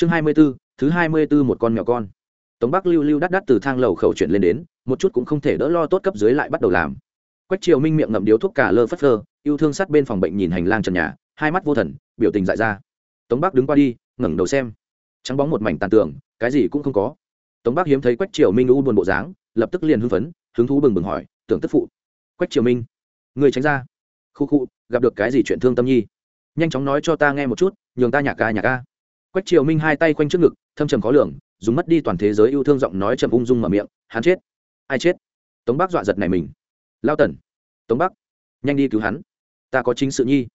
chương hai mươi b ố thứ hai mươi b ố một con mèo con. Tống bắc lưu lưu đắt đắt từ thang lầu khẩu chuyển lên đến, một chút cũng không thể đỡ lo tốt cấp dưới lại bắt đầu làm. Quách triều minh miệng ngậm điếu thuốc cả lơ phất phơ, yêu thương sát bên phòng bệnh nhìn hành lang trần nhà, hai mắt vô thần, biểu tình dại ra. Tống bắc đứng qua đi, ngẩng đầu xem. Trắng bóng một mảnh tàn tường, cái gì cũng không có. Tống bắc hiếm thấy quách triều minh u buồn bộ dáng, lập tức liền hưng phấn, hứng thú bừng bừng hỏi, tưởng tức phụ. Quách triều minh, người tránh ra. Khu khu, gặp được cái gì chuyện thương tâm nhi? Nhanh chóng nói cho ta nghe một chút, nhường ta nhạc ca nhạc ca quách triều minh hai tay quanh trước ngực, thâm trầm khó lường, dùng mất đi toàn thế giới yêu thương giọng nói chậm ung dung mở miệng, hắn chết. Ai chết? Tống bắc dọa giật này mình. Lao tần. Tống bắc, nhanh đi cứu hắn. Ta có chính sự nhi.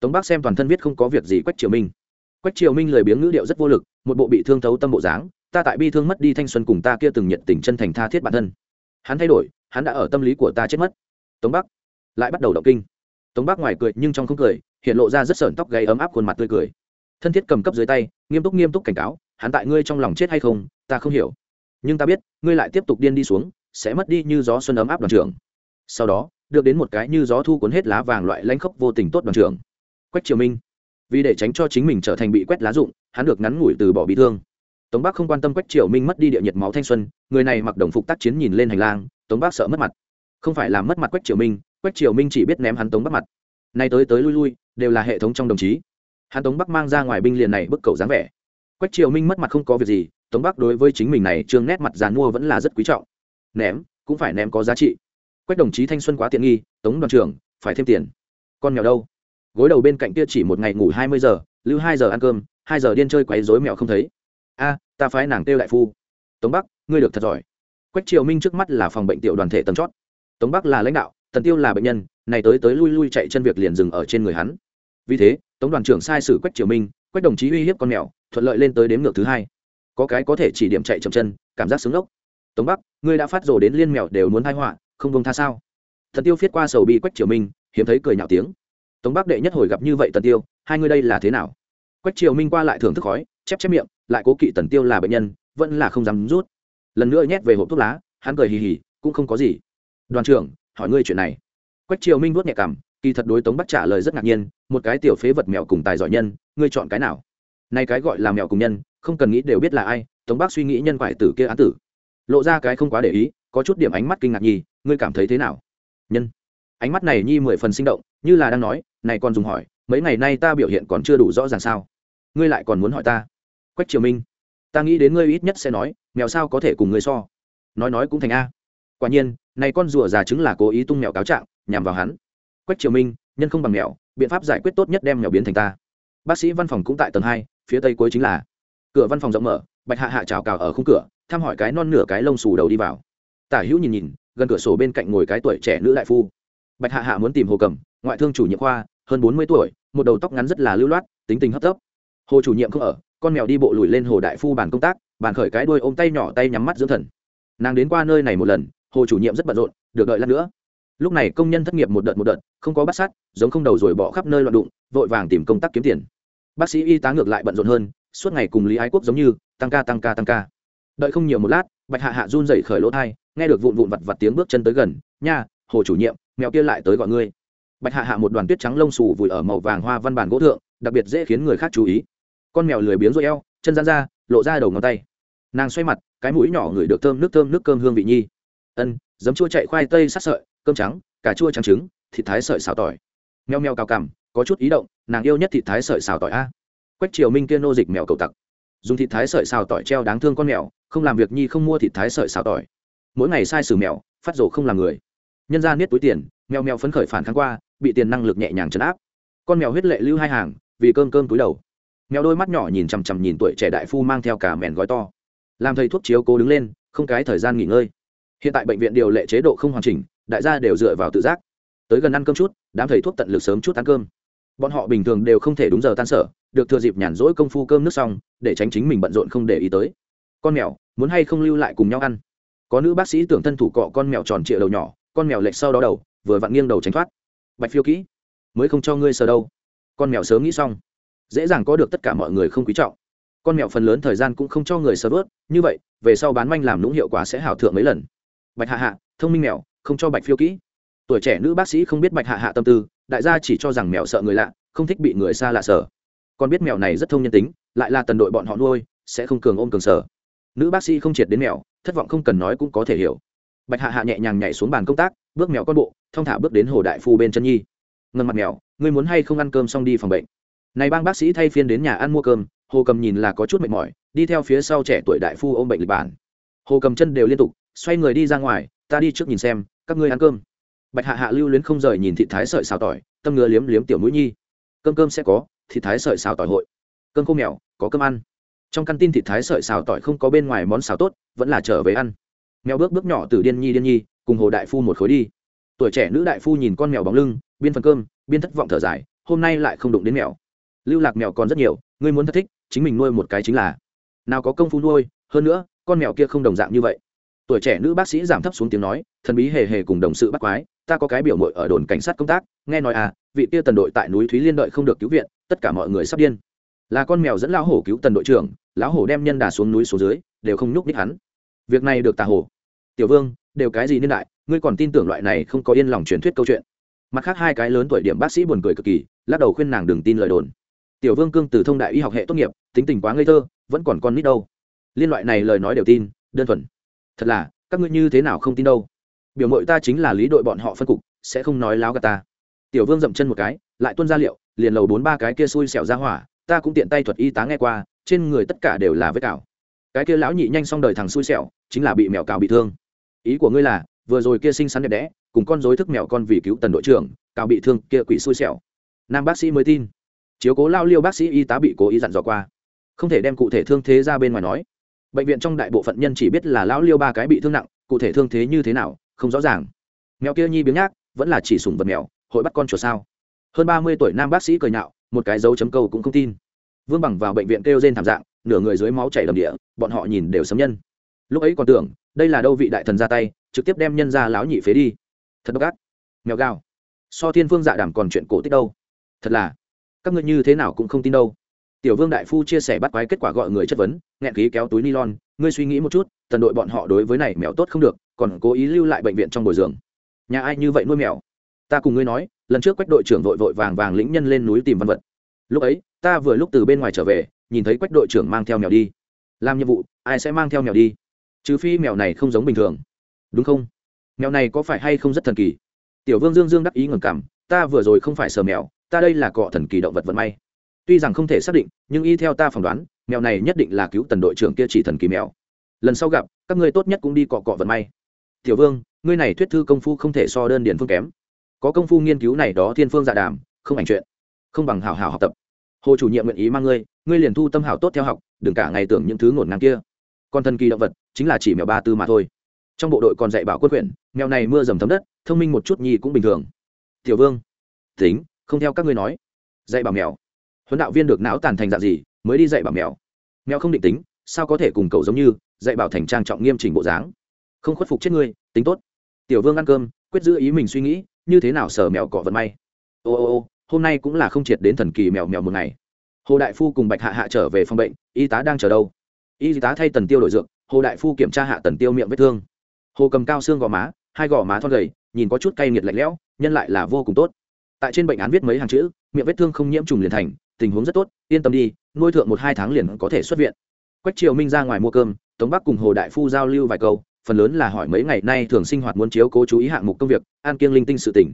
Tống bắc xem toàn thân viết không có việc gì quách triều minh. Quách triều minh lời biếng ngữ điệu rất vô lực, một bộ bị thương thấu tâm bộ dáng, ta tại bi thương mất đi thanh xuân cùng ta kia từng nhiệt tình chân thành tha thiết bản thân. Hắn thay đổi, hắn đã ở tâm lý của ta chết mất. Tống bắc lại bắt đầu động kinh. Tống bắc ngoài cười nhưng trong không cười, hiện lộ ra rất sởn tóc gáy ấm áp khuôn mặt tươi cười thân thiết cầm cấp dưới tay, nghiêm túc nghiêm túc cảnh cáo, hắn tại ngươi trong lòng chết hay không, ta không hiểu. Nhưng ta biết, ngươi lại tiếp tục điên đi xuống, sẽ mất đi như gió xuân ấm áp đoàn trưởng. Sau đó, được đến một cái như gió thu cuốn hết lá vàng loại lãnh khốc vô tình tốt đoàn trưởng. Quách triều minh. Vì để tránh cho chính mình trở thành bị quét lá rụng, hắn được ngắn ngủi từ bỏ bị thương. Tống bắc không quan tâm quách triều minh mất đi địa nhiệt máu thanh xuân, người này mặc đồng phục tác chiến nhìn lên hành lang, tống bắc sợ mất mặt. Không phải làm mất mặt quách triều minh, quách triều minh chỉ biết ném hắn tống bác mặt. Nay tới tới lui lui, đều là hệ thống trong đồng chí hắn tống bắc mang ra ngoài binh liền này bức cầu dáng vẻ. Quách triều minh mất mặt không có việc gì, tống bắc đối với chính mình này trương nét mặt dàn mua vẫn là rất quý trọng. Ném, cũng phải ném có giá trị. Quách đồng chí thanh xuân quá tiện nghi, tống đoàn trưởng, phải thêm tiền. Con mèo đâu? Gối đầu bên cạnh kia chỉ một ngày ngủ hai mươi giờ, lưu hai giờ ăn cơm, hai giờ điên chơi quấy rối mèo không thấy. A, ta phái nàng kêu đại phu. Tống bắc, ngươi được thật giỏi. Quách triều minh trước mắt là phòng bệnh tiểu đoàn thể tầm chót. Tống bắc là lãnh đạo, tần tiêu là bệnh nhân, này tới tới lui lui chạy chân việc liền dừng ở trên người hắn vì thế, tống đoàn trưởng sai sử quách triều minh, quách đồng chí uy hiếp con mèo, thuận lợi lên tới đếm ngược thứ hai. Có cái có thể chỉ điểm chạy chậm chân, cảm giác sướng lốc tống bắc, ngươi đã phát rồ đến liên mèo đều muốn thai họa, không bông tha sao? Thần tiêu viết qua sầu bi quách triều minh, hiếm thấy cười nhạo tiếng. Tống bắc đệ nhất hồi gặp như vậy tần tiêu, hai ngươi đây là thế nào? Quách triều minh qua lại thưởng thức khói, chép chép miệng, lại cố kỵ tần tiêu là bệnh nhân, vẫn là không dám rút. Lần nữa nhét về hộp thuốc lá, hắn cười hì hì, cũng không có gì. Đoàn trưởng, hỏi ngươi chuyện này. Quách triều minh vuốt nhẹ cảm kỳ thật đối tống bắc trả lời rất ngạc nhiên, một cái tiểu phế vật mèo cùng tài giỏi nhân, ngươi chọn cái nào? Nay cái gọi là mèo cùng nhân, không cần nghĩ đều biết là ai, tống bắc suy nghĩ nhân quải tử kia án tử. Lộ ra cái không quá để ý, có chút điểm ánh mắt kinh ngạc nhi ngươi cảm thấy thế nào? Nhân. Ánh mắt này nhi mười phần sinh động, như là đang nói, này còn dùng hỏi, mấy ngày nay ta biểu hiện còn chưa đủ rõ ràng sao? Ngươi lại còn muốn hỏi ta? Quách triều minh. Ta nghĩ đến ngươi ít nhất sẽ nói, mèo sao có thể cùng ngươi so? Nói nói cũng thành a. Quả nhiên, này con rùa già chứng là cố ý tung mèo cáo trạng, nhằm vào hắn quách triều minh, nhân không bằng mèo, biện pháp giải quyết tốt nhất đem mèo biến thành ta. Bác sĩ văn phòng cũng tại tầng hai, phía tây cuối chính là. Cửa văn phòng rộng mở, bạch hạ hạ trào cào ở khung cửa, thăm hỏi cái non nửa cái lông xù đầu đi vào. Tả hữu nhìn nhìn, gần cửa sổ bên cạnh ngồi cái tuổi trẻ nữ đại phu. Bạch hạ hạ muốn tìm hồ cầm ngoại thương chủ nhiệm khoa, hơn bốn mươi tuổi, một đầu tóc ngắn rất là lưu loát, tính tình hấp tấp. Hồ chủ nhiệm không ở, con mèo đi bộ lùi lên hồ đại phu bàn công tác, bàn khởi cái đuôi ôm tay nhỏ tay nhắm mắt dưỡng thần. Nàng đến qua nơi này một lần, hồ chủ nhiệm rất bận rộn, được đợi lát nữa lúc này công nhân thất nghiệp một đợt một đợt, không có bắt sát, giống không đầu rồi bỏ khắp nơi loạn đụng, vội vàng tìm công tác kiếm tiền. Bác sĩ y tá ngược lại bận rộn hơn, suốt ngày cùng lý ái quốc giống như, tăng ca tăng ca tăng ca. Đợi không nhiều một lát, bạch hạ hạ run dậy khởi lỗ thai nghe được vụn vụn vặt vặt tiếng bước chân tới gần, nha, hồ chủ nhiệm, mèo kia lại tới gọi ngươi. Bạch hạ hạ một đoàn tuyết trắng lông xù vùi ở màu vàng hoa văn bản gỗ thượng, đặc biệt dễ khiến người khác chú ý. Con mèo lười biếng rồi eo, chân gian ra, lộ ra đầu ngón tay. Nàng xoay mặt, cái mũi nhỏ ngửi được thơm nước thơm nước cơm hương vị nhi. Ân, giấm chua chạy khoai tây sát sợi cơm trắng, cà chua trắng trứng, thịt thái sợi xào tỏi. Mèo mèo cao cằm, có chút ý động, nàng yêu nhất thịt thái sợi xào tỏi a. Quách triều minh kia nô dịch mèo cầu tặc. Dùng thịt thái sợi xào tỏi treo đáng thương con mèo, không làm việc nhi không mua thịt thái sợi xào tỏi. Mỗi ngày sai sử mèo, phát rổ không làm người. Nhân ra niết túi tiền, mèo mèo phấn khởi phản kháng qua, bị tiền năng lực nhẹ nhàng chấn áp. Con mèo huyết lệ lưu hai hàng, vì cơm cơm túi đầu. Mèo đôi mắt nhỏ nhìn chằm chằm nhìn tuổi trẻ đại phu mang theo cả mèn gói to. Làm thầy thuốc chiếu cố đứng lên, không cái thời gian nghỉ ngơi. Hiện tại bệnh viện điều lệ chế độ không hoàn chỉnh đại gia đều dựa vào tự giác. Tới gần ăn cơm chút, đám thầy thuốc tận lực sớm chút ăn cơm. Bọn họ bình thường đều không thể đúng giờ tan sở, được thừa dịp nhàn rỗi công phu cơm nước xong, để tránh chính mình bận rộn không để ý tới. Con mèo, muốn hay không lưu lại cùng nhau ăn? Có nữ bác sĩ tưởng thân thủ cọ con mèo tròn trịa đầu nhỏ, con mèo lệch sau đó đầu, vừa vặn nghiêng đầu tránh thoát. Bạch phiêu kỹ, mới không cho ngươi sờ đâu. Con mèo sớm nghĩ xong, dễ dàng có được tất cả mọi người không quý trọng. Con mèo phần lớn thời gian cũng không cho người sờ vớt như vậy, về sau bán manh làm lũng hiệu quả sẽ hảo thượng mấy lần. Bạch hạ hạ, thông minh mèo không cho bạch phiêu kỹ. Tuổi trẻ nữ bác sĩ không biết bạch hạ hạ tâm tư, đại gia chỉ cho rằng mèo sợ người lạ, không thích bị người xa lạ sở. Còn biết mèo này rất thông nhân tính, lại là tần đội bọn họ nuôi, sẽ không cường ôm cường sở. Nữ bác sĩ không triệt đến mèo, thất vọng không cần nói cũng có thể hiểu. Bạch hạ hạ nhẹ nhàng nhảy xuống bàn công tác, bước mèo con bộ, thong thả bước đến hồ đại phu bên chân nhi. Ngần mặt mèo, ngươi muốn hay không ăn cơm xong đi phòng bệnh? Này bang bác sĩ thay phiên đến nhà ăn mua cơm, hồ cầm nhìn là có chút mệt mỏi, đi theo phía sau trẻ tuổi đại phu ôm bệnh lịch bản. Hồ cầm chân đều liên tục, xoay người đi ra ngoài ta đi trước nhìn xem, các ngươi ăn cơm. Bạch hạ hạ lưu luyến không rời nhìn thị thái sợi xào tỏi, tâm ngứa liếm liếm tiểu mũi nhi. Cơm cơm sẽ có, thị thái sợi xào tỏi hội. Cơm khô mèo, có cơm ăn. Trong căn tin thị thái sợi xào tỏi không có bên ngoài món xào tốt, vẫn là trở về ăn. Mèo bước bước nhỏ từ điên nhi điên nhi, cùng hồ đại phu một khối đi. Tuổi trẻ nữ đại phu nhìn con mèo bóng lưng, biên phần cơm, biên thất vọng thở dài, hôm nay lại không đụng đến mèo. Lưu lạc mèo còn rất nhiều, ngươi muốn thất thích, chính mình nuôi một cái chính là. Nào có công phu nuôi, hơn nữa, con mèo kia không đồng dạng như vậy tuổi trẻ nữ bác sĩ giảm thấp xuống tiếng nói, thần bí hề hề cùng đồng sự bắt quái, ta có cái biểu mội ở đồn cảnh sát công tác, nghe nói à vị kia tần đội tại núi thúy liên đợi không được cứu viện, tất cả mọi người sắp điên. Là con mèo dẫn lão hổ cứu tần đội trưởng, lão hổ đem nhân đà xuống núi xuống dưới, đều không nhúc ních hắn. Việc này được tà hổ. Tiểu vương, đều cái gì niên đại, ngươi còn tin tưởng loại này không có yên lòng truyền thuyết câu chuyện? Mặt khác hai cái lớn tuổi điểm bác sĩ buồn cười cực kỳ, lắc đầu khuyên nàng đừng tin lời đồn. Tiểu vương cương từ thông đại y học hệ tốt nghiệp, tính tình quá ngây thơ, vẫn còn con nít đâu. Liên loại này lời nói đều tin, đơn thuần thật là, các ngươi như thế nào không tin đâu. Biểu mội ta chính là lý đội bọn họ phân cục, sẽ không nói láo gà ta. Tiểu vương dậm chân một cái, lại tuân ra liệu, liền lầu bốn ba cái kia xui xẻo ra hỏa, ta cũng tiện tay thuật y tá nghe qua, trên người tất cả đều là vết cào. Cái kia lão nhị nhanh xong đời thằng xui xẻo, chính là bị mèo cào bị thương. Ý của ngươi là, vừa rồi kia xinh xắn đẹp đẽ, cùng con dối thức mèo con vì cứu tần đội trưởng, cào bị thương kia quỷ xui xẻo. Nam bác sĩ mới tin. Chiếu cố lao liêu bác sĩ y tá bị cố ý dặn dò qua. Không thể đem cụ thể thương thế ra bên ngoài nói bệnh viện trong đại bộ phận nhân chỉ biết là lão liêu ba cái bị thương nặng, cụ thể thương thế như thế nào, không rõ ràng. Mèo kia nhi biếng nhác, vẫn là chỉ sùng vật mèo, hội bắt con chuột sao? Hơn ba mươi tuổi nam bác sĩ cười nhạo, một cái dấu chấm câu cũng không tin. Vương bằng vào bệnh viện kêu trên thảm dạng, nửa người dưới máu chảy đầm địa, bọn họ nhìn đều sấm nhân. Lúc ấy còn tưởng, đây là đâu vị đại thần ra tay, trực tiếp đem nhân ra láo nhị phế đi. Thật độc ác. Mèo gào. So thiên phương dạ đảm còn chuyện cổ tích đâu? Thật là. Các ngươi như thế nào cũng không tin đâu tiểu vương đại phu chia sẻ bắt quái kết quả gọi người chất vấn, nghẹn khí kéo túi nylon, ngươi suy nghĩ một chút, tần đội bọn họ đối với này mèo tốt không được, còn cố ý lưu lại bệnh viện trong bồi giường nhà ai như vậy nuôi mèo? Ta cùng ngươi nói, lần trước quách đội trưởng vội vội vàng vàng lĩnh nhân lên núi tìm văn vật. Lúc ấy, ta vừa lúc từ bên ngoài trở về, nhìn thấy quách đội trưởng mang theo mèo đi. Làm nhiệm vụ, ai sẽ mang theo mèo đi? Trừ phi mèo này không giống bình thường. Đúng không? Mèo này có phải hay không rất thần kỳ? Tiểu vương dương dương đắc ý ngừng cảm ta vừa rồi không phải sờ mèo, ta đây là cọ thần kỳ động vật vận may tuy rằng không thể xác định, nhưng y theo ta phỏng đoán, mèo này nhất định là cứu tần đội trưởng kia chỉ thần kỳ mèo. Lần sau gặp, các ngươi tốt nhất cũng đi cọ cọ vận may. Tiểu vương, ngươi này thuyết thư công phu không thể so đơn điển phương kém. Có công phu nghiên cứu này đó thiên phương dạ đàm, không ảnh chuyện. Không bằng hảo hảo học tập. Hồ chủ nhiệm nguyện ý mang ngươi ngươi liền thu tâm hảo tốt theo học, đừng cả ngày tưởng những thứ ngổn ngang kia. Còn thần kỳ động vật, chính là chỉ mèo ba tư mà thôi. Trong bộ đội còn dạy bảo quân quyển mèo này mưa dầm thấm đất, thông minh một chút nhi cũng bình thường. Tiểu vương, tính, không theo các ngươi nói. Dạy bảo mèo huấn đạo viên được não tàn thành dạng gì, mới đi dạy bảo mèo. Mèo không định tính, sao có thể cùng cậu giống như dạy bảo thành trang trọng nghiêm chỉnh bộ dáng? Không khuất phục chết ngươi, tính tốt. Tiểu vương ăn cơm, quyết giữ ý mình suy nghĩ, như thế nào sờ mèo cọ vận may. Ô ô ô, hôm nay cũng là không triệt đến thần kỳ mèo mèo một ngày. Hồ đại phu cùng bạch hạ hạ trở về phòng bệnh, y tá đang chờ đâu? Y tá thay tần tiêu đổi dược, hồ đại phu kiểm tra hạ tần tiêu miệng vết thương. Hồ cầm cao xương gò má, hai gò má thon gầy, nhìn có chút cay nghiệt lạnh lẽo, nhân lại là vô cùng tốt. Tại trên bệnh án viết mấy hàng chữ, miệng vết thương không nhiễm trùng liền thành tình huống rất tốt, yên tâm đi, nuôi thượng một hai tháng liền có thể xuất viện. Quách triều minh ra ngoài mua cơm, tống bắc cùng hồ đại phu giao lưu vài câu, phần lớn là hỏi mấy ngày nay thường sinh hoạt muốn chiếu cố chú ý hạng mục công việc, an kiêng linh tinh sự tỉnh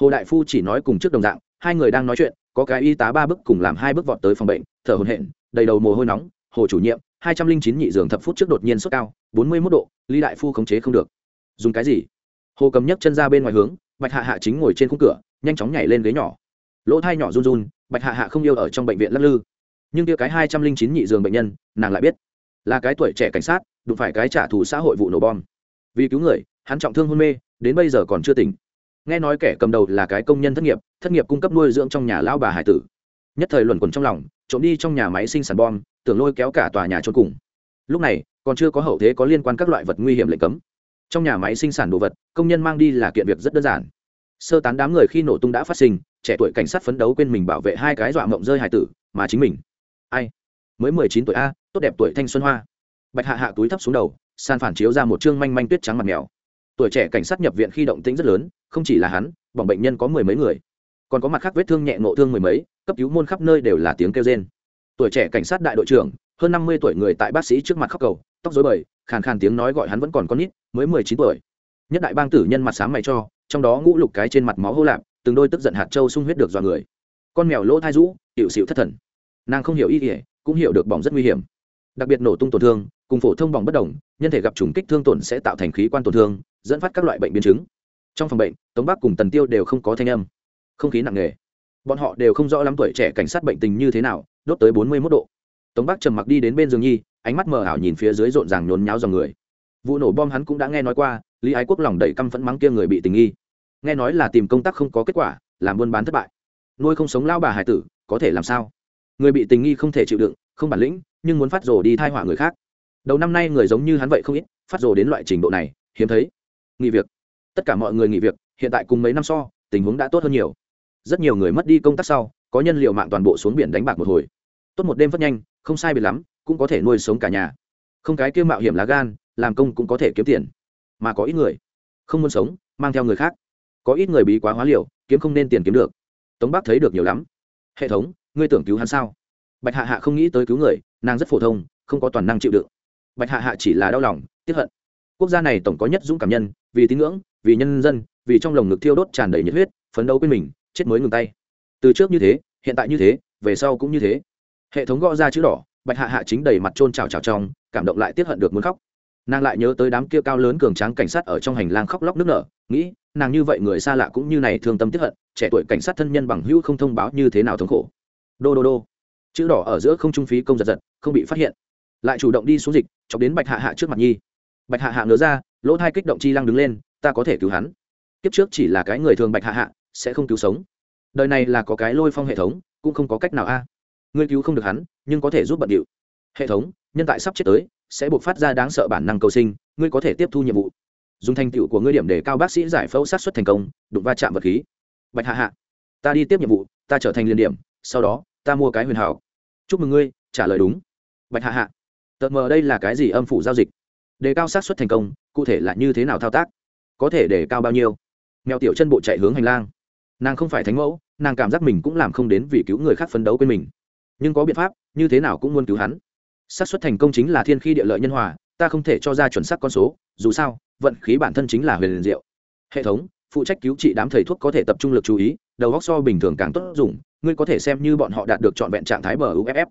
hồ đại phu chỉ nói cùng trước đồng dạng, hai người đang nói chuyện, có cái y tá ba bước cùng làm hai bước vọt tới phòng bệnh, thở hồn hển, đầy đầu mồ hôi nóng, hồ chủ nhiệm, hai trăm linh chín nhị giường thập phút trước đột nhiên sốt cao, bốn mươi mốt độ ly đại phu khống chế không được. Dùng cái gì? Hồ cầm nhấc chân ra bên ngoài hướng, bạch hạ hạ chính ngồi trên khung cửa, nhanh chóng nhảy lên ghế nhỏ. Lỗ thai nhỏ run run bạch hạ hạ không yêu ở trong bệnh viện lắc lư. Nhưng kia cái hai trăm linh chín nhị giường bệnh nhân, nàng lại biết. Là cái tuổi trẻ cảnh sát, đụng phải cái trả thù xã hội vụ nổ bom. Vì cứu người, hắn trọng thương hôn mê, đến bây giờ còn chưa tỉnh. Nghe nói kẻ cầm đầu là cái công nhân thất nghiệp thất nghiệp cung cấp nuôi dưỡng trong nhà lão bà hải tử. Nhất thời luẩn quẩn trong lòng, trộm đi trong nhà máy sinh sản bom, tưởng lôi kéo cả tòa nhà trốn cùng. Lúc này, còn chưa có hậu thế có liên quan các loại vật nguy hiểm lệnh cấm. Trong nhà máy sinh sản đồ vật, công nhân mang đi là kiện việc rất đơn giản. Sơ tán đám người khi nổ tung đã phát sinh trẻ tuổi cảnh sát phấn đấu quên mình bảo vệ hai cái dọa mộng rơi hải tử, mà chính mình. Ai? Mới mười chín tuổi a, tốt đẹp tuổi thanh xuân hoa. Bạch hạ hạ túi thấp xuống đầu, san phản chiếu ra một chương manh manh tuyết trắng mặt mèo. Tuổi trẻ cảnh sát nhập viện khi động tĩnh rất lớn, không chỉ là hắn, bỏng bệnh nhân có mười mấy người. Còn có mặt khác vết thương nhẹ ngộ thương mười mấy, cấp cứu môn khắp nơi đều là tiếng kêu rên. Tuổi trẻ cảnh sát đại đội trưởng, hơn năm mươi tuổi người tại bác sĩ trước mặt khóc cầu, tóc dối bời, khàn khàn tiếng nói gọi hắn vẫn còn con nít, mới mười chín tuổi. Nhất đại bang tử nhân mặt sáng mày cho, trong đó ngũ lục cái trên mặt máu hô lạp từng đôi tức giận hạt châu sung huyết được dọa người. Con mèo lỗ thai rũ hiệu xịu thất thần. Nàng không hiểu ý nghĩa cũng hiểu được bỏng rất nguy hiểm. Đặc biệt nổ tung tổn thương, cùng phổ thông bỏng bất đồng, nhân thể gặp trùng kích thương tổn sẽ tạo thành khí quan tổn thương, dẫn phát các loại bệnh biến chứng. Trong phòng bệnh, tống bắc cùng tần tiêu đều không có thanh âm. Không khí nặng nề. Bọn họ đều không rõ lắm tuổi trẻ cảnh sát bệnh tình như thế nào, đốt tới bốn mươi mốt độ. Tống bắc trầm mặc đi đến bên giường nhi, ánh mắt mờ ảo nhìn phía dưới rộn ràng nhốn nháo dòng người. Vụ nổ bom hắn cũng đã nghe nói qua, lý ái quốc lòng đầy căm phẫn mắng kia người bị tình nghi nghe nói là tìm công tác không có kết quả, làm buôn bán thất bại. Nuôi không sống lao bà hải tử, có thể làm sao? Người bị tình nghi không thể chịu đựng, không bản lĩnh, nhưng muốn phát rồ đi thai họa người khác. Đầu năm nay người giống như hắn vậy không ít, phát rồ đến loại trình độ này, hiếm thấy. Nghỉ việc. Tất cả mọi người nghỉ việc, hiện tại cùng mấy năm so, tình huống đã tốt hơn nhiều. Rất nhiều người mất đi công tác sau, có nhân liệu mạng toàn bộ xuống biển đánh bạc một hồi. Tốt một đêm rất nhanh, không sai biệt lắm, cũng có thể nuôi sống cả nhà. Không cái kêu mạo hiểm lá gan, làm công cũng có thể kiếm tiền. Mà có ít người không muốn sống, mang theo người khác có ít người bí quá hóa liều, kiếm không nên tiền kiếm được. Tống bác thấy được nhiều lắm. Hệ thống, ngươi tưởng cứu hắn sao? Bạch hạ hạ không nghĩ tới cứu người, nàng rất phổ thông, không có toàn năng chịu đựng. Bạch hạ hạ chỉ là đau lòng tiếp hận. Quốc gia này tổng có nhất dũng cảm nhân, vì tín ngưỡng, vì nhân dân, vì trong lồng ngực thiêu đốt tràn đầy nhiệt huyết, phấn đấu quên mình, chết mới ngừng tay. Từ trước như thế, hiện tại như thế, về sau cũng như thế. Hệ thống gõ ra chữ đỏ, bạch hạ hạ chính đầy mặt trôn trào trào trong, cảm động lại tiếp hận được muốn khóc. Nàng lại nhớ tới đám kia cao lớn cường tráng cảnh sát ở trong hành lang khóc lóc nước nở, nghĩ nàng như vậy người xa lạ cũng như này thương tâm tiếp hận, trẻ tuổi cảnh sát thân nhân bằng hữu không thông báo như thế nào thống khổ. Đô đô đô. Chữ đỏ ở giữa không trung phí công giật giật, không bị phát hiện. Lại chủ động đi xuống dịch, chọc đến bạch hạ hạ trước mặt nhi. Bạch hạ hạ ngớ ra, lỗ thai kích động chi lăng đứng lên, ta có thể cứu hắn. Kiếp trước chỉ là cái người thường bạch hạ hạ, sẽ không cứu sống. Đời này là có cái lôi phong hệ thống, cũng không có cách nào a. Ngươi cứu không được hắn, nhưng có thể giúp bận điệu. Hệ thống, nhân tại sắp chết tới, sẽ buộc phát ra đáng sợ bản năng cầu sinh, ngươi có thể tiếp thu nhiệm vụ dùng thành tựu của ngươi điểm để cao bác sĩ giải phẫu sát xuất thành công, đụng va chạm vật khí. Bạch hạ hạ, ta đi tiếp nhiệm vụ, ta trở thành liên điểm, sau đó, ta mua cái huyền hảo. Chúc mừng ngươi, trả lời đúng. Bạch hạ hạ tợt mờ đây là cái gì âm phủ giao dịch? Đề cao sát xuất thành công, cụ thể là như thế nào thao tác? Có thể đề cao bao nhiêu? Mèo tiểu chân bộ chạy hướng hành lang. Nàng không phải thánh mẫu, nàng cảm giác mình cũng làm không đến vì cứu người khác phấn đấu quên mình. Nhưng có biện pháp, như thế nào cũng muốn cứu hắn. Xác suất thành công chính là thiên khi địa lợi nhân hòa ta không thể cho ra chuẩn xác con số, dù sao, vận khí bản thân chính là huyền liền diệu. Hệ thống, phụ trách cứu trị đám thầy thuốc có thể tập trung lực chú ý, đầu góc so bình thường càng tốt dùng, ngươi có thể xem như bọn họ đạt được trọn vẹn trạng thái bờ uff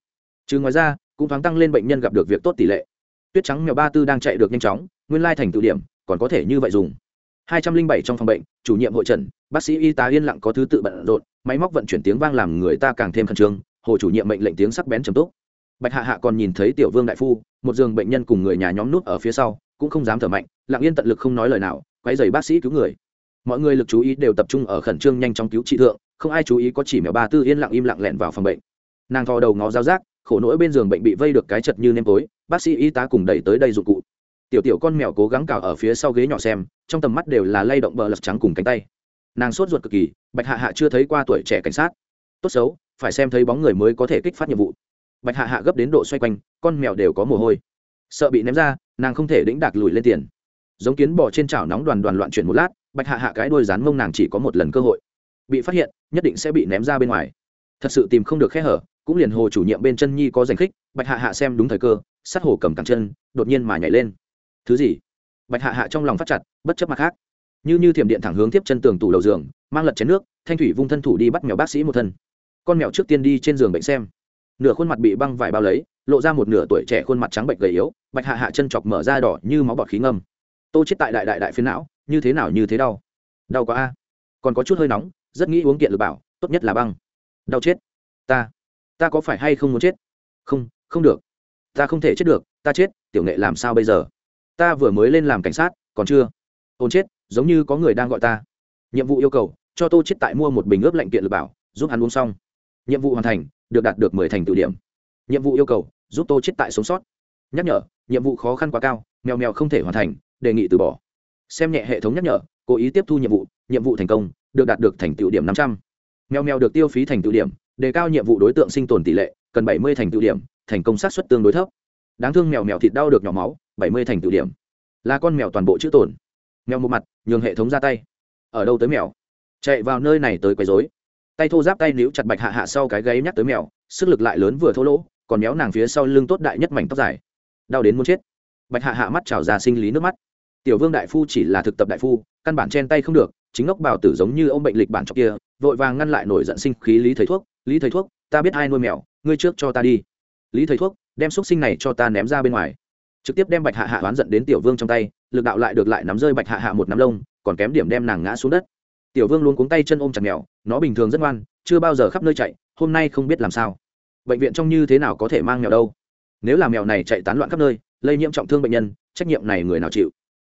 chứ ngoài ra, cũng thoáng tăng lên bệnh nhân gặp được việc tốt tỷ lệ. Tuyết trắng mèo ba tư đang chạy được nhanh chóng, nguyên lai thành tự điểm, còn có thể như vậy dùng. Hai trăm linh bảy trong phòng bệnh, chủ nhiệm hội trần, bác sĩ y tá yên lặng có thứ tự bận rộn, máy móc vận chuyển tiếng vang làm người ta càng thêm khẩn trương, hồ chủ nhiệm mệnh lệnh tiếng sắc bén trầm túc bạch hạ hạ còn nhìn thấy tiểu vương đại phu, một giường bệnh nhân cùng người nhà nhóm nút ở phía sau, cũng không dám thở mạnh, lặng yên tận lực không nói lời nào quay dày bác sĩ cứu người. Mọi người lực chú ý đều tập trung ở khẩn trương nhanh chóng cứu trị thượng, không ai chú ý có chỉ mèo ba tư yên lặng im lặng lẹn vào phòng bệnh. Nàng thò đầu ngó dao rác khổ nỗi bên giường bệnh bị vây được cái chật như nêm tối, bác sĩ y tá cùng đẩy tới đây dụng cụ. Tiểu tiểu con mèo cố gắng cào ở phía sau ghế nhỏ xem, trong tầm mắt đều là lay động bờ lật trắng cùng cánh tay. Nàng sốt ruột cực kỳ, bạch hạ hạ chưa thấy qua tuổi trẻ cảnh sát. Tốt xấu, phải xem thấy bóng người mới có thể kích phát nhiệm vụ bạch hạ hạ gấp đến độ xoay quanh, con mèo đều có mồ hôi. Sợ bị ném ra, nàng không thể đĩnh đạc lùi lên tiền. Giống kiến bò trên chảo nóng đoàn đoàn loạn chuyển một lát, bạch hạ hạ cái đôi rán mông nàng chỉ có một lần cơ hội. Bị phát hiện, nhất định sẽ bị ném ra bên ngoài. Thật sự tìm không được khe hở, cũng liền hồ chủ nhiệm bên chân nhi có giành khích, bạch hạ hạ xem đúng thời cơ, sát hồ cầm cẳng chân, đột nhiên mà nhảy lên. Thứ gì? Bạch hạ hạ trong lòng phát chặt, bất chấp mặt khác. Như như thiểm điện thẳng hướng tiếp chân tường tủ đầu giường, mang lật chén nước, thanh thủy vung thân thủ đi bắt mèo bác sĩ một thân. Con mèo trước tiên đi trên giường bệnh xem nửa khuôn mặt bị băng vải bao lấy, lộ ra một nửa tuổi trẻ khuôn mặt trắng bệnh gầy yếu, bạch hạ hạ chân chọc mở ra đỏ như máu bọt khí ngâm. Tô chết tại đại đại đại phiến não, như thế nào như thế đau. Đau quá a. Còn có chút hơi nóng, rất nghĩ uống kiện lực bảo, tốt nhất là băng. Đau chết. Ta ta có phải hay không muốn chết? Không không được. Ta không thể chết được, ta chết, tiểu nghệ làm sao bây giờ? Ta vừa mới lên làm cảnh sát, còn chưa. Ôn chết, giống như có người đang gọi ta. Nhiệm vụ yêu cầu, cho tô chết tại mua một bình ướp lạnh kiện lực bảo, giúp hắn uống xong. Nhiệm vụ hoàn thành được đạt được mười thành tự điểm. Nhiệm vụ yêu cầu, giúp tô chết tại sống sót. Nhắc nhở, nhiệm vụ khó khăn quá cao, mèo mèo không thể hoàn thành, đề nghị từ bỏ. Xem nhẹ hệ thống nhắc nhở, cố ý tiếp thu nhiệm vụ nhiệm vụ thành công, được đạt được thành tựu điểm năm trăm. Mèo mèo được tiêu phí thành tựu điểm, đề cao nhiệm vụ đối tượng sinh tồn tỷ lệ, cần bảy mươi thành tựu điểm, thành công sát xuất tương đối thấp. Đáng thương mèo mèo thịt đau được nhỏ máu, bảy mươi thành tựu điểm. Là con mèo toàn bộ chữ tổn mèo một mặt, nhường hệ thống ra tay. Ở đâu tới mèo? Chạy vào nơi này tới quấy rối tay thô giáp tay níu chặt bạch hạ hạ sau cái gáy nhắc tới mèo, sức lực lại lớn vừa thô lỗ, còn méo nàng phía sau lưng tốt đại nhất mảnh tóc dài. Đau đến muốn chết. Bạch hạ hạ mắt trào ra sinh lý nước mắt. Tiểu vương đại phu chỉ là thực tập đại phu, căn bản chen tay không được, chính ngốc bào tử giống như ông bệnh lịch bản trọc kia, vội vàng ngăn lại nổi giận sinh khí lý thầy thuốc, lý thầy thuốc, ta biết ai nuôi mèo, ngươi trước cho ta đi. Lý thầy thuốc đem xúc sinh này cho ta ném ra bên ngoài. Trực tiếp đem bạch hạ hạ oán giận đến tiểu vương trong tay, lực đạo lại được lại nắm rơi bạch hạ hạ một nắm lông, còn kém điểm đem nàng ngã xuống đất tiểu vương luôn cuống tay chân ôm chặt mèo, nó bình thường rất ngoan, chưa bao giờ khắp nơi chạy, hôm nay không biết làm sao. Bệnh viện trong như thế nào có thể mang mèo đâu? Nếu là mèo này chạy tán loạn khắp nơi, lây nhiễm trọng thương bệnh nhân, trách nhiệm này người nào chịu?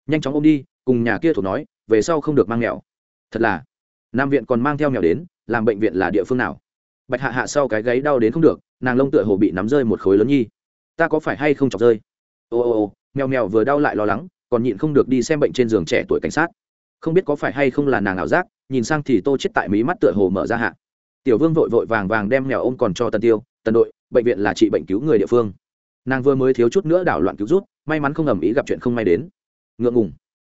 Nhanh chóng ôm đi, cùng nhà kia thuộc nói, về sau không được mang mèo. Thật là, nam viện còn mang theo mèo đến, làm bệnh viện là địa phương nào? Bạch hạ hạ sau cái gáy đau đến không được, nàng lông tựa hồ bị nắm rơi một khối lớn nhi. Ta có phải hay không chọc rơi? Ô ô ô, mèo mèo vừa đau lại lo lắng, còn nhịn không được đi xem bệnh trên giường trẻ tuổi cảnh sát không biết có phải hay không là nàng ảo giác, nhìn sang thì tô chết tại mí mắt tựa hồ mở ra hạ. Tiểu vương vội vội vàng vàng đem mèo ôm còn cho tần tiêu, tần đội, bệnh viện là trị bệnh cứu người địa phương. Nàng vừa mới thiếu chút nữa đảo loạn cứu rút, may mắn không ầm ĩ gặp chuyện không may đến. Ngượng ngùng.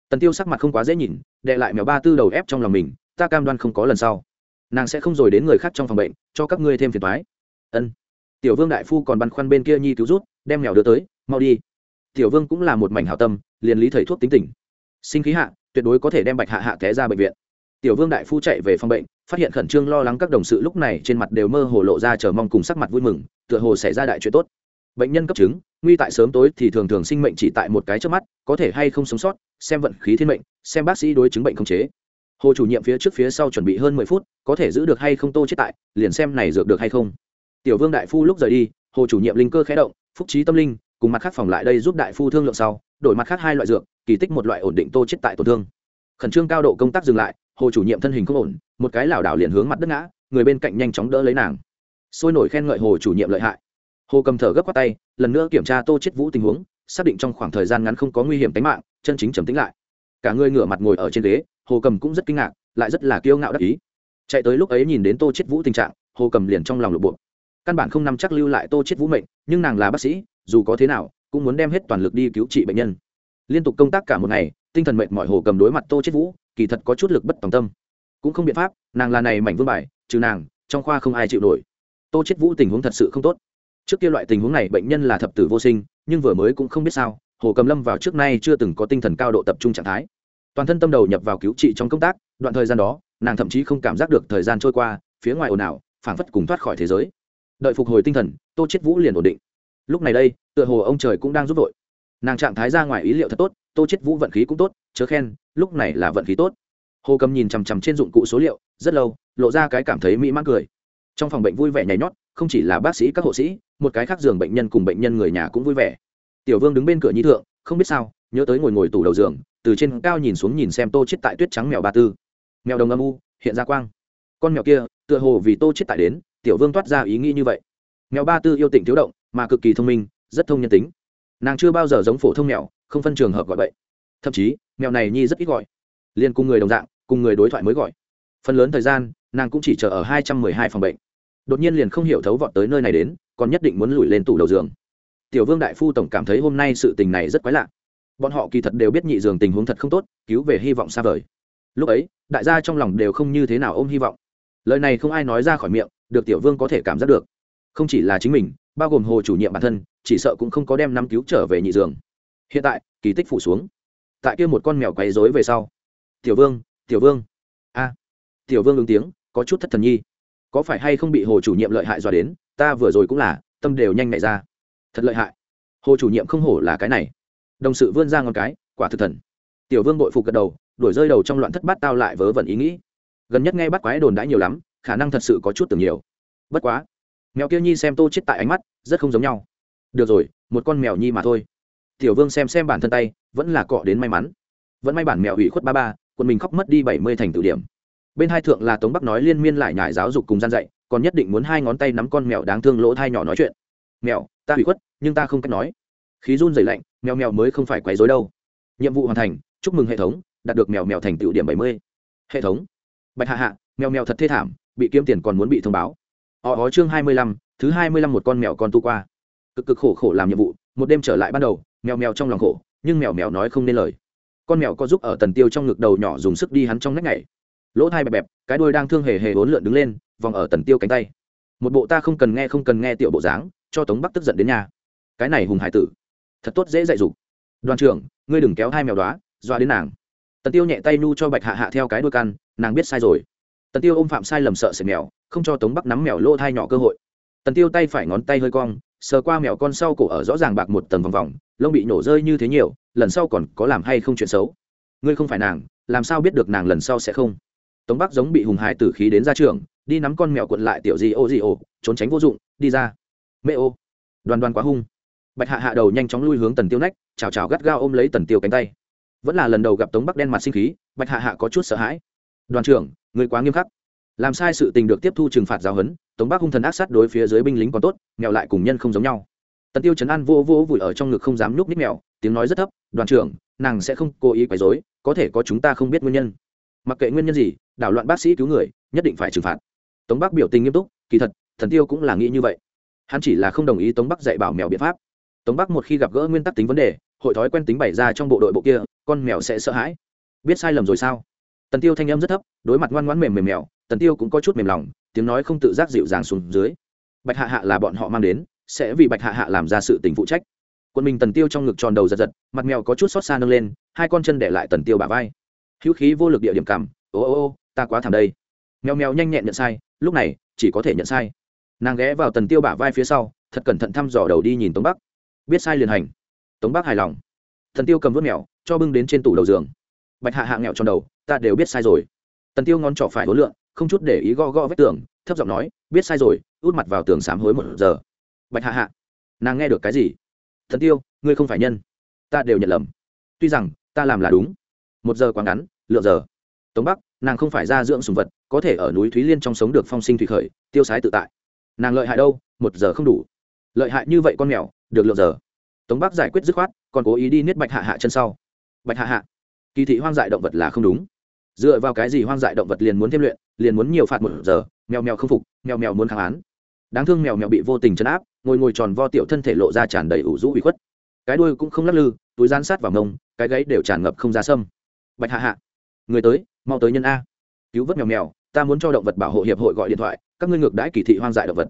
Tần tiêu sắc mặt không quá dễ nhìn, đệ lại mèo ba tư đầu ép trong lòng mình, ta cam đoan không có lần sau. Nàng sẽ không rồi đến người khác trong phòng bệnh, cho các ngươi thêm phiền toái. Ân. Tiểu vương đại phu còn băn khoăn bên kia nhi cứu rút, đem mèo đưa tới, mau đi. Tiểu vương cũng là một mảnh hảo tâm, liền lý thầy thuốc tính tình. Sinh khí hạ tuyệt đối có thể đem bạch hạ hạ té ra bệnh viện. Tiểu vương đại phu chạy về phòng bệnh, phát hiện khẩn trương lo lắng các đồng sự lúc này trên mặt đều mơ hồ lộ ra chờ mong cùng sắc mặt vui mừng, tựa hồ xảy ra đại chuyện tốt. Bệnh nhân cấp chứng, nguy tại sớm tối thì thường thường sinh mệnh chỉ tại một cái trước mắt, có thể hay không sống sót, xem vận khí thiên mệnh, xem bác sĩ đối chứng bệnh không chế. Hồ chủ nhiệm phía trước phía sau chuẩn bị hơn mười phút, có thể giữ được hay không tô chết tại, liền xem này dược được hay không. Tiểu vương đại phu lúc rời đi, hồ chủ nhiệm linh cơ khẽ động, phúc trí tâm linh, cùng mặt khác phòng lại đây giúp đại phu thương lượng sau, đổi mặt khác hai loại dược kỳ tích một loại ổn định tô chết tại tổn thương. Khẩn trương cao độ công tác dừng lại, hồ chủ nhiệm thân hình không ổn, một cái lảo đảo liền hướng mặt đất ngã, người bên cạnh nhanh chóng đỡ lấy nàng. Sôi nổi khen ngợi hồ chủ nhiệm lợi hại. Hồ cầm thở gấp qua tay, lần nữa kiểm tra tô chết vũ tình huống, xác định trong khoảng thời gian ngắn không có nguy hiểm tính mạng, chân chính trầm tĩnh lại. Cả người ngửa mặt ngồi ở trên ghế, hồ cầm cũng rất kinh ngạc, lại rất là kiêu ngạo đắc ý. Chạy tới lúc ấy nhìn đến tô chết vũ tình trạng, hồ cầm liền trong lòng lục buộc. Căn bản không nắm chắc lưu lại tô chết vũ mệnh, nhưng nàng là bác sĩ, dù có thế nào, cũng muốn đem hết toàn lực đi cứu trị bệnh nhân liên tục công tác cả một ngày, tinh thần mệt mỏi hồ cầm đối mặt tô chết vũ, kỳ thật có chút lực bất tòng tâm. Cũng không biện pháp, nàng là này mảnh vương bài, trừ nàng, trong khoa không ai chịu nổi. Tô chết vũ tình huống thật sự không tốt. Trước kia loại tình huống này bệnh nhân là thập tử vô sinh, nhưng vừa mới cũng không biết sao, hồ cầm lâm vào trước nay chưa từng có tinh thần cao độ tập trung trạng thái. Toàn thân tâm đầu nhập vào cứu trị trong công tác, đoạn thời gian đó, nàng thậm chí không cảm giác được thời gian trôi qua, phía ngoài ồn ào, phảng phất cùng thoát khỏi thế giới. Đợi phục hồi tinh thần, tô chết vũ liền ổn định. Lúc này đây, tựa hồ ông trời cũng đang giúp vội nàng trạng thái ra ngoài ý liệu thật tốt, tô chết vũ vận khí cũng tốt, chớ khen, lúc này là vận khí tốt. Hồ cầm nhìn chằm chằm trên dụng cụ số liệu, rất lâu, lộ ra cái cảm thấy mỹ mãn cười. Trong phòng bệnh vui vẻ nhảy nhót, không chỉ là bác sĩ, các hộ sĩ, một cái khác giường bệnh nhân cùng bệnh nhân người nhà cũng vui vẻ. Tiểu vương đứng bên cửa nhi thượng, không biết sao, nhớ tới ngồi ngồi tủ đầu giường, từ trên cao nhìn xuống nhìn xem tô chết tại tuyết trắng mèo ba tư. Mèo đồng âm u, hiện ra quang. Con mèo kia, tựa hồ vì tô chết tại đến, tiểu vương toát ra ý nghĩ như vậy. Mèo ba tư yêu tịnh thiếu động, mà cực kỳ thông minh, rất thông nhân tính nàng chưa bao giờ giống phổ thông mèo, không phân trường hợp gọi vậy thậm chí, mèo này nhi rất ít gọi. Liền cùng người đồng dạng, cùng người đối thoại mới gọi. Phần lớn thời gian, nàng cũng chỉ chờ ở hai trăm mười hai phòng bệnh. Đột nhiên liền không hiểu thấu vọt tới nơi này đến, còn nhất định muốn lùi lên tủ đầu giường. Tiểu vương đại phu tổng cảm thấy hôm nay sự tình này rất quái lạ. Bọn họ kỳ thật đều biết nhị giường tình huống thật không tốt, cứu về hy vọng xa vời. Lúc ấy, đại gia trong lòng đều không như thế nào ôm hy vọng. Lời này không ai nói ra khỏi miệng, được tiểu vương có thể cảm giác được. Không chỉ là chính mình bao gồm hồ chủ nhiệm bản thân, chỉ sợ cũng không có đem năm cứu trở về nhị giường. Hiện tại, kỳ tích phủ xuống. Tại kia một con mèo quấy rối về sau. Tiểu vương tiểu vương. A. Tiểu vương ứng tiếng, có chút thất thần nhi. Có phải hay không bị hồ chủ nhiệm lợi hại dọa đến, ta vừa rồi cũng là, tâm đều nhanh nhẹ ra. Thật lợi hại. Hồ chủ nhiệm không hổ là cái này. Đồng sự vươn ra ngón cái, quả thực thần. Tiểu vương bội phục gật đầu, đuổi rơi đầu trong loạn thất bát tao lại vớ vẩn ý nghĩ. Gần nhất nghe bắt quái đồn đãi nhiều lắm, khả năng thật sự có chút tưởng nhiều. Bất quá mèo kia nhi xem tô chết tại ánh mắt, rất không giống nhau. Được rồi, một con mèo nhi mà thôi. Tiểu vương xem xem bản thân tay, vẫn là cọ đến may mắn. Vẫn may bản mèo ủy khuất ba ba quân mình khóc mất đi bảy mươi thành tự điểm. Bên hai thượng là tống bắc nói liên miên lại nhải giáo dục cùng gian dạy, còn nhất định muốn hai ngón tay nắm con mèo đáng thương lỗ thai nhỏ nói chuyện. Mèo, ta ủy khuất, nhưng ta không cách nói. Khí run dày lạnh, mèo mèo mới không phải quấy dối đâu. Nhiệm vụ hoàn thành, chúc mừng hệ thống, đạt được mèo mèo thành tựu điểm bảy mươi. Hệ thống. Bạch hạ hạ, mèo mèo thật thê thảm, bị kiếm tiền còn muốn bị thông báo họ có chương hai mươi lăm, thứ hai mươi lăm một con mèo con tu qua. Cực cực khổ khổ làm nhiệm vụ, một đêm trở lại ban đầu, mèo mèo trong lòng khổ, nhưng mèo mèo nói không nên lời. Con mèo có giúp ở tần tiêu trong ngực đầu nhỏ dùng sức đi hắn trong nách ngày lỗ thai bẹp bẹp, cái đuôi đang thương hề hề bốn lượn đứng lên, vòng ở tần tiêu cánh tay. Một bộ ta không cần nghe không cần nghe tiểu bộ dáng, cho tống bắc tức giận đến nhà. Cái này hùng hải tử, thật tốt dễ dạy dục. Đoàn trưởng, ngươi đừng kéo hai mèo đó doa đến nàng. Tần tiêu nhẹ tay nu cho bạch hạ hạ theo cái đuôi căn nàng biết sai rồi. Tần tiêu ôm phạm sai lầm sợ sệt mèo không cho tống bắc nắm mèo lô thai nhỏ cơ hội tần tiêu tay phải ngón tay hơi cong sờ qua mèo con sau cổ ở rõ ràng bạc một tầng vòng vòng lông bị nổ rơi như thế nhiều lần sau còn có làm hay không chuyện xấu ngươi không phải nàng làm sao biết được nàng lần sau sẽ không tống bắc giống bị hùng hải tử khí đến ra trường đi nắm con mèo cuộn lại tiểu gì ô gì ô trốn tránh vô dụng đi ra mẹ ô đoàn đoàn quá hung bạch hạ hạ đầu nhanh chóng lui hướng tần tiêu nách chào chào gắt gao ôm lấy tần tiêu cánh tay vẫn là lần đầu gặp tống bắc đen mặt sinh khí bạch hạ hạ có chút sợ hãi đoàn trưởng người quá nghiêm khắc làm sai sự tình được tiếp thu trừng phạt giáo huấn, tống bắc hung thần ác sát đối phía dưới binh lính còn tốt, nghèo lại cùng nhân không giống nhau. Tần tiêu chấn an vô vô vùi ở trong ngực không dám nhúc nít mèo, tiếng nói rất thấp, đoàn trưởng, nàng sẽ không cố ý quấy rối, có thể có chúng ta không biết nguyên nhân. Mặc kệ nguyên nhân gì, đảo loạn bác sĩ cứu người, nhất định phải trừng phạt. Tống bắc biểu tình nghiêm túc, kỳ thật thần tiêu cũng là nghĩ như vậy. Hắn chỉ là không đồng ý tống bắc dạy bảo mèo biện pháp. Tống bắc một khi gặp gỡ nguyên tắc tính vấn đề, hội thói quen tính bày ra trong bộ đội bộ kia, con mèo sẽ sợ hãi. Biết sai lầm rồi sao? Tần tiêu thanh âm rất thấp, đối mặt ngoan ngoãn mềm mềm mèo tần tiêu cũng có chút mềm lòng, tiếng nói không tự giác dịu dàng xuống dưới. Bạch hạ hạ là bọn họ mang đến, sẽ vì bạch hạ hạ làm ra sự tình phụ trách. Quân mình tần tiêu trong ngực tròn đầu giật giật, mặt mèo có chút xót xa nâng lên, hai con chân để lại tần tiêu bả vai. Hữu khí vô lực địa điểm cảm, ô ô ô, ta quá thảm đây. Mèo mèo nhanh nhẹn nhận sai, lúc này, chỉ có thể nhận sai. Nàng ghé vào tần tiêu bả vai phía sau, thật cẩn thận thăm dò đầu đi nhìn tống bắc. Biết sai liền hành. Tống bắc hài lòng. Thần tiêu cầm vớt mèo, cho bưng đến trên tủ đầu giường. Bạch hạ hạ nghèo tròn đầu, ta đều biết sai rồi. Tần tiêu ngón trỏ phải hối lượng không chút để ý gõ gõ vết tường, thấp giọng nói, biết sai rồi, út mặt vào tường sám hối một giờ. Bạch hạ hạ, nàng nghe được cái gì? Thần tiêu, ngươi không phải nhân. Ta đều nhận lầm. Tuy rằng, ta làm là đúng. Một giờ quá ngắn, lượng giờ. Tống bắc, nàng không phải ra dưỡng sùng vật, có thể ở núi thúy liên trong sống được phong sinh thủy khởi, tiêu sái tự tại. Nàng lợi hại đâu, một giờ không đủ. Lợi hại như vậy con mèo, được lượng giờ. Tống bắc giải quyết dứt khoát, còn cố ý đi niết bạch hạ hạ chân sau. Bạch hạ hạ, kỳ thị hoang dại động vật là không đúng dựa vào cái gì hoang dại động vật liền muốn thêm luyện, liền muốn nhiều phạt một giờ, mèo mèo không phục, mèo mèo muốn kháng án. Đáng thương mèo mèo bị vô tình chấn áp, ngồi ngồi tròn vo tiểu thân thể lộ ra tràn đầy ủ rũ bị khuất. Cái đuôi cũng không lắc lư, túi gian sát vào mông, cái gáy đều tràn ngập không ra sâm. Bạch hạ hạ, người tới, mau tới nhân a. Cứu vớt mèo mèo, ta muốn cho động vật bảo hộ hiệp hội gọi điện thoại, các ngươi ngược đãi kỳ thị hoang dại động vật.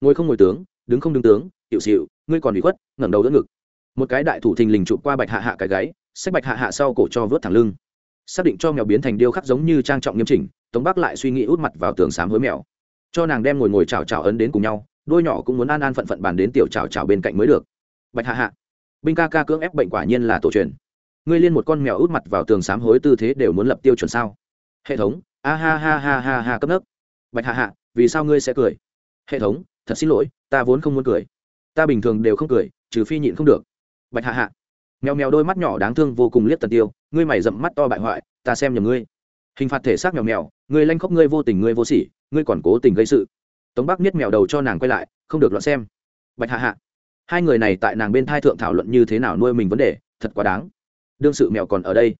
Ngồi không ngồi tướng, đứng không đứng tướng hiệu xịu ngươi còn bị khuất, ngẩng đầu đỡ ngực. Một cái đại thủ thình lình chụp qua bạch hạ hạ cái gáy, xách bạch hạ hạ sau cổ cho vớt thẳng lưng xác định cho mèo biến thành điêu khắc giống như trang trọng nghiêm chỉnh, tống bắc lại suy nghĩ út mặt vào tường xám hối mèo. Cho nàng đem ngồi ngồi chào chào ấn đến cùng nhau, đôi nhỏ cũng muốn an an phận phận bàn đến tiểu chào chào bên cạnh mới được. Bạch hạ hạ, binh ca ca cưỡng ép bệnh quả nhiên là tổ truyền. Ngươi liên một con mèo út mặt vào tường xám hối tư thế đều muốn lập tiêu chuẩn sao? Hệ thống, a ha ha ha ha ha cấp nấc. Bạch hạ hạ, vì sao ngươi sẽ cười? Hệ thống, thật xin lỗi, ta vốn không muốn cười. Ta bình thường đều không cười, trừ phi nhịn không được. Bạch hạ hạ, mèo mèo đôi mắt nhỏ đáng thương vô cùng liếc tần tiêu ngươi mày dậm mắt to bại hoại, ta xem nhầm ngươi. Hình phạt thể xác mèo mèo, ngươi lanh khóc ngươi vô tình ngươi vô sỉ, ngươi còn cố tình gây sự. Tống bắc miết mèo đầu cho nàng quay lại, không được loạn xem. Bạch hạ hạ, hai người này tại nàng bên thai thượng thảo luận như thế nào nuôi mình vấn đề, thật quá đáng. Đương sự mèo còn ở đây.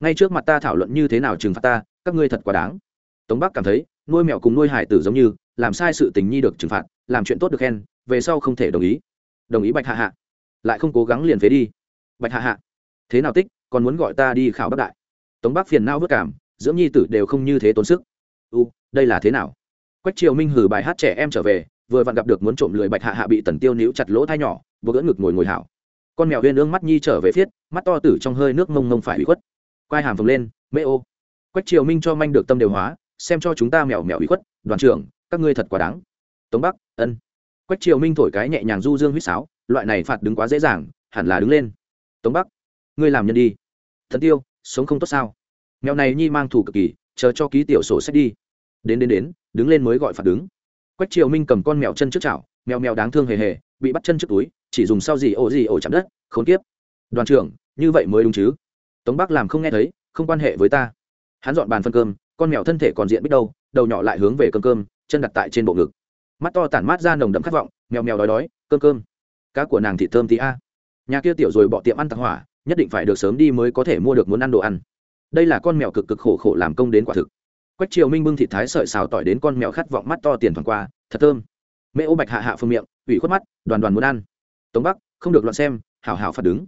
Ngay trước mặt ta thảo luận như thế nào trừng phạt ta, các ngươi thật quá đáng. Tống bắc cảm thấy, nuôi mèo cùng nuôi hải tử giống như, làm sai sự tình nhi được trừng phạt, làm chuyện tốt được khen, về sau không thể đồng ý. Đồng ý bạch hạ hạ. Lại không cố gắng liền phế đi. Bạch hạ hạ thế nào tích, còn muốn gọi ta đi khảo bắc đại. Tống bắc phiền não vất cảm, dưỡng nhi tử đều không như thế tốn sức. U, đây là thế nào? Quách triều minh hử bài hát trẻ em trở về, vừa vặn gặp được muốn trộm lười bạch hạ hạ bị tần tiêu níu chặt lỗ thai nhỏ, vừa gỡ ngực ngồi ngồi hảo. Con mèo huyên ương mắt nhi trở về phiết, mắt to tử trong hơi nước mông mông phải bị khuất. Quai hàm phồng lên, mê ô. Quách triều minh cho manh được tâm đều hóa, xem cho chúng ta mèo mèo bị khuất, đoàn trưởng, các ngươi thật quá đáng. Tống bắc ân. Quách triều minh thổi cái nhẹ nhàng du dương huýt sáo, loại này phạt đứng quá dễ dàng, hẳn là đứng lên. Tống bắc ngươi làm nhân đi. Thần tiêu, sống không tốt sao? Mèo này nhi mang thủ cực kỳ, chờ cho ký tiểu sổ sách đi. Đến đến đến, đứng lên mới gọi phạt đứng. Quách triều minh cầm con mèo chân trước chảo, mèo mèo đáng thương hề hề, bị bắt chân trước túi, chỉ dùng sau gì ổ gì ổ chạm đất, khốn kiếp. Đoàn trưởng, như vậy mới đúng chứ? Tống bắc làm không nghe thấy, không quan hệ với ta. Hắn dọn bàn phân cơm, con mèo thân thể còn diện biết đâu, đầu nhỏ lại hướng về cơm cơm, chân đặt tại trên bộ ngực. Mắt to tản mát ra nồng đậm khát vọng, mèo mèo đói đói, cơm cơm. Cá của nàng thịt thơm tí a. Nhà kia tiểu rồi bỏ tiệm ăn tặc hỏa nhất định phải được sớm đi mới có thể mua được muốn ăn đồ ăn. Đây là con mèo cực cực khổ khổ làm công đến quả thực. Quách triều minh bưng thịt thái sợi xào tỏi đến con mèo khát vọng mắt to tiền thoảng qua, thật thơm. Mẹ ô bạch hạ hạ phương miệng, ủy khuất mắt, đoàn đoàn muốn ăn. Tống bắc, không được loạn xem, hảo hảo phạt đứng.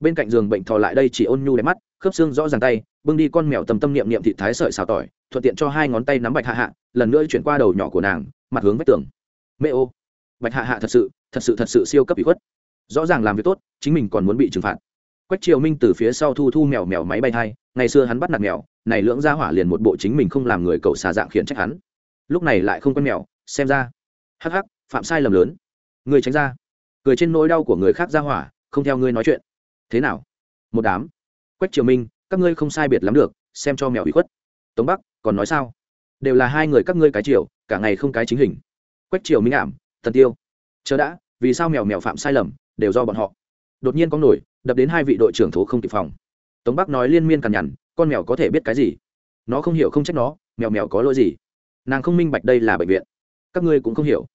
Bên cạnh giường bệnh thò lại đây chỉ ôn nhu đẹp mắt, khớp xương rõ ràng tay, bưng đi con mèo tầm tâm niệm niệm thịt thái sợi xào tỏi, thuận tiện cho hai ngón tay nắm bạch hạ hạ, lần nữa chuyển qua đầu nhỏ của nàng, mặt hướng vách tường. Mẹ ô. Bạch hạ hạ thật sự thật sự thật sự siêu cấp bị khuất. Rõ ràng làm việc tốt, chính mình còn muốn bị trừng phạt quách triều minh từ phía sau thu thu mèo mèo máy bay thai, ngày xưa hắn bắt nạt mèo, này lưỡng ra hỏa liền một bộ chính mình không làm người cậu xà dạng khiển trách hắn. Lúc này lại không quen mèo, xem ra. Hắc hắc, phạm sai lầm lớn. Người tránh ra. Cười trên nỗi đau của người khác ra hỏa, không theo ngươi nói chuyện. Thế nào? Một đám. Quách triều minh, các ngươi không sai biệt lắm được, xem cho mèo bị khuất. Tống bắc, còn nói sao? Đều là hai người các ngươi cái triều, cả ngày không cái chính hình. Quách triều minh ảm, thần tiêu. Chờ đã, vì sao mèo mèo phạm sai lầm, đều do bọn họ đột nhiên có nổi, đập đến hai vị đội trưởng thố không kịp phòng. Tống bắc nói liên miên cằn nhằn, con mèo có thể biết cái gì? Nó không hiểu không trách nó, mèo mèo có lỗi gì? Nàng không minh bạch đây là bệnh viện. Các ngươi cũng không hiểu.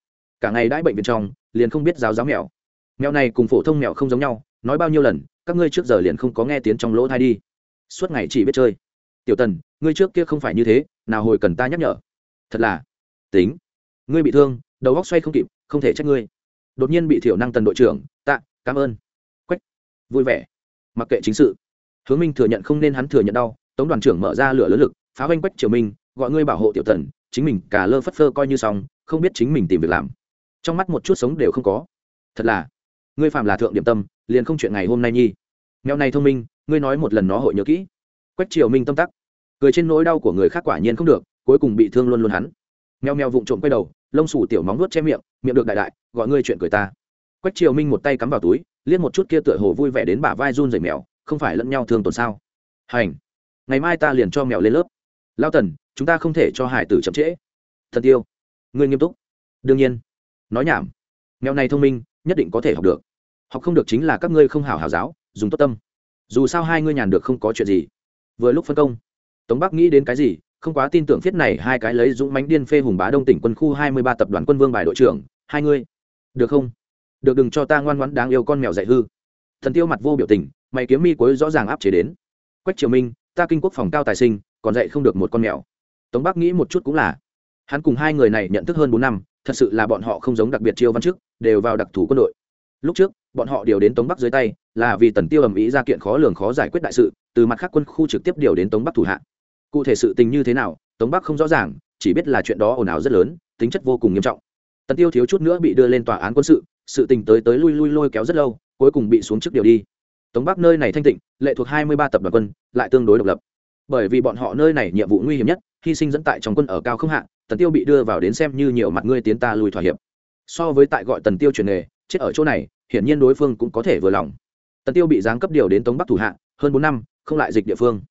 Cả ngày đãi bệnh viện trong, liền không biết giáo giáo mèo. Mèo này cùng phổ thông mèo không giống nhau, nói bao nhiêu lần, các ngươi trước giờ liền không có nghe tiếng trong lỗ thai đi. Suốt ngày chỉ biết chơi. Tiểu tần, ngươi trước kia không phải như thế, nào hồi cần ta nhắc nhở? Thật là. Tính. Ngươi bị thương, đầu góc xoay không kịp, không thể trách ngươi. Đột nhiên bị thiểu năng tần đội trưởng, tạ, cảm ơn vui vẻ. Mặc kệ chính sự. Hướng minh thừa nhận không nên hắn thừa nhận đau, tống đoàn trưởng mở ra lửa lớn lực, phá oanh quách triều minh, gọi ngươi bảo hộ tiểu tần, chính mình cả lơ phất phơ coi như xong, không biết chính mình tìm việc làm. Trong mắt một chút sống đều không có. Thật là, ngươi phạm là thượng điểm tâm, liền không chuyện ngày hôm nay nhi. Mèo này thông minh, ngươi nói một lần nó hội nhớ kỹ. Quách triều minh tâm tắc. Cười trên nỗi đau của người khác quả nhiên không được, cuối cùng bị thương luôn luôn hắn. Mèo mèo vụng trộm quay đầu, lông sủ tiểu móng nuốt che miệng miệng được đại đại, gọi ngươi chuyện cười ta quách triều minh một tay cắm vào túi, liếc một chút kia tựa hồ vui vẻ đến bả vai run rẩy mèo, không phải lẫn nhau thường tuần sao? Hành. Ngày mai ta liền cho mèo lên lớp. Lao tần, chúng ta không thể cho hải tử chậm trễ. Thần tiêu, ngươi nghiêm túc. Đương nhiên. Nói nhảm. Mèo này thông minh, nhất định có thể học được. Học không được chính là các ngươi không hảo hảo giáo, dùng tốt tâm. Dù sao hai ngươi nhàn được không có chuyện gì. Vừa lúc phân công, tống bắc nghĩ đến cái gì, không quá tin tưởng thiết này hai cái lấy dũng mánh điên phê hùng bá đông tỉnh quân khu hai mươi ba tập đoàn quân vương bài đội trưởng, hai ngươi. Được không? Được đừng cho ta ngoan ngoãn đáng yêu con mèo dạy hư. Thần tiêu mặt vô biểu tình, mày kiếm mi cuối rõ ràng áp chế đến. Quách triều minh, ta kinh quốc phòng cao tài sinh, còn dạy không được một con mèo. Tống bắc nghĩ một chút cũng là. Hắn cùng hai người này nhận thức hơn bốn năm, thật sự là bọn họ không giống đặc biệt chiêu văn chức, đều vào đặc thù quân đội. Lúc trước, bọn họ điều đến tống bắc dưới tay, là vì tần tiêu ầm ĩ ra kiện khó lường khó giải quyết đại sự, từ mặt khác quân khu trực tiếp điều đến tống bắc thủ hạ. Cụ thể sự tình như thế nào, tống bắc không rõ ràng, chỉ biết là chuyện đó ồn ào rất lớn, tính chất vô cùng nghiêm trọng. Tần tiêu thiếu chút nữa bị đưa lên tòa án quân sự sự tình tới tới lui lui lôi kéo rất lâu, cuối cùng bị xuống trước điều đi. Tống bắc nơi này thanh tịnh, lệ thuộc hai mươi ba tập đoàn quân, lại tương đối độc lập. Bởi vì bọn họ nơi này nhiệm vụ nguy hiểm nhất, hy sinh dẫn tại trong quân ở cao không hạ, tần tiêu bị đưa vào đến xem như nhiều mặt ngươi tiến ta lùi thỏa hiệp. So với tại gọi tần tiêu chuyển nghề, chết ở chỗ này, hiển nhiên đối phương cũng có thể vừa lòng. Tần tiêu bị giáng cấp điều đến tống bắc thủ hạ, hơn bốn năm, không lại dịch địa phương.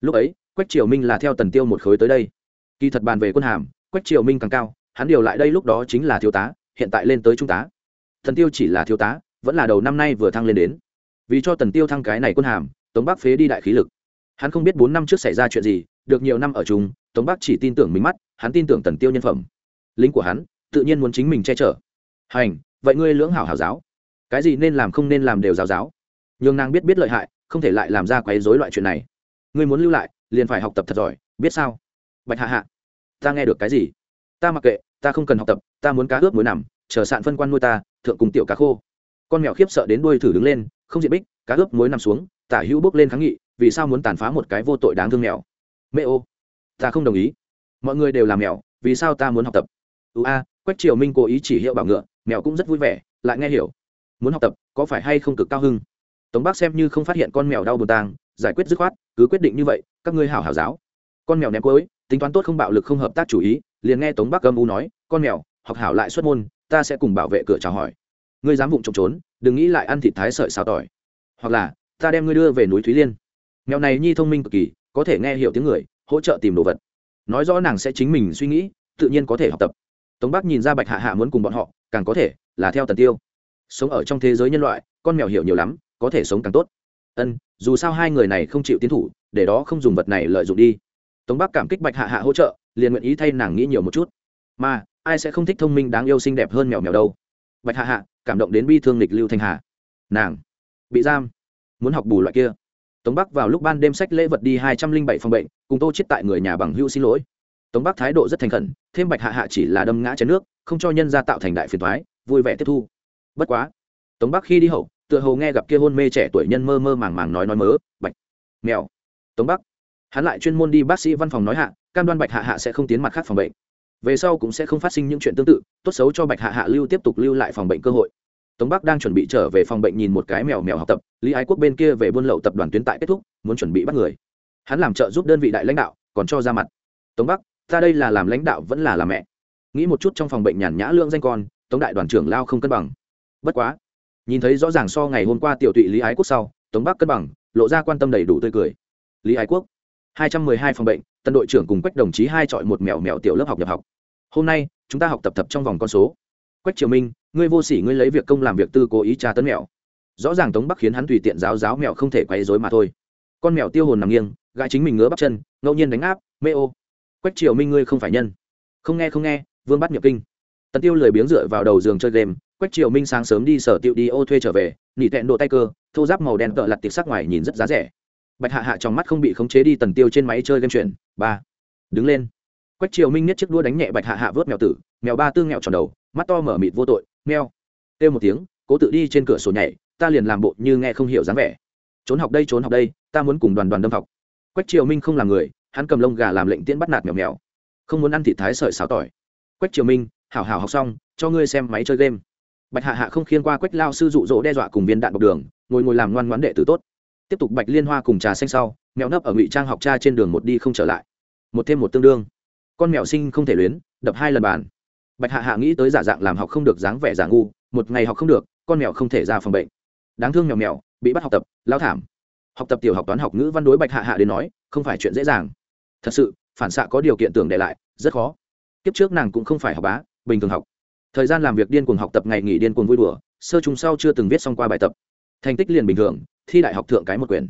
Lúc ấy, quách triều minh là theo tần tiêu một khối tới đây. Kỳ thật bàn về quân hàm, quách triều minh càng cao, hắn điều lại đây lúc đó chính là thiếu tá, hiện tại lên tới trung tá tần tiêu chỉ là thiếu tá, vẫn là đầu năm nay vừa thăng lên đến. Vì cho tần tiêu thăng cái này quân hàm, tống bắc phế đi đại khí lực. Hắn không biết bốn năm trước xảy ra chuyện gì, được nhiều năm ở chung, tống bắc chỉ tin tưởng mình mắt, hắn tin tưởng tần tiêu nhân phẩm. Lính của hắn, tự nhiên muốn chính mình che chở. Hành, vậy ngươi lưỡng hảo hảo giáo. Cái gì nên làm không nên làm đều giáo giáo. Nhường nàng biết biết lợi hại, không thể lại làm ra quấy rối loại chuyện này. Ngươi muốn lưu lại, liền phải học tập thật giỏi, biết sao? Bạch hạ hạ, ta nghe được cái gì? Ta mặc kệ, ta không cần học tập, ta muốn cá ướp muối nằm, chờ sạn phân quan nuôi ta thượng cùng tiểu cá khô. Con mèo khiếp sợ đến đuôi thử đứng lên, không diện bích, cá ướp muối nằm xuống, tả hữu bước lên kháng nghị, vì sao muốn tàn phá một cái vô tội đáng thương mèo? Mẹ ô, ta không đồng ý. Mọi người đều làm mèo, vì sao ta muốn học tập? Ưu a, quách triều minh cố ý chỉ hiệu bảo ngựa, mèo cũng rất vui vẻ, lại nghe hiểu. Muốn học tập, có phải hay không cực cao hưng? Tống bác xem như không phát hiện con mèo đau buồn tang, giải quyết dứt khoát, cứ quyết định như vậy, các ngươi hảo hảo giáo. Con mèo ném cuối, tính toán tốt không bạo lực không hợp tác chủ ý, liền nghe tống bác âm u nói, con mèo, học hảo lại xuất môn ta sẽ cùng bảo vệ cửa chào hỏi. Ngươi dám vụng trộm trốn, đừng nghĩ lại ăn thịt thái sợi xào tỏi. Hoặc là, ta đem ngươi đưa về núi thúy liên. Mèo này nhi thông minh cực kỳ, có thể nghe hiểu tiếng người, hỗ trợ tìm đồ vật. Nói rõ nàng sẽ chính mình suy nghĩ, tự nhiên có thể học tập. Tống bắc nhìn ra bạch hạ hạ muốn cùng bọn họ, càng có thể là theo tần tiêu. Sống ở trong thế giới nhân loại, con mèo hiểu nhiều lắm, có thể sống càng tốt. Ân, dù sao hai người này không chịu tiến thủ, để đó không dùng vật này lợi dụng đi. Tống bắc cảm kích bạch hạ hạ hỗ trợ, liền nguyện ý thay nàng nghĩ nhiều một chút. Mà ai sẽ không thích thông minh đáng yêu xinh đẹp hơn mèo mèo đâu. Bạch hạ hạ, cảm động đến bi thương lịch lưu thanh hà. Nàng, bị giam, muốn học bù loại kia. Tống bắc vào lúc ban đêm sách lễ vật đi hai trăm linh bảy phòng bệnh, cùng tô chết tại người nhà bằng hữu xin lỗi. Tống bắc thái độ rất thành khẩn, thêm bạch hạ hạ chỉ là đâm ngã chén nước, không cho nhân ra tạo thành đại phiền thoái vui vẻ tiếp thu. Bất quá, tống bắc khi đi hậu, tựa hồ nghe gặp kia hôn mê trẻ tuổi nhân mơ mơ màng màng nói nói mớ, bạch, mèo. Tống bắc, hắn lại chuyên môn đi bác sĩ văn phòng nói hạ, cam đoan bạch hạ hạ sẽ không tiến mặt khác phòng bệnh về sau cũng sẽ không phát sinh những chuyện tương tự, tốt xấu cho bạch hạ hạ lưu tiếp tục lưu lại phòng bệnh cơ hội. Tống bắc đang chuẩn bị trở về phòng bệnh nhìn một cái mèo mèo học tập, lý ái quốc bên kia về buôn lậu tập đoàn tuyến tại kết thúc, muốn chuẩn bị bắt người. Hắn làm trợ giúp đơn vị đại lãnh đạo, còn cho ra mặt. Tống bắc, ta đây là làm lãnh đạo vẫn là làm mẹ. Nghĩ một chút trong phòng bệnh nhàn nhã lương danh con, tống đại đoàn trưởng lao không cân bằng. Bất quá. Nhìn thấy rõ ràng so ngày hôm qua tiểu tụy lý ái quốc sau, tống bắc cân bằng, lộ ra quan tâm đầy đủ tươi cười. Lý ái quốc, hai trăm mười hai phòng bệnh tân đội trưởng cùng quách đồng chí hai chọi một mèo mèo tiểu lớp học nhập học. Hôm nay, chúng ta học tập tập trong vòng con số. Quách triều minh, ngươi vô sỉ ngươi lấy việc công làm việc tư cố ý tra tấn mèo rõ ràng tống bắc khiến hắn tùy tiện giáo giáo mèo không thể quấy dối mà thôi. Con mèo tiêu hồn nằm nghiêng gãi chính mình ngứa bắp chân, ngẫu nhiên đánh áp, mê ô. Quách triều minh ngươi không phải nhân. Không nghe không nghe, vương bắt nhập kinh. Tần tiêu lười biếng dựa vào đầu giường chơi game, quách triều minh sáng sớm đi sở tiệu đi ô thuê trở về, nỉ tẹn độ tay cơ, thô giáp màu đen tợ lặt tiệc sắc ngoài nhìn rất giá rẻ bạch hạ hạ trong mắt không bị khống chế đi tần tiêu trên máy chơi game chuyển ba. Đứng lên. Quách triều minh nhất chiếc đua đánh nhẹ bạch hạ hạ vớt mèo tử. Mèo ba tư nghẹo tròn đầu, mắt to mở mịt vô tội mèo kêu một tiếng, cố tự đi trên cửa sổ nhảy, ta liền làm bộ như nghe không hiểu dáng vẻ. Trốn học đây, trốn học đây, ta muốn cùng đoàn đoàn đâm học. Quách triều minh không làm người, hắn cầm lông gà làm lệnh tiễn bắt nạt mèo mèo. Không muốn ăn thịt thái sợi xáo tỏi. Quách triều minh, hảo hảo học xong, cho ngươi xem máy chơi game. Bạch hạ hạ không khiên qua quách lao sư dụ dỗ đe dọa cùng viên đạn bọc đường, ngồi ngồi làm ngoan ngoãn đệ tử tốt tiếp tục bạch liên hoa cùng trà xanh sau mèo nấp ở ngụy trang học cha trên đường một đi không trở lại. Một thêm một tương đương. Con mèo sinh không thể luyến, đập hai lần bàn. Bạch hạ hạ nghĩ tới giả dạng làm học không được dáng vẻ giả ngu, một ngày học không được, con mèo không thể ra phòng bệnh. Đáng thương mèo mèo bị bắt học tập, lao thảm. Học tập tiểu học toán học ngữ văn đối bạch hạ hạ đến nói, không phải chuyện dễ dàng. Thật sự, phản xạ có điều kiện tưởng để lại, rất khó. Kiếp trước nàng cũng không phải học bá, bình thường học. Thời gian làm việc điên cuồng học tập ngày nghỉ điên cuồng vui đùa, sơ trùng sau chưa từng viết xong qua bài tập. Thành tích liền bình thường thi đại học thượng cái một quyền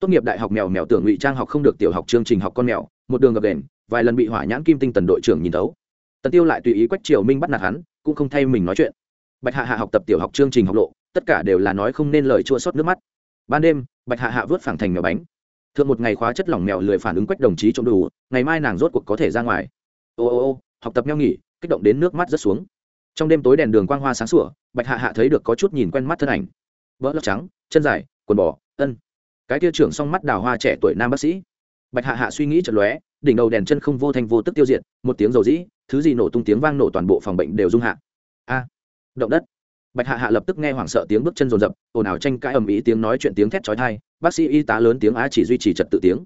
tốt nghiệp đại học mèo mèo tưởng ngụy trang học không được tiểu học chương trình học con mèo, một đường gập đền, vài lần bị hỏa nhãn kim tinh tần đội trưởng nhìn thấu. Tần tiêu lại tùy ý quách triều minh bắt nạt hắn, cũng không thay mình nói chuyện. Bạch hạ hạ học tập tiểu học chương trình học lộ, tất cả đều là nói không nên lời chua xót nước mắt. Ban đêm, bạch hạ hạ vớt phẳng thành mèo bánh. Thượng một ngày khóa chất lỏng mèo lười phản ứng quách đồng chí trộm đủ, ngày mai nàng rốt cuộc có thể ra ngoài. Ô ô ô, học tập nhau nghỉ, kích động đến nước mắt rất xuống. Trong đêm tối đèn đường quang hoa sáng sủa, bạch hạ hạ thấy được có chút nhìn quen mắt thân ảnh. Vỡ lóc trắng, chân dài quần bò, ân. Cái tia trưởng song mắt đào hoa trẻ tuổi nam bác sĩ. Bạch hạ hạ suy nghĩ chật lóe, đỉnh đầu đèn chân không vô thanh vô tức tiêu diệt, một tiếng dầu dĩ thứ gì nổ tung tiếng vang nổ toàn bộ phòng bệnh đều rung hạ. A, động đất. Bạch hạ hạ lập tức nghe hoảng sợ tiếng bước chân rồn rập, ồn ào tranh cãi ầm ĩ tiếng nói chuyện tiếng thét chói tai, bác sĩ y tá lớn tiếng á chỉ duy trì trật tự tiếng.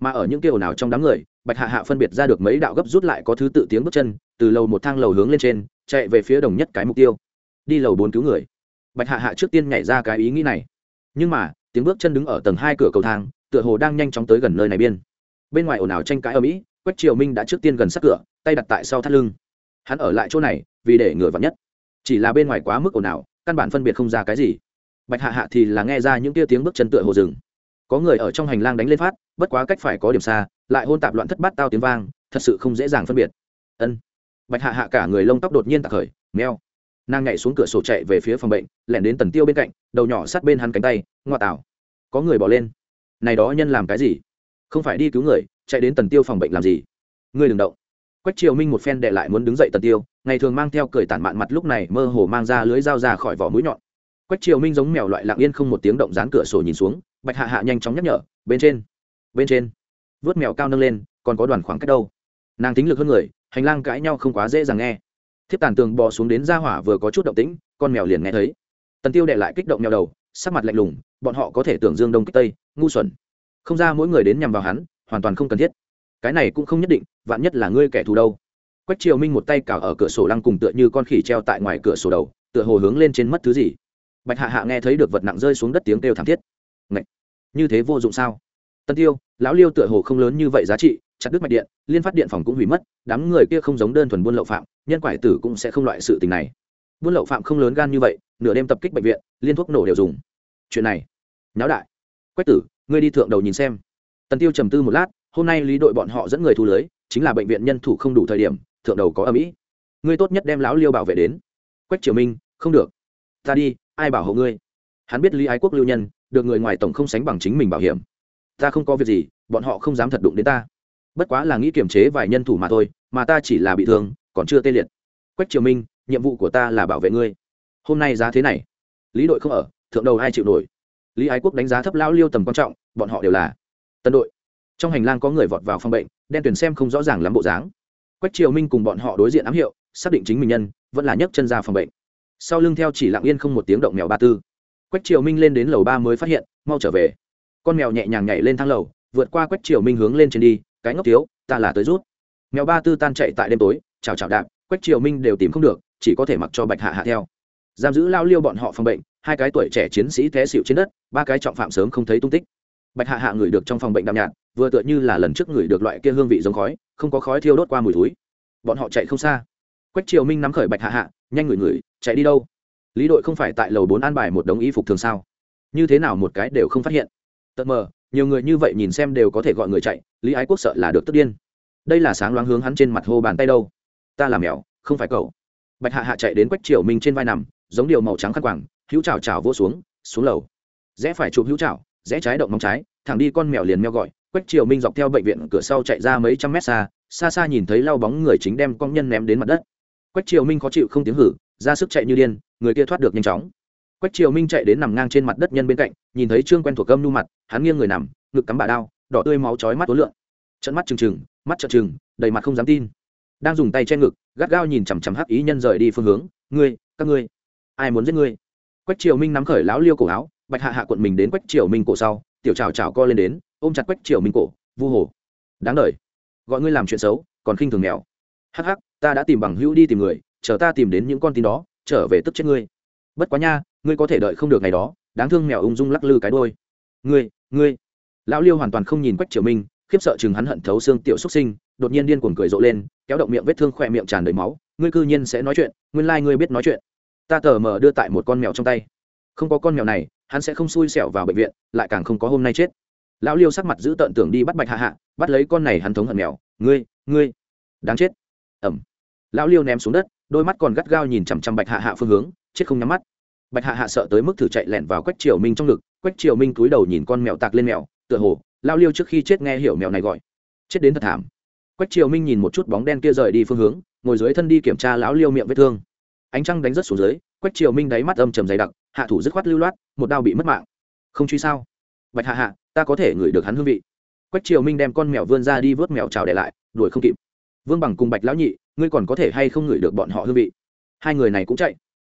Mà ở những kia ồn ào trong đám người, bạch hạ hạ phân biệt ra được mấy đạo gấp rút lại có thứ tự tiếng bước chân, từ lầu một thang lầu hướng lên trên, chạy về phía đồng nhất cái mục tiêu. Đi lầu bốn cứu người. Bạch hạ hạ trước tiên nhảy ra cái ý nghĩ này nhưng mà, tiếng bước chân đứng ở tầng hai cửa cầu thang, tựa hồ đang nhanh chóng tới gần nơi này biên. Bên ngoài ồn ào tranh cãi ở mỹ quách triều minh đã trước tiên gần sát cửa, tay đặt tại sau thắt lưng. Hắn ở lại chỗ này, vì để ngừa vặn nhất. Chỉ là bên ngoài quá mức ồn ào, căn bản phân biệt không ra cái gì. Bạch hạ hạ thì là nghe ra những tia tiếng bước chân tựa hồ rừng có người ở trong hành lang đánh lên phát, bất quá cách phải có điểm xa, lại hôn tạp loạn thất bát tao tiếng vang, thật sự không dễ dàng phân biệt. Ân. Bạch hạ hạ cả người lông tóc đột nhiên tạc khởi, meo nàng nhảy xuống cửa sổ chạy về phía phòng bệnh, lẻn đến tần tiêu bên cạnh, đầu nhỏ sát bên hắn cánh tay, ngoa tảo có người bỏ lên. Này đó nhân làm cái gì? Không phải đi cứu người, chạy đến tần tiêu phòng bệnh làm gì? Ngươi đừng động. Quách triều minh một phen đệ lại muốn đứng dậy tần tiêu, ngày thường mang theo cười tản mạn mặt lúc này mơ hồ mang ra lưới dao ra khỏi vỏ mũi nhọn. Quách triều minh giống mèo loại lặng yên không một tiếng động dán cửa sổ nhìn xuống, bạch hạ hạ nhanh chóng nhắc nhở, bên trên bên trên. Vớt mèo cao nâng lên, còn có đoàn khoảng cách đâu? Nàng tính lực hơn người, hành lang cãi nhau không quá dễ dàng nghe thiếp tàn tường bò xuống đến ra hỏa vừa có chút động tĩnh, con mèo liền nghe thấy. Tần tiêu đệ lại kích động mèo đầu, sắc mặt lạnh lùng, bọn họ có thể tưởng dương đông kích tây, ngu xuẩn. Không ra mỗi người đến nhằm vào hắn, hoàn toàn không cần thiết. Cái này cũng không nhất định, vạn nhất là ngươi kẻ thù đâu. Quách triều minh một tay cào ở cửa sổ lăng cùng tựa như con khỉ treo tại ngoài cửa sổ đầu, tựa hồ hướng lên trên mất thứ gì. Bạch hạ hạ nghe thấy được vật nặng rơi xuống đất tiếng kêu thảm thiết. Ngậy! như thế vô dụng sao? Tân tiêu, lão liêu tựa hồ không lớn như vậy giá trị chặt đứt mạch điện, liên phát điện phòng cũng hủy mất, đám người kia không giống đơn thuần buôn lậu phạm, nhân quải tử cũng sẽ không loại sự tình này. Buôn lậu phạm không lớn gan như vậy, nửa đêm tập kích bệnh viện, liên thuốc nổ đều dùng. Chuyện này, nháo đại. Quách tử, ngươi đi thượng đầu nhìn xem. Tần tiêu trầm tư một lát, hôm nay lý đội bọn họ dẫn người thu lưới, chính là bệnh viện nhân thủ không đủ thời điểm, thượng đầu có âm ỉ ngươi tốt nhất đem lão liêu bảo vệ đến. Quách triều minh, không được. Ta đi, ai bảo hộ ngươi? Hắn biết lý ái quốc lưu nhân, được người ngoài tổng không sánh bằng chính mình bảo hiểm. Ta không có việc gì, bọn họ không dám thật đụng đến ta bất quá là nghĩ kiềm chế vài nhân thủ mà thôi, mà ta chỉ là bị thương, còn chưa tê liệt. Quách triều minh, nhiệm vụ của ta là bảo vệ ngươi. Hôm nay giá thế này. Lý đội không ở, thượng đầu ai chịu nổi. Lý ái quốc đánh giá thấp lão liêu tầm quan trọng, bọn họ đều là tân đội. Trong hành lang có người vọt vào phòng bệnh, đen tuyển xem không rõ ràng lắm bộ dáng. Quách triều minh cùng bọn họ đối diện ám hiệu, xác định chính mình nhân, vẫn là nhấc chân ra phòng bệnh. Sau lưng theo chỉ lặng yên không một tiếng động mèo ba tư. Quách triều minh lên đến lầu ba mới phát hiện, mau trở về. Con mèo nhẹ nhàng nhảy lên thang lầu, vượt qua quách triều minh hướng lên trên đi cái ngốc thiếu, ta là tới rút. Mèo ba tư tan chạy tại đêm tối, chào chào đạp, quách triều minh đều tìm không được, chỉ có thể mặc cho bạch hạ hạ theo. Giam giữ lao liêu bọn họ phòng bệnh, hai cái tuổi trẻ chiến sĩ té xịu trên đất, ba cái trọng phạm sớm không thấy tung tích. Bạch hạ hạ ngửi được trong phòng bệnh đạm nhạt, vừa tựa như là lần trước ngửi được loại kia hương vị giống khói, không có khói thiêu đốt qua mùi túi bọn họ chạy không xa. Quách triều minh nắm khởi bạch hạ hạ, nhanh ngửi ngửi, chạy đi đâu? Lý đội không phải tại lầu bốn an bài một đống y phục thường sao? Như thế nào một cái đều không phát hiện. Tật mờ nhiều người như vậy nhìn xem đều có thể gọi người chạy, lý ái quốc sợ là được tức điên. Đây là sáng loáng hướng hắn trên mặt hô bàn tay đâu. Ta làm mèo, không phải cậu. Bạch hạ hạ chạy đến quách triều minh trên vai nằm, giống điều màu trắng khăn quàng, hữu chảo chảo vô xuống xuống lầu. Rẽ phải chụp hữu chảo, rẽ trái động móng trái, thẳng đi con mèo liền meo gọi, quách triều minh dọc theo bệnh viện cửa sau chạy ra mấy trăm mét xa xa xa nhìn thấy lau bóng người chính đem con nhân ném đến mặt đất. Quách triều minh khó chịu không tiếng hử, ra sức chạy như điên, người kia thoát được nhanh chóng quách triều minh chạy đến nằm ngang trên mặt đất nhân bên cạnh nhìn thấy trương quen thuộc gâm nu mặt hắn nghiêng người nằm ngực cắm bà đao đỏ tươi máu chói mắt tối lượn. Trận mắt trừng trừng mắt trợn trừng đầy mặt không dám tin. Đang dùng tay che ngực gắt gao nhìn chằm chằm hắc ý nhân rời đi phương hướng ngươi các ngươi ai muốn giết ngươi? Quách triều minh nắm khởi láo liêu cổ áo bạch hạ hạ quận mình đến quách triều minh cổ sau tiểu trào trào co lên đến ôm chặt quách triều minh cổ vu hồ. Đáng đời, gọi ngươi làm chuyện xấu còn khinh thường mèo. Hắc hắc ta đã tìm bằng hữu đi tìm người chờ ta tìm đến những con tin đó trở về tức chết ngươi. Bất quá nha ngươi có thể đợi không được ngày đó, đáng thương mèo ung dung lắc lư cái đôi ngươi ngươi. Lão liêu hoàn toàn không nhìn quách triều minh, khiếp sợ chừng hắn hận thấu xương tiểu xuất sinh, đột nhiên điên cuồng cười rộ lên, kéo động miệng vết thương khỏe miệng tràn đầy máu. Ngươi cư nhiên sẽ nói chuyện, nguyên lai、like、ngươi biết nói chuyện. Ta tờ mờ đưa tại một con mèo trong tay. Không có con mèo này, hắn sẽ không xui xẻo vào bệnh viện, lại càng không có hôm nay chết. Lão liêu sắc mặt giữ tợn tưởng đi bắt bạch hạ hạ, bắt lấy con này hắn thống hận mèo. Ngươi ngươi. Đáng chết. Ẩm. Lão liêu ném xuống đất, đôi mắt còn gắt gao nhìn chằm chằm bạch hạ hạ phương hướng, chết không nhắm mắt bạch hạ hạ sợ tới mức thử chạy lẹn vào quách triều minh trong ngực, quách triều minh cúi đầu nhìn con mèo tạc lên mèo, tựa hồ, lao liêu trước khi chết nghe hiểu mèo này gọi. Chết đến thật thảm. Quách triều minh nhìn một chút bóng đen kia rời đi phương hướng, ngồi dưới thân đi kiểm tra lão liêu miệng vết thương. Ánh trăng đánh rất xuống dưới, quách triều minh đáy mắt âm trầm dày đặc, hạ thủ dứt khoát lưu loát, một đao bị mất mạng. Không truy sao? Bạch hạ hạ, ta có thể ngửi được hắn hương vị. Quách triều minh đem con mèo vươn ra đi vớt mèo trào để lại, đuổi không kịp. Vương bằng cùng bạch lão nhị, ngươi còn có thể hay không ngửi được bọn họ hương vị? Hai người này cũng chạy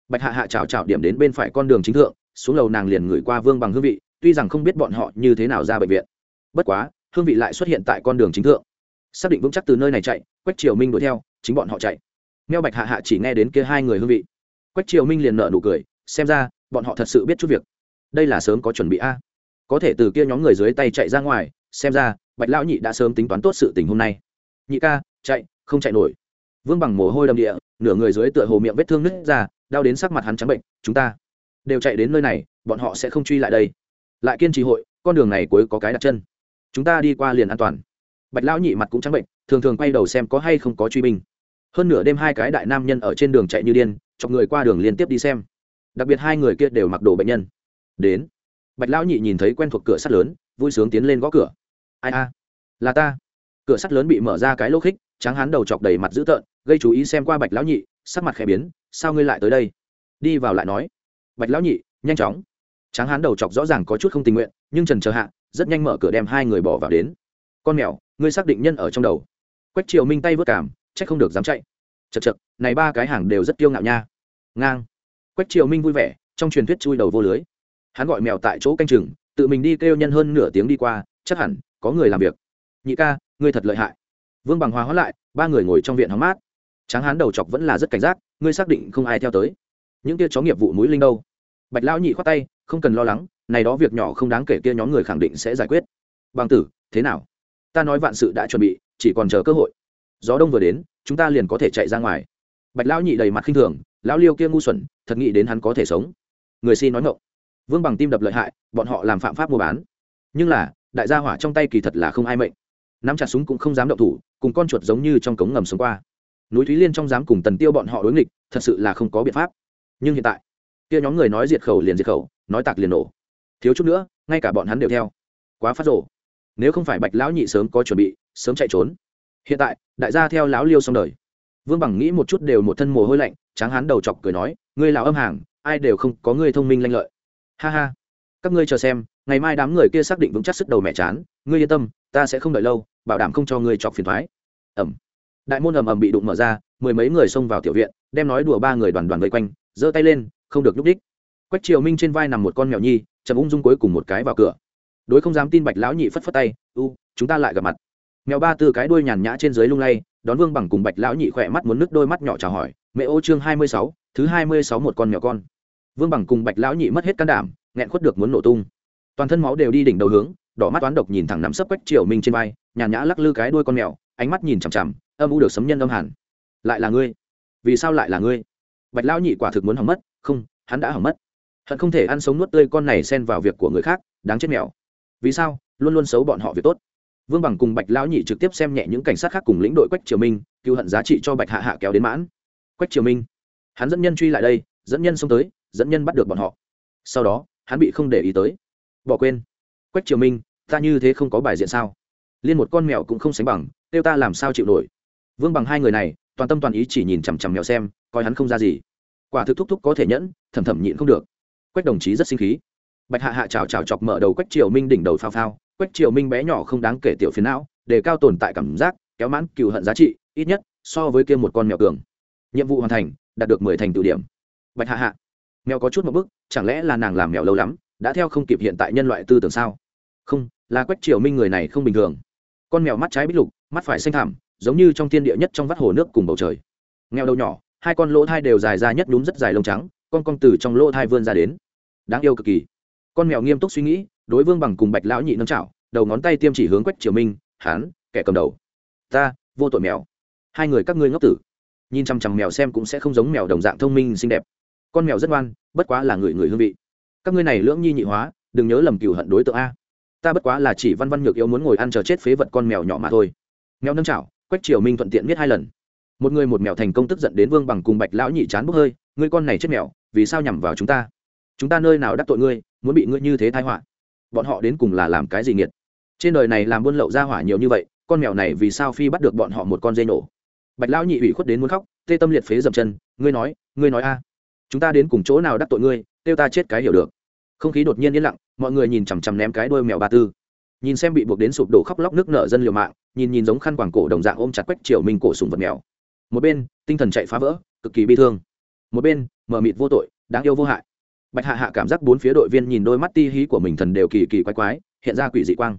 bạch hạ hạ chào chào điểm đến bên phải con đường chính thượng, xuống lầu nàng liền ngửi qua vương bằng hương vị, tuy rằng không biết bọn họ như thế nào ra bệnh viện. Bất quá, hương vị lại xuất hiện tại con đường chính thượng. Xác định vững chắc từ nơi này chạy, quách triều minh đuổi theo, chính bọn họ chạy. Meo bạch hạ hạ chỉ nghe đến kia hai người hương vị. Quách triều minh liền nợ nụ cười, xem ra, bọn họ thật sự biết chút việc. Đây là sớm có chuẩn bị a. Có thể từ kia nhóm người dưới tay chạy ra ngoài, xem ra, bạch lão nhị đã sớm tính toán tốt sự tình hôm nay. Nhị ca, chạy, không chạy nổi. Vương bằng mồ hôi đầm địa, nửa người dưới tựa hồ miệng vết thương nứt ra đau đến sắc mặt hắn trắng bệnh, chúng ta đều chạy đến nơi này, bọn họ sẽ không truy lại đây. Lại kiên trì hội, con đường này cuối có cái đặt chân. Chúng ta đi qua liền an toàn. Bạch lão nhị mặt cũng trắng bệnh, thường thường quay đầu xem có hay không có truy binh. Hơn nửa đêm hai cái đại nam nhân ở trên đường chạy như điên, chọc người qua đường liên tiếp đi xem. Đặc biệt hai người kia đều mặc đồ bệnh nhân. Đến. Bạch lão nhị nhìn thấy quen thuộc cửa sắt lớn, vui sướng tiến lên gõ cửa. Ai a? Là ta. Cửa sắt lớn bị mở ra cái lỗ khích, tráng hắn đầu chọc đầy mặt dữ tợn, gây chú ý xem qua bạch lão nhị, sắc mặt khẽ biến sao ngươi lại tới đây? Đi vào lại nói. Bạch lão nhị, nhanh chóng. Tráng hán đầu chọc rõ ràng có chút không tình nguyện, nhưng trần chờ hạ, rất nhanh mở cửa đem hai người bỏ vào đến. Con mèo, ngươi xác định nhân ở trong đầu. Quách triều minh tay vớt cảm trách không được dám chạy. Chật chật này ba cái hàng đều rất kiêu ngạo nha. Ngang. Quách triều minh vui vẻ, trong truyền thuyết chui đầu vô lưới. Hắn gọi mèo tại chỗ canh chừng, tự mình đi kêu nhân hơn nửa tiếng đi qua, chắc hẳn có người làm việc. Nhị ca, ngươi thật lợi hại. Vương bằng hòa hóa lại, ba người ngồi trong viện hóng mát. Tráng hán đầu chọc vẫn là rất cảnh giác ngươi xác định không ai theo tới. Những kia chó nghiệp vụ mũi linh đâu? Bạch lão nhị khoát tay, không cần lo lắng, này đó việc nhỏ không đáng kể kia nhóm người khẳng định sẽ giải quyết. Bằng tử, thế nào? Ta nói vạn sự đã chuẩn bị, chỉ còn chờ cơ hội. Gió đông vừa đến, chúng ta liền có thể chạy ra ngoài. Bạch lão nhị đầy mặt khinh thường, lão liêu kia ngu xuẩn, thật nghĩ đến hắn có thể sống. Người si nói ngộng vương bằng tim đập lợi hại, bọn họ làm phạm pháp mua bán. Nhưng là, đại gia hỏa trong tay kỳ thật là không ai mệnh. Nắm chặt súng cũng không dám động thủ, cùng con chuột giống như trong cống ngầm sống qua núi thúy liên trong dám cùng tần tiêu bọn họ đối nghịch, thật sự là không có biện pháp. Nhưng hiện tại, kia nhóm người nói diệt khẩu liền diệt khẩu, nói tạc liền nổ. Thiếu chút nữa, ngay cả bọn hắn đều theo. Quá phát rổ nếu không phải bạch lão nhị sớm có chuẩn bị, sớm chạy trốn. Hiện tại, đại gia theo lão liêu xong đời. Vương bằng nghĩ một chút đều một thân mồ hôi lạnh, tráng hắn đầu chọc cười nói, ngươi lão âm hàng, ai đều không có ngươi thông minh lanh lợi. Ha ha. Các ngươi chờ xem, ngày mai đám người kia xác định vững chắc sức đầu mẹ chán, ngươi yên tâm, ta sẽ không đợi lâu, bảo đảm không cho ngươi chọc phiền thoái. Ẩm đại môn ầm ầm bị đụng mở ra, mười mấy người xông vào tiểu viện, đem nói đùa ba người đoàn đoàn vây quanh, giơ tay lên, không được nhúc đích quách triều minh trên vai nằm một con mèo nhi, chậm ung dung cuối cùng một cái vào cửa. Đối không dám tin bạch lão nhị phất phất tay, u, chúng ta lại gặp mặt. Mèo ba tư cái đuôi nhàn nhã trên dưới lung lay, đón vương bằng cùng bạch lão nhị khỏe mắt muốn nước đôi mắt nhỏ chào hỏi, mẹ ô chương hai mươi sáu, thứ hai mươi sáu một con mèo con. Vương bằng cùng bạch lão nhị mất hết can đảm, nghẹn khuất được muốn nổ tung. Toàn thân máu đều đi đỉnh đầu hướng, đỏ mắt toán độc nhìn thẳng nắm sấp quách triều minh trên vai, nhàn nhã lắc lư cái đuôi con mèo, ánh mắt nhìn chằm chằm âm u được sấm nhân âm hàn, lại là ngươi? Vì sao lại là ngươi? Bạch lão nhị quả thực muốn hỏng mất. Không hắn đã hỏng mất. Hận không thể ăn sống nuốt tươi con này xen vào việc của người khác đáng chết mèo. Vì sao? Luôn luôn xấu bọn họ việc tốt. Vương bằng cùng bạch lão nhị trực tiếp xem nhẹ những cảnh sát khác cùng lĩnh đội quách triều minh cứu hận giá trị cho bạch hạ hạ kéo đến mãn. Quách triều minh. Hắn dẫn nhân truy lại đây dẫn nhân xông tới dẫn nhân bắt được bọn họ. Sau đó hắn bị không để ý tới. Bỏ quên. Quách triều minh ta như thế không có bài diện sao? Liên một con mèo cũng không sánh bằng kêu ta làm sao chịu nổi? Vương bằng hai người này, toàn tâm toàn ý chỉ nhìn chằm chằm mèo xem, coi hắn không ra gì. Quả thực thúc thúc có thể nhẫn, thầm thầm nhịn không được. Quách đồng chí rất sinh khí. Bạch hạ hạ chào chào chọc mở đầu quách triều minh đỉnh đầu phao phao. Quách triều minh bé nhỏ không đáng kể tiểu phiến não, để cao tồn tại cảm giác, kéo mãn cựu hận giá trị, ít nhất so với kia một con mèo cường. Nhiệm vụ hoàn thành, đạt được mười thành tự điểm. Bạch hạ hạ, mèo có chút một bức, chẳng lẽ là nàng làm mèo lâu lắm, đã theo không kịp hiện tại nhân loại tư tưởng sao? Không, là quách triều minh người này không bình thường. Con mèo mắt trái bích lục, mắt phải xanh thảm giống như trong thiên địa nhất trong vắt hồ nước cùng bầu trời. Nghèo đầu nhỏ, hai con lỗ thai đều dài ra nhất đúng rất dài lông trắng, con con từ trong lỗ thai vươn ra đến. Đáng yêu cực kỳ. Con mèo nghiêm túc suy nghĩ, đối vương bằng cùng bạch lão nhị nâng chảo, đầu ngón tay tiêm chỉ hướng quách triều minh, hán, kẻ cầm đầu. Ta, vô tội mèo. Hai người các ngươi ngốc tử. Nhìn chằm chằm mèo xem cũng sẽ không giống mèo đồng dạng thông minh, xinh đẹp. Con mèo rất ngoan, bất quá là người người hương vị. Các ngươi này lưỡng nhi nhị hóa, đừng nhớ lầm cừu hận đối tượng a. Ta bất quá là chỉ văn văn nhược yếu muốn ngồi ăn chờ chết phế vật con mèo nhỏ mà thôi. Mèo nâng chảo quách triều minh thuận tiện viết hai lần. Một người một mèo thành công tức giận đến vương bằng cùng bạch lão nhị chán bốc hơi, ngươi con này chết mèo, vì sao nhằm vào chúng ta? Chúng ta nơi nào đắc tội ngươi, muốn bị ngươi như thế thái họa? Bọn họ đến cùng là làm cái gì nghiệt? Trên đời này làm buôn lậu ra hỏa nhiều như vậy, con mèo này vì sao phi bắt được bọn họ một con dây nổ? Bạch lão nhị ủy khuất đến muốn khóc, tê tâm liệt phế dậm chân, ngươi nói ngươi nói a, chúng ta đến cùng chỗ nào đắc tội ngươi, kêu ta chết cái hiểu được. Không khí đột nhiên yên lặng, mọi người nhìn chằm chằm ném cái đôi mèo ba tư nhìn xem bị buộc đến sụp đổ khóc lóc nước nở dân liều mạng, nhìn nhìn giống khăn quàng cổ đồng dạng ôm chặt quách triều minh cổ sùng vật mèo. Một bên, tinh thần chạy phá vỡ, cực kỳ bi thương. Một bên mờ mịt vô tội, đáng yêu vô hại. Bạch hạ hạ cảm giác bốn phía đội viên nhìn đôi mắt ti hí của mình thần đều kỳ kỳ quái quái, hiện ra quỷ dị quang.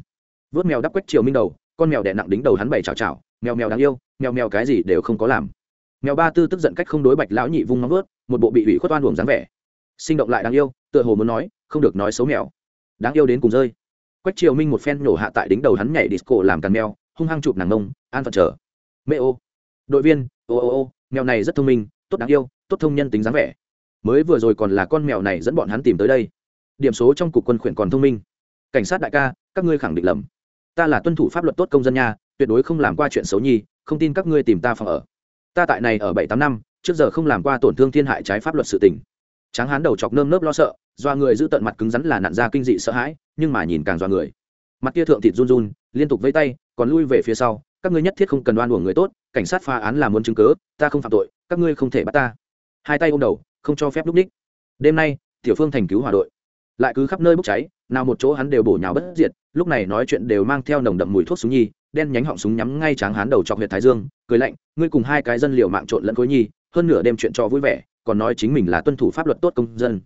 Vớt mèo đắp quách triều minh đầu, con mèo đè nặng đính đầu hắn bảy chào chào mèo mèo đáng yêu, mèo mèo cái gì đều không có làm. Mèo ba tư tức giận cách không đối bạch lão nhị vung móng vớt một bộ bị ủy khuất oan uổng dáng vẻ. Sinh động lại đáng yêu, tựa hồ muốn nói, không được nói xấu mèo. Đáng yêu đến cùng rơi quách triều minh một phen nổ hạ tại đính đầu hắn nhảy disco làm càn mèo, hung hăng chụp nàng ngông an phận trở. Mẹ ô. Đội viên, ô ô ô, mèo này rất thông minh, tốt đáng yêu, tốt thông nhân tính dáng vẻ. Mới vừa rồi còn là con mèo này dẫn bọn hắn tìm tới đây. Điểm số trong cục quân khuyển còn thông minh. Cảnh sát đại ca, các ngươi khẳng định lầm. Ta là tuân thủ pháp luật tốt công dân nha, tuyệt đối không làm qua chuyện xấu nhi, không tin các ngươi tìm ta phòng ở. Ta tại này ở bảy tám năm, trước giờ không làm qua tổn thương thiên hại trái pháp luật sự tình. Tráng hán đầu chọc nơm nớp lo sợ do người giữ tận mặt cứng rắn là nạn gia kinh dị sợ hãi nhưng mà nhìn càng dọa người. Mặt kia thượng thịt run run, liên tục vây tay, còn lui về phía sau, các ngươi nhất thiết không cần đoan uổng người tốt, cảnh sát phá án là muốn chứng cớ, ta không phạm tội, các ngươi không thể bắt ta. Hai tay ôm đầu, không cho phép lúc ních. Đêm nay, tiểu phương thành cứu hỏa đội. Lại cứ khắp nơi bốc cháy, nào một chỗ hắn đều bổ nhào bất diệt, lúc này nói chuyện đều mang theo nồng đậm mùi thuốc súng nhi, đen nhánh họng súng nhắm ngay tráng hán đầu chọc huyệt thái dương, cười lạnh, ngươi cùng hai cái dân liều mạng trộn lẫn khối nhi, hơn nửa đêm chuyện trò vui vẻ, còn nói chính mình là tuân thủ pháp luật tốt công dân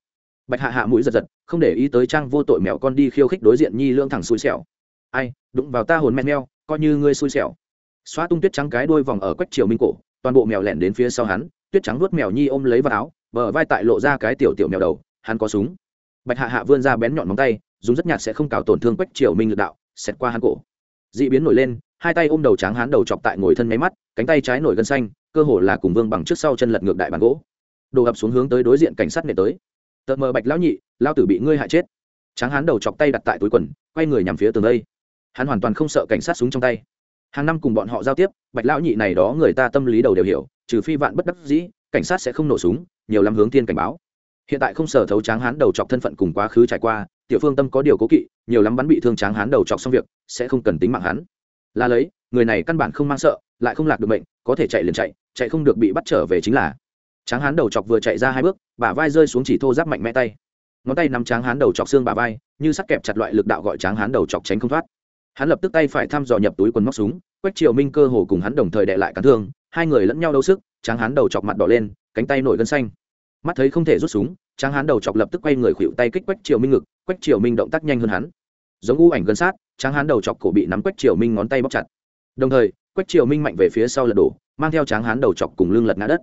bạch hạ hạ mũi giật giật, không để ý tới trang vô tội mèo con đi khiêu khích đối diện nhi lương thẳng xui xẻo. Ai, đụng vào ta hồn men meo, coi như ngươi xui xẻo. Xóa tung tuyết trắng cái đuôi vòng ở quách triều minh cổ, toàn bộ mèo lẻn đến phía sau hắn, tuyết trắng vuốt mèo nhi ôm lấy vào áo, bờ vai tại lộ ra cái tiểu tiểu mèo đầu, hắn có súng. Bạch hạ hạ vươn ra bén nhọn móng tay, dùng rất nhạt sẽ không cào tổn thương quách triều minh lực đạo, xẹt qua hắn cổ. Dị biến nổi lên, hai tay ôm đầu tráng hắn đầu chọc tại ngồi thân máy mắt, cánh tay trái nổi gân xanh, cơ hồ là cùng vương bằng trước sau chân lật ngược đại bàn gỗ. Đổ ập xuống hướng tới đối diện cảnh sát nệ tới tợt mờ bạch lão nhị lao tử bị ngươi hại chết. Tráng Hán đầu chọc tay đặt tại túi quần, quay người nhằm phía tường đây. Hắn hoàn toàn không sợ cảnh sát súng trong tay. Hàng năm cùng bọn họ giao tiếp, bạch lão nhị này đó người ta tâm lý đầu đều hiểu, trừ phi vạn bất đắc dĩ, cảnh sát sẽ không nổ súng, nhiều lắm hướng tiên cảnh báo. Hiện tại không sở thấu tráng hán đầu chọc thân phận cùng quá khứ trải qua, tiểu phương tâm có điều cố kỵ, nhiều lắm bắn bị thương tráng hán đầu chọc xong việc, sẽ không cần tính mạng hắn. Là lấy, người này căn bản không mang sợ, lại không lạc được bệnh có thể chạy liền chạy chạy không được bị bắt trở về chính là tráng hán đầu chọc vừa chạy ra hai bước, bả vai rơi xuống chỉ thô giáp mạnh mẽ tay. Ngón tay nắm tráng hán đầu chọc xương bà vai, như sắt kẹp chặt loại lực đạo gọi tráng hán đầu chọc tránh không thoát. Hắn lập tức tay phải thăm dò nhập túi quần móc súng, quách triều minh cơ hồ cùng hắn đồng thời đệ lại cán thương, hai người lẫn nhau đấu sức, tráng hán đầu chọc mặt đỏ lên, cánh tay nổi gân xanh. Mắt thấy không thể rút súng, tráng hán đầu chọc lập tức quay người khuỵu tay kích quách triều minh ngực, quách triều minh động tác nhanh hơn hắn. Giống u ảnh gần sát, tráng hán đầu chọc cổ bị nắm quách triều minh ngón tay bóc chặt. Đồng thời, quách triều minh mạnh về phía sau lật đổ, mang theo tráng hán đầu chọc cùng lưng lật ngã đất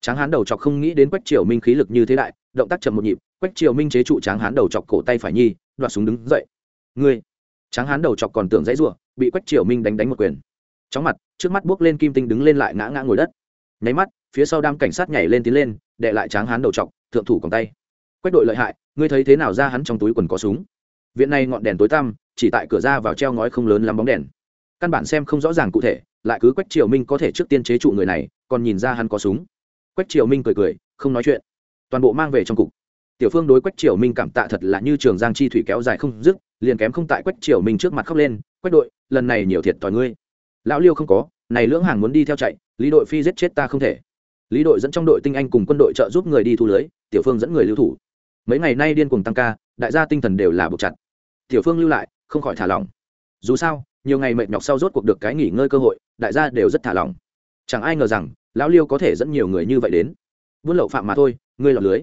tráng hán đầu chọc không nghĩ đến quách triều minh khí lực như thế đại, động tác chậm một nhịp, quách triều minh chế trụ tráng hán đầu chọc cổ tay phải nhi, đoạt súng đứng dậy. Ngươi! Tráng hán đầu chọc còn tưởng dãy rủa, bị quách triều minh đánh đánh một quyền. Chóng mặt, trước mắt buốc lên kim tinh đứng lên lại ngã ngã ngồi đất. Nháy mắt, phía sau đám cảnh sát nhảy lên tiến lên, đệ lại tráng hán đầu chọc, thượng thủ còn tay. Quách đội lợi hại, ngươi thấy thế nào ra hắn trong túi quần có súng? Viện này ngọn đèn tối tăm, chỉ tại cửa ra vào treo ngói không lớn lắm bóng đèn. Căn bản xem không rõ ràng cụ thể, lại cứ quách triều minh có thể trước tiên chế trụ người này, còn nhìn ra hắn có súng quách triều minh cười cười, không nói chuyện. Toàn bộ mang về trong cục. Tiểu phương đối quách triều minh cảm tạ thật là như trường giang chi thủy kéo dài không dứt, liền kém không tại quách triều minh trước mặt khóc lên, quách đội, lần này nhiều thiệt thòi ngươi. Lão liêu không có, này lưỡng hàng muốn đi theo chạy, lý đội phi giết chết ta không thể. Lý đội dẫn trong đội tinh anh cùng quân đội trợ giúp người đi thu lưới, tiểu phương dẫn người lưu thủ. Mấy ngày nay điên cuồng tăng ca, đại gia tinh thần đều là buộc chặt. Tiểu phương lưu lại, không khỏi thả lỏng. Dù sao, nhiều ngày mệt nhọc sau rốt cuộc được cái nghỉ ngơi cơ hội, đại gia đều rất thả lỏng. Chẳng ai ngờ rằng lão liêu có thể dẫn nhiều người như vậy đến. Buôn lậu phạm mà thôi, ngươi lọt lưới.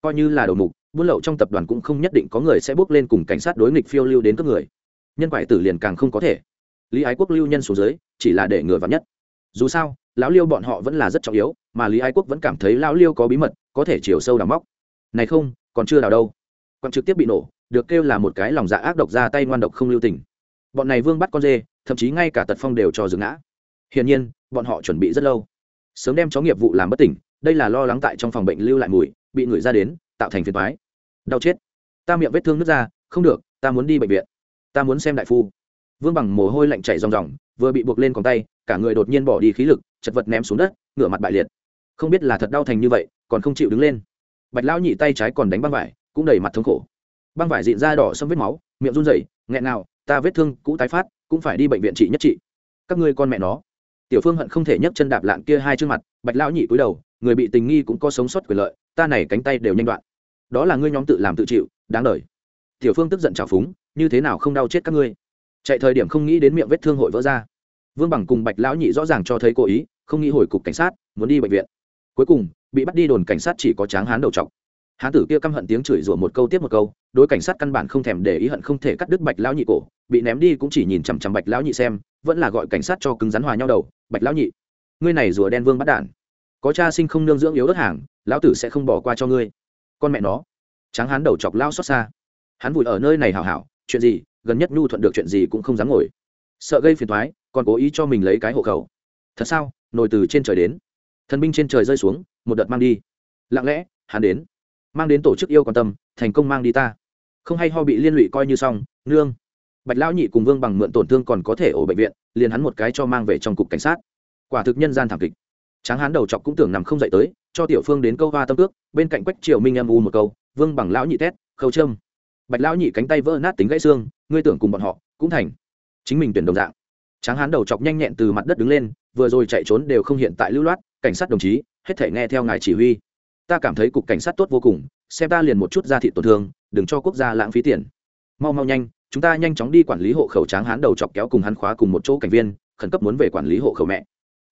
Coi như là đầu mục, buôn lậu trong tập đoàn cũng không nhất định có người sẽ bước lên cùng cảnh sát đối nghịch phiêu lưu đến các người. Nhân quại tử liền càng không có thể. Lý ái quốc lưu nhân xuống dưới, chỉ là để ngừa vắn nhất. Dù sao, lão liêu bọn họ vẫn là rất trọng yếu, mà lý ái quốc vẫn cảm thấy lão liêu có bí mật, có thể chiều sâu đào móc. Này không, còn chưa đào đâu. Còn trực tiếp bị nổ, được kêu là một cái lòng dạ ác độc ra tay ngoan độc không lưu tình. Bọn này vương bắt con dê, thậm chí ngay cả tật phong đều cho dừng ngã. Hiển nhiên, bọn họ chuẩn bị rất lâu sớm đem chó nghiệp vụ làm bất tỉnh, đây là lo lắng tại trong phòng bệnh lưu lại mùi, bị người ra đến, tạo thành phiền toái. Đau chết. Ta miệng vết thương nứt ra, không được, ta muốn đi bệnh viện. Ta muốn xem đại phu. Vương bằng mồ hôi lạnh chảy ròng ròng, vừa bị buộc lên còng tay, cả người đột nhiên bỏ đi khí lực, chật vật ném xuống đất, ngửa mặt bại liệt. Không biết là thật đau thành như vậy, còn không chịu đứng lên. Bạch lão nhị tay trái còn đánh băng vải, cũng đầy mặt thống khổ. Băng vải dịn ra đỏ xâm vết máu, miệng run rẩy, nghẹn nào ta vết thương cũ tái phát, cũng phải đi bệnh viện trị nhất trị. Các ngươi con mẹ nó tiểu phương hận không thể nhấc chân đạp lạng kia hai trước mặt, bạch lão nhị cúi đầu, người bị tình nghi cũng có sống sót quyền lợi, ta này cánh tay đều nhanh đoạn. Đó là ngươi nhóm tự làm tự chịu, đáng đời. Tiểu phương tức giận trào phúng, như thế nào không đau chết các ngươi? Chạy thời điểm không nghĩ đến miệng vết thương hội vỡ ra. Vương bằng cùng bạch lão nhị rõ ràng cho thấy cố ý, không nghĩ hồi cục cảnh sát, muốn đi bệnh viện. Cuối cùng, bị bắt đi đồn cảnh sát chỉ có tráng hán đầu trọc. Hán tử kia căm hận tiếng chửi rủa một câu tiếp một câu, đối cảnh sát căn bản không thèm để ý hận không thể cắt đứt bạch lão nhị cổ, bị ném đi cũng chỉ nhìn chằm chằm bạch lão nhị xem vẫn là gọi cảnh sát cho cứng rắn hòa nhau đầu, bạch lão nhị. Ngươi này rùa đen vương bắt đản có cha sinh không nương dưỡng yếu đất hàng, lão tử sẽ không bỏ qua cho ngươi. Con mẹ nó. Tráng hắn đầu chọc lao xót xa. Hắn vùi ở nơi này hảo hảo, chuyện gì, gần nhất nhu thuận được chuyện gì cũng không dám ngồi. Sợ gây phiền thoái còn cố ý cho mình lấy cái hộ khẩu. Thật sao, nồi từ trên trời đến. Thần binh trên trời rơi xuống, một đợt mang đi. Lặng lẽ, hắn đến. Mang đến tổ chức yêu quan tâm, thành công mang đi ta. Không hay ho bị liên lụy coi như xong, nương bạch lão nhị cùng vương bằng mượn tổn thương còn có thể ổ bệnh viện, liền hắn một cái cho mang về trong cục cảnh sát. Quả thực nhân gian thảm kịch. Tráng hán đầu chọc cũng tưởng nằm không dậy tới, cho tiểu phương đến câu hoa tâm ước bên cạnh quách triều minh âm u một câu, vương bằng lão nhị tét khâu trâm bạch lão nhị cánh tay vỡ nát tính gãy xương, ngươi tưởng cùng bọn họ cũng thành chính mình tuyển đồng dạng. Tráng hán đầu chọc nhanh nhẹn từ mặt đất đứng lên, vừa rồi chạy trốn đều không hiện tại lưu loát, cảnh sát đồng chí, hết thể nghe theo ngài chỉ huy. Ta cảm thấy cục cảnh sát tốt vô cùng, xem ta liền một chút ra thị tổn thương, đừng cho quốc gia lãng phí tiền. Mau mau nhanh chúng ta nhanh chóng đi quản lý hộ khẩu tráng hán đầu chọc kéo cùng hắn khóa cùng một chỗ cảnh viên, khẩn cấp muốn về quản lý hộ khẩu mẹ.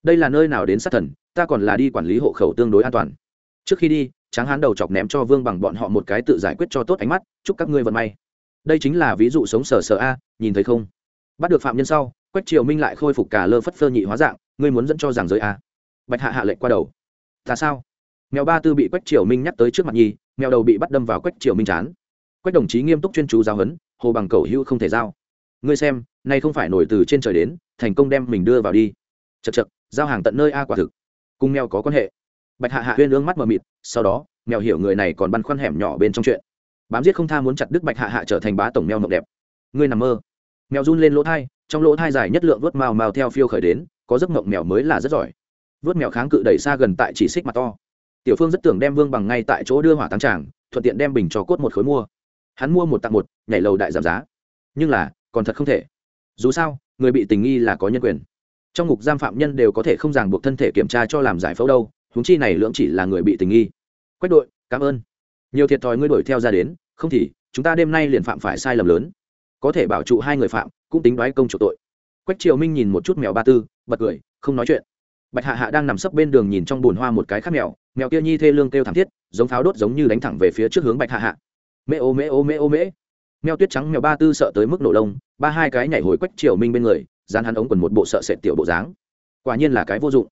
Đây là nơi nào đến sát thần, ta còn là đi quản lý hộ khẩu tương đối an toàn. Trước khi đi, tráng hán đầu chọc ném cho vương bằng bọn họ một cái tự giải quyết cho tốt ánh mắt, chúc các ngươi vận may. Đây chính là ví dụ sống sờ sờ a, nhìn thấy không? Bắt được phạm nhân sau, quách triều minh lại khôi phục cả lơ phất phơ nhị hóa dạng, ngươi muốn dẫn cho giảng giới a. Bạch hạ hạ lệnh qua đầu. Ta sao? Mèo ba tư bị quách triều minh nhắc tới trước mặt nhi, mèo đầu bị bắt đâm vào quách triều minh chán. Quách đồng chí nghiêm túc chuyên chú giáo huấn hồ bằng cầu hữu không thể giao. Ngươi xem, nay không phải nổi từ trên trời đến, thành công đem mình đưa vào đi. Chật chật giao hàng tận nơi a, quả thực. Cùng mèo có quan hệ. Bạch hạ hạ huyên ương mắt mờ mịt, sau đó, mèo hiểu người này còn băn khoăn hẻm nhỏ bên trong chuyện. Bám giết không tha muốn chặt đức bạch hạ hạ trở thành bá tổng mèo mộng đẹp. Ngươi nằm mơ. Mèo run lên lỗ thai, trong lỗ thai dài nhất lượng vớt màu màu theo phiêu khởi đến, có giấc mộng mèo mới là rất giỏi. Vớt mèo kháng cự đẩy xa gần tại chỉ xích mặt to. Tiểu phương rất tưởng đem vương bằng ngay tại chỗ đưa hỏa tăng tràng, thuận tiện đem bình cho cốt một khối mua hắn mua một tặng một, nhảy lầu đại giảm giá. Nhưng là, còn thật không thể. Dù sao, người bị tình nghi là có nhân quyền. Trong ngục giam phạm nhân đều có thể không ràng buộc thân thể kiểm tra cho làm giải phẫu đâu húng chi này lưỡng chỉ là người bị tình nghi. Quách đội, cảm ơn. Nhiều thiệt thòi ngươi đuổi theo ra đến, không thì, chúng ta đêm nay liền phạm phải sai lầm lớn. Có thể bảo trụ hai người phạm, cũng tính đoái công chủ tội. Quách triều minh nhìn một chút mèo ba tư, bật cười, không nói chuyện. Bạch hạ hạ đang nằm sấp bên đường nhìn trong bùn hoa một cái khác mèo mèo kia nhi thê lương kêu thảm thiết, giống pháo đốt giống như đánh thẳng về phía trước hướng bạch hạ hạ mê ô mê ô mê ô, mễ. Mèo tuyết trắng mèo ba tư sợ tới mức nổ lông, ba hai cái nhảy hồi quách triều minh bên người, dán hắn ống quần một bộ sợ sệt tiểu bộ dáng. Quả nhiên là cái vô dụng.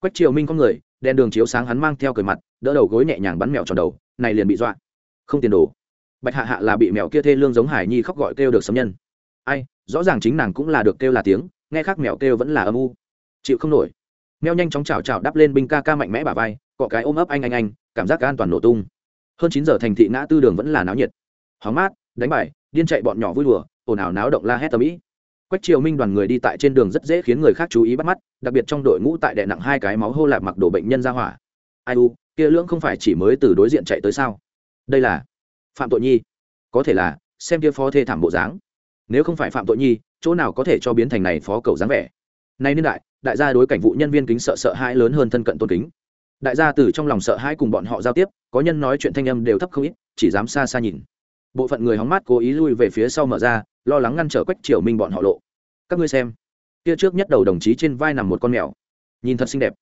Quách triều minh có người, đèn đường chiếu sáng hắn mang theo cười mặt, đỡ đầu gối nhẹ nhàng bắn mèo tròn đầu, này liền bị dọa. Không tiền đồ. Bạch hạ hạ là bị mèo kia thê lương giống hải nhi khóc gọi kêu được sấm nhân. Ai, rõ ràng chính nàng cũng là được kêu là tiếng, nghe khác mèo kêu vẫn là âm u. Chịu không nổi. Mèo nhanh chóng chào chào đắp lên binh ca ca mạnh mẽ bà vai, cọ cái ôm ấp anh anh anh, cảm giác an toàn nổ tung hơn chín giờ thành thị ngã tư đường vẫn là náo nhiệt. Hóng mát, đánh bài, điên chạy bọn nhỏ vui đùa, ồn ào náo động la hét tầm ĩ. Quách triều minh đoàn người đi tại trên đường rất dễ khiến người khác chú ý bắt mắt, đặc biệt trong đội ngũ tại đệ nặng hai cái máu hô lạp mặc đồ bệnh nhân ra hỏa. Ai u, kia lưỡng không phải chỉ mới từ đối diện chạy tới sao? Đây là phạm tội nhi. Có thể là, xem kia phó thê thảm bộ dáng. Nếu không phải phạm tội nhi, chỗ nào có thể cho biến thành này phó cầu dáng vẻ? Nay niên đại đại gia đối cảnh vụ nhân viên kính sợ sợ hãi lớn hơn thân cận tôn kính đại gia từ trong lòng sợ hãi cùng bọn họ giao tiếp, có nhân nói chuyện thanh âm đều thấp không ít, chỉ dám xa xa nhìn. Bộ phận người hóng mát cố ý lui về phía sau mở ra, lo lắng ngăn trở quách triều minh bọn họ lộ. Các ngươi xem, kia trước nhất đầu đồng chí trên vai nằm một con mèo. Nhìn thật xinh đẹp.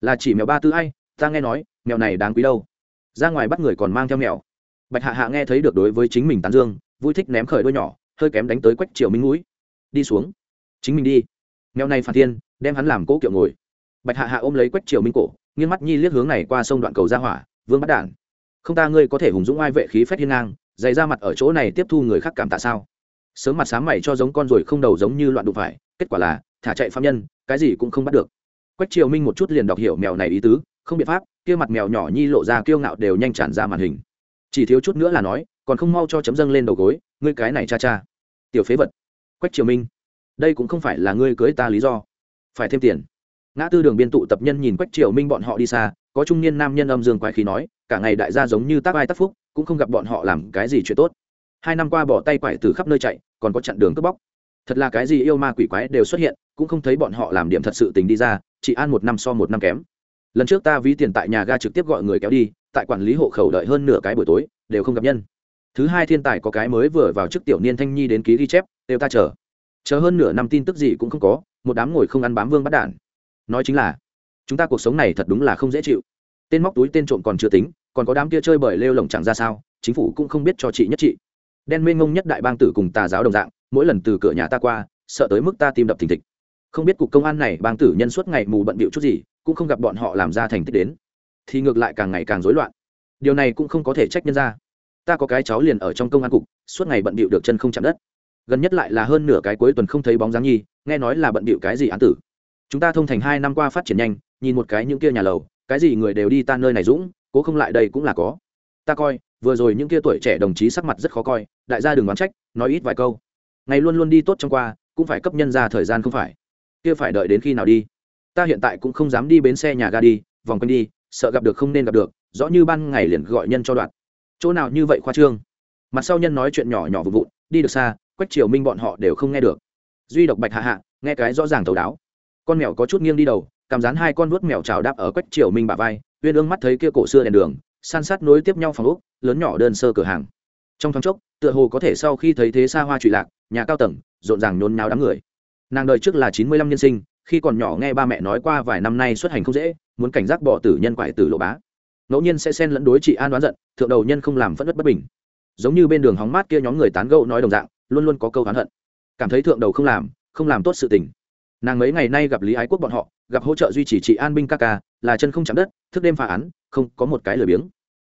Là chỉ mèo ba tư ai, ta nghe nói, mèo này đáng quý đâu. Ra ngoài bắt người còn mang theo mèo. Bạch hạ hạ nghe thấy được đối với chính mình tán dương, vui thích ném khởi đôi nhỏ, hơi kém đánh tới quách triều minh mũi. Đi xuống. Chính mình đi. Mèo này phản thiên, đem hắn làm cố kiệu ngồi. Bạch hạ hạ ôm lấy quách triều minh cổ nghiêng mắt nhi liếc hướng này qua sông đoạn cầu ra hỏa, vương bắt đản. Không ta ngươi có thể hùng dũng ai vệ khí phép hiên ngang, dày ra mặt ở chỗ này tiếp thu người khác cảm tạ sao? Sớm mặt sáng mày cho giống con rồi không đầu giống như loạn đụng phải, kết quả là, thả chạy phạm nhân, cái gì cũng không bắt được. Quách triều minh một chút liền đọc hiểu mèo này ý tứ, không biện pháp, kia mặt mèo nhỏ nhi lộ ra kiêu ngạo đều nhanh tràn ra màn hình. Chỉ thiếu chút nữa là nói, còn không mau cho chấm dâng lên đầu gối, ngươi cái này cha cha. Tiểu phế vật. Quách triều minh. Đây cũng không phải là ngươi cưới ta lý do. Phải thêm tiền ngã tư đường biên tụ tập nhân nhìn quách triều minh bọn họ đi xa, có trung niên nam nhân âm dương quái khí nói, cả ngày đại gia giống như tác ai tác phúc, cũng không gặp bọn họ làm cái gì chuyện tốt. Hai năm qua bỏ tay quải từ khắp nơi chạy, còn có chặn đường cướp bóc. Thật là cái gì yêu ma quỷ quái đều xuất hiện, cũng không thấy bọn họ làm điểm thật sự tình đi ra, chỉ ăn một năm so một năm kém. Lần trước ta ví tiền tại nhà ga trực tiếp gọi người kéo đi, tại quản lý hộ khẩu đợi hơn nửa cái buổi tối, đều không gặp nhân. Thứ hai thiên tài có cái mới vừa vào trước tiểu niên thanh nhi đến ký ghi chép, đều ta chờ. Chờ hơn nửa năm tin tức gì cũng không có, một đám ngồi không ăn bám vương bắt đản nói chính là, chúng ta cuộc sống này thật đúng là không dễ chịu. Tên móc túi tên trộm còn chưa tính, còn có đám kia chơi bời lêu lồng chẳng ra sao, chính phủ cũng không biết cho chị nhất chị. Đen mênh ngông nhất đại bang tử cùng tà giáo đồng dạng, mỗi lần từ cửa nhà ta qua, sợ tới mức ta tim đập thình thịch. Không biết cục công an này bang tử nhân suốt ngày mù bận bịu chút gì, cũng không gặp bọn họ làm ra thành tích đến. Thì ngược lại càng ngày càng rối loạn. Điều này cũng không có thể trách nhân ra. Ta có cái cháu liền ở trong công an cục, suốt ngày bận bịu được chân không chạm đất. Gần nhất lại là hơn nửa cái cuối tuần không thấy bóng dáng nhi, nghe nói là bận bịu cái gì án tử chúng ta thông thành hai năm qua phát triển nhanh, nhìn một cái những kia nhà lầu, cái gì người đều đi tan nơi này dũng, cố không lại đây cũng là có. Ta coi, vừa rồi những kia tuổi trẻ đồng chí sắc mặt rất khó coi, đại gia đừng đoán trách, nói ít vài câu. Ngày luôn luôn đi tốt trong qua, cũng phải cấp nhân ra thời gian không phải. Kia phải đợi đến khi nào đi? Ta hiện tại cũng không dám đi bến xe nhà ga đi, vòng quanh đi, sợ gặp được không nên gặp được, rõ như ban ngày liền gọi nhân cho đoạn. Chỗ nào như vậy khoa trương? Mặt sau nhân nói chuyện nhỏ nhỏ vụ vụn, đi được xa, quách triều minh bọn họ đều không nghe được. Duy độc bạch hạ hạ, nghe cái rõ ràng thấu đáo con mèo có chút nghiêng đi đầu cảm dán hai con vuốt mèo trào đáp ở quách triều minh bả vai, uyên ương mắt thấy kia cổ xưa đèn đường, san sát nối tiếp nhau phòng úc lớn nhỏ đơn sơ cửa hàng. Trong thoáng chốc, tựa hồ có thể sau khi thấy thế xa hoa trụy lạc, nhà cao tầng, rộn ràng nhốn nháo đám người. Nàng đời trước là chín mươi lăm nhân sinh, khi còn nhỏ nghe ba mẹ nói qua vài năm nay xuất hành không dễ, muốn cảnh giác bỏ tử nhân quại tử lộ bá. Ngẫu nhiên sẽ xen lẫn đối trị an đoán giận, thượng đầu nhân không làm phất đất bất bình. Giống như bên đường hóng mát kia nhóm người tán gẫu nói đồng dạng, luôn luôn có câu oán hận. Cảm thấy thượng đầu không làm không làm tốt sự tình nàng mấy ngày nay gặp lý ái quốc bọn họ, gặp hỗ trợ duy trì trị an binh ca ca, là chân không chạm đất, thức đêm phá án, không có một cái lười biếng.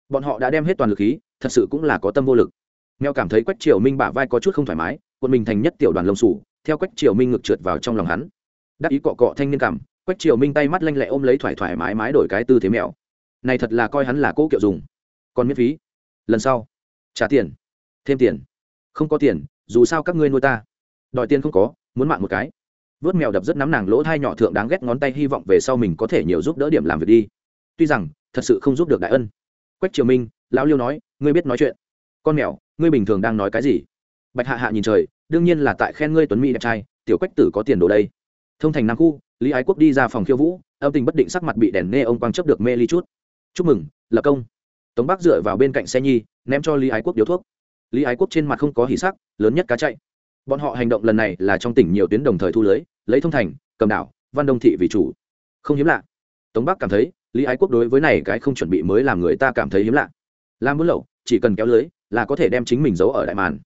Bọn họ đã đem hết toàn lực khí, thật sự cũng là có tâm vô lực. Nghèo cảm thấy quách triều minh bả vai có chút không thoải mái quân mình thành nhất tiểu đoàn lông sủ theo quách triều minh ngực trượt vào trong lòng hắn. Đắc ý cọ cọ thanh niên cảm, quách triều minh tay mắt lanh lẹ ôm lấy thoải thoải mái mái đổi cái tư thế mèo. Này thật là coi hắn là cỗ kiệu dùng. Còn miễn phí. Lần sau, trả tiền. Thêm tiền. Không có tiền, dù sao các ngươi nuôi ta. Đòi tiền không có, muốn mạng một cái vớt mèo đập rất nắm nàng lỗ thai nhỏ thượng đáng ghét ngón tay hy vọng về sau mình có thể nhiều giúp đỡ điểm làm việc đi. Tuy rằng, thật sự không giúp được đại ân. Quách triều minh, lão liêu nói, ngươi biết nói chuyện. Con mèo, ngươi bình thường đang nói cái gì? Bạch hạ hạ nhìn trời, đương nhiên là tại khen ngươi tuấn mỹ đẹp trai, tiểu quách tử có tiền đồ đây. Thông thành nam khu, lý ái quốc đi ra phòng khiêu vũ, âm tình bất định sắc mặt bị đèn nghe ông quang chấp được mê ly chút. Chúc mừng lập công. Tống bắc dựa vào bên cạnh xe nhi, ném cho lý ái quốc điếu thuốc. Lý ái quốc trên mặt không có hỉ sắc, lớn nhất cá chạy bọn họ hành động lần này là trong tỉnh nhiều tuyến đồng thời thu lưới, lấy thông thành, cầm đảo, văn đông thị vì chủ. Không hiếm lạ. Tống bắc cảm thấy, lý ái quốc đối với này cái không chuẩn bị mới làm người ta cảm thấy hiếm lạ. Làm buôn lậu, chỉ cần kéo lưới, là có thể đem chính mình giấu ở đại màn.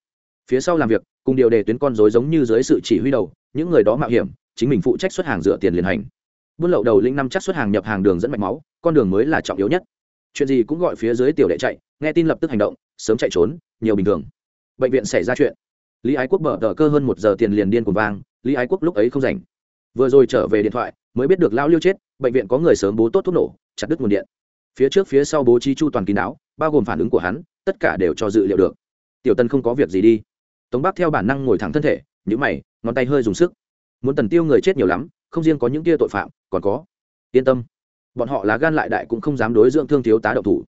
Phía sau làm việc, cùng điều đề tuyến con dối giống như dưới sự chỉ huy đầu, những người đó mạo hiểm, chính mình phụ trách xuất hàng dựa tiền liền hành. Buôn lậu đầu linh năm chắc xuất hàng nhập hàng đường dẫn mạch máu, con đường mới là trọng yếu nhất. Chuyện gì cũng gọi phía dưới tiểu đệ chạy, nghe tin lập tức hành động, sớm chạy trốn, nhiều bình thường. Bệnh viện xảy ra chuyện lý ái quốc bở tờ cơ hơn một giờ tiền liền điên cuồng vang, lý ái quốc lúc ấy không rảnh. Vừa rồi trở về điện thoại, mới biết được lao liêu chết, bệnh viện có người sớm bố tốt thuốc nổ, chặt đứt nguồn điện. Phía trước phía sau bố trí chu toàn kín đáo, bao gồm phản ứng của hắn, tất cả đều cho dự liệu được. Tiểu tân không có việc gì đi. Tống bác theo bản năng ngồi thẳng thân thể nhữ mày, ngón tay hơi dùng sức. Muốn tần tiêu người chết nhiều lắm, không riêng có những kia tội phạm, còn có. Yên tâm, bọn họ là gan lại đại cũng không dám đối dưỡng thương thiếu tá độc thủ.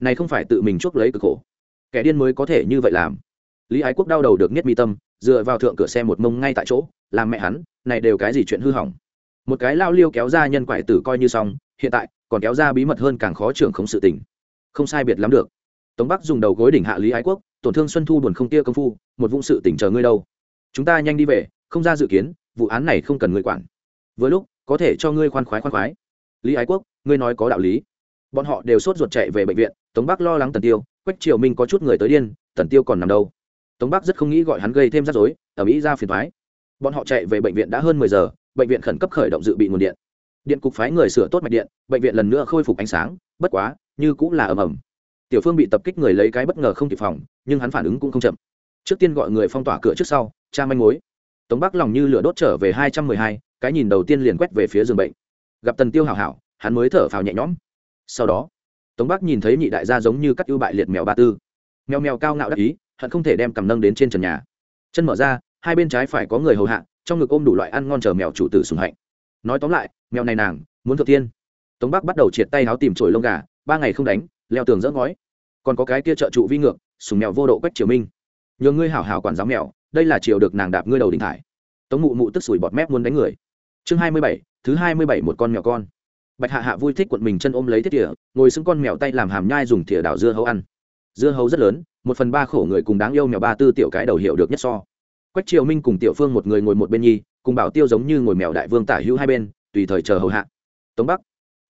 Này không phải tự mình chuốc lấy cực khổ. Kẻ điên mới có thể như vậy làm lý ái quốc đau đầu được nhất mi tâm, dựa vào thượng cửa xe một mông ngay tại chỗ, làm mẹ hắn, này đều cái gì chuyện hư hỏng. Một cái lao liêu kéo ra nhân quải tử coi như xong, hiện tại, còn kéo ra bí mật hơn càng khó trưởng không sự tình. Không sai biệt lắm được. Tống bắc dùng đầu gối đỉnh hạ lý ái quốc, tổn thương xuân thu buồn không tia công phu, một vũng sự tỉnh chờ ngươi đâu. Chúng ta nhanh đi về, không ra dự kiến, vụ án này không cần ngươi quản. Với lúc, có thể cho ngươi khoan khoái khoan khoái. Lý ái quốc, ngươi nói có đạo lý. Bọn họ đều sốt ruột chạy về bệnh viện, tống bắc lo lắng tần tiêu, quách triều minh có chút người tới điên, tần tiêu còn nằm đâu? Tống bắc rất không nghĩ gọi hắn gây thêm rắc rối, ở mỹ ra phiền thoái bọn họ chạy về bệnh viện đã hơn mười giờ, bệnh viện khẩn cấp khởi động dự bị nguồn điện. Điện cục phái người sửa tốt mạch điện, bệnh viện lần nữa khôi phục ánh sáng, bất quá, như cũng là ầm ầm. Tiểu phương bị tập kích người lấy cái bất ngờ không kịp phòng, nhưng hắn phản ứng cũng không chậm. Trước tiên gọi người phong tỏa cửa trước sau, tra manh mối. Tống bắc lòng như lửa đốt trở về hai trăm mười hai, cái nhìn đầu tiên liền quét về phía giường bệnh. Gặp tần tiêu hảo hảo, hắn mới thở phào nhẹ nhõm. Sau đó, tống bắc nhìn thấy nhị đại gia giống như cắt ưu bại liệt mèo ba tư. Mèo mèo cao ngạo đắc ý hận không thể đem cầm nâng đến trên trần nhà. Chân mở ra, hai bên trái phải có người hầu hạ, trong ngực ôm đủ loại ăn ngon chờ mèo chủ tử sùng hạnh. Nói tóm lại, mèo này nàng, muốn thượng tiên. Tống bắc bắt đầu triệt tay háo tìm trổi lông gà, ba ngày không đánh, leo tường dỡ ngói. Còn có cái kia trợ trụ vi ngược, sùng mèo vô độ quách triều minh. Nhờ ngươi hảo hảo quản giáo mèo, đây là chiều được nàng đạp ngươi đầu đình thải. Tống mụ mụ tức sủi bọt mép muốn đánh người. Chương hai mươi bảy, thứ hai mươi bảy một con mèo con. Bạch hạ hạ vui thích quận mình chân ôm lấy thiết tỉa, ngồi xứng con mèo tay làm hàm nhai dùng thìa đào dưa hấu ăn. Dưa hấu rất lớn một phần ba khổ người cùng đáng yêu mèo ba tư tiểu cái đầu hiệu được nhất so. Quách triều minh cùng tiểu phương một người ngồi một bên nhi, cùng bảo tiêu giống như ngồi mèo đại vương tả hữu hai bên, tùy thời chờ hầu hạ. Tống bắc,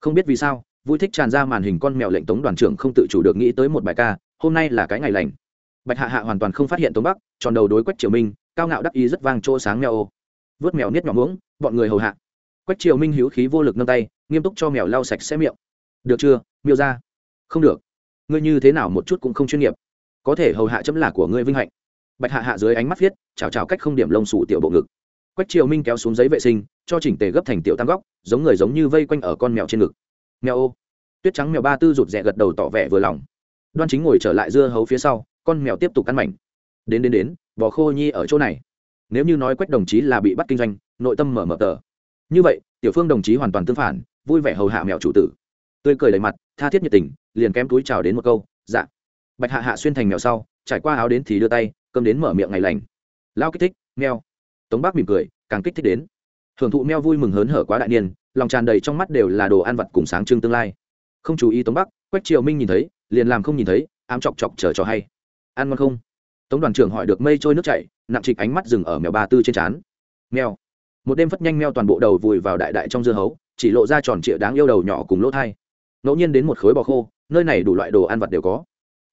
không biết vì sao, vui thích tràn ra màn hình con mèo lệnh tống đoàn trưởng không tự chủ được nghĩ tới một bài ca, hôm nay là cái ngày lành. Bạch hạ hạ hoàn toàn không phát hiện tống bắc, tròn đầu đối quách triều minh, cao ngạo đắc ý rất vang chỗ sáng mèo ô. Vớt mèo niết nhỏ muỗng, bọn người hầu hạ. Quách triều minh hữu khí vô lực nâng tay, nghiêm túc cho mèo lau sạch sẽ miệng. Được chưa, miêu ra? Không được. Ngươi như thế nào một chút cũng không chuyên nghiệp có thể hầu hạ chấm là của ngươi vinh hạnh. Bạch hạ hạ dưới ánh mắt viết, chào chào cách không điểm lông sủ tiểu bộ ngực. Quách triều minh kéo xuống giấy vệ sinh, cho chỉnh tề gấp thành tiểu tam góc, giống người giống như vây quanh ở con mèo trên ngực. Mèo ô. Tuyết trắng mèo ba tư rụt rè gật đầu tỏ vẻ vừa lòng. Đoan chính ngồi trở lại dưa hấu phía sau, con mèo tiếp tục ăn mảnh. Đến đến đến, bò khô nhi ở chỗ này. Nếu như nói quách đồng chí là bị bắt kinh doanh, nội tâm mở mở tờ. Như vậy, tiểu phương đồng chí hoàn toàn tương phản, vui vẻ hầu hạ mèo chủ tử. Tươi cười đầy mặt, tha thiết nhiệt tình, liền kém túi chào đến một câu dạ bạch hạ hạ xuyên thành mèo sau, trải qua áo đến thì đưa tay, cơm đến mở miệng ngày lành. Lao kích thích mèo tống bác mỉm cười, càng kích thích đến. Hưởng thụ mèo vui mừng hớn hở quá đại niên, lòng tràn đầy trong mắt đều là đồ ăn vặt cùng sáng trưng tương lai. Không chú ý tống bắc, quách triều minh nhìn thấy, liền làm không nhìn thấy, ám chọc chọc chờ cho hay. Ăn ngon không? Tống đoàn trưởng hỏi được mây trôi nước chảy, nặng trịch ánh mắt dừng ở mèo ba tư trên trán. Mèo một đêm phất nhanh mèo toàn bộ đầu vùi vào đại đại trong dưa hấu, chỉ lộ ra tròn trịa đáng yêu đầu nhỏ cùng lỗ thai. Ngẫu nhiên đến một khối bò khô, nơi này đủ loại đồ ăn vặt đều có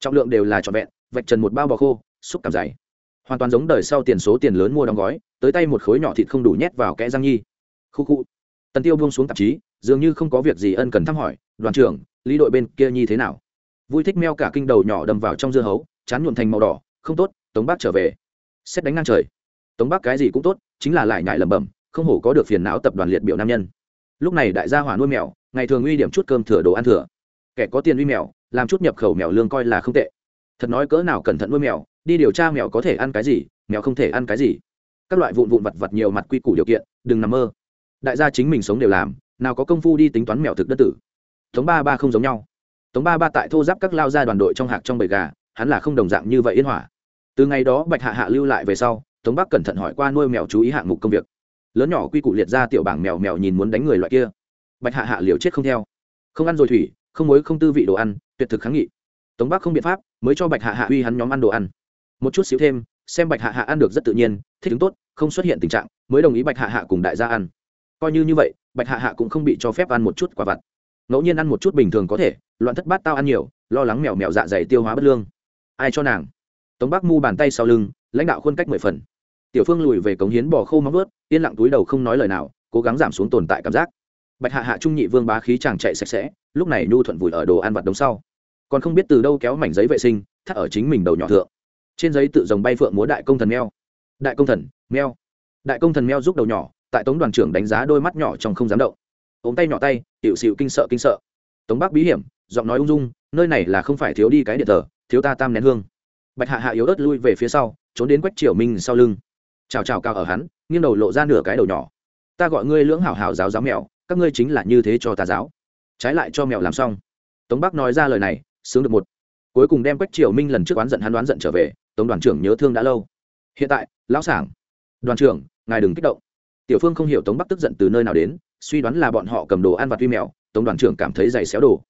trọng lượng đều là trọn vẹn, vạch trần một bao bò khô, xúc cảm dày. Hoàn toàn giống đời sau tiền số tiền lớn mua đóng gói, tới tay một khối nhỏ thịt không đủ nhét vào kẽ răng nhi. Khu khu. Tần tiêu buông xuống tạp chí, dường như không có việc gì ân cần thăm hỏi, đoàn trưởng, lý đội bên kia nhi thế nào? Vui thích meo cả kinh đầu nhỏ đâm vào trong dưa hấu, chán nhuộn thành màu đỏ, không tốt, tống bác trở về. Xét đánh ngang trời. Tống bác cái gì cũng tốt, chính là lại nhại lẩm bẩm, không hổ có được phiền não tập đoàn liệt biểu nam nhân. Lúc này đại gia hỏa nuôi mèo, ngày thường uy điểm chút cơm thừa đồ ăn thừa kẻ có tiền nuôi mèo, làm chút nhập khẩu mèo lương coi là không tệ. Thật nói cỡ nào cẩn thận nuôi mèo, đi điều tra mèo có thể ăn cái gì, mèo không thể ăn cái gì. Các loại vụn vụn vặt vặt nhiều mặt quy củ điều kiện, đừng nằm mơ. Đại gia chính mình sống đều làm, nào có công phu đi tính toán mèo thực đất tử. Tống ba ba không giống nhau. Tống ba ba tại thô giáp các lao gia đoàn đội trong hạc trong bầy gà, hắn là không đồng dạng như vậy yên hỏa từ ngày đó bạch hạ hạ lưu lại về sau, tống bắc cẩn thận hỏi qua nuôi mèo chú ý hạng mục công việc. Lớn nhỏ quy củ liệt ra tiểu bảng mèo mèo nhìn muốn đánh người loại kia. Bạch hạ hạ liều chết không theo. Không ăn rồi thủy không muối không tư vị đồ ăn, tuyệt thực kháng nghị. Tống bắc không biện pháp, mới cho bạch hạ hạ uy hắn nhóm ăn đồ ăn. Một chút xíu thêm, xem bạch hạ hạ ăn được rất tự nhiên, thích ứng tốt, không xuất hiện tình trạng, mới đồng ý bạch hạ hạ cùng đại gia ăn. Coi như như vậy, bạch hạ hạ cũng không bị cho phép ăn một chút quả vặt. Ngẫu nhiên ăn một chút bình thường có thể, loạn thất bát tao ăn nhiều, lo lắng mèo mèo dạ dày tiêu hóa bất lương. Ai cho nàng? Tống bắc mu bàn tay sau lưng, lãnh đạo khuôn cách mười phần. Tiểu phương lùi về cống hiến bỏ khô móng vớt yên lặng túi đầu không nói lời nào, cố gắng giảm xuống tồn tại cảm giác. Bạch hạ hạ trung nhị vương bá khí chàng chạy sạch sẽ lúc này nhu thuận vùi ở đồ ăn vặt đống sau. Còn không biết từ đâu kéo mảnh giấy vệ sinh, thắt ở chính mình đầu nhỏ thượng. Trên giấy tự dòng bay phượng múa đại công thần meo. Đại công thần, meo. Đại công thần meo giúp đầu nhỏ, tại tống đoàn trưởng đánh giá đôi mắt nhỏ trong không dám động. Ống tay nhỏ tay, tiểu xịu kinh sợ kinh sợ. Tống bác bí hiểm, giọng nói ung dung, nơi này là không phải thiếu đi cái điện thờ, thiếu ta tam nén hương. Bạch hạ hạ yếu ớt lui về phía sau, trốn đến quách triều minh sau lưng. Chào chào cao ở hắn, nghiêng đầu lộ ra nửa cái đầu nhỏ. Ta gọi ngươi lưỡng hảo hảo giáo giáo mèo các ngươi chính là như thế cho ta giáo trái lại cho mèo làm xong. Tống bắc nói ra lời này, sướng được một. Cuối cùng đem quách triều minh lần trước oán giận hắn đoán giận trở về, tống đoàn trưởng nhớ thương đã lâu. Hiện tại, lão sảng. Đoàn trưởng, ngài đừng kích động. Tiểu phương không hiểu tống bắc tức giận từ nơi nào đến, suy đoán là bọn họ cầm đồ ăn vặt vi mèo, tống đoàn trưởng cảm thấy giày xéo đồ.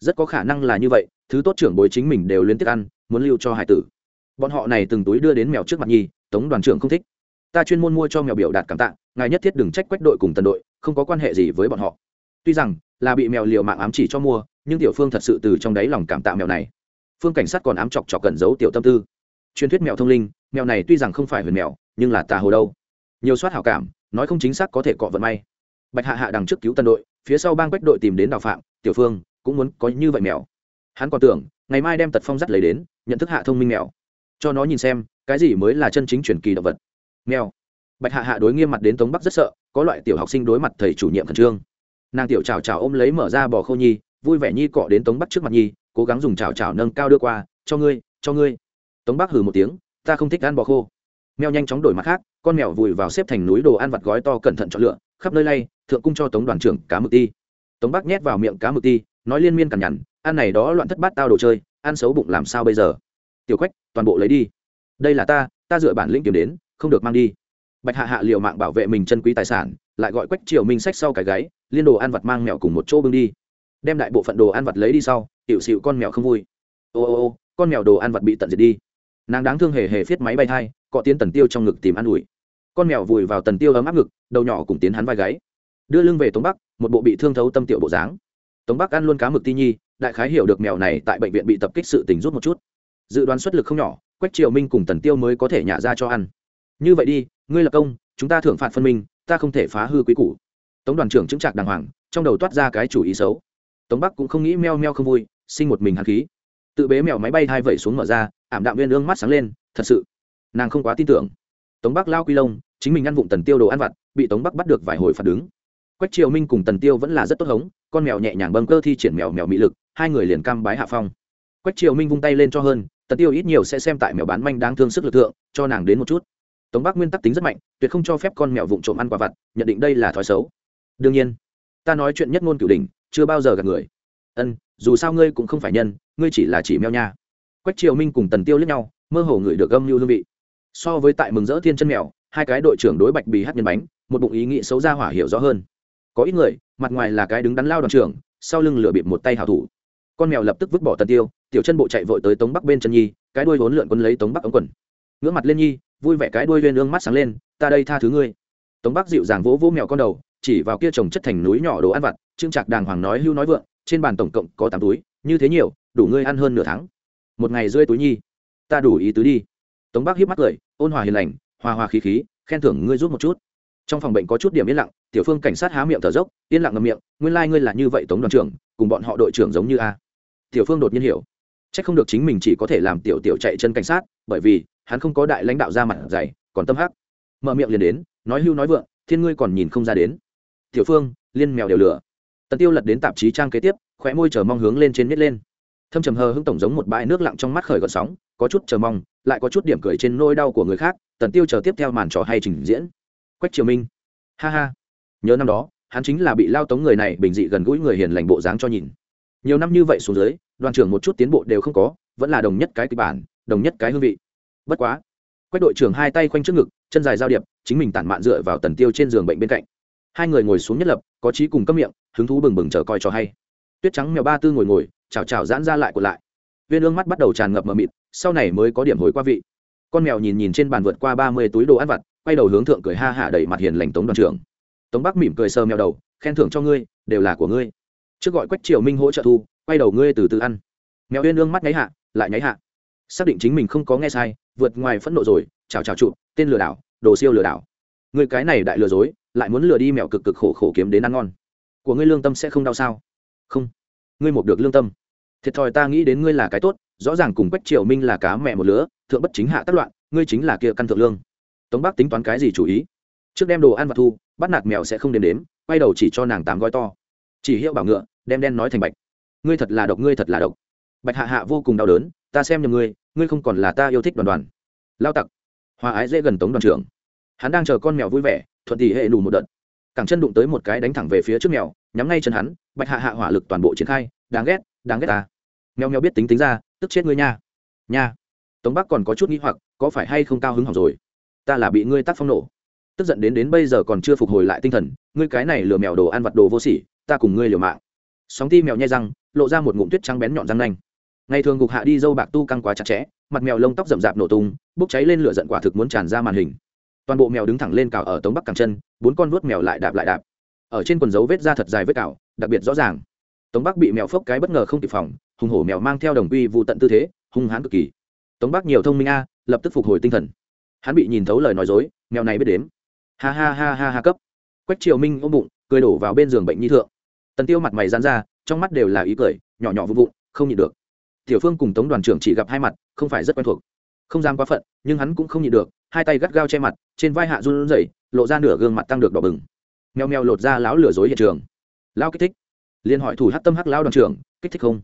Rất có khả năng là như vậy, thứ tốt trưởng bối chính mình đều liên tiếp ăn, muốn lưu cho hải tử. Bọn họ này từng túi đưa đến mèo trước mặt nhi, tống đoàn trưởng không thích. Ta chuyên môn mua cho mèo biểu đạt cảm tạ, ngài nhất thiết đừng trách quách đội cùng tần đội, không có quan hệ gì với bọn họ. Tuy rằng là bị mèo liều mạng ám chỉ cho mua, nhưng tiểu phương thật sự từ trong đáy lòng cảm tạ mèo này. Phương cảnh sát còn ám chọc chọc cẩn giấu tiểu tâm tư. Truyền thuyết mèo thông linh, mèo này tuy rằng không phải huyền mèo, nhưng là tà hồ đâu. Nhiều soát hảo cảm, nói không chính xác có thể cọ vận may. Bạch hạ hạ đằng trước cứu tân đội, phía sau bang quách đội tìm đến đào phạm, tiểu phương cũng muốn có như vậy mèo. Hắn còn tưởng, ngày mai đem tật phong dắt lấy đến, nhận thức hạ thông minh mèo. Cho nó nhìn xem, cái gì mới là chân chính truyền kỳ động vật. Mèo. Bạch hạ hạ đối nghiêm mặt đến tống bắc rất sợ, có loại tiểu học sinh đối mặt thầy chủ nhiệm khẩn trương nàng tiểu chào chào ôm lấy mở ra bò khô nhi, vui vẻ nhi cọ đến tống bắc trước mặt nhi, cố gắng dùng chào chào nâng cao đưa qua, cho ngươi cho ngươi. Tống bắc hừ một tiếng, ta không thích ăn bò khô. Mèo nhanh chóng đổi mặt khác, con mèo vùi vào xếp thành núi đồ ăn vặt gói to cẩn thận chọn lựa, khắp nơi lay, thượng cung cho tống đoàn trưởng cá mực ti. Tống bắc nhét vào miệng cá mực ti, nói liên miên cằn nhằn, ăn này đó loạn thất bát tao đồ chơi, ăn xấu bụng làm sao bây giờ? Tiểu quách, toàn bộ lấy đi. Đây là ta ta dựa bản lĩnh kiếm đến, không được mang đi bạch hạ hạ liều mạng bảo vệ mình chân quý tài sản, lại gọi quách triều minh sách sau cái gáy, liên đồ ăn vặt mang mèo cùng một chỗ bưng đi. Đem đại bộ phận đồ ăn vặt lấy đi sau hiệu xịu con mèo không vui. Ô ô ô, con mèo đồ ăn vặt bị tận diệt đi. Nàng đáng thương hề hề viết máy bay thai, cọ tiến tần tiêu trong ngực tìm ăn ủi. Con mèo vùi vào tần tiêu ấm áp ngực, đầu nhỏ cùng tiến hắn vai gáy. Đưa lưng về tống bắc, một bộ bị thương thấu tâm tiểu bộ dáng. Tống bắc ăn luôn cá mực ti nhi, đại khái hiểu được mèo này tại bệnh viện bị tập kích sự tình rút một chút. Dự đoán xuất lực không nhỏ, quách triều minh cùng tần tiêu mới có thể nhả ra cho ăn. Như vậy đi ngươi lập công, chúng ta thưởng phạt phân minh, ta không thể phá hư quý củ. Tống đoàn trưởng chứng trạc đàng hoàng, trong đầu toát ra cái chủ ý xấu. Tống bắc cũng không nghĩ meo meo không vui, sinh một mình hạt khí. Tự bế mèo máy bay hai vẩy xuống mở ra, ảm đạm viên ương mắt sáng lên, thật sự, nàng không quá tin tưởng. Tống bắc lao quy lông, chính mình ăn vụng tần tiêu đồ ăn vặt, bị tống bắc bắt được vài hồi phạt đứng. Quách triều minh cùng tần tiêu vẫn là rất tốt hống, con mèo nhẹ nhàng bâng cơ thi triển mèo mèo mỹ lực, hai người liền cam bái hạ phong. Quách triều minh vung tay lên cho hơn, tần tiêu ít nhiều sẽ xem tại mèo bán manh đáng thương sức lực thượng, cho nàng đến một chút tống bắc nguyên tắc tính rất mạnh, tuyệt không cho phép con mèo vụng trộm ăn quả vặt, nhận định đây là thói xấu. Đương nhiên, ta nói chuyện nhất ngôn cửu đình chưa bao giờ gặp người. Ân, dù sao ngươi cũng không phải nhân, ngươi chỉ là chỉ mèo nha. Quách triều minh cùng tần tiêu lẫn nhau, mơ hồ người được âm mưu hương vị. So với tại mừng rỡ thiên chân mèo, hai cái đội trưởng đối bạch bì hát nhân bánh, một bụng ý nghĩ xấu ra hỏa hiểu rõ hơn. Có ít người, mặt ngoài là cái đứng đắn lao đoàn trưởng, sau lưng lửa bịp một tay hảo thủ. Con mèo lập tức vứt bỏ tần tiêu, tiểu chân bộ chạy vội tới tống bắc bên chân nhi, cái đuôi vốn lượn quân lấy tống bắc ống quần. Ngưỡng mặt lên nhi vui vẻ cái đuôi lên ương mắt sáng lên, ta đây tha thứ ngươi. Tống bắc dịu dàng vỗ vỗ mèo con đầu, chỉ vào kia trồng chất thành núi nhỏ đồ ăn vặt, trương trạc đàng hoàng nói hưu nói vượng, trên bàn tổng cộng có tám túi, như thế nhiều, đủ ngươi ăn hơn nửa tháng. Một ngày rơi túi nhi, ta đủ ý tứ đi. Tống bắc hiếp mắt cười, ôn hòa hiền lành, hòa hòa khí khí, khen thưởng ngươi rút một chút. Trong phòng bệnh có chút điểm yên lặng, tiểu phương cảnh sát há miệng thở dốc, yên lặng ngầm miệng, nguyên lai、like、ngươi là như vậy tống đoàn trưởng, cùng bọn họ đội trưởng giống như a. Tiểu phương đột nhiên hiểu. C h ắ c không được chính mình chỉ có thể làm tiểu tiểu chạy chân cảnh sát, bởi vì hắn không có đại lãnh đạo ra mặt dày, còn tâm hắc. Mở miệng liền đến, nói hưu nói vượng, thiên ngươi còn nhìn không ra đến. Tiểu phương, liên mèo đều lửa. Tần tiêu lật đến tạp chí trang kế tiếp, khóe môi chờ mong hướng lên trên nít lên. Thâm trầm hờ hững tổng giống một bãi nước lặng trong mắt khởi gợn sóng, có chút chờ mong, lại có chút điểm cười trên nôi đau của người khác, tần tiêu chờ tiếp theo màn trò hay trình diễn. Quách triều minh. Ha ha. Nhớ năm đó, hắn chính là bị lao tống người này bình dị gần gũi người hiền lành bộ dáng cho nhìn. Nhiều năm như vậy xuống dưới, đoàn trưởng một chút tiến bộ đều không có, vẫn là đồng nhất cái kịch bản, đồng nhất cái hương vị bất quá, quách đội trưởng hai tay khoanh trước ngực, chân dài giao điệp, chính mình tản mạn dựa vào tần tiêu trên giường bệnh bên cạnh. Hai người ngồi xuống nhất lập, có trí cùng cấp miệng, hứng thú bừng bừng chờ coi cho hay. Tuyết trắng mèo ba tư ngồi ngồi, chào chào giãn ra lại của lại. Viên ương mắt bắt đầu tràn ngập mờ mịt, sau này mới có điểm hồi qua vị. Con mèo nhìn nhìn trên bàn vượt qua ba mươi túi đồ ăn vặt, quay đầu hướng thượng cười ha hả đẩy mặt hiền lành tống đoàn trưởng. Tống bắc mỉm cười sờ mèo đầu, khen thưởng cho ngươi, đều là của ngươi. Trước gọi quách triều minh hỗ trợ thu, quay đầu ngươi từ từ ăn. Mèo uyên ương mắt nháy hạ, lại nháy hạ xác định chính mình không có nghe sai, vượt ngoài phẫn nộ rồi, chào chào trụ, tên lừa đảo, đồ siêu lừa đảo. Người cái này đại lừa dối, lại muốn lừa đi mèo cực cực khổ khổ kiếm đến ăn ngon. Của ngươi lương tâm sẽ không đau sao? Không. Ngươi mục được lương tâm. Thiệt thòi ta nghĩ đến ngươi là cái tốt, rõ ràng cùng quách triều minh là cá mẹ một lứa, thượng bất chính hạ tác loạn, ngươi chính là kia căn thượng lương. Tống bác tính toán cái gì chủ ý? Trước đem đồ ăn và thu, bắt nạt mèo sẽ không đếm đếm, quay đầu chỉ cho nàng tám gói to. Chỉ hiệu bảo ngựa, đem đen nói thành bạch. Ngươi thật là độc, ngươi thật là độc. Bạch hạ hạ vô cùng đau đớn ta xem nhầm ngươi ngươi không còn là ta yêu thích đoàn đoàn. Lao tặc. Hòa ái dễ gần tống đoàn trưởng. Hắn đang chờ con mèo vui vẻ, thuận thì hệ đủ một đợt. Cẳng chân đụng tới một cái đánh thẳng về phía trước mèo, nhắm ngay chân hắn, bạch hạ hạ hỏa lực toàn bộ triển khai, đáng ghét đáng ghét ta. Mèo mèo biết tính tính ra, tức chết ngươi nha. Nha. Tống bắc còn có chút nghĩ hoặc, có phải hay không cao hứng hỏng rồi? Ta là bị ngươi tác phong nổ. Tức giận đến đến bây giờ còn chưa phục hồi lại tinh thần, ngươi cái này lừa mèo đồ ăn vặt đồ vô sỉ, ta cùng ngươi liều mạng. Sóng ti mèo nhai răng, lộ ra một ngụm tuyết trắng bén nhọn răng nanh ngày thường gục hạ đi dâu bạc tu căng quá chặt chẽ, mặt mèo lông tóc rậm rạp nổ tung, bốc cháy lên lửa giận quả thực muốn tràn ra màn hình. Toàn bộ mèo đứng thẳng lên cào ở tống bắc cẳng chân, bốn con vuốt mèo lại đạp lại đạp. Ở trên quần dấu vết da thật dài vết cào, đặc biệt rõ ràng. Tống bắc bị mèo phốc cái bất ngờ không kịp phòng, hùng hổ mèo mang theo đồng quy vụ tận tư thế, hung hãn cực kỳ. Tống bắc nhiều thông minh a, lập tức phục hồi tinh thần. Hắn bị nhìn thấu lời nói dối, mèo này biết đếm. Ha ha ha ha ha cấp. Quách triều minh ôm bụng, cười đổ vào bên giường bệnh nhi thượng. Tần tiêu mặt mày dán ra, trong mắt đều là ý cười, nhỏ nhỏ vụ vụn, không nhịn được tiểu phương cùng tống đoàn trưởng chỉ gặp hai mặt, không phải rất quen thuộc. Không dám quá phận, nhưng hắn cũng không nhịn được, hai tay gắt gao che mặt, trên vai hạ run rẩy, lộ ra nửa gương mặt tăng được đỏ bừng. Mèo mèo lột ra láo lừa dối hiện trường. Lao kích thích. Liên hỏi thủ hát tâm hắc lao đoàn trưởng, kích thích không?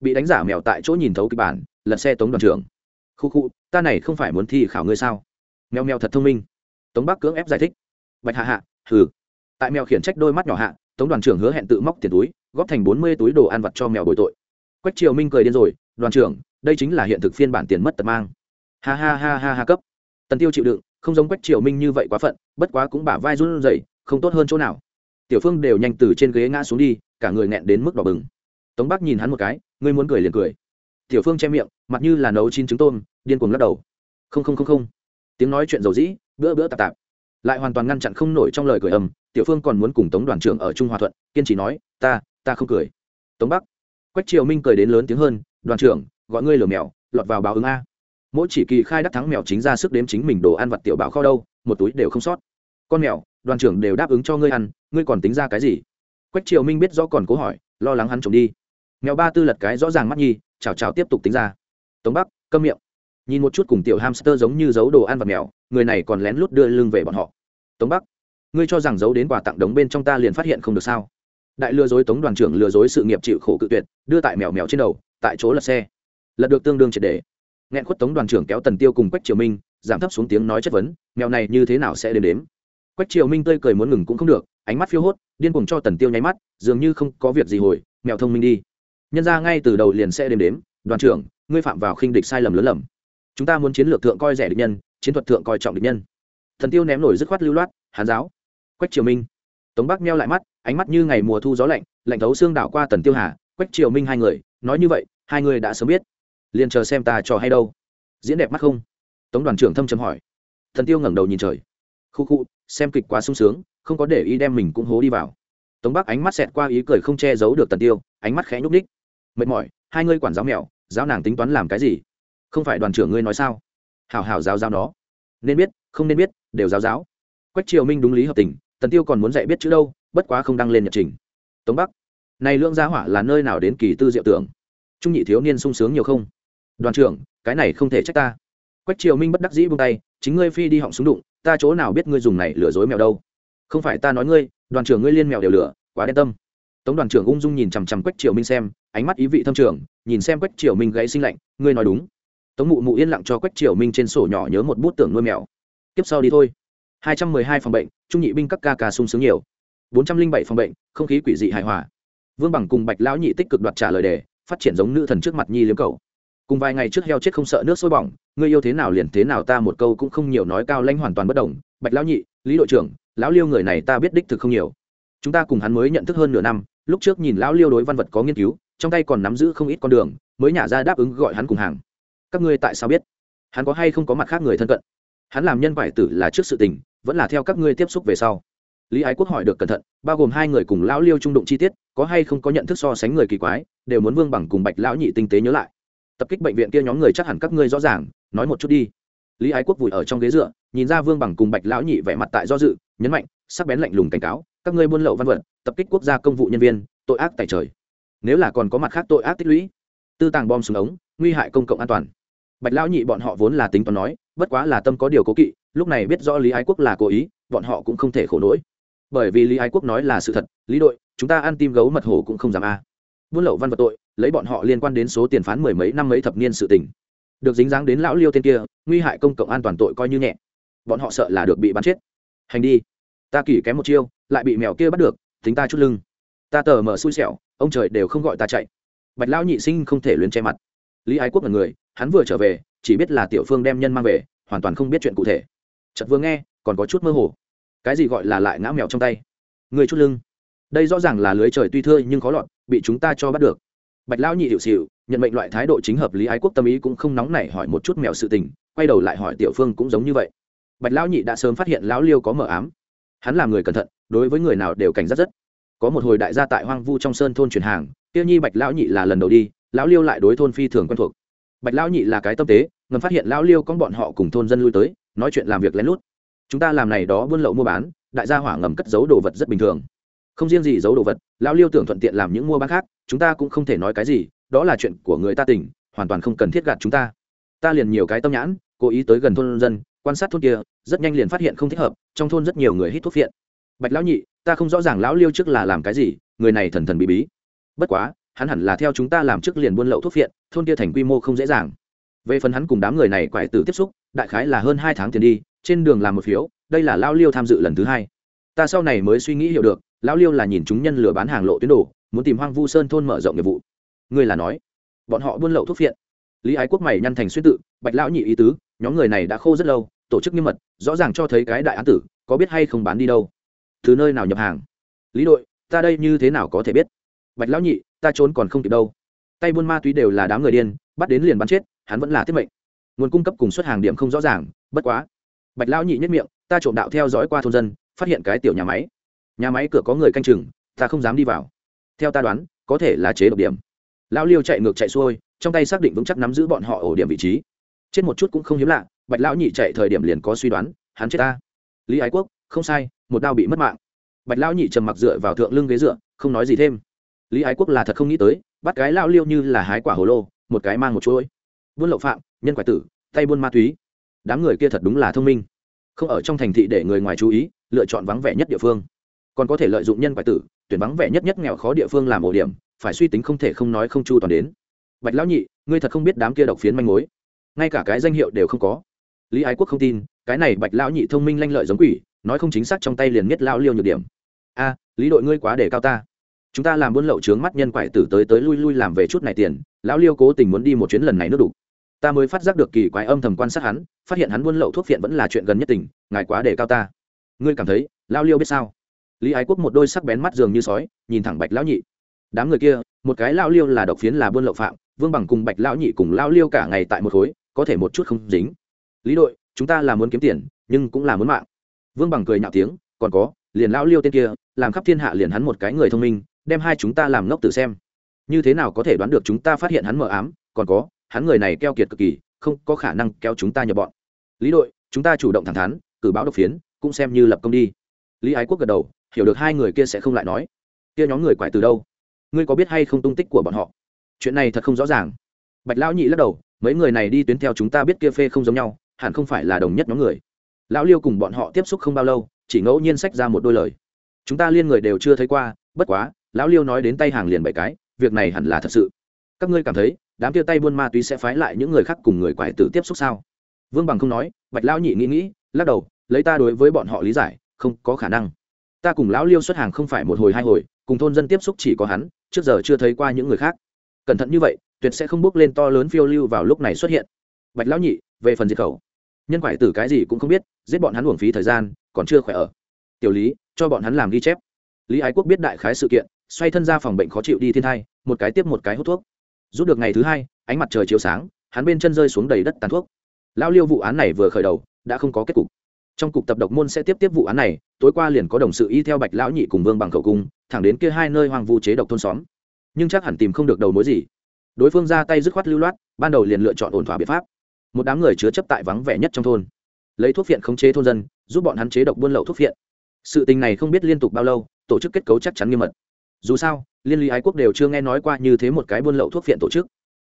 Bị đánh giả mèo tại chỗ nhìn thấu kịch bản, lật xe tống đoàn trưởng. Khu khu, ta này không phải muốn thi khảo ngươi sao? Mèo mèo thật thông minh. Tống bắc cưỡng ép giải thích. Bạch hạ hạ, hừ. Tại mèo khiển trách đôi mắt nhỏ hạ, tống đoàn trưởng hứa hẹn tự móc tiền túi, góp thành bốn mươi túi đồ ăn vặt cho mèo bồi tội. Quách triều minh cười điên rồi đoàn trưởng, đây chính là hiện thực phiên bản tiền mất tật mang. Ha ha ha ha ha cấp. Tần tiêu chịu đựng, không giống quách triều minh như vậy quá phận, bất quá cũng bả vai run rẩy, không tốt hơn chỗ nào. Tiểu phương đều nhanh từ trên ghế ngã xuống đi, cả người nghẹn đến mức đỏ bừng. Tống bắc nhìn hắn một cái, ngươi muốn cười liền cười. Tiểu phương che miệng, mặt như là nấu chín trứng tôm, điên cuồng lắc đầu. Không không không không. Tiếng nói chuyện dầu dĩ, bữa bữa tạp tạp. Lại hoàn toàn ngăn chặn không nổi trong lời cười ầm, tiểu phương còn muốn cùng tống đoàn trưởng ở trung hòa thuận, kiên trì nói, ta ta không cười. Tống bắc, quách triều minh cười đến lớn tiếng hơn đoàn trưởng, gọi ngươi lừa mèo, lọt vào báo ứng a. Mỗi chỉ kỳ khai đắc thắng mèo chính ra sức đếm chính mình đồ ăn vặt tiểu bảo kho đâu, một túi đều không sót. Con mèo, đoàn trưởng đều đáp ứng cho ngươi ăn, ngươi còn tính ra cái gì? Quách triều minh biết rõ còn cố hỏi, lo lắng hắn trộm đi. Mèo ba tư lật cái rõ ràng mắt nhi, chào chào tiếp tục tính ra. Tống bắc, câm miệng. Nhìn một chút cùng tiểu hamster giống như giấu đồ ăn vặt mèo, người này còn lén lút đưa lưng về bọn họ. Tống bắc, ngươi cho rằng giấu đến quà tặng đống bên trong ta liền phát hiện không được sao? Đại lừa dối tống đoàn trưởng lừa dối sự nghiệp chịu khổ cự tuyệt, đưa tại mèo mèo trên đầu tại chỗ lật xe. Lật được tương đương triệt đề nghẹn khuất tống đoàn trưởng kéo tần tiêu cùng quách triều minh, giảm thấp xuống tiếng nói chất vấn, mèo này như thế nào sẽ đến đếm? Quách triều minh tươi cười muốn ngừng cũng không được, ánh mắt phiêu hốt, điên cùng cho tần tiêu nháy mắt, dường như không có việc gì hồi, mèo thông minh đi. Nhân ra ngay từ đầu liền sẽ đếm đếm, đoàn trưởng, ngươi phạm vào khinh địch sai lầm lớn lầm. Chúng ta muốn chiến lược thượng coi rẻ địch nhân, chiến thuật thượng coi trọng địch nhân. Thần tiêu ném nổi dứt khoát lưu loát, hán giáo. Quách triều minh. Tống bắc meo lại mắt, ánh mắt như ngày mùa thu gió lạnh lạnh thấu xương đảo qua tần tiêu hà quách triều minh hai người, nói như vậy, hai người đã sớm biết. Liền chờ xem ta trò hay đâu. Diễn đẹp mắt không? Tống đoàn trưởng thâm trầm hỏi. Thần tiêu ngẩng đầu nhìn trời. Khu khu, xem kịch quá sung sướng, không có để ý đem mình cũng hố đi vào. Tống bắc ánh mắt xẹt qua ý cười không che giấu được tần tiêu, ánh mắt khẽ nhúc ních mệt mỏi, hai ngươi quản giáo mèo giáo nàng tính toán làm cái gì? Không phải đoàn trưởng ngươi nói sao? Hảo hảo giáo giáo nó. Nên biết, không nên biết, đều giáo giáo. Quách triều minh đúng lý hợp tình, tần tiêu còn muốn dạy biết chữ đâu, bất quá không đăng lên nhật trình. Tống bắc này lương gia hỏa là nơi nào đến kỳ tư diệu tưởng? Trung nhị thiếu niên sung sướng nhiều không? Đoàn trưởng, cái này không thể trách ta. Quách triều minh bất đắc dĩ buông tay, chính ngươi phi đi họng súng đụng, ta chỗ nào biết ngươi dùng này lừa dối mèo đâu? Không phải ta nói ngươi, đoàn trưởng ngươi liên mèo đều lừa, quá đen tâm. Tống đoàn trưởng ung dung nhìn chằm chằm quách triều minh xem, ánh mắt ý vị thâm trường, nhìn xem quách triều minh gãy sinh lạnh, ngươi nói đúng. Tống mụ mụ yên lặng cho quách triều minh trên sổ nhỏ nhớ một bút tưởng nuôi mèo. Tiếp sau đi thôi. Hai trăm mười hai phòng bệnh, trung nhị binh các ca ca sung sướng nhiều. Bốn trăm linh bảy phòng bệnh, không khí quỷ dị hài hòa vương bằng cùng bạch lão nhị tích cực đoạt trả lời đề, phát triển giống nữ thần trước mặt nhi liếm cầu. Cùng vài ngày trước heo chết không sợ nước sôi bỏng, ngươi yêu thế nào liền thế nào, ta một câu cũng không nhiều nói, cao lãnh hoàn toàn bất đồng bạch lão nhị, lý đội trưởng, lão liêu người này ta biết đích thực không nhiều. Chúng ta cùng hắn mới nhận thức hơn nửa năm, lúc trước nhìn lão liêu đối văn vật có nghiên cứu, trong tay còn nắm giữ không ít con đường, mới nhả ra đáp ứng gọi hắn cùng hàng. Các ngươi tại sao biết? Hắn có hay không có mặt khác người thân cận? Hắn làm nhân vải tử là trước sự tình, vẫn là theo các ngươi tiếp xúc về sau lý ái quốc hỏi được cẩn thận, bao gồm hai người cùng lão liêu trung đụng chi tiết, có hay không có nhận thức so sánh người kỳ quái, đều muốn vương bằng cùng bạch lão nhị tinh tế nhớ lại. Tập kích bệnh viện kia nhóm người chắc hẳn các ngươi rõ ràng, nói một chút đi. Lý ái quốc vùi ở trong ghế dựa, nhìn ra vương bằng cùng bạch lão nhị vẻ mặt tại do dự, nhấn mạnh, sắc bén lạnh lùng cảnh cáo, các ngươi buôn lậu văn vật, tập kích quốc gia công vụ nhân viên, tội ác tại trời. Nếu là còn có mặt khác tội ác tích lũy, tư tàng bom súng ống, nguy hại công cộng an toàn. Bạch lão nhị bọn họ vốn là tính toán nói, bất quá là tâm có điều cố kỵ, lúc này biết rõ lý ái quốc là cố ý, bọn họ cũng không thể khổ nỗi bởi vì lý ái quốc nói là sự thật, lý đội, chúng ta ăn tim gấu mật hổ cũng không dám a. Buôn lậu văn vật tội, lấy bọn họ liên quan đến số tiền phán mười mấy năm mấy thập niên sự tình. Được dính dáng đến lão liêu tên kia, nguy hại công cộng an toàn tội coi như nhẹ. Bọn họ sợ là được bị bắn chết. Hành đi. Ta kỷ kém một chiêu, lại bị mèo kia bắt được tính ta chút lưng. Ta tờ mở xui xẻo, ông trời đều không gọi ta chạy. Bạch lão nhị sinh không thể luyến che mặt. Lý ái quốc là người, hắn vừa trở về, chỉ biết là tiểu phương đem nhân mang về, hoàn toàn không biết chuyện cụ thể. Chợt vừa nghe, còn có chút mơ hồ cái gì gọi là lại ngã mèo trong tay? Người chút lưng. Đây rõ ràng là lưới trời tuy thưa nhưng khó lọt, bị chúng ta cho bắt được. Bạch lão nhị hiệu xịu nhận mệnh loại thái độ chính hợp lý ái quốc tâm ý cũng không nóng nảy hỏi một chút mèo sự tình, quay đầu lại hỏi tiểu phương cũng giống như vậy. Bạch lão nhị đã sớm phát hiện lão liêu có mờ ám. Hắn là người cẩn thận, đối với người nào đều cảnh giác rất. Có một hồi đại gia tại hoang vu trong sơn thôn truyền hàng tiêu nhi bạch lão nhị là lần đầu đi, lão liêu lại đối thôn phi thường quen thuộc. Bạch lão nhị là cái tâm tế, ngầm phát hiện lão liêu con bọn họ cùng thôn dân lui tới, nói chuyện làm việc lén lút chúng ta làm này đó buôn lậu mua bán, đại gia hỏa ngầm cất giấu đồ vật rất bình thường. Không riêng gì giấu đồ vật, lão liêu tưởng thuận tiện làm những mua bán khác, chúng ta cũng không thể nói cái gì, đó là chuyện của người ta tỉnh hoàn toàn không cần thiết gạt chúng ta. Ta liền nhiều cái tâm nhãn, cố ý tới gần thôn dân, quan sát thôn kia, rất nhanh liền phát hiện không thích hợp, trong thôn rất nhiều người hít thuốc phiện. Bạch lão nhị, ta không rõ ràng lão liêu trước là làm cái gì, người này thần thần bí bí. Bất quá, hắn hẳn là theo chúng ta làm trước liền buôn lậu thuốc phiện, thôn kia thành quy mô không dễ dàng. Về phần hắn cùng đám người này quải từ tiếp xúc, đại khái là hơn hai tháng tiền đi trên đường làm một phiếu, đây là lao liêu tham dự lần thứ hai. Ta sau này mới suy nghĩ hiểu được lão liêu là nhìn chúng nhân lừa bán hàng lộ tuyến đồ, muốn tìm hoang vu sơn thôn mở rộng nghiệp vụ. Ngươi là nói, bọn họ buôn lậu thuốc phiện. Lý ái quốc mày nhăn thành xuyên tự, bạch lão nhị ý tứ, nhóm người này đã khô rất lâu, tổ chức nghiêm mật, rõ ràng cho thấy cái đại án tử, có biết hay không bán đi đâu. Từ nơi nào nhập hàng? Lý đội, ta đây như thế nào có thể biết? Bạch lão nhị, ta trốn còn không kịp đâu. Tay buôn ma túy đều là đám người điên, bắt đến liền bắn chết, hắn vẫn là tiết mệnh. Nguồn cung cấp cùng xuất hàng điểm không rõ ràng, bất quá bạch lão nhị nhất miệng, ta trộm đạo theo dõi qua thôn dân, phát hiện cái tiểu nhà máy. Nhà máy cửa có người canh chừng, ta không dám đi vào. Theo ta đoán, có thể là chế độc điểm. Lão liêu chạy ngược chạy xuôi, trong tay xác định vững chắc nắm giữ bọn họ ổ điểm vị trí. Chết một chút cũng không hiếm lạ, bạch lão nhị chạy thời điểm liền có suy đoán, hắn chết ta. Lý ái quốc, không sai, một đao bị mất mạng. Bạch lão nhị trầm mặc dựa vào thượng lưng ghế dựa, không nói gì thêm. Lý ái quốc là thật không nghĩ tới, bắt cái lão liêu như là hái quả hồ lô, một cái mang một chuỗi. Buôn lậu phạm, nhân quả tử, tay buôn ma túy đám người kia thật đúng là thông minh. Không ở trong thành thị để người ngoài chú ý, lựa chọn vắng vẻ nhất địa phương. Còn có thể lợi dụng nhân quả tử, tuyển vắng vẻ nhất nhất nghèo khó địa phương làm ổ điểm, phải suy tính không thể không nói không chu toàn đến. Bạch lão nhị, ngươi thật không biết đám kia độc phiến manh mối. Ngay cả cái danh hiệu đều không có. Lý ái quốc không tin, cái này bạch lão nhị thông minh lanh lợi giống quỷ, nói không chính xác trong tay liền biết lao liêu nhược điểm. A, lý đội ngươi quá để cao ta. Chúng ta làm buôn lậu trướng mắt nhân quải tử tới tới lui lui làm về chút này tiền, lão liêu cố tình muốn đi một chuyến lần này nước đủ ta mới phát giác được kỳ quái âm thầm quan sát hắn, phát hiện hắn buôn lậu thuốc phiện vẫn là chuyện gần nhất tình, ngài quá để cao ta. Ngươi cảm thấy, lao liêu biết sao? Lý ái quốc một đôi sắc bén mắt dường như sói, nhìn thẳng bạch lão nhị. Đám người kia, một cái lao liêu là độc phiến là buôn lậu phạm, vương bằng cùng bạch lão nhị cùng lao liêu cả ngày tại một khối, có thể một chút không dính. Lý đội, chúng ta là muốn kiếm tiền, nhưng cũng là muốn mạng. Vương bằng cười nhạo tiếng, còn có, liền lao liêu tên kia, làm khắp thiên hạ liền hắn một cái người thông minh, đem hai chúng ta làm ngốc tử xem. Như thế nào có thể đoán được chúng ta phát hiện hắn mờ ám, còn có hắn người này keo kiệt cực kỳ, không có khả năng kéo chúng ta nhập bọn. Lý đội, chúng ta chủ động thẳng thắn, cử báo độc phiến, cũng xem như lập công đi. Lý ái quốc gật đầu, hiểu được hai người kia sẽ không lại nói. Kia nhóm người quải từ đâu? Ngươi có biết hay không tung tích của bọn họ? Chuyện này thật không rõ ràng. Bạch lão nhị lắc đầu, mấy người này đi tuyến theo chúng ta biết kia phê không giống nhau, hẳn không phải là đồng nhất nhóm người. Lão liêu cùng bọn họ tiếp xúc không bao lâu, chỉ ngẫu nhiên sách ra một đôi lời. Chúng ta liên người đều chưa thấy qua, bất quá, lão liêu nói đến tay hàng liền bảy cái, việc này hẳn là thật sự. Các ngươi cảm thấy đám kia tay buôn ma túy sẽ phái lại những người khác cùng người quải tử tiếp xúc sao? Vương bằng không nói, bạch lão nhị nghĩ nghĩ, lắc đầu, lấy ta đối với bọn họ lý giải, không có khả năng. Ta cùng lão liêu xuất hàng không phải một hồi hai hồi, cùng thôn dân tiếp xúc chỉ có hắn, trước giờ chưa thấy qua những người khác. Cẩn thận như vậy, tuyệt sẽ không bước lên to lớn phiêu lưu vào lúc này xuất hiện. Bạch lão nhị, về phần diệt khẩu. Nhân quải tử cái gì cũng không biết, giết bọn hắn uổng phí thời gian, còn chưa khỏe ở. Tiểu lý, cho bọn hắn làm ghi chép. Lý ái quốc biết đại khái sự kiện, xoay thân ra phòng bệnh khó chịu đi thiên thai, một cái tiếp một cái hút thuốc rút được ngày thứ hai, ánh mặt trời chiếu sáng, hắn bên chân rơi xuống đầy đất tàn thuốc. Lão liêu vụ án này vừa khởi đầu, đã không có kết cục. Trong cục tập độc môn sẽ tiếp tiếp vụ án này, tối qua liền có đồng sự y theo bạch lão nhị cùng vương bằng khẩu cung, thẳng đến kia hai nơi hoang vu chế độc thôn xóm. Nhưng chắc hẳn tìm không được đầu mối gì. Đối phương ra tay dứt khoát lưu loát, ban đầu liền lựa chọn ổn thỏa biện pháp. Một đám người chứa chấp tại vắng vẻ nhất trong thôn. Lấy thuốc phiện khống chế thôn dân, giúp bọn hắn chế độc buôn lậu thuốc phiện. Sự tình này không biết liên tục bao lâu, tổ chức kết cấu chắc chắn nghiêm mật. Dù sao liên lý ái quốc đều chưa nghe nói qua như thế một cái buôn lậu thuốc phiện tổ chức.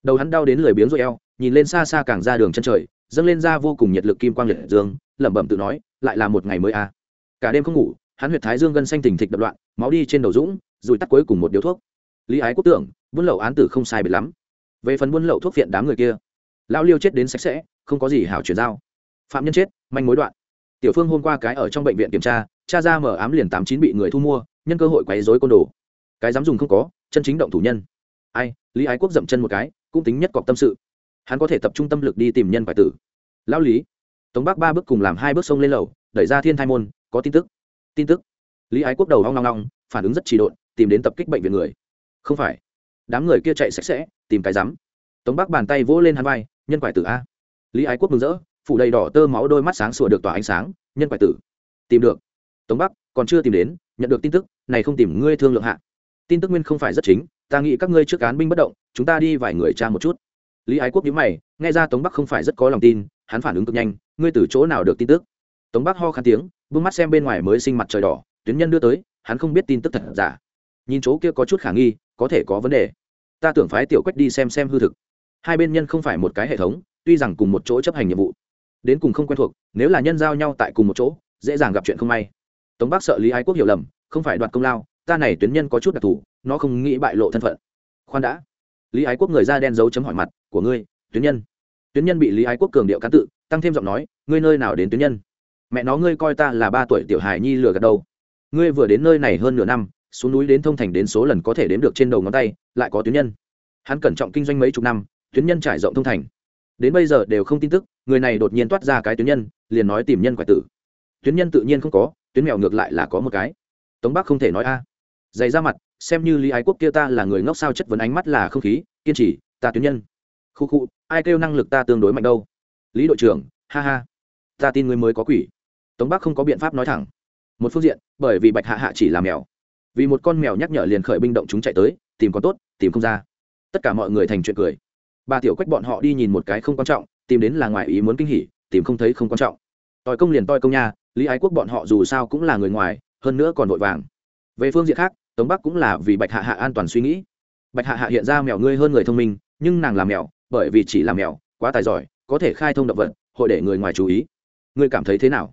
Đầu hắn đau đến lười biếng rồi eo, nhìn lên xa xa càng ra đường chân trời, dâng lên ra vô cùng nhiệt lực kim quang liệt dương, lẩm bẩm tự nói, lại là một ngày mới à. cả đêm không ngủ, hắn huyệt thái dương gân xanh tỉnh thịch đập loạn, máu đi trên đầu dũng, rồi tắt cuối cùng một điếu thuốc. Lý ái quốc tưởng, buôn lậu án tử không sai biệt lắm. Về phần buôn lậu thuốc phiện đám người kia lao liêu chết đến sạch sẽ, không có gì hảo chuyển giao. Phạm nhân chết, manh mối đoạn. Tiểu phương hôm qua cái ở trong bệnh viện kiểm tra, cha ra mở ám liền tám chín bị người thu mua, nhân cơ hội quấy rối côn đồ cái dám dùng không có, chân chính động thủ nhân. Ai, lý ái quốc dậm chân một cái, cũng tính nhất cọc tâm sự. Hắn có thể tập trung tâm lực đi tìm nhân phải tử. Lão lý, tống bắc ba bước cùng làm hai bước sông lên lầu, đẩy ra thiên thai môn, có tin tức. Tin tức. Lý ái quốc đầu hoang long long, phản ứng rất trì độn, tìm đến tập kích bệnh viện người. Không phải. Đám người kia chạy sạch sẽ, tìm cái rắm. Tống bắc bàn tay vỗ lên hắn vai, nhân quải tử a. Lý ái quốc mừng rỡ, phủ đầy đỏ tơ máu đôi mắt sáng sủa được tỏa ánh sáng, nhân quải tử. Tìm được. Tống bắc, còn chưa tìm đến, nhận được tin tức, này không tìm, ngươi thương lượng hạ tin tức nguyên không phải rất chính, ta nghĩ các ngươi trước cán binh bất động, chúng ta đi vài người tra một chút. Lý ái quốc nhíu mày, nghe ra tống bắc không phải rất có lòng tin, hắn phản ứng cực nhanh, ngươi từ chỗ nào được tin tức? Tống bắc ho khăn tiếng bưng mắt xem bên ngoài mới sinh mặt trời đỏ, tuyến nhân đưa tới, hắn không biết tin tức thật giả. Nhìn chỗ kia có chút khả nghi, có thể có vấn đề. Ta tưởng phái tiểu quách đi xem xem hư thực. Hai bên nhân không phải một cái hệ thống, tuy rằng cùng một chỗ chấp hành nhiệm vụ. Đến cùng không quen thuộc, nếu là nhân giao nhau tại cùng một chỗ, dễ dàng gặp chuyện không may. Tống bắc sợ lý ái quốc hiểu lầm, không phải đoạt công lao ta này tuyến nhân có chút đặc thù, nó không nghĩ bại lộ thân phận. Khoan đã. Lý ái quốc người da đen dấu chấm hỏi mặt, của ngươi, tuyến nhân? Tuyến nhân bị lý ái quốc cường điệu cán tự, tăng thêm giọng nói, ngươi nơi nào đến tuyến nhân? Mẹ nó, ngươi coi ta là ba tuổi tiểu hài nhi lừa gạt đâu. Ngươi vừa đến nơi này hơn nửa năm, xuống núi đến thông thành đến số lần có thể đếm được trên đầu ngón tay, lại có tuyến nhân. Hắn cẩn trọng kinh doanh mấy chục năm, tuyến nhân trải rộng thông thành. Đến bây giờ đều không tin tức, người này đột nhiên toát ra cái tuyến nhân, liền nói tìm nhân quại tử. Tuyến nhân tự nhiên không có, tuyến mèo ngược lại là có một cái. Tống bắc không thể nói a dày ra mặt, xem như lý ái quốc kia ta là người ngốc sao chất vấn ánh mắt là không khí, kiên trì, ta tuyến nhân. Khu khu, ai kêu năng lực ta tương đối mạnh đâu? Lý đội trưởng, ha ha. Ta tin người mới có quỷ. Tống bắc không có biện pháp nói thẳng. Một phương diện, bởi vì bạch hạ hạ chỉ là mèo. Vì một con mèo nhắc nhở liền khởi binh động chúng chạy tới, tìm con tốt, tìm không ra. Tất cả mọi người thành chuyện cười. Bà tiểu quách bọn họ đi nhìn một cái không quan trọng, tìm đến là ngoài ý muốn kinh hỉ, tìm không thấy không quan trọng. Tòi công liền toi công nha, lý ái quốc bọn họ dù sao cũng là người ngoài, hơn nữa còn vội vàng. Về phương diện khác tống bắc cũng là vì bạch hạ hạ an toàn suy nghĩ. Bạch hạ hạ hiện ra mèo ngươi hơn người thông minh, nhưng nàng làm mèo, bởi vì chỉ làm mèo, quá tài giỏi, có thể khai thông động vật, hội để người ngoài chú ý. Ngươi cảm thấy thế nào?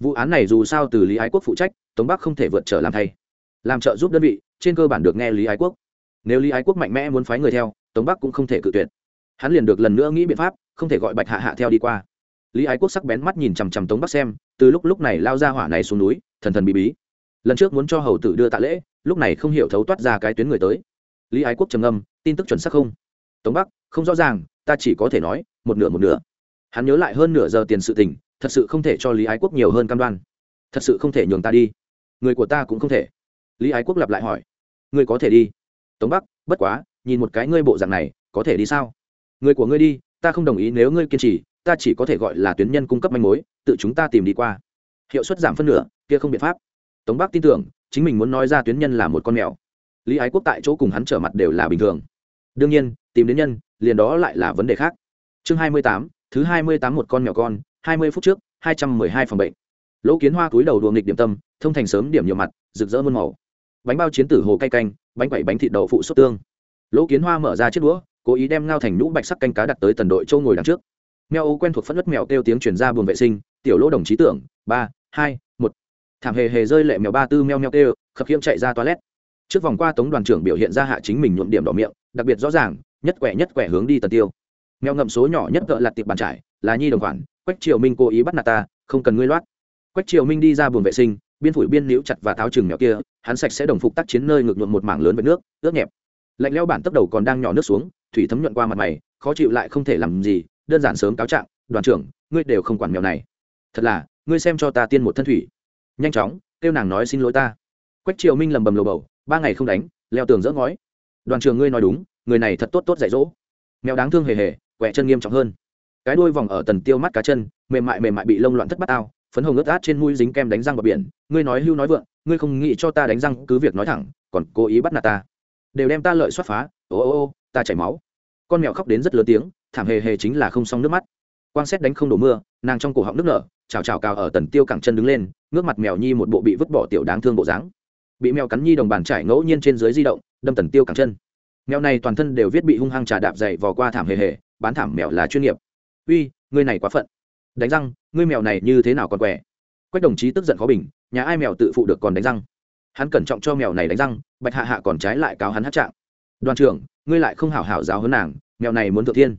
Vụ án này dù sao từ lý ái quốc phụ trách, tống bắc không thể vượt trở làm thay. Làm trợ giúp đơn vị, trên cơ bản được nghe lý ái quốc. Nếu lý ái quốc mạnh mẽ muốn phái người theo, tống bắc cũng không thể cự tuyệt. Hắn liền được lần nữa nghĩ biện pháp, không thể gọi bạch hạ hạ theo đi qua. Lý ái quốc sắc bén mắt nhìn chằm chằm tống bắc xem, từ lúc lúc này lao ra hỏa này xuống núi, thần thần bí bí lần trước muốn cho hầu tử đưa tạ lễ, lúc này không hiểu thấu toát ra cái tuyến người tới. Lý ái quốc trầm âm tin tức chuẩn xác không? Tống bắc, không rõ ràng, ta chỉ có thể nói, một nửa một nửa. Hắn nhớ lại hơn nửa giờ tiền sự tình, thật sự không thể cho lý ái quốc nhiều hơn cam đoan. Thật sự không thể nhường ta đi. Người của ta cũng không thể. Lý ái quốc lặp lại hỏi. Ngươi có thể đi. Tống bắc, bất quá, nhìn một cái ngươi bộ dạng này, có thể đi sao? Người của ngươi đi, ta không đồng ý nếu ngươi kiên trì, ta chỉ có thể gọi là tuyến nhân cung cấp manh mối, tự chúng ta tìm đi qua. Hiệu suất giảm phân nửa, kia không biện pháp tống bắc tin tưởng, chính mình muốn nói ra tuyến nhân là một con mèo. Lý ái quốc tại chỗ cùng hắn trở mặt đều là bình thường. Đương nhiên, tìm đến nhân, liền đó lại là vấn đề khác. Chương hai mươi tám, thứ hai mươi tám một con mèo con, hai mươi phút trước, hai trăm mười hai phòng bệnh. Lỗ kiến hoa túi đầu đùa nghịch điểm tâm, thông thành sớm điểm nhiều mặt, rực rỡ muôn màu. Bánh bao chiến tử hồ cay canh, bánh quẩy bánh thịt đậu phụ sốt tương. Lỗ kiến hoa mở ra chiếc đũa, cố ý đem ngao thành nhũ bạch sắc canh cá đặt tới tần đội châu ngồi đằng trước. Mèo ô quen thuộc phất đất mèo kêu tiếng chuyển ra buồng vệ sinh, tiểu lỗ đồng chí tưởng, ba, hai thảm hề hề rơi lệ mèo ba tư meo meo tê, khập khiễng chạy ra toilet. Trước vòng qua tống đoàn trưởng biểu hiện ra hạ chính mình nhuộm điểm đỏ miệng đặc biệt rõ ràng nhất quẻ nhất quẻ hướng đi tần tiêu. Mèo ngậm số nhỏ nhất cỡ lặt tiệp bàn trải là nhi đồng khoản quách triều minh cố ý bắt nạt ta không cần ngươi loát. Quách triều minh đi ra buồng vệ sinh biên phủi biên liễu chặt và tháo chừng mèo kia hắn sạch sẽ đồng phục tác chiến nơi ngược nhuộm một mảng lớn với nước ướt nhẹp. Lạnh leo bản tốc đầu còn đang nhỏ nước xuống thủy thấm nhuận qua mặt mày khó chịu lại không thể làm gì đơn giản sớm cáo trạng đoàn trưởng ngươi đều không quản mèo này. Thật là ngươi xem cho ta tiên một thân thủy nhanh chóng, kêu nàng nói xin lỗi ta. Quách triều minh lầm bầm lầu bầu, ba ngày không đánh, leo tường dỡ ngói. Đoàn trường ngươi nói đúng, người này thật tốt tốt dạy dỗ. Mèo đáng thương hề hề quẹ chân nghiêm trọng hơn. Cái đuôi vòng ở tần tiêu mắt cá chân, mềm mại mềm mại bị lông loạn thất bát ao, phấn hồng ướt át trên mũi dính kem đánh răng vào biển. Ngươi nói hưu nói vượng, ngươi không nghĩ cho ta đánh răng, cứ việc nói thẳng, còn cố ý bắt nạt ta. Đều đem ta lợi xoát phá, ô ô ô, ta chảy máu. Con mèo khóc đến rất lớn tiếng, thảm hề hề chính là không xong nước mắt quang xét đánh không đổ mưa, nàng trong cổ họng nước nở, chào chào cào ở tần tiêu cẳng chân đứng lên, ngước mặt mèo nhi một bộ bị vứt bỏ tiểu đáng thương bộ dáng. Bị mèo cắn nhi đồng bàn trải ngẫu nhiên trên dưới di động, đâm tần tiêu cẳng chân. Mèo này toàn thân đều viết bị hung hăng trà đạp dày vò qua thảm hề hề, bán thảm mèo là chuyên nghiệp. Uy, ngươi này quá phận. Đánh răng, ngươi mèo này như thế nào còn quẻ? Quách đồng chí tức giận khó bình, nhà ai mèo tự phụ được còn đánh răng? Hắn cẩn trọng cho mèo này đánh răng, bạch hạ hạ còn trái lại cáo hắn hát trạng. Đoàn trưởng, ngươi lại không hảo hảo giáo hơn nàng, mèo này muốn thượng thiên.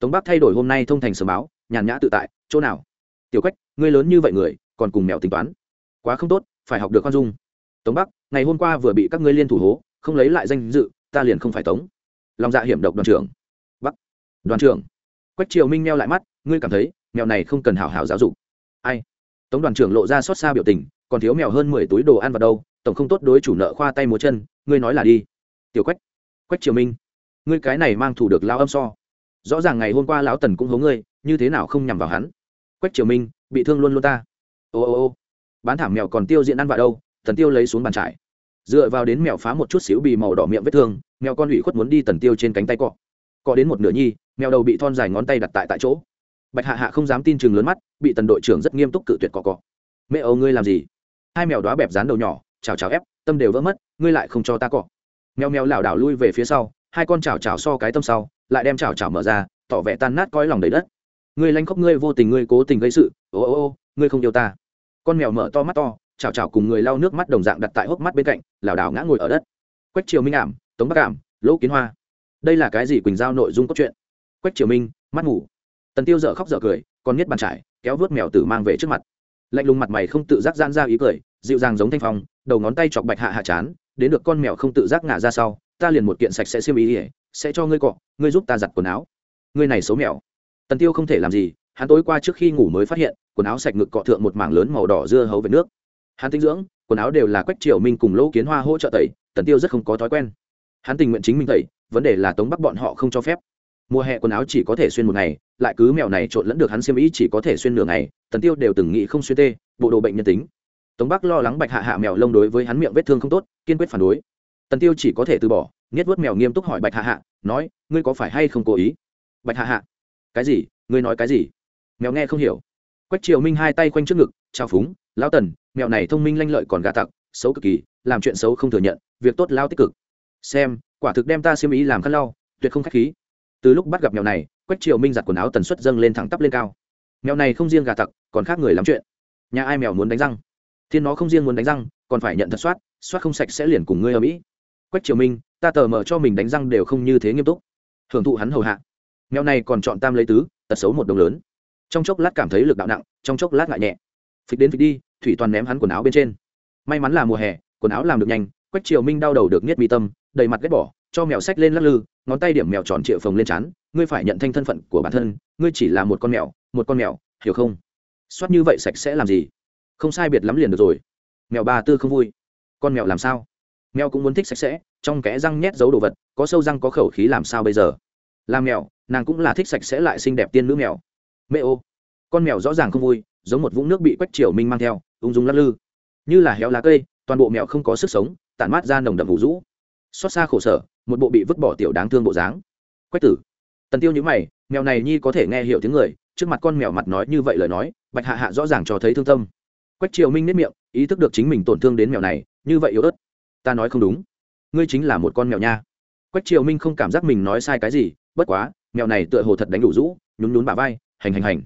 Tống bắc thay đổi hôm nay thông thành sớm báo nhàn nhã tự tại, chỗ nào? Tiểu quách, ngươi lớn như vậy người, còn cùng mèo tính toán. Quá không tốt, phải học được con dung. Tống bắc, ngày hôm qua vừa bị các ngươi liên thủ hố, không lấy lại danh dự, ta liền không phải tống. Lòng dạ hiểm độc đoàn trưởng. Bắc, đoàn trưởng. Quách triều minh meo lại mắt, ngươi cảm thấy, mèo này không cần hảo hảo giáo dục. Ai? Tống đoàn trưởng lộ ra xót xa biểu tình, còn thiếu mèo hơn mười túi đồ ăn vào đâu, tổng không tốt đối chủ nợ khoa tay múa chân, ngươi nói là đi. Tiểu quách. Quách triều minh. Ngươi cái này mang thủ được lao âm so. Rõ ràng ngày hôm qua lão tần cũng hố ngươi như thế nào không nhằm vào hắn? Quách triều minh, bị thương luôn luôn ta. Ô ô ô. Bán thảm mèo còn tiêu diện ăn vào đâu tần tiêu lấy xuống bàn trải. Dựa vào đến mèo phá một chút xíu bì màu đỏ miệng vết thương, mèo con ủy khuất muốn đi tần tiêu trên cánh tay cọ. Cọ đến một nửa nhi, mèo đầu bị thon dài ngón tay đặt tại tại chỗ. Bạch hạ hạ không dám tin chừng lớn mắt, bị tần đội trưởng rất nghiêm túc cự tuyệt cọ cọ. Mẹ âu ngươi làm gì? Hai mèo đóa bẹp dán đầu nhỏ, chào chào ép, tâm đều vỡ mất, ngươi lại không cho ta cọ. Mèo mèo lảo đảo lui về phía sau, hai con chào chào so cái tâm sau, lại đem chào chào mở ra, tỏ vẻ tan nát coi lòng đầy đất ngươi lanh khóc, ngươi vô tình, ngươi cố tình gây sự. Ô ô ô, ngươi không yêu ta. Con mèo mở to mắt to chào chào cùng người lau nước mắt đồng dạng đặt tại hốc mắt bên cạnh, lảo đảo ngã ngồi ở đất. Quách triều minh ảm, tống bắc ảm, lỗ kiến hoa. Đây là cái gì quỳnh giao nội dung cốt truyện? Quách triều minh, mắt ngủ. Tần tiêu dở khóc dở cười, còn nhất bàn trải, kéo vớt mèo tử mang về trước mặt. Lạnh lùng mặt mày không tự giác gian ra ý cười, dịu dàng giống thanh phong, đầu ngón tay chọc bạch hạ hạ chán, đến được con mèo không tự giác ngả ra sau, ta liền một kiện sạch sẽ xiêm ý ỉa sẽ cho ngươi cọ, ngươi giúp ta giặt quần áo. Ngươi này xấu mèo tần tiêu không thể làm gì, hắn tối qua trước khi ngủ mới phát hiện, quần áo sạch ngực cọ thượng một mảng lớn màu đỏ dưa hấu về nước. Hắn tinh dưỡng, quần áo đều là quách triều minh cùng lỗ kiến hoa hỗ trợ tẩy, tần tiêu rất không có thói quen. Hắn tình nguyện chính mình tẩy, vấn đề là tống bắc bọn họ không cho phép. Mùa hè quần áo chỉ có thể xuyên một ngày, lại cứ mèo này trộn lẫn được hắn xiêm ý chỉ có thể xuyên nửa ngày, tần tiêu đều từng nghĩ không xuyên tê, bộ đồ bệnh nhân tính. Tống bắc lo lắng bạch hạ hạ mèo lông đối với hắn miệng vết thương không tốt, kiên quyết phản đối. Tần tiêu chỉ có thể từ bỏ, nghiết vớt mèo nghiêm túc hỏi bạch hạ hạ, nói, ngươi có phải hay không cố ý? Bạch hạ hạ cái gì? Ngươi nói cái gì? Mèo nghe không hiểu. Quách triều minh hai tay quanh trước ngực trao phúng lao tần, mèo này thông minh lanh lợi còn gà tặc, xấu cực kỳ, làm chuyện xấu không thừa nhận, việc tốt lao tích cực. Xem, quả thực đem ta xiêm ý làm khăn lau, tuyệt không k h á c h khí. Từ lúc bắt gặp mèo này, quách triều minh giặt quần áo tần suất dâng lên thẳng tắp lên cao. Mèo này không riêng gà tặc, còn khác người lắm chuyện. Nhà ai mèo muốn đánh răng? Thiên nó không riêng muốn đánh răng, còn phải nhận thật soát soát không sạch sẽ liền cùng ngươi ở mỹ. Quách triều minh, ta tờ mờ cho mình đánh răng đều không như thế nghiêm túc. Hưởng thụ hắn hầu hạ mèo này còn chọn tam lấy tứ, tật xấu một đồng lớn. Trong chốc lát cảm thấy lực đạo nặng, trong chốc lát ngại nhẹ. Phịch đến phịch đi, thủy toàn ném hắn quần áo bên trên. May mắn là mùa hè, quần áo làm được nhanh, quách triều minh đau đầu được niết mi tâm, đầy mặt ghét bỏ, cho mèo sách lên lắc lư, ngón tay điểm mèo tròn triệu phồng lên chán ngươi phải nhận thanh thân phận của bản thân, ngươi chỉ là một con mèo, một con mèo, hiểu không? Soát như vậy sạch sẽ làm gì? Không sai biệt lắm liền được rồi. Mèo ba tư không vui. Con mèo làm sao? Mèo cũng muốn thích sạch sẽ, trong kẽ răng nhét giấu đồ vật, có sâu răng có khẩu khí làm sao bây giờ? Làm mèo nàng cũng là thích sạch sẽ lại xinh đẹp tiên nữ mèo. Mẹ ô, con mèo rõ ràng không vui, giống một vũng nước bị quách triều minh mang theo, ung dung lắc lư. Như là héo lá cây, toàn bộ mèo không có sức sống, tản mát ra nồng đậm vũ rũ. Xót xa khổ sở, một bộ bị vứt bỏ tiểu đáng thương bộ dáng. Quách tử, tần tiêu nhữ mày, mèo này nhi có thể nghe hiểu tiếng người, trước mặt con mèo mặt nói như vậy lời nói, bạch hạ hạ rõ ràng cho thấy thương tâm. Quách triều minh nếp miệng, ý thức được chính mình tổn thương đến mèo này, như vậy yếu ớt. Ta nói không đúng. Ngươi chính là một con mèo nha. Quách triều minh không cảm giác mình nói sai cái gì, bất quá mèo này tựa hồ thật đánh đủ rũ, nhún nhún bả vai, hành hành hành.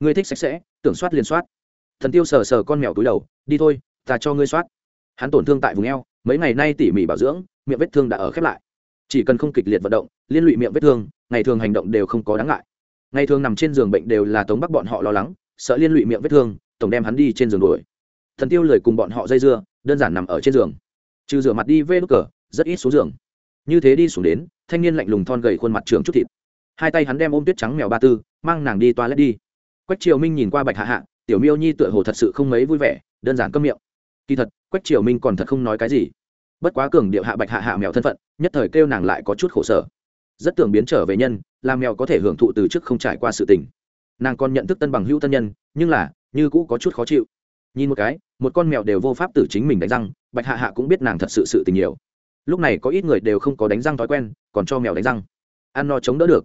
Ngươi thích sạch sẽ, tưởng soát liền soát. Thần tiêu sờ sờ con mèo túi đầu, đi thôi, ta cho ngươi soát. Hắn tổn thương tại vùng eo, mấy ngày nay tỉ mỉ bảo dưỡng, miệng vết thương đã ở khép lại. Chỉ cần không kịch liệt vận động, liên lụy miệng vết thương, ngày thường hành động đều không có đáng ngại. Ngày thường nằm trên giường bệnh đều là tống bắc bọn họ lo lắng, sợ liên lụy miệng vết thương, tổng đem hắn đi trên giường đuổi. Thần tiêu lời cùng bọn họ dây dưa, đơn giản nằm ở trên giường. Trừ rửa mặt đi vê đốt cờ, rất ít xuống giường. Như thế đi xuống đến, thanh niên lạnh lùng thon gầy khuôn mặt trường chút thịt hai tay hắn đem ôm tuyết trắng mèo ba tư, mang nàng đi toa lét đi. Quách triều minh nhìn qua bạch hạ hạ, tiểu miêu nhi tựa hồ thật sự không mấy vui vẻ, đơn giản câm miệng. Kỳ thật, quách triều minh còn thật không nói cái gì. Bất quá cường điệu hạ bạch hạ hạ mèo thân phận, nhất thời kêu nàng lại có chút khổ sở. Rất tưởng biến trở về nhân làm mèo có thể hưởng thụ từ trước không trải qua sự tình. Nàng còn nhận thức tân bằng hữu tân nhân, nhưng là, như cũ có chút khó chịu. Nhìn một cái, một con mèo đều vô pháp tử chính mình đánh răng, bạch hạ hạ cũng biết nàng thật sự sự tình nhiều. Lúc này có ít người đều không có đánh răng thói quen, còn cho mèo đánh răng. Ăn no chống đỡ được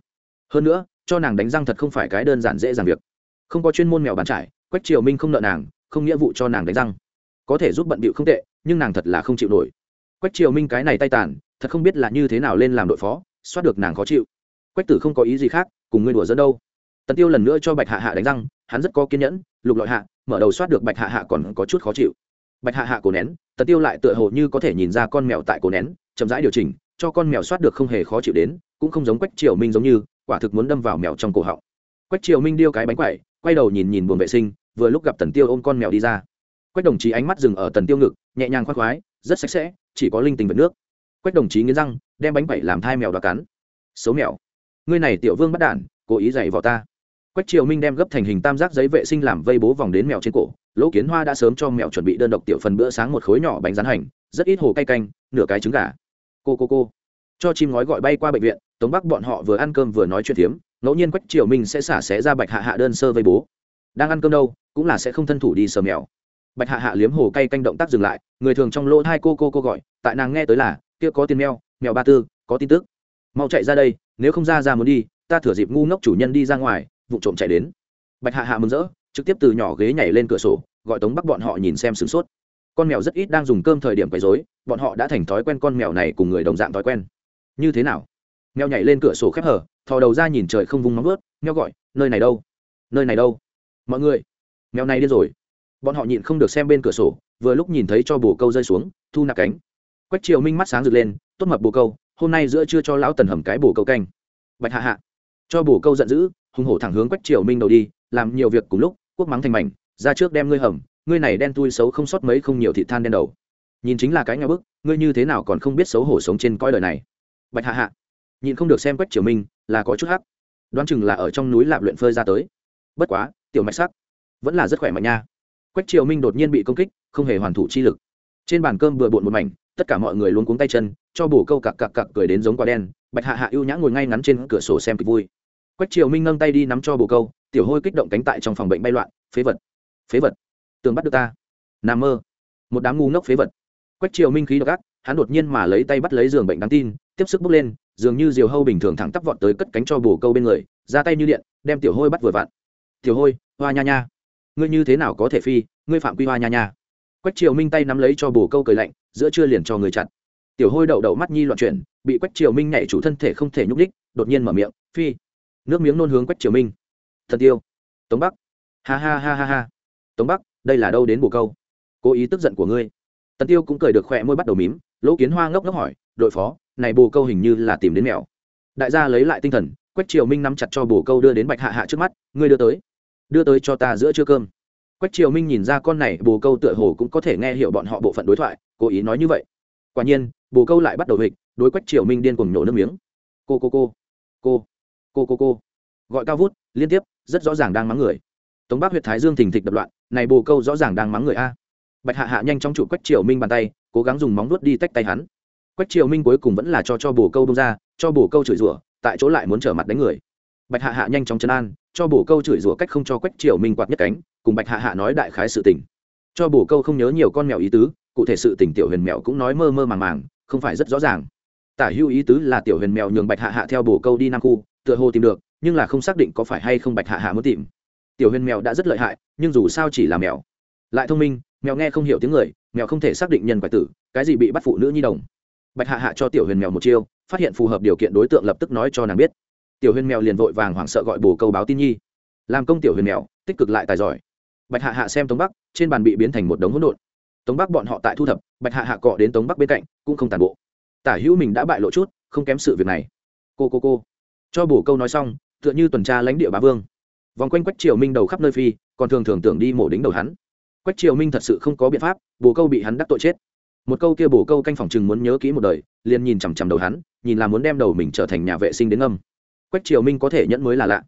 hơn nữa, cho nàng đánh răng thật không phải cái đơn giản dễ dàng việc. Không có chuyên môn mèo bán trải, quách triều minh không nợ nàng, không nghĩa vụ cho nàng đánh răng. Có thể giúp bận bịu không tệ, nhưng nàng thật là không chịu nổi. Quách triều minh cái này tay tàn, thật không biết là như thế nào lên làm đội phó, soát được nàng khó chịu. Quách tử không có ý gì khác, cùng ngươi đùa dẫn đâu. Tần tiêu lần nữa cho bạch hạ hạ đánh răng, hắn rất có kiên nhẫn, lục lọi hạ, mở đầu soát được bạch hạ hạ còn có chút khó chịu. Bạch hạ hạ cổ nén, tần tiêu lại tựa hồ như có thể nhìn ra con mèo tại cổ nén, chậm rãi điều chỉnh, cho con mèo soát được không hề khó chịu đến, cũng không giống quách triều minh giống như quả thực muốn đâm vào mèo trong cổ họng. Quách triều minh điêu cái bánh quậy quay đầu nhìn nhìn buồng vệ sinh, vừa lúc gặp tần tiêu ôm con mèo đi ra. Quách đồng chí ánh mắt dừng ở tần tiêu ngực, nhẹ nhàng khoác khoái, rất sạch sẽ, chỉ có linh tình vật nước. Quách đồng chí nghiến răng, đem bánh quậy làm thai mèo và cắn. Xấu mèo. Ngươi này tiểu vương bắt đản, cố ý dạy vào ta. Quách triều minh đem gấp thành hình tam giác giấy vệ sinh làm vây bố vòng đến mèo trên cổ, lỗ kiến hoa đã sớm cho mèo chuẩn bị đơn độc tiểu phần bữa sáng một khối nhỏ bánh rán hành, rất ít hồ cay canh, nửa cái trứng gà. Cô cô cô. Cho chim ngói gọi bay qua bệnh viện tống bắc bọn họ vừa ăn cơm vừa nói chuyện tiếm, ngẫu nhiên quách triều minh sẽ xả xé ra bạch hạ hạ đơn sơ vây bố. Đang ăn cơm đâu cũng là sẽ không thân thủ đi sờ mèo. Bạch hạ hạ liếm hồ cay canh động tác dừng lại người thường trong lỗ hai cô cô cô gọi tại nàng nghe tới là kia có tiền mèo mèo ba tư có tin tức. Mau chạy ra đây nếu không ra ra muốn đi ta thừa dịp ngu ngốc chủ nhân đi ra ngoài vụ trộm chạy đến. Bạch hạ hạ mừng rỡ trực tiếp từ nhỏ ghế nhảy lên cửa sổ gọi tống bắc bọn họ nhìn xem sửng sốt. Con mèo rất ít đang dùng cơm thời điểm quấy rối bọn họ đã thành thói quen con mèo này cùng người đồng dạng thói quen. Như thế nào? Mèo nhảy lên cửa sổ khép hở, thò đầu ra nhìn trời không vung móng vớt mèo gọi, nơi này đâu? Nơi này đâu? Mọi người, mèo này điên rồi. Bọn họ nhịn không được xem bên cửa sổ, vừa lúc nhìn thấy cho bồ câu rơi xuống, thu nạp cánh. Quách triều minh mắt sáng rực lên, tốt mập bồ câu, hôm nay giữa chưa cho lão tần hầm cái bồ câu canh. Bạch hạ hạ, cho bồ câu giận dữ, hùng hổ thẳng hướng quách triều minh đầu đi, làm nhiều việc cùng lúc, quốc mắng thành mảnh, ra trước đem ngươi hầm, ngươi này đen tui xấu không sót mấy không nhiều thị than đen đầu. Nhìn chính là cái nhà bức, ngươi như thế nào còn không biết xấu hổ sống trên cõi đời này? Bạch hạ hạ nhìn không được xem quách triều minh là có chút hắc. Đoán chừng là ở trong núi lạp luyện phơi ra tới. Bất quá, tiểu mạch sắc vẫn là rất khỏe mạnh nha. Quách triều minh đột nhiên bị công kích, không hề hoàn thủ chi lực. Trên bàn cơm vừa bộn một mảnh, tất cả mọi người luôn cuống tay chân, cho bổ câu cặc cặc cặc cười đến giống quả đen, bạch hạ hạ ưu nhã ngồi ngay ngắn trên cửa sổ xem kịch vui. Quách triều minh nâng tay đi nắm cho bồ câu, tiểu hôi kích động cánh tại trong phòng bệnh bay loạn, phế vật phế vật, tường bắt được ta. Nà mơ, một đám ngu ngốc phế vật. Quách triều minh khí độc ác, hắn đột nhiên mà lấy tay bắt lấy giường bệnh đáng tin, tiếp sức bước lên dường như diều hâu bình thường thẳng tắp vọt tới cất cánh cho bồ câu bên người, ra tay như điện, đem tiểu hôi bắt vừa vặn. Tiểu hôi, hoa nha nha. Ngươi như thế nào có thể phi? Ngươi phạm quy hoa nha nha. Quách triều minh tay nắm lấy cho bồ câu cười lạnh, giữa trưa liền cho người chặn tiểu hôi đậu đậu mắt nhi loạn chuyển, bị quách triều minh nhảy chủ thân thể không thể nhúc ních đột nhiên mở miệng, phi. Nước miếng nôn hướng quách triều minh. Thần tiêu. Tống bắc. Ha ha ha ha ha. Tống bắc, đây là đâu đến bồ câu? Cố ý tức giận của ngươi. Tần tiêu cũng cười được khỏe môi bắt đầu mím, lỗ kiến hoa ngốc ngốc hỏi, đội phó này bồ câu hình như là tìm đến mèo đại gia lấy lại tinh thần, quách triều minh nắm chặt cho bồ câu đưa đến bạch hạ hạ trước mắt, ngươi đưa tới đưa tới cho ta giữa trưa cơm. Quách triều minh nhìn ra con này, bồ câu tựa hồ cũng có thể nghe hiểu bọn họ bộ phận đối thoại, cố ý nói như vậy. Quả nhiên, bồ câu lại bắt đầu hịch, đối quách triều minh điên cuồng nhổ nước miếng. Cô cô cô cô cô cô cô. Gọi cao vút, liên tiếp, rất rõ ràng đang mắng người. Tống bác huyện thái dương thình thịch đập loạn, này bồ câu rõ ràng đang mắng người a. Bạch hạ hạ nhanh chóng trụ quách triều minh bàn tay, cố gắng dùng móng nuốt đi tách tay hắn quách triều minh cuối cùng vẫn là cho cho bồ câu bông ra, cho bồ câu chửi rủa, tại chỗ lại muốn trở mặt đánh người. Bạch hạ hạ nhanh chóng chấn an, cho bồ câu chửi rủa cách không cho quách triều minh quạt nhất cánh, cùng bạch hạ hạ nói đại khái sự tình. Cho bồ câu không nhớ nhiều con mèo ý tứ, cụ thể sự tình tiểu huyền mèo cũng nói mơ mơ màng màng, không phải rất rõ ràng. Tả hưu ý tứ là tiểu huyền mèo nhường bạch hạ hạ theo bồ câu đi nam khu, tựa hồ tìm được, nhưng là không xác định có phải hay không bạch hạ hạ muốn tìm. Tiểu huyền mèo đã rất lợi hại, nhưng dù sao chỉ là mèo. Lại thông minh, mèo nghe không hiểu tiếng người, mèo không thể xác định nhân quái tử, cái gì bị bắt phụ nữ nhi đồng bạch hạ hạ cho tiểu huyền mèo một chiêu, phát hiện phù hợp điều kiện đối tượng lập tức nói cho nàng biết. Tiểu huyền mèo liền vội vàng hoảng sợ gọi bồ câu báo tin nhi. Làm công tiểu huyền mèo, tích cực lại tài giỏi. Bạch hạ hạ xem tống bắc, trên bàn bị biến thành một đống hỗn độn. Tống bắc bọn họ tại thu thập, bạch hạ hạ cọ đến tống bắc bên cạnh, cũng không tàn bộ. Tả hữu mình đã bại lộ chút, không kém sự việc này. Cô cô cô. Cho bổ câu nói xong, tựa như tuần tra lãnh địa bá vương. Vòng quanh quách triều minh đầu khắp nơi phi, còn thường thường tưởng đi mổ đính đầu hắn. Quách triều minh thật sự không có biện pháp, bồ câu bị hắn đắc tội chết một câu kia bổ câu canh phòng chừng muốn nhớ kỹ một đời, liền nhìn chằm chằm đầu hắn, nhìn là muốn đem đầu mình trở thành nhà vệ sinh đến âm quách triều minh có thể nhẫn mới là lạ.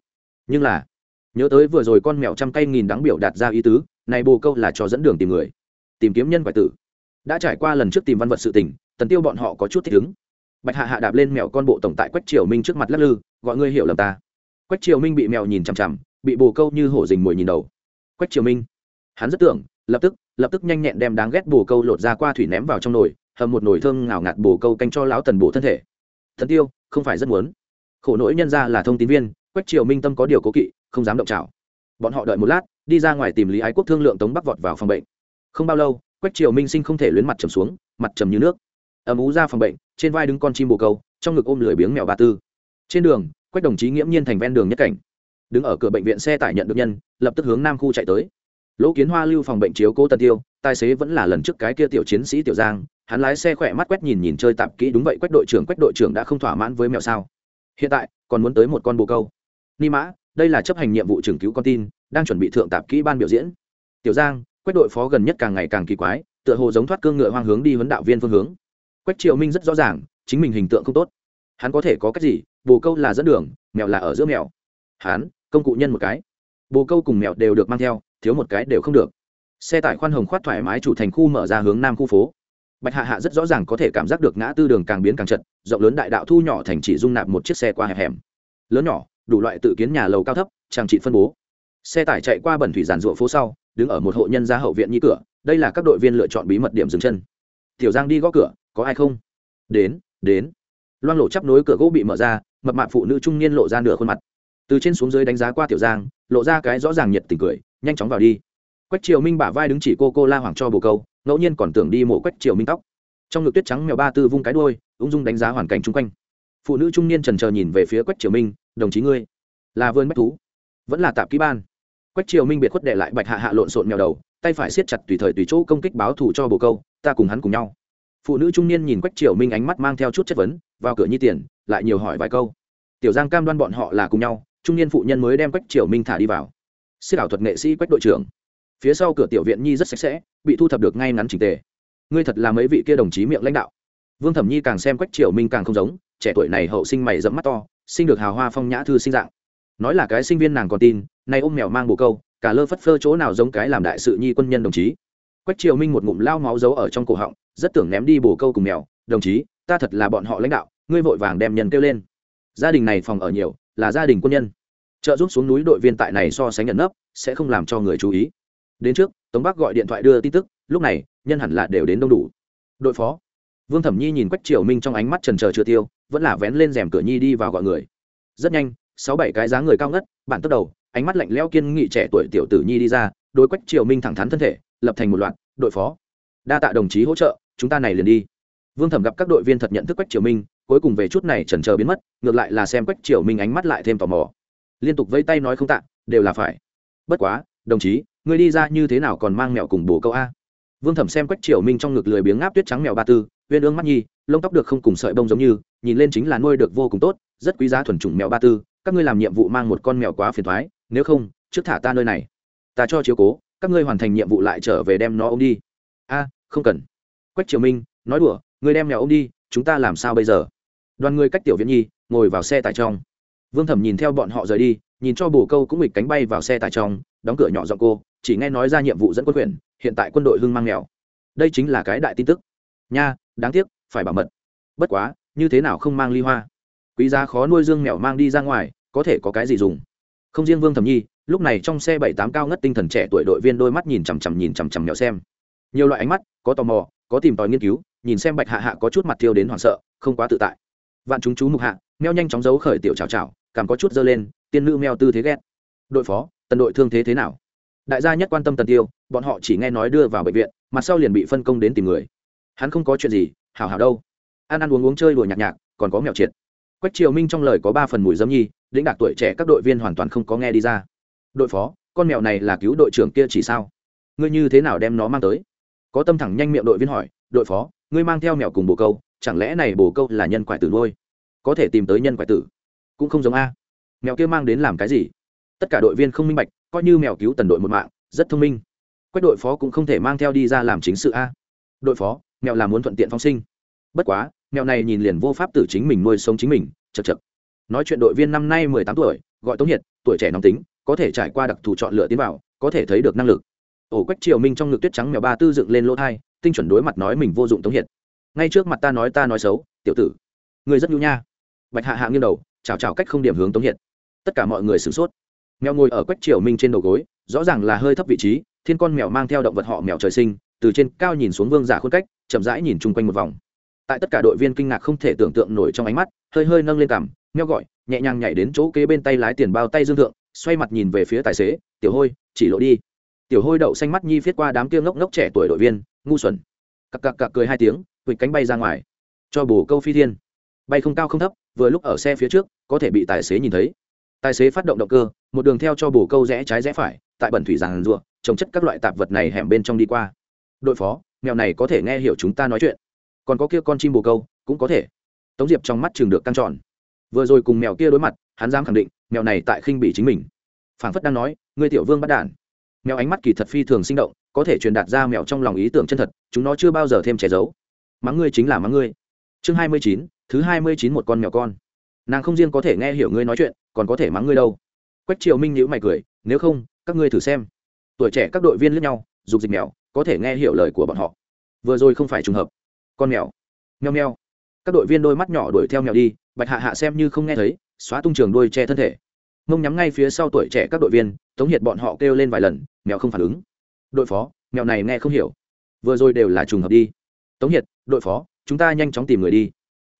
Nhưng là, nhớ tới vừa rồi con mèo trăm cây nghìn đáng biểu đạt ra ý tứ, này bồ câu là cho dẫn đường tìm người, tìm kiếm nhân quại tử. Đã trải qua lần trước tìm văn vật sự tình, tần tiêu bọn họ có chút thích ứng. Bạch hạ hạ đạp lên mèo con bộ tổng tại quách triều minh trước mặt lắc lư, gọi ngươi hiểu lầm ta. Quách triều minh bị mèo nhìn chằm chằm, bị bồ câu như hổ dình mồi nhìn đầu. Quách triều minh. Hắn rất tưởng, lập tức lập tức nhanh nhẹn đem đáng ghét bồ câu lột ra qua thủy ném vào trong nồi, hầm một nồi thơm ngào ngạt bồ câu canh cho lão tần bổ thân thể. Thần tiêu, không phải rất muốn. Khổ nỗi nhân ra là thông tín viên, quách triều minh tâm có điều cố kỵ, không dám động trào bọn họ đợi một lát, đi ra ngoài tìm lý ái quốc thương lượng tống bắc vọt vào phòng bệnh. Không bao lâu, quách triều minh sinh không thể luyến mặt trầm xuống, mặt trầm như nước. Ấm ú ra phòng bệnh, trên vai đứng con chim bồ câu, trong ngực ôm lười biếng mèo ba tư. Trên đường, quách đồng chí nghiễm nhiên thành ven đường nhất cảnh. Đứng ở cửa bệnh viện xe tải nhận được nhân, lập tức hướng nam khu chạy tới lỗ kiến hoa lưu phòng bệnh chiếu cố tần tiêu, tài xế vẫn là lần trước cái kia tiểu chiến sĩ tiểu giang, hắn lái xe khỏe mắt quét nhìn nhìn chơi tạp kỹ đúng vậy, quách đội trưởng, quách đội trưởng đã không thỏa mãn với mèo sao? Hiện tại, còn muốn tới một con bồ câu. Ni mã, đây là chấp hành nhiệm vụ trưởng cứu con tin, đang chuẩn bị thượng tạp kỹ ban biểu diễn. Tiểu giang, quách đội phó gần nhất càng ngày càng kỳ quái, tựa hồ giống thoát cương ngựa hoang hướng đi huấn đạo viên phương hướng. Quách triệu minh rất rõ ràng, chính mình hình tượng không tốt. Hắn có thể có cách gì? Bồ câu là dẫn đường mèo là ở giữa mèo hắn, công cụ nhân một cái. Bồ câu cùng mèo đều được mang theo thiếu một cái đều không được. Xe tải khoan hồng khoát thoải mái chủ thành khu mở ra hướng nam khu phố. Bạch hạ hạ rất rõ ràng có thể cảm giác được ngã tư đường càng biến càng chật, rộng lớn đại đạo thu nhỏ thành chỉ dung nạp một chiếc xe qua hẹp hẻm. Lớn nhỏ, đủ loại tự kiến nhà lầu cao thấp, trang trị phân bố. Xe tải chạy qua bẩn thủy giàn ruộng phố sau, đứng ở một hộ nhân gia hậu viện như cửa, đây là các đội viên lựa chọn bí mật điểm dừng chân. Tiểu giang đi gõ cửa, có ai không? Đến đến. Loang lộ chắp nối cửa gỗ bị mở ra, mập mạp phụ nữ trung niên lộ ra nửa khuôn mặt. Từ trên xuống dưới đánh giá qua tiểu giang, lộ ra cái rõ ràng nhiệt tình cười nhanh chóng vào đi. Quách triều minh bả vai đứng chỉ cô cô la hoàng cho bồ câu, ngẫu nhiên còn tưởng đi mổ quách triều minh tóc. Trong ngực tuyết trắng mèo ba tư vung cái đuôi, ung dung đánh giá hoàn cảnh chung quanh. Phụ nữ trung niên trần chờ nhìn về phía quách triều minh, đồng chí ngươi, là vườn bách thú, vẫn là tạp ký ban. Quách triều minh biệt khuất đệ lại bạch hạ hạ lộn xộn mèo đầu, tay phải siết chặt tùy thời tùy chỗ công kích báo thủ cho bồ câu, ta cùng hắn cùng nhau. Phụ nữ trung niên nhìn quách triều minh ánh mắt mang theo chút chất vấn, vào cửa nhi tiền, lại nhiều hỏi vài câu. Tiểu giang cam đoan bọn họ là cùng nhau, trung niên phụ nhân mới đem quách triều minh thả đi vào siết ảo thuật nghệ sĩ quách đội trưởng. Phía sau cửa tiểu viện nhi rất sạch sẽ, bị thu thập được ngay ngắn trình tề. Ngươi thật là mấy vị kia đồng chí miệng lãnh đạo. Vương thẩm nhi càng xem quách triều minh càng không giống, trẻ tuổi này hậu sinh mày dẫm mắt to, sinh được hào hoa phong nhã thư sinh dạng. Nói là cái sinh viên nàng còn tin, nay ôm mèo mang bồ câu, cả lơ phất phơ chỗ nào giống cái làm đại sự nhi quân nhân đồng chí. Quách triều minh một ngụm lao máu giấu ở trong cổ họng, rất tưởng ném đi bồ câu cùng mèo, đồng chí, ta thật là bọn họ lãnh đạo, ngươi vội vàng đem nhân kêu lên. Gia đình này phòng ở nhiều, là gia đình quân nhân trợ giúp xuống núi đội viên tại này so sánh nhận nấp, sẽ không làm cho người chú ý. Đến trước, tống bắc gọi điện thoại đưa tin tức, lúc này, nhân hẳn là đều đến đông đủ. Đội phó, vương thẩm nhi nhìn quách triều minh trong ánh mắt trần trờ chưa tiêu, vẫn là vén lên rèm cửa nhi đi vào gọi người. Rất nhanh, sáu bảy cái dáng người cao ngất bản tốc đầu, ánh mắt lạnh lẽo kiên nghị trẻ tuổi tiểu tử nhi đi ra, đối quách triều minh thẳng thắn thân thể, lập thành một loạt, đội phó, đa tạ đồng chí hỗ trợ, chúng ta này liền đi. Vương thẩm gặp các đội viên thật nhận thức quách triều minh, cuối cùng về chút này chần chờ biến mất, ngược lại là xem quách triều minh ánh mắt lại thêm tò mò liên tục vẫy tay nói không tạ, đều là phải. Bất quá, đồng chí, ngươi đi ra như thế nào còn mang mẹo cùng bồ câu a? Vương thẩm xem quách triều minh trong ngực lười biếng ngáp tuyết trắng mèo ba tư huyên ương mắt nhi, lông tóc được không cùng sợi bông giống như, nhìn lên chính là nuôi được vô cùng tốt, rất quý giá thuần chủng mèo ba tư, các ngươi làm nhiệm vụ mang một con mèo quá phiền thoái, nếu không, trước thả ta nơi này. Ta cho chiếu cố, các ngươi hoàn thành nhiệm vụ lại trở về đem nó ôm đi. A, không cần. Quách triều minh, nói đùa, ngươi đem mèo ôm đi, chúng ta làm sao bây giờ? Đoàn người cách tiểu viễn nhi, ngồi vào xe tải trong vương thẩm nhìn theo bọn họ rời đi, nhìn cho bồ câu cũng nghịch cánh bay vào xe tải trong, đóng cửa nhỏ giọng cô, chỉ nghe nói ra nhiệm vụ dẫn quân quyền, hiện tại quân đội hưng mang mèo. Đây chính là cái đại tin tức. Nha, đáng tiếc, phải bảo mật. Bất quá, như thế nào không mang ly hoa? Quý giá khó nuôi dương mèo mang đi ra ngoài, có thể có cái gì dùng? Không riêng vương thẩm nhi, lúc này trong xe bảy tám cao ngất tinh thần trẻ tuổi đội viên đôi mắt nhìn chằm chằm nhìn chằm chằm mèo xem. Nhiều loại ánh mắt, có tò mò, có tìm tòi nghiên cứu, nhìn xem bạch hạ hạ có chút mặt thiêu đến hoảng sợ, không quá tự tại. Vạn chúng chú mục hạ, mèo nhanh chóng giấu khởi tiểu chào chào cảm có chút dơ lên, tiên nữ meo tư thế ghét. Đội phó, tần đội thương thế thế nào? Đại gia nhất quan tâm tần tiêu, bọn họ chỉ nghe nói đưa vào bệnh viện, mặt sau liền bị phân công đến tìm người. Hắn không có chuyện gì, hảo hảo đâu. Ăn ăn uống uống chơi đùa nhạc nhạc, còn có mèo triệt. Quách triều minh trong lời có ba phần mùi dâm nhi, lĩnh đạt tuổi trẻ các đội viên hoàn toàn không có nghe đi ra. Đội phó, con mèo này là cứu đội trưởng kia chỉ sao? Ngươi như thế nào đem nó mang tới? Có tâm thẳng nhanh miệng đội viên hỏi, đội phó, ngươi mang theo mèo cùng bồ câu, chẳng lẽ này bồ câu là nhân quại tử nuôi? Có thể tìm tới nhân quại tử cũng không giống a. Mèo kia mang đến làm cái gì? Tất cả đội viên không minh bạch, coi như mèo cứu tần đội một mạng, rất thông minh. Quách đội phó cũng không thể mang theo đi ra làm chính sự a. Đội phó, mèo là muốn thuận tiện phong sinh. Bất quá, mèo này nhìn liền vô pháp tử chính mình nuôi sống chính mình, chật chật. Nói chuyện đội viên năm nay mười tám tuổi, gọi tống hiệt, tuổi trẻ nóng tính, có thể trải qua đặc thù chọn lựa tiến vào, có thể thấy được năng lực. Ổ quách triều minh trong ngực tuyết trắng mèo ba tư dựng lên lỗ thai, tinh chuẩn đối mặt nói mình vô dụng tống hiệt. Ngay trước mặt ta nói ta nói xấu, tiểu tử người rất nhu nha. Bạch hạ hạ nghiêng đầu chào chào cách không điểm hướng tống hiệt. Tất cả mọi người sửng sốt. Mèo ngồi ở quách triều minh trên đầu gối, rõ ràng là hơi thấp vị trí, thiên con mèo mang theo động vật họ mèo trời sinh, từ trên cao nhìn xuống vương giả khuôn cách, chậm rãi nhìn chung quanh một vòng. Tại tất cả đội viên kinh ngạc không thể tưởng tượng nổi trong ánh mắt, hơi hơi nâng lên cằm mèo gọi, nhẹ nhàng nhảy đến chỗ kế bên tay lái tiền bao tay dương thượng, xoay mặt nhìn về phía tài xế, tiểu hôi, chỉ lộ đi. Tiểu hôi đậu xanh mắt nhi viết qua đám kia ngốc ngốc trẻ tuổi đội viên, ngu xuẩn. Cặc cặc cặc cười hai tiếng huỵch cánh bay ra ngoài. Cho bù câu phi thiên. Bay không cao không thấp, vừa lúc ở xe phía trước có thể bị tài xế nhìn thấy. Tài xế phát động động cơ, một đường theo cho bổ câu rẽ trái rẽ phải, tại bẩn thủy giàn rùa trồng chất các loại tạp vật này hẻm bên trong đi qua. Đội phó, mèo này có thể nghe hiểu chúng ta nói chuyện. Còn có kia con chim bồ câu, cũng có thể. Tống diệp trong mắt chừng được căng tròn. Vừa rồi cùng mèo kia đối mặt, hắn dám khẳng định, mèo này tại khinh bị chính mình. Phảng phất đang nói, ngươi tiểu vương bắt đản. Mèo ánh mắt kỳ thật phi thường sinh động, có thể truyền đạt ra mèo trong lòng ý tưởng chân thật, chúng nó chưa bao giờ thêm che giấu. Mắng ngươi chính là mắng ngươi. Chương hai mươi chín, thứ hai mươi chín một con mèo con nàng không riêng có thể nghe hiểu ngươi nói chuyện, còn có thể mắng ngươi đâu. Quách triều minh nhữ mày cười, nếu không, các ngươi thử xem. Tuổi trẻ các đội viên lẫn nhau, dục dịch mèo, có thể nghe hiểu lời của bọn họ. Vừa rồi không phải trùng hợp. Con mèo. Nheo nheo các đội viên đôi mắt nhỏ đuổi theo mèo đi, bạch hạ hạ xem như không nghe thấy, xóa tung trường đuôi che thân thể. Mông nhắm ngay phía sau tuổi trẻ các đội viên tống hiệt bọn họ kêu lên vài lần, mèo không phản ứng. Đội phó, mèo này nghe không hiểu. Vừa rồi đều là trùng hợp đi. Tống hiệt, đội phó, chúng ta nhanh chóng tìm người đi.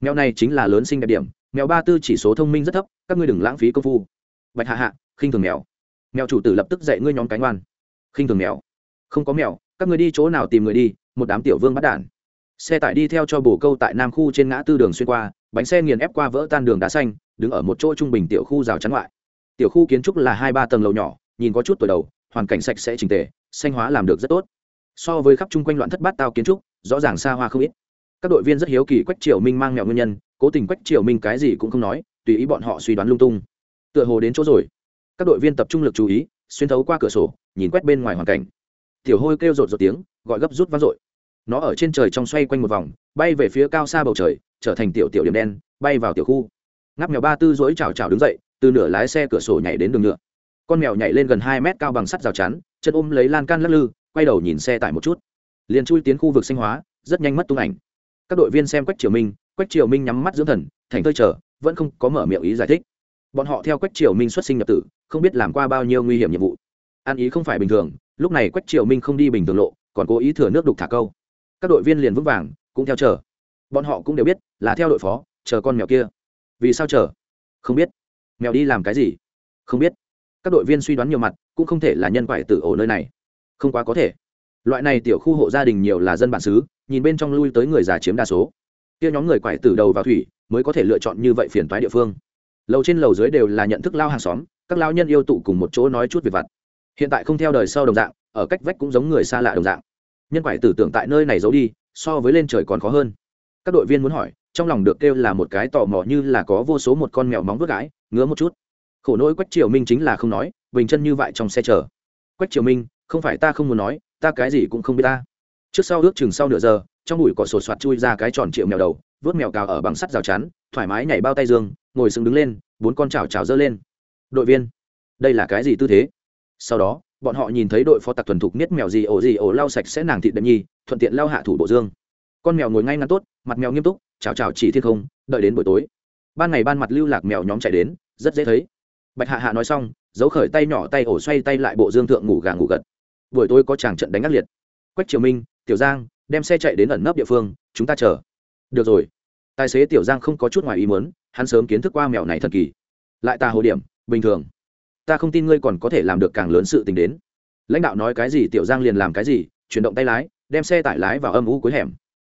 Mèo này chính là lớn sinh đẹp điểm mèo ba tư chỉ số thông minh rất thấp, các ngươi đừng lãng phí công phu. Bạch hạ hạ, khinh thường mèo. Mèo chủ tử lập tức dạy ngươi nhóm cánh oan khinh thường mèo. Không có mèo, các ngươi đi chỗ nào tìm người đi, một đám tiểu vương bắt đản xe tải đi theo cho bổ câu tại nam khu trên ngã tư đường xuyên qua, bánh xe nghiền ép qua vỡ tan đường đá xanh, đứng ở một chỗ trung bình tiểu khu rào chắn ngoại. Tiểu khu kiến trúc là hai ba tầng lầu nhỏ, nhìn có chút tuổi đầu, hoàn cảnh sạch sẽ trình tề, xanh hóa làm được rất tốt. So với khắp chung quanh loạn thất bát tao kiến trúc, rõ ràng xa hoa không ít. Các đội viên rất hiếu kỳ quách triều minh mang mẹo nguyên nhân cố tình quách triều minh cái gì cũng không nói, tùy ý bọn họ suy đoán lung tung. Tựa hồ đến chỗ rồi. Các đội viên tập trung lực chú ý, xuyên thấu qua cửa sổ, nhìn quét bên ngoài hoàn cảnh. Tiểu hôi kêu rột rột tiếng, gọi gấp rút vang dội. Nó ở trên trời trong xoay quanh một vòng, bay về phía cao xa bầu trời, trở thành tiểu tiểu điểm đen, bay vào tiểu khu. Ngáp mèo ba tư dỗi chào chào đứng dậy, từ nửa lái xe cửa sổ nhảy đến đường nhựa con mèo nhảy lên gần hai mét cao bằng sắt rào chắn, chân ôm lấy lan can lắc lư, quay đầu nhìn xe tải một chút. Liền chui tiến khu vực sinh hóa, rất nhanh mất tung ảnh. Các đội viên xem quách triều minh quách triều minh nhắm mắt dưỡng thần, thành thơi chờ, vẫn không có mở miệng ý giải thích. Bọn họ theo quách triều minh xuất sinh nhập tử, không biết làm qua bao nhiêu nguy hiểm nhiệm vụ. An ý không phải bình thường, lúc này quách triều minh không đi bình thường lộ, còn cố ý thừa nước đục thả câu. Các đội viên liền vững vàng, cũng theo chờ. Bọn họ cũng đều biết, là theo đội phó, chờ con mèo kia. Vì sao chờ? Không biết. Mèo đi làm cái gì? Không biết. Các đội viên suy đoán nhiều mặt, cũng không thể là nhân quại tử ổ nơi này. Không quá có thể. Loại này tiểu khu hộ gia đình nhiều là dân bản xứ, nhìn bên trong lui tới người già chiếm đa số kia nhóm người quải từ đầu vào thủy, mới có thể lựa chọn như vậy phiền toái địa phương. Lầu trên lầu dưới đều là nhận thức lao hàng xóm, các lao nhân yêu tụ cùng một chỗ nói chút về vặt. Hiện tại không theo đời sau đồng dạng, ở cách vách cũng giống người xa lạ đồng dạng. Nhân quải tử tưởng tại nơi này giấu đi, so với lên trời còn khó hơn. Các đội viên muốn hỏi, trong lòng được kêu là một cái tò mò như là có vô số một con mèo móng vớt gái ngứa một chút. Khổ nỗi quách triều minh chính là không nói, bình chân như vậy trong xe chở quách triều minh, không phải ta không muốn nói, ta cái gì cũng không biết ta. Trước sau ước chừng sau nửa giờ trong bụi cỏ sột soạt chui ra cái tròn triệu mèo đầu, vớt mèo cào ở bằng sắt rào chắn, thoải mái nhảy bao tay dương, ngồi sừng đứng lên, bốn con chảo chảo dơ lên. Đội viên, đây là cái gì tư thế? Sau đó, bọn họ nhìn thấy đội phó tặc thuần thục niết mèo gì ổ gì ổ lau sạch sẽ nàng thịt đệm nhi, thuận tiện lau hạ thủ bộ dương. Con mèo ngồi ngay ngắn tốt, mặt mèo nghiêm túc chào chào chỉ thiên không, đợi đến buổi tối. Ban ngày ban mặt lưu lạc mèo nhóm chạy đến, rất dễ thấy. Bạch hạ hạ nói xong, giấu khởi tay nhỏ tay ổ xoay tay lại bộ dương thượng ngủ gà ngủ gật. Buổi tối có chàng trận đánh ác liệt. Quách triều minh, tiểu giang đem xe chạy đến ẩn nấp địa phương, chúng ta chờ. Được rồi. Tài xế tiểu giang không có chút ngoài ý muốn, hắn sớm kiến thức qua mèo này thần kỳ. Lại ta hồ điểm, bình thường. Ta không tin ngươi còn có thể làm được càng lớn sự tình đến. Lãnh đạo nói cái gì, tiểu giang liền làm cái gì, chuyển động tay lái, đem xe tải lái vào âm u cuối hẻm.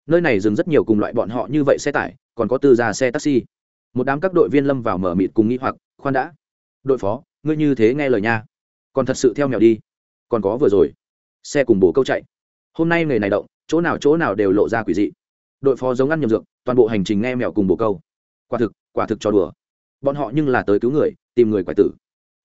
Nơi này dừng rất nhiều cùng loại bọn họ như vậy xe tải, còn có tư gia xe taxi. Một đám các đội viên lâm vào mở mịt cùng nghĩ hoặc, khoan đã. Đội phó, ngươi như thế nghe lời nha. Còn thật sự theo mèo đi. Còn có vừa rồi. Xe cùng bổ câu chạy. Hôm nay người này động chỗ nào chỗ nào đều lộ ra quỷ dị. Đội phó giống ăn nhầm dược, toàn bộ hành trình nghe mèo cùng bồ câu. Quả thực quả thực cho đùa. Bọn họ nhưng là tới cứu người, tìm người quái tử.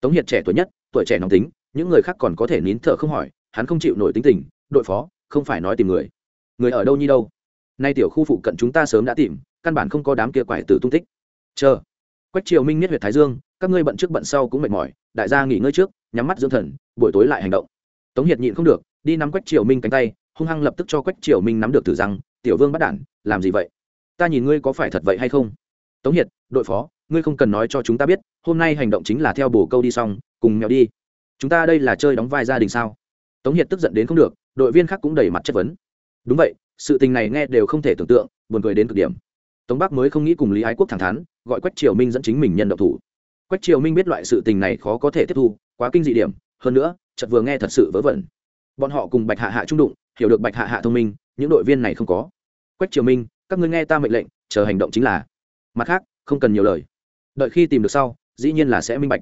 Tống hiệt trẻ tuổi nhất, tuổi trẻ nóng tính, những người khác còn có thể nín thở không hỏi, hắn không chịu nổi tính tình, đội phó, không phải nói tìm người. Người ở đâu nhi đâu? Nay tiểu khu phụ cận chúng ta sớm đã tìm, căn bản không có đám kia quải tử tung tích. Chờ. Quách triều minh nhất huyệt thái dương, các ngươi bận trước bận sau cũng mệt mỏi, đại gia nghỉ ngơi trước, nhắm mắt dưỡng thần, buổi tối lại hành động. Tống hiệt nhịn không được, đi nắm quách triều minh cánh tay hung hăng lập tức cho quách triều minh nắm được tử rằng tiểu vương bắt đản làm gì vậy? Ta nhìn ngươi có phải thật vậy hay không? Tống hiệt, đội phó, ngươi không cần nói cho chúng ta biết, hôm nay hành động chính là theo bổ câu đi xong, cùng mèo đi. Chúng ta đây là chơi đóng vai gia đình sao? Tống hiệt tức giận đến không được, đội viên khác cũng đầy mặt chất vấn. Đúng vậy, sự tình này nghe đều không thể tưởng tượng, buồn cười đến cực điểm. Tống bắc mới không nghĩ cùng lý ái quốc thẳng thắn, gọi quách triều minh dẫn chính mình nhân độc thủ. Quách triều minh biết loại sự tình này khó có thể tiếp thu, quá kinh dị điểm, hơn nữa, chợt vừa nghe thật sự vớ vẩn. Bọn họ cùng bạch hạ hạ trung đụng hiểu được bạch hạ hạ thông minh, những đội viên này không có. Quách triều minh, các ngươi nghe ta mệnh lệnh, chờ hành động chính là. Mặt khác, không cần nhiều lời. Đợi khi tìm được sau, dĩ nhiên là sẽ minh bạch.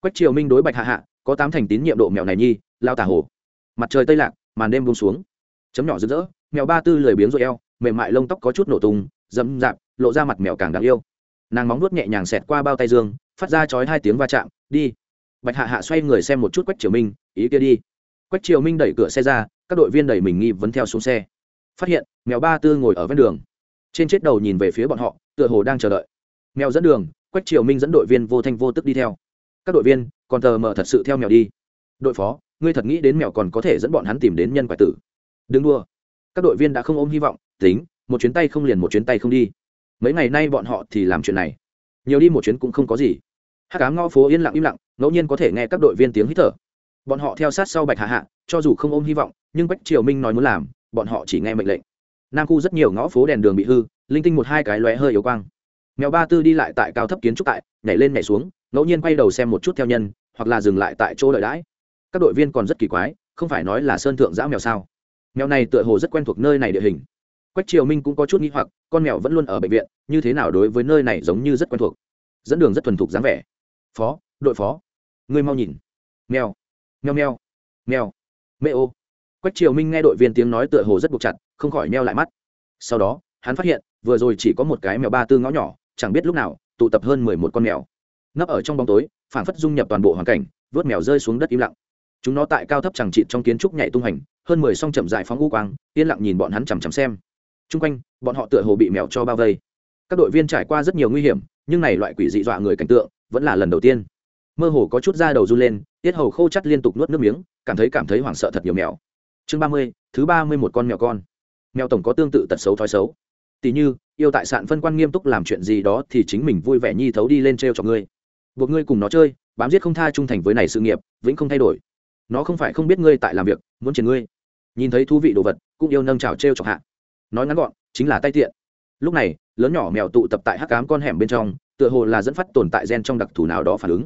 Quách triều minh đối bạch hạ hạ, có tám thành tín nhiệm độ mèo này nhi, lao tả hồ. Mặt trời tây lạc, màn đêm buông xuống. Chấm nhỏ rực rỡ, mèo ba tư lười biếng rồi eo, mềm mại lông tóc có chút nổ tung dẫm dạp lộ ra mặt mèo càng đáng yêu. Nàng móng nuốt nhẹ nhàng xẹt qua bao tay dương, phát ra chói hai tiếng va chạm, đi. Bạch hạ hạ xoay người xem một chút quách triều minh, ý kia đi. Quách triều minh đẩy cửa xe ra các đội viên đẩy mình nghi vấn theo xuống xe. Phát hiện, mèo ba tư ngồi ở ven đường. Trên chết đầu nhìn về phía bọn họ, tựa hồ đang chờ đợi. Mèo dẫn đường, quách triều minh dẫn đội viên vô thanh vô tức đi theo. Các đội viên, còn tờ mờ thật sự theo mèo đi. Đội phó, ngươi thật nghĩ đến mèo còn có thể dẫn bọn hắn tìm đến nhân quả tử. Đừng đua các đội viên đã không ôm hy vọng, tính, một chuyến tay không liền một chuyến tay không đi. Mấy ngày nay bọn họ thì làm chuyện này. Nhiều đi một chuyến cũng không có gì. Hát cá ngõ phố yên lặng im lặng, ngẫu nhiên có thể nghe các đội viên tiếng hít thở bọn họ theo sát sau bạch hạ hạ, cho dù không ôm hy vọng, nhưng bách triều minh nói muốn làm, bọn họ chỉ nghe mệnh lệnh. Nam khu rất nhiều ngõ phố đèn đường bị hư, linh tinh một hai cái lóe hơi yếu quang. Mèo ba tư đi lại tại cao thấp kiến trúc tại, nhảy lên nhảy xuống, ngẫu nhiên quay đầu xem một chút theo nhân, hoặc là dừng lại tại chỗ đợi đãi. Các đội viên còn rất kỳ quái, không phải nói là sơn thượng giã mèo sao? Mèo này tựa hồ rất quen thuộc nơi này địa hình. Quách triều minh cũng có chút n g h i hoặc, con mèo vẫn luôn ở bệnh viện, như thế nào đối với nơi này giống như rất quen thuộc. Dẫn đường rất thuần thục dáng vẻ. Phó, đội phó. Ngươi mau nhìn. Mèo mèo mèo mèo mê ô quách triều minh nghe đội viên tiếng nói tựa hồ rất buộc chặt, không khỏi meo lại mắt. Sau đó, hắn phát hiện, vừa rồi chỉ có một cái mèo ba tư ngõ nhỏ, chẳng biết lúc nào, tụ tập hơn mười một con mèo. Nấp ở trong bóng tối, phảng phất dung nhập toàn bộ hoàn cảnh, vớt mèo rơi xuống đất im lặng. Chúng nó tại cao thấp chẳng trị trong kiến trúc nhảy tung hành hơn mười song chậm dại phóng u quang, yên lặng nhìn bọn hắn chằm chằm xem. T r u n g quanh, bọn họ tựa hồ bị mèo cho bao vây. Các đội viên trải qua rất nhiều nguy hiểm, nhưng này loại quỷ dị dọa người cảnh tượng, vẫn là lần đầu tiên mơ hồ có chút da đầu run lên, tiết hầu khô chắt liên tục nuốt nước miếng, cảm thấy cảm thấy hoảng sợ thật nhiều mèo. Chương ba mươi, thứ ba mươi một con mèo con. Mèo tổng có tương tự tật xấu thói xấu. Tỉ như, yêu tại sạn phân quan nghiêm túc làm chuyện gì đó thì chính mình vui vẻ nhi thấu đi lên t r e o cho ngươi. Buộc ngươi cùng nó chơi, bám giết không tha trung thành với này sự nghiệp, vĩnh không thay đổi. Nó không phải không biết ngươi tại làm việc, muốn triển ngươi. Nhìn thấy thú vị đồ vật, cũng yêu nâng trào t r e o chọc hạ. Nói ngắn gọn, chính là tay tiện. Lúc này, lớn nhỏ mèo tụ tập tại hắc cám con hẻm bên trong, tựa hồ là dẫn phát tồn tại gen trong đặc thù nào đó phản ứng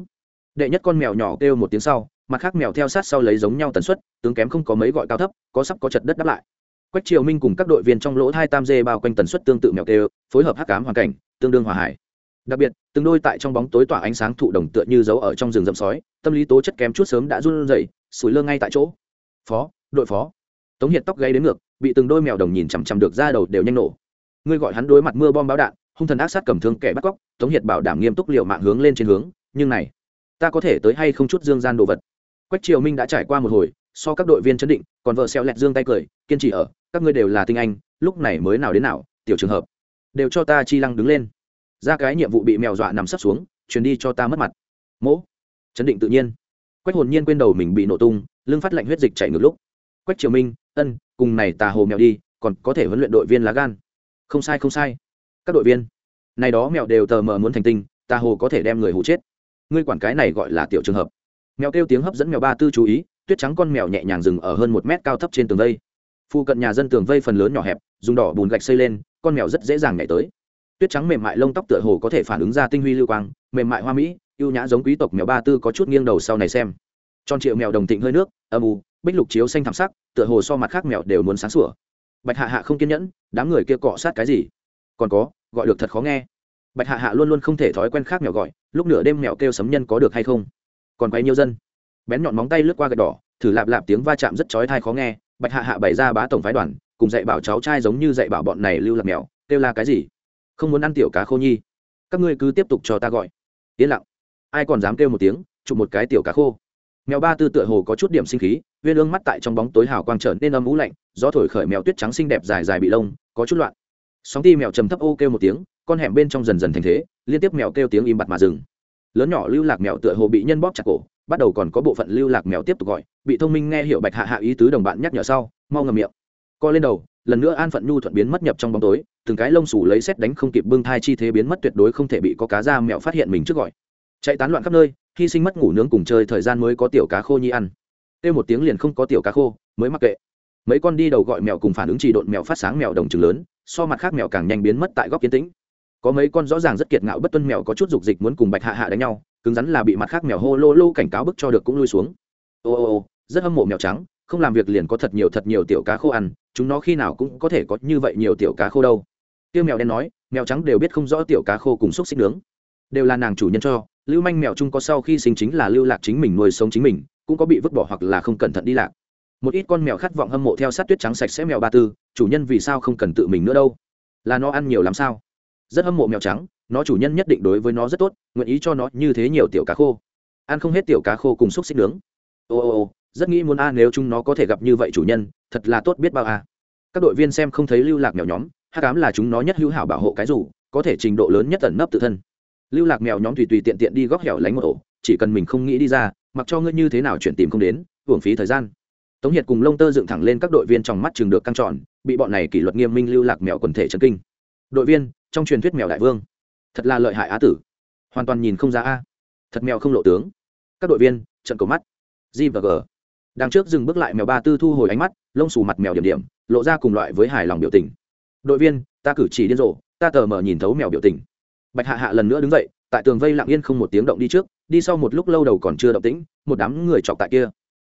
đệ nhất con mèo nhỏ kêu một tiếng sau, mặt khác mèo theo sát sau lấy giống nhau tần suất, tướng kém không có mấy gọi cao thấp, có sắp có chật đất đáp lại. Quách triều minh cùng các đội viên trong lỗ hai tam dê bao quanh tần suất tương tự mèo kêu, phối hợp hắc cám hoàn cảnh, tương đương hòa hải. Đặc biệt, từng đôi tại trong bóng tối tỏa ánh sáng thụ đồng tựa như giấu ở trong rừng rậm sói, tâm lý tố chất kém chút sớm đã run rẩy, sủi lơ ngay tại chỗ. Phó, đội phó. Tống hiệt tóc gây đến ngược, bị từng đôi mèo đồng nhìn chằm chằm được ra đầu đều nhanh nổ. Ngươi gọi hắn đối mặt mưa bom báo đạn, hung thần ác sát cầm thương kẻ bắt cóc, tống hiệt bảo đảm nghiêm túc liệu mạng hướng lên trên hướng, nhưng này ta có thể tới hay không chút dương gian đồ vật? Quách triều minh đã trải qua một hồi, so các đội viên chấn định, còn vợ xeo lẹt dương tay cười, kiên trì ở, các ngươi đều là tinh anh, lúc này mới nào đến nào, tiểu trường hợp. Đều cho ta chi lăng đứng lên. Ra cái nhiệm vụ bị mèo dọa nằm sấp xuống chuyển đi cho ta mất mặt. Mỗ. Chấn định tự nhiên. Quách hồn nhiên quên đầu mình bị nổ tung, lưng phát lạnh huyết dịch chảy ngược lúc. Quách triều minh, ân, cùng này tà hồ mèo đi, còn có thể huấn luyện đội viên lá gan. Không sai không sai. Các đội viên. Này đó mèo đều tờ mờ muốn thành tinh, tà hồ có thể đem người hụ chết ngươi quản cái này gọi là tiểu trường hợp. Mèo kêu tiếng hấp dẫn mèo ba tư chú ý, tuyết trắng con mèo nhẹ nhàng dừng ở hơn một mét cao thấp trên tường vây. Phu cận nhà dân tường vây phần lớn nhỏ hẹp, dùng đỏ bùn gạch xây lên, con mèo rất dễ dàng nhảy tới. Tuyết trắng mềm mại lông tóc tựa hồ có thể phản ứng ra tinh huy lưu quang, mềm mại hoa mỹ, ưu nhã giống quý tộc mèo ba tư có chút nghiêng đầu sau này xem. Tròn triệu mèo đồng tịnh hơi nước, âm u, bích lục chiếu xanh thảm sắc, tựa hồ so mặt khác mèo đều muốn sáng sủa. Bạch hạ hạ không kiên nhẫn, đám người kia cọ sát cái gì? Còn có, gọi được thật khó nghe bạch hạ hạ luôn luôn không thể thói quen khác mèo gọi, lúc nửa đêm mèo kêu sấm nhân có được hay không? Còn quay nhiều dân. Bén nhọn móng tay lướt qua gạch đỏ, thử lạp lạp tiếng va chạm rất chói thai khó nghe, bạch hạ hạ bày ra bá tổng phái đoàn, cùng dạy bảo cháu trai giống như dạy bảo bọn này lưu lạc mèo, kêu là cái gì? Không muốn ăn tiểu cá khô nhi. Các ngươi cứ tiếp tục cho ta gọi. Yên lặng. Ai còn dám kêu một tiếng, chụp một cái tiểu cá khô. Mèo ba tư tựa hồ có chút điểm sinh khí, viên ương mắt tại trong bóng tối hào quang trở nên âm ú lạnh, gió thổi khởi mèo tuyết trắng xinh đẹp dài dài bị lông, có chút loạn. Sóng ti mèo trầm thấp ô kêu một tiếng con hẻm bên trong dần dần thành thế, liên tiếp mèo kêu tiếng im bặt mà dừng. Lớn nhỏ lưu lạc mèo tựa hồ bị nhân bóp chặt cổ, bắt đầu còn có bộ phận lưu lạc mèo tiếp tục gọi, bị thông minh nghe hiểu bạch hạ hạ ý tứ đồng bạn nhắc nhở sau, mau ngầm miệng. Co lên đầu, lần nữa an phận nhu thuận biến mất nhập trong bóng tối, từng cái lông xù lấy xét đánh không kịp bưng thai chi thế biến mất tuyệt đối không thể bị có cá da mèo phát hiện mình trước gọi. Chạy tán loạn khắp nơi, hy sinh mất ngủ nướng cùng chơi thời gian mới có tiểu cá khô nhi ăn. Kêu một tiếng liền không có tiểu cá khô, mới mắc kệ. Mấy con đi đầu gọi mèo cùng phản ứng trì độn mèo phát sáng mèo đồng trứng lớn, so mặt khác mèo càng nhanh biến mất tại góc kiến tĩnh có mấy con rõ ràng rất kiệt ngạo bất tuân mèo có chút dục dịch muốn cùng bạch hạ hạ đánh nhau, cứng rắn là bị mặt khác mèo hô lô lô cảnh cáo bức cho được cũng lui xuống. Ô ô ô, rất hâm mộ mèo trắng, không làm việc liền có thật nhiều thật nhiều tiểu cá khô ăn, chúng nó khi nào cũng có thể có như vậy nhiều tiểu cá khô đâu. Tiêu mèo đen nói, mèo trắng đều biết không rõ tiểu cá khô cùng xúc xích nướng. Đều là nàng chủ nhân cho, lưu manh mèo chung có sau khi sinh chính là lưu lạc chính mình nuôi sống chính mình, cũng có bị vứt bỏ hoặc là không cẩn thận đi lạc. Một ít con mèo khát vọng hâm mộ theo sát tuyết trắng sạch sẽ mèo ba tư, chủ nhân vì sao không cần tự mình nữa đâu? Là nó ăn nhiều làm sao? Rất hâm mộ mèo trắng, nó chủ nhân nhất định đối với nó rất tốt, nguyện ý cho nó như thế nhiều tiểu cá khô. Ăn không hết tiểu cá khô cùng xúc xích nướng. Ô ô ô, rất nghĩ muốn a, nếu chúng nó có thể gặp như vậy chủ nhân, thật là tốt biết bao a. Các đội viên xem không thấy lưu lạc mèo nhóm hát cám là chúng nó nhất hữu hảo bảo hộ cái rủ có thể trình độ lớn nhất tẩn nấp tự thân. Lưu lạc mèo nhóm tùy tùy tiện tiện đi góc hẻo lánh một ổ, chỉ cần mình không nghĩ đi ra, mặc cho ngươi như thế nào chuyển tìm không đến, hưởng phí thời gian. Tống hiệt cùng lông tơ dựng thẳng lên các đội viên trong mắt trường được căng tròn, bị bọn này kỷ luật nghiêm minh lưu lạc mèo quần thể trần kinh. Đội viên trong truyền thuyết mèo đại vương. Thật là lợi hại á tử. Hoàn toàn nhìn không ra a. Thật mèo không lộ tướng. Các đội viên, trận cầu mắt. G và g. Đằng trước dừng bước lại mèo ba tư thu hồi ánh mắt, lông xù mặt mèo điểm điểm, lộ ra cùng loại với hài lòng biểu tình. Đội viên, ta cử chỉ điên rồ, ta tờ mở nhìn thấu mèo biểu tình. Bạch hạ hạ lần nữa đứng dậy, tại tường vây lặng yên không một tiếng động đi trước, đi sau một lúc lâu đầu còn chưa động tĩnh, một đám người chọc tại kia.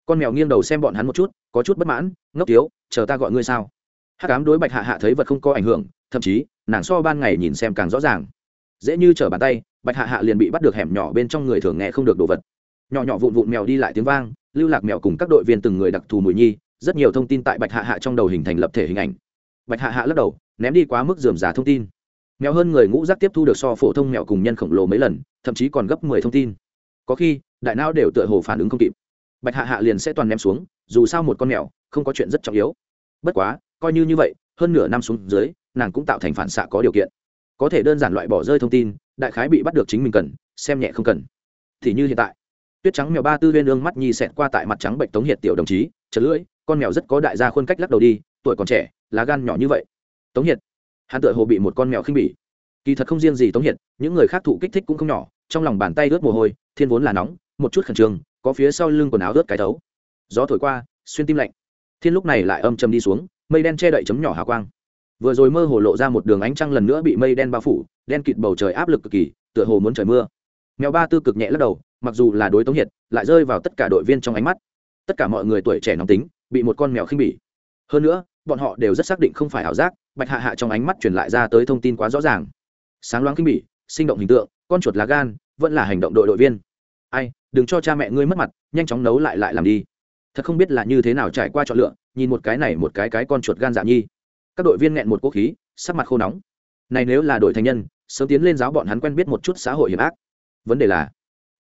Con mèo nghiêng đầu xem bọn hắn một chút, có chút bất mãn, ngốc thiếu, chờ ta gọi ngươi sao? Hát cám đối bạch hạ hạ thấy vật không có ảnh hưởng thậm chí, nàng so ban ngày nhìn xem càng rõ ràng. Dễ như trở bàn tay, bạch hạ hạ liền bị bắt được hẻm nhỏ bên trong người thường nghe không được đồ vật. Nhỏ nhỏ vụn vụn mèo đi lại tiếng vang, lưu lạc mèo cùng các đội viên từng người đặc thù mùi nhi, rất nhiều thông tin tại bạch hạ hạ trong đầu hình thành lập thể hình ảnh. Bạch hạ hạ lắc đầu, ném đi quá mức dườm giả thông tin. Mèo hơn người ngũ giác tiếp thu được so phổ thông mèo cùng nhân khổng lồ mấy lần, thậm chí còn gấp mười thông tin. Có khi, đại não đều tựa hồ phản ứng không kịp. Bạch hạ hạ liền sẽ toàn ném xuống, dù sao một con mèo, không có chuyện rất trọng yếu. Bất quá, coi như như vậy, hơn nửa năm xuống dưới nàng cũng tạo thành phản xạ có điều kiện. Có thể đơn giản loại bỏ rơi thông tin, đại khái bị bắt được chính mình cần, xem nhẹ không cần. Thì như hiện tại, tuyết trắng mèo ba tư viên ương mắt nhi xẹt qua tại mặt trắng bệnh tống hiệt tiểu đồng chí, chật lưỡi, con mèo rất có đại gia khuôn cách lắc đầu đi, tuổi còn trẻ, lá gan nhỏ như vậy. Tống hiệt, hắn tựa hồ bị một con mèo khinh bỉ. Kỳ thật không riêng gì tống hiệt, những người khác thụ kích thích cũng không nhỏ, trong lòng bàn tay ướt mồ hôi, thiên vốn là nóng, một chút khẩn trương, có phía sau lưng quần áo ướt cái thấu. Gió thổi qua, xuyên tim lạnh. Thiên lúc này lại âm chầm đi xuống, mây đen che đậy chấm nhỏ hào quang vừa rồi mơ hồ lộ ra một đường ánh trăng lần nữa bị mây đen bao phủ, đen kịt bầu trời áp lực cực kỳ, tựa hồ muốn trời mưa. Mèo ba tư cực nhẹ lắc đầu, mặc dù là đối tống hiệt, lại rơi vào tất cả đội viên trong ánh mắt. Tất cả mọi người tuổi trẻ nóng tính, bị một con mèo khinh bỉ. Hơn nữa, bọn họ đều rất xác định không phải ảo giác, bạch hạ hạ trong ánh mắt truyền lại ra tới thông tin quá rõ ràng. Sáng loáng khinh bỉ, sinh động hình tượng, con chuột lá gan, vẫn là hành động đội đội viên. Ai, đừng cho cha mẹ ngươi mất mặt, nhanh chóng nấu lại lại làm đi. Thật không biết là như thế nào trải qua chọn lựa, nhìn một cái này một cái cái con chuột gan dạ nhi các đội viên nghẹn một cố khí, sắc mặt khô nóng. Này nếu là đội thành nhân, sớm tiến lên giáo bọn hắn quen biết một chút xã hội hiểm ác. Vấn đề là,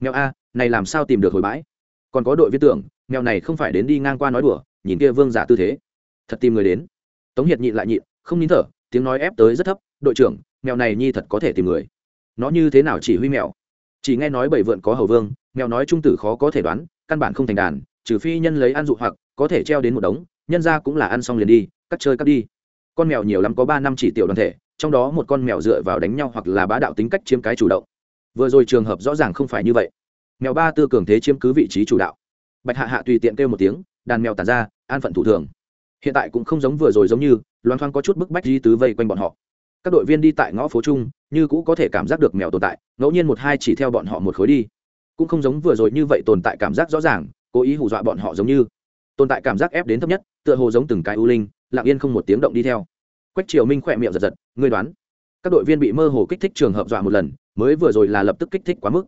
mèo a, này làm sao tìm được hồi bãi? Còn có đội viên tưởng, mèo này không phải đến đi ngang qua nói đùa, nhìn kia vương giả tư thế. Thật tìm người đến. Tống hiệt nhịn lại nhịn, không nín thở, tiếng nói ép tới rất thấp, đội trưởng, mèo này nhi thật có thể tìm người. Nó như thế nào chỉ huy mèo? Chỉ nghe nói bảy vượn có hầu vương, mèo nói trung tử khó có thể đoán, căn bản không thành đàn, trừ phi nhân lấy ăn dụ hoặc, có thể treo đến một đống, nhân ra cũng là ăn xong liền đi, cắt chơi cắt đi con mèo nhiều lắm có ba năm chỉ tiểu đoàn thể, trong đó một con mèo dựa vào đánh nhau hoặc là bá đạo tính cách chiếm cái chủ động. Vừa rồi trường hợp rõ ràng không phải như vậy. Mèo ba tư cường thế chiếm cứ vị trí chủ đạo. Bạch hạ hạ tùy tiện kêu một tiếng, đàn mèo tàn ra, an phận thủ thường. Hiện tại cũng không giống vừa rồi giống như, loan thoang có chút bức bách di tứ vây quanh bọn họ. Các đội viên đi tại ngõ phố chung, như cũ có thể cảm giác được mèo tồn tại, ngẫu nhiên một hai chỉ theo bọn họ một khối đi. Cũng không giống vừa rồi như vậy tồn tại cảm giác rõ ràng, cố ý hù dọa bọn họ giống như. Tồn tại cảm giác ép đến thấp nhất, tựa hồ giống từng cái ưu linh lặng yên không một tiếng động đi theo. Quách triều minh khỏe miệng giật giật, ngươi đoán, các đội viên bị mơ hồ kích thích trường hợp dọa một lần, mới vừa rồi là lập tức kích thích quá mức.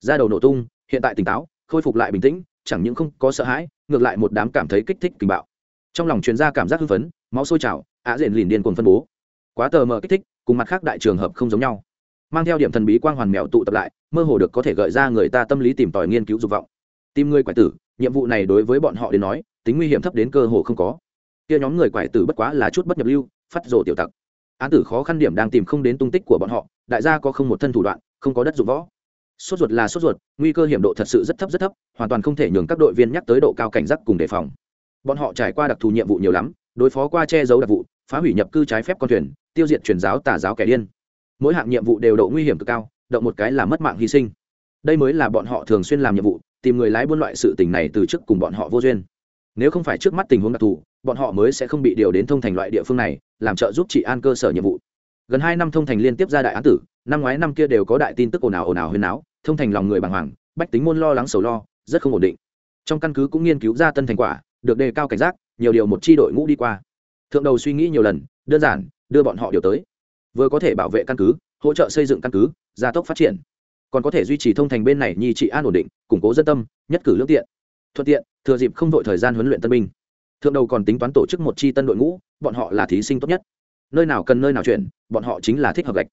Ra đầu nổ tung, hiện tại tỉnh táo, khôi phục lại bình tĩnh, chẳng những không có sợ hãi, ngược lại một đám cảm thấy kích thích kinh bạo. Trong lòng chuyên gia cảm giác hưng phấn, máu sôi trào, ạ diện lìn điên cuồng phân bố. Quá tờ mờ kích thích, cùng mặt khác đại trường hợp không giống nhau. Mang theo điểm thần bí quang hoàn mèo tụ tập lại, mơ hồ được có thể gợi ra người ta tâm lý tìm tòi nghiên cứu dục vọng. Tìm người quái tử, nhiệm vụ này đối với bọn họ đến nói, tính nguy hiểm thấp đến cơ hồ không có kia nhóm người quải tử bất quá là chút bất nhập lưu, phát rồ tiểu tặc. Án tử khó khăn điểm đang tìm không đến tung tích của bọn họ, đại gia có không một thân thủ đoạn, không có đất dụng võ. Sốt ruột là sốt ruột, nguy cơ hiểm độ thật sự rất thấp rất thấp, hoàn toàn không thể nhường các đội viên nhắc tới độ cao cảnh giác cùng đề phòng. Bọn họ trải qua đặc thù nhiệm vụ nhiều lắm, đối phó qua che giấu đặc vụ, phá hủy nhập cư trái phép con thuyền, tiêu diệt truyền giáo tà giáo kẻ điên. Mỗi hạng nhiệm vụ đều độ nguy hiểm cực cao, động một cái là mất mạng hy sinh. Đây mới là bọn họ thường xuyên làm nhiệm vụ, tìm người lái buôn loại sự tình này từ trước cùng bọn họ vô duyên nếu không phải trước mắt tình huống đặc thù, bọn họ mới sẽ không bị điều đến thông thành loại địa phương này, làm trợ giúp chị an cơ sở nhiệm vụ. Gần hai năm thông thành liên tiếp ra đại án tử, năm ngoái năm kia đều có đại tin tức ồn ào ồn ào huyên áo thông thành lòng người bàng hoàng, bách tính môn lo lắng sầu lo, rất không ổn định. Trong căn cứ cũng nghiên cứu ra tân thành quả, được đề cao cảnh giác, nhiều điều một chi đội ngũ đi qua. Thượng đầu suy nghĩ nhiều lần, đơn giản, đưa bọn họ điều tới. Vừa có thể bảo vệ căn cứ, hỗ trợ xây dựng căn cứ, gia tốc phát triển. Còn có thể duy trì thông thành bên này nhi trị an ổn định, củng cố dân tâm, nhất cử lương tiện thuận tiện, thừa dịp không vội thời gian huấn luyện tân binh. Thượng đầu còn tính toán tổ chức một chi tân đội ngũ, bọn họ là thí sinh tốt nhất. Nơi nào cần nơi nào chuyển, bọn họ chính là thích hợp gạch.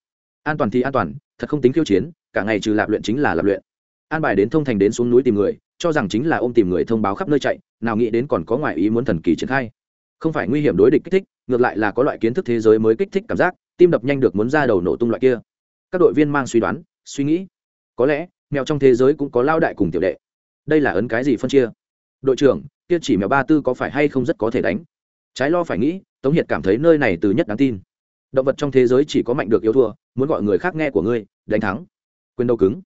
An toàn thì an toàn, thật không tính khiêu chiến, cả ngày trừ lạp luyện chính là lạp luyện. An bài đến thông thành đến xuống núi tìm người, cho rằng chính là ôm tìm người thông báo khắp nơi chạy, nào nghĩ đến còn có ngoại ý muốn thần kỳ triển khai. Không phải nguy hiểm đối địch kích thích, ngược lại là có loại kiến thức thế giới mới kích thích cảm giác, tim đập nhanh được muốn ra đầu nổ tung loại kia. Các đội viên mang suy đoán, suy nghĩ. Có lẽ, mèo trong thế giới cũng có lao đại cùng tiểu đệ đây là ấn cái gì phân chia? Đội trưởng, kia chỉ mèo ba tư có phải hay không rất có thể đánh? Trái lo phải nghĩ, tống hiệt cảm thấy nơi này từ nhất đáng tin. Động vật trong thế giới chỉ có mạnh được yêu thua, muốn gọi người khác nghe của ngươi, đánh thắng. Quyền đầu cứng.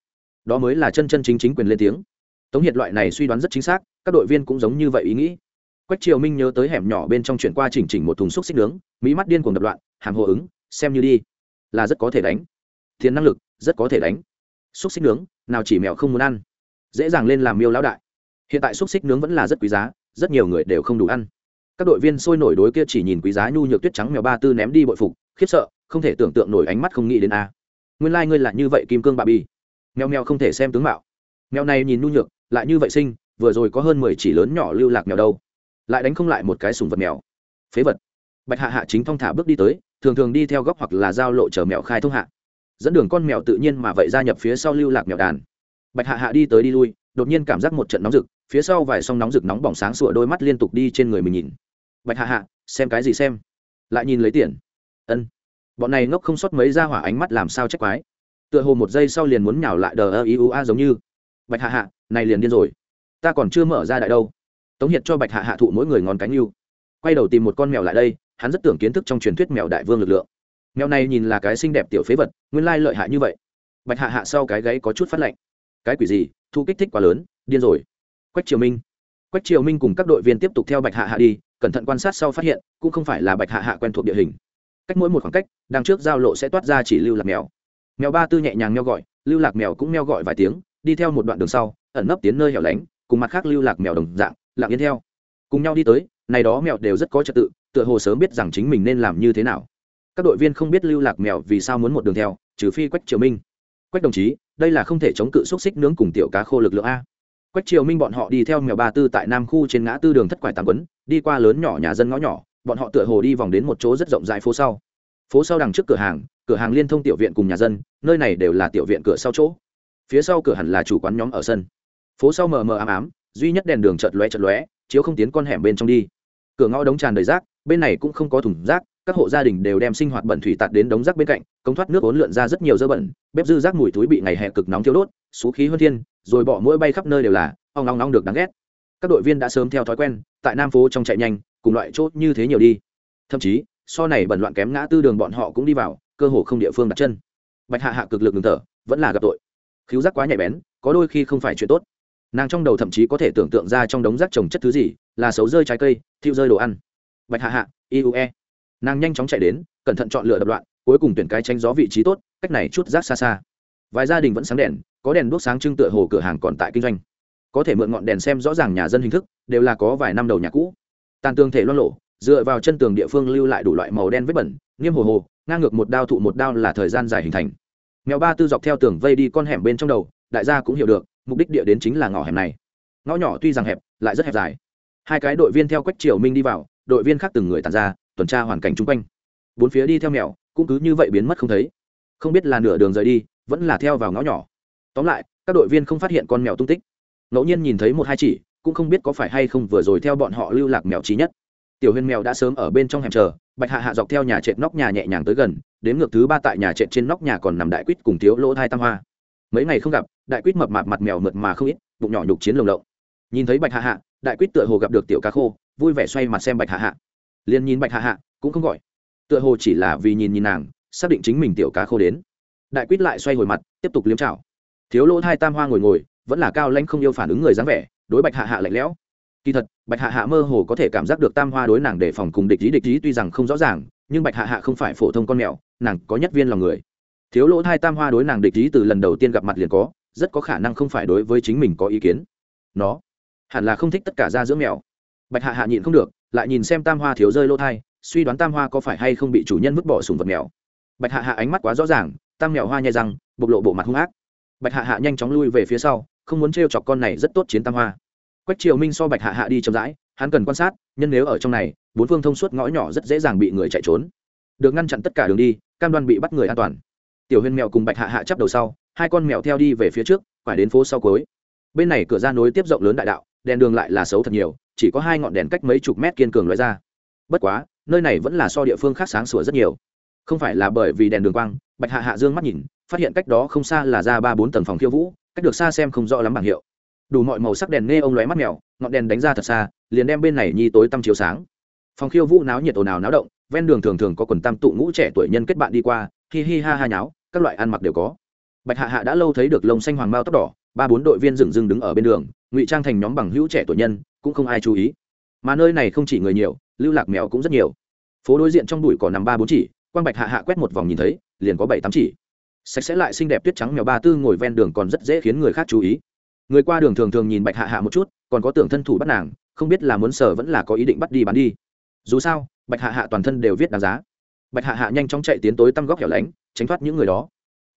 Đó mới là chân chân chính chính quyền lên tiếng. Tống hiệt loại này suy đoán rất chính xác, các đội viên cũng giống như vậy ý nghĩ. Quách triều minh nhớ tới hẻm nhỏ bên trong chuyển qua chỉnh chỉnh một thùng xúc xích nướng, mỹ mắt điên cuồng đập loạn, hàm hồ ứng, xem như đi. Là rất có thể đánh. Thiên năng lực, rất có thể đánh. Xúc xích nướng, nào chỉ mèo không muốn ăn dễ dàng lên làm miêu lão đại. Hiện tại xúc xích nướng vẫn là rất quý giá, rất nhiều người đều không đủ ăn. Các đội viên sôi nổi đối kia chỉ nhìn quý giá nhu nhược tuyết trắng mèo ba tư ném đi bội phục, khiếp sợ, không thể tưởng tượng nổi ánh mắt không nghĩ đến a. Nguyên lai、like、ngươi là như vậy kim cương bà bi mèo mèo không thể xem tướng mạo. Mèo này nhìn nhu nhược, lại như vậy sinh vừa rồi có hơn mười chỉ lớn nhỏ lưu lạc mèo đâu. Lại đánh không lại một cái sùng vật mèo. Phế vật. Bạch hạ hạ chính thong thả bước đi tới, thường thường đi theo góc hoặc là giao lộ chở mèo khai thông hạ. Dẫn đường con mèo tự nhiên mà vậy gia nhập phía sau lưu lạc mèo đàn bạch hạ hạ đi tới đi lui, đột nhiên cảm giác một trận nóng rực, phía sau vài song nóng rực nóng bỏng sáng sủa đôi mắt liên tục đi trên người mình nhìn. Bạch hạ hạ, xem cái gì xem? Lại nhìn lấy tiền. Ân. Bọn này ngốc không sót mấy ra hỏa ánh mắt làm sao trách quái. Tựa hồ một giây sau liền muốn nhào lại đờ ơ ý u a giống như. Bạch hạ hạ, này liền điên rồi. Ta còn chưa mở ra đại đâu. Tống hiệt cho bạch hạ hạ thụ mỗi người ngón cánh yêu quay đầu tìm một con mèo lại đây, hắn rất tưởng kiến thức trong truyền thuyết mèo đại vương lực lượng. Mèo này nhìn là cái xinh đẹp tiểu phế vật, nguyên lai lợi hại như vậy. Bạch hạ hạ sau cái gáy có chút phát lạnh cái quỷ gì, thu kích thích quá lớn, điên rồi. Quách triều minh. Quách triều minh cùng các đội viên tiếp tục theo bạch hạ hạ đi, cẩn thận quan sát sau phát hiện, cũng không phải là bạch hạ hạ quen thuộc địa hình. Cách mỗi một khoảng cách, đằng trước giao lộ sẽ toát ra chỉ lưu lạc mèo. Mèo ba tư nhẹ nhàng meo gọi, lưu lạc mèo cũng meo gọi vài tiếng, đi theo một đoạn đường sau, ẩn nấp tiến nơi hẻo lánh, cùng mặt khác lưu lạc mèo đồng dạng, lặng yên theo. Cùng nhau đi tới, này đó mèo đều rất có trật tự, tựa hồ sớm biết rằng chính mình nên làm như thế nào. Các đội viên không biết lưu lạc mèo vì sao muốn một đường theo, trừ phi quách triều minh. Quách đồng chí đây là không thể chống cự xúc xích nướng cùng tiểu cá khô lực lượng a. Quách triều minh bọn họ đi theo mèo ba tư tại nam khu trên ngã tư đường thất quải tám quấn, đi qua lớn nhỏ nhà dân ngõ nhỏ, bọn họ tựa hồ đi vòng đến một chỗ rất rộng rãi phố sau. Phố sau đằng trước cửa hàng cửa hàng liên thông tiểu viện cùng nhà dân, nơi này đều là tiểu viện cửa sau chỗ. Phía sau cửa hẳn là chủ quán nhóm ở sân. Phố sau mờ mờ ám ám, duy nhất đèn đường chợt lóe chợt lóe, chiếu không tiến con hẻm bên trong đi. Cửa ngõ đống tràn đầy rác, bên này cũng không có thùng rác các hộ gia đình đều đem sinh hoạt bẩn thủy tạt đến đống rác bên cạnh, cống thoát nước ốn lượn ra rất nhiều dơ bẩn, bếp dư rác mùi túi bị ngày hè cực nóng thiêu đốt, xú khí hơn thiên, rồi bỏ mũi bay khắp nơi đều là, ong ong ong được đáng ghét. Các đội viên đã sớm theo thói quen, tại nam phố trong chạy nhanh, cùng loại chốt như thế nhiều đi. Thậm chí, so này bẩn loạn kém ngã tư đường bọn họ cũng đi vào, cơ hồ không địa phương đặt chân. Bạch hạ hạ cực lực ngừng thở, vẫn là gặp tội. Khiếu giác quá nhạy bén, có đôi khi không phải chuyện tốt. Nàng trong đầu thậm chí có thể tưởng tượng ra trong đống rác trồng chất thứ gì, là xấu rơi trái cây, thiêu rơi đồ ăn. Bạch hạ hạ iue nàng nhanh chóng chạy đến, cẩn thận chọn lựa đập đoạn cuối cùng tuyển cái tranh gió vị trí tốt, cách này chút rác xa xa. Vài gia đình vẫn sáng đèn, có đèn đuốc sáng trưng tựa hồ cửa hàng còn tại kinh doanh. Có thể mượn ngọn đèn xem rõ ràng nhà dân hình thức, đều là có vài năm đầu nhà cũ. Tàn tường thể loan lộ dựa vào chân tường địa phương lưu lại đủ loại màu đen vết bẩn, nghiêm hồ hồ, ngang ngược một đao thụ một đao là thời gian dài hình thành. Mèo ba tư dọc theo tường vây đi con hẻm bên trong đầu, đại gia cũng hiểu được, mục đích địa đến chính là ngõ hẻm này. Ngõ nhỏ tuy rằng hẹp, lại rất hẹp dài. Hai cái đội viên theo quách triều minh đi vào, đội viên khác từng người tàn ra tuần tra hoàn cảnh chung quanh. Bốn phía đi theo mèo, cũng cứ như vậy biến mất không thấy. Không biết là nửa đường rời đi, vẫn là theo vào ngõ nhỏ. Tóm lại, các đội viên không phát hiện con mèo tung tích. Ngẫu nhiên nhìn thấy một hai chỉ, cũng không biết có phải hay không vừa rồi theo bọn họ lưu lạc mèo trí nhất. Tiểu huyên mèo đã sớm ở bên trong hẻm chờ, bạch hạ hạ dọc theo nhà trệt nóc nhà nhẹ nhàng tới gần, đến ngược thứ ba tại nhà trệt trên nóc nhà còn nằm đại quýt cùng thiếu lỗ thai tam hoa. Mấy ngày không gặp, đại quýt mập mạp mặt mèo mượt mà không ít, bụng nhỏ nhục chiến lồng lộng. Nhìn thấy bạch hạ hạ, đại quýt tựa hồ gặp được tiểu cá khô, vui vẻ xoay mặt xem bạch hạ hạ liền nhìn bạch hạ hạ, cũng không gọi. Tựa hồ chỉ là vì nhìn nhìn nàng, xác định chính mình tiểu cá khô đến. Đại quýt lại xoay hồi mặt, tiếp tục liếm chảo. Thiếu lỗ hai tam hoa ngồi ngồi, vẫn là cao lãnh không yêu phản ứng người dáng vẻ, đối bạch hạ hạ lạnh lẽo. Kỳ thật, bạch hạ hạ mơ hồ có thể cảm giác được tam hoa đối nàng để phòng cùng địch ý địch ý tuy rằng không rõ ràng, nhưng bạch hạ hạ không phải phổ thông con mèo, nàng có nhất viên lòng người. Thiếu lỗ hai tam hoa đối nàng địch ý từ lần đầu tiên gặp mặt liền có, rất có khả năng không phải đối với chính mình có ý kiến. Nó, hẳn là không thích tất cả da dưỡng mèo. Bạch hạ hạ nhịn không được lại nhìn xem tam hoa thiếu rơi lỗ thai, suy đoán tam hoa có phải hay không bị chủ nhân vứt bỏ sùng vật mèo. Bạch hạ hạ ánh mắt quá rõ ràng, tam mèo hoa nhai răng, bộc lộ bộ mặt hung ác. Bạch hạ hạ nhanh chóng lui về phía sau, không muốn t chọc con này rất tốt chiến tam hoa. Quách triều minh so bạch hạ hạ đi chậm rãi, hắn cần quan sát, nhân nếu ở trong này, bốn phương thông suốt ngõ nhỏ rất dễ dàng bị người chạy trốn. Được ngăn chặn tất cả đường đi, cam đoan bị bắt người an toàn. Tiểu huyền mèo cùng bạch hạ hạ chắp đầu sau, hai con mèo theo đi về phía trước phải đến phố sau cuối. Bên này cửa ra nối tiếp rộng lớn đại đạo đèn đường lại là xấu thật nhiều, chỉ có hai ngọn đèn cách mấy chục mét kiên cường loại ra. Bất quá, nơi này vẫn là so địa phương khác sáng sủa rất nhiều. Không phải là bởi vì đèn đường quang, bạch hạ hạ dương mắt nhìn, phát hiện cách đó không xa là ra ba bốn tầng phòng khiêu vũ, cách được xa xem không rõ lắm bảng hiệu. Đủ mọi màu sắc đèn nghe ông lóe mắt mèo, ngọn đèn đánh ra thật xa, liền đem bên này nhi tối tăm chiếu sáng. Phòng khiêu vũ náo nhiệt ồn ào náo động, ven đường thường thường có quần tam tụ ngũ trẻ tuổi nhân kết bạn đi qua, hi hi ha ha nháo, các loại ăn mặc đều có. Bạch hạ hạ đã lâu thấy được lông xanh hoàng mao tóc đỏ ba bốn đội viên dừng dừng đứng ở bên đường, ngụy trang thành nhóm bằng hữu trẻ tuổi nhân, cũng không ai chú ý. Mà nơi này không chỉ người nhiều, lưu lạc mèo cũng rất nhiều. Phố đối diện trong bụi còn nằm ba bốn chỉ, quang bạch hạ hạ quét một vòng nhìn thấy, liền có bảy tám chỉ. Sạch sẽ lại xinh đẹp tuyết trắng mèo ba tư ngồi ven đường còn rất dễ khiến người khác chú ý. Người qua đường thường thường nhìn bạch hạ hạ một chút, còn có tưởng thân thủ bắt nàng, không biết là muốn sở vẫn là có ý định bắt đi bán đi. Dù sao, bạch hạ hạ toàn thân đều viết đáng giá. Bạch hạ hạ nhanh chóng chạy tiến tối tăm góc hẻo lánh, tránh thoát những người đó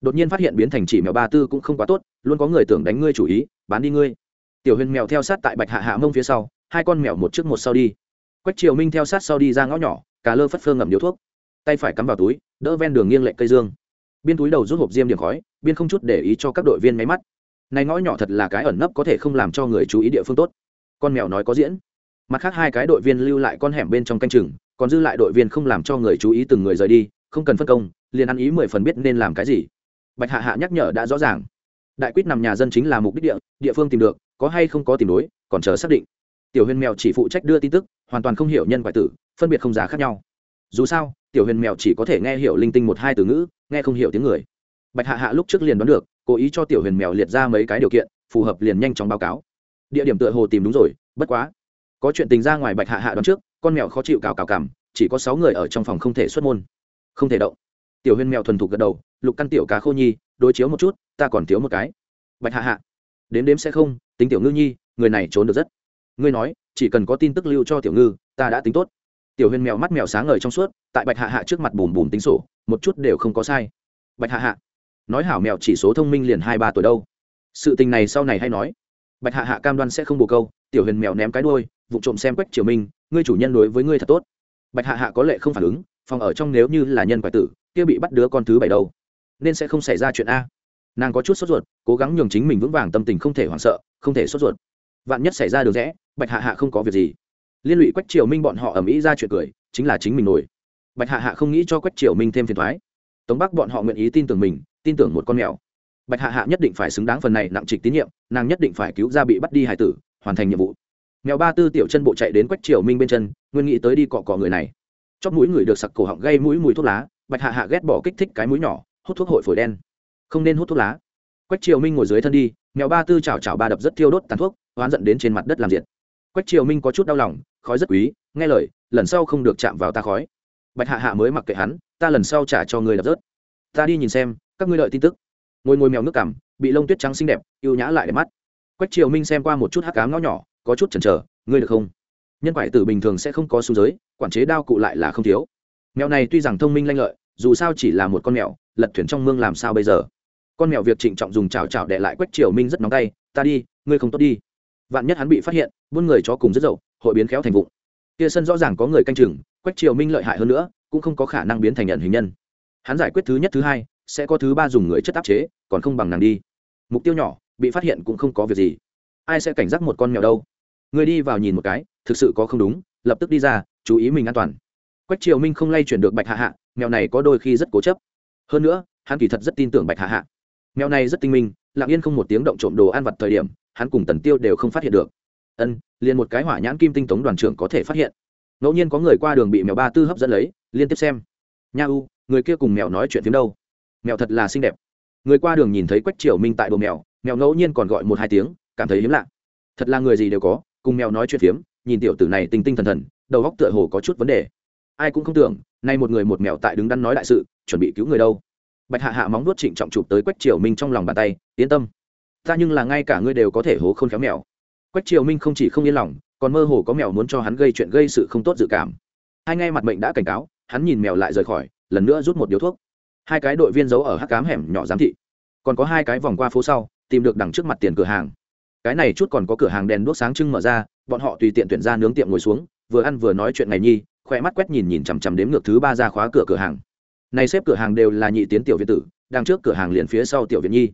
đột nhiên phát hiện biến thành chỉ mèo ba tư cũng không quá tốt, luôn có người tưởng đánh ngươi chủ ý, bán đi ngươi. Tiểu huyền mèo theo sát tại bạch hạ hạ mông phía sau, hai con mèo một trước một sau đi. Quách triều minh theo sát sau đi ra ngõ nhỏ, cà lơ phất phơ ngậm điếu thuốc. Tay phải cắm vào túi, đỡ ven đường nghiêng lệ cây dương. Biên túi đầu rút hộp diêm điểm khói, biên không chút để ý cho các đội viên máy mắt. Này ngõ nhỏ thật là cái ẩn nấp có thể không làm cho người chú ý địa phương tốt. Con mèo nói có diễn. Mặt khác hai cái đội viên lưu lại con hẻm bên trong canh chừng, còn dư lại đội viên không làm cho người chú ý từng người rời đi, không cần phân công, liền ăn ý mười phần biết nên làm cái gì bạch hạ hạ nhắc nhở đã rõ ràng. Đại quyết nằm nhà dân chính là mục đích địa địa phương tìm được, có hay không có tìm đối, còn chờ xác định. Tiểu huyền mèo chỉ phụ trách đưa tin tức, hoàn toàn không hiểu nhân quại tử, phân biệt không giá khác nhau. Dù sao, tiểu huyền mèo chỉ có thể nghe hiểu linh tinh một hai từ ngữ, nghe không hiểu tiếng người. Bạch hạ hạ lúc trước liền đoán được, cố ý cho tiểu huyền mèo liệt ra mấy cái điều kiện, phù hợp liền nhanh chóng báo cáo. Địa điểm tựa hồ tìm đúng rồi, bất quá. Có chuyện tình ra ngoài bạch hạ hạ đoán trước, con mèo khó chịu cào cào cằm, chỉ có sáu người ở trong phòng không thể xuất môn. Không thể động. Tiểu huyền mèo thuần thục gật đầu lục căn tiểu cá khô nhi, đối chiếu một chút, ta còn thiếu một cái. Bạch hạ hạ, đếm đếm sẽ không, tính tiểu ngư nhi, người này trốn được rất. Ngươi nói, chỉ cần có tin tức lưu cho tiểu ngư, ta đã tính tốt. Tiểu huyền mèo mắt mèo sáng ngời trong suốt, tại bạch hạ hạ trước mặt bùm bùm tính sổ, một chút đều không có sai. Bạch hạ hạ, nói hảo mèo chỉ số thông minh liền hai ba tuổi đâu. Sự tình này sau này hay nói. Bạch hạ hạ cam đoan sẽ không bồ câu, tiểu huyền mèo ném cái đôi vụ trộm xem quách triều minh, ngươi chủ nhân đối với ngươi thật tốt. Bạch hạ hạ có lệ không phản ứng, phòng ở trong nếu như là nhân quái tử, kia bị bắt đứa con thứ bảy đâu nên sẽ không xảy ra chuyện a. Nàng có chút sốt ruột, cố gắng nhường chính mình vững vàng tâm tình không thể hoảng sợ, không thể sốt ruột. Vạn nhất xảy ra được rẽ, bạch hạ hạ không có việc gì. Liên lụy quách triều minh bọn họ ầm ĩ ra chuyện cười, chính là chính mình nổi. Bạch hạ hạ không nghĩ cho quách triều minh thêm phiền thoái tống bắc bọn họ nguyện ý tin tưởng mình, tin tưởng một con mèo. Bạch hạ hạ nhất định phải xứng đáng phần này nặng trịch tín nhiệm, nàng nhất định phải cứu ra bị bắt đi hải tử, hoàn thành nhiệm vụ. Mèo ba tư tiểu chân bộ chạy đến quách triều minh bên chân, nguyên nghĩ tới đi cọ cọ người này. Chóp mũi người được sặc cổ họng gây mũi mùi thuốc lá, bạch hạ hạ ghét bỏ kích thích cái mũi nhỏ hút thuốc hội phổi đen. Không nên hút thuốc lá. Quách triều minh ngồi dưới thân đi, mèo ba tư chảo chảo ba đập rất thiêu đốt tàn thuốc, oán dẫn đến trên mặt đất làm diệt. Quách triều minh có chút đau lòng, khói rất quý, nghe lời, lần sau không được chạm vào ta khói. Bạch hạ hạ mới mặc kệ hắn, ta lần sau trả cho người đập rớt. Ta đi nhìn xem, các ngươi lợi tin tức. Ngồi ngồi mèo nước cằm, bị lông tuyết trắng xinh đẹp, yêu nhã lại đẹp mắt. Quách triều minh xem qua một chút hắc cám ngõ nhỏ, có chút chần chờ, ngươi được không? Nhân quải tử bình thường sẽ không có xu giới, quản chế đao cụ lại là không thiếu. Mèo này tuy rằng thông minh lanh lợi, dù sao chỉ là một con mèo lật thuyền trong mương làm sao bây giờ? Con mèo việc trịnh trọng dùng chảo chảo để lại quách triều minh rất nóng tay, ta đi, ngươi không tốt đi. Vạn nhất hắn bị phát hiện, buôn người chó cùng rất dậu, hội biến khéo thành vụ kia sân rõ ràng có người canh chừng, quách triều minh lợi hại hơn nữa, cũng không có khả năng biến thành nhận hình nhân. Hắn giải quyết thứ nhất thứ hai, sẽ có thứ ba dùng người chất áp chế, còn không bằng nàng đi. Mục tiêu nhỏ, bị phát hiện cũng không có việc gì. Ai sẽ cảnh giác một con mèo đâu? Người đi vào nhìn một cái, thực sự có không đúng, lập tức đi ra, chú ý mình an toàn. Quách triều minh không lay chuyển được bạch hạ hạ, mèo này có đôi khi rất cố chấp hơn nữa, hắn kỳ thật rất tin tưởng bạch hạ hạ. Mèo này rất tinh minh, lặng yên không một tiếng động trộm đồ ăn vặt thời điểm, hắn cùng tần tiêu đều không phát hiện được. Ân, liền một cái hỏa nhãn kim tinh tống đoàn trưởng có thể phát hiện. Ngẫu nhiên có người qua đường bị mèo ba tư hấp dẫn lấy, liên tiếp xem. Nha u, người kia cùng mèo nói chuyện phim đâu? Mèo thật là xinh đẹp. Người qua đường nhìn thấy quách triều minh tại đồ mèo mèo ngẫu nhiên còn gọi một hai tiếng, cảm thấy hiếm lạ. Thật là người gì đều có, cùng mèo nói chuyện phiếm, nhìn tiểu tử này tinh tinh thần thần, đầu góc tựa hồ có chút vấn đề. Ai cũng không tưởng, nay một người một mèo tại đứng đắn nói đại sự chuẩn bị cứu người đâu. Bạch hạ hạ móng nuốt trịnh trọng chụp tới quách triều minh trong lòng bàn tay, yên tâm, ta nhưng là ngay cả ngươi đều có thể hố không khéo mèo. Quách triều minh không chỉ không yên lòng, còn mơ hồ có mèo muốn cho hắn gây chuyện gây sự không tốt dự cảm. Hai ngay mặt mệnh đã cảnh cáo, hắn nhìn mèo lại rời khỏi, lần nữa rút một điếu thuốc. Hai cái đội viên giấu ở hắc cám hẻm nhỏ giám thị. Còn có hai cái vòng qua phố sau, tìm được đằng trước mặt tiền cửa hàng. Cái này chút còn có cửa hàng đèn đuốc sáng trưng mở ra, bọn họ tùy tiện tuyển ra nướng tiệm ngồi xuống, vừa ăn vừa nói chuyện ngày nhi khoe mắt quét nhìn nhìn chằm chằm đếm ngược thứ ba ra khóa cửa cửa hàng này xếp cửa hàng đều là nhị tiến tiểu viện tử đang trước cửa hàng liền phía sau tiểu viện nhi.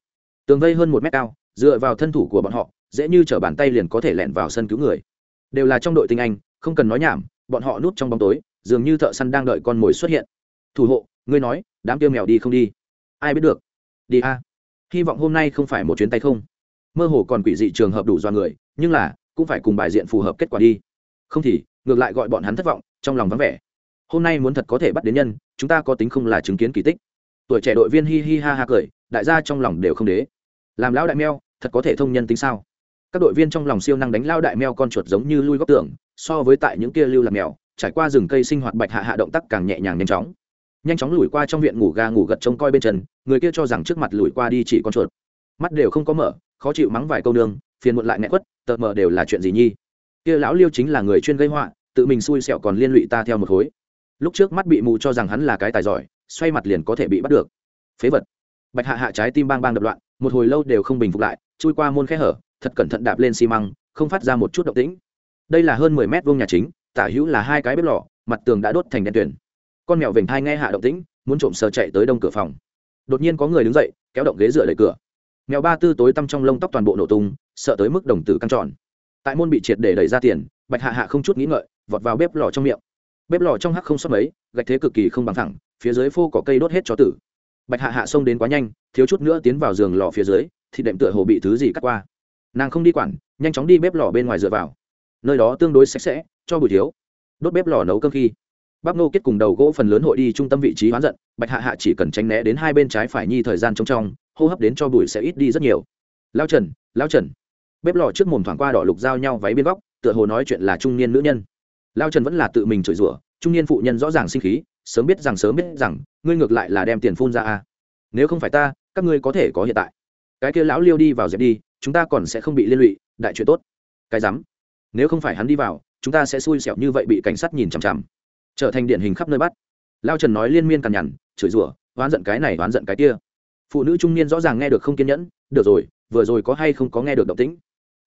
Tường vây hơn một mét cao, dựa vào thân thủ của bọn họ, dễ như t bàn tay liền có thể lẹn vào sân cứu người. Đều là trong đội tinh anh, không cần nói nhảm, bọn họ núp trong bóng tối, dường như thợ săn đang đợi con mồi xuất hiện. Thủ hộ, ngươi nói, đám tiêu mèo đi không đi? Ai biết được? Đi a. Hy vọng hôm nay không phải một chuyến tay không. Mơ hồ còn quỷ dị trường hợp đủ do người, nhưng là, cũng phải cùng bài diện phù hợp kết quả đi. Không thì, ngược lại gọi bọn hắn thất vọng, trong lòng vắng vẻ hôm nay muốn thật có thể bắt đến nhân, chúng ta có tính không là chứng kiến kỳ tích. Tuổi trẻ đội viên hi hi ha ha cười, đại gia trong lòng đều không đế. Làm lão đại meo, thật có thể thông nhân tính sao? Các đội viên trong lòng siêu năng đánh lao đại meo con chuột giống như lui góc tường, so với tại những kia lưu làm mèo, trải qua rừng cây sinh hoạt bạch hạ hạ động tác càng nhẹ nhàng nhanh chóng. Nhanh chóng lùi qua trong viện ngủ ga ngủ gật trông coi bên chân, người kia cho rằng trước mặt lùi qua đi chỉ con chuột. Mắt đều không có mở, khó chịu mắng vài câu nương, phiền muộn lại nghẹn quất tợt mờ đều là chuyện gì nhi? Kia lão liêu chính là người chuyên gây họa, tự mình xui xẹo còn liên lụy ta theo một khối lúc trước mắt bị mù cho rằng hắn là cái tài giỏi, xoay mặt liền có thể bị bắt được. Phế vật. Bạch hạ hạ trái tim bang bang đập loạn, một hồi lâu đều không bình phục lại, chui qua môn khe hở, thật cẩn thận đạp lên xi măng, không phát ra một chút động tĩnh. Đây là hơn mười mét vuông nhà chính, tả hữu là hai cái bếp lò, mặt tường đã đốt thành đen tuyển con mèo vểnh thai nghe hạ động tĩnh, muốn trộm sờ chạy tới đông cửa phòng. Đột nhiên có người đứng dậy, kéo động ghế dựa lấy cửa. Mèo ba tư tối tăm trong lông tóc toàn bộ nổ tung, sợ tới mức đồng tử căng tròn. Tại môn bị triệt để đẩy ra tiền, bạch hạ hạ không chút nghĩ ngợi, vọt vào bếp lò trong miệng bếp lò trong hắc không sót mấy, gạch thế cực kỳ không bằng thẳng, phía dưới phô có cây đốt hết cho tử. Bạch hạ hạ xông đến quá nhanh, thiếu chút nữa tiến vào giường lò phía dưới thì đệm tựa hồ bị thứ gì cắt qua. Nàng không đi quản, nhanh chóng đi bếp lò bên ngoài dựa vào. Nơi đó tương đối sạch sẽ, cho bùi thiếu. Đốt bếp lò nấu cơm khi, bác nô kết cùng đầu gỗ phần lớn hội đi trung tâm vị trí hoán giận, bạch hạ hạ chỉ cần tránh né đến hai bên trái phải nhi thời gian trong trong, hô hấp đến cho bùi sẽ ít đi rất nhiều. Lao trần lao trần. Bếp lò trước mồm thoảng qua đỏ lục giao nhau váy biên góc, tựa hồ nói chuyện là trung niên nữ nhân lao trần vẫn là tự mình chửi rủa, trung niên phụ nhân rõ ràng sinh khí, sớm biết rằng, sớm biết rằng, ngươi ngược lại là đem tiền phun ra a nếu không phải ta, các ngươi có thể có hiện tại. Cái kia lão liêu đi vào dẹp đi, chúng ta còn sẽ không bị liên lụy, đại chuyện tốt. Cái rắm. Nếu không phải hắn đi vào, chúng ta sẽ xui xẻo như vậy bị cảnh sát nhìn chằm chằm. Trở thành điển hình khắp nơi bắt. Lao trần nói liên miên cằn nhằn, chửi rủa, oán giận cái này, oán giận cái kia. Phụ nữ trung niên rõ ràng nghe được không kiên nhẫn, được rồi, vừa rồi có hay không có nghe được động tĩnh?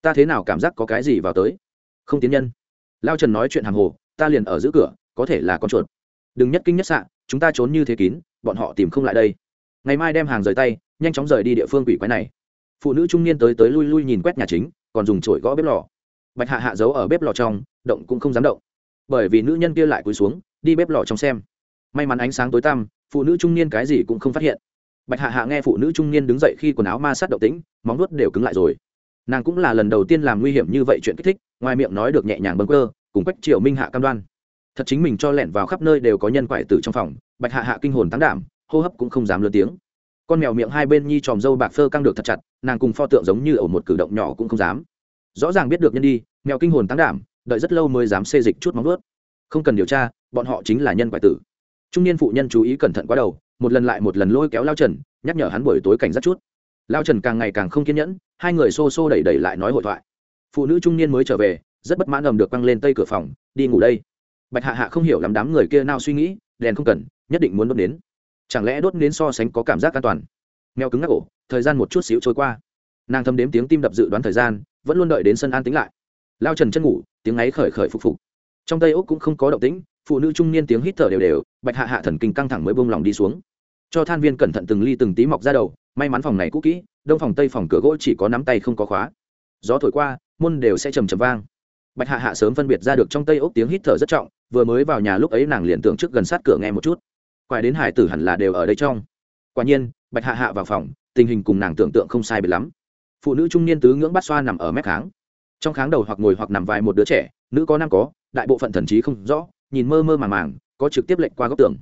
Ta thế nào cảm giác có cái gì vào tới? Không tiến nhân lao trần nói chuyện hàng hồ, ta liền ở giữa cửa, có thể là con chuột. Đừng nhất kinh nhất xạ, chúng ta trốn như thế kín, bọn họ tìm không lại đây. Ngày mai đem hàng rời tay, nhanh chóng rời đi địa phương quỷ quái này. Phụ nữ trung niên tới tới lui lui nhìn quét nhà chính, còn dùng chổi gõ bếp lò. Bạch hạ hạ giấu ở bếp lò trong, động cũng không dám động. Bởi vì nữ nhân kia lại cúi xuống, đi bếp lò trong xem. May mắn ánh sáng tối tăm, phụ nữ trung niên cái gì cũng không phát hiện. Bạch hạ hạ nghe phụ nữ trung niên đứng dậy khi quần áo ma sát động tĩnh, móng nuốt đều cứng lại rồi. Nàng cũng là lần đầu tiên làm nguy hiểm như vậy chuyện kích thích ngoài miệng nói được nhẹ nhàng bâng cơ cùng quách triệu minh hạ cam đoan. Thật chính mình cho lẻn vào khắp nơi đều có nhân quại tử trong phòng, bạch hạ hạ kinh hồn tán đảm, hô hấp cũng không dám lớn tiếng. Con mèo miệng hai bên nhi tròm dâu bạc phơ căng được thật chặt, nàng cùng pho tượng giống như ở một cử động nhỏ cũng không dám. Rõ ràng biết được nhân đi, mèo kinh hồn tán đảm, đợi rất lâu mới dám xê dịch chút móng vớt không cần điều tra, bọn họ chính là nhân quại tử. Trung niên phụ nhân chú ý cẩn thận quá đầu, một lần lại một lần lôi kéo lao trần, nhắc nhở hắn buổi tối cảnh giác chút. Lao trần càng ngày càng không kiên nhẫn, hai người xô xô đẩy đẩy lại nói hội thoại phụ nữ trung niên mới trở về, rất bất mãn ầm được quăng lên tây cửa phòng, đi ngủ đây. Bạch hạ hạ không hiểu lắm đám người kia nào suy nghĩ, đèn không cần, nhất định muốn đốt nến. Chẳng lẽ đốt nến so sánh có cảm giác an toàn? Mèo cứng ngắc ổ, thời gian một chút xíu trôi qua. Nàng thâm đếm tiếng tim đập dự đoán thời gian, vẫn luôn đợi đến sân an tính lại. Lao trần chân ngủ, tiếng ấy khởi khởi phục phục. Trong tây úc cũng không có động tĩnh, phụ nữ trung niên tiếng hít thở đều đều, bạch hạ hạ thần kinh căng thẳng mới bông lòng đi xuống. Cho than viên cẩn thận từng ly từng tí mọc ra đầu, may mắn phòng này cũ kỹ, đông phòng tây phòng cửa gỗ chỉ có nắm tay không có khóa. Gió thổi qua môn đều sẽ trầm trầm vang. Bạch hạ hạ sớm phân biệt ra được trong tây ốc tiếng hít thở rất trọng, vừa mới vào nhà lúc ấy nàng liền tưởng trước gần sát cửa nghe một chút. Quay đến hải tử hẳn là đều ở đây trong. Quả nhiên, bạch hạ hạ vào phòng, tình hình cùng nàng tưởng tượng không sai biệt lắm. Phụ nữ trung niên tứ ngưỡng bát xoa nằm ở mép kháng. Trong kháng đầu hoặc ngồi hoặc nằm vài một đứa trẻ, nữ có nam có, đại bộ phận thần trí không rõ, nhìn mơ mơ màng màng, có trực tiếp lệnh qua góc tường.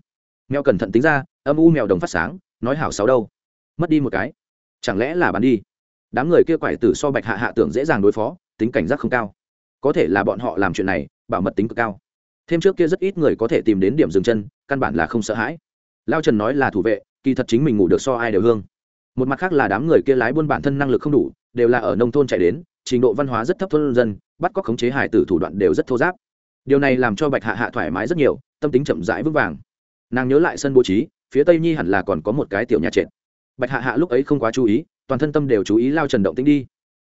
Mèo cẩn thận tính ra, âm u mèo đồng phát sáng, nói hảo sáu đâu. Mất đi một cái. Chẳng lẽ là bán đi? Đám người kia quải tử so bạch hạ hạ tưởng dễ dàng đối phó tính cảnh giác không cao. Có thể là bọn họ làm chuyện này, bảo mật tính cực cao. Thêm trước kia rất ít người có thể tìm đến điểm dừng chân, căn bản là không sợ hãi. Lao trần nói là thủ vệ, kỳ thật chính mình ngủ được so ai đều hương. Một mặt khác là đám người kia lái buôn bản thân năng lực không đủ, đều là ở nông thôn chạy đến, trình độ văn hóa rất thấp thôn dân, bắt cóc khống chế hải tử thủ đoạn đều rất thô giáp. Điều này làm cho bạch hạ hạ thoải mái rất nhiều, tâm tính chậm rãi vững vàng. Nàng nhớ lại sân bố trí, phía tây nhi hẳn là còn có một cái tiểu nhà trệt. Bạch hạ hạ lúc ấy không quá chú ý, toàn thân tâm đều chú ý lao trần động tính đi.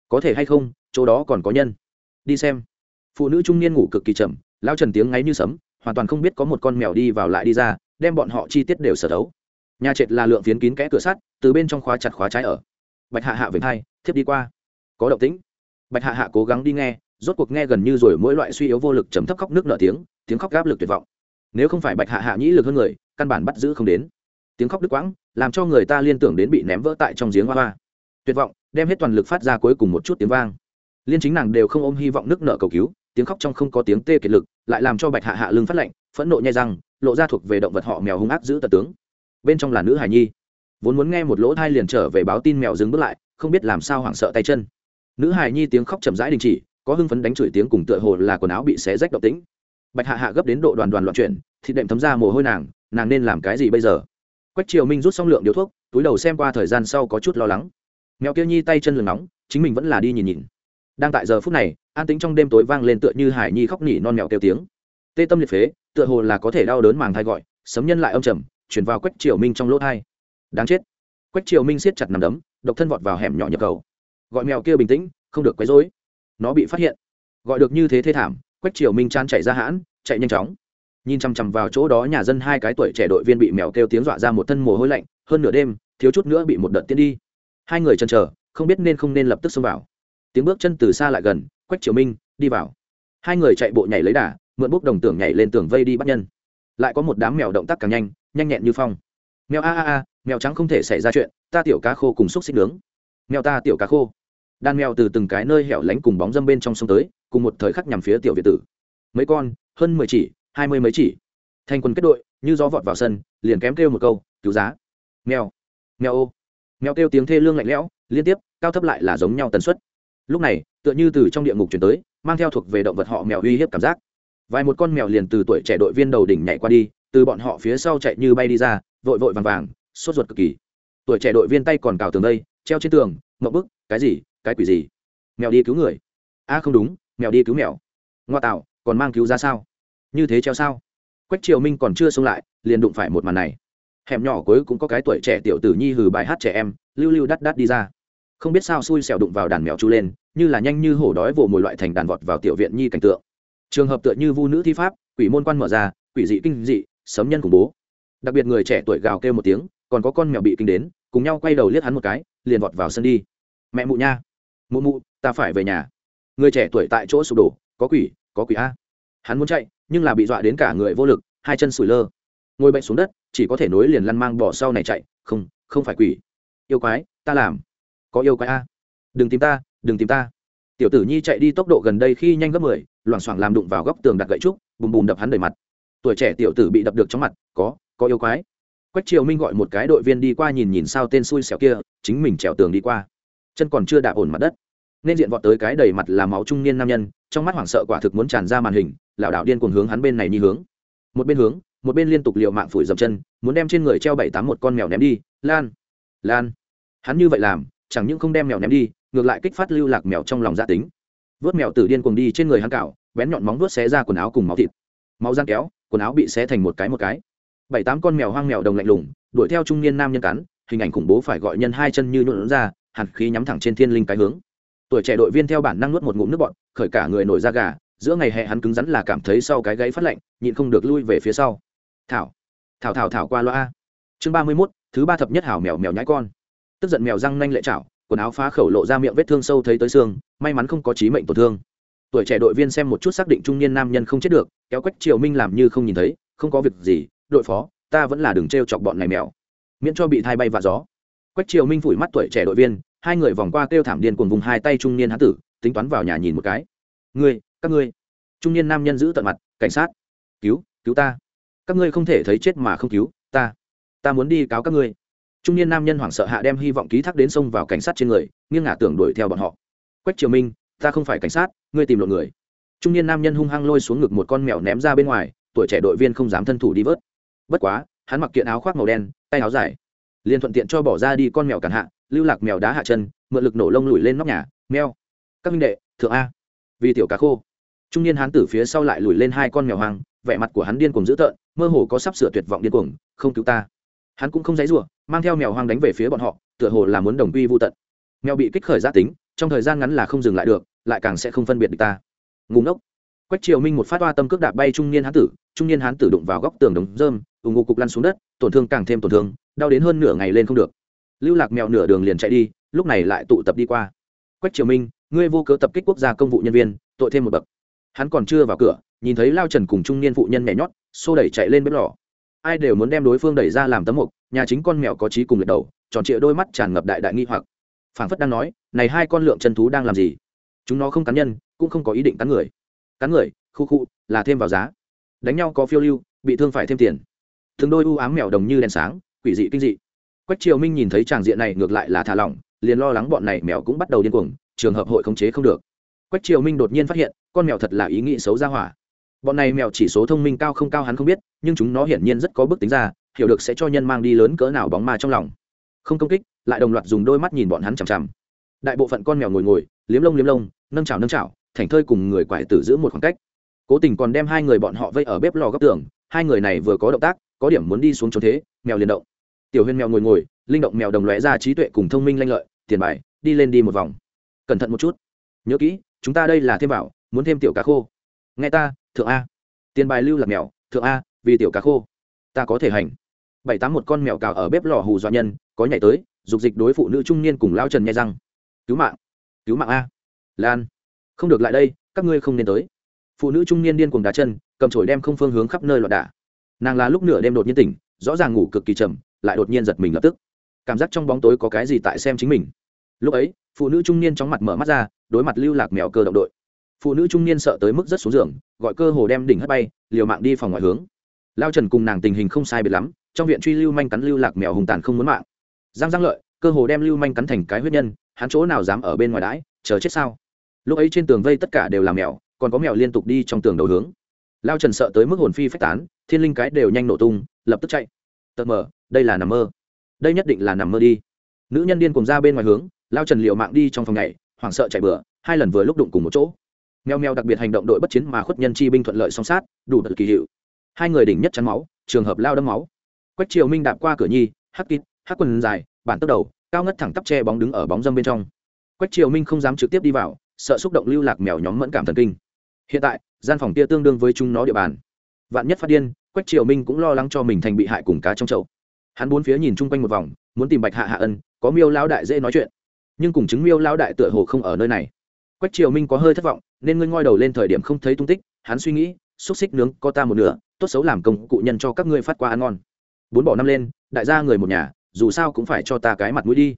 Có thể hay không chỗ đó còn có nhân. Đi xem. Phụ nữ trung niên ngủ cực kỳ chậm lao trần tiếng ngáy như sấm, hoàn toàn không biết có một con mèo đi vào lại đi ra, đem bọn họ chi tiết đều sở thấu nhà trệt là lượng phiến kín kẽ cửa sắt, từ bên trong khóa chặt khóa trái ở. Bạch hạ hạ về hai, thiếp đi qua. Có động tĩnh. Bạch hạ hạ cố gắng đi nghe, rốt cuộc nghe gần như rồi mỗi loại suy yếu vô lực chấm thấp khóc nước nở tiếng tiếng khóc gáp lực tuyệt vọng. Nếu không phải bạch hạ hạ nhĩ lực hơn người, căn bản bắt giữ không đến. Tiếng khóc đứt quãng, làm cho người ta liên tưởng đến bị ném vỡ tại trong giếng hoa hoa. Tuyệt vọng, đem hết toàn lực phát ra cuối cùng một chút tiếng vang liên chính nàng đều không ôm hy vọng nước nợ cầu cứu, tiếng khóc trong không có tiếng tê kiệt lực, lại làm cho bạch hạ hạ lưng phát lạnh, phẫn nộ nhai răng, lộ ra thuộc về động vật họ mèo hung ác giữ tật tướng. Bên trong là nữ hải nhi. Vốn muốn nghe một lỗ thai liền trở về báo tin mèo dừng bước lại, không biết làm sao hoảng sợ tay chân. Nữ hải nhi tiếng khóc chậm rãi đình chỉ, có hưng phấn đánh chửi tiếng cùng tựa hồ là quần áo bị xé rách động tĩnh. Bạch hạ hạ gấp đến độ đoàn đoàn loạn chuyển thịt đệm thấm ra mồ hôi nàng nàng nên làm cái gì bây giờ? Quách triều minh rút xong lượng điếu thuốc, túi đầu xem qua thời gian sau có chút lo lắng. Mèo kia nhi tay chân lừng nóng, chính mình vẫn là đi nhìn nhìn đang tại giờ phút này, an tính trong đêm tối vang lên tựa như hải nhi khóc nỉ non mèo kêu tiếng. Tê tâm liệt phế, tựa hồ là có thể đau đớn màng thai gọi, sấm nhân lại âm trầm, chuyển vào quách triều minh trong lỗ thai. Đáng chết. Quách triều minh siết chặt nằm đấm, độc thân vọt vào hẻm nhỏ nhập cầu gọi mèo kia bình tĩnh, không được quấy rối. Nó bị phát hiện. Gọi được như thế thê thảm, quách triều minh chan chạy ra hãn, chạy nhanh chóng. Nhìn chằm chằm vào chỗ đó nhà dân hai cái tuổi trẻ đội viên bị mèo kêu tiếng dọa ra một thân mồ hôi lạnh, hơn nửa đêm, thiếu chút nữa bị một đợt tiến đi. Hai người chần chờ, không biết nên không nên lập tức xông vào tiếng bước chân từ xa lại gần, quách triều minh, đi vào. Hai người chạy bộ nhảy lấy đà, mượn bút đồng tưởng nhảy lên tường vây đi bắt nhân. Lại có một đám mèo động tác càng nhanh nhanh nhẹn như phong. Mèo a a a, mèo trắng không thể xảy ra chuyện, ta tiểu cá khô cùng xúc xích nướng. Mèo ta tiểu cá khô. Đàn mèo từ từng cái nơi hẻo lánh cùng bóng dâm bên trong sông tới, cùng một thời khắc nhằm phía tiểu việt tử. Mấy con, hơn mười chỉ, hai mươi mấy chỉ. Thành quân kết đội, như gió vọt vào sân, liền kém kêu một câu, cứu giá. Mèo. Mèo ô. Mèo kêu tiếng thê lương lạnh lẽo, liên tiếp, cao thấp lại là giống nhau tần suất lúc này, tựa như từ trong địa ngục chuyển tới, mang theo thuộc về động vật họ mèo uy hiếp cảm giác. Vài một con mèo liền từ tuổi trẻ đội viên đầu đỉnh nhảy qua đi, từ bọn họ phía sau chạy như bay đi ra, vội vội vàng vàng, sốt ruột cực kỳ. Tuổi trẻ đội viên tay còn cào tường đây, treo trên tường mậu bức, cái gì, cái quỷ gì? Mèo đi cứu người. A, không đúng, mèo đi cứu mèo. Ngoa tạo, còn mang cứu ra sao? Như thế treo sao? Quách triều minh còn chưa xông lại, liền đụng phải một màn này. Hẻm nhỏ cuối cũng có cái tuổi trẻ tiểu tử nhi hừ bài hát trẻ em, lưu lưu đắt đắt đi ra không biết sao xui xẻo đụng vào đàn mèo chu lên, như là nhanh như hổ đói vồ mồi loại thành đàn vọt vào tiểu viện nhi cảnh tượng. Trường hợp tựa như vu nữ thi pháp, quỷ môn quan mở ra, quỷ dị kinh dị, sấm nhân khủng bố. Đặc biệt người trẻ tuổi gào kêu một tiếng, còn có con mèo bị kinh đến, cùng nhau quay đầu liếc hắn một cái, liền vọt vào sân đi. Mẹ mụ nha. Mụ mụ, ta phải về nhà. Người trẻ tuổi tại chỗ sụp đổ, có quỷ có quỷ a. Hắn muốn chạy, nhưng là bị dọa đến cả người vô lực, hai chân sủi lơ. Ngồi bệnh xuống đất, chỉ có thể nối liền lăn mang bỏ sau này chạy, không không phải quỷ. Yêu quái, ta làm có yêu quái a. Đừng tìm ta, đừng tìm ta. Tiểu tử nhi chạy đi tốc độ gần đây khi nhanh gấp mười, loảng xoảng làm đụng vào góc tường đặt gậy trúc, bùm bùm đập hắn đầy mặt. Tuổi trẻ tiểu tử bị đập được trong mặt, có có yêu quái. Quách triều minh gọi một cái đội viên đi qua nhìn nhìn sao tên xui xẻo kia, chính mình trèo tường đi qua. Chân còn chưa đạp ổn mặt đất. Nên diện vọt tới cái đầy mặt là máu trung niên nam nhân, trong mắt hoảng sợ quả thực muốn tràn ra màn hình, lảo đảo điên cuồng hướng hắn bên này đi hướng. Một bên hướng, một bên liên tục liệu mạng phủi dập chân, muốn đem trên người treo bảy tám một con mèo ném đi. Lan lan. Hắn như vậy làm chẳng những không đem mèo ném đi, ngược lại kích phát lưu lạc mèo trong lòng gia tính. Vớt mèo tử điên cuồng đi trên người hắn cạo bén nhọn móng vuốt xé ra quần áo cùng máu thịt. Máu răng kéo, quần áo bị xé thành một cái một cái. Bảy tám con mèo hoang mèo đồng lạnh lùng, đuổi theo trung niên nam nhân cắn, hình ảnh khủng bố phải gọi nhân hai chân như nhuộn ra hạt khí nhắm thẳng trên thiên linh cái hướng. Tuổi trẻ đội viên theo bản năng nuốt một ngụm nước bọt, khởi cả người nổi da gà, giữa ngày hè hắn cứng rắn là cảm thấy sau cái gáy phát lạnh, nhịn không được lui về phía sau. Thảo thảo thảo thảo qua loa. Chương ba mươi mốt, thứ ba thập nhất hảo mèo mèo nhãi con tức giận mèo răng nanh lệ chảo, quần áo phá khẩu lộ ra miệng vết thương sâu thấy tới xương, may mắn không có chí mệnh tổn thương. Tuổi trẻ đội viên xem một chút xác định trung niên nam nhân không chết được, kéo quách triều minh làm như không nhìn thấy, không có việc gì, đội phó, ta vẫn là đừng t r e o chọc bọn này mèo. Miễn cho bị thai bay và gió. Quách triều minh phủi mắt tuổi trẻ đội viên, hai người vòng qua kêu thảm điên cuồng vùng hai tay trung niên hán tử, tính toán vào nhà nhìn một cái. Ngươi, các ngươi. Trung niên nam nhân giữ tận mặt, cảnh sát, cứu cứu ta. Các ngươi không thể thấy chết mà không cứu, ta. Ta muốn đi cáo các ngươi trung niên nam nhân hoảng sợ hạ đem hy vọng ký thác đến sông vào cảnh sát trên người, nghiêng ngả tưởng đuổi theo bọn họ. Quách triều minh, ta không phải cảnh sát, ngươi tìm lộn người. Trung niên nam nhân hung hăng lôi xuống ngực một con mèo ném ra bên ngoài, tuổi trẻ đội viên không dám thân thủ đi vớt. Bất quá, hắn mặc kiện áo khoác màu đen, tay áo dài, liền thuận tiện cho bỏ ra đi con mèo cản hạ, lưu lạc mèo đá hạ chân, mượn lực nổ lông lùi lên nóc nhà. Meo các minh đệ, thượng a. Vì tiểu cá khô. Trung niên hán tử phía sau lại lùi lên hai con mèo hoang, vẻ mặt của hắn điên cuồng dữ tợn, mơ hồ có sắp sửa tuyệt vọng điên cuồng, không cứu ta hắn cũng không dãy rủa, mang theo mèo hoang đánh về phía bọn họ, tựa hồ là muốn đồng quy vô tận. Mèo bị kích khởi gia tính, trong thời gian ngắn là không dừng lại được, lại càng sẽ không phân biệt được ta. Ngủ ngốc. Quách triều minh một phát toa tâm cước đạp bay trung niên hán tử, trung niên hán tử đụng vào góc tường đống rơm ủng ngô cục lăn xuống đất, tổn thương càng thêm tổn thương, đau đến hơn nửa ngày lên không được. Lưu lạc mèo nửa đường liền chạy đi, lúc này lại tụ tập đi qua. Quách triều minh, ngươi vô cớ tập kích quốc gia công vụ nhân viên, tội thêm một bậc. Hắn còn chưa vào cửa, nhìn thấy lao trần cùng trung niên phụ nhân nhảy nhót, xô đẩy chạy lên bếp lò ai đều muốn đem đối phương đẩy ra làm tấm mục, nhà chính con mèo có trí cùng lật đầu, tròn trịa đôi mắt tràn ngập đại đại nghi hoặc. Phảng phất đang nói, này hai con lượng chân thú đang làm gì? Chúng nó không cắn nhân, cũng không có ý định cắn người. Cắn người, khu khu, là thêm vào giá. Đánh nhau có phiêu lưu, bị thương phải thêm tiền. Thường đôi u ám mèo đồng như đèn sáng, quỷ dị kinh dị. Quách triều minh nhìn thấy tràng diện này ngược lại là thả lỏng, liền lo lắng bọn này mèo cũng bắt đầu điên cuồng, trường hợp hội khống chế không được. Quách triều minh đột nhiên phát hiện, con mèo thật là ý nghĩ xấu ra hỏa bọn này mèo chỉ số thông minh cao không cao hắn không biết, nhưng chúng nó hiển nhiên rất có bước tính ra, hiểu được sẽ cho nhân mang đi lớn cỡ nào bóng ma trong lòng. Không công kích, lại đồng loạt dùng đôi mắt nhìn bọn hắn chằm chằm. Đại bộ phận con mèo ngồi ngồi, liếm lông liếm lông, nâng chảo nâng chảo thảnh thơi cùng người quải tử giữ một khoảng cách. Cố tình còn đem hai người bọn họ vây ở bếp lò góc tường, hai người này vừa có động tác, có điểm muốn đi xuống trốn thế, mèo liền động. Tiểu huyên mèo ngồi ngồi, linh động mèo đồng lóe ra trí tuệ cùng thông minh lanh lợi, tiền bài, đi lên đi một vòng. Cẩn thận một chút. Nhớ kỹ, chúng ta đây là thêm bảo muốn thêm tiểu cá khô. Nghe ta thượng a. Tiền bài lưu lạc mèo, thượng a, vì tiểu cá khô. Ta có thể hành. Bảy tám một con mèo cào ở bếp lò hù dọa nhân, có nhảy tới, dục dịch đối phụ nữ trung niên cùng lao trần nghe răng. Cứu mạng. Cứu mạng a. Lan. Không được lại đây, các ngươi không nên tới. Phụ nữ trung niên điên cuồng đá chân, cầm chổi đem không phương hướng khắp nơi loạn đả. Nàng là lúc nửa đêm đột nhiên tỉnh, rõ ràng ngủ cực kỳ chậm lại đột nhiên giật mình lập tức. Cảm giác trong bóng tối có cái gì tại xem chính mình. Lúc ấy, phụ nữ trung niên chóng mặt mở mắt ra, đối mặt lưu lạc mèo cơ động đội phụ nữ trung niên sợ tới mức rất xuống giường, gọi cơ hồ đem đỉnh hất bay, liều mạng đi phòng ngoại hướng. Lao trần cùng nàng tình hình không sai biệt lắm, trong viện truy lưu manh cắn lưu lạc mèo hùng tàn không muốn mạng. Giang giang lợi, cơ hồ đem lưu manh cắn thành cái huyết nhân, hắn chỗ nào dám ở bên ngoài đãi, chờ chết sao? Lúc ấy trên tường vây tất cả đều là mèo, còn có mèo liên tục đi trong tường đầu hướng. Lao trần sợ tới mức hồn phi phách tán, thiên linh cái đều nhanh nổ tung, lập tức chạy. Tật mờ, đây là nằm mơ. Đây nhất định là nằm mơ đi. Nữ nhân điên cùng ra bên ngoài hướng, lao trần liệu mạng đi trong phòng này hoảng sợ chạy bừa, hai lần vừa lúc đụng cùng một chỗ mèo mèo đặc biệt hành động đội bất chiến mà khuất nhân chi binh thuận lợi song sát, đủ đợt kỳ hiệu. Hai người đỉnh nhất chắn máu, trường hợp lao đâm máu. Quách triều minh đạp qua cửa nhi, hắc kít, hắc quần dài, bản tốc đầu, cao ngất thẳng tắp che bóng đứng ở bóng dâm bên trong. Quách triều minh không dám trực tiếp đi vào, sợ xúc động lưu lạc mèo nhóm mẫn cảm thần kinh. Hiện tại, gian phòng kia tương đương với chúng nó địa bàn. Vạn nhất phát điên, quách triều minh cũng lo lắng cho mình thành bị hại cùng cá trong chậu. Hắn bốn phía nhìn chung quanh một vòng, muốn tìm bạch hạ hạ ân, có miêu lão đại dễ nói chuyện. Nhưng cùng chứng miêu lão đại tựa hồ không ở nơi này. Quách triều minh có hơi thất vọng nên ngươi ngoi đầu lên thời điểm không thấy tung tích, hắn suy nghĩ, xúc xích nướng, có ta một nửa, tốt xấu làm công cụ nhân cho các ngươi phát qua ăn ngon. Bốn bỏ năm lên, đại gia người một nhà, dù sao cũng phải cho ta cái mặt mũi đi.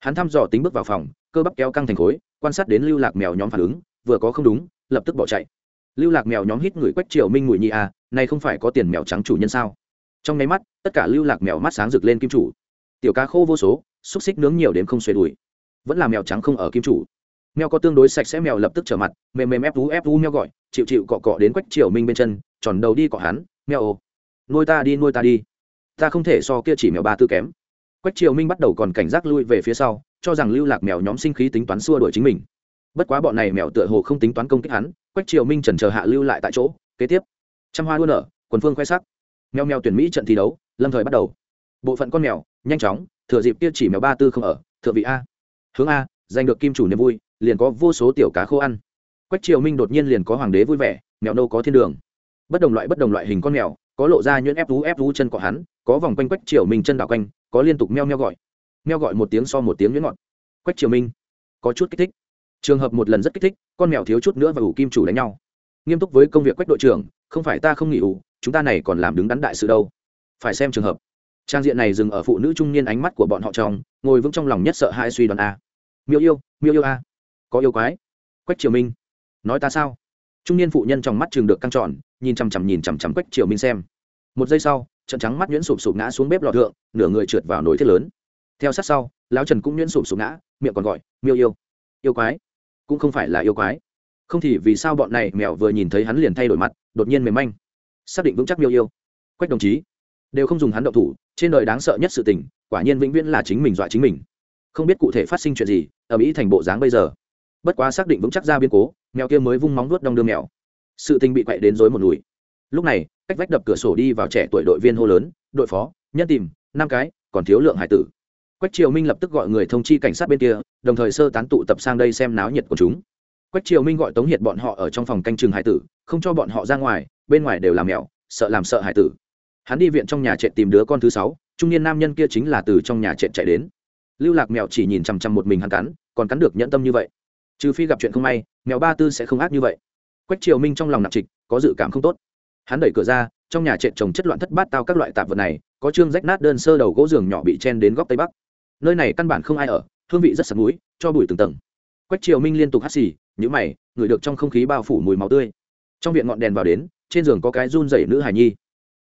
Hắn thăm dò tính bước vào phòng, cơ bắp kéo căng thành khối, quan sát đến lưu lạc mèo nhóm phản ứng, vừa có không đúng, lập tức bỏ chạy. Lưu lạc mèo nhóm hít người quách triều minh ngụy nhị à này không phải có tiền mèo trắng chủ nhân sao? Trong nháy mắt, tất cả lưu lạc mèo mắt sáng rực lên kim chủ. Tiểu cá khô vô số, xúc xích nướng nhiều đến không xuề đùi vẫn là mèo trắng không ở kim chủ mèo có tương đối sạch sẽ mèo lập tức trở mặt, mềm mềm ép vú ép vú mèo gọi, chịu chịu cọ cọ đến quách triều minh bên chân, tròn đầu đi cọ hắn, mèo ô nuôi ta đi, nuôi ta đi. Ta không thể so kia chỉ mèo ba tư kém. Quách triều minh bắt đầu còn cảnh giác lui về phía sau, cho rằng lưu lạc mèo nhóm sinh khí tính toán xua đuổi chính mình. Bất quá bọn này mèo tựa hồ không tính toán công kích hắn, quách triều minh trần chờ hạ lưu lại tại chỗ. Kế tiếp, trăm hoa đua nở, quần phương khoe sắc. Mèo mèo tuyển mỹ trận thi đấu, lâm thời bắt đầu. Bộ phận con mèo, nhanh chóng, thừa dịp kia chỉ mèo ba tư không ở, thượng vị a. Hướng a, giành được kim chủ niềm vui liền có vô số tiểu cá khô ăn. Quách triều minh đột nhiên liền có hoàng đế vui vẻ, mèo nâu có thiên đường. Bất đồng loại bất đồng loại hình con mèo, có lộ ra nhuyễn ép vú ép vú chân cọ hắn, có vòng quanh quách triều minh chân đảo quanh, có liên tục meo meo gọi. Meo gọi một tiếng so một tiếng nhuyễn ngọt. Quách triều minh, có chút kích thích. Trường hợp một lần rất kích thích, con mèo thiếu chút nữa và ủ kim chủ đánh nhau. Nghiêm túc với công việc quách đội trưởng, không phải ta không nghỉ ủ, chúng ta này còn làm đứng đắn đại sự đâu. Phải xem trường hợp. Trang diện này dừng ở phụ nữ trung niên ánh mắt của bọn họ trong, ngồi vững trong lòng nhất sợ hai suy đoán a. Miêu yêu miêu yêu a có yêu quái. Quách triều minh. Nói ta sao? Trung niên phụ nhân trong mắt trường được căng tròn, nhìn chằm chằm nhìn chằm chằm quách triều minh xem. Một giây sau, trận trắng mắt nhuyễn sụp sụp ngã xuống bếp lò thượng, nửa người trượt vào nồi thiết lớn. Theo sát sau, lão trần cũng nhuyễn sụp sụp ngã, miệng còn gọi, miêu yêu. Yêu quái? Cũng không phải là yêu quái. Không thì vì sao bọn này mèo vừa nhìn thấy hắn liền thay đổi mặt, đột nhiên mềm manh. Xác định vững chắc miêu yêu. Quách đồng chí. Đều không dùng hắn động thủ, trên đời đáng sợ nhất sự tình, quả nhiên vĩnh viễn là chính mình dọa chính mình. Không biết cụ thể phát sinh chuyện gì, ở mỹ thành bộ dáng bây giờ bất quá xác định vững chắc ra biến cố, mèo kia mới vung móng nuốt đong đưa mèo. Sự tình bị quậy đến rối một núi lúc này, cách vách đập cửa sổ đi vào trẻ tuổi đội viên hô lớn, đội phó, nhân tìm, năm cái, còn thiếu lượng hải tử. Quách triều minh lập tức gọi người thông chi cảnh sát bên kia, đồng thời sơ tán tụ tập sang đây xem náo nhiệt của chúng. Quách triều minh gọi tống hiệt bọn họ ở trong phòng canh chừng hải tử, không cho bọn họ ra ngoài, bên ngoài đều làm mèo, sợ làm sợ hải tử. Hắn đi viện trong nhà trệ tìm đứa con thứ sáu, trung niên nam nhân kia chính là từ trong nhà trệ chạy đến. Lưu lạc mèo chỉ nhìn chằm chằm một mình hắn cắn, còn cắn được nhẫn tâm như vậy trừ phi gặp chuyện không may, mèo ba tư sẽ không ác như vậy. Quách triều minh trong lòng nặng trịch, có dự cảm không tốt. Hắn đẩy cửa ra, trong nhà trệ trồng chất loạn thất bát tao các loại tạp vật này, có chương rách nát đơn sơ đầu gỗ giường nhỏ bị chen đến góc tây bắc. Nơi này căn bản không ai ở, hương vị rất sặc núi cho bụi từng tầng. Quách triều minh liên tục hắt xì nhữ mày ngửi được trong không khí bao phủ mùi máu tươi. Trong viện ngọn đèn vào đến, trên giường có cái run rẩy nữ hài nhi.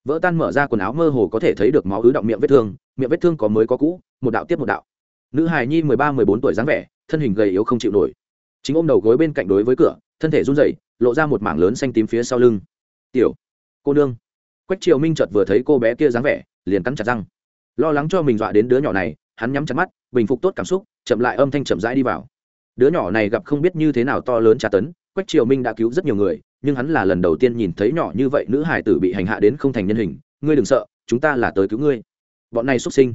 Vỡ tan mở ra quần áo mơ hồ có thể thấy được máu ứ động miệng vết thương, miệng vết thương có mới có cũ, một đạo tiếp một đạo. Nữ hài nhi mười ba, mười bốn tuổi dáng vẻ, thân hình gầy yếu không chịu nổi chính ôm đầu gối bên cạnh đối với cửa, thân thể run rẩy, lộ ra một mảng lớn xanh tím phía sau lưng. Tiểu, cô nương. Quách triều minh chợt vừa thấy cô bé kia dáng vẻ, liền cắn chặt răng. Lo lắng cho mình dọa đến đứa nhỏ này, hắn nhắm chặt mắt, bình phục tốt cảm xúc, chậm lại âm thanh chậm rãi đi vào. Đứa nhỏ này gặp không biết như thế nào to lớn tra tấn, quách triều minh đã cứu rất nhiều người, nhưng hắn là lần đầu tiên nhìn thấy nhỏ như vậy nữ hải tử bị hành hạ đến không thành nhân hình. Ngươi đừng sợ, chúng ta là tới cứu ngươi. Bọn này xuất sinh.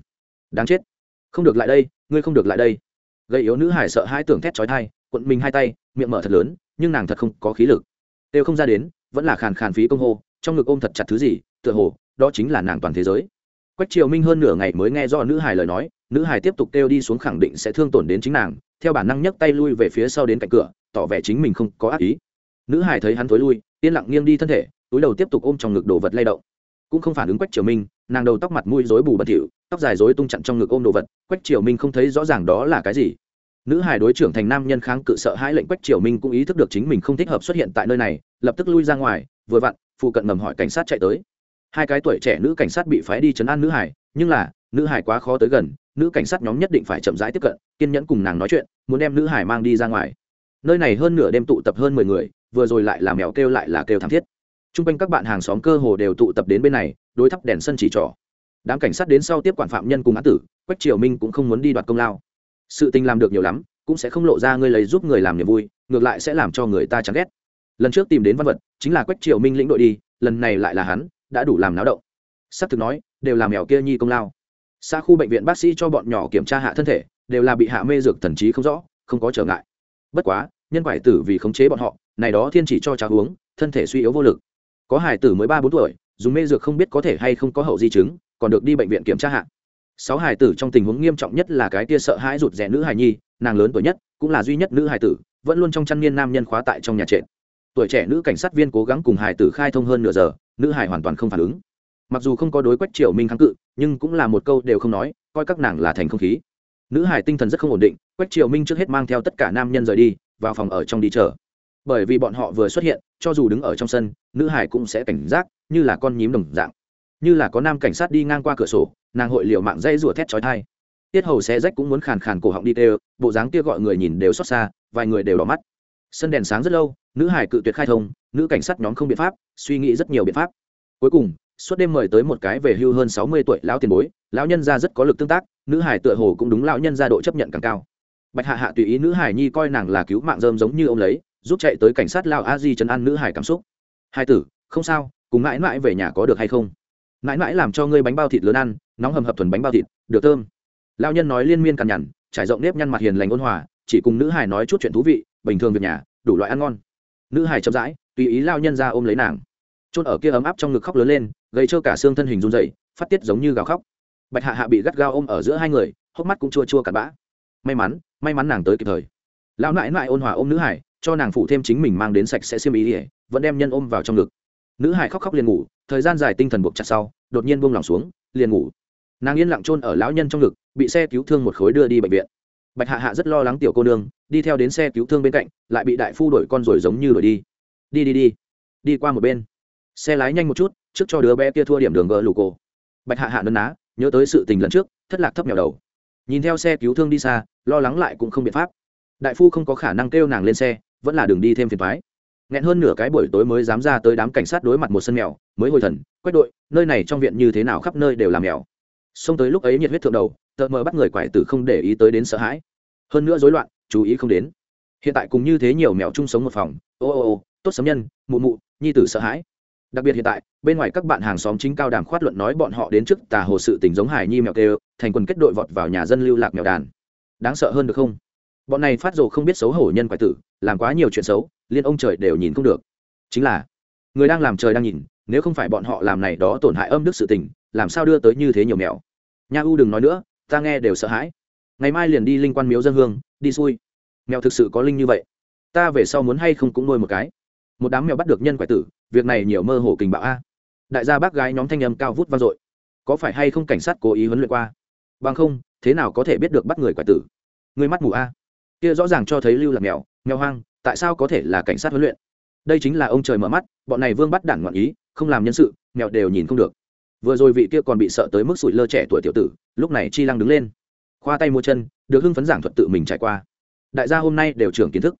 Đáng chết. Không được lại đây, ngươi không được lại đây. Gây yếu nữ hải sợ hai tưởng thét trói thai quận mình hai tay, miệng mở thật lớn, nhưng nàng thật không có khí lực. Đều không ra đến, vẫn là khàn khàn phí công hô, trong ngực ôm thật chặt thứ gì, tựa hồ, đó chính là nàng toàn thế giới. Quách triều minh hơn nửa ngày mới nghe do nữ hải lời nói, nữ hải tiếp tục kêu đi xuống khẳng định sẽ thương tổn đến chính nàng, theo bản năng nhấc tay lui về phía sau đến cạnh cửa, tỏ vẻ chính mình không có ác ý. Nữ hải thấy hắn thối lui, yên lặng nghiêng đi thân thể, túi đầu tiếp tục ôm trong ngực đồ vật lay động. Cũng không phản ứng quách triều minh, nàng đầu tóc mặt mũi rối bù bẩn thỉu, tóc dài rối tung chặn trong ngực ôm đồ vật, quách triều minh không thấy rõ ràng đó là cái gì nữ hải đối trưởng thành nam nhân kháng cự sợ hãi lệnh quách triều minh cũng ý thức được chính mình không thích hợp xuất hiện tại nơi này, lập tức lui ra ngoài, vừa vặn, phụ cận ngầm hỏi cảnh sát chạy tới. Hai cái tuổi trẻ nữ cảnh sát bị phái đi chấn an nữ hải nhưng là, nữ hải quá khó tới gần, nữ cảnh sát nhóm nhất định phải chậm rãi tiếp cận, kiên nhẫn cùng nàng nói chuyện, muốn đem nữ hải mang đi ra ngoài. Nơi này hơn nửa đêm tụ tập hơn mười người, vừa rồi lại là mèo kêu lại là kêu thảm thiết. T r u n g quanh các bạn hàng xóm cơ hồ đều tụ tập đến bên này, đối thắp đèn sân chỉ trỏ. Đám cảnh sát đến sau tiếp quản phạm nhân cùng án tử, quách triều minh cũng không muốn đi đoạt công lao sự tình làm được nhiều lắm, cũng sẽ không lộ ra ngươi lấy giúp người làm niềm vui, ngược lại sẽ làm cho người ta chán ghét. Lần trước tìm đến văn vật, chính là quách triều minh lĩnh đội đi, lần này lại là hắn, đã đủ làm náo động. S ắ c thực nói, đều là mèo kia nhi công lao. Xa khu bệnh viện bác sĩ cho bọn nhỏ kiểm tra hạ thân thể, đều là bị hạ mê dược thần trí không rõ, không có trở ngại. Bất quá, nhân quải tử vì khống chế bọn họ, này đó thiên chỉ cho cháu uống, thân thể suy yếu vô lực. Có hải tử mới ba bốn tuổi, dùng mê dược không biết có thể hay không có hậu di chứng, còn được đi bệnh viện kiểm tra hạ sáu hải tử trong tình huống nghiêm trọng nhất là cái tia sợ hãi rụt rẻ nữ hải nhi, nàng lớn tuổi nhất, cũng là duy nhất nữ hải tử, vẫn luôn trong chăn niên nam nhân khóa tại trong nhà trệ tuổi trẻ nữ cảnh sát viên cố gắng cùng hải tử khai thông hơn nửa giờ, nữ hải hoàn toàn không phản ứng. Mặc dù không có đối quách triều minh kháng cự, nhưng cũng là một câu đều không nói, coi các nàng là thành không khí. Nữ hải tinh thần rất không ổn định, quách triều minh trước hết mang theo tất cả nam nhân rời đi, vào phòng ở trong đi chờ. Bởi vì bọn họ vừa xuất hiện, cho dù đứng ở trong sân, nữ hải cũng sẽ cảnh giác, như là con nhím đồng dạng như là có nam cảnh sát đi ngang qua cửa sổ, nàng hội liệu mạng dây rủa thét trói thai tiết hầu xe rách cũng muốn khàn khàn cổ họng đi tê, bộ dáng kia gọi người nhìn đều xót xa, vài người đều đỏ mắt. Sân đèn sáng rất lâu, nữ hải cự tuyệt khai thông, nữ cảnh sát nhóm không biện pháp, suy nghĩ rất nhiều biện pháp. Cuối cùng, suốt đêm mời tới một cái về hưu hơn sáu mươi tuổi lão tiền bối, lão nhân gia rất có lực tương tác, nữ hải tựa hồ cũng đúng lão nhân gia độ chấp nhận càng cao. Bạch hạ hạ tùy ý nữ hải nhi coi nàng là cứu mạng dơm giống như ông lấy, giúp chạy tới cảnh sát lao a di chấn an nữ hải cảm xúc. Hai tử, không sao, cùng mãi mãi về nhà có được hay không? Mãi mãi làm cho ngươi bánh bao thịt lớn ăn, nóng hầm hập thuần bánh bao thịt, được thơm. Lao nhân nói liên miên cằn nhằn, trải rộng nếp nhăn mặt hiền lành ôn hòa, chỉ cùng nữ hải nói chút chuyện thú vị, bình thường việc nhà, đủ loại ăn ngon. Nữ hải chậm rãi, tùy ý lao nhân ra ôm lấy nàng. Chôn ở kia ấm áp trong ngực khóc lớn lên gây cho cả xương thân hình run dậy phát tiết giống như gào khóc. Bạch hạ hạ bị gắt gao ôm ở giữa hai người, hốc mắt cũng chua chua cặn bã. May mắn may mắn nàng tới kịp thời. Lão nại nại ôn hòa ôm nữ hải cho nàng phụ thêm chính mình mang đến sạch sẽ xiêm ý ỉa vẫn đem nhân ôm vào trong ngực. Nữ hải khóc khóc liền ngủ thời gian dài tinh thần buộc chặt sau, đột nhiên buông lỏng xuống, liền ngủ. Nàng yên lặng trôn ở lão nhân trong ngực, bị xe cứu thương một khối đưa đi bệnh viện. Bạch hạ hạ rất lo lắng tiểu cô nương, đi theo đến xe cứu thương bên cạnh, lại bị đại phu đổi con rồi giống như đổi đi. Đi đi đi. Đi qua một bên. Xe lái nhanh một chút, trước cho đứa bé kia thua điểm đường gỡ lù cổ. Bạch hạ hạ nấn ná, nhớ tới sự tình lần trước, thất lạc thấp nhỏ đầu. Nhìn theo xe cứu thương đi xa, lo lắng lại cũng không biện pháp. Đại phu không có khả năng kêu nàng lên xe, vẫn là đường đi thêm phiền thoái nghẹn hơn nửa cái buổi tối mới dám ra tới đám cảnh sát đối mặt một sân mèo, mới hồi thần quét đội, nơi này trong viện như thế nào khắp nơi đều là mèo. Xông tới lúc ấy nhiệt huyết thượng đầu tợ mờ bắt người quải tử không để ý tới đến sợ hãi. Hơn nữa rối loạn, chú ý không đến. Hiện tại cùng như thế nhiều mèo chung sống một phòng, ô ô ô, tốt sấm nhân, mụ mụ, nhi tử sợ hãi. Đặc biệt hiện tại, bên ngoài các bạn hàng xóm chính cao đàm khoát luận nói bọn họ đến trước tà hồ sự tình giống hải nhi mèo kêu, thành quần kết đội vọt vào nhà dân lưu lạc mèo đàn. Đáng sợ hơn được không? Bọn này phát rồ không biết xấu hổ nhân quái tử, làm quá nhiều chuyện xấu liên ông trời đều nhìn không được. Chính là, người đang làm trời đang nhìn, nếu không phải bọn họ làm này đó tổn hại âm đức sự tình, làm sao đưa tới như thế nhiều mèo nha u đừng nói nữa, ta nghe đều sợ hãi. Ngày mai liền đi linh quan miếu dân hương, đi xui. Mèo thực sự có linh như vậy. Ta về sau muốn hay không cũng nuôi một cái. Một đám mèo bắt được nhân quái tử, việc này nhiều mơ hồ kình bạo a. Đại gia bác gái nhóm thanh âm cao vút vang dội. Có phải hay không cảnh sát cố ý huấn luyện qua? Bằng không, thế nào có thể biết được bắt người quái tử? Người mắt mù a. Kia rõ ràng cho thấy lưu là mèo mèo hoang tại sao có thể là cảnh sát huấn luyện? Đây chính là ông trời mở mắt bọn này vương bắt đản ngoạn ý không làm nhân sự mèo đều nhìn không được. Vừa rồi vị kia còn bị sợ tới mức sụi lơ trẻ tuổi tiểu tử lúc này chi lăng đứng lên khoa tay mua chân được hưng phấn giảng thuật tự mình trải qua. Đại gia hôm nay đều trưởng kiến thức.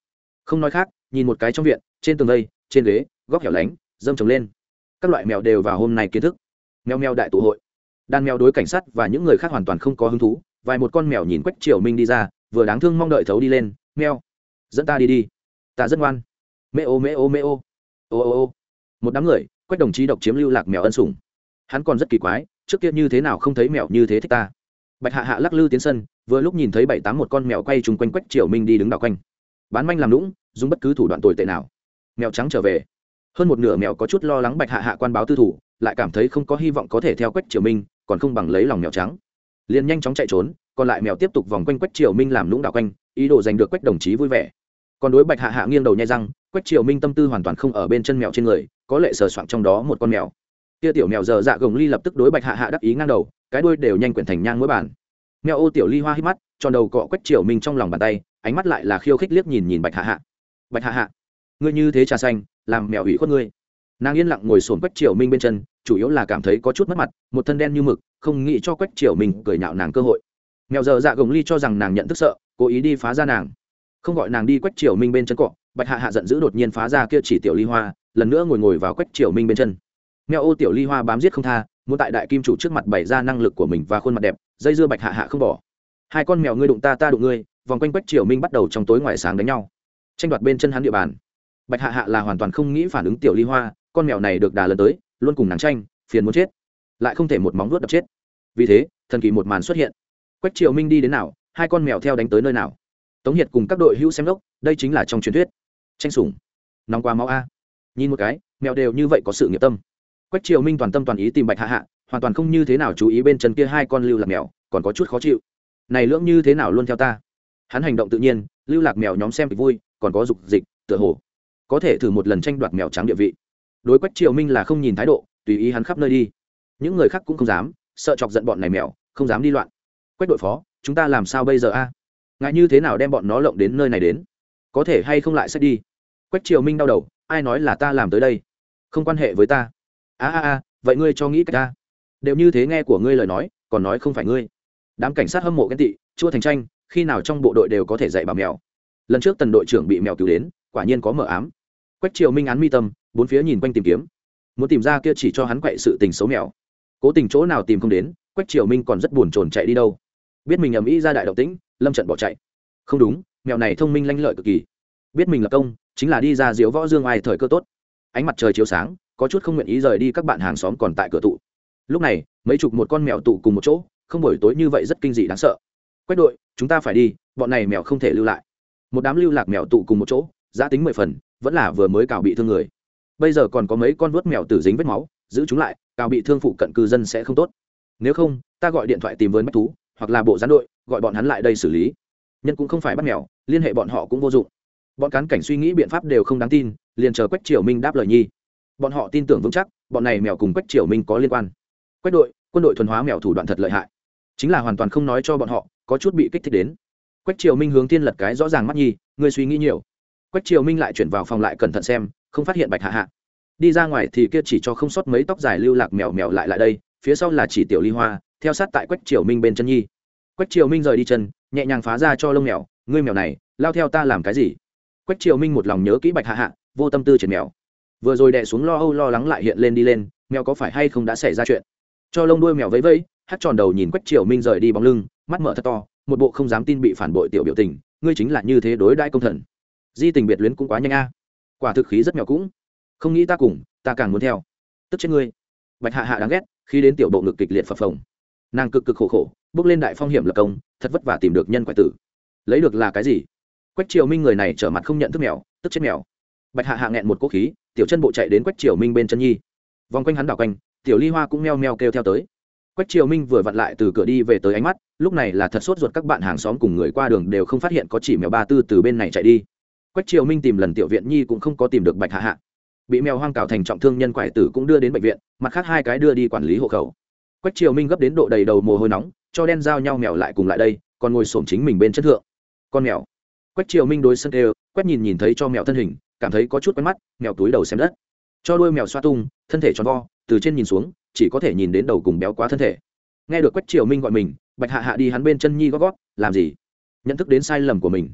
Không nói khác nhìn một cái trong viện trên tường lây, trên ghế góc hẻo lánh dâm trồng lên. Các loại mèo đều vào hôm nay kiến thức. Mèo mèo đại tụ hội. Đàn mèo đối cảnh sát và những người khác hoàn toàn không có hứng thú vài một con mèo nhìn quách triều minh đi ra vừa đáng thương mong đợi thấu đi lên mèo dẫn ta đi đi ta rất ngoan. Mê ô mê ô mê ô. Ô ô ô. Một đám người, quách đồng chí độc chiếm lưu lạc mèo ân sủng. Hắn còn rất kỳ quái, trước kia như thế nào không thấy mèo như thế thích ta. Bạch hạ hạ lắc lư tiến sân, vừa lúc nhìn thấy bảy tám một con mèo quay chung quanh quách triều minh đi đứng đảo quanh. Bán manh làm lũng dùng bất cứ thủ đoạn tồi tệ nào. Mèo trắng trở về. Hơn một nửa mèo có chút lo lắng bạch hạ hạ quan báo tư thủ, lại cảm thấy không có hy vọng có thể theo quách triều minh, còn không bằng lấy lòng mèo trắng. Liền nhanh chóng chạy trốn, còn lại mèo tiếp tục vòng quanh quách triều minh làm lũng đảo quanh, ý đồ giành được quách đồng chí vui vẻ còn đối bạch hạ hạ nghiêng đầu nhai răng, quách triều minh tâm tư hoàn toàn không ở bên chân mèo trên người, có lệ sờ soạng trong đó một con mèo. Kia tiểu mèo giờ dạ gồng ly lập tức đối bạch hạ hạ đắc ý ngang đầu, cái đuôi đều nhanh quyển thành nhang mỗi bàn. mèo ô tiểu ly hoa hít mắt, tròn đầu cọ quách triều minh trong lòng bàn tay, ánh mắt lại là khiêu khích liếc nhìn nhìn bạch hạ hạ. Bạch hạ hạ, ngươi như thế trà xanh, làm mèo ủy khuất ngươi. Nàng yên lặng ngồi sồn quách triều minh bên chân, chủ yếu là cảm thấy có chút mất mặt, một thân đen như mực, không nghĩ cho quách triều minh cười nhạo nàng cơ hội. Mèo giờ dạ gồng ly cho rằng nàng nhận thức sợ, cố ý đi phá ra nàng không gọi nàng đi quách triều minh bên chân cọ, bạch hạ hạ giận dữ đột nhiên phá ra kia chỉ tiểu ly hoa, lần nữa ngồi ngồi vào quách triều minh bên chân. Mèo ô tiểu ly hoa bám giết không tha, muốn tại đại kim chủ trước mặt bày ra năng lực của mình và khuôn mặt đẹp, dây dưa bạch hạ hạ không bỏ. Hai con mèo ngươi đụng ta ta đụng ngươi, vòng quanh quách triều minh bắt đầu trong tối ngoài sáng đánh nhau. Tranh đoạt bên chân hắn địa bàn. Bạch hạ hạ là hoàn toàn không nghĩ phản ứng tiểu ly hoa, con mèo này được đà lần tới, luôn cùng nàng tranh, phiền muốn chết. Lại không thể một móng vuốt đập chết. Vì thế, thần kỳ một màn xuất hiện. Quách triều minh đi đến nào, hai con mèo theo đánh tới nơi nào? Tống hiệt cùng các đội hữu xem lốc đây chính là trong truyền thuyết. Tranh sủng. Nóng qua máu a. Nhìn một cái, mèo đều như vậy có sự nghiệp tâm. Quách triều minh toàn tâm toàn ý tìm bạch hạ hạ, hoàn toàn không như thế nào chú ý bên chân kia hai con lưu lạc mèo, còn có chút khó chịu. Này lưỡng như thế nào luôn theo ta? Hắn hành động tự nhiên, lưu lạc mèo nhóm xem kịch vui, còn có dục dịch, tựa hồ. Có thể thử một lần tranh đoạt mèo trắng địa vị. Đối quách triều minh là không nhìn thái độ, tùy ý hắn khắp nơi đi. Những người khác cũng không dám, sợ chọc giận bọn này mèo, không dám đi loạn. Quách đội phó, chúng ta làm sao bây giờ a? Ngại như thế nào đem bọn nó lộng đến nơi này đến? Có thể hay không lại sẽ đi? Quách triều minh đau đầu, ai nói là ta làm tới đây? Không quan hệ với ta. A a a, vậy ngươi cho nghĩ cách ta. Đều như thế nghe của ngươi lời nói, còn nói không phải ngươi. Đám cảnh sát hâm mộ ghen tị, chua thành tranh khi nào trong bộ đội đều có thể dạy bảo mèo. Lần trước tần đội trưởng bị mèo cứu đến, quả nhiên có mở ám. Quách triều minh án mi tâm, bốn phía nhìn quanh tìm kiếm. Muốn tìm ra kia chỉ cho hắn quậy sự tình xấu mèo. Cố tình chỗ nào tìm không đến, quách triều minh còn rất buồn chồn chạy đi đâu biết mình ầm ĩ ra đại động tĩnh, lâm trận bỏ chạy. Không đúng, mèo này thông minh lanh lợi cực kỳ. Biết mình là công, chính là đi ra diếu võ dương ai thời cơ tốt. Ánh mặt trời chiếu sáng, có chút không nguyện ý rời đi các bạn hàng xóm còn tại cửa tụ. Lúc này, mấy chục một con mèo tụ cùng một chỗ, không buổi tối như vậy rất kinh dị đáng sợ. Quách đội, chúng ta phải đi, bọn này mèo không thể lưu lại. Một đám lưu lạc mèo tụ cùng một chỗ, giá tính mười phần, vẫn là vừa mới cào bị thương người. Bây giờ còn có mấy con vớt mèo tử dính vết máu, giữ chúng lại, cào bị thương phụ cận cư dân sẽ không tốt. Nếu không, ta gọi điện thoại tìm với bách thú hoặc là bộ gián đội, gọi bọn hắn lại đây xử lý. Nhân cũng không phải bắt mèo, liên hệ bọn họ cũng vô dụng. Bọn cán cảnh suy nghĩ biện pháp đều không đáng tin, liền chờ quách triều minh đáp lời nhi. Bọn họ tin tưởng vững chắc, bọn này mèo cùng quách triều minh có liên quan. Quách đội, quân đội thuần hóa mèo thủ đoạn thật lợi hại. Chính là hoàn toàn không nói cho bọn họ, có chút bị kích thích đến. Quách triều minh hướng tiên lật cái rõ ràng mắt nhi, ngươi suy nghĩ nhiều. Quách triều minh lại chuyển vào phòng lại cẩn thận xem, không phát hiện bạch hạ hạ. Đi ra ngoài thì kia chỉ cho không sót mấy tóc dài lưu lạc mèo mèo lại lại đây, phía sau là chỉ tiểu ly hoa theo sát tại quách triều minh bên chân nhi. Quách triều minh rời đi chân, nhẹ nhàng phá ra cho lông mèo, ngươi mèo này, lao theo ta làm cái gì? Quách triều minh một lòng nhớ kỹ bạch hạ hạ, vô tâm tư triệt mèo. Vừa rồi đè xuống lo âu lo lắng lại hiện lên đi lên, mèo có phải hay không đã xảy ra chuyện? Cho lông đuôi mèo vẫy vẫy hắt tròn đầu nhìn quách triều minh rời đi bóng lưng, mắt mở thật to, một bộ không dám tin bị phản bội tiểu biểu tình, ngươi chính là như thế đối đãi công thần. Di tình biệt luyến cũng quá nhanh a. Quả thực khí rất mèo cũng. Không nghĩ ta cùng, ta càng muốn theo. Tức chết ngươi. Bạch hạ hạ đáng ghét, khi đến tiểu bộ ngực kịch liệt phập phồng nàng cực cực khổ khổ, bước lên đại phong hiểm lập công, thật vất vả tìm được nhân quái tử. Lấy được là cái gì? Quách triều minh người này trở mặt không nhận thức mèo, tức chết mèo. Bạch hạ hạ nghẹn một cỗ khí, tiểu chân bộ chạy đến quách triều minh bên chân nhi. Vòng quanh hắn đảo quanh, tiểu ly hoa cũng meo meo kêu theo tới. Quách triều minh vừa vặn lại từ cửa đi về tới ánh mắt, lúc này là thật sốt ruột các bạn hàng xóm cùng người qua đường đều không phát hiện có chỉ mèo ba tư từ bên này chạy đi. Quách triều minh tìm lần tiểu viện nhi cũng không có tìm được bạch hạ hạ. Bị mèo hoang cào thành trọng thương nhân quải tử cũng đưa đến bệnh viện, mặt khác hai cái đưa đi quản lý hộ khẩu quách triều minh gấp đến độ đầy đầu mồ hôi nóng, cho đen giao nhau mèo lại cùng lại đây, còn ngồi xổm chính mình bên chất thượng. Con mèo. Quách triều minh đối sân đều quét nhìn nhìn thấy cho mèo thân hình, cảm thấy có chút quen mắt, mèo túi đầu xem đất. Cho đuôi mèo xoa tung, thân thể tròn vo, từ trên nhìn xuống, chỉ có thể nhìn đến đầu cùng béo quá thân thể. Nghe được quách triều minh gọi mình, bạch hạ hạ đi hắn bên chân nhi gót gót, làm gì? Nhận thức đến sai lầm của mình.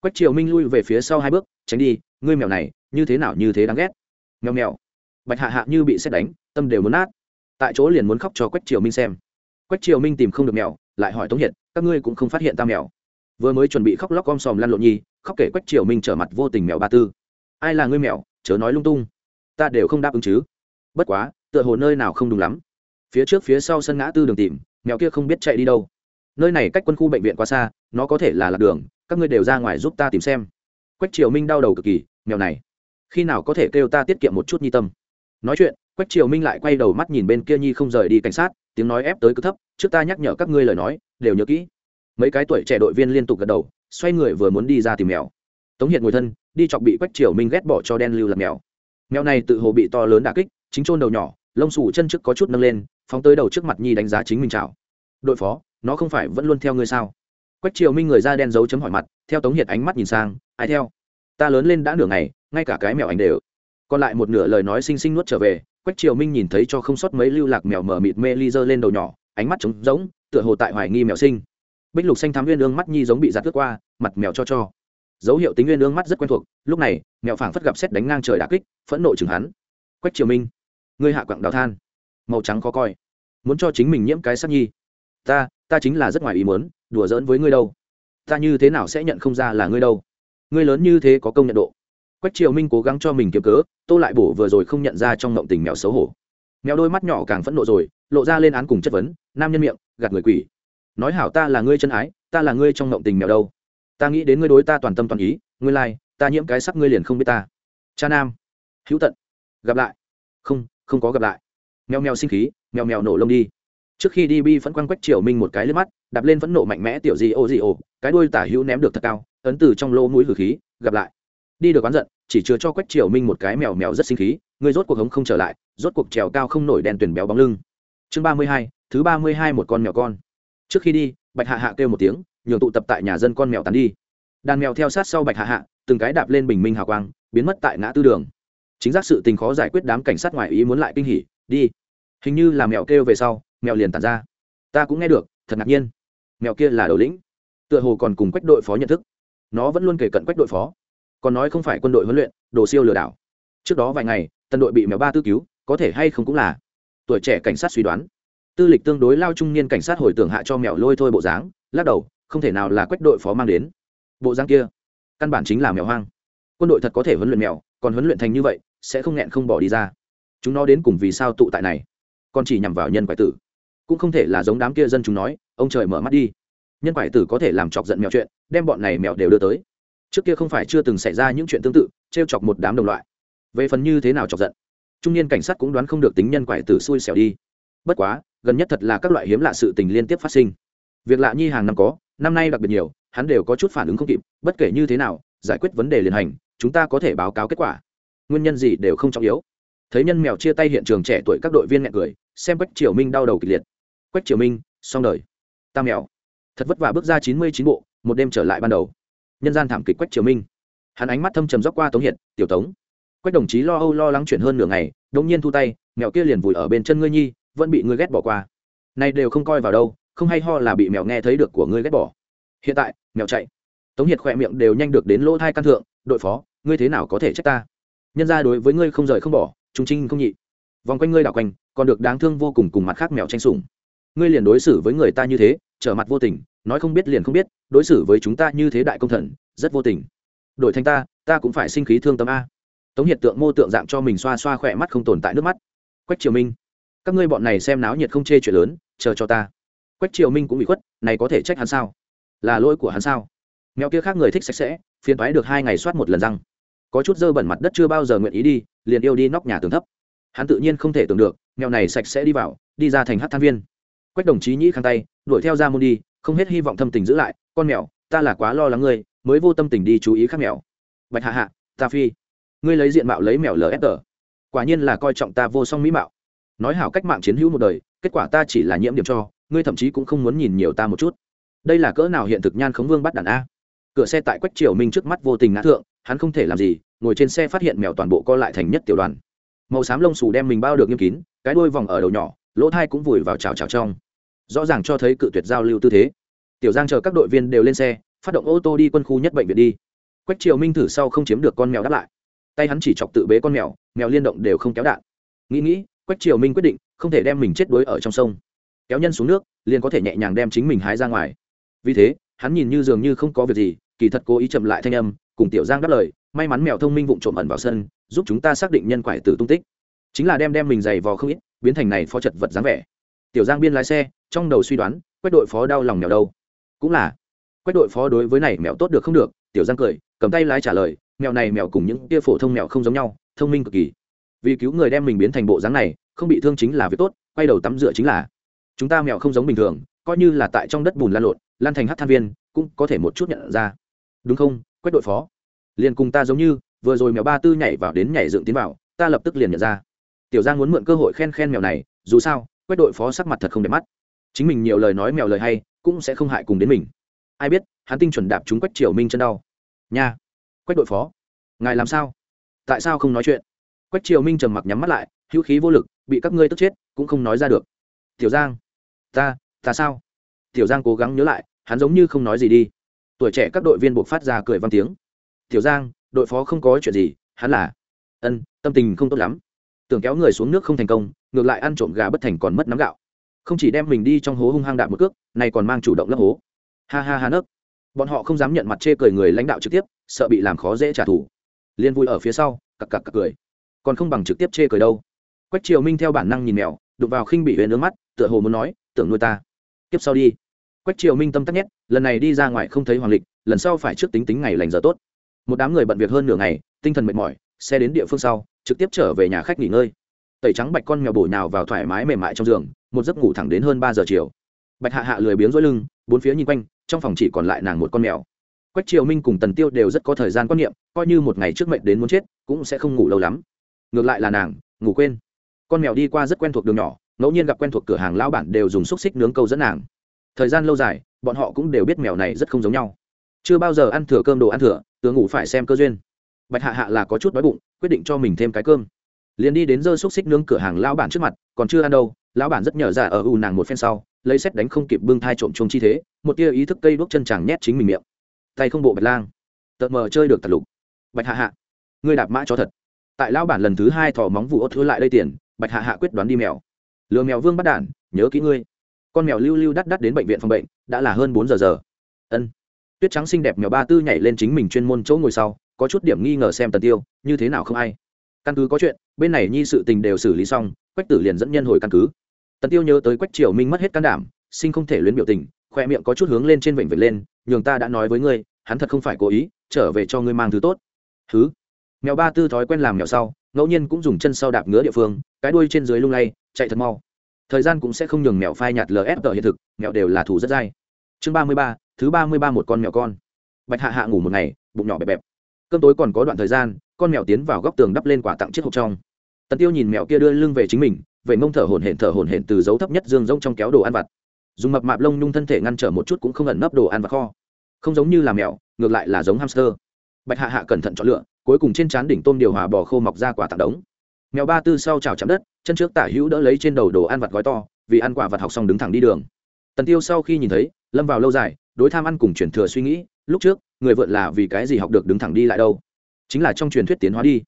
Quách triều minh lui về phía sau hai bước, tránh đi, ngươi mèo này, như thế nào như thế đáng ghét. Mèo mèo. Bạch hạ hạ như bị xét đánh, tâm đều muốn nát tại chỗ liền muốn khóc cho quách triều minh xem. Quách triều minh tìm không được mèo, lại hỏi tống hiện các ngươi cũng không phát hiện ta mèo? Vừa mới chuẩn bị khóc lóc om sòm lăn lộn nhi, khóc kể quách triều minh trở mặt vô tình mèo ba tư. Ai là ngươi mèo? Chớ nói lung tung. Ta đều không đáp ứng chứ. Bất quá, tựa hồ nơi nào không đúng lắm. Phía trước phía sau sân ngã tư đường tìm, mèo kia không biết chạy đi đâu. Nơi này cách quân khu bệnh viện quá xa, nó có thể là lạc đường, các ngươi đều ra ngoài giúp ta tìm xem. Quách triều minh đau đầu cực kỳ, mèo này, khi nào có thể kêu ta tiết kiệm một chút nhi tâm? Nói chuyện quách triều minh lại quay đầu mắt nhìn bên kia nhi không rời đi cảnh sát, tiếng nói ép tới cứ thấp, trước ta nhắc nhở các ngươi lời nói, đều nhớ kỹ. Mấy cái tuổi trẻ đội viên liên tục gật đầu, xoay người vừa muốn đi ra tìm mèo. Tống Hiệt ngồi thân, đi chọc bị quách triều minh ghét bỏ cho đen lưu làm mèo. Mèo này tự hồ bị to lớn đả kích, chính chôn đầu nhỏ, lông xù chân trước có chút nâng lên, phóng tới đầu trước mặt nhi đánh giá chính mình chào đội phó, nó không phải vẫn luôn theo ngươi sao? Quách triều minh người da đen dấu chấm hỏi mặt, theo tống hiệt ánh mắt nhìn sang, ai theo? Ta lớn lên đã nửa ngày, ngay cả cái mèo ảnh đều. Còn lại một nửa lời nói xinh xinh nuốt trở về quách triều minh nhìn thấy cho không sót mấy lưu lạc mèo mờ mịt mê ly dơ lên đầu nhỏ, ánh mắt trống rỗng, tựa hồ tại hoài nghi mèo sinh. Bích lục xanh thám viên ương mắt nhi giống bị giặt tước qua, mặt mèo cho cho. Dấu hiệu tính nguyên ương mắt rất quen thuộc, lúc này, mèo phảng phất gặp xét đánh ngang trời đà kích, phẫn nộ chừng hắn. Quách triều minh, ngươi hạ quặng đào than. Màu trắng khó coi. Muốn cho chính mình nhiễm cái sắc nhi. Ta ta chính là rất ngoài ý muốn, đùa giỡn với ngươi đâu. Ta như thế nào sẽ nhận không ra là ngươi đâu? Ngươi lớn như thế có công nhận độ quách triều minh cố gắng cho mình kiếm cớ tô lại bổ vừa rồi không nhận ra trong ngộng tình mèo xấu hổ. Mèo đôi mắt nhỏ càng phẫn nộ rồi lộ ra lên án cùng chất vấn nam nhân miệng gạt người quỷ. Nói hảo ta là ngươi chân ái ta là ngươi trong ngộng tình mèo đâu. Ta nghĩ đến ngươi đối ta toàn tâm toàn ý ngươi lai、like, ta nhiễm cái sắc ngươi liền không biết ta. Cha nam hữu tận. Gặp lại. Không không có gặp lại. Mèo mèo sinh khí mèo mèo nổ lông đi. Trước khi đi bi vẫn quăng quách triều minh một cái lên mắt đạp lên phẫn nộ mạnh mẽ tiểu di ô di ô cái đuôi tả hữu ném được thật cao ấn từ trong lỗ mũi hử khí gặp lại đi được oán giận, chỉ chứa cho quách triều minh một cái mèo mèo rất sinh khí, người rốt cuộc hống không trở lại, rốt cuộc trèo cao không nổi đèn tuyển béo bóng lưng. Chương ba mươi hai, thứ ba mươi hai một con mèo con. Trước khi đi, bạch hạ hạ kêu một tiếng, nhường tụ tập tại nhà dân con mèo tàn đi. Đàn mèo theo sát sau bạch hạ hạ, từng cái đạp lên bình minh hào quang, biến mất tại ngã tư đường. Chính xác sự tình khó giải quyết đám cảnh sát ngoài ý muốn lại kinh hỉ, đi. Hình như là mèo kêu về sau, mèo liền tàn ra. Ta cũng nghe được, thật ngạc nhiên. Mèo kia là đầu lĩnh. Tựa hồ còn cùng quách đội phó nhận thức. Nó vẫn luôn kể cận quách đội phó còn nói không phải quân đội huấn luyện, đồ siêu lừa đảo. Trước đó vài ngày, tân đội bị mèo ba tư cứu, có thể hay không cũng là. Tuổi trẻ cảnh sát suy đoán. Tư lịch tương đối lao trung niên cảnh sát hồi tưởng hạ cho mèo lôi thôi bộ dáng, lắc đầu, không thể nào là quách đội phó mang đến. Bộ dáng kia, căn bản chính là mèo hoang. Quân đội thật có thể huấn luyện mèo, còn huấn luyện thành như vậy, sẽ không nghẹn không bỏ đi ra. Chúng nó đến cùng vì sao tụ tại này? Còn chỉ nhằm vào nhân quái tử. Cũng không thể là giống đám kia dân chúng nói, ông trời mở mắt đi. Nhân quái tử có thể làm chọc giận mèo chuyện, đem bọn này mèo đều đưa tới trước kia không phải chưa từng xảy ra những chuyện tương tự t r e o chọc một đám đồng loại. Về phần như thế nào chọc giận, trung niên cảnh sát cũng đoán không được tính nhân quải tử xui xẻo đi. Bất quá, gần nhất thật là các loại hiếm lạ sự tình liên tiếp phát sinh. Việc lạ nhi hàng năm có, năm nay đặc biệt nhiều, hắn đều có chút phản ứng không kịp, bất kể như thế nào, giải quyết vấn đề liền hành, chúng ta có thể báo cáo kết quả. Nguyên nhân gì đều không trọng yếu. Thấy nhân mèo chia tay hiện trường trẻ tuổi các đội viên nghẹn cười, xem quách triều minh đau đầu kịch liệt. Quách triều minh, xong đời. Ta mèo. Thật vất vả bước ra chín mươi chín bộ, một đêm trở lại ban đầu nhân gian thảm kịch quách triều minh. Hắn ánh mắt thâm trầm dốc qua tống hiện tiểu tống. Quách đồng chí lo âu lo lắng chuyển hơn nửa ngày đông nhiên thu tay mèo kia liền vùi ở bên chân ngươi nhi, vẫn bị ngươi ghét bỏ qua. Nay đều không coi vào đâu, không hay ho là bị mèo nghe thấy được của ngươi ghét bỏ. Hiện tại mèo chạy. Tống hiệt khỏe miệng đều nhanh được đến lỗ thai căn thượng, đội phó, ngươi thế nào có thể trách ta? Nhân ra đối với ngươi không rời không bỏ trung trinh không nhị. Vòng quanh ngươi đảo quanh, còn được đáng thương vô cùng cùng mặt khác mèo tranh sủng. Ngươi liền đối xử với người ta như thế trở mặt vô tình, nói không biết liền không biết, đối xử với chúng ta như thế đại công thần, rất vô tình. Đổi thành ta ta cũng phải sinh khí thương tâm a. Tống hiện tượng mô tượng dạng cho mình xoa xoa khỏe mắt không tồn tại nước mắt. Quách triều minh, các ngươi bọn này xem náo nhiệt không chê chuyện lớn, chờ cho ta. Quách triều minh cũng bị khuất, này có thể trách hắn sao? Là lỗi của hắn sao? Mèo kia khác người thích sạch sẽ, phiền thoái được hai ngày soát một lần răng. Có chút dơ bẩn mặt đất chưa bao giờ nguyện ý đi, liền yêu đi nóc nhà tường thấp. Hắn tự nhiên không thể tưởng được, mèo này sạch sẽ đi vào, đi ra thành hát than viên quách đồng chí nhĩ khăn tay, đuổi theo ra môn đi, không hết hy vọng thâm tình giữ lại. Con mèo, ta là quá lo lắng ngươi, mới vô tâm tình đi chú ý khác mèo. Bạch hạ hạ, ta phi. Ngươi lấy diện mạo lấy mèo lfg quả nhiên là coi trọng ta vô song mỹ mạo. Nói hảo cách mạng chiến hữu một đời, kết quả ta chỉ là nhiễm điểm cho, ngươi thậm chí cũng không muốn nhìn nhiều ta một chút. Đây là cỡ nào hiện thực nhan khống vương bắt đàn a. Cửa xe tại quách triều minh trước mắt vô tình ngã thượng, hắn không thể làm gì, ngồi trên xe phát hiện mèo toàn bộ co lại thành nhất tiểu đoàn. Màu xám lông xù đem mình bao được nghiêm kín, cái đuôi vòng ở đầu nhỏ lỗ thai cũng vùi vào chào chào trong. Rõ ràng cho thấy cự tuyệt giao lưu tư thế. Tiểu giang chờ các đội viên đều lên xe, phát động ô tô đi quân khu nhất bệnh viện đi. Quách triều minh thử sau không chiếm được con mèo đáp lại. Tay hắn chỉ chọc tự bế con mèo mèo liên động đều không kéo đạn. Nghĩ nghĩ, quách triều minh quyết định, không thể đem mình chết đuối ở trong sông. Kéo nhân xuống nước, liền có thể nhẹ nhàng đem chính mình hái ra ngoài. Vì thế, hắn nhìn như dường như không có việc gì, kỳ thật cố ý chậm lại thanh âm, cùng tiểu giang đáp lời, may mắn mèo thông minh vụng trộm ẩn vào sân, giúp chúng ta xác định nhân quải tử tung tích. Chính là đem đem mình giày vò không ít biến thành này phó chật vật dáng vẻ. Tiểu giang biên lái xe, trong đầu suy đoán, quách đội phó đau lòng mèo đâu? Cũng là. Quách đội phó đối với này mèo tốt được không được, tiểu giang cười, cầm tay lái trả lời, mèo này mèo cùng những kia phổ thông mèo không giống nhau, thông minh cực kỳ. Vì cứu người đem mình biến thành bộ dáng này, không bị thương chính là việc tốt, quay đầu tắm rửa chính là. Chúng ta mèo không giống bình thường, coi như là tại trong đất bùn lan lộn, lan thành hát than viên, cũng có thể một chút nhận ra. Đúng không, quách đội phó? Liền cùng ta giống như, vừa rồi mèo ba tư nhảy vào đến nhảy dựng tiến vào, ta lập tức liền nhận ra tiểu giang muốn mượn cơ hội khen khen mèo này, dù sao, quách đội phó sắc mặt thật không đẹp mắt. Chính mình nhiều lời nói mèo lời hay, cũng sẽ không hại cùng đến mình. Ai biết, hắn tinh chuẩn đạp chúng quách triều minh chân đau. Nha, quách đội phó, ngài làm sao? Tại sao không nói chuyện? Quách triều minh trầm mặc nhắm mắt lại, hữu khí vô lực, bị các ngươi tức chết, cũng không nói ra được. Tiểu giang, ta ta sao? Tiểu giang cố gắng nhớ lại, hắn giống như không nói gì đi. Tuổi trẻ các đội viên buộc phát ra cười văn tiếng. Tiểu giang, đội phó không có chuyện gì, hắn là, ân, tâm tình không tốt lắm tưởng kéo người xuống nước không thành công, ngược lại ăn trộm gà bất thành còn mất nắm gạo. Không chỉ đem mình đi trong hố hung hăng đạp một cước này còn mang chủ động lấp hố. Ha ha ha nấc. Bọn họ không dám nhận mặt chê cười người lãnh đạo trực tiếp, sợ bị làm khó dễ trả thù. Liên vui ở phía sau, cặc cặc cặc cười. Còn không bằng trực tiếp chê cười đâu. Quách triều minh theo bản năng nhìn mèo, đụng vào khinh bị huyền nước mắt, tựa hồ muốn nói, tưởng nuôi ta. Tiếp sau đi. Quách triều minh tâm tắc nhét, lần này đi ra ngoài không thấy hoàng lịch, lần sau phải trước tính tính ngày lành giờ tốt. Một đám người bận việc hơn nửa ngày, tinh thần mệt mỏi, xe đến địa phương sau trực tiếp trở về nhà khách nghỉ ngơi. Tẩy trắng bạch con mèo bổ nhào vào thoải mái mềm mại trong giường, một giấc ngủ thẳng đến hơn ba giờ chiều. Bạch hạ hạ lười biếng dối lưng, bốn phía nhìn quanh, trong phòng chỉ còn lại nàng một con mèo. Quách triều minh cùng tần tiêu đều rất có thời gian quan niệm, coi như một ngày trước mệnh đến muốn chết, cũng sẽ không ngủ lâu lắm. Ngược lại là nàng, ngủ quên. Con mèo đi qua rất quen thuộc đường nhỏ, ngẫu nhiên gặp quen thuộc cửa hàng lão bản đều dùng xúc xích nướng câu dẫn nàng. Thời gian lâu dài, bọn họ cũng đều biết mèo này rất không giống nhau. Chưa bao giờ ăn thừa cơm đồ ăn thừa tưởng ngủ phải xem cơ duyên bạch hạ hạ là có chút đói bụng, quyết định cho mình thêm cái cơm. Liền đi đến dơ xúc xích nướng cửa hàng lão bản trước mặt, còn chưa ăn đâu, lão bản rất nhờ ra ở u nàng một phen sau, lấy xét đánh không kịp bưng thai trộm chung chi thế, một tia ý thức cây đuốc chân chàng nhét chính mình miệng. Tay không bộ bạch lang. Tợt mờ chơi được tạt lục. Bạch hạ hạ, ngươi đạp mã cho thật. Tại lão bản lần thứ hai thò móng vụ ốt thứ lại đây tiền, bạch hạ hạ quyết đoán đi mèo. Lừa mèo vương bắt đản, nhớ kỹ ngươi. Con mèo lưu lưu đắt đắt đến bệnh viện phòng bệnh, đã là hơn bốn giờ giờ. Ân. Tuyết trắng xinh đẹp mèo ba tư nhảy lên chính mình chuyên môn chỗ ngồi sau có chút điểm nghi ngờ xem tần tiêu, như thế nào không ai căn cứ có chuyện, bên này nhi sự tình đều xử lý xong, quách tử liền dẫn nhân hồi căn cứ. Tần tiêu nhớ tới quách triều minh mất hết can đảm, sinh không thể luyến biểu tình khoe miệng có chút hướng lên trên vịnh vịnh lên, nhường ta đã nói với ngươi, hắn thật không phải cố ý, trở về cho ngươi mang thứ tốt. Thứ mèo ba tư thói quen làm mèo sau, ngẫu nhiên cũng dùng chân sau đạp ngứa địa phương, cái đuôi trên dưới lung lay, chạy thật mau. Thời gian cũng sẽ không nhường mèo phai nhạt lf hiện thực, mèo đều là thủ rất dai. Chương ba mươi ba, thứ ba mươi ba một con mèo con. Bạch hạ hạ ngủ một ngày, bụng nhỏ bẹp bẹp cơm tối còn có đoạn thời gian, con mèo tiến vào góc tường đắp lên quả tặng chiếc hộp trong. Tần tiêu nhìn mèo kia đưa lưng về chính mình vậy mông thở hổn hển thở hổn hển từ dấu thấp nhất dương rông trong kéo đồ ăn vặt. Dùng mập mạp lông nhung thân thể ngăn trở một chút cũng không ẩn nấp đồ ăn vặt kho. Không giống như là mèo, ngược lại là giống hamster. Bạch hạ hạ cẩn thận chọn lựa, cuối cùng trên trán đỉnh tôm điều hòa bò khô mọc ra quả tặng đống. Mèo ba tư sau chào chạm đất, chân trước tả hữu đỡ lấy trên đầu đồ ăn vặt gói to, vì ăn quả vặt học xong đứng thẳng đi đường. Tần tiêu sau khi nhìn thấy, lâm vào lâu dài, đối tham ăn cùng chuyển thừa suy nghĩ, lúc trước người vượn là vì cái gì học được đứng thẳng đi lại đâu? Chính là trong truyền thuyết tiến hóa đi.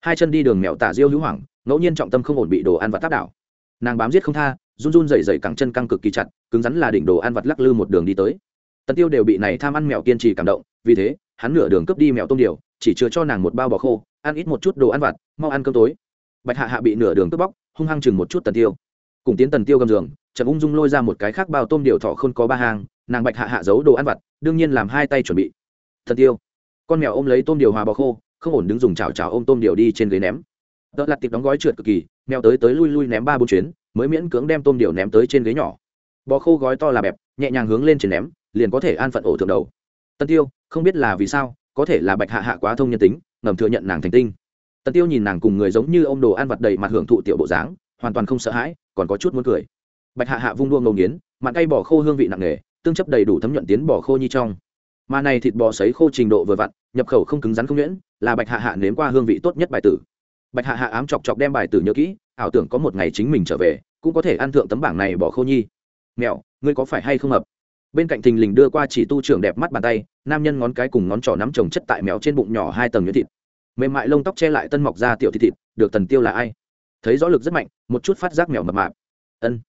Hai chân đi đường mèo tả diêu hữu hoảng, ngẫu nhiên trọng tâm không ổn bị đồ ăn vặt tác đảo. Nàng bám giết không tha, run run dày dày cẳng chân căng cực kỳ chặt, cứng rắn là đỉnh đồ ăn vặt lắc lư một đường đi tới. Tần tiêu đều bị này tham ăn mèo kiên trì cảm động, vì thế, hắn nửa đường cướp đi mèo tôm điều, chỉ chứa cho nàng một bao bò khô, ăn ít một chút đồ ăn vặt, mau ăn cơm tối. Bạch hạ hạ bị nửa đường cướp bóc, hung hăng chừng một chút tần tiêu. Cùng tiến tần tiêu gầm giường trần ung dung lôi ra một cái khác bao tôm điều thọ không có ba hàng nàng bạch hạ hạ giấu đồ ăn vặt, đương nhiên làm hai tay chuẩn bị thần tiêu. Con mèo ôm lấy tôm điều hòa bò khô, không ổn đứng dùng chảo chảo ôm tôm điều đi trên ghế ném. Đợt lặt tiệp đóng gói trượt cực kỳ, mèo tới tới lui lui ném ba bốn chuyến, mới miễn cưỡng đem tôm điều ném tới trên ghế nhỏ. Bò khô gói to là bẹp, nhẹ nhàng hướng lên trên ném, liền có thể an phận ổ thượng đầu. Tân tiêu, không biết là vì sao, có thể là bạch hạ hạ quá thông nhân tính, ngầm thừa nhận nàng thành tinh. Tân tiêu nhìn nàng cùng người giống như ô m đồ ăn vặt đầy mặt hưởng thụ tiểu bộ dáng, hoàn toàn không sợ hãi, còn có chút muốn cười. Bạch hạ hạ vung đua ngầu nghiến, mặn cay bỏ khô hương vị nặng nề, tương chấp đầy đủ thấm nhuận tiến bỏ khô như trong mà này thịt bò sấy khô trình độ vừa vặn, nhập khẩu không cứng rắn không nhuyễn, là bạch hạ hạ nếm qua hương vị tốt nhất bài tử. Bạch hạ hạ ám chọc chọc đem bài tử nhớ kỹ, ảo tưởng có một ngày chính mình trở về, cũng có thể ăn thượng tấm bảng này bỏ khô nhi. Mẹo, ngươi có phải hay không hợp bên cạnh thình lình đưa qua chỉ tu trưởng đẹp mắt bàn tay, nam nhân ngón cái cùng ngón trỏ nắm trồng chất tại mèo trên bụng nhỏ hai tầng nhuyễn thịt. Mềm mại lông tóc che lại tân mọc ra tiểu thịt thịt, được tần tiêu là ai? Thấy rõ lực rất mạnh, một chút phát giác mèo mập mạp. Ân.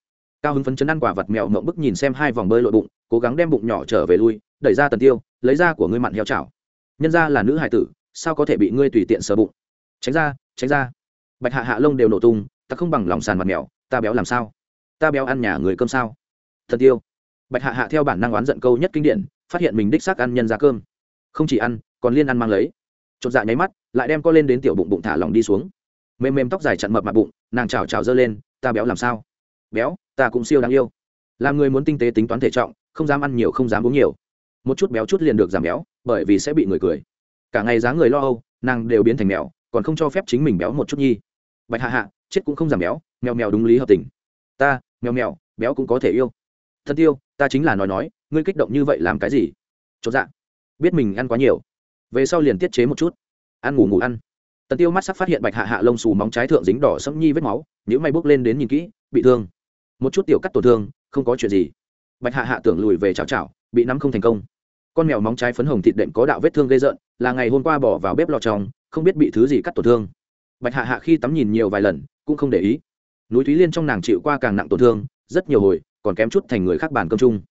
Cao hứng phấn chấn ăn quả vật mèo mộng bức nhìn xem hai vòng bơi lội bụng, cố gắng đem bụng nhỏ trở về lui đẩy ra tần tiêu, lấy ra của ngươi mặn heo chảo. Nhân ra là nữ hài tử, sao có thể bị ngươi tùy tiện sờ bụng? Tránh ra tránh ra. Bạch hạ hạ lông đều nổ tung, ta không bằng lòng sàn mặt mèo, ta béo làm sao? Ta béo ăn nhà người cơm sao? Thần tiêu. Bạch hạ hạ theo bản năng oán giận câu nhất kinh điển, phát hiện mình đích xác ăn nhân ra cơm. Không chỉ ăn, còn liên ăn mang lấy. Chột dạ nháy mắt, lại đem co lên đến tiểu bụng bụng thả lòng đi xuống. Mềm mềm tóc dài chặn mập mặt bụng, nàng chào chào dơ lên, ta béo làm sao? Béo, ta cũng siêu đáng yêu. Làm người muốn tinh tế tính toán thể trọng, không dám ăn nhiều, không dám uống nhiều một chút béo chút liền được giảm béo bởi vì sẽ bị người cười. Cả ngày dáng người lo âu nàng đều biến thành mèo còn không cho phép chính mình béo một chút nhi. Bạch hạ hạ chết cũng không giảm béo mèo mèo đúng lý hợp tình. Ta mèo mèo béo cũng có thể yêu. Thân tiêu ta chính là nói nói ngươi kích động như vậy làm cái gì? Chốt dạ. Biết mình ăn quá nhiều. Về sau liền tiết chế một chút. Ăn ngủ ngủ ăn. Tần tiêu mắt sắc phát hiện bạch hạ hạ lông xù móng trái thượng dính đỏ sẫm nhi vết máu nếu may bước lên đến nhìn kỹ bị thương. Một chút tiểu cắt tổn thương không có chuyện gì. Bạch hạ hạ tưởng lùi về chào chào, bị nắm không thành công con mèo móng trái phấn hồng thịt đệm có đạo vết thương gây rợn, là ngày hôm qua bỏ vào bếp lò trong, không biết bị thứ gì cắt tổn thương. Bạch hạ hạ khi tắm nhìn nhiều vài lần, cũng không để ý. Núi thúy liên trong nàng chịu qua càng nặng tổn thương, rất nhiều hồi, còn kém chút thành người khác bàn cơm chung.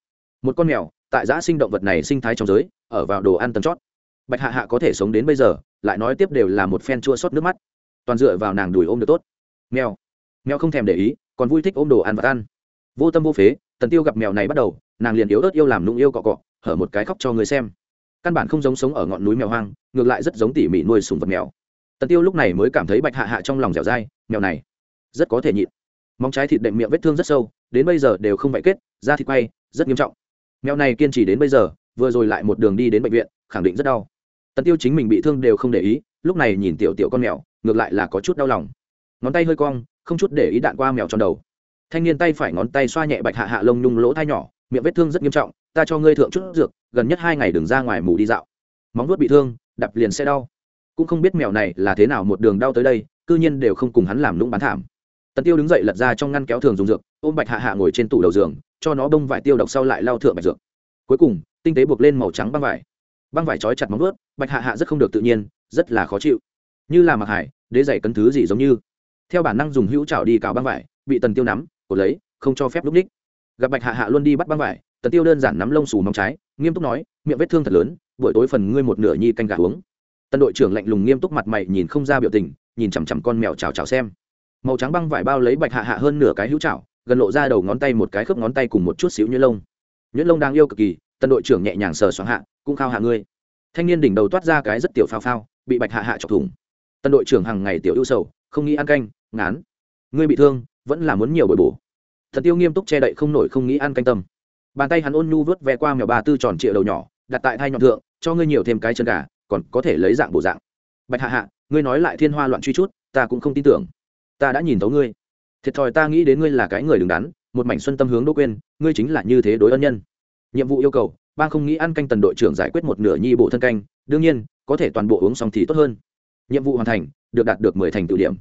Một con mèo, tại giã sinh động vật này sinh thái trong giới, ở vào đồ ăn tầm chót. Bạch hạ hạ có thể sống đến bây giờ, lại nói tiếp đều là một phen chua xót nước mắt. Toàn dựa vào nàng đùi ôm được tốt. Mèo. Mèo không thèm để ý, còn vui thích ôm đồ ăn vật ăn. Vô tâm vô phế tần tiêu gặp mèo này bắt đầu, nàng liền yếu ớt yêu làm nung yêu cọ cọ, hở một cái khóc cho người xem. Căn bản không giống sống ở ngọn núi mèo hoang, ngược lại rất giống tỉ mỉ nuôi sùng vật mèo. Tần tiêu lúc này mới cảm thấy bạch hạ hạ trong lòng dẻo dai, mèo này rất có thể nhịn. Móng trái thịt đệm miệng vết thương rất sâu, đến bây giờ đều không vạy kết, da thịt quay, rất nghiêm trọng. Mèo này kiên trì đến bây giờ, vừa rồi lại một đường đi đến bệnh viện, khẳng định rất đau. Tần tiêu chính mình bị thương đều không để ý, lúc này nhìn tiểu tiểu con mèo, ngược lại là có chút đau lòng. Ngón tay hơi cong, không chút để ý đạn qua mèo trong đầu thanh niên tay phải ngón tay xoa nhẹ bạch hạ hạ lông nhung lỗ thai nhỏ, miệng vết thương rất nghiêm trọng, ta cho ngươi thượng chút dược, gần nhất hai ngày đừng ra ngoài mù đi dạo. Móng vuốt bị thương đập liền sẽ đau. Cũng không biết mèo này là thế nào một đường đau tới đây, cư nhiên đều không cùng hắn làm lũng bán thảm. Tần tiêu đứng dậy lật ra trong ngăn kéo thường dùng dược, ôm bạch hạ hạ ngồi trên tủ đầu giường, cho nó bông vải tiêu độc sau lại lao thượng bạch dược. Cuối cùng, tinh tế buộc lên màu trắng băng vải. Băng vải trói chặt móng ướt bạch hạ hạ rất không được tự nhiên, rất là khó chịu. Như là mặc hải, đế dày cấn thứ gì giống như. Theo bản năng dùng hữu chảo đi cào băng vải, bị tần tiêu nắm cột lấy, không cho phép lúc ních. Gặp bạch hạ hạ luôn đi bắt băng vải, tần tiêu đơn giản nắm lông xù móng trái, nghiêm túc nói, miệng vết thương thật lớn, buổi tối phần ngươi một nửa nhi canh gà uống. Tân đội trưởng lạnh lùng nghiêm túc mặt mày nhìn không ra biểu tình, nhìn chằm chằm con mèo chào chào xem. Màu trắng băng vải bao lấy bạch hạ hạ hơn nửa cái hữu chảo, gần lộ ra đầu ngón tay một cái khớp ngón tay cùng một chút xíu nhuyễn lông. Nhuyễn lông đang yêu cực kỳ tân đội trưởng nhẹ nhàng sờ xoắn hạ, cũng khao hạ ngươi. Thanh niên đỉnh đầu toát ra cái rất tiểu phao phao, bị bạch hạ hạ chọc thủng. Tân đội trưởng hàng ngày tiểu ưu sầu, không nghĩ ăn canh, ngán. Ngươi bị thương vẫn là muốn nhiều bồi bổ. Thần tiêu nghiêm túc che đậy không nổi không nghĩ ăn canh tâm. Bàn tay hắn ôn nhu vớt ve qua mèo ba tư tròn triệu đầu nhỏ, đặt tại thai nhọn thượng, cho ngươi nhiều thêm cái chân gà, còn có thể lấy dạng bổ dạng. Bạch hạ hạ, ngươi nói lại thiên hoa loạn truy chút, ta cũng không tin tưởng. Ta đã nhìn thấu ngươi. Thiệt thòi ta nghĩ đến ngươi là cái người đứng đắn, một mảnh xuân tâm hướng đỗ quên, ngươi chính là như thế đối ân nhân. Nhiệm vụ yêu cầu, ban không nghĩ ăn canh tần đội trưởng giải quyết một nửa nhi bộ thân canh, đương nhiên, có thể toàn bộ uống xong thì tốt hơn. Nhiệm vụ hoàn thành, được đạt được mười thành tự điểm.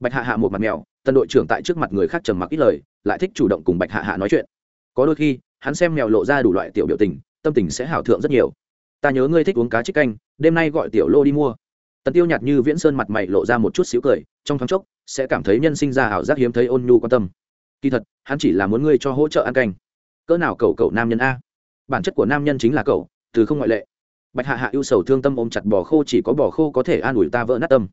Bạch hạ hạ một mặt mèo tần đội trưởng tại trước mặt người khác trầm mặc ít lời, lại thích chủ động cùng bạch hạ hạ nói chuyện. Có đôi khi, hắn xem mèo lộ ra đủ loại tiểu biểu tình, tâm tình sẽ hảo thượng rất nhiều. Ta nhớ ngươi thích uống cá trích canh, đêm nay gọi tiểu lô đi mua. Tần tiêu nhạt như viễn sơn mặt mày lộ ra một chút xíu cười, trong thoáng chốc, sẽ cảm thấy nhân sinh ra ảo giác hiếm thấy ôn nhu quan tâm. Kỳ thật, hắn chỉ là muốn ngươi cho hỗ trợ ăn canh. Cỡ nào cậu cậu nam nhân a? Bản chất của nam nhân chính là cậu, từ không ngoại lệ. Bạch hạ hạ ưu sầu thương tâm ôm chặt bò khô, chỉ có bò khô có thể an ủi ta vỡ nát tâm.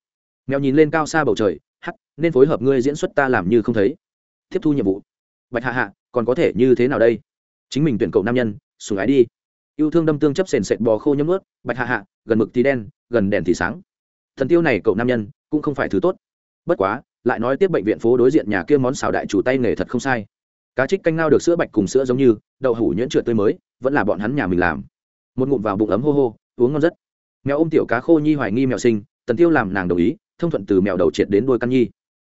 Mèo nhìn lên cao xa bầu trời hắc, nên phối hợp ngươi diễn xuất ta làm như không thấy. Tiếp thu nhiệm vụ. Bạch hạ hạ, còn có thể như thế nào đây? Chính mình tuyển cậu nam nhân, sùng ái đi. Yêu thương đâm tương chấp sền sệt bò khô nhấm ướt, bạch hạ hạ, gần mực thì đen, gần đèn thì sáng. Thần tiêu này cậu nam nhân, cũng không phải thứ tốt. Bất quá, lại nói tiếp bệnh viện phố đối diện nhà kia món xào đại chủ tay nghề thật không sai. Cá trích canh ngao được sữa bạch cùng sữa giống như, đậu hủ nhuyễn trượt tươi mới, vẫn là bọn hắn nhà mình làm. Một ngụm vào bụng ấm hô hô, uống ngon rất. Mèo ôm tiểu cá khô nhi hoài nghi mèo sinh, tần tiêu làm nàng đồng ý thông thuận từ mèo đầu triệt đến đôi căn nhi.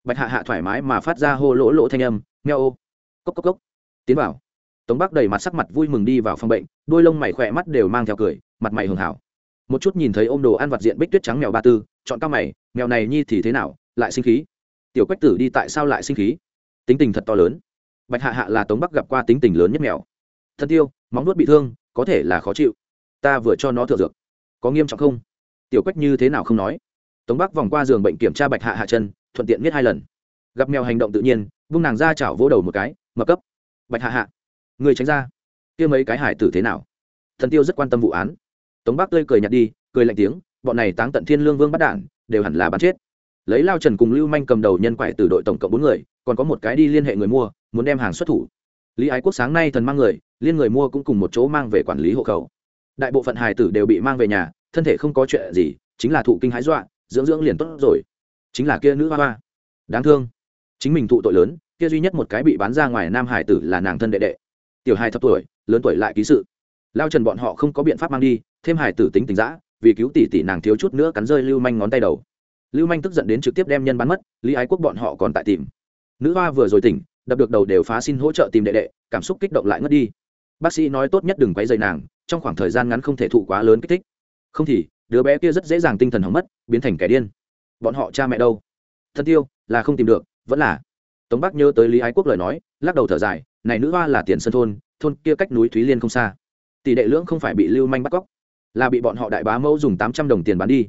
Bạch hạ hạ thoải mái mà phát ra hô lỗ lỗ thanh âm, mèo ô, cốc cốc cốc. Tiến vào. Tống bắc đầy mặt sắc mặt vui mừng đi vào phòng bệnh, đôi lông mày khỏe mắt đều mang theo cười, mặt mày hường hảo. Một chút nhìn thấy ôm đồ ăn vặt diện bích tuyết trắng mèo ba tư, chọn cao mày, mèo này nhi thì thế nào, lại sinh khí? Tiểu quách tử đi tại sao lại sinh khí? Tính tình thật to lớn. Bạch hạ hạ là tống bắc gặp qua tính tình lớn nhất mèo. Thân tiêu, móng nuốt bị thương, có thể là khó chịu. Ta vừa cho nó thượng dược, có nghiêm trọng không? Tiểu quách như thế nào không nói tống bắc vòng qua giường bệnh kiểm tra bạch hạ hạ chân thuận tiện biết hai lần. Gặp mèo hành động tự nhiên, vung nàng ra chảo vỗ đầu một cái mập cấp. Bạch hạ hạ, người tránh ra. Kia mấy cái hải tử thế nào? Thần tiêu rất quan tâm vụ án. Tống bắc tươi cười nhạt đi, cười lạnh tiếng, bọn này táng tận thiên lương vương bắt đản đều hẳn là bắn chết. Lấy lao trần cùng lưu manh cầm đầu nhân quại từ đội tổng cộng bốn người, còn có một cái đi liên hệ người mua, muốn đem hàng xuất thủ. Lý ái quốc sáng nay thần mang người, liên người mua cũng cùng một chỗ mang về quản lý hộ khẩu. Đại bộ phận hài tử đều bị mang về nhà, thân thể không có chuyện gì, chính là thụ kinh hãi dọa dưỡng dưỡng liền tốt rồi. Chính là kia nữ hoa hoa. Đáng thương. Chính mình thụ tội lớn, kia duy nhất một cái bị bán ra ngoài nam hải tử là nàng thân đệ đệ. Tiểu hai thập tuổi, lớn tuổi lại ký sự. Lao trần bọn họ không có biện pháp mang đi, thêm hải tử tính tình giã vì cứu tỷ tỷ nàng thiếu chút nữa cắn rơi lưu manh ngón tay đầu. Lưu manh tức giận đến trực tiếp đem nhân bán mất, lý ái quốc bọn họ còn tại tìm. Nữ hoa vừa rồi tỉnh, đập được đầu đều phá xin hỗ trợ tìm đệ đệ, cảm xúc kích động lại ngất đi. Bác sĩ nói tốt nhất đừng quấy dày nàng, trong khoảng thời gian ngắn không thể thụ quá lớn kích thích. Không thì đứa bé kia rất dễ dàng tinh thần hỏng mất, biến thành kẻ điên. Bọn họ cha mẹ đâu? Thân tiêu là không tìm được, vẫn là. Tống bắc nhớ tới lý ái quốc lời nói, lắc đầu thở dài, này nữ hoa là tiền sân thôn thôn kia cách núi thúy liên không xa. Tỷ đệ lưỡng không phải bị lưu manh bắt cóc, là bị bọn họ đại bá mẫu dùng tám trăm đồng tiền bán đi.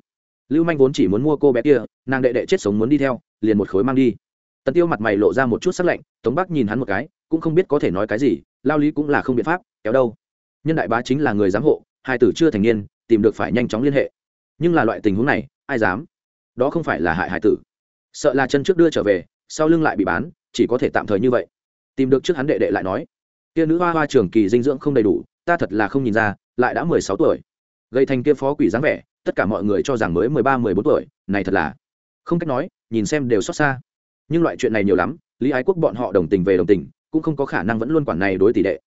Lưu manh vốn chỉ muốn mua cô bé kia, nàng đệ đệ chết sống muốn đi theo, liền một khối mang đi. Tần tiêu mặt mày lộ ra một chút sắc lạnh, tống bắc nhìn hắn một cái, cũng không biết có thể nói cái gì, lao lý cũng là không biện pháp, kéo đâu. Nhân đại bá chính là người giám hộ, hai tử chưa thành niên tìm được phải nhanh chóng liên hệ. Nhưng là loại tình huống này, ai dám? Đó không phải là hại hải tử. Sợ là chân trước đưa trở về, sau lưng lại bị bán, chỉ có thể tạm thời như vậy. Tìm được trước hắn đệ đệ lại nói, kia nữ hoa hoa trường kỳ dinh dưỡng không đầy đủ, ta thật là không nhìn ra, lại đã mười sáu tuổi. Gây thành kia phó quỷ dáng vẻ, tất cả mọi người cho rằng mới mười ba, mười bốn tuổi, này thật là không cách nói, nhìn xem đều xót xa. Nhưng loại chuyện này nhiều lắm, lý ái quốc bọn họ đồng tình về đồng tình, cũng không có khả năng vẫn luôn quản này đối tỷ đệ.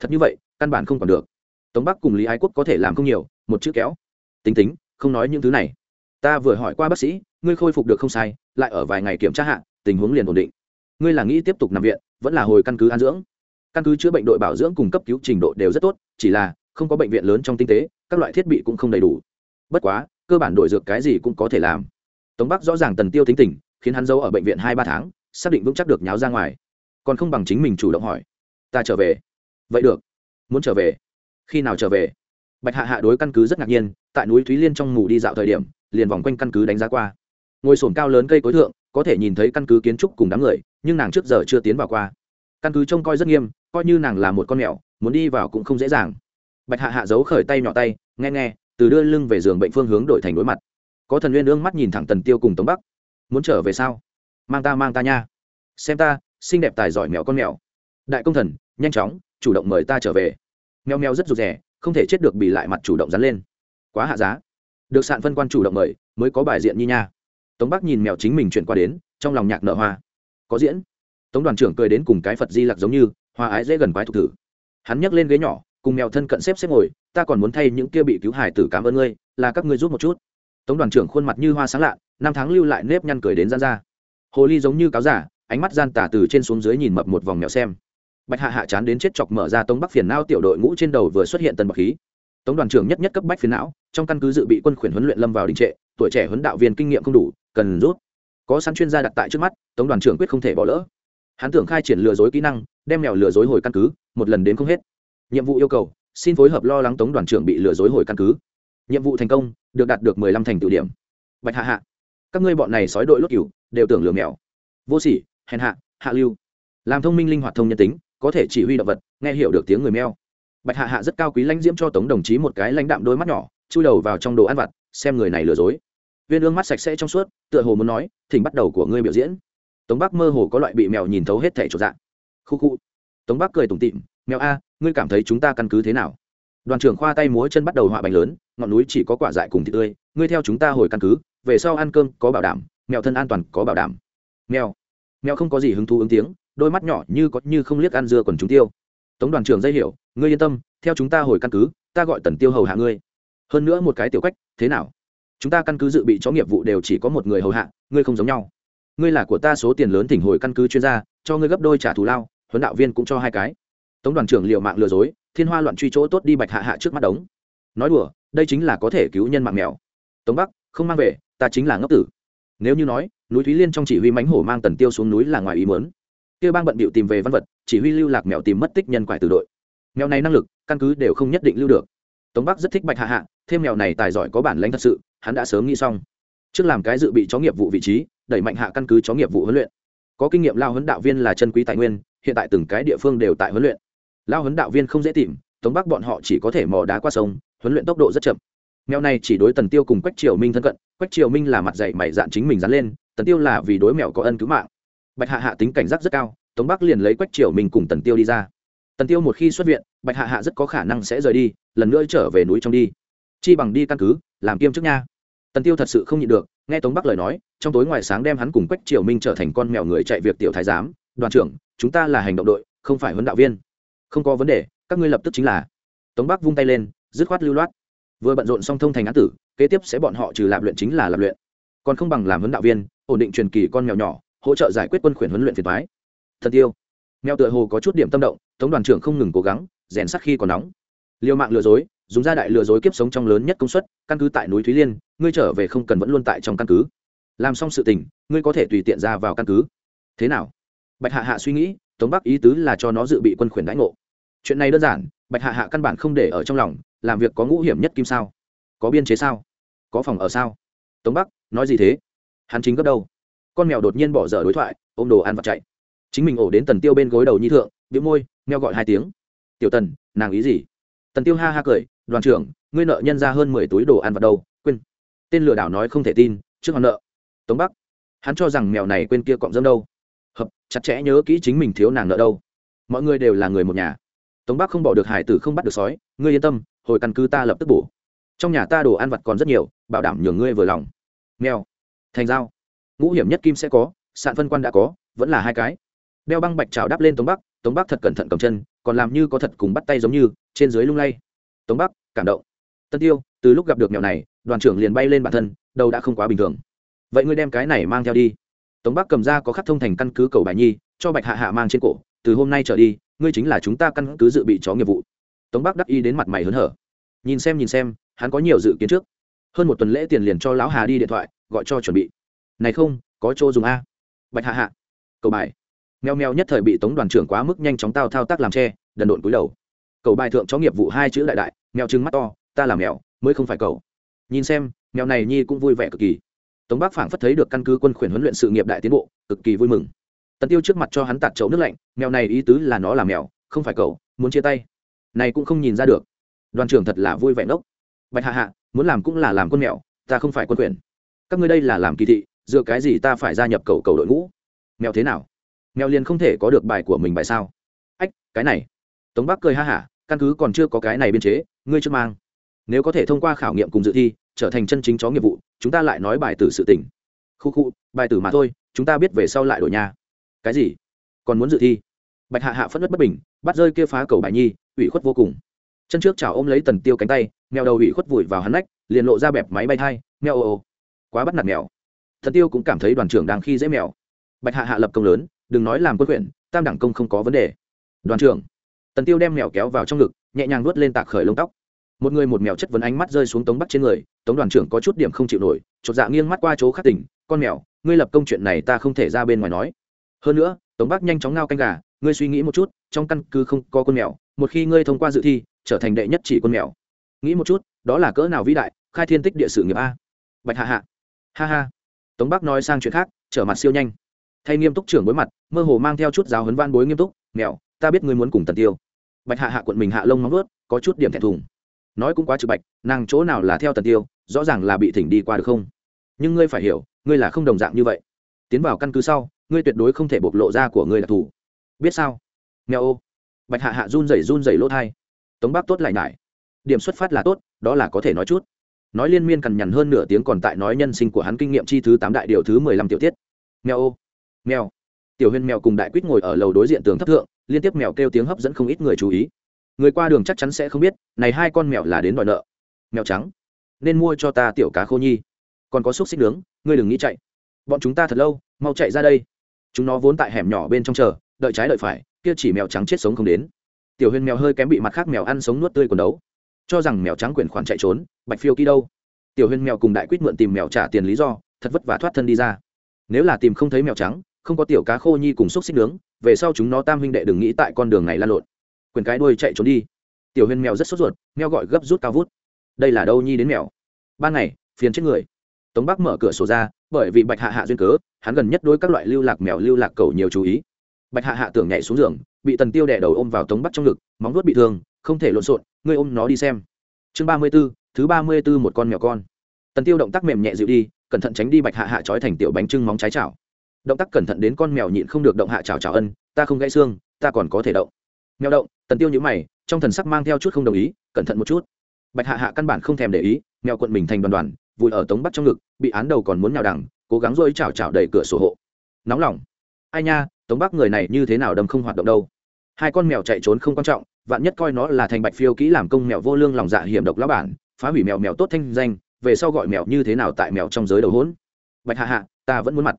Thật như vậy, căn bản không còn được tống bắc cùng lý ái quốc có thể làm không nhiều, một chữ kéo. Tính tính, không nói những thứ này. Ta vừa hỏi qua bác sĩ, ngươi khôi phục được không sai, lại ở vài ngày kiểm tra hạ, tình huống liền ổn định. Ngươi là nghĩ tiếp tục nằm viện, vẫn là hồi căn cứ an dưỡng? Căn cứ chữa bệnh đội bảo dưỡng cùng cấp cứu trình độ đều rất tốt, chỉ là, không có bệnh viện lớn trong tinh tế, các loại thiết bị cũng không đầy đủ. Bất quá, cơ bản đổi dược cái gì cũng có thể làm. Tống bắc rõ ràng tần tiêu tính tình, khiến hắn giấu ở bệnh viện hai ba tháng, xác định vững chắc được nháo ra ngoài. Còn không bằng chính mình chủ động hỏi. Ta trở về. Vậy được. Muốn trở về khi nào trở về? Bạch hạ hạ đối căn cứ rất ngạc nhiên, tại núi thúy liên trong mù đi dạo thời điểm, liền vòng quanh căn cứ đánh giá qua. Ngồi sổn cao lớn cây cối thượng, có thể nhìn thấy căn cứ kiến trúc cùng đám người, nhưng nàng trước giờ chưa tiến vào qua. Căn cứ trông coi rất nghiêm, coi như nàng là một con mèo, muốn đi vào cũng không dễ dàng. Bạch hạ hạ giấu khởi tay nhỏ tay, nghe nghe, từ đưa lưng về giường bệnh phương hướng đổi thành đối mặt. Có thần nguyên ương mắt nhìn thẳng tần tiêu cùng tống bắc. Muốn trở về sao? Mang ta mang ta nha. Xem ta, xinh đẹp tài giỏi mèo con mèo. Đại công thần, nhanh chóng, chủ động mời ta trở về mèo mèo rất rụt rè, không thể chết được bị lại mặt chủ động dán lên. Quá hạ giá. Được sạn phân quan chủ động mời, mới có bài diện như nha. Tống bắc nhìn mèo chính mình chuyển qua đến, trong lòng nhạc nợ hoa. Có diễn. Tống đoàn trưởng cười đến cùng cái phật di lặc giống như, hoa ái dễ gần quái thục thử. Hắn nhấc lên ghế nhỏ, cùng mèo thân cận xếp xếp ngồi, ta còn muốn thay những kia bị cứu hải tử cảm ơn ngươi, là các ngươi giúp một chút. Tống đoàn trưởng khuôn mặt như hoa sáng lạ, năm tháng lưu lại nếp nhăn cười đến gian ra. Hồ ly giống như cáo giả, ánh mắt gian tả từ trên xuống dưới nhìn mập một vòng mèo xem bạch hạ hạ chán đến chết chọc mở ra tống bắc phiền não tiểu đội ngũ trên đầu vừa xuất hiện tần bậc khí. Tống đoàn trưởng nhất nhất cấp bách phiền não, trong căn cứ dự bị quân khuyển huấn luyện lâm vào đình trệ, tuổi trẻ huấn đạo viên kinh nghiệm không đủ, cần rút. Có sẵn chuyên gia đặt tại trước mắt, tống đoàn trưởng quyết không thể bỏ lỡ. Hắn tưởng khai triển lừa dối kỹ năng, đem mèo lừa dối hồi căn cứ, một lần đến không hết. Nhiệm vụ yêu cầu, xin phối hợp lo lắng tống đoàn trưởng bị lừa dối hồi căn cứ. Nhiệm vụ thành công, được đạt được mười lăm thành tự điểm. Bạch hạ hạ, các ngươi bọn này sói đội lốt cửu đều tưởng lừa mèo. Vô sỉ, hèn hạ hạ lưu. Làm thông minh linh hoạt thông nhân tính có thể chỉ huy động vật, nghe hiểu được tiếng người meo bạch hạ hạ rất cao quý lãnh diễm cho tống đồng chí một cái lãnh đạm đôi mắt nhỏ, chui đầu vào trong đồ ăn vặt, xem người này lừa dối. Viên ương mắt sạch sẽ trong suốt, tựa hồ muốn nói, thỉnh bắt đầu của ngươi biểu diễn. Tống bắc mơ hồ có loại bị mèo nhìn thấu hết thẻ trộn dạng khu khu. Tống bắc cười tủm tịm mèo a, ngươi cảm thấy chúng ta căn cứ thế nào? Đoàn trưởng khoa tay múa chân bắt đầu họa bánh lớn, ngọn núi chỉ có quả dại cùng thịt tươi, ngươi theo chúng ta hồi căn cứ, về sau ăn cơm có bảo đảm, mèo thân an toàn có bảo đảm. Mèo. Mèo không có gì hứng thú ứng tiếng đôi mắt nhỏ như có như không liếc ăn dưa còn chúng tiêu. Tống đoàn trưởng dây hiểu, ngươi yên tâm, theo chúng ta hồi căn cứ, ta gọi tần tiêu hầu hạ ngươi. Hơn nữa một cái tiểu cách thế nào? Chúng ta căn cứ dự bị cho nghiệp vụ đều chỉ có một người hầu hạ, ngươi không giống nhau. Ngươi là của ta số tiền lớn thỉnh hồi căn cứ chuyên gia, cho ngươi gấp đôi trả thù lao, huấn đạo viên cũng cho hai cái. Tống đoàn trưởng liệu mạng lừa dối, thiên hoa loạn truy chỗ tốt đi bạch hạ hạ trước mắt đống. Nói đùa, đây chính là có thể cứu nhân mạng mèo. Tống bắc, không mang về, ta chính là ngốc tử. Nếu như nói, núi thúy liên trong chỉ huy mánh hổ mang tần tiêu xuống núi là ngoài ý mớn kia bang bận bịu tìm về văn vật, chỉ huy lưu lạc mèo tìm mất tích nhân quải từ đội. Mèo này năng lực, căn cứ đều không nhất định lưu được. Tống bắc rất thích bạch hạ hạ, thêm mèo này tài giỏi có bản lãnh thật sự, hắn đã sớm nghĩ xong. Trước làm cái dự bị chó nghiệp vụ vị trí, đẩy mạnh hạ căn cứ chó nghiệp vụ huấn luyện. Có kinh nghiệm lao huấn đạo viên là chân quý tài nguyên, hiện tại từng cái địa phương đều tại huấn luyện. Lao huấn đạo viên không dễ tìm, tống bắc bọn họ chỉ có thể mò đá qua sông, huấn luyện tốc độ rất chậm. Mèo này chỉ đối tần tiêu cùng quách triều minh thân cận, quách triều minh là mặt dạy mày dạn chính mình dán lên, tần tiêu là vì đối mèo có ân cứu mạng bạch hạ hạ tính cảnh giác rất cao, tống bắc liền lấy quách triều minh cùng tần tiêu đi ra. Tần tiêu một khi xuất viện, bạch hạ hạ rất có khả năng sẽ rời đi, lần nữa trở về núi trong đi. Chi bằng đi căn cứ, làm kiêm trước nha. Tần tiêu thật sự không nhịn được, nghe tống bắc lời nói, trong tối ngoài sáng đem hắn cùng quách triều minh trở thành con mèo người chạy việc tiểu thái giám, đoàn trưởng, chúng ta là hành động đội, không phải huấn đạo viên. Không có vấn đề, các ngươi lập tức chính là. Tống bắc vung tay lên, dứt khoát lưu loát. Vừa bận rộn xong thông thành án tử, kế tiếp sẽ bọn họ trừ lạp luyện chính là lạp luyện. Còn không bằng làm huấn đạo viên, ổn định truyền kỳ con mèo nhỏ hỗ trợ giải quyết quân khuyển huấn luyện phiền thoái thần tiêu, mèo tựa hồ có chút điểm tâm động, tống đoàn trưởng không ngừng cố gắng, rèn sắc khi còn nóng. Liều mạng lừa dối, dùng gia đại lừa dối kiếp sống trong lớn nhất công suất, căn cứ tại núi thúy liên, ngươi trở về không cần vẫn luôn tại trong căn cứ. Làm xong sự tình, ngươi có thể tùy tiện ra vào căn cứ. Thế nào? Bạch hạ hạ suy nghĩ, tống bắc ý tứ là cho nó dự bị quân khuyển đãi ngộ. Chuyện này đơn giản, bạch hạ hạ căn bản không để ở trong lòng, làm việc có ngũ hiểm nhất kim sao? Có biên chế sao? Có phòng ở sao? Tống bắc, nói gì thế? Hắn chính gấp đâu? Con mèo đột nhiên bỏ dở đối thoại, ôm đồ ăn vặt chạy. Chính mình ổ đến tần tiêu bên gối đầu nhi thượng biếu môi, meo gọi hai tiếng. Tiểu tần, nàng ý gì? Tần tiêu ha ha cười, đoàn trưởng, ngươi nợ nhân ra hơn mười túi đồ ăn vặt đâu, quên. Tên lừa đảo nói không thể tin, trước hắn nợ. Tống bắc, hắn cho rằng mèo này quên kia cọng dâm đâu. Hợp, chặt chẽ nhớ kỹ chính mình thiếu nàng nợ đâu. Mọi người đều là người một nhà. Tống bắc không bỏ được hải tử không bắt được sói, ngươi yên tâm, hồi căn cứ ta lập tức bổ. Trong nhà ta đồ ăn vặt còn rất nhiều, bảo đảm nhường ngươi vừa lòng. Mèo, thành dao ngũ hiểm nhất kim sẽ có, sạn phân quan đã có, vẫn là hai cái. Đeo băng bạch trào đáp lên tống bắc tống bắc thật cẩn thận cầm chân, còn làm như có thật cùng bắt tay giống như, trên dưới lung lay. Tống bắc, cảm động. Tân tiêu, từ lúc gặp được mèo này, đoàn trưởng liền bay lên bản thân, đầu đã không quá bình thường. Vậy ngươi đem cái này mang theo đi. Tống bắc cầm ra có khắc thông thành căn cứ cầu bài nhi, cho bạch hạ hạ mang trên cổ, từ hôm nay trở đi, ngươi chính là chúng ta căn cứ dự bị chó nghiệp vụ. Tống bắc đắc y đến mặt mày hớn hở. Nhìn xem nhìn xem, hắn có nhiều dự kiến trước. Hơn một tuần lễ tiền liền cho lão hà đi điện thoại, gọi cho chuẩn bị này không có chỗ dùng a. Bạch hạ hạ. Cầu bài. Meo meo nhất thời bị tống đoàn trưởng quá mức nhanh chóng tao thao tác làm tre đần độn cúi đầu. Cầu bài thượng chó nghiệp vụ hai chữ đại đại mèo trừng mắt to ta là mèo mới không phải cầu nhìn xem mèo này nhi cũng vui vẻ cực kỳ. Tống bác phảng phất thấy được căn cứ quân khuyển huấn luyện sự nghiệp đại tiến bộ cực kỳ vui mừng. Tần tiêu trước mặt cho hắn tạt chậu nước lạnh mèo này ý tứ là nó là mèo không phải cầu muốn chia tay. Này cũng không nhìn ra được. Đoàn trưởng thật là vui vẻ nốc, bạch hạ hạ muốn làm cũng là làm quân mèo ta không phải quân quyền các ngươi đây là làm kỳ thị dựa cái gì ta phải gia nhập cầu cầu đội ngũ? Mèo thế nào? Mèo liền không thể có được bài của mình bài sao? Ách, cái này. Tống bắc cười ha hả, căn cứ còn chưa có cái này biên chế, ngươi chưa mang. Nếu có thể thông qua khảo nghiệm cùng dự thi, trở thành chân chính chó nghiệp vụ, chúng ta lại nói bài tử sự tỉnh khu khu, bài tử mà thôi, chúng ta biết về sau lại đổi nhà cái gì? Còn muốn dự thi? Bạch hạ hạ phất đất bất bình, bắt rơi kia phá cầu bài nhi, ủy khuất vô cùng. Chân trước chào ôm lấy tần tiêu cánh tay, mèo đầu ủy khuất vùi vào hắn nách, liền lộ ra bẹp máy bay thai, mèo ô ô quá bắt nạt mèo thần tiêu cũng cảm thấy đoàn trưởng đang khi dễ mèo. Bạch hạ hạ lập công lớn, đừng nói làm quân quyển tam đẳng công không có vấn đề. Đoàn trưởng. Tần tiêu đem mèo kéo vào trong ngực, nhẹ nhàng nuốt lên tạc khởi lông tóc. Một người một mèo chất vấn ánh mắt rơi xuống tống bắc trên người, tống đoàn trưởng có chút điểm không chịu nổi, chột dạ nghiêng mắt qua chỗ khắc tỉnh, con mèo, ngươi lập công chuyện này ta không thể ra bên ngoài nói. Hơn nữa, tống bắc nhanh chóng ngao canh gà, ngươi suy nghĩ một chút, trong căn cứ không có con mèo, một khi ngươi thông qua dự thi, trở thành đệ nhất chỉ con mèo. Nghĩ một chút, đó là cỡ nào vĩ đại, khai thiên tích địa sự nghiệp a. Bạch hạ hạ. Ha ha tống bắc nói sang chuyện khác trở mặt siêu nhanh. Thay nghiêm túc trưởng bối mặt mơ hồ mang theo chút giáo huấn van bối nghiêm túc nghèo, ta biết ngươi muốn cùng tần tiêu. Bạch hạ hạ quận mình hạ lông móng vớt có chút điểm thẹn thùng. Nói cũng quá trực bạch nàng chỗ nào là theo tần tiêu rõ ràng là bị thỉnh đi qua được không? Nhưng ngươi phải hiểu ngươi là không đồng dạng như vậy. Tiến vào căn cứ sau ngươi tuyệt đối không thể bộc lộ ra của ngươi là thủ, biết sao? Nghèo ô. Bạch hạ hạ run rẩy run rẩy lỗ thai. Tống bắc tốt lại nải điểm xuất phát là tốt đó là có thể nói chút nói liên miên cằn nhằn hơn nửa tiếng còn tại nói nhân sinh của hắn kinh nghiệm chi thứ tám đại điều thứ mười lăm tiểu tiết. Mèo ô, mèo. Tiểu huyên mèo cùng đại quýt ngồi ở lầu đối diện tường thấp thượng, liên tiếp mèo kêu tiếng hấp dẫn không ít người chú ý. Người qua đường chắc chắn sẽ không biết, này hai con mèo là đến đòi nợ. Mèo trắng, nên mua cho ta tiểu cá khô nhi. Còn có xúc xích nướng, ngươi đừng nghĩ chạy. Bọn chúng ta thật lâu, mau chạy ra đây. Chúng nó vốn tại hẻm nhỏ bên trong chờ, đợi trái đợi phải, kia chỉ mèo trắng chết sống không đến. Tiểu huyên mèo hơi kém bị mặt khác mèo ăn sống nuốt tươi còn đấu cho rằng mèo trắng quyển khoản chạy trốn, bạch phiêu ký đâu? Tiểu huyên mèo cùng đại quýt mượn tìm mèo trả tiền lý do, thật vất vả thoát thân đi ra. Nếu là tìm không thấy mèo trắng, không có tiểu cá khô nhi cùng xúc xích nướng, về sau chúng nó tam huynh đệ đừng nghĩ tại con đường này lan lộn. Quyền cái đuôi chạy trốn đi. Tiểu huyên mèo rất sốt ruột, mèo gọi gấp rút cao vút. Đây là đâu nhi đến mèo? Ban ngày, phiền chết người. Tống bắc mở cửa sổ ra, bởi vì bạch hạ hạ duyên cớ, hắn gần nhất đôi các loại lưu lạc mèo lưu lạc cầu nhiều chú ý. Bạch hạ hạ tưởng nhảy xuống giường, bị tần tiêu đẻ đầu ôm vào tống bắc trong ngực, móng vuốt bị thương, không thể lộn xộn ngươi ôm nó đi xem. Chương ba mươi b ố thứ ba mươi b ố một con mèo con. Tần tiêu động tác mềm nhẹ dịu đi, cẩn thận tránh đi bạch hạ hạ trói thành tiểu bánh trưng móng trái chảo. Động tác cẩn thận đến con mèo nhịn không được động hạ chảo chảo ân, ta không gãy xương, ta còn có thể động. Mèo động, tần tiêu nhữ mày, trong thần sắc mang theo chút không đồng ý, cẩn thận một chút. Bạch hạ hạ căn bản không thèm để ý, mèo quận mình thành đoàn đoàn, vùi ở tống bắt trong ngực, bị án đầu còn muốn nhào đằng, cố gắng rôi chảo chảo đẩy cửa sổ hộ. Nóng lòng. Ai nha, tống bắc người này như thế nào đâm không hoạt động đâu. Hai con mèo chạy trốn không quan trọng vạn nhất coi nó là thành bạch phiêu kỹ làm công mèo vô lương lòng dạ hiểm độc lá bản, phá hủy mèo mèo tốt thanh danh, về sau gọi mèo như thế nào tại mèo trong giới đầu hỗn? Bạch hạ hạ, ta vẫn muốn mặt.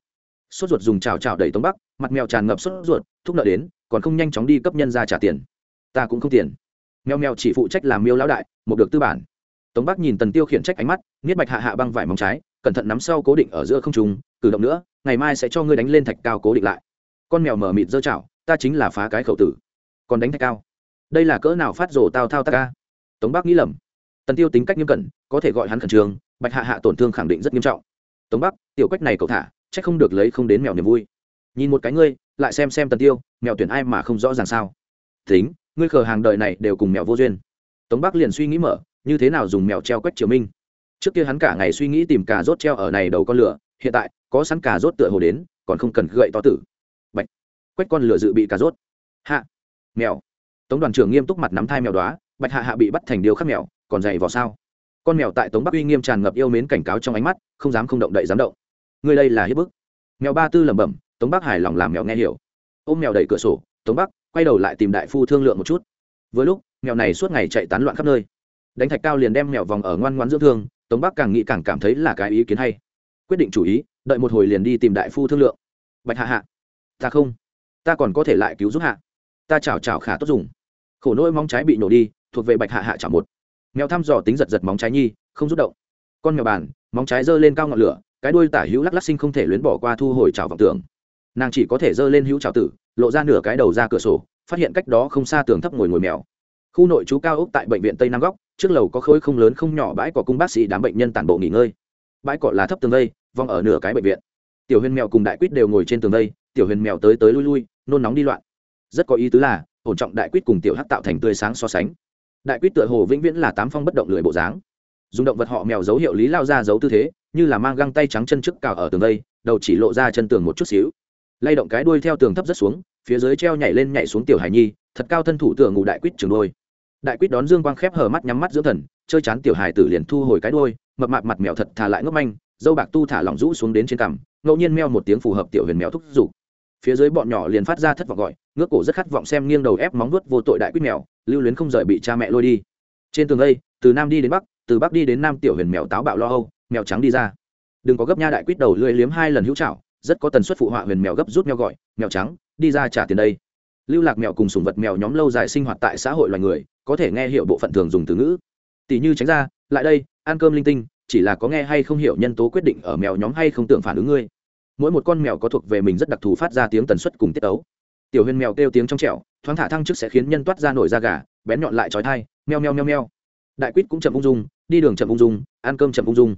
Sốt ruột dùng chào chào đẩy tống bắc, mặt mèo tràn ngập sốt ruột, thúc nợ đến, còn không nhanh chóng đi cấp nhân ra trả tiền. Ta cũng không tiền. Mèo mèo chỉ phụ trách làm miêu lão đại, một được tư bản. Tống bắc nhìn tần tiêu khiển trách ánh mắt niết bạch hạ hạ băng vải móng trái, cẩn thận nắm sau cố định ở giữa không trùng cử động nữa, ngày mai sẽ cho ngươi đánh lên thạch cao cố định lại. Con mèo mở mịt dơ chảo, ta chính là phá cái khẩu tử. Còn đánh thạch cao? Đây là cỡ nào phát rổ tao thao ta ca tống bắc nghĩ lầm. Tần tiêu tính cách nghiêm cẩn, có thể gọi hắn khẩn trương, bạch hạ hạ tổn thương khẳng định rất nghiêm trọng. Tống bắc, tiểu quách này cậu thả c h ắ c không được lấy không đến mèo niềm vui. Nhìn một cái ngươi, lại xem xem tần tiêu, mèo tuyển ai mà không rõ ràng sao? Tính, ngươi khờ hàng đời này đều cùng mèo vô duyên. Tống bắc liền suy nghĩ mở, như thế nào dùng mèo treo quách triều minh? Trước kia hắn cả ngày suy nghĩ tìm cà rốt treo ở này đầu con lửa, hiện tại, có sẵn cà rốt tựa hồ đến, còn không cần gậy to tử. Bạch, quách con lửa dự bị cà rốt. Hạ, mèo tống đoàn trưởng nghiêm túc mặt nắm thai mèo đoá bạch hạ hạ bị bắt thành điều khắc mèo, còn dày vào sao? Con mèo tại tống bắc uy nghiêm tràn ngập yêu mến cảnh cáo trong ánh mắt, không dám không động đậy dám động. Người đây là hiếp bức. Mèo ba tư lẩm bẩm, tống bắc hài lòng làm mèo nghe hiểu. Ôm mèo đẩy cửa sổ, tống bắc, quay đầu lại tìm đại phu thương lượng một chút. Vừa lúc, mèo này suốt ngày chạy tán loạn khắp nơi. Đánh thạch cao liền đem mèo vòng ở ngoan ngoan dưỡng thương, tống bắc càng nghĩ càng cảm thấy là cái ý kiến hay. Quyết định chủ ý, đợi một hồi liền đi tìm đại phu thương lượng. Bạch hạ hạ, ta không, ta còn có thể lại cứu giúp hạ. Ta chào chào khả tốt dùng khổ nỗi móng trái bị nổ đi, thuộc về bạch hạ hạ chảo một. Mèo thăm dò tính giật giật móng trái nhi, không rút động. Con mèo bàn, móng trái giơ lên cao ngọn lửa, cái đuôi tả hữu lắc lắc sinh không thể luyến bỏ qua thu hồi chảo vọng tường nàng chỉ có thể giơ lên hữu chảo tử, lộ ra nửa cái đầu ra cửa sổ, phát hiện cách đó không xa tường thấp ngồi ngồi mèo. Khu nội trú cao ốc tại bệnh viện tây nam góc, trước lầu có khối không lớn không nhỏ bãi cỏ cung bác sĩ đám bệnh nhân tản bộ nghỉ ngơi. Bãi cỏ là thấp tường vây vong ở nửa cái bệnh viện. Tiểu huyền mèo cùng đại quýt đều ngồi trên tường vây tiểu huyền mèo tới tới lui lui, nôn nóng đi loạn. Rất có ý tứ là ổn trọng đại quýt cùng tiểu hắc tạo thành tươi sáng so sánh. Đại quýt tựa hồ vĩnh viễn là tám phong bất động lười bộ dáng. Dùng động vật họ mèo dấu hiệu lý lao ra giấu tư thế như là mang găng tay trắng chân trước cào ở tường đây, đầu chỉ lộ ra chân tường một chút xíu. Lay động cái đuôi theo tường thấp rất xuống phía dưới treo nhảy lên nhảy xuống tiểu hải nhi thật cao thân thủ tường ngủ đại quýt trường đôi đại quýt đón dương quang khép hở mắt nhắm mắt dưỡng thần chơi chán tiểu Hải tử liền thu hồi cái đuôi, mập mạp mặt mèo thật thà lại ngốc manh dâu bạc tu thả lỏng rũ xuống đến trên cằm ngẫu nhiên meo một tiếng phù hợp tiểu huyền mèo thúc giục phía dưới bọn nhỏ liền phát ra thất vọng gọi, ngước cổ rất khát vọng xem nghiêng đầu ép móng nuốt vô tội đại quýt mèo, lưu luyến không rời bị cha mẹ lôi đi. Trên tường đây, từ nam đi đến bắc, từ bắc đi đến nam tiểu huyền mèo táo bạo lo âu, mèo trắng đi ra. Đừng có gấp nha đại quýt đầu lưỡi liếm hai lần hữu trảo, rất có tần suất phụ họa huyền mèo gấp rút mèo gọi, mèo trắng, đi ra trả tiền đây. Lưu lạc mèo cùng sùng vật mèo nhóm lâu dài sinh hoạt tại xã hội loài người, có thể nghe hiểu bộ phận thường dùng từ ngữ. Tỷ như tránh ra, lại đây, ăn cơm linh tinh, chỉ là có nghe hay không hiểu nhân tố quyết định ở mèo nhóm hay không tưởng phản ứng ngươi mỗi một con mèo có thuộc về mình rất đặc thù phát ra tiếng tần suất cùng tiết ấu. Tiểu huyền mèo kêu tiếng trong trẻo, thoáng thả thăng chức sẽ khiến nhân toát ra nổi da gà, bén nhọn lại trói thai, meo meo meo meo. Đại quýt cũng chậm ung dung, đi đường chậm ung dung, ăn cơm chậm ung dung.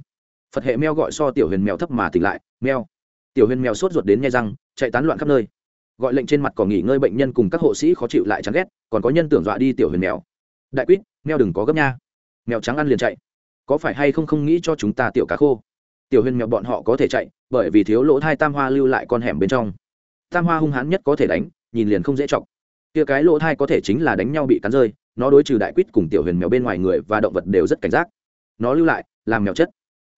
Phật hệ meo gọi so tiểu huyền mèo thấp mà tỉnh lại, meo. Tiểu huyền mèo sốt ruột đến nghe răng, chạy tán loạn khắp nơi. Gọi lệnh trên mặt còn nghỉ ngơi bệnh nhân cùng các hộ sĩ khó chịu lại chán ghét, còn có nhân tưởng dọa đi tiểu huyền mèo. Đại quýt mèo đừng có gấp nha. Mèo trắng ăn liền chạy. Có phải hay không không nghĩ cho chúng ta tiểu cá khô? Tiểu huyền mèo bọn họ có thể chạy, bởi vì thiếu lỗ thai tam hoa lưu lại con hẻm bên trong. Tam hoa hung hãn nhất có thể đánh, nhìn liền không dễ chọc. Kia cái lỗ thai có thể chính là đánh nhau bị cắn rơi, nó đối trừ đại quýt cùng tiểu huyền mèo bên ngoài người và động vật đều rất cảnh giác. Nó lưu lại, làm mèo chất.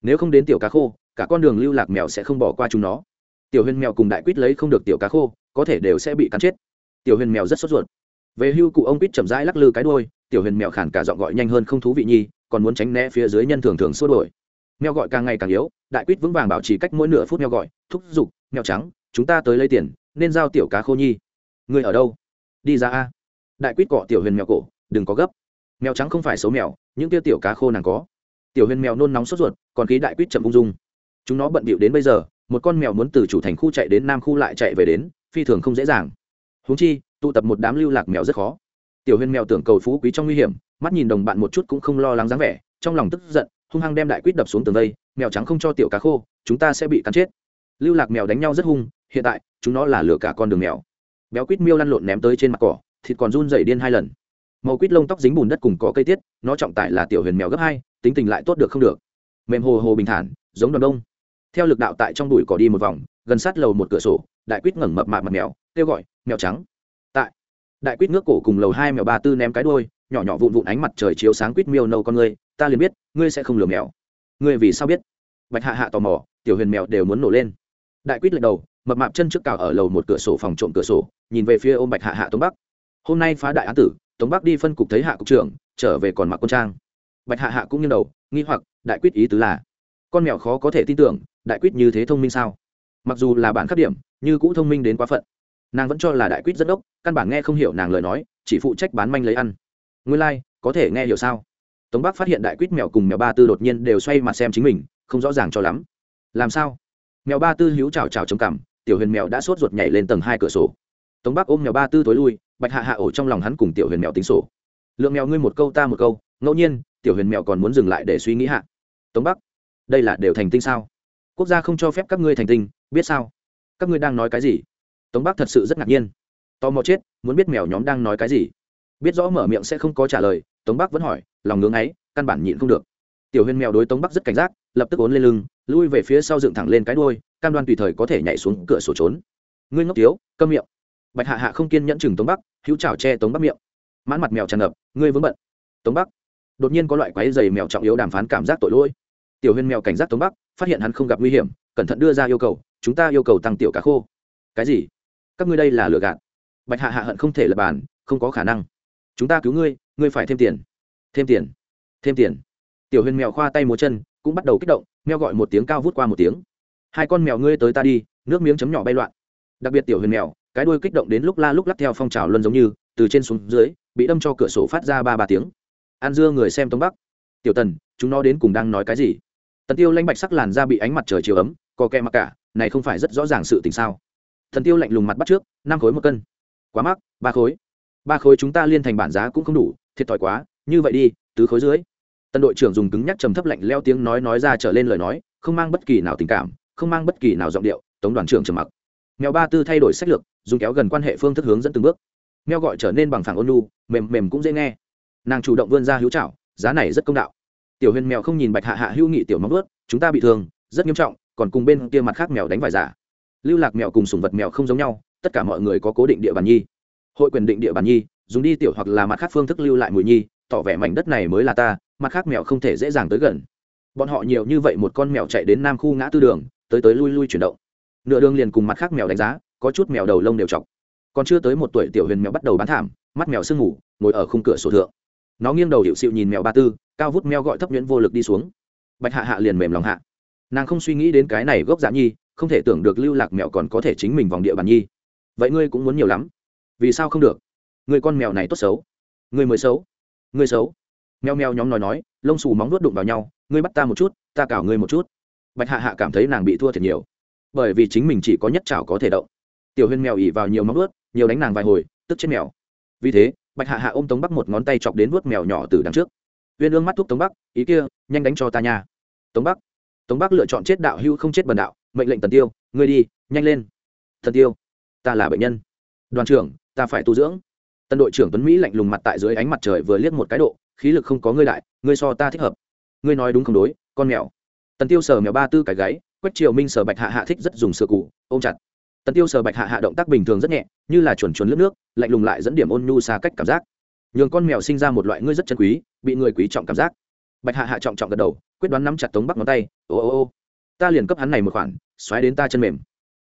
Nếu không đến tiểu cá khô, cả con đường lưu lạc mèo sẽ không bỏ qua chúng nó. Tiểu huyền mèo cùng đại quýt lấy không được tiểu cá khô, có thể đều sẽ bị cắn chết. Tiểu huyền mèo rất sốt ruột. Về hưu cụ ông quýt chậm rãi lắc lư cái đôi tiểu huyền mèo khản cả giọng gọi nhanh hơn không thú vị nhi, còn muốn tránh né phía dưới nhân thường thường xua đổi mèo gọi càng ngày càng yếu, đại quýt vững vàng bảo trì cách mỗi nửa phút mèo gọi, thúc giục, mèo trắng, chúng ta tới lấy tiền, nên giao tiểu cá khô nhi. Người ở đâu? Đi ra a. Đại quýt cọ tiểu huyền mèo cổ, đừng có gấp. Mèo trắng không phải xấu mèo, những tiêu tiểu cá khô nàng có. Tiểu huyền mèo nôn nóng sốt ruột, còn khí đại quýt chậm ung dung. Chúng nó bận bịu đến bây giờ, một con mèo muốn từ chủ thành khu chạy đến nam khu lại chạy về đến, phi thường không dễ dàng. Húng chi, tụ tập một đám lưu lạc mèo rất khó. Tiểu huyền mèo tưởng cầu phú quý trong nguy hiểm, mắt nhìn đồng bạn một chút cũng không lo lắng dáng vẻ, trong lòng tức giận hung hăng đem đại quýt đập xuống tường đây, mèo trắng không cho tiểu cá khô chúng ta sẽ bị cắn chết. Lưu lạc mèo đánh nhau rất hung hiện tại chúng nó là lừa cả con đường mèo. Béo quýt miêu lăn lộn ném tới trên mặt cỏ thịt còn run dày điên hai lần. Màu quýt lông tóc dính bùn đất cùng có cây tiết nó trọng tải là tiểu huyền mèo gấp hai tính tình lại tốt được không được. Mềm hồ hồ bình thản giống đoàn đông. Theo lực đạo tại trong đùi cỏ đi một vòng gần sát lầu một cửa sổ đại quýt ngẩng mập mạp mặt mèo kêu gọi mèo trắng. Tại đại quýt ngước cổ cùng lầu hai mèo ba tư ném cái đôi nhỏ nhỏ vụn vụn ánh mặt trời chiếu sáng quýt miêu nâu con người ta liền biết ngươi sẽ không lừa mèo. Ngươi vì sao biết? Bạch hạ hạ tò mò tiểu huyền mèo đều muốn nổ lên. Đại quýt lật đầu mập mạp chân trước cào ở lầu một cửa sổ phòng trộm cửa sổ nhìn về phía ôm bạch hạ hạ tống bắc. Hôm nay phá đại án tử tống bắc đi phân cục thấy hạ cục trưởng trở về còn mặc quân trang. Bạch hạ hạ cũng như đầu nghi hoặc đại quyết ý tứ là con mèo khó có thể tin tưởng đại quyết như thế thông minh sao? Mặc dù là bản khắc điểm như cũ thông minh đến quá phận nàng vẫn cho là đại quyết rất ốc căn bản nghe không hiểu nàng lời nói chỉ phụ trách bán manh lấy ăn. Nguyên lai、like, có thể nghe hiểu sao? Tống bắc phát hiện đại quyết mèo cùng mèo ba tư đột nhiên đều xoay mặt xem chính mình, không rõ ràng cho lắm. Làm sao? Mèo ba tư hữu chào chào chống cằm, tiểu huyền mèo đã sốt ruột nhảy lên tầng hai cửa sổ. Tống bắc ôm mèo ba tư tối lui, bạch hạ hạ ổ trong lòng hắn cùng tiểu huyền mèo tính sổ. Lượng mèo ngươi một câu ta một câu, ngẫu nhiên, tiểu huyền mèo còn muốn dừng lại để suy nghĩ hạ. Tống bắc, đây là đều thành tinh sao? Quốc gia không cho phép các ngươi thành tinh, biết sao? Các ngươi đang nói cái gì? Tống bắc thật sự rất ngạc nhiên. Tò mò chết, muốn biết mèo nhóm đang nói cái gì? Biết rõ mở miệng sẽ không có trả lời, tống bắc vẫn hỏi lòng ngưỡng ấy, căn bản nhịn không được. Tiểu Huyên mèo đối tống bắc rất cảnh giác, lập tức ốn lên lưng, lui về phía sau dựng thẳng lên cái đôi cam đoan tùy thời có thể nhảy xuống cửa sổ trốn. Ngươi ngốc tiếu câm miệng. Bạch hạ hạ không kiên nhẫn chừng tống bắc, hữu chảo che tống bắc miệng. Mãn mặt mèo tràn ngập, ngươi vướng bận. Tống bắc. Đột nhiên có loại quái dày mèo trọng yếu đàm phán cảm giác tội lỗi. Tiểu Huyên mèo cảnh giác tống bắc, phát hiện hắn không gặp nguy hiểm, cẩn thận đưa ra yêu cầu, chúng ta yêu cầu tăng tiểu cá khô. Cái gì? Các ngươi đây là lừa gạt. Bạch hạ hạ hận không thể lập bàn, không có khả năng. Chúng ta cứu ngươi ngươi phải thêm tiền thêm tiền. Thêm tiền. Tiểu huyền mèo khoa tay múa chân, cũng bắt đầu kích động mèo gọi một tiếng cao vút qua một tiếng. Hai con mèo ngươi tới ta đi, nước miếng chấm nhỏ bay loạn. Đặc biệt tiểu huyền mèo, cái đuôi kích động đến lúc la lúc lắc theo phong trào luân giống như, từ trên xuống dưới, bị đâm cho cửa sổ phát ra ba ba tiếng. An dưa người xem tống bắc. Tiểu tần, chúng nó đến cùng đang nói cái gì? Tần tiêu lanh bạch sắc làn da bị ánh mặt trời chiều ấm, có kẹ mặc cả, này không phải rất rõ ràng sự tình sao? Thần tiêu lạnh lùng mặt bắt trước, năm khối một cân. Quá mắc, ba khối. Ba khối chúng ta liên thành bản giá cũng không đủ, thiệt thòi quá như vậy đi, tứ khối dưới. Tân đội trưởng dùng cứng nhắc trầm thấp lạnh leo tiếng nói nói ra trở lên lời nói, không mang bất kỳ nào tình cảm, không mang bất kỳ nào giọng điệu, tống đoàn trưởng trầm mặc. Mèo ba tư thay đổi sách lược, dùng kéo gần quan hệ phương thức hướng dẫn từng bước. Mèo gọi trở nên bằng phẳng ôn lu mềm mềm cũng dễ nghe. Nàng chủ động vươn ra hữu trảo, giá này rất công đạo. Tiểu huyền mèo không nhìn bạch hạ hạ hữu nghị tiểu móng ướt chúng ta bị thương, rất nghiêm trọng, còn cùng bên kia mặt khác mèo đánh vải giả. Lưu lạc mèo cùng sùng vật mèo không giống nhau, tất cả mọi người có cố định địa bàn nhi. Hội quyền định địa bàn nhi, dùng đi tiểu hoặc là mặt khác phương thức lưu lại mùi nhi tỏ vẻ mảnh đất này mới là ta, mặt khác mèo không thể dễ dàng tới gần. Bọn họ nhiều như vậy một con mèo chạy đến nam khu ngã tư đường, tới tới lui lui chuyển động. Nửa đường liền cùng mặt khác mèo đánh giá, có chút mèo đầu lông đều chọc. Còn chưa tới một tuổi tiểu huyền mèo bắt đầu bán thảm, mắt mèo sương ngủ ngồi ở khung cửa sổ thượng. Nó nghiêng đầu hiệu xịu nhìn mèo ba tư, cao vút mèo gọi thấp nhuyễn vô lực đi xuống. Bạch hạ hạ liền mềm lòng hạ. Nàng không suy nghĩ đến cái này gốc dạ nhi, không thể tưởng được lưu lạc mèo còn có thể chính mình vòng địa bàn nhi. Vậy ngươi cũng muốn nhiều lắm. Vì sao không được? Người con mèo này tốt xấu. Người mới xấu. Ngươi xấu. Meo meo nhóm nói nói, lông xù móng nuốt đụng vào nhau, ngươi bắt ta một chút, ta cào ngươi một chút. Bạch hạ hạ cảm thấy nàng bị thua thiệt nhiều. Bởi vì chính mình chỉ có nhất chảo có thể động. Tiểu huyên mèo ỉ vào nhiều móng nuốt, nhiều đánh nàng vài hồi, tức chết mèo. Vì thế, bạch hạ hạ ôm tống bắc một ngón tay chọc đến vuốt mèo nhỏ từ đằng trước. Uyên ương mắt thúc tống bắc, ý kia, nhanh đánh cho ta nha. Tống bắc. Tống bắc lựa chọn chết đạo hưu không chết bần đạo, mệnh lệnh tần tiêu, ngươi đi, nhanh lên. Thần tiêu, ta là bệnh nhân. Đoàn trưởng, ta phải tu dưỡng tân đội trưởng tuấn mỹ lạnh lùng mặt tại dưới ánh mặt trời vừa liếc một cái độ, khí lực không có ngươi đại, ngươi so ta thích hợp. Ngươi nói đúng không đối, con mèo. Tần tiêu sờ mèo ba tư cái gáy, quách triều minh sờ bạch hạ hạ thích rất dùng sửa cụ, ôm chặt. Tần tiêu sờ bạch hạ hạ động tác bình thường rất nhẹ, như là chuẩn chuẩn lướt nước, lạnh lùng lại dẫn điểm ôn nhu xa cách cảm giác. Nhường con mèo sinh ra một loại ngươi rất chân quý, bị người quý trọng cảm giác. Bạch hạ hạ trọng trọng gật đầu, quyết đoán nắm chặt tống bắc ngón tay, ô ô ô, ta liền cấp hắn này một khoản, xoáy đến ta chân mềm.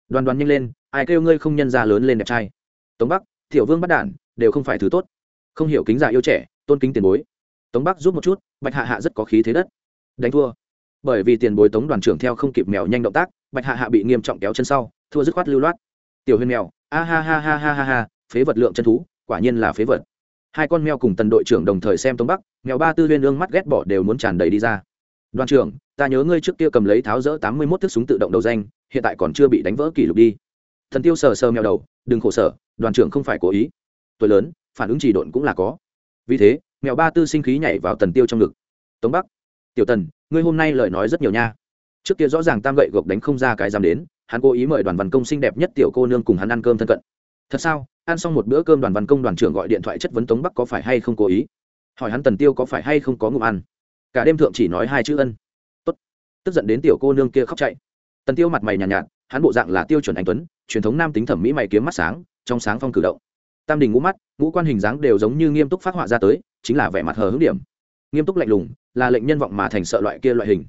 Đoàn đoàn nhanh lên, ai kêu ngươi không nhân ra lớn lên đẹp trai? Tống bắc, tiểu vương bắt đản đều không phải thứ tốt. Không hiểu kính già yêu trẻ, tôn kính tiền bối. Tống bắc giúp một chút, bạch hạ hạ rất có khí thế đất. Đánh thua. Bởi vì tiền bối tống đoàn trưởng theo không kịp mèo nhanh động tác, bạch hạ hạ bị nghiêm trọng kéo chân sau, thua dứt khoát lưu loát. Tiểu huyền mèo, a ha ha ha ha ha ha, phế vật lượng chân thú, quả nhiên là phế vật. Hai con mèo cùng tần đội trưởng đồng thời xem tống bắc, mèo ba tư huyên ương mắt ghét bỏ đều muốn tràn đầy đi ra. Đoàn trưởng, ta nhớ ngươi trước kia cầm lấy tháo rỡ tám mươi mốt thước súng tự động đầu danh, hiện tại còn chưa bị đánh vỡ kỷ lục đi. Thần tiêu sờ sờ mèo đầu, đừng khổ sở, đoàn trưởng không phải cố ý tuổi lớn phản ứng trì độn cũng là có. Vì thế mèo ba tư sinh khí nhảy vào tần tiêu trong ngực. Tống bắc tiểu tần ngươi hôm nay lời nói rất nhiều nha. Trước kia rõ ràng tam gậy gộc đánh không ra cái dám đến hắn cố ý mời đoàn văn công xinh đẹp nhất tiểu cô nương cùng hắn ăn cơm thân cận. Thật sao? Ăn xong một bữa cơm đoàn văn công đoàn trưởng gọi điện thoại chất vấn tống bắc có phải hay không cố ý? Hỏi hắn tần tiêu có phải hay không có ngụm ăn. Cả đêm thượng chỉ nói hai chữ ân. Tốt. tức giận đến tiểu cô nương kia khóc chạy. Tần tiêu mặt mày nhàn nhạt, nhạt hắn bộ dạng là tiêu chuẩn anh tuấn truyền thống nam tính thẩm mỹ mày kiếm mắt sáng trong sáng phong cử động tam đình ngũ mắt, ngũ quan hình dáng đều giống như nghiêm túc phát họa ra tới, chính là vẻ mặt hờ hững điểm. Nghiêm túc lạnh lùng, là lệnh nhân vọng mà thành sợ loại kia loại hình.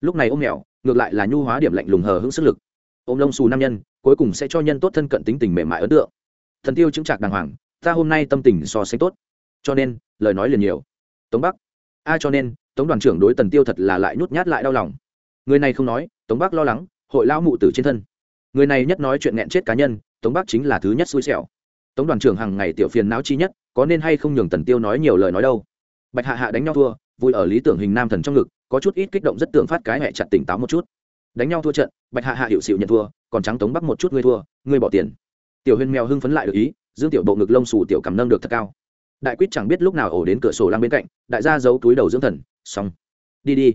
Lúc này ôm mèo ngược lại là nhu hóa điểm lạnh lùng hờ hững sức lực. Ôm lông xù nam nhân, cuối cùng sẽ cho nhân tốt thân cận tính tình mềm mại ấn tượng. Thần tiêu chứng trạc đàng hoàng, ta hôm nay tâm tình so sánh tốt. Cho nên, lời nói liền nhiều. Tống bắc. A cho nên, tống đoàn trưởng đối tần tiêu thật là lại nhút nhát lại đau lòng. Người này không nói, tống bắc lo lắng, hội lão mụ tử trên thân. Người này nhất nói chuyện nghẹn chết cá nhân, tống bắc chính là thứ nhất xui xẻo tống đoàn trưởng hàng ngày tiểu phiền não chi nhất, có nên hay không nhường tần tiêu nói nhiều lời nói đâu? Bạch hạ hạ đánh nhau thua, vui ở lý tưởng hình nam thần trong ngực, có chút ít kích động rất tưởng phát cái hẹ chặt tỉnh táo một chút. Đánh nhau thua trận, bạch hạ hạ hiệu xịu nhận thua, còn trắng tống bắc một chút ngươi thua, ngươi bỏ tiền. Tiểu Huyên mèo hưng phấn lại được ý, dương tiểu bộ ngực lông xù tiểu cầm nâng được thật cao. Đại quýt chẳng biết lúc nào ổ đến cửa sổ lăng bên cạnh, đại gia giấu túi đầu dưỡng thần, xong. Đi đi.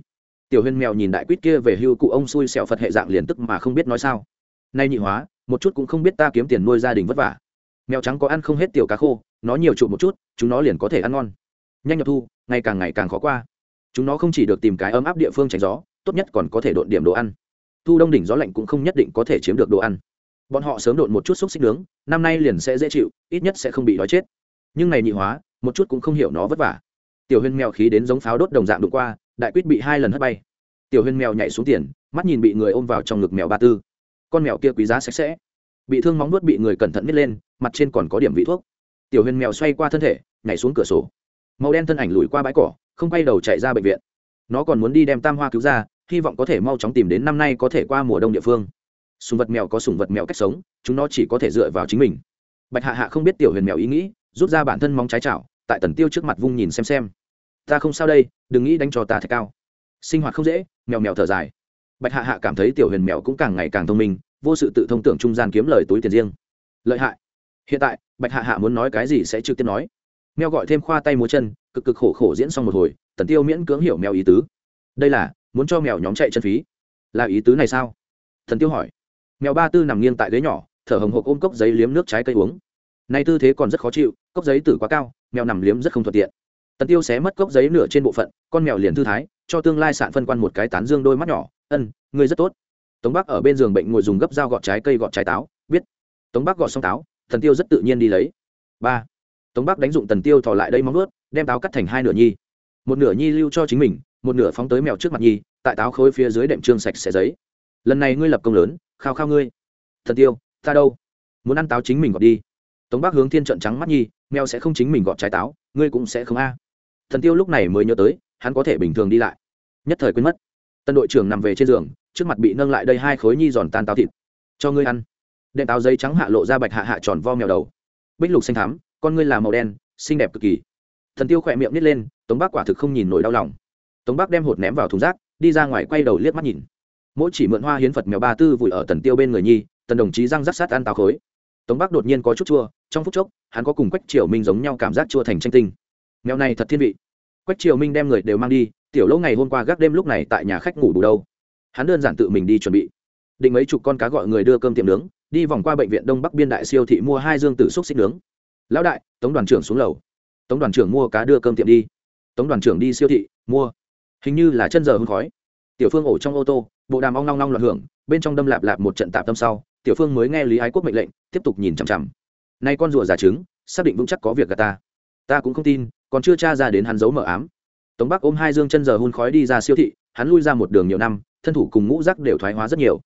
Tiểu Huyên mèo nhìn đại quýt kia về hưu cụ ông xui xẻo phật hệ dạng liền tức mà không biết nói sao. Nay nhị hóa, một chút cũng không biết ta kiếm tiền nuôi gia đình vất vả mèo trắng có ăn không hết tiểu cá khô, nó nhiều trụ một chút, chúng nó liền có thể ăn ngon. Nhanh nhập thu, ngày càng ngày càng khó qua. Chúng nó không chỉ được tìm cái ấm áp địa phương tránh gió, tốt nhất còn có thể độn điểm đồ ăn. Thu đông đỉnh gió lạnh cũng không nhất định có thể chiếm được đồ ăn. Bọn họ sớm độn một chút xúc xích nướng, năm nay liền sẽ dễ chịu, ít nhất sẽ không bị đói chết. Nhưng này nhị hóa, một chút cũng không hiểu nó vất vả. Tiểu huyên mèo khí đến giống pháo đốt đồng dạng đụng qua, đại quyết bị hai lần hất bay. Tiểu huyên mèo nhảy xuống tiền, mắt nhìn bị người ôm vào trong ngực mèo ba tư. Con mèo kia quý giá sạch sẽ bị thương móng nuốt bị người cẩn thận miết lên, mặt trên còn có điểm vị thuốc. Tiểu huyền mèo xoay qua thân thể, nhảy xuống cửa sổ. Màu đen thân ảnh lùi qua bãi cỏ, không quay đầu chạy ra bệnh viện. Nó còn muốn đi đem tam hoa cứu ra, hy vọng có thể mau chóng tìm đến năm nay có thể qua mùa đông địa phương. Sùng vật mèo có sùng vật mèo cách sống, chúng nó chỉ có thể dựa vào chính mình. Bạch hạ hạ không biết tiểu huyền mèo ý nghĩ, rút ra bản thân móng trái chảo, tại tần tiêu trước mặt vung nhìn xem xem. Ta không sao đây, đừng nghĩ đánh cho ta thạch cao. Sinh hoạt không dễ, mèo mèo thở dài. Bạch hạ hạ cảm thấy tiểu huyền mèo cũng càng ngày càng thông minh vô sự tự thông tưởng trung gian kiếm lời túi tiền riêng. Lợi hại. Hiện tại, bạch hạ hạ muốn nói cái gì sẽ trực tiếp nói. Mèo gọi thêm khoa tay múa chân, cực cực khổ khổ diễn xong một hồi, tần tiêu miễn cưỡng hiểu mèo ý tứ. Đây là, muốn cho mèo nhóm chạy chân phí. Là ý tứ này sao? Thần tiêu hỏi. Mèo ba tư nằm nghiêng tại ghế nhỏ, thở hồng hộc ôm cốc giấy liếm nước trái cây uống. Nay tư thế còn rất khó chịu, cốc giấy tử quá cao mèo nằm liếm rất không thuận tiện. Tần tiêu xé mất cốc giấy nửa trên bộ phận, con mèo liền thư thái, cho tương lai sạn phân quan một cái tán dương đôi mắt nhỏ. Ân, ngươi rất tốt tống bắc ở bên giường bệnh ngồi dùng gấp dao gọt trái cây gọt trái táo, biết. Tống bắc gọt xong táo, thần tiêu rất tự nhiên đi lấy. Ba. Tống bắc đánh dụng tần tiêu thò lại đây móng ướt đem táo cắt thành hai nửa nhi. Một nửa nhi lưu cho chính mình, một nửa phóng tới mèo trước mặt nhi, tại táo khối phía dưới đệm trương sạch sẽ giấy. Lần này ngươi lập công lớn, khao khao ngươi. Thần tiêu, ta đâu? Muốn ăn táo chính mình gọt đi. Tống bắc hướng thiên trận trắng mắt nhi, mèo sẽ không chính mình gọt trái táo, ngươi cũng sẽ không a. Thần tiêu lúc này mới nhớ tới, hắn có thể bình thường đi lại. Nhất thời quên mất. Tân đội trưởng nằm về trên giường trước mặt bị nâng lại đây hai khối nhi giòn tan táo thịt. Cho ngươi ăn. Đệm táo giấy trắng hạ lộ ra bạch hạ hạ tròn vo mèo đầu. Bích lục xanh thắm, con ngươi là màu đen, xinh đẹp cực kỳ. Thần tiêu khỏe miệng nít lên, tống bác quả thực không nhìn nổi đau lòng. Tống bác đem hột ném vào thùng rác, đi ra ngoài quay đầu liếc mắt nhìn. Mỗi chỉ mượn hoa hiến phật mèo ba tư vùi ở tần tiêu bên người nhi, tần đồng chí răng rắc sát ăn táo khối. Tống bác đột nhiên có chút chua, trong phút chốc, hắn có cùng quách triều minh giống nhau cảm giác chua thành tranh tinh. Mèo này thật thiên vị. Quách triều minh đem người đều mang đi, tiểu lỗ ngày hôm qua gác đêm lúc này tại nhà khách ngủ đủ đâu hắn đơn giản tự mình đi chuẩn bị. Định mấy chục con cá gọi người đưa cơm tiệm nướng, đi vòng qua bệnh viện đông bắc biên đại siêu thị mua hai dương tử xúc xích nướng. Lão đại, tống đoàn trưởng xuống lầu. Tống đoàn trưởng mua cá đưa cơm tiệm đi. Tống đoàn trưởng đi siêu thị, mua. Hình như là chân giờ hương khói. Tiểu phương ổ trong ô tô, bộ đàm ong long long loạn hưởng, bên trong đâm lạp lạp một trận tạp tâm sau, tiểu phương mới nghe lý ái quốc mệnh lệnh, tiếp tục nhìn chằm chằm. Nay con rùa giả trứng, xác định vững chắc có việc gà ta. Ta cũng không tin, còn chưa tra ra đến hắn giấu mở ám. Tống bắc ôm hai dương chân giờ hôn khói đi ra siêu thị, hắn lui ra một đường nhiều năm thân thủ cùng ngũ rác đều thoái hóa rất nhiều.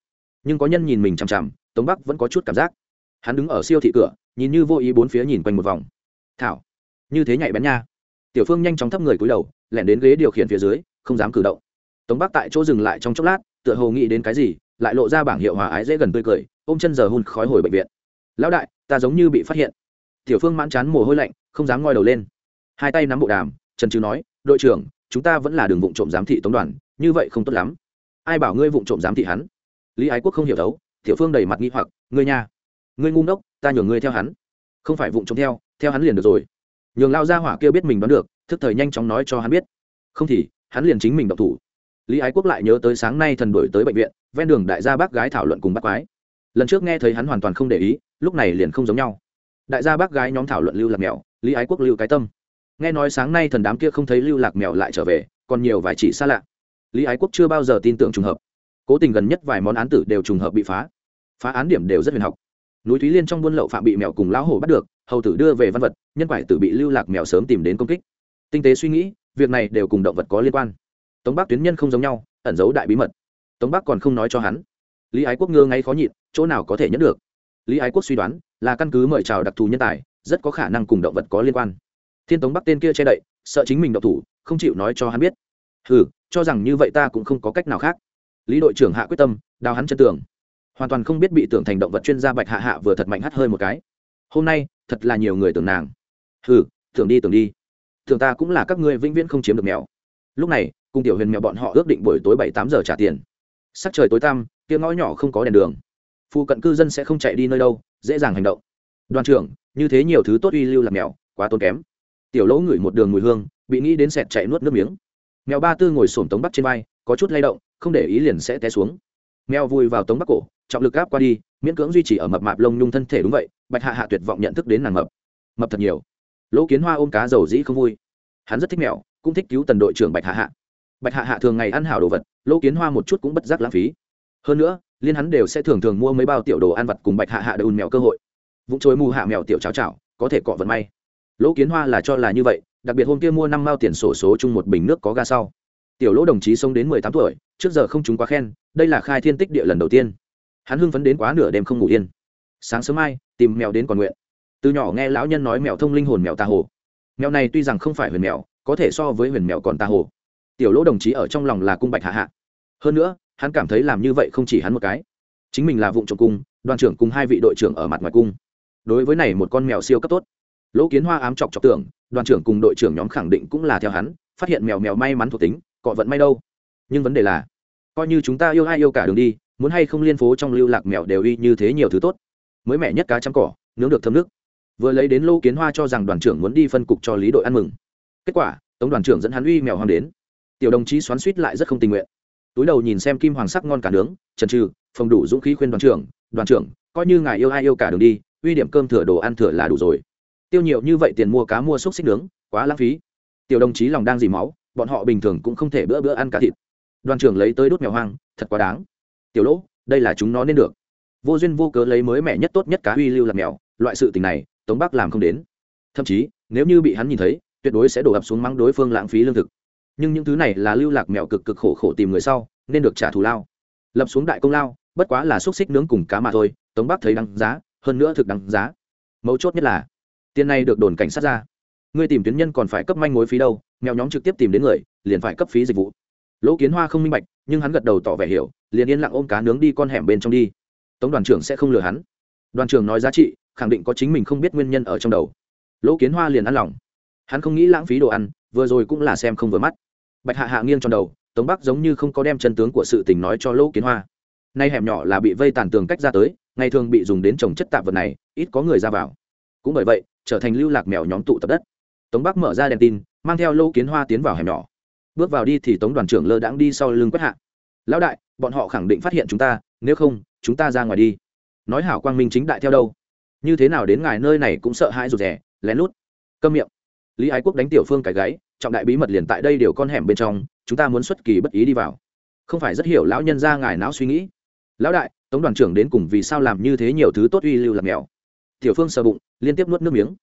Nhưng có nhân nhìn mình chằm chằm, tống bắc vẫn có chút cảm giác. Hắn đứng ở siêu thị cửa, nhìn như vô ý bốn phía nhìn quanh một vòng. Thảo, như thế nhạy bén nha. Tiểu phương nhanh chóng thấp người cúi đầu, lẻn đến ghế điều khiển phía dưới, không dám cử động. Tống bắc tại chỗ dừng lại trong chốc lát, tựa hồ nghĩ đến cái gì, lại lộ ra bảng hiệu hòa ái dễ gần tươi cười, ôm chân giờ hun khói hồi bệnh viện. Lão đại, ta giống như bị phát hiện. Tiểu phương mãn chán mồ hôi lạnh, không dám ngoi đầu lên. Hai tay nắm bộ đàm, trần trừ nói, đội trưởng, chúng ta vẫn là đường vụ trộm giám thị tống đoàn, như vậy không tốt lắm ai bảo ngươi vụng trộm giám thị hắn? Lý ái quốc không hiểu đấu tiểu phương đầy mặt nghi hoặc, ngươi nha, ngươi ngu ngốc, ta nhường ngươi theo hắn. Không phải vụng trộm theo theo hắn liền được rồi. Nhường lao ra hỏa kia biết mình đoán được, thức thời nhanh chóng nói cho hắn biết. Không thì, hắn liền chính mình độc thủ. Lý ái quốc lại nhớ tới sáng nay thần đổi tới bệnh viện, ven đường đại gia bác gái thảo luận cùng bác quái. Lần trước nghe thấy hắn hoàn toàn không để ý, lúc này liền không giống nhau. Đại gia bác gái nhóm thảo luận lưu lạc mèo, lý ái quốc lưu cái tâm. Nghe nói sáng nay thần đám kia không thấy lưu lạc mèo lại trở về, còn nhiều vài chỉ xa lạ lý ái quốc chưa bao giờ tin tưởng trùng hợp. Cố tình gần nhất vài món án tử đều trùng hợp bị phá. Phá án điểm đều rất huyền học. Núi thúy liên trong buôn lậu phạm bị mèo cùng lão hổ bắt được, hầu tử đưa về văn vật, nhân quải tử bị lưu lạc mèo sớm tìm đến công kích. Tinh tế suy nghĩ, việc này đều cùng động vật có liên quan. Tống bắc tuyến nhân không giống nhau, ẩn giấu đại bí mật. Tống bắc còn không nói cho hắn. Lý ái quốc ngơ ngay khó nhịn, chỗ nào có thể nhẫn được? Lý ái quốc suy đoán, là căn cứ mời chào đặc thù nhân tài, rất có khả năng cùng động vật có liên quan. Thiên tống bắc tên kia che đậy, sợ chính mình độc thủ, không chịu nói cho hắn biết ừ cho rằng như vậy ta cũng không có cách nào khác. Lý đội trưởng hạ quyết tâm, đào hắn chân tường. Hoàn toàn không biết bị tưởng thành động vật chuyên gia bạch hạ hạ vừa thật mạnh hắt hơi một cái. Hôm nay, thật là nhiều người tưởng nàng. Ừ tưởng đi tưởng đi. Tưởng ta cũng là các ngươi vĩnh viễn không chiếm được mèo. Lúc này, cùng tiểu huyền mèo bọn họ ước định buổi tối bảy tám giờ trả tiền. Sắc trời tối tăm tiếng ngõ nhỏ không có đèn đường. Phụ cận cư dân sẽ không chạy đi nơi đâu, dễ dàng hành động. Đoàn trưởng, như thế nhiều thứ tốt uy lưu làm mèo, quá tốn kém. Tiểu lỗ ngửi một đường mùi hương, bị nghĩ đến sẹt chạy nuốt nước miếng mèo ba tư ngồi sổm tống bắc trên vai, có chút lay động, không để ý liền sẽ té xuống. Mèo vùi vào tống bắc cổ, trọng lực gáp qua đi, miễn cưỡng duy trì ở mập mạp lông nhung thân thể đúng vậy, bạch hạ hạ tuyệt vọng nhận thức đến nàng mập. Mập thật nhiều. Lỗ kiến hoa ôm cá dầu dĩ không vui. Hắn rất thích mèo, cũng thích cứu tần đội trưởng bạch hạ hạ. Bạch hạ hạ thường ngày ăn hảo đồ vật, lỗ kiến hoa một chút cũng bất giác lãng phí. Hơn nữa, liên hắn đều sẽ thường thường mua mấy bao tiểu đồ ăn vặt cùng bạch hạ hạ đ mèo cơ hội. Vụ trôi mù hạ mèo tiểu cháo chảo, có thể cọ vận may. Lỗ kiến hoa là cho là như vậy đặc biệt hôm kia mua năm mao tiền sổ số chung một bình nước có ga sau. Tiểu lỗ đồng chí sống đến mười tám tuổi, trước giờ không chúng quá khen, đây là khai thiên tích địa lần đầu tiên. Hắn hưng phấn đến quá nửa đêm không ngủ yên. Sáng sớm mai, tìm mèo đến còn nguyện. Từ nhỏ nghe lão nhân nói mèo thông linh hồn mèo ta hồ. Mèo này tuy rằng không phải huyền mèo, có thể so với huyền mèo còn ta hồ. Tiểu lỗ đồng chí ở trong lòng là cung bạch hạ hạ. Hơn nữa, hắn cảm thấy làm như vậy không chỉ hắn một cái. Chính mình là vụ trộm cung, đoàn trưởng cùng hai vị đội trưởng ở mặt ngoài cung. Đối với này một con mèo siêu cấp tốt lỗ kiến hoa ám chọc chọc tưởng, đoàn trưởng cùng đội trưởng nhóm khẳng định cũng là theo hắn, phát hiện mèo mèo may mắn thuộc tính, cọ vận may đâu. Nhưng vấn đề là, coi như chúng ta yêu ai yêu cả đường đi, muốn hay không liên phố trong lưu lạc mèo đều y như thế nhiều thứ tốt. Mới mẻ nhất cá chăm cỏ, nướng được thơm nước. Vừa lấy đến lô kiến hoa cho rằng đoàn trưởng muốn đi phân cục cho lý đội ăn mừng. Kết quả, tống đoàn trưởng dẫn hắn uy mèo hoàng đến. Tiểu đồng chí xoắn suýt lại rất không tình nguyện. Túi đầu nhìn xem kim hoàng sắc ngon cả nướng trần trừ phòng đủ dũng khí khuyên đoàn trưởng đoàn trưởng, coi như ngài yêu ai yêu cả đường đi, uy điểm cơm thừa đồ ăn thừa là đủ rồi tiêu nhiều như vậy tiền mua cá mua xúc xích nướng, quá lãng phí. Tiểu đồng chí lòng đang dì máu, bọn họ bình thường cũng không thể bữa bữa ăn cá thịt. Đoàn trưởng lấy tới đốt mèo hoang, thật quá đáng. Tiểu lỗ, đây là chúng nó nên được. Vô duyên vô cớ lấy mới mẻ nhất tốt nhất cá uy lưu làm mèo, loại sự tình này, tống bắc làm không đến. Thậm chí, nếu như bị hắn nhìn thấy, tuyệt đối sẽ đổ ập xuống mắng đối phương lãng phí lương thực. Nhưng những thứ này là lưu lạc mèo cực cực khổ khổ tìm người sau, nên được trả thù lao. Lập xuống đại công lao, bất quá là xúc xích nướng cùng cá mà thôi, tống bắc thấy đăng giá, hơn nữa thực đăng giá. Mấu chốt nhất là tiền này được đồn cảnh sát ra. Ngươi tìm tuyến nhân còn phải cấp manh mối phí đâu, mèo nhóm trực tiếp tìm đến người, liền phải cấp phí dịch vụ. Lỗ kiến hoa không minh bạch, nhưng hắn gật đầu tỏ vẻ hiểu, liền yên lặng ôm cá nướng đi con hẻm bên trong đi. Tống đoàn trưởng sẽ không lừa hắn. Đoàn trưởng nói giá trị, khẳng định có chính mình không biết nguyên nhân ở trong đầu. Lỗ kiến hoa liền ăn lòng. Hắn không nghĩ lãng phí đồ ăn, vừa rồi cũng là xem không vừa mắt. Bạch hạ hạ nghiêng trong đầu, tống bắc giống như không có đem chân tướng của sự tình nói cho lỗ kiến hoa. Nay hẻm nhỏ là bị vây tàn tường cách ra tới, ngày thường bị dùng đến trồng chất tạp vật này, ít có người ra vào cũng bởi vậy, trở thành lưu lạc mèo nhóm tụ tập đất. Tống bắc mở ra đèn tin, mang theo lô kiến hoa tiến vào hẻm nhỏ. Bước vào đi thì tống đoàn trưởng lơ đãng đi sau lưng quét hạ. Lão đại, bọn họ khẳng định phát hiện chúng ta, nếu không, chúng ta ra ngoài đi. Nói hảo quang minh chính đại theo đâu. Như thế nào đến ngài nơi này cũng sợ hãi rụt rè, lén lút. Câm miệng. Lý ái quốc đánh tiểu phương cái gáy, trọng đại bí mật liền tại đây điều con hẻm bên trong, chúng ta muốn xuất kỳ bất ý đi vào. Không phải rất hiểu lão nhân ra ngài não suy nghĩ. Lão đại, tống đoàn trưởng đến cùng vì sao làm như thế nhiều thứ tốt uy lưu làm mèo? Tiểu phương sờ bụng, liên tiếp nuốt nước miếng.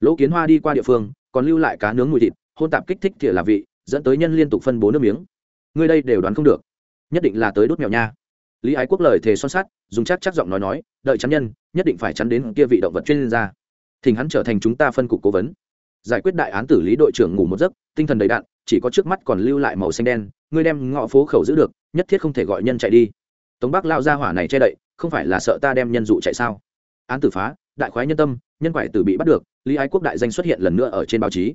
Lỗ kiến hoa đi qua địa phương, còn lưu lại cá nướng mùi thịt, hôn tạp kích thích thìa là vị, dẫn tới nhân liên tục phân bố nước miếng. Người đây đều đoán không được. Nhất định là tới đốt mèo nha. Lý ái quốc lời thề son sắt, dùng chắc chắc giọng nói nói, đợi chắn nhân, nhất định phải chắn đến kia vị động vật chuyên gia. Thỉnh hắn trở thành chúng ta phân cục cố vấn. Giải quyết đại án tử lý đội trưởng ngủ một giấc, tinh thần đầy đạn, chỉ có trước mắt còn lưu lại màu xanh đen ngươi đem ngõ phố khẩu giữ được, nhất thiết không thể gọi nhân chạy đi. Tống bắc lao ra hỏa này che đậy, không phải là sợ ta đem nhân dụ chạy sao? Án tử phá đại khoái nhân tâm, nhân quải tử bị bắt được, lý ái quốc đại danh xuất hiện lần nữa ở trên báo chí.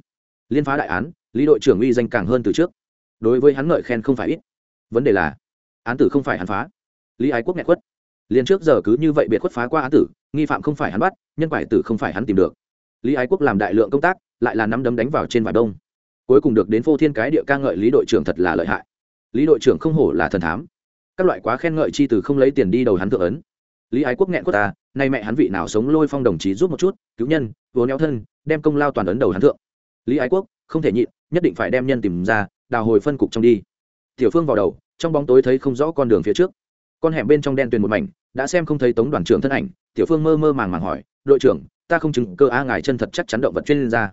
Liên phá đại án, lý đội trưởng uy danh càng hơn từ trước. Đối với hắn ngợi khen không phải ít. Vấn đề là, án tử không phải hắn phá. Lý ái quốc nghẹt khuất. Liền trước giờ cứ như vậy biệt khuất phá qua án tử, nghi phạm không phải hắn bắt, nhân quải tử không phải hắn tìm được. Lý ái quốc làm đại lượng công tác, lại là nắm đấm đánh vào trên vải đông. Cuối cùng được đến phô thiên cái địa ca ngợi lý đội trưởng thật là lợi hại. Lý đội trưởng không hổ là thần thám. Các loại quá khen ngợi chi từ không lấy tiền đi đầu hắn thượng ấn lý ái quốc nghẹn quốc ta, nay mẹ hắn vị nào sống lôi phong đồng chí giúp một chút, cứu nhân vốn neo thân, đem công lao toàn ấn đầu hắn thượng. Lý ái quốc, không thể nhịn, nhất định phải đem nhân tìm ra, đào hồi phân cục trong đi. Tiểu phương vào đầu, trong bóng tối thấy không rõ con đường phía trước. Con hẻm bên trong đen tuyền một mảnh, đã xem không thấy tống đoàn trưởng thân ảnh, tiểu phương mơ mơ màng màng hỏi, đội trưởng, ta không chứng cơ a ngài chân thật chắc chắn động vật chuyên gia.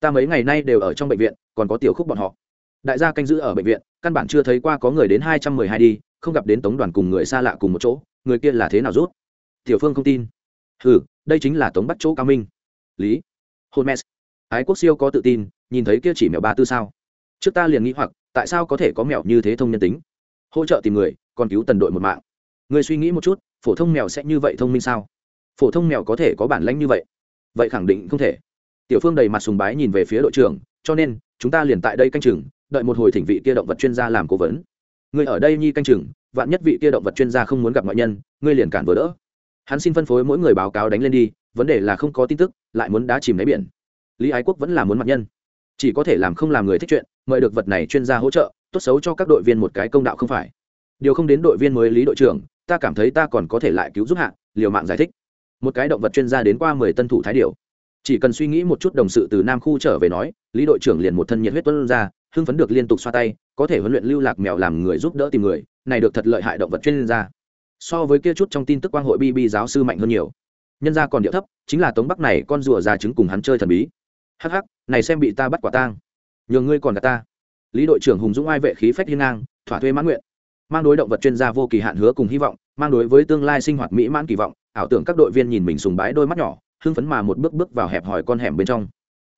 Ta mấy ngày nay đều ở trong bệnh viện, còn có tiểu khúc bọn họ. Đại gia canh giữ ở bệnh viện, căn bản chưa thấy qua có người đến hai trăm mười hai đi, không gặp đến tống đoàn cùng người xa lạ cùng một chỗ người kia là thế nào rút? Tiểu phương không tin. Ừ đây chính là tống bắt chỗ cao minh. Lý hôn mes ái quốc siêu có tự tin, nhìn thấy kia chỉ mèo ba tư sao? Trước ta liền nghĩ hoặc, tại sao có thể có mèo như thế thông nhân tính? Hỗ trợ tìm người, còn cứu tần đội một mạng. Người suy nghĩ một chút, phổ thông mèo sẽ như vậy thông minh sao? Phổ thông mèo có thể có bản lãnh như vậy? Vậy khẳng định không thể. Tiểu phương đầy mặt sùng bái nhìn về phía đội trưởng, cho nên, chúng ta liền tại đây canh chừng, đợi một hồi thỉnh vị kia động vật chuyên gia làm cố vấn. Người ở đây nhi canh chừng vạn nhất vị kia động vật chuyên gia không muốn gặp ngoại nhân, ngươi liền cản vừa đỡ. Hắn xin phân phối mỗi người báo cáo đánh lên đi, vấn đề là không có tin tức, lại muốn đá chìm lấy biển. Lý ái quốc vẫn là muốn mặt nhân. Chỉ có thể làm không làm người thích chuyện, mời được vật này chuyên gia hỗ trợ, tốt xấu cho các đội viên một cái công đạo không phải. Điều không đến đội viên mới lý đội trưởng, ta cảm thấy ta còn có thể lại cứu giúp hạ, liều mạng giải thích. Một cái động vật chuyên gia đến qua mười tân thủ thái điều chỉ cần suy nghĩ một chút đồng sự từ nam khu trở về nói, lý đội trưởng liền một thân nhiệt huyết tuân ra, hưng phấn được liên tục xoa tay, có thể huấn luyện lưu lạc mèo làm người giúp đỡ tìm người này được thật lợi hại động vật chuyên gia. So với kia chút trong tin tức quang hội bb giáo sư mạnh hơn nhiều. Nhân gia còn điệu thấp, chính là tống bắc này con rùa già trứng cùng hắn chơi thần bí. Hắc hắc, này xem bị ta bắt quả tang. Nhường ngươi còn cả ta. Lý đội trưởng hùng dũng ai vệ khí phách hiên ngang, thỏa thuê mãn nguyện. Mang đối động vật chuyên gia vô kỳ hạn hứa cùng hy vọng, mang đối với tương lai sinh hoạt mỹ mãn kỳ vọng, ảo tưởng các đội viên nhìn mình sùng bái đôi mắt nhỏ, hưng phấn mà một bước bước vào hẹp hỏi con hẻm bên trong.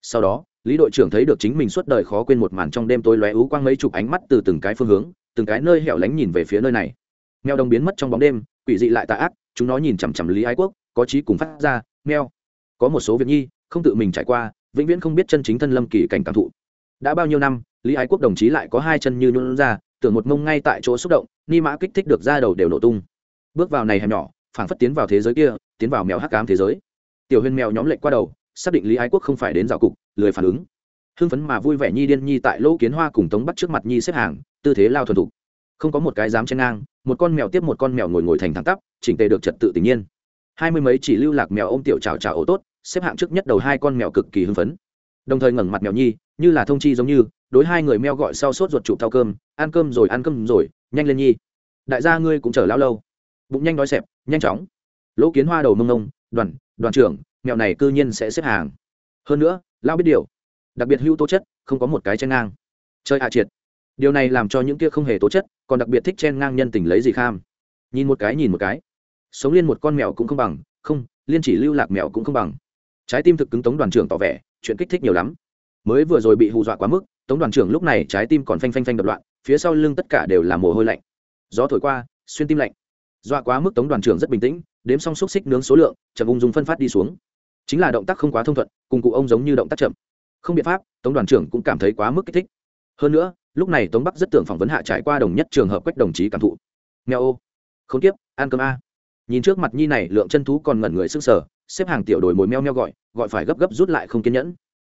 Sau đó, lý đội trưởng thấy được chính mình suốt đời khó quên một màn trong đêm tối lóe ú quang mấy chục ánh mắt từ từng cái phương hướng từng cái nơi hẻo lánh nhìn về phía nơi này. Mèo đồng biến mất trong bóng đêm, quỷ dị lại tà ác, chúng nó nhìn chằm chằm lý ái quốc, có trí cùng phát ra mèo có một số việc nhi, không tự mình trải qua, vĩnh viễn không biết chân chính thân lâm kỳ cảnh cảm thụ. Đã bao nhiêu năm, lý ái quốc đồng chí lại có hai chân như nhuận ra, tưởng một mông ngay tại chỗ xúc động, ni mã kích thích được ra đầu đều nổ tung. Bước vào này hẻm nhỏ, phảng phất tiến vào thế giới kia, tiến vào mèo hắc cám thế giới. Tiểu huyền mèo nhóm lệnh qua đầu, xác định lý ái quốc không phải đến dạo cục, lười phản ứng hưng phấn mà vui vẻ nhi điên nhi tại lỗ kiến hoa cùng tống bắt trước mặt nhi xếp hàng, tư thế lao thuần thục. Không có một cái dám chen ngang, một con mèo tiếp một con mèo ngồi ngồi thành thẳng tắp, chỉnh tề được trật tự tự nhiên. Hai mươi mấy chỉ lưu lạc mèo ôm tiểu trào trào ổ tốt, xếp hạng trước nhất đầu hai con mèo cực kỳ hưng phấn. Đồng thời ngẩng mặt mèo nhi, như là thông chi giống như, đối hai người mèo gọi sau sốt ruột chụp thao cơm, ăn cơm rồi ăn cơm rồi, nhanh lên nhi. Đại gia ngươi cũng chờ lao lâu. Bụng nhanh đói xẹp, nhanh chóng. Lỗ kiến hoa đầu mông nông đoàn đoàn trưởng, mèo này cư nhiên sẽ xếp hàng. Hơn nữa lao biết điều đặc biệt hữu tố chất, không có một cái chen ngang. Chơi hạ triệt. Điều này làm cho những kia không hề tố chất, còn đặc biệt thích chen ngang nhân tình lấy gì kham. Nhìn một cái, nhìn một cái. Sống liên một con mèo cũng không bằng, không, liên chỉ lưu lạc mèo cũng không bằng. Trái tim thực cứng tống đoàn trưởng tỏ vẻ, chuyện kích thích nhiều lắm. Mới vừa rồi bị hù dọa quá mức, tống đoàn trưởng lúc này trái tim còn phanh phanh phanh đập loạn, phía sau lưng tất cả đều là mồ hôi lạnh. Gió thổi qua, xuyên tim lạnh. Dọa quá mức tống đoàn trưởng rất bình tĩnh, đếm xong xúc xích nướng số lượng, chậm ung dung phân phát đi xuống. Chính là động tác không quá thông thuận, cùng cụ ông giống như động tác chậm không biện pháp, tống đoàn trưởng cũng cảm thấy quá mức kích thích. Hơn nữa, lúc này tống bắc rất tưởng phỏng vấn hạ trải qua đồng nhất trường hợp quách đồng chí cảm thụ. Nghèo ô. Không tiếp, ăn cơm a. Nhìn trước mặt nhi này, lượng chân thú còn ngẩn người sức sở xếp hàng tiểu đồi mồi meo meo gọi gọi phải gấp gấp rút lại không kiên nhẫn.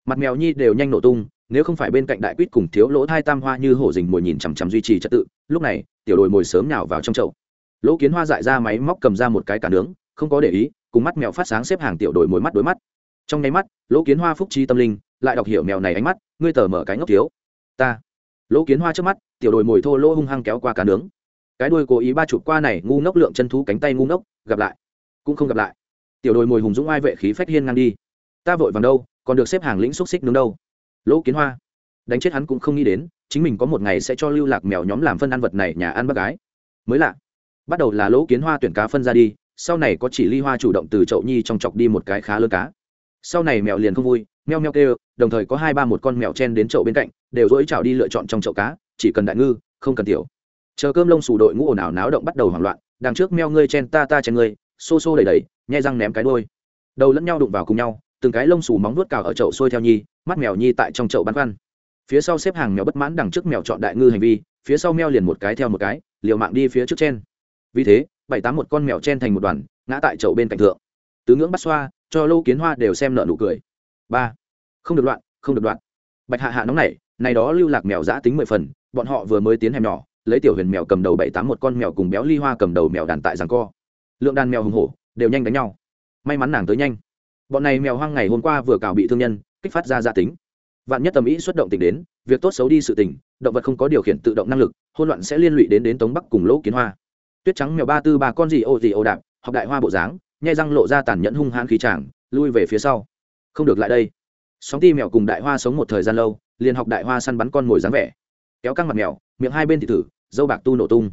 Mặt mèo nhi đều nhanh nổ tung, nếu không phải bên cạnh đại quýt cùng thiếu lỗ thai tam hoa như hổ dình mồi nhìn chằm chằm duy trì trật tự, lúc này, tiểu đồi mồi sớm nhào vào trong chậu. Lỗ kiến hoa dại ra máy móc cầm ra một cái cả nướng, không có để ý, cùng mắt mèo phát sáng xếp hàng tiểu đồi mồi mắt đối mắt. Trong nháy mắt, lỗ kiến hoa phúc trí tâm linh lại đọc hiểu mèo này ánh mắt, ngươi tờ mở cái ngốc thiếu. Ta. Lỗ kiến hoa trước mắt, tiểu đồi mồi thô lỗ hung hăng kéo qua cá nướng. Cái đuôi cố ý ba chụp qua này, ngu ngốc lượng chân thú cánh tay ngu ngốc, gặp lại. Cũng không gặp lại. Tiểu đồi mồi hùng dũng ai vệ khí phách hiên ngang đi. Ta vội vàng đâu, còn được xếp hàng lĩnh xúc xích nướng đâu. Lỗ kiến hoa. Đánh chết hắn cũng không nghĩ đến, chính mình có một ngày sẽ cho lưu lạc mèo nhóm làm phân ăn vật này nhà ăn bác gái. Mới lạ. Bắt đầu là lỗ kiến hoa tuyển cá phân ra đi, sau này có chỉ ly hoa chủ động từ chậu nhi trong chọc đi một cái khá lớn cá. Sau này mèo liền không vui, meo meo kêu đồng thời có hai ba một con mèo chen đến chậu bên cạnh, đều dỗi chảo đi lựa chọn trong chậu cá, chỉ cần đại ngư, không cần tiểu. Chờ cơm lông xù đội ngũ ồn ào náo động bắt đầu hoảng loạn, đằng trước meo ngươi chen ta ta chen ngươi, xô xô đầy đầy nhai răng ném cái đôi đầu lẫn nhau đụng vào cùng nhau, từng cái lông xù móng nuốt cào ở chậu sôi theo nhi, mắt mèo nhi tại trong chậu bắn khoăn. Phía sau xếp hàng mèo bất mãn đằng trước mèo chọn đại ngư hành vi, phía sau meo liền một cái theo một cái, liều mạng đi phía trước chen. Vì thế, bảy tám một con mèo chen thành một đoàn, ngã tại chậu bên cạnh thượng. Tứ ngưỡng bắt xoa, cho lô kiến hoa đều xem nợ nụ cười. Ba không được loạn, không được đoạn. Bạch hạ hạ nóng này này đó lưu lạc mèo giã tính mười phần bọn họ vừa mới tiến hẻm nhỏ lấy tiểu huyền mèo cầm đầu bảy tám một con mèo cùng béo ly hoa cầm đầu mèo đàn tại rằng co. Lượng đàn mèo hùng hổ đều nhanh đánh nhau. May mắn nàng tới nhanh. Bọn này mèo hoang ngày hôm qua vừa cào bị thương nhân kích phát ra gia tính. Vạn nhất tầm ý xuất động tình đến việc tốt xấu đi sự tình động vật không có điều khiển tự động năng lực hôn loạn sẽ liên lụy đến đến tống bắc cùng lỗ kiến hoa. Tuyết trắng mèo ba tư ba con gì ô gì ô đạp học đại hoa bộ dáng nhai răng lộ ra tàn nhẫn hung hãn khí tràng lui về phía sau. Không được lại đây sóng ti mèo cùng đại hoa sống một thời gian lâu liền học đại hoa săn bắn con mồi dáng vẻ. Kéo căng mặt mèo miệng hai bên thì thử dâu bạc tu nổ tung.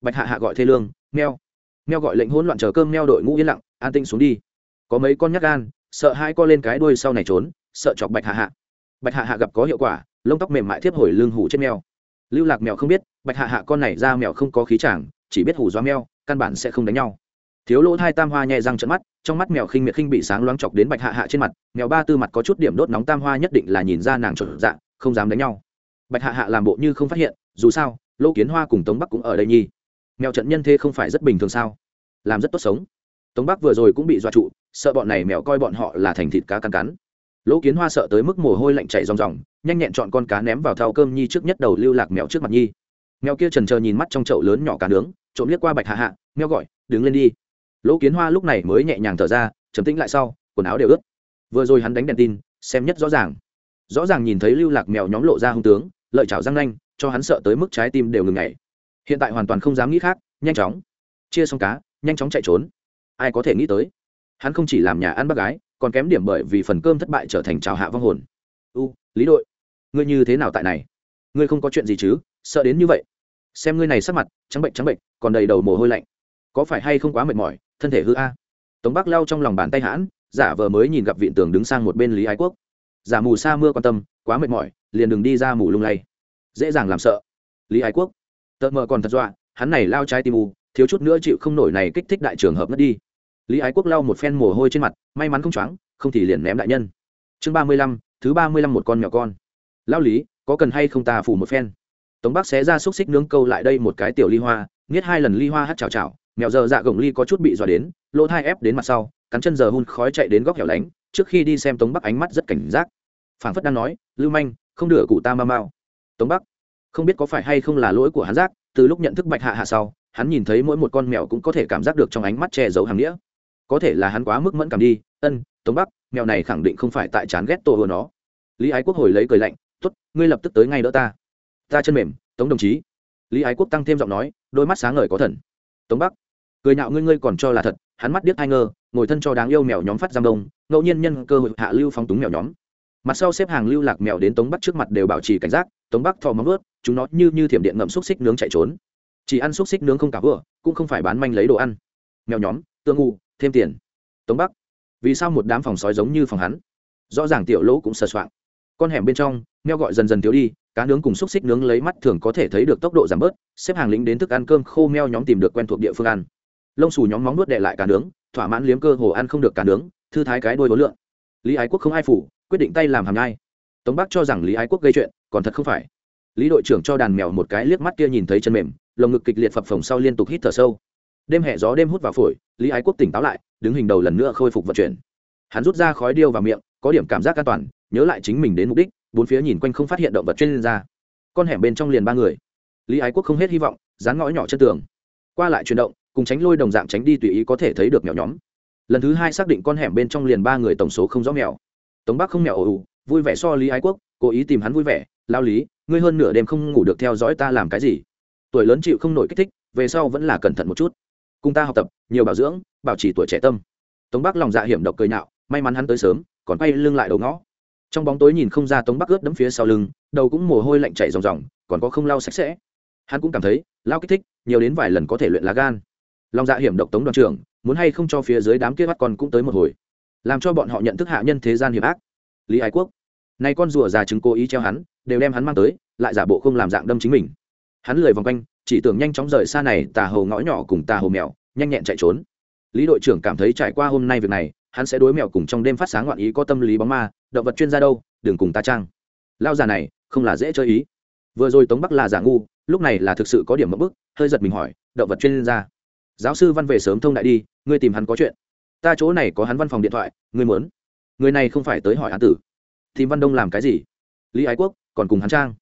Bạch hạ hạ gọi thê lương mèo, mèo gọi lệnh hỗn loạn chờ cơm mèo đội ngũ yên lặng an tinh xuống đi. Có mấy con nhắc gan sợ hai co lên cái đuôi sau này trốn sợ chọc bạch hạ hạ. Bạch hạ hạ gặp có hiệu quả lông tóc mềm mại thiếp hồi lưng hủ chết mèo. Lưu lạc mèo không biết bạch hạ hạ con này ra mèo không có khí chàng chỉ biết hủ do mèo căn bản sẽ không đánh nhau thiếu lỗ hai tam hoa nhẹ răng trận mắt, trong mắt mèo khinh miệt khinh bị sáng loáng chọc đến bạch hạ hạ trên mặt, mèo ba tư mặt có chút điểm đốt nóng tam hoa nhất định là nhìn ra nàng trộn dạ không dám đánh nhau. Bạch hạ hạ làm bộ như không phát hiện, dù sao, lỗ kiến hoa cùng tống bắc cũng ở đây nhi mèo trận nhân thế không phải rất bình thường sao? Làm rất tốt sống. Tống bắc vừa rồi cũng bị dọa trụ, sợ bọn này mèo coi bọn họ là thành thịt cá cắn cắn. Lỗ kiến hoa sợ tới mức mồ hôi lạnh chảy ròng ròng, nhanh nhẹn chọn con cá ném vào thau cơm nhi trước nhất đầu lưu lạc mèo trước mặt nhi. Mèo kia trần chờ nhìn mắt trong chậu lớn nhỏ cá nướng, trộm liếc qua bạch hạ hạ, mèo gọi, đứng lên đi lỗ kiến hoa lúc này mới nhẹ nhàng thở ra chấm tĩnh lại sau, quần áo đều ướt. Vừa rồi hắn đánh đèn tin, xem nhất rõ ràng. Rõ ràng nhìn thấy lưu lạc mèo nhóm lộ ra hung tướng, lợi chảo răng nanh, cho hắn sợ tới mức trái tim đều ngừng nhảy. hiện tại hoàn toàn không dám nghĩ khác, nhanh chóng. Chia xong cá, nhanh chóng chạy trốn. Ai có thể nghĩ tới? Hắn không chỉ làm nhà ăn bác gái, còn kém điểm bởi vì phần cơm thất bại trở thành trào hạ vong hồn. U, lý đội, ngươi như thế nào tại này? Ngươi không có chuyện gì chứ? Sợ đến như vậy. Xem ngươi này sắc mặt, trắng bệnh trắng bệnh, còn đầy đầu mồ hôi lạnh. Có phải hay không quá mệt mỏi? Thân thể hư a. Tống bắc lao trong lòng bàn tay hãn, giả vờ mới nhìn gặp viện tường đứng sang một bên lý ái quốc. Giả mù xa mưa quan tâm, quá mệt mỏi, liền đừng đi ra mù lung lay. Dễ dàng làm sợ. Lý ái quốc. Tợ mờ còn thật dọa, hắn này lao trái tim u, thiếu chút nữa chịu không nổi này kích thích đại trường hợp mất đi. Lý ái quốc lau một phen mồ hôi trên mặt, may mắn không choáng, không thì liền ném đại nhân. Chương ba mươi lăm, thứ ba mươi lăm một con nhỏ con. Lao lý, có cần hay không ta phủ một phen? Tống bắc xé ra xúc xích nướng câu lại đây một cái tiểu ly hoa, nghiết hai lần ly hoa hát chào chào mèo giờ dạ gồng ly có chút bị dọa đến, lỗ thai ép đến mặt sau, cắn chân giờ hun khói chạy đến góc hẻo lánh, trước khi đi xem tống bắc ánh mắt rất cảnh giác. Phảng phất đang nói, lưu manh, không đửa cụ ta ma mau. Tống bắc, không biết có phải hay không là lỗi của hắn giác, từ lúc nhận thức bạch hạ hạ sau, hắn nhìn thấy mỗi một con mèo cũng có thể cảm giác được trong ánh mắt che giấu hàng nghĩa. Có thể là hắn quá mức mẫn cảm đi, ân, tống bắc, mèo này khẳng định không phải tại chán ghét tổ hừa nó. Lý ái quốc hồi lấy cười lạnh t ố t ngươi lập tức tới ngay đỡ ta. Ta chân mềm, tống đồng chí. Lý ái quốc tăng thêm giọng nói, đôi mắt sáng ngời có thần. Tống bắc cười nhạo ngươi ngươi còn cho là thật, hắn mắt điếc hai ngơ, ngồi thân cho đáng yêu mèo nhóm phát giam đông, ngẫu nhiên nhân cơ hội hạ lưu phóng túng mèo nhóm. Mặt sau xếp hàng lưu lạc mèo đến tống bắc trước mặt đều bảo trì cảnh giác, tống bắc thò móng ướt chúng nó như như thiểm điện ngậm xúc xích nướng chạy trốn. Chỉ ăn xúc xích nướng không cả vừa cũng không phải bán manh lấy đồ ăn. Mèo nhóm tương ngu, thêm tiền. Tống bắc, vì sao một đám phòng sói giống như phòng hắn? Rõ ràng tiểu lỗ cũng sờ soạng. Con hẻm bên trong, mèo gọi dần dần thiếu đi, cá nướng cùng xúc xích nướng lấy mắt thường có thể thấy được tốc độ giảm bớt, xếp hàng lính đến thức ăn cơm khô meo nhóm tìm được quen thuộc địa phương ăn lông xù nhóm móng nuốt đệ lại cá nướng, thỏa mãn liếm cơ hồ ăn không được cá nướng, thư thái cái đôi đối lượng. Lý ái quốc không ai phủ, quyết định tay làm hàm nhai. Tống bắc cho rằng lý ái quốc gây chuyện, còn thật không phải. Lý đội trưởng cho đàn mèo một cái liếc mắt kia nhìn thấy chân mềm, lồng ngực kịch liệt phập phồng sau liên tục hít thở sâu. Đêm hè gió đêm hút vào phổi, lý ái quốc tỉnh táo lại, đứng hình đầu lần nữa khôi phục vận chuyển. Hắn rút ra khói điêu vào miệng, có điểm cảm giác an toàn, nhớ lại chính mình đến mục đích, bốn phía nhìn quanh không phát hiện động vật chuyên ra con hẻm bên trong liền ba người. Lý ái quốc không hết hy vọng, dán ngõ nhỏ chân tường. Qua lại chuyển động cùng tránh lôi đồng dạng tránh đi tùy ý có thể thấy được mèo nhóm. Lần thứ hai xác định con hẻm bên trong liền ba người tổng số không rõ mèo. Tống bắc không mèo ồ ồ vui vẻ so lý ái quốc, cố ý tìm hắn vui vẻ, lao lý, ngươi hơn nửa đêm không ngủ được theo dõi ta làm cái gì? Tuổi lớn chịu không nổi kích thích, về sau vẫn là cẩn thận một chút. Cùng ta học tập, nhiều bảo dưỡng, bảo trì tuổi trẻ tâm. Tống bắc lòng dạ hiểm độc cười nhạo, may mắn hắn tới sớm, còn quay lưng lại đầu ngõ. Trong bóng tối nhìn không ra tống bắc ướt đẫm phía sau lưng, đầu cũng mồ hôi lạnh chảy ròng ròng, còn có không lau sạch sẽ. Hắn cũng cảm thấy, lao kích thích, nhiều đến vài lần có thể luyện lá gan lòng dạ hiểm độc tống đoàn trưởng, muốn hay không cho phía dưới đám kia bắt con cũng tới một hồi. Làm cho bọn họ nhận thức hạ nhân thế gian hiểm ác. Lý ái quốc. Nay con rùa già chứng cố ý treo hắn, đều đem hắn mang tới, lại giả bộ không làm dạng đâm chính mình. Hắn lười vòng quanh, chỉ tưởng nhanh chóng rời xa này, tà hồ ngõ nhỏ cùng tà hồ mèo, nhanh nhẹn chạy trốn. Lý đội trưởng cảm thấy trải qua hôm nay việc này, hắn sẽ đối mèo cùng trong đêm phát sáng ngoạn ý có tâm lý bóng ma, động vật chuyên gia đâu, đừng cùng ta trang. Lao già này, không là dễ chơi ý. Vừa rồi tống bắc là giả ngu, lúc này là thực sự có điểm mất bức, hơi giật mình hỏi, động vật chuyên gia giáo sư văn về sớm thông đại đi, ngươi tìm hắn có chuyện. Ta chỗ này có hắn văn phòng điện thoại, ngươi muốn. Người này không phải tới hỏi án tử. Tìm văn đông làm cái gì? Lý ái quốc, còn cùng hắn trang.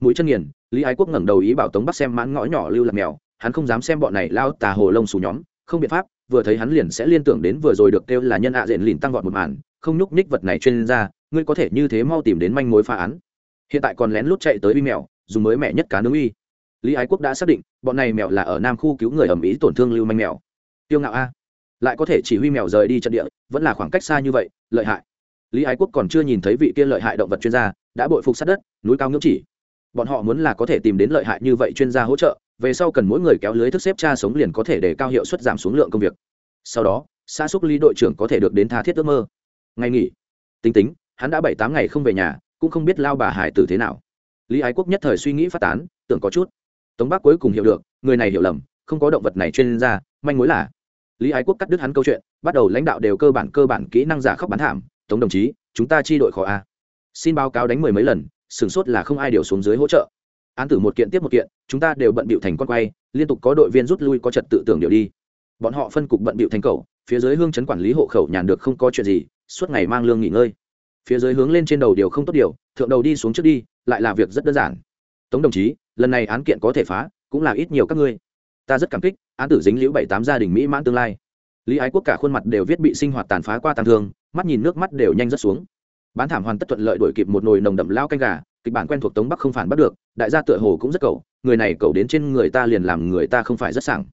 Mũi chân nghiền, lý ái quốc ngẩng đầu ý bảo tống bắc xem mãn ngõ nhỏ lưu lạc mèo, hắn không dám xem bọn này lao tà hồ lông xù nhóm, không biện pháp, vừa thấy hắn liền sẽ liên tưởng đến vừa rồi được kêu là nhân ạ à diện lìn tăng vọt một màn, không nhúc nhích vật này chuyên ra ngươi có thể như thế mau tìm đến manh mối phá án. Hiện tại còn lén lút chạy tới uy mèo, dùng mới mẹ nhất cá nướng uy lý ái quốc đã xác định, bọn này mèo là ở nam khu cứu người ẩm ý tổn thương lưu manh mèo. Tiêu ngạo a. Lại có thể chỉ huy mèo rời đi trận địa, vẫn là khoảng cách xa như vậy, lợi hại. Lý ái quốc còn chưa nhìn thấy vị kia lợi hại động vật chuyên gia, đã bội phục sát đất, núi cao ngưỡng chỉ. Bọn họ muốn là có thể tìm đến lợi hại như vậy chuyên gia hỗ trợ, về sau cần mỗi người kéo lưới thức xếp cha sống liền có thể để cao hiệu suất giảm xuống lượng công việc. Sau đó xã xúc lý đội trưởng có thể được đến tha thiết ước mơ. Ngày nghỉ. Tính tính, hắn đã bảy tám ngày không về nhà, cũng không biết lao bà hải tử thế nào. Lý ái quốc nhất thời suy nghĩ phát tán, tưởng có chút tống bắc cuối cùng hiểu được, người này hiểu lầm, không có động vật này chuyên gia, manh mối là lý ái quốc cắt đứt hắn câu chuyện, bắt đầu lãnh đạo đều cơ bản cơ bản kỹ năng giả khóc bán thảm, tống đồng chí, chúng ta chi đội khó a. Xin báo cáo đánh mười mấy lần, sửng sốt là không ai điều xuống dưới hỗ trợ. Án tử một kiện tiếp một kiện, chúng ta đều bận bịu thành con quay, liên tục có đội viên rút lui có trật tự tưởng điều đi. Bọn họ phân cục bận bịu thành cầu phía dưới hương chấn quản lý hộ khẩu nhàn được không có chuyện gì, suốt ngày mang lương nghỉ ngơi. Phía dưới hướng lên trên đầu điều không tốt điều, thượng đầu đi xuống trước đi, lại là việc rất đơn giản. Tống đồng chí lần này án kiện có thể phá, cũng là ít nhiều các ngươi. Ta rất cảm kích, án tử dính liễu bảy tám gia đình mỹ mãn tương lai. Lý ái quốc cả khuôn mặt đều viết bị sinh hoạt tàn phá qua tàn thương, mắt nhìn nước mắt đều nhanh rất xuống. Bán thảm hoàn tất thuận lợi đổi kịp một nồi nồng đậm lao canh gà, kịch bản quen thuộc tống bắc không phản bắt được, đại gia tựa hồ cũng rất cầu người này cầu đến trên người ta liền làm người ta không phải rất sảng.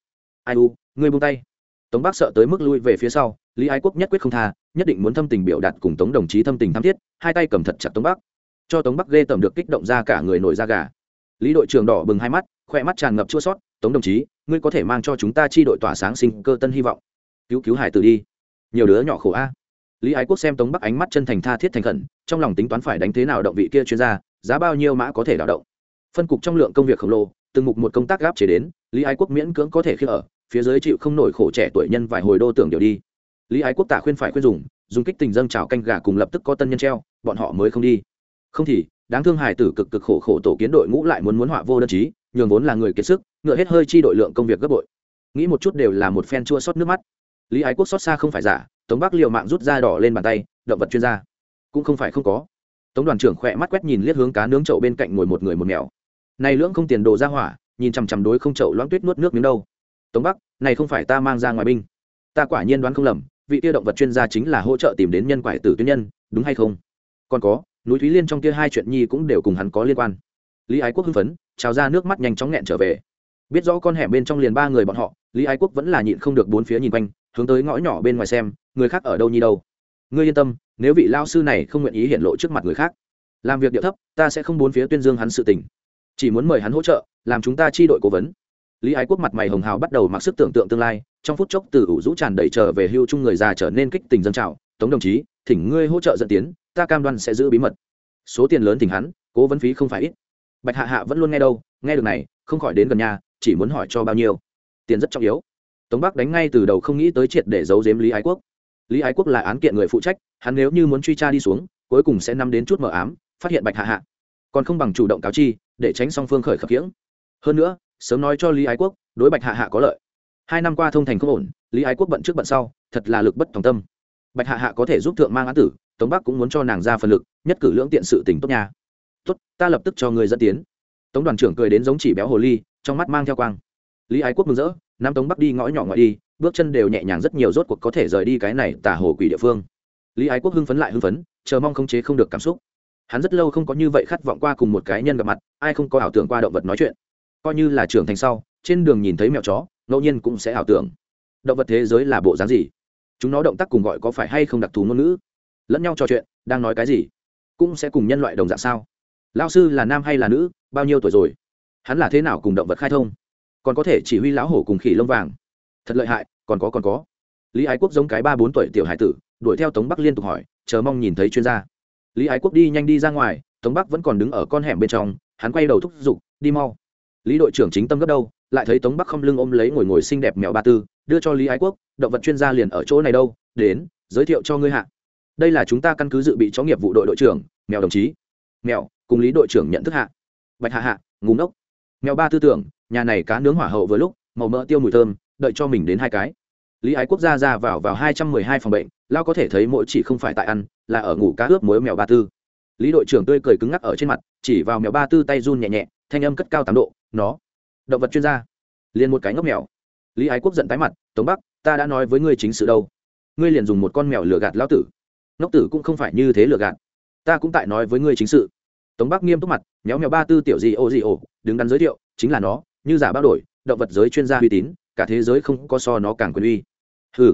Ai u, ngươi buông tay. Tống bắc sợ tới mức lui về phía sau, lý ái quốc nhất quyết không tha, nhất định muốn thâm tình biểu đạt cùng tống đồng chí thâm tình tham thiết, hai tay cầm thật chặt tống bắc. Cho tống bắc ghê tởm được kích động ra cả người nổi da gà lý đội trưởng đỏ bừng hai mắt, khoe mắt tràn ngập chua sót, tống đồng chí, ngươi có thể mang cho chúng ta chi đội tỏa sáng sinh cơ tân hy vọng. Cứu cứu hải tử đi. Nhiều đứa nhỏ khổ a. Lý ái quốc xem tống bắc ánh mắt chân thành tha thiết thành khẩn, trong lòng tính toán phải đánh thế nào động vị kia chuyên gia, giá bao nhiêu mã có thể đảo động. Phân cục trong lượng công việc khổng lồ, từng mục một công tác gáp chế đến, lý ái quốc miễn cưỡng có thể khi ở, phía dưới chịu không nổi khổ trẻ tuổi nhân vài hồi đô tưởng điều đi. Lý ái quốc tạ khuyên phải khuyên dùng dùng kích tình dâng trào canh gà cùng lập tức có tân nhân treo, bọn họ mới không đi. Không thì đáng thương hải tử cực cực khổ khổ tổ kiến đội ngũ lại muốn muốn họa vô đơn chí, nhường vốn là người kiệt sức, ngựa hết hơi chi đội lượng công việc gấp bội. Nghĩ một chút đều là một phen chua xót nước mắt. Lý ái quốc xót xa không phải giả, tống bắc liệu mạng rút ra đỏ lên bàn tay, động vật chuyên gia. Cũng không phải không có. Tống đoàn trưởng khỏe mắt quét nhìn liếc hướng cá nướng chậu bên cạnh ngồi một người một mèo này lưỡng không tiền đồ ra hỏa, nhìn chằm chằm đối không chậu loãng tuyết nuốt nước miếng đâu. Tống bắc, này không phải ta mang ra ngoài binh. Ta quả nhiên đoán không lầm, vị tiêu động vật chuyên gia chính là hỗ trợ tìm đến nhân quải tử tuyến nhân, đúng hay không? Còn có núi thúy liên trong kia hai chuyện nhi cũng đều cùng hắn có liên quan. Lý ái quốc hưng phấn, trào ra nước mắt nhanh chóng nghẹn trở về. Biết rõ con hẻm bên trong liền ba người bọn họ, lý ái quốc vẫn là nhịn không được bốn phía nhìn quanh, hướng tới ngõ nhỏ bên ngoài xem, người khác ở đâu nhi đâu. Ngươi yên tâm, nếu vị lao sư này không nguyện ý hiện lộ trước mặt người khác, làm việc điệu thấp, ta sẽ không bốn phía tuyên dương hắn sự tình. Chỉ muốn mời hắn hỗ trợ, làm chúng ta chi đội cố vấn. Lý ái quốc mặt mày hồng hào bắt đầu mặc sức tưởng tượng tương lai, trong phút chốc từ ủ rũ tràn đầy trở về hưu chung người già trở nên kích tình dân trào, tống đồng chí thỉnh ngươi hỗ trợ dẫn tiến, ta cam đoan sẽ giữ bí mật. Số tiền lớn thỉnh hắn, cố vấn phí không phải ít. Bạch hạ hạ vẫn luôn nghe đâu, nghe được này, không khỏi đến gần nhà, chỉ muốn hỏi cho bao nhiêu. Tiền rất trọng yếu. Tống bắc đánh ngay từ đầu không nghĩ tới triệt để giấu giếm lý ái quốc. Lý ái quốc là án kiện người phụ trách, hắn nếu như muốn truy tra đi xuống, cuối cùng sẽ nắm đến chút mờ ám, phát hiện bạch hạ hạ. Còn không bằng chủ động cáo chi, để tránh song phương khởi khập khiễng. Hơn nữa, sớm nói cho lý ái quốc, đối bạch hạ hạ có lợi. Hai năm qua thông thành không ổn, lý ái quốc bận trước bận sau, thật là lực bất tòng tâm bạch hạ hạ có thể giúp thượng mang án tử, tống bắc cũng muốn cho nàng ra phần lực, nhất cử lưỡng tiện sự tỉnh tốt nhà tốt, ta lập tức cho người dẫn tiến. Tống đoàn trưởng cười đến giống chỉ béo hồ ly, trong mắt mang theo quang. Lý ái quốc mừng rỡ nam tống bắc đi ngõ nhỏ ngoại đi, bước chân đều nhẹ nhàng rất nhiều rốt cuộc có thể rời đi cái này tả hồ quỷ địa phương. Lý ái quốc hưng phấn lại hưng phấn, chờ mong khống chế không được cảm xúc. Hắn rất lâu không có như vậy khát vọng qua cùng một cái nhân gặp mặt, ai không có ảo tưởng qua động vật nói chuyện. Coi như là trưởng thành sau, trên đường nhìn thấy mèo chó, ngẫu nhiên cũng sẽ ảo tưởng. Động vật thế giới là bộ dáng gì? Chúng nó động tác cùng gọi có phải hay không đặc thù ngôn ngữ? Lẫn nhau trò chuyện, đang nói cái gì? Cũng sẽ cùng nhân loại đồng dạng sao? Lao sư là nam hay là nữ? Bao nhiêu tuổi rồi? Hắn là thế nào cùng động vật khai thông? Còn có thể chỉ huy lão hổ cùng khỉ lông vàng? Thật lợi hại, còn có còn có. Lý ái quốc giống cái ba bốn tuổi tiểu hải tử, đuổi theo tống bắc liên tục hỏi, chờ mong nhìn thấy chuyên gia. Lý ái quốc đi nhanh đi ra ngoài, tống bắc vẫn còn đứng ở con hẻm bên trong, hắn quay đầu thúc giục, đi mau. Lý đội trưởng chính tâm gấp đâu, lại thấy tống bắc không lưng ôm lấy ngồi ngồi xinh đẹp mèo ba tư đưa cho lý ái quốc, động vật chuyên gia liền ở chỗ này đâu, đến, giới thiệu cho ngươi hạ. Đây là chúng ta căn cứ dự bị cho nghiệp vụ đội đội trưởng, mèo đồng chí. Mèo, cùng lý đội trưởng nhận thức hạ. Bạch hạ hạ ngúng ốc mèo ba tư tưởng, nhà này cá nướng hỏa hậu vừa lúc, màu mỡ tiêu mùi thơm, đợi cho mình đến hai cái. Lý ái quốc gia ra vào vào hai trăm mười hai phòng bệnh lao có thể thấy mỗi chỉ không phải tại ăn, là ở ngủ cá ướp muối mèo ba tư. Lý đội trưởng tươi cười cứng ngắc ở trên mặt, chỉ vào mèo ba tư tay run nhẹ nhẹ, thanh âm cất cao tám độ, nó, động vật chuyên gia. Liền một cái ngốc mèo lý ái quốc giận tái mặt, tống bắc, ta đã nói với ngươi chính sự đâu. Ngươi liền dùng một con mèo lừa gạt lão tử. Ngốc tử cũng không phải như thế lừa gạt. Ta cũng tại nói với ngươi chính sự. Tống bắc nghiêm túc mặt, méo mèo ba tư tiểu gì ô gì ô, đứng đắn giới thiệu, chính là nó, như giả bao đổi, động vật giới chuyên gia uy tín, cả thế giới không có so nó càng quyền uy. Hừ.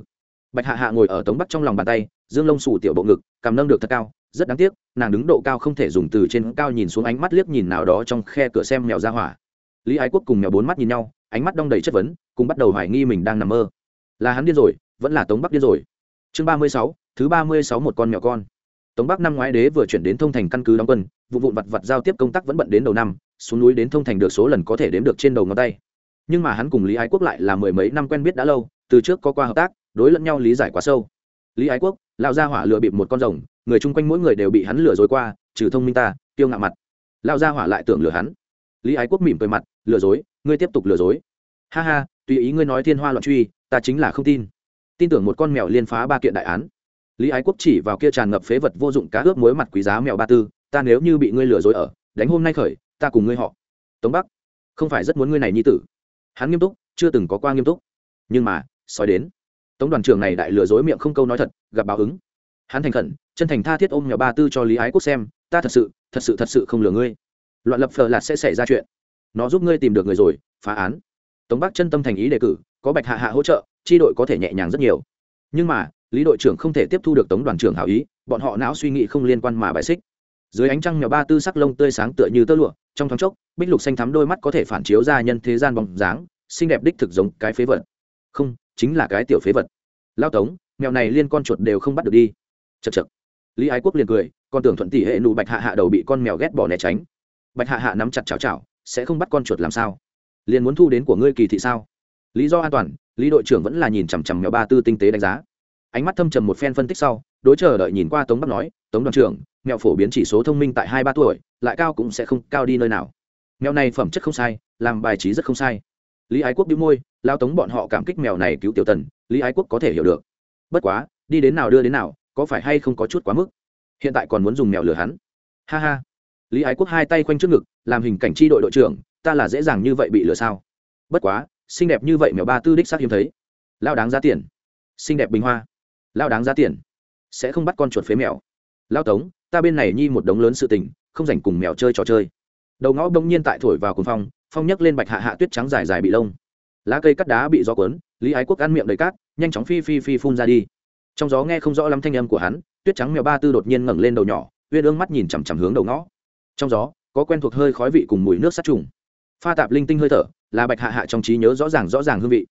Bạch hạ hạ ngồi ở tống bắc trong lòng bàn tay, dương lông xù tiểu bộ ngực cảm nâng được thật cao, rất đáng tiếc, nàng đứng độ cao không thể dùng từ trên cao nhìn xuống ánh mắt liếc nhìn nào đó trong khe cửa xem mèo ra hỏa. Lý ái quốc cùng mèo bốn mắt nhìn nhau ánh mắt đong đầy chất vấn, cùng bắt đầu hoài nghi mình đang nằm mơ. Là hắn điên rồi, vẫn là tống bắc điên rồi. Chương ba mươi sáu, thứ ba mươi sáu một con mèo con. Tống bắc năm ngoái đế vừa chuyển đến thông thành căn cứ đóng quân, vụ vụn vặt vặt giao tiếp công tác vẫn bận đến đầu năm, xuống núi đến thông thành được số lần có thể đếm được trên đầu ngón tay. Nhưng mà hắn cùng lý ái quốc lại là mười mấy năm quen biết đã lâu, từ trước có qua hợp tác, đối lẫn nhau lý giải quá sâu. Lý ái quốc lao ra hỏa lừa bịp một con rồng, người chung quanh mỗi người đều bị hắn lừa dối qua, trừ thông minh ta, tiêu ngạo mặt. Lao ra hỏa lại tưởng lừa hắn lý ái quốc mỉm cười mặt, lừa dối, ngươi tiếp tục lừa dối. Ha ha, tùy ý ngươi nói thiên hoa loạn truy, ta chính là không tin. Tin tưởng một con mèo liên phá ba kiện đại án. Lý ái quốc chỉ vào kia tràn ngập phế vật vô dụng cá ướp muối mặt quý giá mèo ba tư, ta nếu như bị ngươi lừa dối ở, đánh hôm nay khởi, ta cùng ngươi họ. Tống bắc, không phải rất muốn ngươi này nhi tử. Hắn nghiêm túc, chưa từng có qua nghiêm túc. Nhưng mà, sói đến. Tống đoàn trưởng này đại lừa dối miệng không câu nói thật, gặp báo ứng. Hắn thành khẩn, chân thành tha thiết ôm nhỏ ba tư cho lý ái quốc xem, ta thật sự thật sự thật sự không lừa ngươi loạn lập phờ lạt sẽ xảy ra chuyện. Nó giúp ngươi tìm được người rồi, phá án. Tống bắc chân tâm thành ý đề cử, có bạch hạ hạ hỗ trợ tri đội có thể nhẹ nhàng rất nhiều. Nhưng mà, lý đội trưởng không thể tiếp thu được tống đoàn trưởng hảo ý, bọn họ não suy nghĩ không liên quan mà bài xích. Dưới ánh trăng nhỏ ba tư sắc lông tươi sáng tựa như tơ lụa, trong thoáng chốc, bích lục xanh thắm đôi mắt có thể phản chiếu ra nhân thế gian bóng dáng, xinh đẹp đích thực giống cái phế vật. Không, chính là cái tiểu phế vật. Lao tống, mèo này liên con chuột đều không bắt được đi. Chật chật lý ái quốc liền cười còn tưởng thuận tỷ hệ nụ bạch hạ hạ đầu bị con mèo ghét bỏ né tránh bạch hạ hạ nắm chặt chảo chảo, sẽ không bắt con chuột làm sao? Liền muốn thu đến của ngươi kỳ thị sao? Lý do an toàn, lý đội trưởng vẫn là nhìn chằm chằm mèo ba tư tinh tế đánh giá. Ánh mắt thâm trầm một phen phân tích sau, đối chờ đợi nhìn qua tống bắc nói, tống đoàn trưởng, mèo phổ biến chỉ số thông minh tại hai ba tuổi, lại cao cũng sẽ không cao đi nơi nào. Mèo này phẩm chất không sai, làm bài trí rất không sai. Lý ái quốc đĩu môi, lao tống bọn họ cảm kích mèo này cứu tiểu tần, lý ái quốc có thể hiểu được. Bất quá, đi đến nào đưa đến nào, có phải hay không có chút quá mức? Hiện tại còn muốn dùng mèo lừa hắn. Ha ha lý ái quốc hai tay quanh trước ngực, làm hình cảnh tri đội đội trưởng, ta là dễ dàng như vậy bị lừa sao? Bất quá, xinh đẹp như vậy mèo ba tư đích xác hiếm thấy. Lao đáng giá tiền. Xinh đẹp bình hoa. Lao đáng giá tiền. Sẽ không bắt con chuột phế mèo. Lao tống, ta bên này nhi một đống lớn sự tình, không dành cùng mèo chơi trò chơi. Đầu ngõ bỗng nhiên tại thổi vào cuồng phong phong nhấc lên bạch hạ hạ tuyết trắng dài dài bị lông. Lá cây cắt đá bị gió cuốn, lý ái quốc ăn miệng đầy cát, nhanh chóng phi phi phi phun ra đi. Trong gió nghe không rõ lắm thanh âm của hắn, tuyết trắng mèo ba tư đột nhiên ngẩng lên đầu nhỏ, uyên ương mắt nhìn chằm chằm hướng đầu ngõ trong gió, có quen thuộc hơi khói vị cùng mùi nước sát trùng. Pha tạp linh tinh hơi thở, là bạch hạ hạ trong trí nhớ rõ ràng rõ ràng hương vị.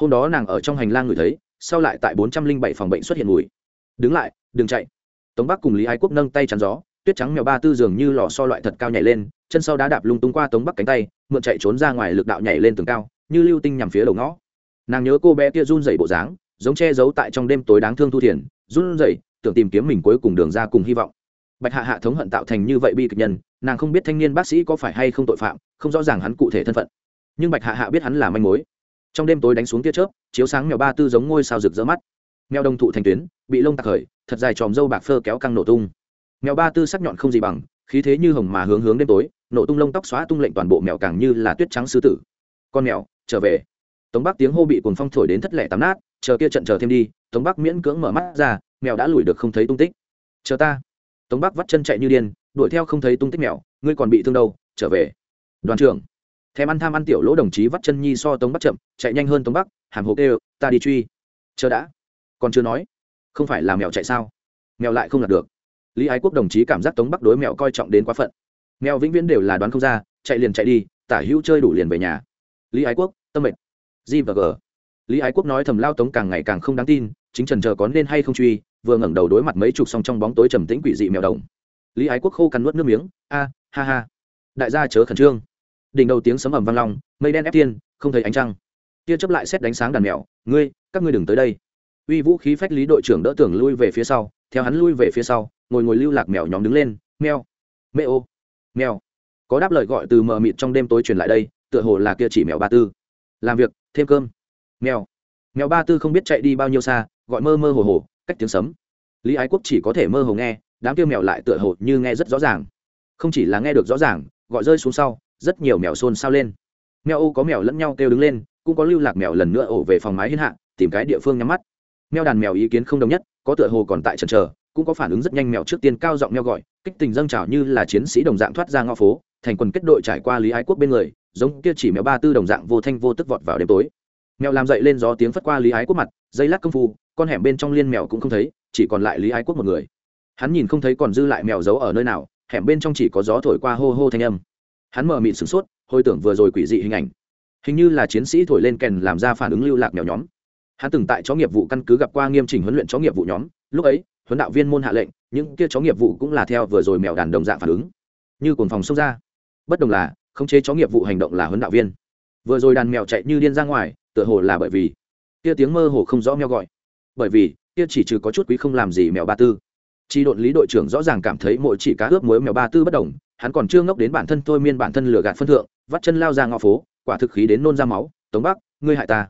Hôm đó nàng ở trong hành lang ngửi thấy, sau lại tại bốn trăm linh bảy phòng bệnh xuất hiện mùi. Đứng lại, đừng chạy. Tống bắc cùng lý ái quốc nâng tay chắn gió, tuyết trắng mèo ba tư dường như lò so loại thật cao nhảy lên, chân sau đá đạp lung tung qua tống bắc cánh tay, mượn chạy trốn ra ngoài lực đạo nhảy lên tường cao, như lưu tinh nhằm phía đầu ngõ. Nàng nhớ cô bé kia run dậy bộ dáng, giống che giấu tại trong đêm tối đáng thương thu thiền, run dậy tưởng tìm kiếm mình cuối cùng đường ra cùng hy vọng bạch hạ hạ thống hận tạo thành như vậy bi kịch nhân, nàng không biết thanh niên bác sĩ có phải hay không tội phạm, không rõ ràng hắn cụ thể thân phận. Nhưng bạch hạ hạ biết hắn là manh mối. Trong đêm tối đánh xuống tia chớp, chiếu sáng mèo ba tư giống ngôi sao rực rỡ mắt. Mèo đồng thụ thành tuyến, bị lông tạc khởi, thật dài tròm dâu bạc phơ kéo căng nổ tung. Mèo ba tư sắc nhọn không gì bằng, khí thế như hồng mà hướng hướng đêm tối, nổ tung lông tóc xóa tung lệnh toàn bộ mèo càng như là tuyết trắng sư tử. Con mèo, trở về. Tống bắc tiếng hô bị cuồng phong thổi đến thất lẻ tắm nát, chờ kia trận chờ thêm đi, tống bắc miễn cưỡng mở mắt ra, mèo đã lùi được không thấy tung tích. Chờ ta tống bắc vắt chân chạy như điên, đuổi theo không thấy tung tích mèo, ngươi còn bị thương đâu, trở về. Đoàn trưởng, thèm ăn tham ăn tiểu lỗ đồng chí vắt chân nhi so tống bắc chậm, chạy nhanh hơn tống bắc, hàm hộp kêu, ta đi truy. Chờ đã. Còn chưa nói, không phải là mèo chạy sao? Mèo lại không là được. Lý ái quốc đồng chí cảm giác tống bắc đối mèo coi trọng đến quá phận. Mèo vĩnh viễn đều là đoán không ra, chạy liền chạy đi, tả hữu chơi đủ liền về nhà. Lý ái quốc, tâm mệnh g và g. Lý ái quốc nói thầm lao tống càng ngày càng không đáng tin, chính trần chờ có nên hay không truy vừa ngẩng đầu đối mặt mấy chục song trong bóng tối trầm tĩnh quỷ dị mèo đồng. Lý ái quốc khô cằn nuốt nước miếng, a, ha ha. Đại gia chớ khẩn trương. Đỉnh đầu tiếng sấm ầm vang long, mây đen ép tiên không thấy ánh trăng. Tia chấp lại xét đánh sáng đàn mèo, ngươi, các ngươi đừng tới đây. Uy vũ khí phách lý đội trưởng đỡ tưởng lui về phía sau, theo hắn lui về phía sau, ngồi ngồi lưu lạc mèo nhóm đứng lên meo mê ô mèo. Có đáp lời gọi từ mờ mịt trong đêm tối truyền lại đây, tựa hồ là kia chỉ mèo ba tư. Làm việc, thêm cơm. Mèo mèo ba tư không biết chạy đi bao nhiêu xa, gọi mơ mơ hồ hồ cách tiếng sấm. Lý ái quốc chỉ có thể mơ hồ nghe, đám kêu mèo lại tựa hồ như nghe rất rõ ràng. Không chỉ là nghe được rõ ràng, gọi rơi xuống sau, rất nhiều mèo xôn xao lên. Mèo ô có mèo lẫn nhau kêu đứng lên, cũng có lưu lạc mèo lần nữa ổ về phòng mái hiên hạ, tìm cái địa phương nhắm mắt. Mèo đàn mèo ý kiến không đồng nhất, có tựa hồ còn tại trần trờ cũng có phản ứng rất nhanh mèo trước tiên cao giọng mèo gọi, kích tình dâng trào như là chiến sĩ đồng dạng thoát ra ngõ phố, thành quần kết đội trải qua lý ái quốc bên người, giống kia chỉ mèo ba tư đồng dạng vô thanh vô tức vọt vào đêm tối. Mèo làm dậy lên gió tiếng phất qua lý ái quốc mặt, dây lát công phu con hẻm bên trong liên mèo cũng không thấy, chỉ còn lại lý ái quốc một người. Hắn nhìn không thấy còn dư lại mèo giấu ở nơi nào, hẻm bên trong chỉ có gió thổi qua hô hô thanh âm. Hắn mở mịn sửng sốt, hồi tưởng vừa rồi quỷ dị hình ảnh. Hình như là chiến sĩ thổi lên kèn làm ra phản ứng lưu lạc mèo nhóm. Hắn từng tại chó nghiệp vụ căn cứ gặp qua nghiêm chỉnh huấn luyện chó nghiệp vụ nhóm. Lúc ấy, huấn đạo viên môn hạ lệnh, những kia chó nghiệp vụ cũng là theo vừa rồi mèo đàn đồng dạng phản ứng. Như cồn phòng xông ra. Bất đồng là, khống chế chó nghiệp vụ hành động là huấn đạo viên. Vừa rồi đàn mèo chạy như điên ra ngoài, tựa hồ là bởi vì, kia tiếng mơ hồ không rõ mèo gọi bởi vì, kia chỉ trừ có chút quý không làm gì mèo ba tư. Chi đội lý đội trưởng rõ ràng cảm thấy mỗi chỉ cá ướp muối mèo ba tư bất đồng, hắn còn chưa ngốc đến bản thân thôi miên bản thân lừa gạt phân thượng, vắt chân lao ra ngõ phố, quả thực khí đến nôn ra máu, tống bắc, ngươi hại ta.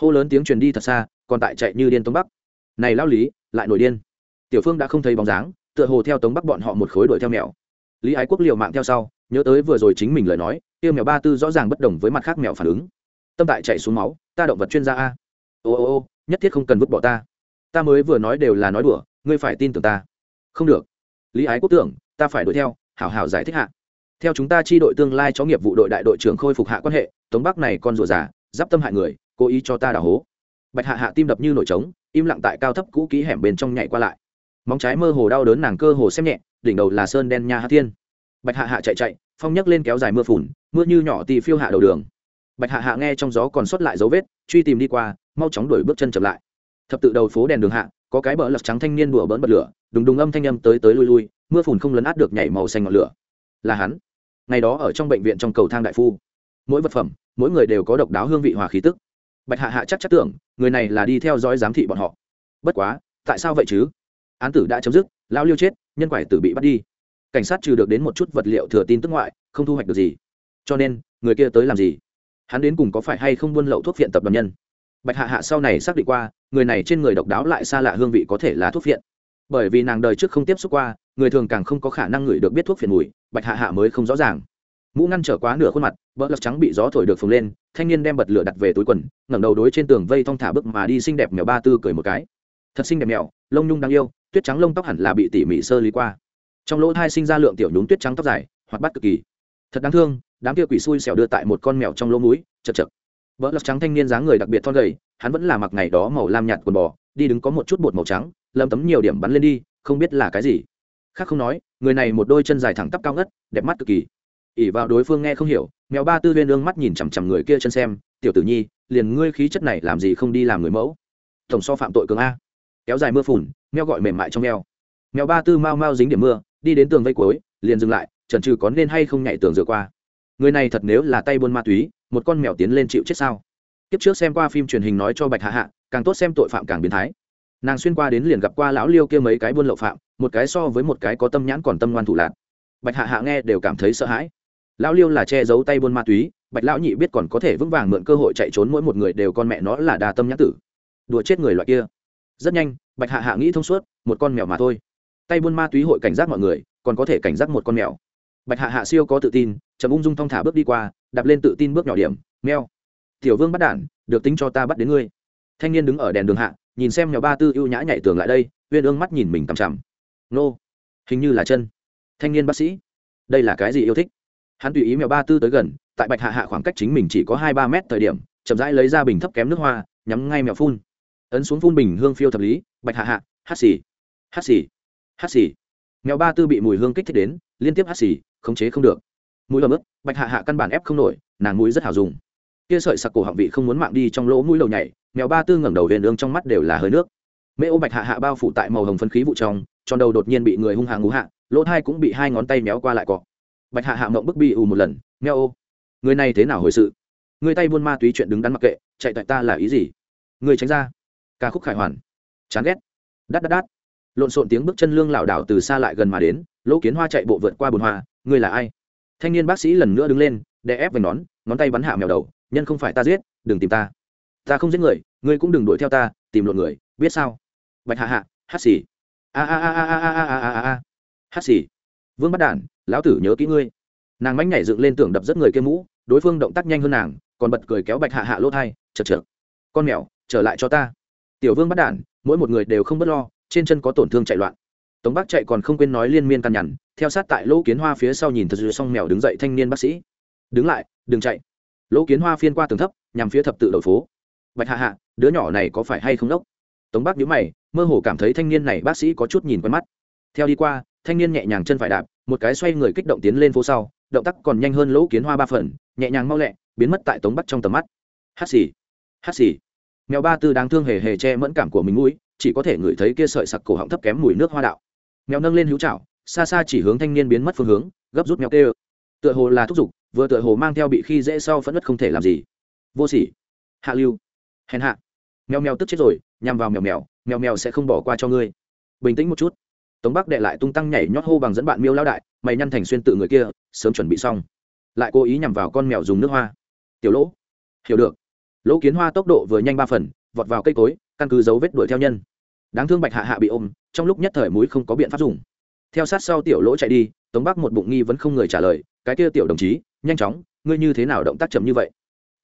Hô lớn tiếng truyền đi thật xa, còn tại chạy như điên tống bắc. Này lao lý, lại nổi điên. Tiểu phương đã không thấy bóng dáng, tựa hồ theo tống bắc bọn họ một khối đuổi theo mèo. Lý ái quốc liều mạng theo sau, nhớ tới vừa rồi chính mình lời nói, kia mèo ba tư rõ ràng bất đồng với mặt khác mèo phản ứng. Tâm tại chạy xuống máu, ta động vật chuyên gia a ô ô ô, nhất thiết không cần vứt bỏ ta. Ta mới vừa nói đều là nói đùa, ngươi phải tin tưởng ta. Không được. Lý ái quốc tưởng, ta phải đuổi theo, hảo hảo giải thích hạ. Theo chúng ta chi đội tương lai cho nghiệp vụ đội đại đội trưởng khôi phục hạ quan hệ, tống bắc này con rùa già, giáp tâm hại người, cố ý cho ta đào hố. Bạch hạ hạ tim đập như nổi trống, im lặng tại cao thấp cũ kỹ hẻm bên trong nhảy qua lại. Móng trái mơ hồ đau đớn nàng cơ hồ xem nhẹ, đỉnh đầu là sơn đen nha hạ thiên. Bạch hạ hạ chạy chạy, phong nhấc lên kéo dài mưa phùn, mưa như nhỏ tì phiêu hạ đầu đường bạch hạ hạ nghe trong gió còn sót lại dấu vết, truy tìm đi qua, mau chóng đuổi bước chân chậm lại. Thập tự đầu phố đèn đường hạ, có cái bờ lật trắng thanh niên đùa bỡn bật lửa, đùng đùng âm thanh âm tới tới lui lui, mưa phùn không lấn át được nhảy màu xanh ngọn lửa. Là hắn. Ngày đó ở trong bệnh viện trong cầu thang đại phu, mỗi vật phẩm, mỗi người đều có độc đáo hương vị hòa khí tức. Bạch hạ hạ chắc chắc tưởng, người này là đi theo dõi giám thị bọn họ. Bất quá, tại sao vậy chứ? Án tử đã chấm dứt lao liêu chết, nhân quải tử bị bắt đi. Cảnh sát trừ được đến một chút vật liệu thừa tin tức ngoại, không thu hoạch được gì. Cho nên, người kia tới làm gì? Hắn đến cùng có phải hay không buôn lậu thuốc viện tập đoàn nhân? Bạch hạ hạ sau này xác định qua, người này trên người độc đáo lại xa lạ hương vị có thể là thuốc viện bởi vì nàng đời trước không tiếp xúc qua, người thường càng không có khả năng ngửi được biết thuốc phiện mùi, bạch hạ hạ mới không rõ ràng. Mũ ngăn trở quá nửa khuôn mặt bỡ lật trắng bị gió thổi được phồng lên, thanh niên đem bật lửa đặt về túi quần, ngẩng đầu đối trên tường vây thong thả bước mà đi xinh đẹp mèo ba tư cười một cái. Thật xinh đẹp mèo, lông nhung đáng yêu, tuyết trắng lông tóc hẳn là bị tỉ mỉ sơ lý qua. Trong lỗ thai sinh ra lượng tiểu nhún tuyết trắng tóc dài hoặc bắt cực kỳ. Thật đáng thương đám kia quỷ xui xẻo đưa tại một con mèo trong lỗ mũi, chật chật. Vỡ lắc trắng thanh niên dáng người đặc biệt thon gầy, hắn vẫn là mặc ngày đó màu lam nhạt quần bò, đi đứng có một chút bột màu trắng lâm tấm nhiều điểm bắn lên đi, không biết là cái gì. Khác không nói, người này một đôi chân dài thẳng tắp cao ngất, đẹp mắt cực kỳ. Ỉ vào đối phương nghe không hiểu, mèo ba tư viên ương mắt nhìn chằm chằm người kia chân xem, tiểu tử nhi, liền ngươi khí chất này làm gì không đi làm người mẫu? Tổng so phạm tội cường a. Kéo dài mưa phùn, mèo gọi mềm mại trong mèo mèo ba tư mau mau dính điểm mưa, đi đến tường vây cuối, liền dừng lại trần trừ có nên hay không nhảy tường rửa qua người này thật nếu là tay buôn ma túy, một con mèo tiến lên chịu chết sao? Kiếp trước xem qua phim truyền hình nói cho bạch hạ hạ, càng tốt xem tội phạm càng biến thái. Nàng xuyên qua đến liền gặp qua lão liêu kia mấy cái buôn lậu phạm, một cái so với một cái có tâm nhãn còn tâm ngoan thủ lạc bạch hạ hạ nghe đều cảm thấy sợ hãi. Lão liêu là che giấu tay buôn ma túy, bạch lão nhị biết còn có thể vững vàng mượn cơ hội chạy trốn mỗi một người đều con mẹ nó là đa tâm nhãn tử. Đùa chết người loại kia. Rất nhanh, bạch hạ hạ nghĩ thông suốt, một con mèo mà thôi. Tay buôn ma túy hội cảnh giác mọi người, còn có thể cảnh giác một con mèo bạch hạ hạ siêu có tự tin, chậm ung dung thong thả bước đi qua, đạp lên tự tin bước nhỏ điểm meo tiểu vương bắt đản được tính cho ta bắt đến ngươi. Thanh niên đứng ở đèn đường hạ, nhìn xem nhỏ ba tư ưu nhã nhảy tường lại đây, uyên ương mắt nhìn mình tằm chằm. Nô, hình như là chân. Thanh niên bác sĩ. Đây là cái gì yêu thích? Hắn tùy ý mèo ba tư tới gần, tại bạch hạ hạ khoảng cách chính mình chỉ có hai ba mét thời điểm, chậm rãi lấy ra bình thấp kém nước hoa, nhắm ngay mèo phun. Ấn xuống phun bình hương phiêu thập lý, bạch hạ hạ, hát xì hát xì hát xì. Mèo ba tư bị mùi hương kích thích đến, liên tiếp hát xì khống chế không được. Mũi ấm ức, bạch hạ hạ căn bản ép không nổi, nàng mũi rất hào dùng. Kia sợi sặc cổ họng vị không muốn mạng đi trong lỗ mũi lầu nhảy, mèo ba tư ngẩng đầu huyền ương trong mắt đều là hơi nước. Mễ ô bạch hạ hạ bao phủ tại màu hồng phân khí vụ trong, tròn đầu đột nhiên bị người hung hăng ngũ hạ, lỗ thai cũng bị hai ngón tay méo qua lại cọ. Bạch hạ hạ mộng bức bi ù một lần mèo ô người này thế nào hồi sự? Người tay buôn ma túy chuyện đứng đắn mặc kệ, chạy tại ta là ý gì? Người tránh ra. Ca khúc khải hoàn. Chán ghét. Đắt đắt đắt lộn xộn tiếng bước chân lương lảo đảo từ xa lại gần mà đến, lỗ kiến hoa chạy bộ vượt qua bồn hoa, ngươi là ai? Thanh niên bác sĩ lần nữa đứng lên, đè ép về nón, ngón tay bắn hạ mèo đầu, nhân không phải ta giết, đừng tìm ta. Ta không giết người, ngươi cũng đừng đuổi theo ta, tìm lộn người, biết sao? Bạch hạ hạ, hát xì. A a a a a a a a a a. Hát xì. Vương bắt đản, lão tử nhớ kỹ ngươi. Nàng mánh nhảy dựng lên tưởng đập rất người kia mũ, đối phương động tác nhanh hơn nàng, còn bật cười kéo bạch hạ hạ lỗ thai, chật chật con mèo, trở lại cho ta. Tiểu vương bắt đản, mỗi một người đều không bất lo trên chân có tổn thương chạy loạn. Tống bác chạy còn không quên nói liên miên căn nhằn, theo sát tại lỗ kiến hoa phía sau nhìn thật sự xong mèo đứng dậy thanh niên bác sĩ. Đứng lại, đừng chạy. Lỗ kiến hoa phiên qua tường thấp, nhằm phía thập tự đầu phố. Bạch hạ hạ, đứa nhỏ này có phải hay không đốc? Tống bác nhữ mày, mơ hồ cảm thấy thanh niên này bác sĩ có chút nhìn quen mắt. Theo đi qua, thanh niên nhẹ nhàng chân phải đạp, một cái xoay người kích động tiến lên phố sau, động tác còn nhanh hơn lỗ kiến hoa ba phần, nhẹ nhàng mau lẹ, biến mất tại tống bắc trong tầm mắt. Hát xì hát xì. Mèo ba tư đáng thương hề hề che mẫn cảm của mình mũi chỉ có thể ngửi thấy kia sợi sặc cổ họng thấp kém mùi nước hoa đạo. Mèo nâng lên hữu trảo, xa xa chỉ hướng thanh niên biến mất phương hướng, gấp rút mèo kêu. Tựa hồ là thúc giục, vừa tựa hồ mang theo bị khi dễ sau phẫn nứt không thể làm gì. Vô sỉ. Hạ lưu. Hèn hạ. Mèo mèo tức chết rồi, nhằm vào mèo mèo mèo mèo sẽ không bỏ qua cho ngươi. Bình tĩnh một chút. Tống bắc đệ lại tung tăng nhảy nhót hô bằng dẫn bạn miêu lao đại, mày nhăn thành xuyên tự người kia, sớm chuẩn bị xong. Lại cố ý nhằm vào con mèo dùng nước hoa. Tiểu lỗ. Hiểu được. Lỗ kiến hoa tốc độ vừa nhanh ba phần, vọt vào cây cối căn cứ dấu vết đuổi theo nhân. Đáng thương bạch hạ hạ bị ôm, trong lúc nhất thời mũi không có biện pháp dùng. Theo sát sau tiểu lỗ chạy đi, tống bắc một bụng nghi vẫn không người trả lời, cái kia tiểu đồng chí, nhanh chóng, ngươi như thế nào động tác chậm như vậy?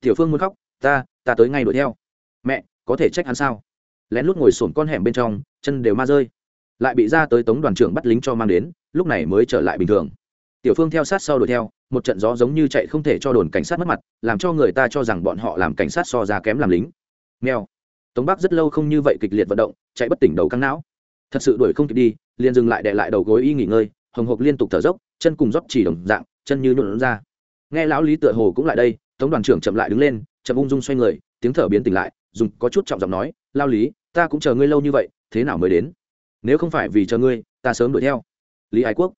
Tiểu phương muốn khóc, ta ta tới ngay đuổi theo. Mẹ, có thể trách hắn sao? Lén lút ngồi sổn con hẻm bên trong, chân đều ma rơi. Lại bị ra tới tống đoàn trưởng bắt lính cho mang đến, lúc này mới trở lại bình thường. Tiểu phương theo sát sau đuổi theo, một trận gió giống như chạy không thể cho đồn cảnh sát mất mặt, làm cho người ta cho rằng bọn họ làm cảnh sát so ra kém làm lính. Nghèo tống bắc rất lâu không như vậy kịch liệt vận động, chạy bất tỉnh đầu căng não. Thật sự đuổi không kịp đi, liền dừng lại đệ lại đầu gối y nghỉ ngơi, hồng hộc liên tục thở dốc, chân cùng dốc chỉ đồng dạng, chân như nhuộn ra. Nghe lão lý tựa hồ cũng lại đây, tống đoàn trưởng chậm lại đứng lên, chậm ung dung xoay người, tiếng thở biến tỉnh lại, dùng có chút trọng giọng nói lao lý, ta cũng chờ ngươi lâu như vậy, thế nào mới đến? Nếu không phải vì chờ ngươi, ta sớm đuổi theo. Lý ái quốc,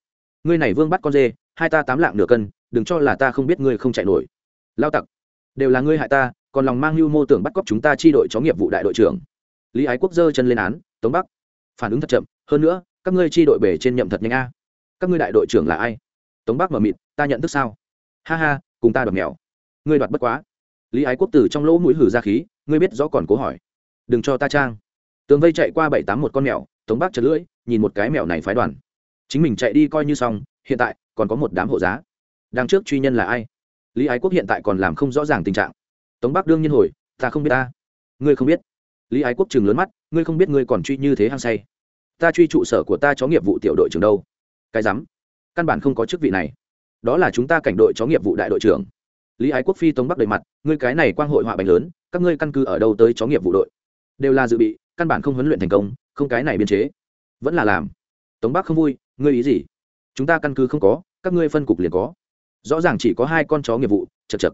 ngươi này vương bắt con dê, hai ta tám lạng nửa cân, đừng cho là ta không biết ngươi không chạy nổi. Lao tặc, đều là ngươi hại ta còn lòng mang lưu mô tưởng bắt cóc chúng ta chi đội chó nghiệp vụ đại đội trưởng. Lý ái quốc giơ chân lên án, tống bắc, phản ứng thật chậm, hơn nữa, các ngươi chi đội bể trên nhậm thật nhanh a. Các ngươi đại đội trưởng là ai? Tống bắc mờ mịt, ta nhận thức sao? Ha ha, cùng ta đoạt mèo. Ngươi đoạt bất quá. Lý ái quốc từ trong lỗ mũi hử ra khí, ngươi biết rõ còn cố hỏi. Đừng cho ta trang. Tường vây chạy qua bảy tám một con mèo, tống bắc chật lưỡi, nhìn một cái mèo này phái đoàn. Chính mình chạy đi coi như xong, hiện tại còn có một đám hộ giá. Đằng trước truy nhân là ai? Lý ái quốc hiện tại còn làm không rõ ràng tình trạng tống bắc đương nhiên hồi, ta không biết ta. Ngươi không biết. Lý ái quốc chừng lớn mắt, ngươi không biết ngươi còn truy như thế hăng say. Ta truy trụ sở của ta chó nghiệp vụ tiểu đội trưởng đâu? Cái rắm. Căn bản không có chức vị này. Đó là chúng ta cảnh đội chó nghiệp vụ đại đội trưởng. Lý ái quốc phi tống bắc đầy mặt, ngươi cái này quang hội họa bánh lớn, các ngươi căn cứ ở đâu tới chó nghiệp vụ đội? Đều là dự bị, căn bản không huấn luyện thành công, không cái này biên chế. Vẫn là làm. Tống bắc không vui, ngươi ý gì? Chúng ta căn cứ không có, các ngươi phân cục liền có. Rõ ràng chỉ có hai con chó nghiệp vụ, chật chật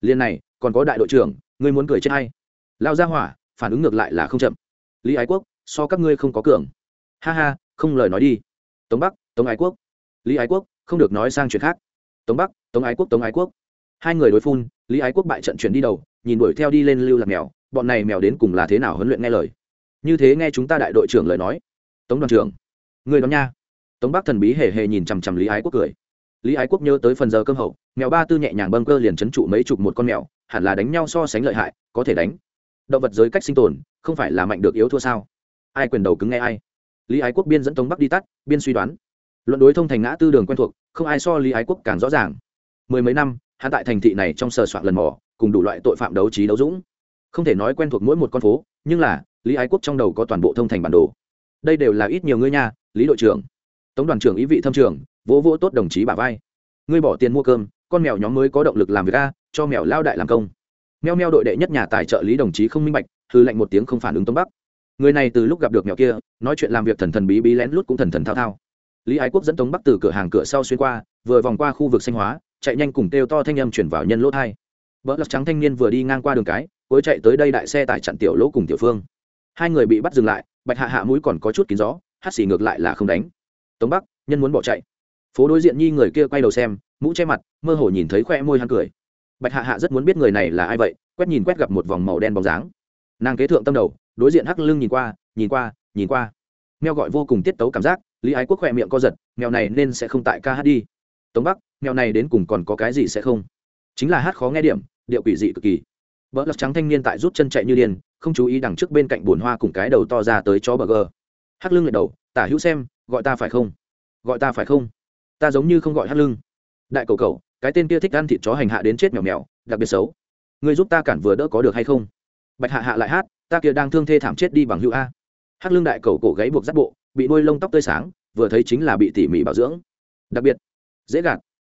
liền này, còn có đại đội trưởng, ngươi muốn cười chết hay lao ra hỏa, phản ứng ngược lại là không chậm. Lý ái quốc, so các ngươi không có cường. Ha ha, không lời nói đi. Tống bắc, tống ái quốc. Lý ái quốc, không được nói sang chuyện khác. Tống bắc, tống ái quốc, tống ái quốc. Hai người đối phun, lý ái quốc bại trận chuyển đi đầu, nhìn đuổi theo đi lên lưu lạc mèo. Bọn này mèo đến cùng là thế nào huấn luyện nghe lời? Như thế nghe chúng ta đại đội trưởng lời nói. Tống đoàn trưởng người đó nha. Tống bắc thần bí hề hề nhìn chằm chằm lý ái quốc cười lý ái quốc nhớ tới phần giờ cơm hậu, mèo ba tư nhẹ nhàng bâng cơ liền c h ấ n trụ mấy chục một con mèo, hẳn là đánh nhau so sánh lợi hại, có thể đánh. Động vật giới cách sinh tồn, không phải là mạnh được yếu thua sao? Ai quyền đầu cứng nghe ai? Lý ái quốc biên dẫn tống bắc đi tắt, biên suy đoán. Luận đối thông thành ngã tư đường quen thuộc, không ai so lý ái quốc càng rõ ràng. Mười mấy năm, hắn tại thành thị này trong sờ soạn lần mò, cùng đủ loại tội phạm đấu trí đấu dũng. Không thể nói quen thuộc mỗi một con phố, nhưng là, lý ái quốc trong đầu có toàn bộ thông thành bản đồ. Đây đều là ít nhiều ngươi nha, lý đội trưởng. Tống đoàn trưởng ý vị thâm trường vỗ vỗ tốt đồng chí bà vai. Ngươi bỏ tiền mua cơm, con mèo nhóm mới có động lực làm việc a, cho mèo lao đại làm công. Meo meo đội đệ nhất nhà tài trợ lý đồng chí không minh bạch hư lệnh một tiếng không phản ứng tống bắc. Người này từ lúc gặp được mèo kia, nói chuyện làm việc thần thần bí bí lén lút cũng thần thần thao thao. Lý ái quốc dẫn tống bắc từ cửa hàng cửa sau xuyên qua, vừa vòng qua khu vực xanh hóa, chạy nhanh cùng kêu to thanh âm chuyển vào nhân lỗ thai vợ lật trắng thanh niên vừa đi ngang qua đường cái, cuối chạy tới đây đại xe tải chặn tiểu lỗ cùng tiểu phương. Hai người bị bắt dừng lại, bạch hạ hạ mũi còn có chút kín gió hát xì ngược lại là không đánh. Tống bắc, nhân muốn bỏ chạy phố đối diện nhi người kia quay đầu xem, mũ che mặt, mơ hồ nhìn thấy khoe môi hắn cười. Bạch hạ hạ rất muốn biết người này là ai vậy, quét nhìn quét gặp một vòng màu đen bóng dáng. Nàng kế thượng tâm đầu, đối diện hắc lưng nhìn qua nhìn qua nhìn qua. Mèo gọi vô cùng tiết tấu cảm giác, lý ái quốc khoe miệng co giật, mèo này nên sẽ không tại ca hát đi. Tống bắc, mèo này đến cùng còn có cái gì sẽ không? Chính là hát khó nghe điểm, điệu quỷ dị cực kỳ. Vợ lật trắng thanh niên tại rút chân chạy như điên, không chú ý đằng trước bên cạnh bồn hoa cùng cái đầu to ra tới chó bờ gờ. Hắc lưng lật đầu, tả hữu xem, gọi ta phải không? Gọi ta phải không? Ta giống như không gọi hắc lưng. Đại cầu cầu cái tên kia thích ăn thịt chó hành hạ đến chết mèo mèo, đặc biệt xấu. Người giúp ta cản vừa đỡ có được hay không? Bạch hạ hạ lại hát, ta kia đang thương thê thảm chết đi bằng hữu a. Hắc lưng đại cầu cổ gáy buộc giáp bộ, bị đuôi lông tóc tươi sáng, vừa thấy chính là bị tỉ mỉ bảo dưỡng. Đặc biệt, dễ gạt.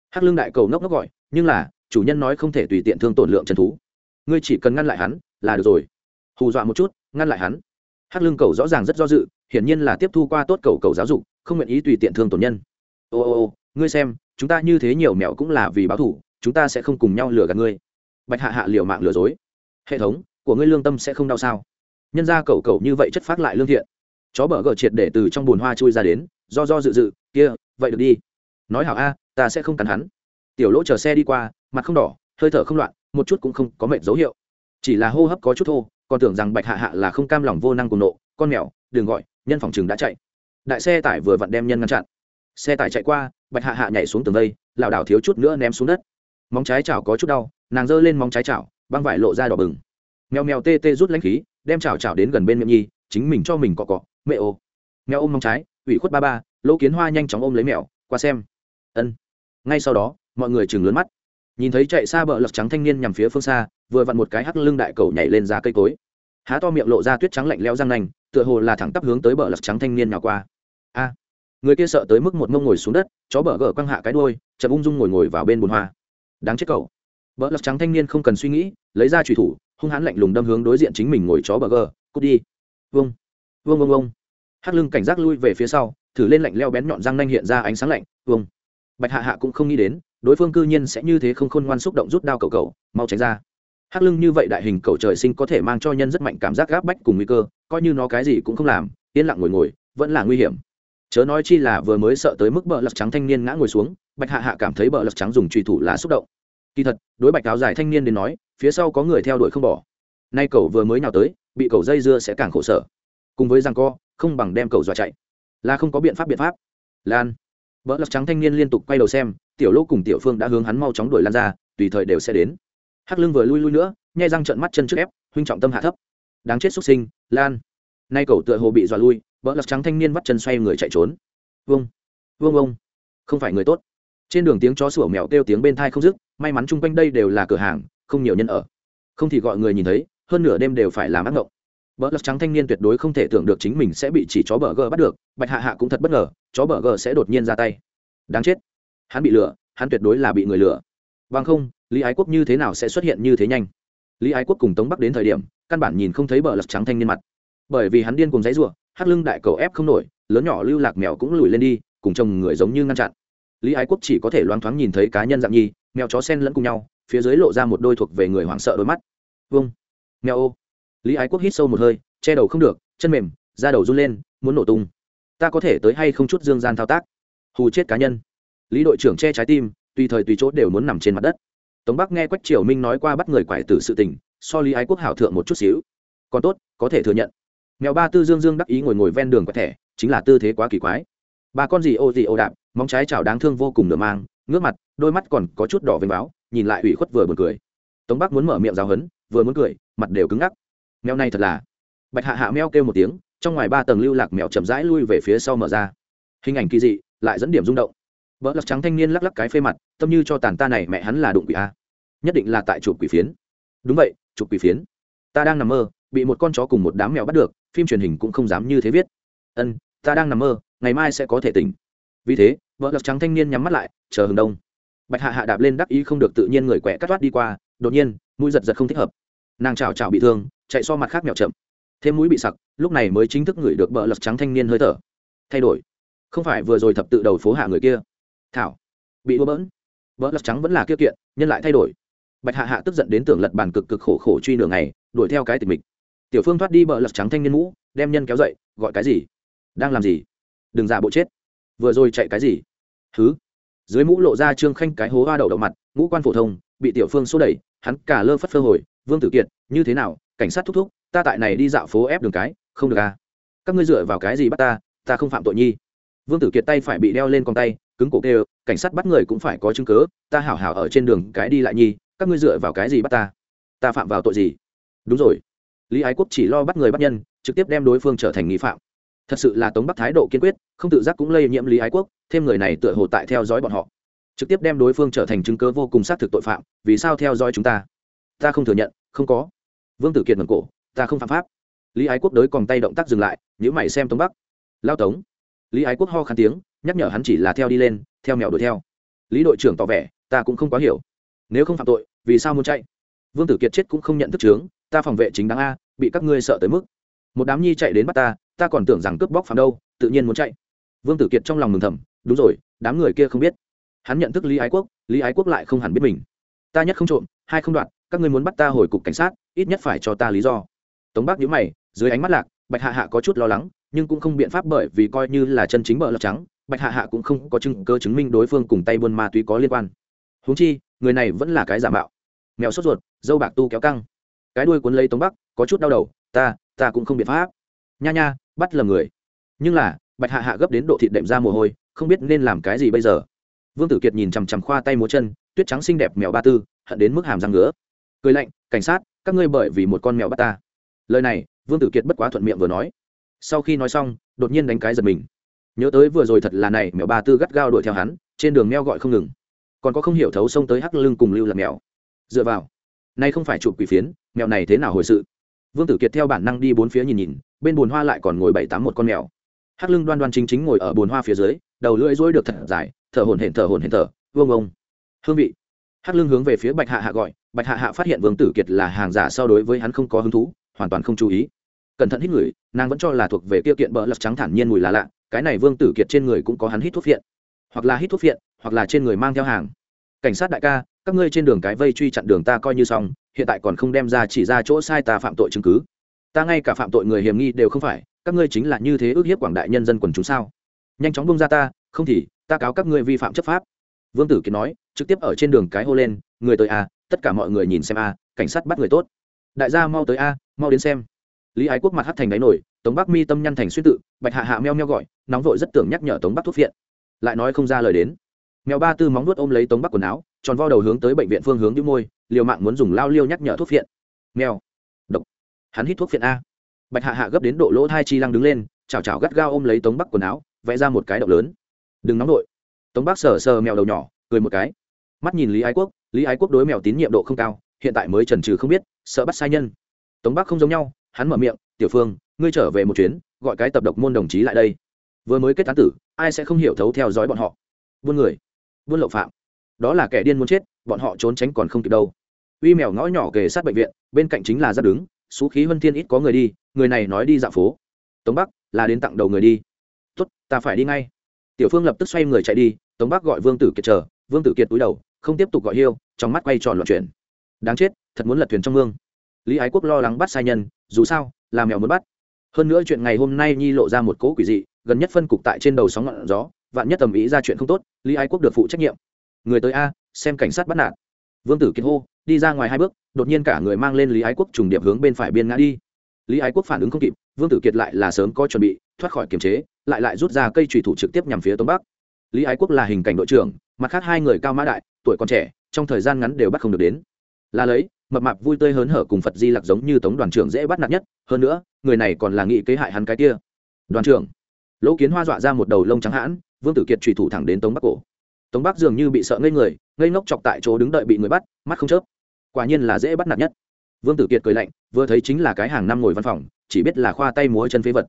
Hắc lưng đại cầu ngốc ngốc gọi, nhưng là, chủ nhân nói không thể tùy tiện thương tổn lượng chân thú. Ngươi chỉ cần ngăn lại hắn, là được rồi. Hù dọa một chút, ngăn lại hắn. Hắc lưng cầu rõ ràng rất do dự, hiển nhiên là tiếp thu qua tốt cầu cầu giáo dục, không nguyện ý tùy tiện thương tổn nhân ô ô ô, ngươi xem, chúng ta như thế nhiều mẹo cũng là vì báo thủ chúng ta sẽ không cùng nhau lừa gạt ngươi. Bạch hạ hạ liều mạng lừa dối. Hệ thống, của ngươi lương tâm sẽ không đau sao? Nhân ra cầu cầu như vậy chất phát lại lương thiện. Chó bờ gờ triệt để từ trong bùn hoa chui ra đến, do do dự dự, kia, vậy được đi. Nói hảo a, ta sẽ không cắn hắn. Tiểu lỗ chờ xe đi qua, mặt không đỏ, hơi thở không loạn, một chút cũng không có mệt dấu hiệu. Chỉ là hô hấp có chút thô, còn tưởng rằng bạch hạ hạ là không cam lòng vô năng cùng nộ, con mèo, đừng gọi, nhân phòng chừng đã chạy. Đại xe tải vừa vặn đem nhân ngăn chặn xe tải chạy qua, bạch hạ hạ nhảy xuống tường vây lảo đảo thiếu chút nữa ném xuống đất. Móng trái chảo có chút đau, nàng giơ lên móng trái chảo, băng vải lộ ra đỏ bừng. Mèo mèo tê tê rút lãnh khí, đem chảo chảo đến gần bên miệng nhi, chính mình cho mình cọ cọ, mẹ ô. Mèo ôm móng trái, ủy khuất ba ba, lỗ kiến hoa nhanh chóng ôm lấy mèo, qua xem. Ân. Ngay sau đó, mọi người chừng lớn mắt. Nhìn thấy chạy xa bờ lật trắng thanh niên nhằm phía phương xa, vừa vặn một cái hắc lưng đại cầu nhảy lên ra cây cối. Há to miệng lộ ra tuyết trắng lạnh leo răng nành tựa hồ là thẳng tắp hướng tới bờ lật trắng thanh niên nhỏ qua. A người kia sợ tới mức một mông ngồi xuống đất, chó bờ gờ quăng hạ cái đôi chậm ung dung ngồi ngồi vào bên bùn hoa. Đáng chết cậu. Bờ lật trắng thanh niên không cần suy nghĩ, lấy ra trùy thủ, hung hãn lạnh lùng đâm hướng đối diện chính mình ngồi chó bờ gờ cút đi. Vông vông vông vông hắc lưng cảnh giác lui về phía sau, thử lên lạnh leo bén nhọn răng nanh hiện ra ánh sáng lạnh vông bạch hạ hạ cũng không nghĩ đến, đối phương cư nhiên sẽ như thế không khôn ngoan xúc động rút đao cầu cầu mau tránh ra. Hắc lưng như vậy đại hình cầu trời sinh có thể mang cho nhân rất mạnh cảm giác gáp bách cùng nguy cơ, coi như nó cái gì cũng không làm, yên lặng ngồi ngồi, vẫn là nguy hiểm chớ nói chi là vừa mới sợ tới mức bờ lật trắng thanh niên ngã ngồi xuống, bạch hạ hạ cảm thấy bờ lật trắng dùng trùy thủ là xúc động. Kỳ thật, đối bạch áo dài thanh niên đến nói, phía sau có người theo đuổi không bỏ. Nay cậu vừa mới nào tới, bị cậu dây dưa sẽ càng khổ sở. Cùng với rằng co, không bằng đem cậu dọa chạy. Là không có biện pháp biện pháp. Lan. Vợ lật trắng thanh niên liên tục quay đầu xem, tiểu lỗ cùng tiểu phương đã hướng hắn mau chóng đuổi lan ra, tùy thời đều sẽ đến. Hắc lưng vừa lui lui nữa, nhai răng trợn mắt chân trước ép, huynh trọng tâm hạ thấp. Đáng chết xuất sinh, lan. Nay cậu tựa hồ bị dọa lui vợ lật trắng thanh niên bắt chân xoay người chạy trốn. Vông vông vông không phải người tốt. Trên đường tiếng chó sủa mèo kêu tiếng bên thai không dứt, may mắn chung quanh đây đều là cửa hàng, không nhiều nhân ở. Không thì gọi người nhìn thấy, hơn nửa đêm đều phải làm ác ngộng. Bờ lật trắng thanh niên tuyệt đối không thể tưởng được chính mình sẽ bị chỉ chó bờ gờ bắt được, bạch hạ hạ cũng thật bất ngờ, chó bờ gờ sẽ đột nhiên ra tay. Đáng chết. Hắn bị lừa, hắn tuyệt đối là bị người lừa. Vâng không, lý ái quốc như thế nào sẽ xuất hiện như thế nhanh? Lý ái quốc cùng tống bắc đến thời điểm, căn bản nhìn không thấy bờ lật trắng thanh niên mặt. Bởi vì hắn điên cùng giấy ruộng hắc lưng đại cầu ép không nổi, lớn nhỏ lưu lạc mèo cũng lùi lên đi, cùng chồng người giống như ngăn chặn. Lý ái quốc chỉ có thể loáng thoáng nhìn thấy cá nhân dạng nhi, mèo chó sen lẫn cùng nhau, phía dưới lộ ra một đôi thuộc về người hoảng sợ đôi mắt. Vâng mèo ô. Lý ái quốc hít sâu một hơi, che đầu không được, chân mềm, da đầu run lên, muốn nổ tung. Ta có thể tới hay không chút dương gian thao tác? Hù chết cá nhân. Lý đội trưởng che trái tim, tùy thời tùy chỗ đều muốn nằm trên mặt đất. Tống bắc nghe quách triều minh nói qua bắt người quải tử sự tình, so lý ái quốc hảo thượng một chút xíu. Còn tốt, có thể thừa nhận mèo ba tư dương dương đắc ý ngồi ngồi ven đường quẹt thẻ, chính là tư thế quá kỳ quái. Ba con gì ô gì ô đạp, móng trái chảo đáng thương vô cùng nửa mang, ngước mặt, đôi mắt còn có chút đỏ vênh báo, nhìn lại ủy khuất vừa buồn cười. Tống bắc muốn mở miệng giáo hấn vừa muốn cười, mặt đều cứng ngắc. Mèo này thật là. Bạch hạ hạ meo kêu một tiếng, trong ngoài ba tầng lưu lạc mèo chậm rãi lui về phía sau mở ra. Hình ảnh kỳ dị, lại dẫn điểm rung động. Vợ lắc trắng thanh niên lắc lắc cái phê mặt, tâm như cho tàn ta này mẹ hắn là đụng quỷ a. Nhất định là tại chụp quỷ phiến. Đúng vậy, chụp quỷ phiến. Ta đang nằm mơ bị một con chó cùng một đám mèo bắt được, phim truyền hình cũng không dám như thế viết. Ân, ta đang nằm mơ, ngày mai sẽ có thể tỉnh. Vì thế, vợ lật trắng thanh niên nhắm mắt lại, chờ hừng đông. Bạch hạ hạ đạp lên đắc ý không được tự nhiên người quẹ cắt thoát đi qua, đột nhiên, mũi giật giật không thích hợp. Nàng chào chào bị thương, chạy so mặt khác mèo chậm. Thêm mũi bị sặc, lúc này mới chính thức ngửi được bờ lật trắng thanh niên hơi thở. Thay đổi. Không phải vừa rồi thập tự đầu phố hạ người kia. Thảo. Bị đua bỡn. Bờ lật trắng vẫn là kia kiện, nhân lại thay đổi. Bạch hạ hạ tức giận đến tưởng lật bàn cực cực khổ khổ truy nửa ngày, đuổi theo cái tình mịch tiểu phương thoát đi bờ lật trắng thanh niên mũ, đem nhân kéo dậy, gọi cái gì? Đang làm gì? Đừng giả bộ chết. Vừa rồi chạy cái gì? Thứ dưới mũ lộ ra trương khanh cái hố hoa đầu đậu mặt, ngũ quan phổ thông, bị tiểu phương xô đẩy, hắn cả lơ phất phơ hồi, vương tử kiệt, như thế nào? Cảnh sát thúc thúc, ta tại này đi dạo phố ép đường cái, không được à? Các ngươi dựa vào cái gì bắt ta? Ta không phạm tội nhi. Vương tử kiệt tay phải bị đeo lên con tay, cứng cổ kêu, cảnh sát bắt người cũng phải có chứng cớ ta hảo hảo ở trên đường cái đi lại nhi, các ngươi dựa vào cái gì bắt ta? Ta phạm vào tội gì? Đúng rồi lý ái quốc chỉ lo bắt người bắt nhân, trực tiếp đem đối phương trở thành nghi phạm. Thật sự là tống bắc thái độ kiên quyết, không tự giác cũng lây nhiễm lý ái quốc, thêm người này tựa hồ tại theo dõi bọn họ. Trực tiếp đem đối phương trở thành chứng cớ vô cùng xác thực tội phạm, vì sao theo dõi chúng ta? Ta không thừa nhận, không có. Vương tử kiệt ngầm cổ, ta không phạm pháp. Lý ái quốc đới còn tay động tác dừng lại nhữ mày xem tống bắc. Lao tống. Lý ái quốc ho khăn tiếng, nhắc nhở hắn chỉ là theo đi lên, theo mèo đuổi theo. Lý đội trưởng tỏ vẻ, ta cũng không quá hiểu. Nếu không phạm tội, vì sao muốn chạy? Vương tử kiệt chết cũng không nhận thức trướng ta phòng vệ chính đáng a bị các ngươi sợ tới mức. Một đám nhi chạy đến bắt ta ta còn tưởng rằng cướp bóc phạm đâu, tự nhiên muốn chạy. Vương tử kiệt trong lòng mừng thầm, đúng rồi, đám người kia không biết. Hắn nhận thức lý ái quốc, lý ái quốc lại không hẳn biết mình. Ta nhất không trộm, hai không đoạt, các ngươi muốn bắt ta hồi cục cảnh sát, ít nhất phải cho ta lý do. Tống bác nhíu mày, dưới ánh mắt lạc, bạch hạ hạ có chút lo lắng, nhưng cũng không biện pháp bởi vì coi như là chân chính bợ lọc trắng, bạch hạ hạ cũng không có chứng cơ chứng minh đối phương cùng tay buôn ma túy có liên quan. Huống chi, người này vẫn là cái giả mạo. Mèo sốt ruột, dâu bạc tu kéo căng cái đuôi cuốn lấy tống bắc, có chút đau đầu, ta ta cũng không biện pháp. Nha nha, bắt lầm người. Nhưng là, bạch hạ hạ gấp đến độ thịt đệm ra mồ hôi, không biết nên làm cái gì bây giờ. Vương tử kiệt nhìn chằm chằm khoa tay múa chân, tuyết trắng xinh đẹp mèo ba tư, hận đến mức hàm răng ngứa. Cười lạnh, cảnh sát, các ngươi bởi vì một con mèo bắt ta. Lời này, vương tử kiệt bất quá thuận miệng vừa nói. Sau khi nói xong, đột nhiên đánh cái giật mình. Nhớ tới vừa rồi thật là này, mèo ba tư gắt gao đuổi theo hắn, trên đường meo gọi không ngừng. Còn có không hiểu thấu xông tới hắc lưng cùng lưu là mèo. Dựa vào nay không phải chụp quỷ phiến, mèo này thế nào hồi sự? Vương tử kiệt theo bản năng đi bốn phía nhìn nhìn, bên bồn hoa lại còn ngồi bảy tám một con mèo. Hắc lưng đoan đoan chính chính ngồi ở bồn hoa phía dưới, đầu lưỡi rối được thật dài, thở hổn hển thở hổn hển thở, vương ông. Hương vị. Hắc lưng hướng về phía bạch hạ hạ gọi, bạch hạ hạ phát hiện vương tử kiệt là hàng giả so đối với hắn không có hứng thú, hoàn toàn không chú ý. Cẩn thận hít người, nàng vẫn cho là thuộc về kia kiện bỡ lật trắng thản nhiên mùi là lạ, cái này vương tử kiệt trên người cũng có hắn hít thuốc phiện, hoặc là hít thuốc phiện, hoặc là trên người mang theo hàng. Cảnh sát đại ca các ngươi trên đường cái vây truy chặn đường ta coi như xong, hiện tại còn không đem ra chỉ ra chỗ sai ta phạm tội chứng cứ. Ta ngay cả phạm tội người hiểm nghi đều không phải, các ngươi chính là như thế ước hiếp quảng đại nhân dân quần chúng sao? Nhanh chóng bông ra ta, không thì, ta cáo các ngươi vi phạm chấp pháp. Vương tử kiệt nói, trực tiếp ở trên đường cái hô lên, người tới a, tất cả mọi người nhìn xem a, cảnh sát bắt người tốt. Đại gia mau tới a, mau đến xem. Lý ái quốc mặt hắt thành đáy nổi, tống bắc mi tâm nhăn thành xuyên tự, bạch hạ hạ meo meo gọi, nóng vội rất tưởng nhắc nhở tống bắc thuốc viện lại nói không ra lời đến. Mèo ba tư móng nuốt ôm lấy tống bắc quần áo tròn vo đầu hướng tới bệnh viện phương hướng đĩu môi, liều mạng muốn dùng lao liêu nhắc nhở thuốc viện mèo. Độc. Hắn hít thuốc viện a. Bạch hạ hạ gấp đến độ lỗ thai chi lăng đứng lên chào chào gắt gao ôm lấy tống bắc quần áo, vẽ ra một cái động lớn. Đừng nóng nổi tống bắc sờ sờ mèo đầu nhỏ, cười một cái. Mắt nhìn lý ái quốc, lý ái quốc đối mèo tín nhiệm độ không cao, hiện tại mới trần trừ không biết, sợ bắt sai nhân. Tống bắc không giống nhau, hắn mở miệng, tiểu phương, ngươi trở về một chuyến, gọi cái tập độc môn đồng chí lại đây. Vừa mới kết tán tử, ai sẽ không hiểu thấu theo dõi bọn họ? Buôn người. Buôn lậu phạm đó là kẻ điên muốn chết, bọn họ trốn tránh còn không kịp đâu. Uy mèo ngõ nhỏ kề sát bệnh viện, bên cạnh chính là ra đứng, xú khí huân thiên ít có người đi, người này nói đi dạo phố. Tống bắc, là đến tặng đầu người đi. Tốt, ta phải đi ngay. Tiểu phương lập tức xoay người chạy đi, tống bắc gọi vương tử kiệt chờ, vương tử kiệt túi đầu, không tiếp tục gọi hiêu, trong mắt quay tròn loạn chuyển. Đáng chết, thật muốn lật thuyền trong mương. Lý ái quốc lo lắng bắt sai nhân, dù sao, là mèo muốn bắt. Hơn nữa chuyện ngày hôm nay nhi lộ ra một cỗ quỷ dị, gần nhất phân cục tại trên đầu sóng ngọn gió, vạn nhất tầm ý ra chuyện không tốt, lý ái quốc được phụ trách nhiệm người tới a, xem cảnh sát bắt nạt. Vương tử kiệt hô, đi ra ngoài hai bước, đột nhiên cả người mang lên lý ái quốc trùng điệp hướng bên phải biên ngã đi. Lý ái quốc phản ứng không kịp, vương tử kiệt lại là sớm có chuẩn bị, thoát khỏi kiềm chế, lại lại rút ra cây trùy thủ trực tiếp nhằm phía tống bắc. Lý ái quốc là hình cảnh đội trưởng, mặt khác hai người cao mã đại, tuổi còn trẻ, trong thời gian ngắn đều bắt không được đến. Là lấy, mập mạp vui tươi hớn hở cùng phật di lặc giống như tống đoàn trưởng dễ bắt nạt nhất, hơn nữa, người này còn là nghị kế hại hắn cái kia. Đoàn trưởng. Lỗ kiến hoa dọa ra một đầu lông trắng hãn, vương tử kiệt trùy thủ thẳng đến tống bắc cổ tống bắc dường như bị sợ ngây người, ngây ngốc chọc tại chỗ đứng đợi bị người bắt, mắt không chớp. Quả nhiên là dễ bắt nạt nhất. Vương tử kiệt cười lạnh, vừa thấy chính là cái hàng năm ngồi văn phòng, chỉ biết là khoa tay múa chân phế vật.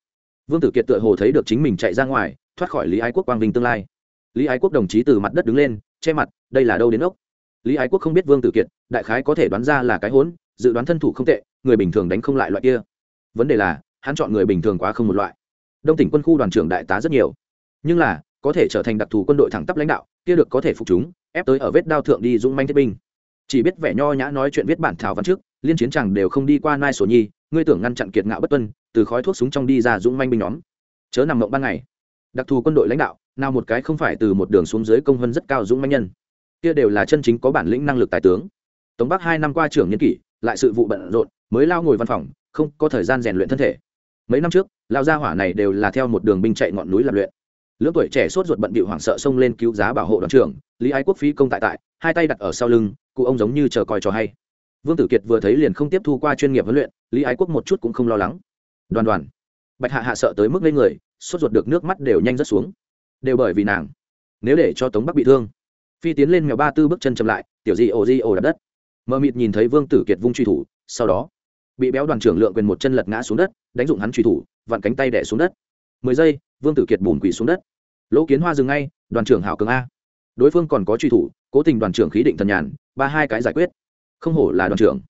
Vương tử kiệt tựa hồ thấy được chính mình chạy ra ngoài, thoát khỏi lý ái quốc quang vinh tương lai. Lý ái quốc đồng chí từ mặt đất đứng lên, che mặt, đây là đâu đến ốc? Lý ái quốc không biết vương tử kiệt, đại khái có thể đoán ra là cái hốn, dự đoán thân thủ không tệ, người bình thường đánh không lại loại kia. Vấn đề là, hắn chọn người bình thường quá không một loại. Đông tỉnh quân khu đoàn trưởng đại tá rất nhiều. Nhưng là, có thể trở thành đặc thù quân đội thẳng tắp lãnh đạo kia được có thể phục chúng, ép tới ở vết đao thượng đi dũng manh thiết binh. Chỉ biết vẻ nho nhã nói chuyện viết bản thảo văn trước, liên chiến chẳng đều không đi qua nai sổ nhi, ngươi tưởng ngăn chặn kiệt ngạo bất tuân, từ khói thuốc súng trong đi ra dũng manh binh nhóm. Chớ nằm mộng ban ngày. Đặc thù quân đội lãnh đạo, nào một cái không phải từ một đường xuống dưới công hơn rất cao dũng manh nhân. Kia đều là chân chính có bản lĩnh năng lực tài tướng. Tống bắc hai năm qua trưởng nhân kỷ, lại sự vụ bận rộn, mới lao ngồi văn phòng, không có thời gian rèn luyện thân thể. Mấy năm trước, lao gia hỏa này đều là theo một đường binh chạy ngọn núi làm luyện lứa tuổi trẻ sốt ruột bận bịu hoảng sợ xông lên cứu giá bảo hộ đoàn trưởng, lý ái quốc phí công tại tại, hai tay đặt ở sau lưng, cụ ông giống như chờ coi trò hay. Vương tử kiệt vừa thấy liền không tiếp thu qua chuyên nghiệp huấn luyện, lý ái quốc một chút cũng không lo lắng. Đoàn đoàn. Bạch hạ hạ sợ tới mức lên người, sốt ruột được nước mắt đều nhanh rớt xuống. Đều bởi vì nàng. Nếu để cho tống bắc bị thương. Phi tiến lên mèo ba tư bước chân chậm lại, tiểu di ồ di ồ đập đất. Mờ mịt nhìn thấy vương tử kiệt vung truy thủ, sau đó, bị béo đoàn trưởng lượng quyền một chân lật ngã xuống đất, đánh dụng hắn truy thủ, vặn cánh tay đẻ xuống đất. Mười giây vương tử kiệt bùn quỳ xuống đất. Lỗ kiến hoa dừng ngay, đoàn trưởng hảo cường a. Đối phương còn có truy thủ, cố tình đoàn trưởng khí định thần nhàn, ba hai cái giải quyết. Không hổ là đoàn trưởng.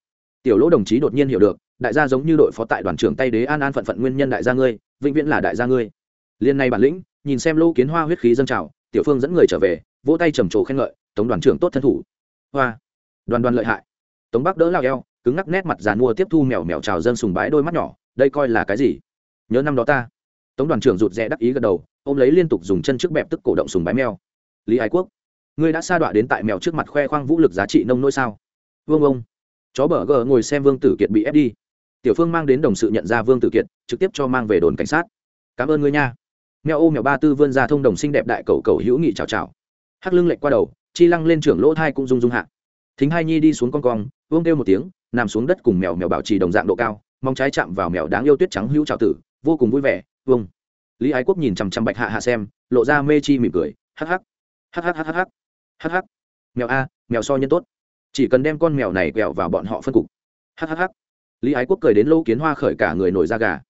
Tiểu lỗ đồng chí đột nhiên hiểu được, đại gia giống như đội phó tại đoàn trưởng tay đế an an phận phận nguyên nhân đại gia ngươi, vĩnh viễn là đại gia ngươi. Liên này bản lĩnh, nhìn xem lỗ kiến hoa huyết khí dâng trào, tiểu phương dẫn người trở về, vỗ tay trầm trồ khen ngợi, tống đoàn trưởng tốt thân thủ. Hoa. Đoàn đoàn lợi hại. Tống bắc đỡ lao eo, cứng ngắc nét mặt giàn mua tiếp thu mèo mèo trào dân sùng bái đôi mắt nhỏ, đây coi là cái gì? Nhớ năm đó ta tống đoàn trưởng rụt rè đắc ý gật đầu ô m lấy liên tục dùng chân trước bẹp tức cổ động sùng bái mèo. Lý ái quốc, ngươi đã sa đọa đến tại mèo trước mặt khoe khoang vũ lực giá trị nông nỗi sao? Vương ông, chó bờ gờ ngồi xem vương tử kiệt bị ép đi. Tiểu phương mang đến đồng sự nhận ra vương tử kiệt, trực tiếp cho mang về đồn cảnh sát. Cảm ơn ngươi nha. Mèo ô mèo ba tư vươn ra thông đồng xinh đẹp đại cầu cầu hữu nghị chào chào. Hắc lưng lệnh qua đầu, chi lăng lên trưởng lỗ thai cũng rung rung hạ. Thính hai nhi đi xuống con cong, vương kêu một tiếng, nằm xuống đất cùng mèo mèo bảo trì đồng dạng độ cao mong trái chạm vào mèo đáng yêu tuyết trắng hữu trào tử, vô cùng vui vẻ vâng lý ái quốc nhìn chằm chằm bạch hạ hạ xem, lộ ra mê chi mỉm cười, hắc hắc hắc hắc hắc hắc hắc hắc mèo a, mèo so nhân tốt. Chỉ cần đem con mèo này quẹo vào bọn họ phân cục. Hắc hắc hắc. Lý ái quốc cười đến lô kiến hoa khởi cả người nổi da gà.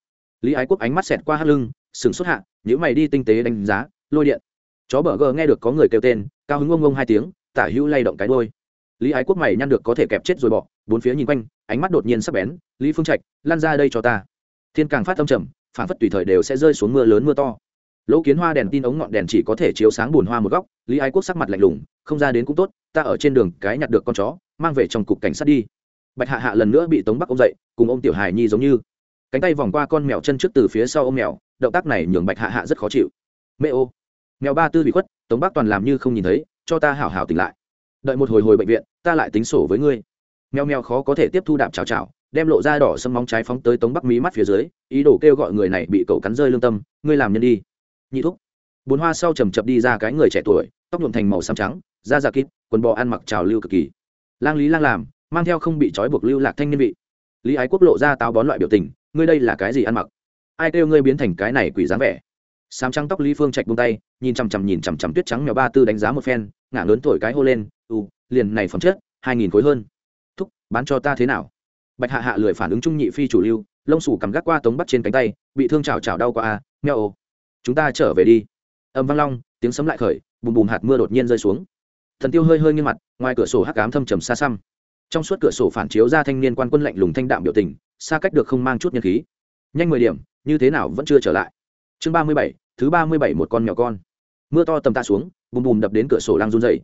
Lý ái quốc ánh mắt xẹt qua hắc lưng, sừng xuất hạ nhữ mày đi tinh tế đánh giá, lôi điện. Chó bờ gờ nghe được có người kêu tên, cao hứng ông ông hai tiếng, tả hữu lay động cái đôi lý ái quốc mày nhăn được có thể kẹp chết rồi bỏ bốn phía nhìn quanh, ánh mắt đột nhiên sắp bén, lý phương trạch lan ra đây cho ta. Thiên càng phát tâm trầm phản phất tùy thời đều sẽ rơi xuống mưa lớn mưa to. Lỗ kiến hoa đèn tin ống ngọn đèn chỉ có thể chiếu sáng bùn hoa một góc, lý ái quốc sắc mặt lạnh lùng, không ra đến cũng tốt, ta ở trên đường cái nhặt được con chó, mang về trong cục cảnh sát đi. Bạch hạ hạ lần nữa bị tống bắc ông dậy, cùng ông tiểu hài nhi giống như. Cánh tay vòng qua con mèo chân trước từ phía sau ông mèo, động tác này nhường bạch hạ hạ rất khó chịu. Mê ô. Mèo ba tư bị khuất, tống bắc toàn làm như không nhìn thấy, cho ta hảo hảo tỉnh lại. Đợi một hồi hồi bệnh viện, ta lại tính sổ với ngươi. Mèo mèo khó có thể tiếp thu đạp chào chào đem lộ ra đỏ sâm móng trái phóng tới tống bắc mí mắt phía dưới, ý đồ kêu gọi người này bị cậu cắn rơi lương tâm, ngươi làm nhân đi. Nhị thúc. Bốn hoa sau chầm chập đi ra cái người trẻ tuổi, tóc nhuộm thành màu xám trắng, da da kít, quần bò ăn mặc trào lưu cực kỳ. Lang lý lang làm, mang theo không bị trói buộc lưu lạc thanh niên vị. Lý ái quốc lộ ra táo bón loại biểu tình, ngươi đây là cái gì ăn mặc? Ai kêu ngươi biến thành cái này quỷ dáng vẻ? Sám trắng tóc lý phương trạch buông tay, nhìn chằm chằm nhìn chằm chằm tuyết trắng mèo ba tư đánh giá một phen, ngả lớn thổi cái hô lên u liền này phẩm chất, hai nghìn khối hơn. Thúc, bán cho ta thế nào? Bạch hạ hạ lười phản ứng trung nhị phi chủ lưu, lông sủ cầm gác qua tống bắt trên cánh tay, bị thương chảo chảo đau qua a à, mèo ô. Chúng ta trở về đi. Âm vang long, tiếng sấm lại khởi, bùm bùm hạt mưa đột nhiên rơi xuống. Thần tiêu hơi hơi nghiêng mặt, ngoài cửa sổ hắc cám thâm trầm xa xăm. Trong suốt cửa sổ phản chiếu ra thanh niên quan quân lạnh lùng thanh đạm biểu tình, xa cách được không mang chút nhân khí. Nhanh mười điểm, như thế nào vẫn chưa trở lại. Chương ba mươi bảy, thứ ba mươi bảy một con nhỏ con. Mưa to tầm ta xuống, bùm bùm đập đến cửa sổ lang run dày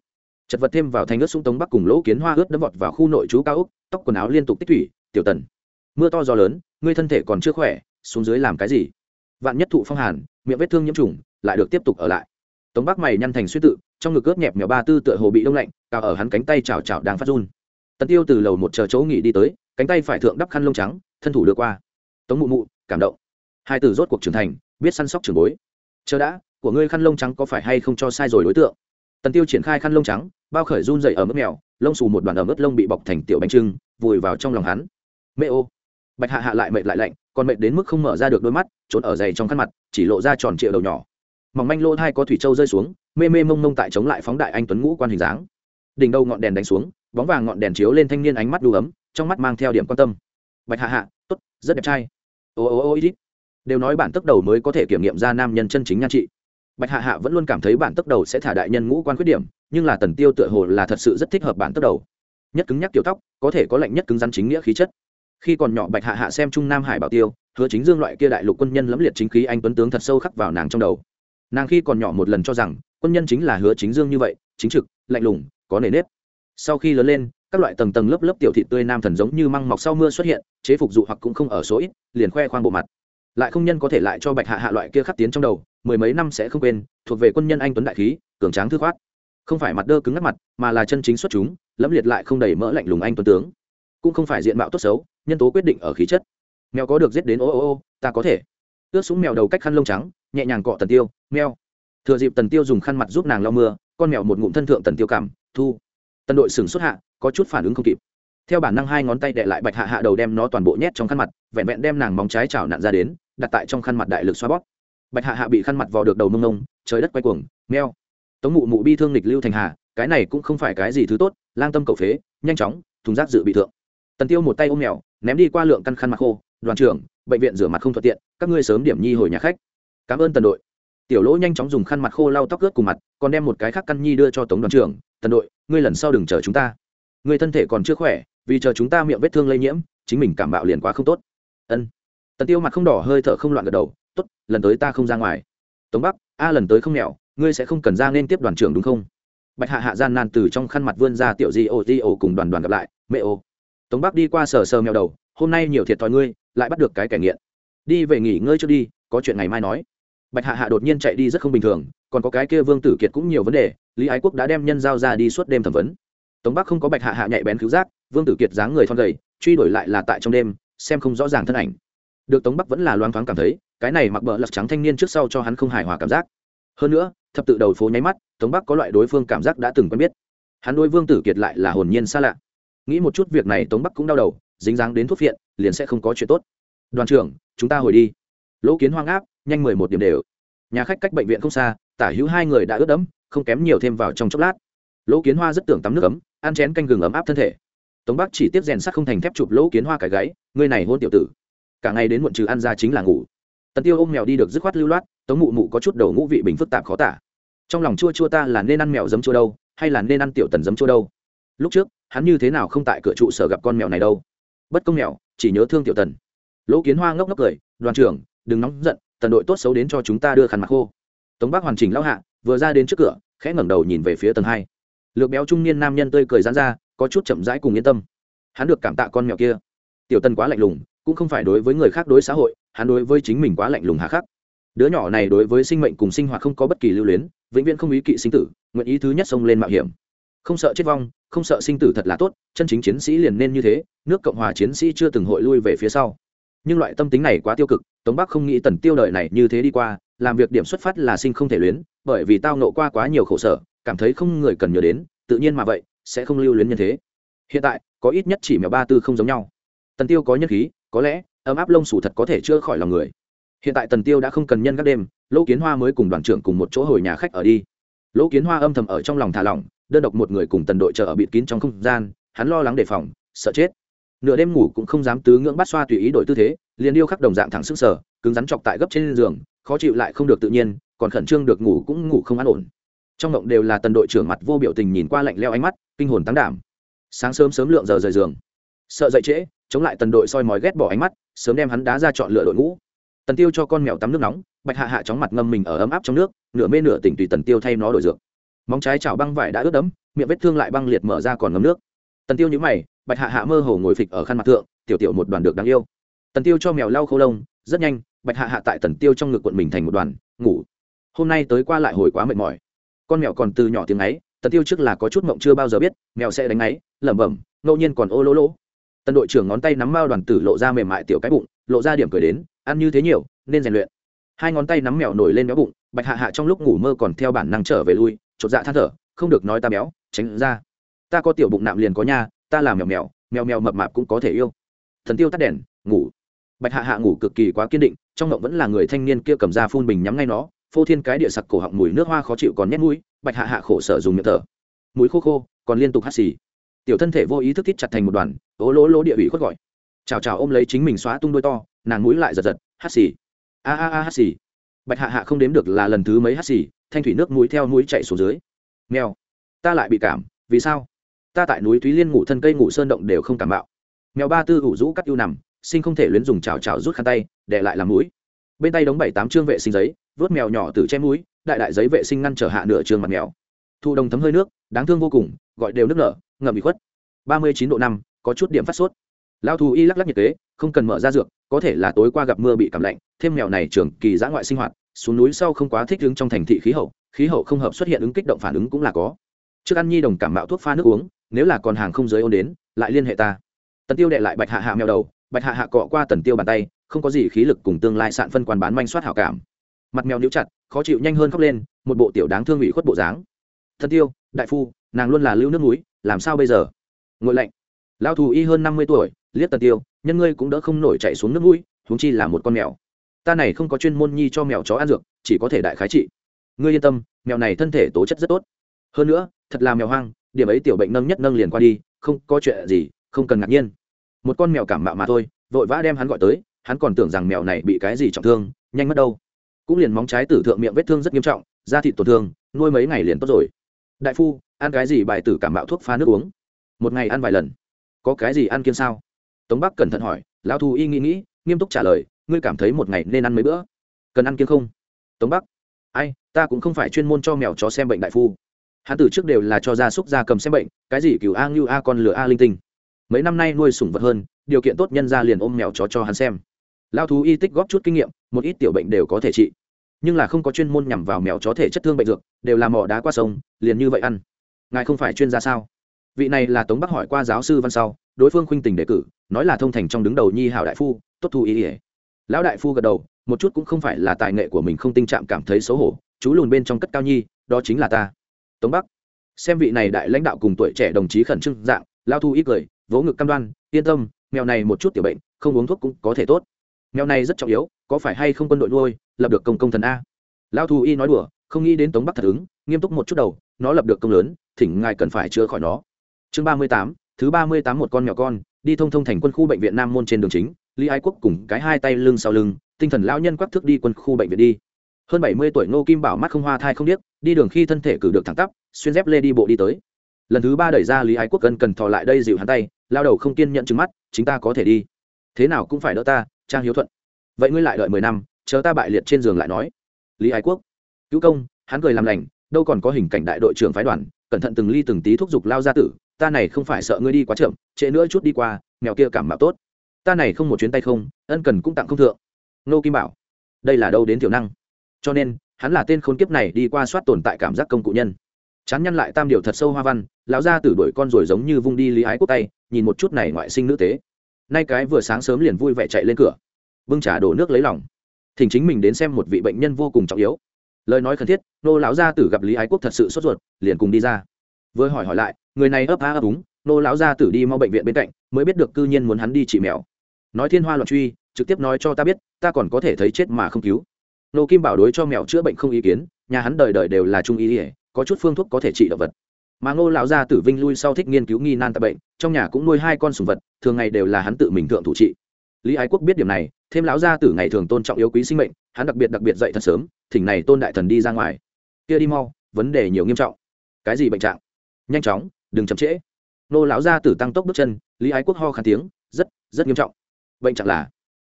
chật vật thêm vào thanh ướt súng tống bắc cùng lỗ kiến hoa ướt đấm vọt vào khu nội trú cao úc, tóc quần áo liên tục tích thủy tiểu tần, mưa to gió lớn, ngươi thân thể còn chưa khỏe, xuống dưới làm cái gì? Vạn nhất thụ phong hàn, miệng vết thương nhiễm trùng, lại được tiếp tục ở lại. Tống bắc mày nhăn thành suy tự trong ngực cướp nhẹp mèo ba tư tựa hồ bị đông lạnh, cào ở hắn cánh tay chào chào đang phát run. Tần tiêu từ lầu một chờ chỗ nghỉ đi tới, cánh tay phải thượng đắp khăn lông trắng, thân thủ đưa qua. Tống mụ mụ, cảm động. Hai từ rốt cuộc trưởng thành, biết săn sóc trường bối. Chờ đã, của ngươi khăn lông trắng có phải hay không cho sai rồi đối tượng? Tần tiêu triển khai khăn lông trắng, bao khởi run dậy ở mức mèo, lông xù một đoàn ở mức lông bị bọc thành tiểu bánh trưng, vùi vào trong lòng hắn mẹ ô. Bạch hạ hạ lại mệt lại lạnh, còn mệt đến mức không mở ra được đôi mắt, trốn ở dày trong khăn mặt, chỉ lộ ra tròn trịa đầu nhỏ. Mỏng manh lỗ thai có thủy châu rơi xuống, mê mê mông mông tại chống lại phóng đại anh tuấn ngũ quan hình dáng. Đỉnh đầu ngọn đèn đánh xuống, bóng vàng ngọn đèn chiếu lên thanh niên ánh mắt đu ấm, trong mắt mang theo điểm quan tâm. Bạch hạ hạ, tốt, rất đẹp trai. Ô ô ô ít đều nói bản tức đầu mới có thể kiểm nghiệm ra nam nhân chân chính nhan trị. Bạch hạ hạ vẫn luôn cảm thấy bản tức đầu sẽ thả đại nhân ngũ quan khuyết điểm, nhưng là tần tiêu tựa hồ là thật sự rất thích hợp bản tức đầu. Nhất cứng nhắc kiểu tóc, có thể có lệnh nhất cứng rắn chính nghĩa khí chất khi còn nhỏ bạch hạ hạ xem trung nam hải bảo tiêu, hứa chính dương loại kia đại lục quân nhân lẫm liệt chính khí anh tuấn tướng thật sâu khắc vào nàng trong đầu. Nàng khi còn nhỏ một lần cho rằng, quân nhân chính là hứa chính dương như vậy, chính trực, lạnh lùng, có nề nếp. Sau khi lớn lên, các loại tầng tầng lớp lớp tiểu thị tươi nam thần giống như măng mọc sau mưa xuất hiện, chế phục dụ hoặc cũng không ở số ít, liền khoe khoang bộ mặt. Lại không nhân có thể lại cho bạch hạ hạ loại kia khắc tiến trong đầu, mười mấy năm sẽ không quên, thuộc về quân nhân anh tuấn đại khí, cường tráng thư khoát. Không phải mặt đơ cứng ngắt mặt, mà là chân chính xuất chúng, lẫm liệt lại không đầy mỡ lạnh lùng anh tuấn tướng. Cũng không phải diện mạo tốt xấu nhân tố quyết định ở khí chất. Mèo có được giết đến ô ô ô, ta có thể. Ướt súng mèo đầu cách khăn lông trắng, nhẹ nhàng cọ tần tiêu, mèo. Thừa dịp tần tiêu dùng khăn mặt giúp nàng lau mưa, con mèo một ngụm thân thượng tần tiêu cảm, thu. Tần đội sừng xuất hạ, có chút phản ứng không kịp. Theo bản năng hai ngón tay đệ lại bạch hạ hạ đầu đem nó toàn bộ nhét trong khăn mặt, vẹn vẹn đem nàng móng trái chảo nặn ra đến, đặt tại trong khăn mặt đại lực xoa bóp. Bạch hạ hạ bị khăn mặt vò được đầu mông nông trời đất quay cuồng meo tống mụ mụ bi thương lịch lưu thành hà, cái này cũng không phải cái gì thứ tốt, lang tâm cầu phế, nhanh chóng, thùng rác dự bị thượng. Tần tiêu một tay ôm mèo ném đi qua lượng căn khăn mặt khô, đoàn trưởng, bệnh viện rửa mặt không thuận tiện, các ngươi sớm điểm nhi hồi nhà khách. Cảm ơn tần đội. Tiểu lỗ nhanh chóng dùng khăn mặt khô lau tóc ướt cùng mặt, còn đem một cái khác căn nhi đưa cho tống đoàn trưởng. Tần đội, ngươi lần sau đừng chờ chúng ta. Ngươi thân thể còn chưa khỏe, vì chờ chúng ta miệng vết thương lây nhiễm, chính mình cảm bạo liền quá không tốt. Ân. Tần tiêu mặt không đỏ hơi thở không loạn gật đầu, tốt, lần tới ta không ra ngoài. Tống bắc, a, lần tới không nghèo, ngươi sẽ không cần ra nên tiếp đoàn trưởng đúng không? Bạch hạ hạ gian nan từ trong khăn mặt vươn ra tiểu di ô di ô cùng đoàn đoàn gặp lại, mẹ ô tống bắc đi qua sờ sờ mèo đầu, hôm nay nhiều thiệt thòi ngươi, lại bắt được cái kẻ nghiện. Đi về nghỉ ngơi trước đi, có chuyện ngày mai nói. Bạch hạ hạ đột nhiên chạy đi rất không bình thường, còn có cái kia vương tử kiệt cũng nhiều vấn đề, lý ái quốc đã đem nhân giao ra đi suốt đêm thẩm vấn. Tống bắc không có bạch hạ hạ nhạy bén cứu giác, vương tử kiệt dáng người thon gầy, truy đuổi lại là tại trong đêm, xem không rõ ràng thân ảnh. Được tống bắc vẫn là loang thoáng cảm thấy, cái này mặc bờ lật trắng thanh niên trước sau cho hắn không hài hòa cảm giác. Hơn nữa, thập tự đầu phố nháy mắt, tống bắc có loại đối phương cảm giác đã từng quen biết. Hắn đối vương tử kiệt lại là hồn nhiên xa lạ nghĩ một chút việc này tống bắc cũng đau đầu, dính dáng đến thuốc viện liền sẽ không có chuyện tốt. Đoàn trưởng, chúng ta hồi đi. Lỗ kiến hoang áp, nhanh mười một điểm đều. Nhà khách cách bệnh viện không xa, tả hữu hai người đã ướt đẫm, không kém nhiều thêm vào trong chốc lát. Lỗ kiến hoa rất tưởng tắm nước ấm, ăn chén canh gừng ấm áp thân thể. Tống bắc chỉ tiếp rèn sắt không thành thép chụp lỗ kiến hoa cái gáy, ngươi này hôn tiểu tử, cả ngày đến muộn trừ ăn ra chính là ngủ. Tần tiêu ôm mèo đi được dứt khoát lưu loát, tống mụ mụ có chút đầu ngũ vị bình phức tạp khó tả. Trong lòng chua chua ta là nên ăn mèo giấm chua đâu, hay là nên ăn tiểu tần giấm chua đâu? Lúc trước hắn như thế nào không tại cửa trụ sở gặp con mèo này đâu? Bất công mèo, chỉ nhớ thương tiểu tần. Lỗ kiến hoa ngốc ngốc cười, đoàn trưởng, đừng nóng giận, tần đội tốt xấu đến cho chúng ta đưa khăn mặt khô. Tống bác hoàn chỉnh lao hạ, vừa ra đến trước cửa, khẽ ngẩng đầu nhìn về phía tầng hai. Lược béo trung niên nam nhân tươi cười giãn ra, có chút chậm rãi cùng yên tâm. Hắn được cảm tạ con mèo kia. Tiểu tần quá lạnh lùng, cũng không phải đối với người khác đối xã hội, hắn đối với chính mình quá lạnh lùng hà khắc. Đứa nhỏ này đối với sinh mệnh cùng sinh hoạt không có bất kỳ lưu luyến, vĩnh viễn không ý kỵ sinh tử, nguyện ý thứ nhất xông lên mạo hiểm không sợ chết vong, không sợ sinh tử thật là tốt, chân chính chiến sĩ liền nên như thế, nước cộng hòa chiến sĩ chưa từng hội lui về phía sau. Nhưng loại tâm tính này quá tiêu cực, tống bắc không nghĩ tần tiêu đời này như thế đi qua, làm việc điểm xuất phát là sinh không thể luyến, bởi vì tao nộ qua quá nhiều khổ sở, cảm thấy không người cần nhớ đến, tự nhiên mà vậy, sẽ không lưu luyến như thế. Hiện tại, có ít nhất chỉ mèo ba tư không giống nhau. Tần tiêu có nhân khí, có lẽ, ấm áp lông sủ thật có thể chữa khỏi lòng người. Hiện tại tần tiêu đã không cần nhân các đêm, lỗ kiến hoa mới cùng đoàn trưởng cùng một chỗ hồi nhà khách ở đi. Lỗ kiến hoa âm thầm ở trong lòng thả lỏng đơn độc một người cùng tần đội chờ ở bịt kín trong không gian, hắn lo lắng đề phòng, sợ chết. Nửa đêm ngủ cũng không dám tứ ngưỡng bắt xoa tùy ý đổi tư thế, liền điêu khắc đồng dạng thẳng sức sở cứng rắn chọc tại gấp trên giường, khó chịu lại không được tự nhiên, còn khẩn trương được ngủ cũng ngủ không an ổn. Trong động đều là tần đội trưởng mặt vô biểu tình nhìn qua lạnh leo ánh mắt, kinh hồn tăng đảm. Sáng sớm sớm lượng giờ rời giường. Sợ dậy trễ, chống lại tần đội soi mói ghét bỏ ánh mắt, sớm đem hắn đá ra chọn lựa đội ngũ. Tần tiêu cho con mèo tắm nước nóng, bạch hạ hạ chóng mặt ngâm mình ở ấm áp trong nước, nửa mê nửa tỉnh tùy tần tiêu thay nó đổi dược móng trái chảo băng vải đã ướt đẫm, miệng vết thương lại băng liệt mở ra còn ngấm nước. Tần tiêu nhíu mày, bạch hạ hạ mơ hồ ngồi phịch ở khăn mặt thượng, tiểu tiểu một đoàn được đáng yêu. Tần tiêu cho mèo lau khô lông, rất nhanh, bạch hạ hạ tại tần tiêu trong ngực quận mình thành một đoàn, ngủ. Hôm nay tới qua lại hồi quá mệt mỏi. Con mèo còn từ nhỏ tiếng ấy, tần tiêu trước là có chút mộng chưa bao giờ biết, mèo sẽ đánh ấy, lẩm bẩm, ngẫu nhiên còn ô lỗ lỗ. Tần đội trưởng ngón tay nắm mao đoàn tử lộ ra mềm mại tiểu cái bụng, lộ ra điểm cười đến, ăn như thế nhiều, nên rèn luyện. Hai ngón tay nắm mèo nổi lên béo bụng, bạch hạ hạ trong lúc ngủ mơ còn theo bản năng trở về lui chột dạ than thở, không được nói ta béo, tránh ra. Ta có tiểu bụng nạm liền có nha, ta làm mèo mèo mèo mèo mập mạp cũng có thể yêu. Thần tiêu tắt đèn, ngủ. Bạch hạ hạ ngủ cực kỳ quá kiên định, trong ngộng vẫn là người thanh niên kia cầm ra phun bình nhắm ngay nó, phô thiên cái địa sặc cổ họng mùi nước hoa khó chịu còn nhét mũi, bạch hạ hạ khổ sở dùng miệng thở. Mũi khô khô, còn liên tục hắt xì. Tiểu thân thể vô ý thức thít chặt thành một đoàn ố lỗ lỗ địa ủy khuất gọi. Chào chào ôm lấy chính mình xóa tung đôi to, nàng mũi lại giật giật hắt xì. A a a hắt xì bạch hạ hạ không đếm được là lần thứ mấy hắt xì, thanh thủy nước mũi theo mũi chạy xuống dưới. Mèo ta lại bị cảm, vì sao? Ta tại núi thúy liên ngủ thân cây ngủ sơn động đều không cảm bạo. Mèo ba tư ủ rũ cắt ưu nằm, sinh không thể luyến dùng chào chào rút khăn tay, để lại làm mũi. Bên tay đóng bảy tám chương vệ sinh giấy, vớt mèo nhỏ từ che mũi, đại đại giấy vệ sinh ngăn trở hạ nửa trường mặt mèo. Thu đồng thấm hơi nước, đáng thương vô cùng, gọi đều nước nở, ngậm bị khuất. Ba mươi chín độ năm, có chút điểm phát sốt. Lao thù y lắc lắc nhiệt kế, không cần mở ra dược có thể là tối qua gặp mưa bị cảm lạnh, thêm mèo này trường kỳ giã ngoại sinh hoạt, xuống núi sau không quá thích ứng trong thành thị khí hậu khí hậu không hợp xuất hiện ứng kích động phản ứng cũng là có. Trước ăn nhi đồng cảm mạo thuốc pha nước uống, nếu là còn hàng không giới ôn đến, lại liên hệ ta. Tần tiêu đệ lại bạch hạ hạ mèo đầu, bạch hạ hạ cọ qua tần tiêu bàn tay, không có gì khí lực cùng tương lai sạn phân quan bán manh soát hảo cảm. Mặt mèo níu chặt, khó chịu nhanh hơn khóc lên, một bộ tiểu đáng thương ủy khuất bộ dáng. Thần tiêu, đại phu, nàng luôn là lưu nước núi, làm sao bây giờ? Ngội lạnh. Lao thù y hơn năm mươi tuổi, liếc tần tiêu nhân ngươi cũng đỡ không nổi chạy xuống nước mũi, huống chi là một con mèo. Ta này không có chuyên môn nhi cho mèo chó ăn dược, chỉ có thể đại khái trị. Ngươi yên tâm, mèo này thân thể tố chất rất tốt. Hơn nữa, thật là mèo hoang, điểm ấy tiểu bệnh nâng nhất nâng liền qua đi, không có chuyện gì, không cần ngạc nhiên. Một con mèo cảm mạo mà thôi, vội vã đem hắn gọi tới, hắn còn tưởng rằng mèo này bị cái gì trọng thương, nhanh mất đâu. Cũng liền móng trái tử thượng miệng vết thương rất nghiêm trọng, da thịt tổn thương, nuôi mấy ngày liền tốt rồi. Đại phu, ăn cái gì bài tử cảm mạo thuốc pha nước uống? Một ngày ăn vài lần. Có cái gì ăn kiêng sao? Tống bắc cẩn thận hỏi, lão thù y nghĩ nghĩ, nghiêm túc trả lời, ngươi cảm thấy một ngày nên ăn mấy bữa? Cần ăn kiêng không? Tống bắc, ai, ta cũng không phải chuyên môn cho mèo chó xem bệnh đại phu. Hắn từ trước đều là cho gia súc gia cầm xem bệnh, cái gì cừu a ngưu a con lửa a linh tinh. Mấy năm nay nuôi sủng vật hơn, điều kiện tốt nhân ra liền ôm mèo chó cho hắn xem. Lao thú y tích góp chút kinh nghiệm, một ít tiểu bệnh đều có thể trị, nhưng là không có chuyên môn nhằm vào mèo chó thể chất thương bệnh dược, đều là mỏ đá qua sông, liền như vậy ăn. Ngài không phải chuyên gia sao? Vị này là tống bắc hỏi qua giáo sư văn sau đối phương khuynh tình đề cử, nói là thông thành trong đứng đầu nhi hảo đại phu, tốt thu ý ỉa lão đại phu gật đầu, một chút cũng không phải là tài nghệ của mình không tình trạng cảm thấy xấu hổ, chú lùn bên trong cất cao nhi, đó chính là ta. Tống bắc, xem vị này đại lãnh đạo cùng tuổi trẻ đồng chí khẩn trương dạng lao thu ít cười, vỗ ngực cam đoan, yên tâm, mèo này một chút tiểu bệnh, không uống thuốc cũng có thể tốt. Mèo này rất trọng yếu, có phải hay không quân đội nuôi, lập được công công thần a. Lao thu y nói đùa, không nghĩ đến tống bắc thật ứng, nghiêm túc một chút đầu, nó lập được công lớn, thỉnh ngài cần phải chữa khỏi nó. Chương ba mươi tám thứ ba mươi tám một con nhỏ con, đi thông thông thành quân khu bệnh viện nam môn trên đường chính, lý ái quốc cùng cái hai tay lưng sau lưng, tinh thần lão nhân quắc thước đi quân khu bệnh viện đi. Hơn bảy mươi tuổi ngô kim bảo mắt không hoa thai không điếc, đi đường khi thân thể cử được thẳng tắp, xuyên dép lê đi bộ đi tới. Lần thứ ba đẩy ra lý ái quốc gần cần thò lại đây dịu hắn tay, lao đầu không kiên nhận trứng mắt, chính ta có thể đi. Thế nào cũng phải đỡ ta, trang hiếu thuận. Vậy ngươi lại đợi mười năm, chờ ta bại liệt trên giường lại nói. Lý ái quốc, cứu công, hắn cười làm lành, đâu còn có hình cảnh đại đội trưởng phái đoàn cẩn thận từng ly từng tí thúc giục lao ra tử, ta này không phải sợ ngươi đi quá chậm, trễ nữa chút đi qua, mèo kia cảm mạo tốt. Ta này không một chuyến tay không, ân cần cũng tặng không thượng. Nô kim bảo, đây là đâu đến thiểu năng. Cho nên, hắn là tên khốn kiếp này đi qua soát tồn tại cảm giác công cụ nhân. Chán nhăn lại tam điều thật sâu hoa văn, lão ra tử đuổi con rồi giống như vung đi lý ái quốc tay, nhìn một chút này ngoại sinh nữ tế. Nay cái vừa sáng sớm liền vui vẻ chạy lên cửa. Bưng trà đổ nước lấy lòng. Thỉnh chính mình đến xem một vị bệnh nhân vô cùng trọng yếu lời nói khẩn thiết, nô lão gia tử gặp lý ái quốc thật sự sốt ruột, liền cùng đi ra. Vừa hỏi hỏi lại, người này ấp á ấp úng, nô lão gia tử đi mau bệnh viện bên cạnh, mới biết được cư nhiên muốn hắn đi trị mèo. Nói thiên hoa loạn truy, trực tiếp nói cho ta biết, ta còn có thể thấy chết mà không cứu. Nô kim bảo đối cho mèo chữa bệnh không ý kiến, nhà hắn đời đời đều là trung ý ỉa có chút phương thuốc có thể trị động vật. Mà ngô lão gia tử vinh lui sau thích nghiên cứu nghi nan tạp bệnh, trong nhà cũng nuôi hai con sùng vật, thường ngày đều là hắn tự mình thượng thủ trị. Lý ái quốc biết điểm này thêm lão gia tử ngày thường tôn trọng yếu quý sinh mệnh, hắn đặc biệt đặc biệt dậy thật sớm, thỉnh này tôn đại thần đi ra ngoài. Kia đi mau, vấn đề nhiều nghiêm trọng. Cái gì bệnh trạng? Nhanh chóng, đừng chậm trễ. Nô lão gia tử tăng tốc bước chân, lý ái quốc ho khàn tiếng, rất rất nghiêm trọng. Bệnh trạng là,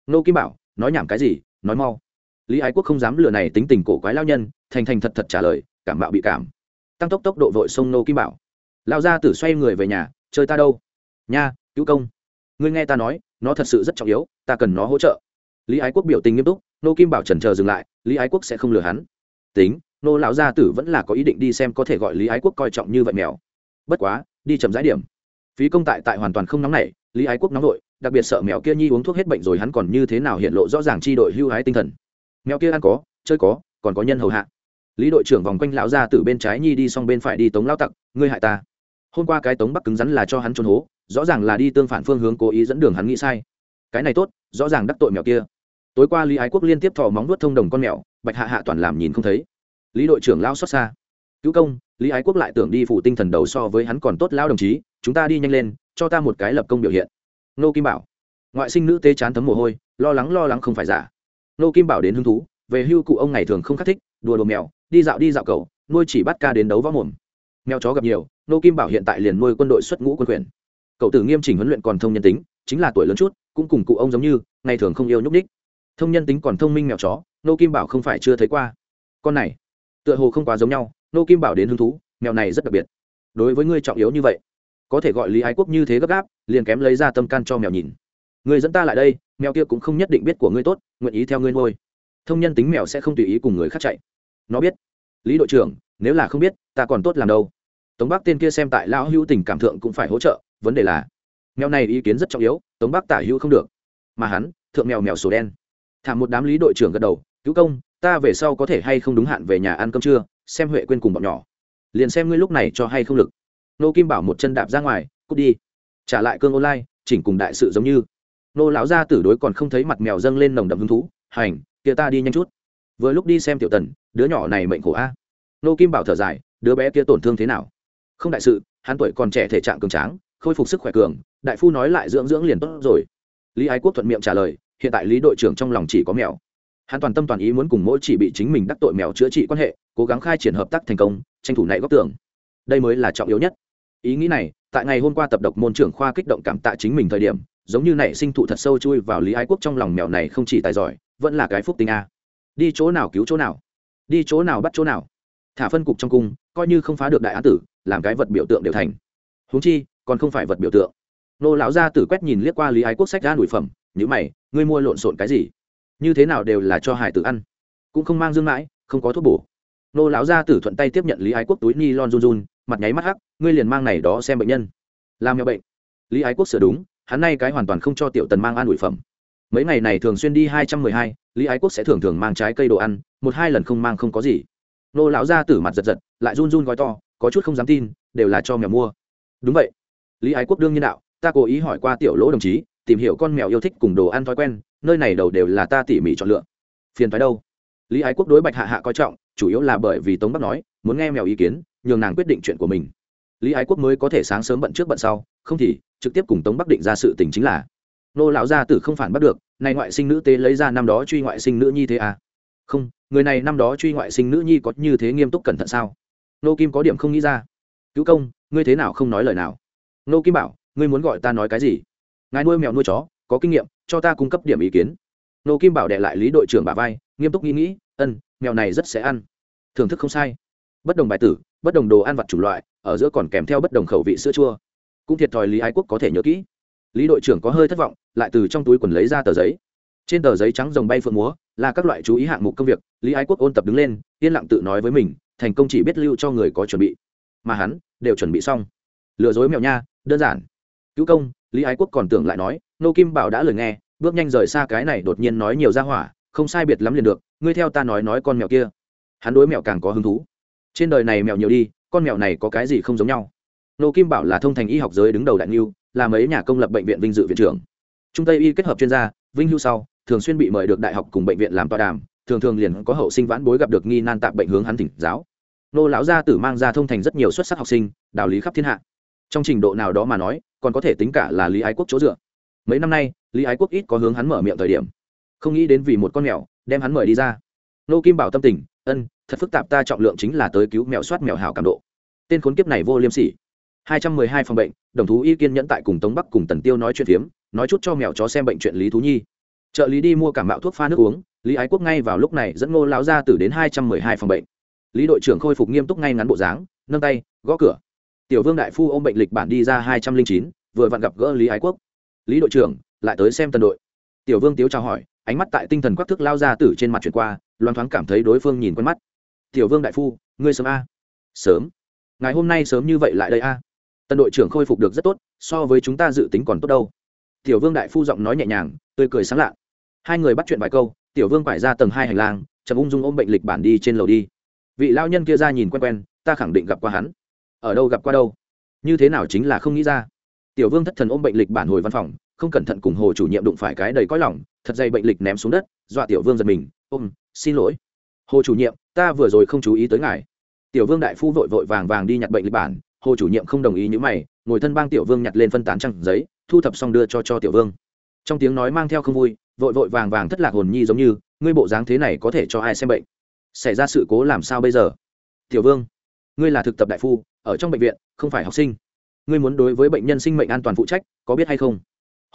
nô kim bảo, nói nhảm cái gì, nói mau. Lý ái quốc không dám lừa này tính tình cổ quái lao nhân, thành thành thật thật trả lời, cảm bạo bị cảm. Tăng tốc tốc độ vội sông nô kim bảo. Lao gia tử xoay người về nhà, chơi ta đâu? Nha, cứu công. Ngươi nghe ta nói, nó thật sự rất trọng yếu, ta cần nó hỗ trợ lý ái quốc biểu tình nghiêm túc, nô kim bảo trần chờ dừng lại, lý ái quốc sẽ không lừa hắn. Tính, nô lão gia tử vẫn là có ý định đi xem có thể gọi lý ái quốc coi trọng như vậy mèo. Bất quá, đi chậm rãi điểm. Phí công tại tại hoàn toàn không nóng nảy, lý ái quốc nóng vội đặc biệt sợ mèo kia nhi uống thuốc hết bệnh rồi hắn còn như thế nào hiện lộ rõ ràng chi đội hưu hái tinh thần. Mèo kia ăn có, chơi có, còn có nhân hầu hạ. Lý đội trưởng vòng quanh lão ra từ bên trái nhi đi xong bên phải đi tống lao tặc, ngươi hại ta. Hôm qua cái tống bắc cứng rắn là cho hắn trốn hố, rõ ràng là đi tương phản phương hướng cố ý dẫn đường hắn nghĩ sai. Cái này tốt, rõ ràng đắc tội mèo kia tối qua lý ái quốc liên tiếp thò móng nuốt thông đồng con mèo, bạch hạ hạ toàn làm nhìn không thấy. Lý đội trưởng lao xót xa. Cứu công, lý ái quốc lại tưởng đi phủ tinh thần đầu so với hắn còn tốt lao đồng chí, chúng ta đi nhanh lên, cho ta một cái lập công biểu hiện. Nô kim bảo. Ngoại sinh nữ tê chán thấm mồ hôi, lo lắng lo lắng không phải giả. Nô kim bảo đến hứng thú, về hưu cụ ông ngày thường không khắc thích, đùa đồ mèo, đi dạo đi dạo cầu nuôi chỉ bắt ca đến đấu võ mồm. Mèo chó gặp nhiều nô kim bảo hiện tại liền nuôi quân đội xuất ngũ quân quyền. Cậu tử nghiêm chỉnh huấn luyện còn thông nhân tính, chính là tuổi lớn chút, cũng cùng cụ ông giống như, ngày thường không yêu nhúc ních thông nhân tính còn thông minh mèo chó, nô kim bảo không phải chưa thấy qua. Con này, tựa hồ không quá giống nhau, nô kim bảo đến hứng thú, mèo này rất đặc biệt. Đối với ngươi trọng yếu như vậy, có thể gọi lý ái quốc như thế gấp gáp, liền kém lấy ra tâm can cho mèo nhìn. Người dẫn ta lại đây, mèo kia cũng không nhất định biết của ngươi tốt, nguyện ý theo ngươi nuôi. Thông nhân tính mèo sẽ không tùy ý cùng người khác chạy. Nó biết. Lý đội trưởng, nếu là không biết, ta còn tốt làm đâu. Tống bắc tên kia xem tại lão hữu tình cảm thượng cũng phải hỗ trợ, vấn đề là, mèo này ý kiến rất trọng yếu, tống bắc tả hữu không được. Mà hắn, thượng mèo mèo sổ đen thả một đám lý đội trưởng gật đầu, cứu công, ta về sau có thể hay không đúng hạn về nhà ăn cơm trưa, xem huệ quên cùng bọn nhỏ. Liền xem ngươi lúc này cho hay không lực. Nô kim bảo một chân đạp ra ngoài, cút đi. Trả lại cương online, chỉnh cùng đại sự giống như. Nô lão gia tử đối còn không thấy mặt mèo dâng lên nồng đậm hứng thú, hành, kia ta đi nhanh chút. Vừa lúc đi xem tiểu tần, đứa nhỏ này mệnh khổ a. Nô kim bảo thở dài, đứa bé kia tổn thương thế nào? Không đại sự, hắn tuổi còn trẻ thể trạng cường tráng, khôi phục sức khỏe cường, đại phu nói lại dưỡng dưỡng liền tốt rồi. Lý ái quốc thuận miệng trả lời hiện tại lý đội trưởng trong lòng chỉ có mèo. Hắn toàn tâm toàn ý muốn cùng mỗi chỉ bị chính mình đắc tội mèo chữa trị quan hệ, cố gắng khai triển hợp tác thành công, tranh thủ này góp tưởng. Đây mới là trọng yếu nhất. Ý nghĩ này, tại ngày hôm qua tập độc môn trưởng khoa kích động cảm tạ chính mình thời điểm, giống như nảy sinh thụ thật sâu chui vào lý ái quốc trong lòng mèo này không chỉ tài giỏi, vẫn là cái phúc tinh a. Đi chỗ nào cứu chỗ nào. Đi chỗ nào bắt chỗ nào. Thả phân cục trong cung, coi như không phá được đại án tử, làm cái vật biểu tượng đều thành. Huống chi, còn không phải vật biểu tượng. Nô lão gia tử quét nhìn liếc qua lý ái quốc sách ra nổi phẩm nhữ mày ngươi mua lộn xộn cái gì? Như thế nào đều là cho hải tử ăn. Cũng không mang dương mãi, không có thuốc bổ. Nô lão gia tử thuận tay tiếp nhận lý ái quốc túi ni lon run run, mặt nháy mắt hắc, ngươi liền mang này đó xem bệnh nhân. Làm nhỏ bệnh. Lý ái quốc sửa đúng, hắn nay cái hoàn toàn không cho tiểu tần mang ăn ủi phẩm. Mấy ngày này thường xuyên đi hai trăm mười hai, lý ái quốc sẽ thường thường mang trái cây đồ ăn, một hai lần không mang không có gì. Nô lão gia tử mặt giật giật, lại run run gói to, có chút không dám tin, đều là cho mèo mua. Đúng vậy. Lý ái quốc đương nhiên đạo, ta cố ý hỏi qua tiểu lỗ đồng chí tìm hiểu con mèo yêu thích cùng đồ ăn thói quen, nơi này đầu đều là ta tỉ mỉ chọn lựa. Phiền thoái đâu? Lý ái quốc đối bạch hạ hạ coi trọng, chủ yếu là bởi vì tống bắc nói, muốn nghe mèo ý kiến, nhường nàng quyết định chuyện của mình. Lý ái quốc mới có thể sáng sớm bận trước bận sau, không thì, trực tiếp cùng tống bắc định ra sự tình chính là, nô lão gia tử không phản bắt được, này ngoại sinh nữ tế lấy ra năm đó truy ngoại sinh nữ nhi thế à? Không, người này năm đó truy ngoại sinh nữ nhi có như thế nghiêm túc cẩn thận sao? Nô kim có điểm không nghĩ ra. Cứu công, ngươi thế nào không nói lời nào? Nô kim bảo, ngươi muốn gọi ta nói cái gì? Ngài nuôi mèo nuôi chó, có kinh nghiệm, cho ta cung cấp điểm ý kiến. Nô kim bảo đệ lại lý đội trưởng bà vai, nghiêm túc nghĩ nghĩ, ân, mèo này rất sẽ ăn. Thưởng thức không sai. Bất đồng bài tử, bất đồng đồ ăn vặt chủng loại, ở giữa còn kèm theo bất đồng khẩu vị sữa chua. Cũng thiệt thòi lý ái quốc có thể nhớ kỹ. Lý đội trưởng có hơi thất vọng, lại từ trong túi quần lấy ra tờ giấy. Trên tờ giấy trắng rồng bay phượng múa, là các loại chú ý hạng mục công việc, lý ái quốc ôn tập đứng lên, yên lặng tự nói với mình, thành công chỉ biết lưu cho người có chuẩn bị. Mà hắn, đều chuẩn bị xong. Lừa dối mèo nha, đơn giản cứu công, lý ái quốc còn tưởng lại nói, nô kim bảo đã lời nghe, bước nhanh rời xa cái này đột nhiên nói nhiều ra hỏa, không sai biệt lắm liền được, ngươi theo ta nói nói con mèo kia. Hắn đối mèo càng có hứng thú. Trên đời này mèo nhiều đi, con mèo này có cái gì không giống nhau. Nô kim bảo là thông thành y học giới đứng đầu đại niu là mấy nhà công lập bệnh viện vinh dự viện trưởng. Trung tây y kết hợp chuyên gia, vinh hưu sau, thường xuyên bị mời được đại học cùng bệnh viện làm tọa đàm, thường thường liền có hậu sinh vãn bối gặp được nghi nan tạm bệnh hướng hắn thỉnh giáo. Nô lão gia tử mang ra thông thành rất nhiều xuất sắc học sinh, đạo lý khắp thiên hạ. Trong trình độ nào đó mà nói còn có thể tính cả là lý ái quốc chỗ dựa. Mấy năm nay, lý ái quốc ít có hướng hắn mở miệng thời điểm. Không nghĩ đến vì một con mèo, đem hắn mời đi ra. Nô kim bảo tâm tình, ân, thật phức tạp, ta trọng lượng chính là tới cứu mèo soát mèo hảo cảm độ. Tên khốn kiếp này vô liêm sỉ. Hai trăm mười hai phòng bệnh, đồng thú y kiên nhẫn tại cùng tống bắc cùng tần tiêu nói chuyện phiếm, nói chút cho mèo chó xem bệnh chuyện lý thú nhi. Trợ lý đi mua cảm mạo thuốc pha nước uống, lý ái quốc ngay vào lúc này dẫn ngô lão ra từ đến hai trăm mười hai phòng bệnh. Lý đội trưởng khôi phục nghiêm túc ngay ngắn bộ dáng, nâng tay, gõ cửa tiểu vương đại phu ôm bệnh lịch bản đi ra hai trăm linh chín, vừa vặn gặp gỡ lý ái quốc. Lý đội trưởng, lại tới xem tân đội. Tiểu vương tiếu chào hỏi, ánh mắt tại tinh thần quắc thức lao ra tử trên mặt chuyển qua, loan thoáng cảm thấy đối phương nhìn quen mắt. Tiểu vương đại phu, ngươi sớm a. Sớm? Ngày hôm nay sớm như vậy lại đây a? Tân đội trưởng khôi phục được rất tốt, so với chúng ta dự tính còn tốt đâu. Tiểu vương đại phu giọng nói nhẹ nhàng, tươi cười sáng lạ. Hai người bắt chuyện vài câu, tiểu vương phải ra tầng hai hành lang, chậm ung dung ôm bệnh lịch bản đi trên lầu đi. Vị lao nhân kia ra nhìn quen quen, ta khẳng định gặp qua hắn ở đâu gặp qua đâu. Như thế nào chính là không nghĩ ra. Tiểu vương thất thần ôm bệnh lịch bản hồi văn phòng, không cẩn thận cùng hồ chủ nhiệm đụng phải cái đầy cõi lỏng thật dây bệnh lịch ném xuống đất, dọa tiểu vương giật mình, ôm, xin lỗi. Hồ chủ nhiệm, ta vừa rồi không chú ý tới ngài. Tiểu vương đại phu vội vội vàng vàng đi nhặt bệnh lịch bản, hồ chủ nhiệm không đồng ý những mày, ngồi thân bang tiểu vương nhặt lên phân tán trăng giấy, thu thập xong đưa cho cho tiểu vương. Trong tiếng nói mang theo không vui, vội vội vàng vàng thất lạc hồn nhi giống như, ngươi bộ dáng thế này có thể cho ai xem bệnh? Xảy ra sự cố làm sao bây giờ? Tiểu vương, ngươi là thực tập đại phu ở trong bệnh viện, không phải học sinh. Ngươi muốn đối với bệnh nhân sinh mệnh an toàn phụ trách, có biết hay không?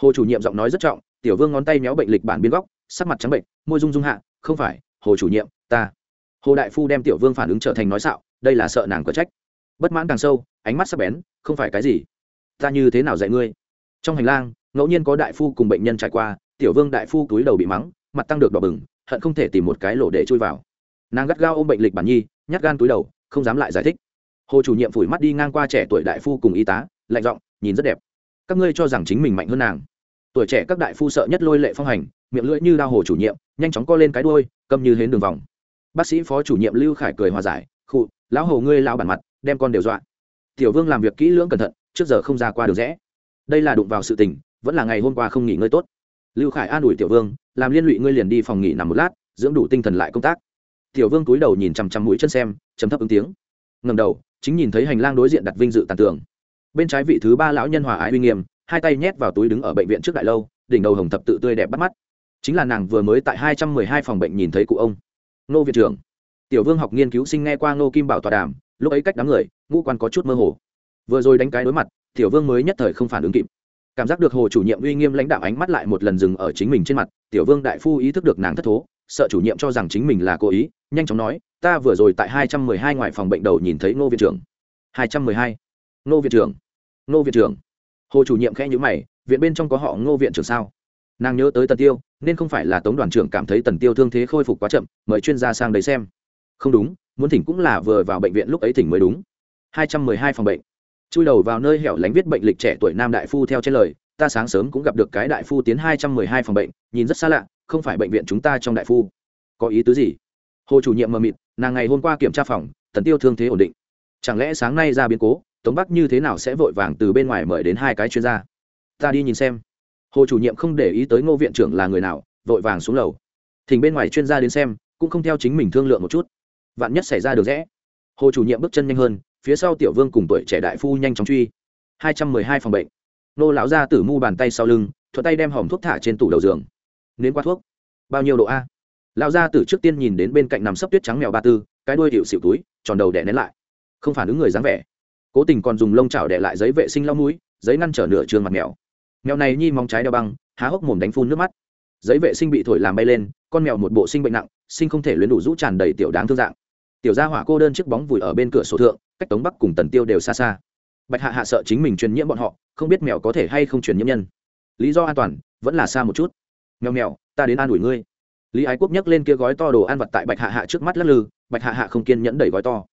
Hồ chủ nhiệm giọng nói rất trọng, tiểu vương ngón tay méo bệnh lịch bản biên góc, sắc mặt trắng bệnh, môi rung rung hạ, không phải, hồ chủ nhiệm, ta. Hồ đại phu đem tiểu vương phản ứng trở thành nói xạo, đây là sợ nàng có trách. Bất mãn càng sâu, ánh mắt sắc bén, không phải cái gì. Ta như thế nào dạy ngươi? Trong hành lang, ngẫu nhiên có đại phu cùng bệnh nhân trải qua, tiểu vương đại phu túi đầu bị mắng, mặt tăng được đỏ bừng, hận không thể tìm một cái lỗ để chui vào. Nàng gắt gao ôm bệnh lịch bản nhi, nhát gan túi đầu, không dám lại giải thích hồ chủ nhiệm phủi mắt đi ngang qua trẻ tuổi đại phu cùng y tá, lạnh giọng, nhìn rất đẹp. Các ngươi cho rằng chính mình mạnh hơn nàng. Tuổi trẻ các đại phu sợ nhất lôi lệ phong hành, miệng lưỡi như đao hồ chủ nhiệm, nhanh chóng co lên cái đuôi, câm như hến đường vòng. Bác sĩ phó chủ nhiệm lưu khải cười hòa giải, khụ, lão hồ ngươi lao bản mặt, đem con đều dọa. Tiểu vương làm việc kỹ lưỡng cẩn thận, trước giờ không ra qua được rẽ. Đây là đụng vào sự tình, vẫn là ngày hôm qua không nghỉ ngơi tốt. Lưu khải an ủi tiểu vương, làm liên lụy ngươi liền đi phòng nghỉ nằm một lát, dưỡng đủ tinh thần lại công tác. Tiểu vương cúi đầu nhìn chằm chằm mũi chân xem chấm thấp ứng tiếng. Ngầm đầu chính nhìn thấy hành lang đối diện đặt vinh dự tàn tường. Bên trái vị thứ ba lão nhân hòa ái uy nghiêm, hai tay nhét vào túi đứng ở bệnh viện trước đại lâu, đỉnh đầu hồng thập tự tươi đẹp bắt mắt. Chính là nàng vừa mới tại hai trăm mười hai phòng bệnh nhìn thấy cụ ông nô viện trưởng. Tiểu vương học nghiên cứu sinh nghe qua nô kim bảo tọa đàm, lúc ấy cách đám người, ngũ quan có chút mơ hồ. Vừa rồi đánh cái đối mặt, tiểu vương mới nhất thời không phản ứng kịp. Cảm giác được hồ chủ nhiệm uy nghiêm lãnh đạo ánh mắt lại một lần dừng ở chính mình trên mặt, tiểu vương đại phu ý thức được nàng thất thố sợ chủ nhiệm cho rằng chính mình là cố ý, nhanh chóng nói, ta vừa rồi tại hai trăm mười hai ngoài phòng bệnh đầu nhìn thấy ngô viện trưởng. hai trăm mười hai. Ngô viện trưởng. Ngô viện trưởng. Hồ chủ nhiệm khẽ nhữ mày, viện bên trong có họ ngô viện trưởng sao? Nàng nhớ tới tần tiêu, nên không phải là tống đoàn trưởng cảm thấy tần tiêu thương thế khôi phục quá chậm, mời chuyên gia sang đấy xem. Không đúng, muốn thỉnh cũng là vừa vào bệnh viện lúc ấy thỉnh mới đúng. hai trăm mười hai phòng bệnh. Chui đầu vào nơi hẻo lánh viết bệnh lịch trẻ tuổi nam đại phu theo trên lời, ta sáng sớm cũng gặp được cái đại phu tiến hai trăm mười hai phòng bệnh, nhìn rất xa lạ không phải bệnh viện chúng ta trong đại phu. Có ý tứ gì? Hồ chủ nhiệm mờ mịt, nàng ngày hôm qua kiểm tra phòng tần tiêu thương thế ổn định. Chẳng lẽ sáng nay ra biến cố, tống bắc như thế nào sẽ vội vàng từ bên ngoài mời đến hai cái chuyên gia? Ta đi nhìn xem. Hồ chủ nhiệm không để ý tới ngô viện trưởng là người nào, vội vàng xuống lầu. Thỉnh bên ngoài chuyên gia đến xem, cũng không theo chính mình thương lượng một chút. Vạn nhất xảy ra được rẽ. Hồ chủ nhiệm bước chân nhanh hơn, phía sau tiểu vương cùng tuổi trẻ đại phu nhanh chóng truy. Hai trăm mười hai phòng bệnh. Nô lão ra tử mu bàn tay sau lưng, thuận tay đem hòm thuốc thả trên tủ đầu giường nến qua thuốc. Bao nhiêu độ a? Lão gia tử trước tiên nhìn đến bên cạnh nằm sấp tuyết trắng mèo ba tư, cái đuôi hiệu xịu túi, tròn đầu đẻ nén lại. Không phản ứng người dáng vẻ. Cố tình còn dùng lông chảo đẻ lại giấy vệ sinh lau mũi, giấy ngăn trở nửa trường mặt mèo. Mèo này nhi móng trái đeo băng, há hốc mồm đánh phun nước mắt. Giấy vệ sinh bị thổi làm bay lên, con mèo một bộ sinh bệnh nặng, sinh không thể luyến đủ rũ tràn đầy tiểu đáng thương dạng. Tiểu gia hỏa cô đơn chiếc bóng vùi ở bên cửa sổ thượng, cách tống bắc cùng tần tiêu đều xa xa. Bạch hạ hạ sợ chính mình truyền nhiễm bọn họ, không biết mèo có thể hay không truyền nhiễm nhân. Lý do an toàn, vẫn là xa một chút mèo mèo, ta đến an ủi ngươi. Lý ái quốc nhấc lên kia gói to đồ ăn vặt tại bạch hạ hạ trước mắt lắc lư, bạch hạ hạ không kiên nhẫn đẩy gói to.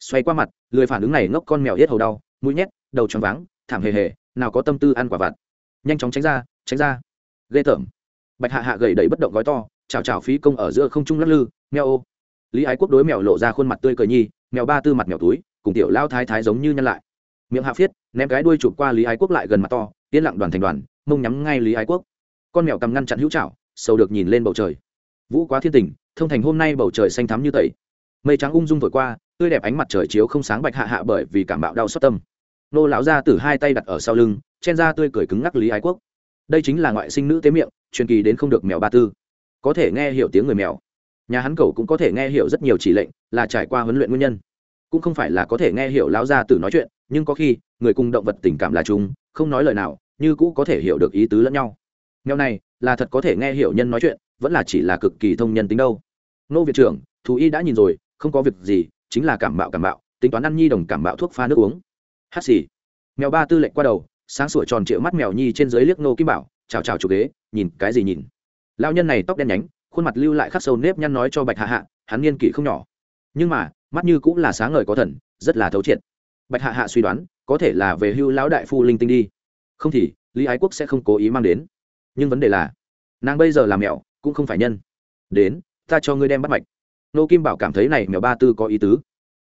Xoay qua mặt, lười phản ứng này ngốc con mèo yết hầu đau, mũi nhét, đầu tròn váng, thảm hề hề, nào có tâm tư ăn quả vặt. Nhanh chóng tránh ra tránh ra. Ghê tởm. Bạch hạ hạ gầy đẩy bất động gói to chào chào phí công ở giữa không trung lắc lư mèo ô. Lý ái quốc đối mèo lộ ra khuôn mặt tươi cười nhi, mèo ba tư mặt mèo túi, cùng tiểu lao thái thái giống như nhân lại. Miệng hạ phiết, ném cái đuôi chụp qua lý ái quốc lại gần mặt to, yên lặng đoàn thành đoàn, mông nhắm ngay lý ái quốc con mèo cầm ngăn chặn hữu trảo sâu được nhìn lên bầu trời. Vũ quá thiên tình, thông thành hôm nay bầu trời xanh thắm như tẩy. Mây trắng ung dung thổi qua, tươi đẹp ánh mặt trời chiếu không sáng bạch hạ hạ bởi vì cảm bạo đau xót tâm. Nô lão ra từ hai tay đặt ở sau lưng, chen ra tươi cười cứng ngắc lý ái quốc. Đây chính là ngoại sinh nữ tế miệng, truyền kỳ đến không được mèo ba tư. Có thể nghe hiểu tiếng người mèo. Nhà hắn cầu cũng có thể nghe hiểu rất nhiều chỉ lệnh, là trải qua huấn luyện nguyên nhân. Cũng không phải là có thể nghe hiểu lão gia tử nói chuyện, nhưng có khi, người cùng động vật tình cảm là chung không nói lời nào, như cũ có thể hiểu được ý tứ lẫn nhau mèo này là thật có thể nghe hiểu nhân nói chuyện, vẫn là chỉ là cực kỳ thông nhân tính đâu. Nô viện trưởng, thú y đã nhìn rồi, không có việc gì, chính là cảm bạo cảm bạo tính toán ăn nhi đồng cảm bạo thuốc pha nước uống. Hát xì. Mèo ba tư lệnh qua đầu, sáng sủa tròn triệu mắt mèo nhi trên dưới liếc nô kim bảo, chào chào chủ ghế, nhìn cái gì nhìn. Lao nhân này tóc đen nhánh, khuôn mặt lưu lại khắc sâu nếp nhăn nói cho bạch hạ hạ, hắn niên kỷ không nhỏ. Nhưng mà, mắt như cũng là sáng ngời có thần, rất là thấu triệt. Bạch hạ hạ suy đoán, có thể là về hưu lão đại phu linh tinh đi. Không thì, lý ái quốc sẽ không cố ý mang đến nhưng vấn đề là nàng bây giờ làm mẹo, cũng không phải nhân. Đến, ta cho ngươi đem bắt mạch. Nô kim bảo cảm thấy này mèo ba tư có ý tứ.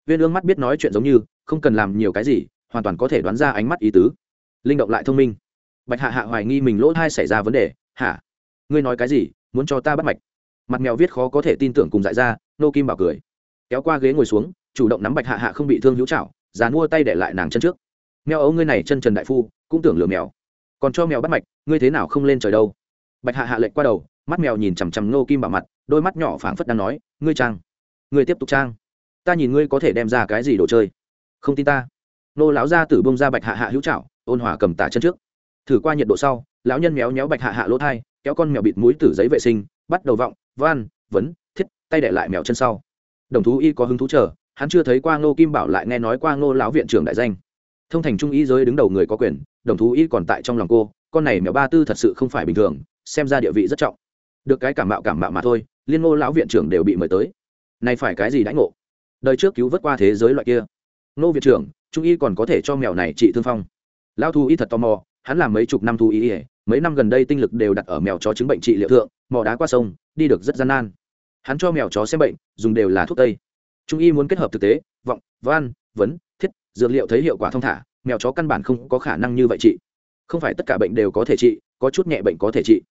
Viên ương mắt biết nói chuyện giống như, không cần làm nhiều cái gì, hoàn toàn có thể đoán ra ánh mắt ý tứ. Linh động lại thông minh. Bạch hạ hạ hoài nghi mình lỗ thai xảy ra vấn đề. Hả? Ngươi nói cái gì? Muốn cho ta bắt mạch? Mặt mèo viết khó có thể tin tưởng cùng dại ra, nô kim bảo cười. Kéo qua ghế ngồi xuống, chủ động nắm bạch hạ hạ không bị thương hữu chảo dàn mua tay để lại nàng chân trước. Mèo ấu ngươi này chân trần đại phu, cũng tưởng lừa mèo còn cho mèo bắt mạch, ngươi thế nào không lên trời đâu? Bạch hạ hạ lệnh qua đầu, mắt mèo nhìn chằm chằm nô kim bảo mặt, đôi mắt nhỏ phảng phất đang nói, ngươi trang, ngươi tiếp tục trang. Ta nhìn ngươi có thể đem ra cái gì đồ chơi. Không tin ta. Nô lão ra tử bông ra bạch hạ hạ hữu trảo, ôn hòa cầm tả chân trước. Thử qua nhiệt độ sau, lão nhân méo méo bạch hạ hạ lỗ thai, kéo con mèo bịt mũi tử giấy vệ sinh, bắt đầu vọng, van, vấn, thiết, tay để lại mèo chân sau. Đồng thú y có hứng thú chờ, hắn chưa thấy qua ngô kim bảo lại nghe nói qua ngô lão viện trưởng đại danh. Thông thành trung y giới đứng đầu người có quyền đồng thú y còn tại trong lòng cô, con này mèo ba tư thật sự không phải bình thường, xem ra địa vị rất trọng. Được cái cảm mạo cảm mạo mà thôi, liên ngô lão viện trưởng đều bị mời tới. Nay phải cái gì đãi ngộ? Đời trước cứu vớt qua thế giới loại kia. Ngô viện trưởng trung y còn có thể cho mèo này trị thương phong. Lão thú y thật tò mò, hắn làm mấy chục năm thú y mấy năm gần đây tinh lực đều đặt ở mèo chó chứng bệnh trị liệu thượng, mò đá qua sông, đi được rất gian nan. Hắn cho mèo chó xem bệnh, dùng đều là thuốc tây. Trung y muốn kết hợp thực tế, vọng, van, vấn, thiết, dược liệu thấy hiệu quả thông thả mèo chó căn bản không có khả năng như vậy trị không phải tất cả bệnh đều có thể trị, có chút nhẹ bệnh có thể trị.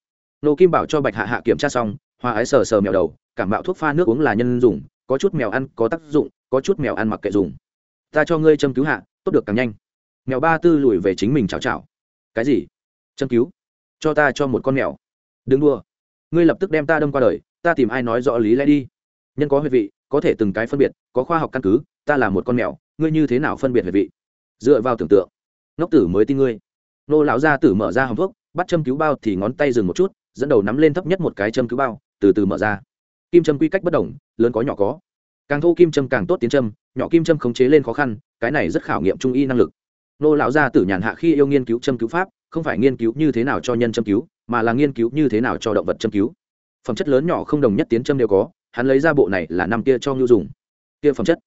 Nô kim bảo cho bạch hạ hạ kiểm tra xong, hoa ái sờ sờ mèo đầu, cảm bạo thuốc pha nước uống là nhân dùng, có chút mèo ăn có tác dụng, có chút mèo ăn mặc kệ dùng. Ta cho ngươi châm cứu hạ, tốt được càng nhanh. Mèo ba tư lùi về chính mình chào chào. Cái gì? Châm cứu? Cho ta cho một con mèo. Đừng đua ngươi lập tức đem ta đâm qua đời, ta tìm ai nói rõ lý lẽ đi. Nhân có huyệt vị, có thể từng cái phân biệt, có khoa học căn cứ, ta là một con mèo, ngươi như thế nào phân biệt huyệt vị? Dựa vào tưởng tượng. Ngốc tử mới tin ngươi. Nô lão gia tử mở ra hòng thuốc, bắt châm cứu bao thì ngón tay dừng một chút, dẫn đầu nắm lên thấp nhất một cái châm cứu bao, từ từ mở ra. Kim châm quy cách bất đồng, lớn có nhỏ có. Càng thô kim châm càng tốt tiến châm, nhỏ kim châm khống chế lên khó khăn, cái này rất khảo nghiệm trung y năng lực. Nô lão gia tử nhàn hạ khi yêu nghiên cứu châm cứu pháp, không phải nghiên cứu như thế nào cho nhân châm cứu, mà là nghiên cứu như thế nào cho động vật châm cứu. Phẩm chất lớn nhỏ không đồng nhất tiến châm đều có, hắn lấy ra bộ này là năm kia cho ngưu dùng. Kia phẩm chất.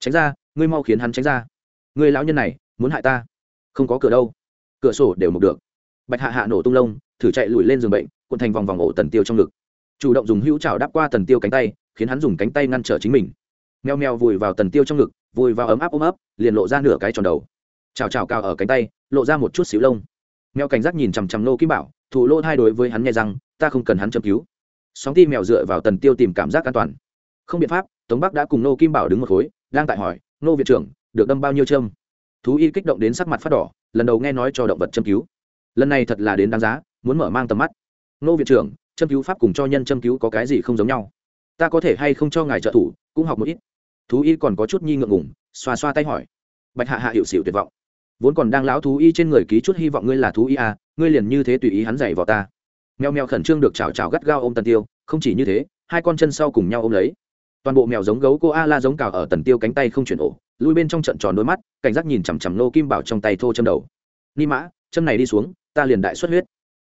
Tránh ra, ngươi mau khiến hắn tránh ra. Người lão nhân này muốn hại ta? Không có cửa đâu. Cửa sổ đều mục được. Bạch hạ hạ nổ tung lông, thử chạy lùi lên giường bệnh, cuộn thành vòng vòng ổ tần tiêu trong ngực. Chủ động dùng hữu trào đáp qua tần tiêu cánh tay, khiến hắn dùng cánh tay ngăn trở chính mình. Meo meo vùi vào tần tiêu trong ngực, vùi vào ấm áp ôm ấp, liền lộ ra nửa cái tròn đầu. Chào chào cao ở cánh tay, lộ ra một chút xíu lông. Mèo cảnh giác nhìn chằm chằm nô kim bảo thủ lô thay đối với hắn nghe rằng ta không cần hắn châm cứu. Sóng ti mèo dựa vào tần tiêu tìm cảm giác an toàn. Không biện pháp, tống bắc đã cùng nô kim bảo đứng một khối, đang tại hỏi nô viện trưởng, được đâm bao nhiêu châm? Thú y kích động đến sắc mặt phát đỏ, lần đầu nghe nói cho động vật châm cứu. Lần này thật là đến đáng giá, muốn mở mang tầm mắt. Nô viện trưởng, châm cứu pháp cùng cho nhân châm cứu có cái gì không giống nhau? Ta có thể hay không cho ngài trợ thủ, cũng học một ít. Thú y còn có chút nhi ngượng ngùng, xoa xoa tay hỏi. Bạch hạ hạ hiệu xịu tuyệt vọng. Vốn còn đang lão thú y trên người ký chút hy vọng ngươi là thú y à ngươi liền như thế tùy ý hắn dạy vào ta. Mèo mèo khẩn trương được chào chào gắt gao ôm tần tiêu, không chỉ như thế, hai con chân sau cùng nhau ôm lấy. Toàn bộ mèo giống gấu cô a la giống cào ở tần tiêu cánh tay không chuyển ổ, lui bên trong trận tròn đôi mắt cảnh giác nhìn chằm chằm nô kim bảo trong tay thô châm đầu. Ni mã châm này đi xuống ta liền đại xuất huyết.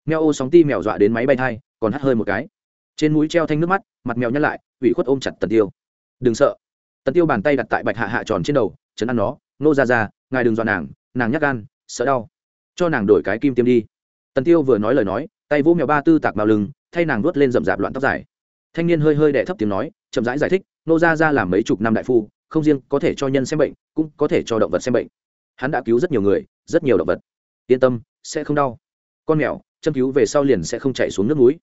Mèo ô sóng ti mèo dọa đến máy bay thai còn hắt hơi một cái. Trên mũi treo thanh nước mắt mặt mèo nhăn lại ủy khuất ôm chặt tần tiêu. Đừng sợ. Tần tiêu bàn tay đặt tại bạch hạ hạ tròn trên đầu chấn ăn nó nô ra ra ngài đừng dọa nàng nàng nhắc gan sợ đau. Cho nàng đổi cái kim tiêm đi. Tần tiêu vừa nói lời nói tay vỗ mèo ba tư tạc vào lưng thay nàng nuốt lên rậm rạp loạn tóc dài. Thanh niên hơi hơi đẻ thấp tiếng nói chậm rãi giải, giải thích nô ra ra làm mấy chục năm đại phu không riêng có thể cho nhân xem bệnh cũng có thể cho động vật xem bệnh. Hắn đã cứu rất nhiều người, rất nhiều động vật. Yên tâm, sẽ không đau. Con mèo, châm cứu về sau liền sẽ không chạy xuống nước núi.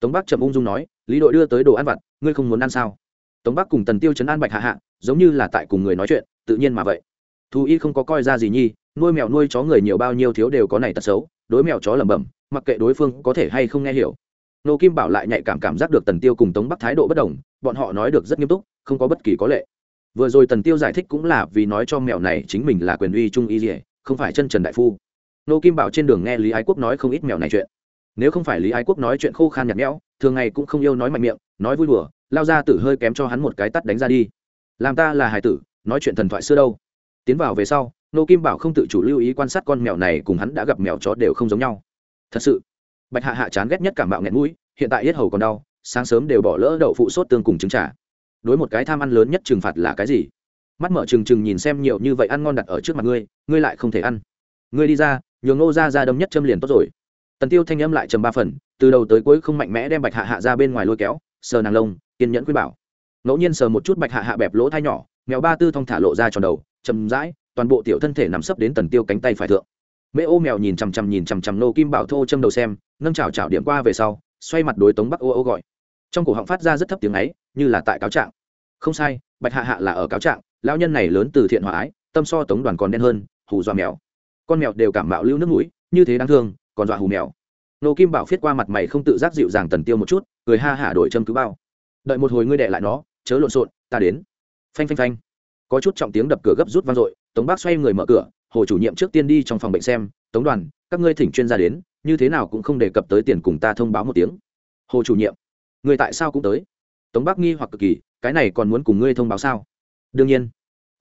Tống bắc chậm ung dung nói, lý đội đưa tới đồ ăn vặt, ngươi không muốn ăn sao? Tống bắc cùng tần tiêu chấn an bạch hạ hạ, giống như là tại cùng người nói chuyện, tự nhiên mà vậy. Thú y không có coi ra gì nhi, nuôi mèo nuôi chó người nhiều bao nhiêu thiếu đều có này tật xấu, đối mèo chó lẩm bẩm, mặc kệ đối phương có thể hay không nghe hiểu. Nô kim bảo lại nhạy cảm cảm giác được tần tiêu cùng tống bắc thái độ bất đồng, bọn họ nói được rất nghiêm túc, không có bất kỳ có lệ vừa rồi tần tiêu giải thích cũng là vì nói cho mèo này chính mình là quyền uy trung y dỉa không phải chân trần đại phu. Nô kim bảo trên đường nghe lý ái quốc nói không ít mèo này chuyện. Nếu không phải lý ái quốc nói chuyện khô khan nhạt nhẽo, thường ngày cũng không yêu nói mạnh miệng, nói vui đùa, lao ra tử hơi kém cho hắn một cái tắt đánh ra đi. Làm ta là hải tử, nói chuyện thần thoại xưa đâu. Tiến vào về sau, nô kim bảo không tự chủ lưu ý quan sát con mèo này cùng hắn đã gặp mèo chó đều không giống nhau. Thật sự, bạch hạ hạ chán ghét nhất cảm bạo nghẹn mũi, hiện tại yết hầu còn đau, sáng sớm đều bỏ lỡ đậu phụ sốt tương cùng trứng trả đối một cái tham ăn lớn nhất trừng phạt là cái gì? Mắt mở trừng trừng nhìn xem nhiều như vậy ăn ngon đặt ở trước mặt ngươi ngươi lại không thể ăn. Ngươi đi ra, nhường nô ra ra đâm nhất châm liền tốt rồi. Tần tiêu thanh âm lại trầm ba phần, từ đầu tới cuối không mạnh mẽ đem bạch hạ hạ ra bên ngoài lôi kéo, sờ nàng lông, kiên nhẫn khuyên bảo. Ngẫu nhiên sờ một chút bạch hạ hạ bẹp lỗ thai nhỏ, mèo ba tư thong thả lộ ra tròn đầu chầm rãi, toàn bộ tiểu thân thể nằm sấp đến tần tiêu cánh tay phải thượng. Mễ ô mèo nhìn chằm chằm nhìn chằm chằm nô kim bảo thô châm đầu xem, nâng chào chào điểm qua về sau, xoay mặt đối tống bắc ô ô gọi trong cổ họng phát ra rất thấp tiếng ấy, như là tại cáo trạng. Không sai, bạch hạ hạ là ở cáo trạng, lão nhân này lớn từ thiện hòa ái, tâm so tống đoàn còn đen hơn, hù dọa mèo. Con mèo đều cảm mạo lưu nước mũi, như thế đáng thương, còn dọa hù mèo. Nô kim bảo viết qua mặt mày không tự giác dịu dàng tần tiêu một chút, cười ha hả đổi châm cứ bao. Đợi một hồi ngươi đệ lại nó, chớ lộn xộn, ta đến. Phanh phanh phanh. Có chút trọng tiếng đập cửa gấp rút vang dội, tống bác xoay người mở cửa, hồ chủ nhiệm trước tiên đi trong phòng bệnh xem, tống đoàn, các ngươi thỉnh chuyên gia đến, như thế nào cũng không đề cập tới tiền cùng ta thông báo một tiếng. Hồ chủ nhiệm người tại sao cũng tới? Tống Bắc nghi hoặc cực kỳ, cái này còn muốn cùng ngươi thông báo sao? Đương nhiên.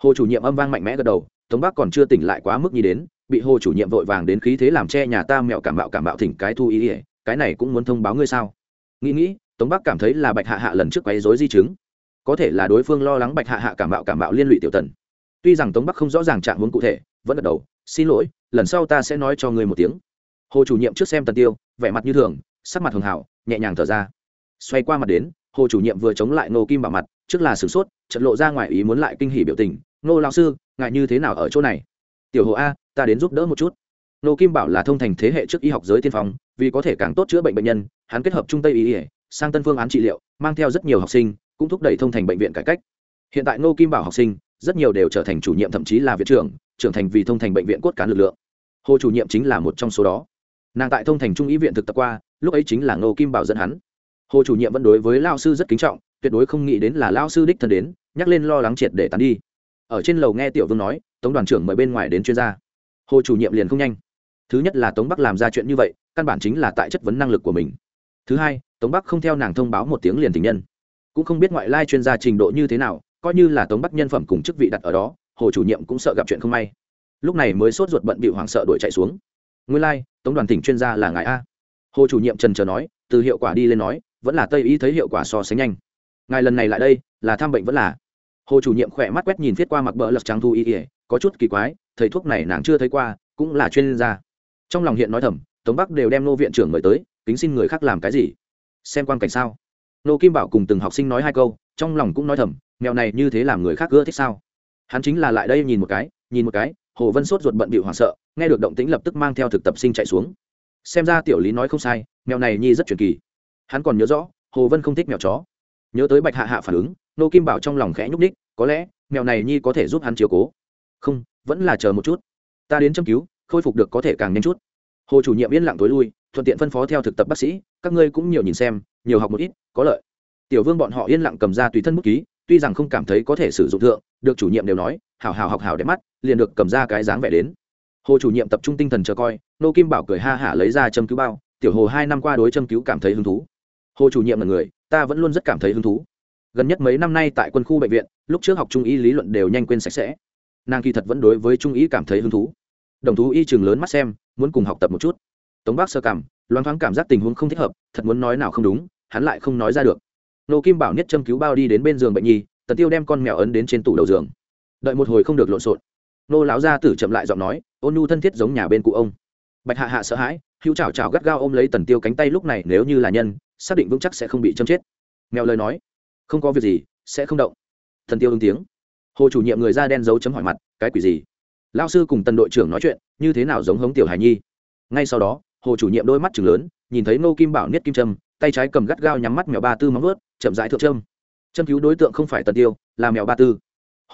Hồ chủ nhiệm âm vang mạnh mẽ gật đầu, tống Bắc còn chưa tỉnh lại quá mức nhi đến, bị hồ chủ nhiệm vội vàng đến khí thế làm che nhà ta mẹo cảm bạo cảm bạo thỉnh cái thu ý ỉa cái này cũng muốn thông báo ngươi sao? Nghĩ nghĩ, tống Bắc cảm thấy là bạch hạ hạ lần trước quấy dối di chứng. Có thể là đối phương lo lắng bạch hạ hạ cảm bạo cảm bạo liên lụy tiểu tần. Tuy rằng tống bắc không rõ ràng trạng hướng cụ thể, vẫn gật đầu, xin lỗi, lần sau ta sẽ nói cho ngươi một tiếng. Hồ chủ nhiệm trước xem tần tiêu, vẻ mặt như thường, sắc mặt hường hảo nhẹ nhàng thở ra xoay qua mặt đến, hồ chủ nhiệm vừa chống lại nô kim bảo mặt, trước là sửng sốt trận lộ ra ngoài ý muốn lại kinh hỉ biểu tình. Nô lao sư ngại như thế nào ở chỗ này? Tiểu hồ a, ta đến giúp đỡ một chút. Nô kim bảo là thông thành thế hệ trước y học giới tiên phong, vì có thể càng tốt chữa bệnh bệnh nhân, hắn kết hợp trung tây y ỉa sang tân phương án trị liệu, mang theo rất nhiều học sinh, cũng thúc đẩy thông thành bệnh viện cải cách. Hiện tại nô kim bảo học sinh, rất nhiều đều trở thành chủ nhiệm thậm chí là viện trưởng trưởng thành vì thông thành bệnh viện cốt cán lực lượng. Hồ chủ nhiệm chính là một trong số đó. Nàng tại thông thành trung ý viện thực tập qua, lúc ấy chính là nô kim bảo dẫn hắn hồ chủ nhiệm vẫn đối với lao sư rất kính trọng tuyệt đối không nghĩ đến là lao sư đích thân đến nhắc lên lo lắng triệt để tán đi. Ở trên lầu nghe tiểu vương nói tống đoàn trưởng mời bên ngoài đến chuyên gia. Hồ chủ nhiệm liền không nhanh. Thứ nhất là tống bắc làm ra chuyện như vậy căn bản chính là tại chất vấn năng lực của mình. Thứ hai tống bắc không theo nàng thông báo một tiếng liền tình nhân. Cũng không biết ngoại lai chuyên gia trình độ như thế nào coi như là tống bắc nhân phẩm cùng chức vị đặt ở đó hồ chủ nhiệm cũng sợ gặp chuyện không may. Lúc này mới sốt ruột bận bị hoảng sợ đuổi chạy xuống. Nguyên lai、like, tống đoàn tỉnh chuyên gia là ngài a. Hồ chủ nhiệm trần trờ nói từ hiệu quả đi lên nói vẫn là tây y thấy hiệu quả so sánh nhanh. Ngài lần này lại đây, là thăm bệnh vẫn là. Hồ chủ nhiệm khỏe mắt quét nhìn viết qua mặc bờ lật trang thu y ỉa có chút kỳ quái, thầy thuốc này nàng chưa thấy qua, cũng là chuyên gia. Trong lòng hiện nói thầm, tống bắc đều đem nô viện trưởng mời tới, kính xin người khác làm cái gì? Xem quan cảnh sao? Nô kim bảo cùng từng học sinh nói hai câu, trong lòng cũng nói thầm mèo này như thế làm người khác ưa thích sao? Hắn chính là lại đây nhìn một cái, nhìn một cái, hồ vân sốt ruột bận bị hoảng sợ, nghe được động tĩnh lập tức mang theo thực tập sinh chạy xuống. Xem ra tiểu lý nói không sai mèo này nhi rất truyền kỳ hắn còn nhớ rõ, hồ vân không thích mèo chó. Nhớ tới bạch hạ hạ phản ứng, nô kim bảo trong lòng khẽ nhúc ních có lẽ, mèo này nhi có thể giúp hắn chiều cố. Không, vẫn là chờ một chút. Ta đến châm cứu, khôi phục được có thể càng nhanh chút. Hồ chủ nhiệm yên lặng tối lui, thuận tiện phân phó theo thực tập bác sĩ, các ngươi cũng nhiều nhìn xem, nhiều học một ít, có lợi. Tiểu vương bọn họ yên lặng cầm ra tùy thân bút ký, tuy rằng không cảm thấy có thể sử dụng thượng, được chủ nhiệm đều nói, hảo hảo học hảo đẹp mắt, liền được cầm ra cái dáng vẻ đến. Hồ chủ nhiệm tập trung tinh thần chờ coi, nô kim bảo cười ha hả lấy ra châm cứu bao, tiểu hồ hai năm qua đối châm cứu cảm thấy hứng thú hồ chủ nhiệm là người, ta vẫn luôn rất cảm thấy hứng thú. Gần nhất mấy năm nay tại quân khu bệnh viện, lúc trước học trung y lý luận đều nhanh quên sạch sẽ. Nàng kỳ thật vẫn đối với trung y cảm thấy hứng thú. Đồng thú y trường lớn mắt xem, muốn cùng học tập một chút. Tống bác sơ cảm, loáng thoáng cảm giác tình huống không thích hợp, thật muốn nói nào không đúng, hắn lại không nói ra được. Nô kim bảo niết châm cứu bao đi đến bên giường bệnh nhi, tần tiêu đem con mèo ấn đến trên tủ đầu giường. Đợi một hồi không được lộn xộn. Nô lão gia tử chậm lại giọng nói, ôn nhu thân thiết giống nhà bên cụ ông. Bạch hạ hạ sợ hãi, hữu chào chào gắt gao ôm lấy tần tiêu cánh tay lúc này nếu như là nhân xác định vững chắc sẽ không bị châm chết. Mèo lời nói, không có việc gì, sẽ không động. Thần tiêu ứng tiếng. Hồ chủ nhiệm người da đen dấu chấm hỏi mặt, cái quỷ gì? Lao sư cùng tần đội trưởng nói chuyện, như thế nào giống hống tiểu hài nhi? Ngay sau đó, hồ chủ nhiệm đôi mắt chừng lớn, nhìn thấy nô kim bảo niết kim trâm tay trái cầm gắt gao nhắm mắt mèo ba tư móng vớt chậm rãi thượng trâm châm cứu đối tượng không phải tần tiêu, là mèo ba tư.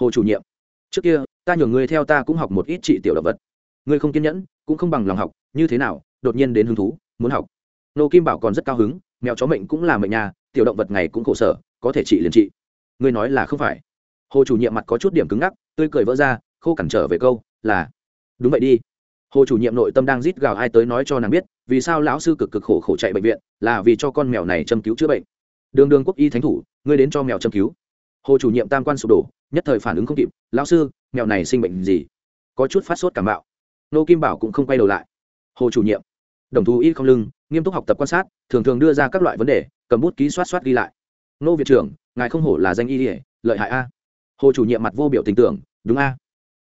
Hồ chủ nhiệm, trước kia, ta nhường ngươi theo ta cũng học một ít trị tiểu động vật. Ngươi không kiên nhẫn, cũng không bằng lòng học, như thế nào, đột nhiên đến hứng thú, muốn học. Nô kim bảo còn rất cao hứng mèo chó mệnh cũng là mệnh nhà tiểu động vật ngày cũng khổ sở, có thể trị liền trị. Ngươi nói là không phải. Hồ chủ nhiệm mặt có chút điểm cứng ngắc, tươi cười vỡ ra, khô cản trở về câu, là, đúng vậy đi. Hồ chủ nhiệm nội tâm đang rít gào ai tới nói cho nàng biết, vì sao lão sư cực cực khổ khổ chạy bệnh viện, là vì cho con mèo này châm cứu chữa bệnh. Đường đường quốc y thánh thủ, ngươi đến cho mèo châm cứu. Hồ chủ nhiệm tam quan sụp đổ, nhất thời phản ứng không kịp, lão sư, mèo này sinh bệnh gì? Có chút phát sốt cảm bạo. Nô kim bảo cũng không quay đầu lại. Hồ chủ nhiệm, đồng thú y không lưng nghiêm túc học tập quan sát, thường thường đưa ra các loại vấn đề, cầm bút ký soát soát ghi lại. Nô viện trưởng, ngài không hổ là danh y ỉa lợi hại a. Hồ chủ nhiệm mặt vô biểu tình tưởng, đúng a.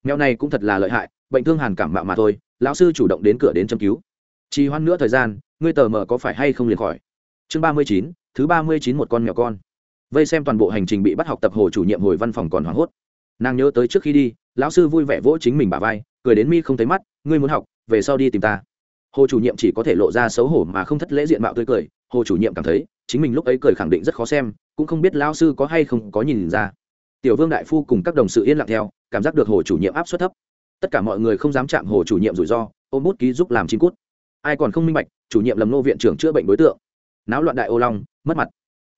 Mèo này cũng thật là lợi hại, bệnh thương hàn cảm mạo mà thôi, lão sư chủ động đến cửa đến châm cứu. Trì hoãn nữa thời gian, ngươi tờ mờ có phải hay không liền khỏi. Chương ba mươi chín, thứ ba mươi chín một con mèo con. Vây xem toàn bộ hành trình bị bắt học tập hồ chủ nhiệm hồi văn phòng còn hoảng hốt. Nàng nhớ tới trước khi đi, lão sư vui vẻ vỗ chính mình bà vai, cười đến mi không thấy mắt, ngươi muốn học, về sau đi tìm ta hồ chủ nhiệm chỉ có thể lộ ra xấu hổ mà không thất lễ diện mạo tươi cười, hồ chủ nhiệm cảm thấy, chính mình lúc ấy cười khẳng định rất khó xem, cũng không biết lão sư có hay không có nhìn ra. Tiểu vương đại phu cùng các đồng sự yên lặng theo, cảm giác được hồ chủ nhiệm áp suất thấp. Tất cả mọi người không dám chạm hồ chủ nhiệm rủi ro, ôm bút ký giúp làm chim cút. Ai còn không minh bạch, chủ nhiệm lầm nô viện trưởng chữa bệnh đối tượng. Náo loạn đại ô long, mất mặt.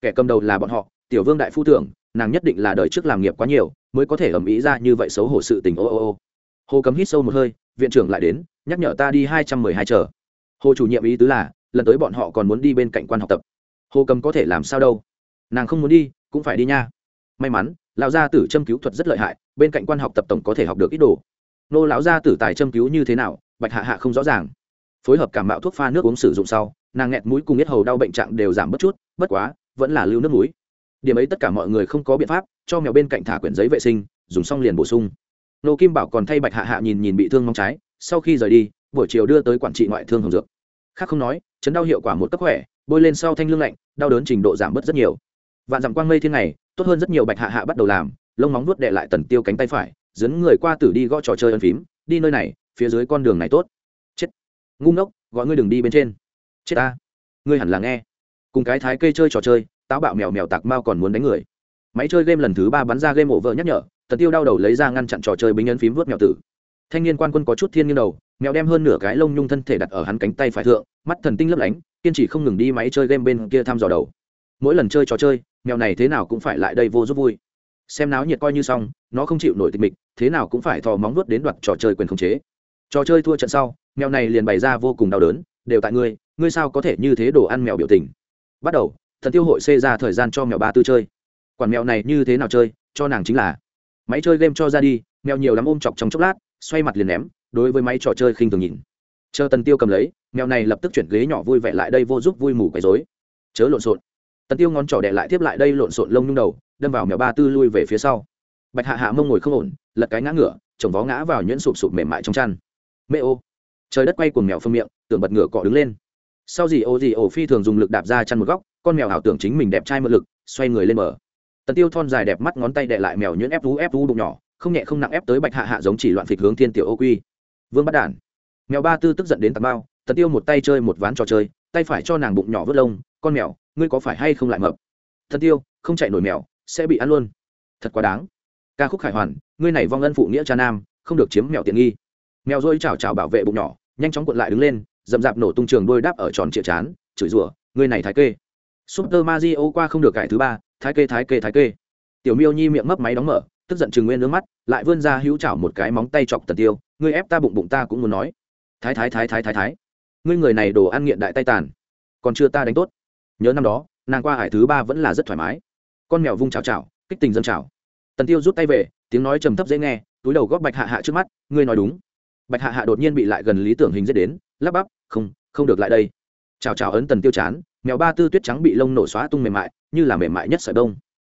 Kẻ cầm đầu là bọn họ, tiểu vương đại phu tưởng, nàng nhất định là đời trước làm nghiệp quá nhiều, mới có thể ầm ĩ ra như vậy xấu hổ sự tình, ô ô ô hồ cấm hít sâu một hơi, viện trưởng lại đến, nhắc nhở ta đi hai trăm mười hai chờ. Hồ chủ nhiệm ý tứ là, lần tới bọn họ còn muốn đi bên cạnh quan học tập. Hồ cầm có thể làm sao đâu? Nàng không muốn đi, cũng phải đi nha. May mắn, lão gia tử châm cứu thuật rất lợi hại, bên cạnh quan học tập tổng có thể học được ít đồ. Nô lão gia tử tài châm cứu như thế nào, bạch hạ hạ không rõ ràng. Phối hợp cảm mạo thuốc pha nước uống sử dụng sau, nàng nghẹt mũi cùng nhất hầu đau bệnh trạng đều giảm bất chút, bất quá, vẫn là lưu nước mũi. Điểm ấy tất cả mọi người không có biện pháp, cho mèo bên cạnh thả quyển giấy vệ sinh, dùng xong liền bổ sung nô kim bảo còn thay bạch hạ hạ nhìn nhìn bị thương mong trái, sau khi rời đi, buổi chiều đưa tới quản trị ngoại thương hồng dược. Khác không nói, chấn đau hiệu quả một cấp khỏe, bôi lên sau thanh lương lạnh, đau đớn trình độ giảm bớt rất nhiều. Vạn dặm quang mây thiên này tốt hơn rất nhiều bạch hạ hạ bắt đầu làm, lông móng nuốt đệ lại tần tiêu cánh tay phải, dẫn người qua tử đi gõ trò chơi ân phím, đi nơi này, phía dưới con đường này tốt. Chết. Ngu ngốc, gọi ngươi đừng đi bên trên. Chết ta. Ngươi hẳn là nghe. Cùng cái thái kê chơi trò chơi, táo bạo mèo mèo tạc mao còn muốn đánh người. Máy chơi game lần thứ ba bắn ra game ổ vợ nhắc nhở tần tiêu đau đầu lấy ra ngăn chặn trò chơi bính ấn phím vớt mèo tử. Thanh niên quan quân có chút thiên nghiêng đầu, mèo đem hơn nửa cái lông nhung thân thể đặt ở hắn cánh tay phải thượng, mắt thần tinh lấp lánh, kiên trì không ngừng đi máy chơi game bên kia thăm dò đầu. Mỗi lần chơi trò chơi, mèo này thế nào cũng phải lại đây vô giúp vui. Xem náo nhiệt coi như xong, nó không chịu nổi tịch mịch, thế nào cũng phải thò móng vuốt đến đoạt trò chơi quyền khống chế. Trò chơi thua trận sau, mèo này liền bày ra vô cùng đau đớn, đều tại ngươi ngươi sao có thể như thế đồ ăn mèo biểu tình? Bắt đầu thần tiêu hội xê ra thời gian cho mèo ba tư chơi. Quản mèo này như thế nào chơi, cho nàng chính là máy chơi game cho ra đi, mèo nhiều lắm ôm chọc trong chốc lát, xoay mặt liền ném, đối với máy trò chơi khinh thường nhìn. Chờ tần tiêu cầm lấy, mèo này lập tức chuyển ghế nhỏ vui vẻ lại đây vô giúp vui mù quấy rối. Chớ lộn xộn. Tần tiêu ngón trỏ đẻ lại tiếp lại đây lộn xộn lông nhung đầu, đâm vào mèo ba tư lui về phía sau. Bạch hạ hạ mông ngồi không ổn, lật cái ngã ngửa, chồng vó ngã vào nhuyễn sụp sụp mềm mại trong chăn. Mê ô. Trời đất quay cuồng mèo phân miệng, tưởng bật ngửa cọ đứng lên. Sau gì ô gì ổ phi thường dùng lực đạp ra chăn một góc, con mèo ảo tưởng chính mình đẹp trai mượn lực, xoay người lên mở tần tiêu thon dài đẹp mắt ngón tay đệ lại mèo nhuyễn ép vú ép vú đụng nhỏ, không nhẹ không nặng ép tới bạch hạ hạ giống chỉ loạn phịch hướng thiên tiểu ô quy. Vương bắt đản. Mèo ba tư tức giận đến tạt bao, tần tiêu một tay chơi một ván trò chơi, tay phải cho nàng bụng nhỏ vớt lông, con mèo, ngươi có phải hay không lại mập? Thần tiêu, không chạy nổi mèo, sẽ bị ăn luôn. Thật quá đáng. Ca khúc khải hoàn, ngươi này vong ân phụ nghĩa cha nam, không được chiếm mèo tiện nghi. Mèo rôi chào chào bảo vệ bụng nhỏ, nhanh chóng cuộn lại đứng lên dầm dạp nổ tung trường đôi đáp ở tròn chĩa chán, chửi rủa, ngươi này thái kê super mario qua không được cải thứ ba thái kê thái kê thái kê. Tiểu miêu nhi miệng mấp máy đóng mở tức giận Trừng nguyên nước mắt lại vươn ra hữu chảo một cái móng tay chọc tần tiêu ngươi ép ta bụng bụng ta cũng muốn nói. Thái thái thái thái thái thái. Ngươi người này đồ ăn nghiện đại tay tàn. Còn chưa ta đánh tốt. Nhớ năm đó nàng qua hải thứ ba vẫn là rất thoải mái. Con mèo vung chảo chảo, kích tình dâng chảo. tần tiêu rút tay về tiếng nói trầm thấp dễ nghe túi đầu góp bạch hạ hạ trước mắt ngươi nói đúng. Bạch hạ hạ đột nhiên bị lại gần lý tưởng hình giết đến lắp bắp không không được lại đây. Chào chào ấn tần tiêu chán mèo ba tư tuyết trắng bị lông nổ xóa tung mềm mại, như là mềm mại nhất sợi đông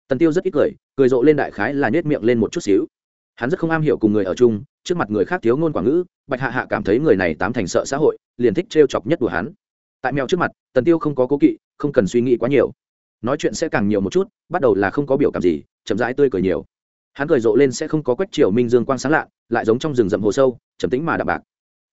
tần tiêu rất ít cười cười rộ lên đại khái là nhét miệng lên một chút xíu. Hắn rất không am hiểu cùng người ở chung, trước mặt người khác thiếu ngôn quảng ngữ, bạch hạ hạ cảm thấy người này tám thành sợ xã hội, liền thích trêu chọc nhất của hắn. Tại mèo trước mặt, tần tiêu không có cố kỵ, không cần suy nghĩ quá nhiều. Nói chuyện sẽ càng nhiều một chút, bắt đầu là không có biểu cảm gì, chậm rãi tươi cười nhiều. Hắn cười rộ lên sẽ không có quách triều minh dương quang sáng lạ, lại giống trong rừng rậm hồ sâu, trầm tĩnh mà đạm bạc.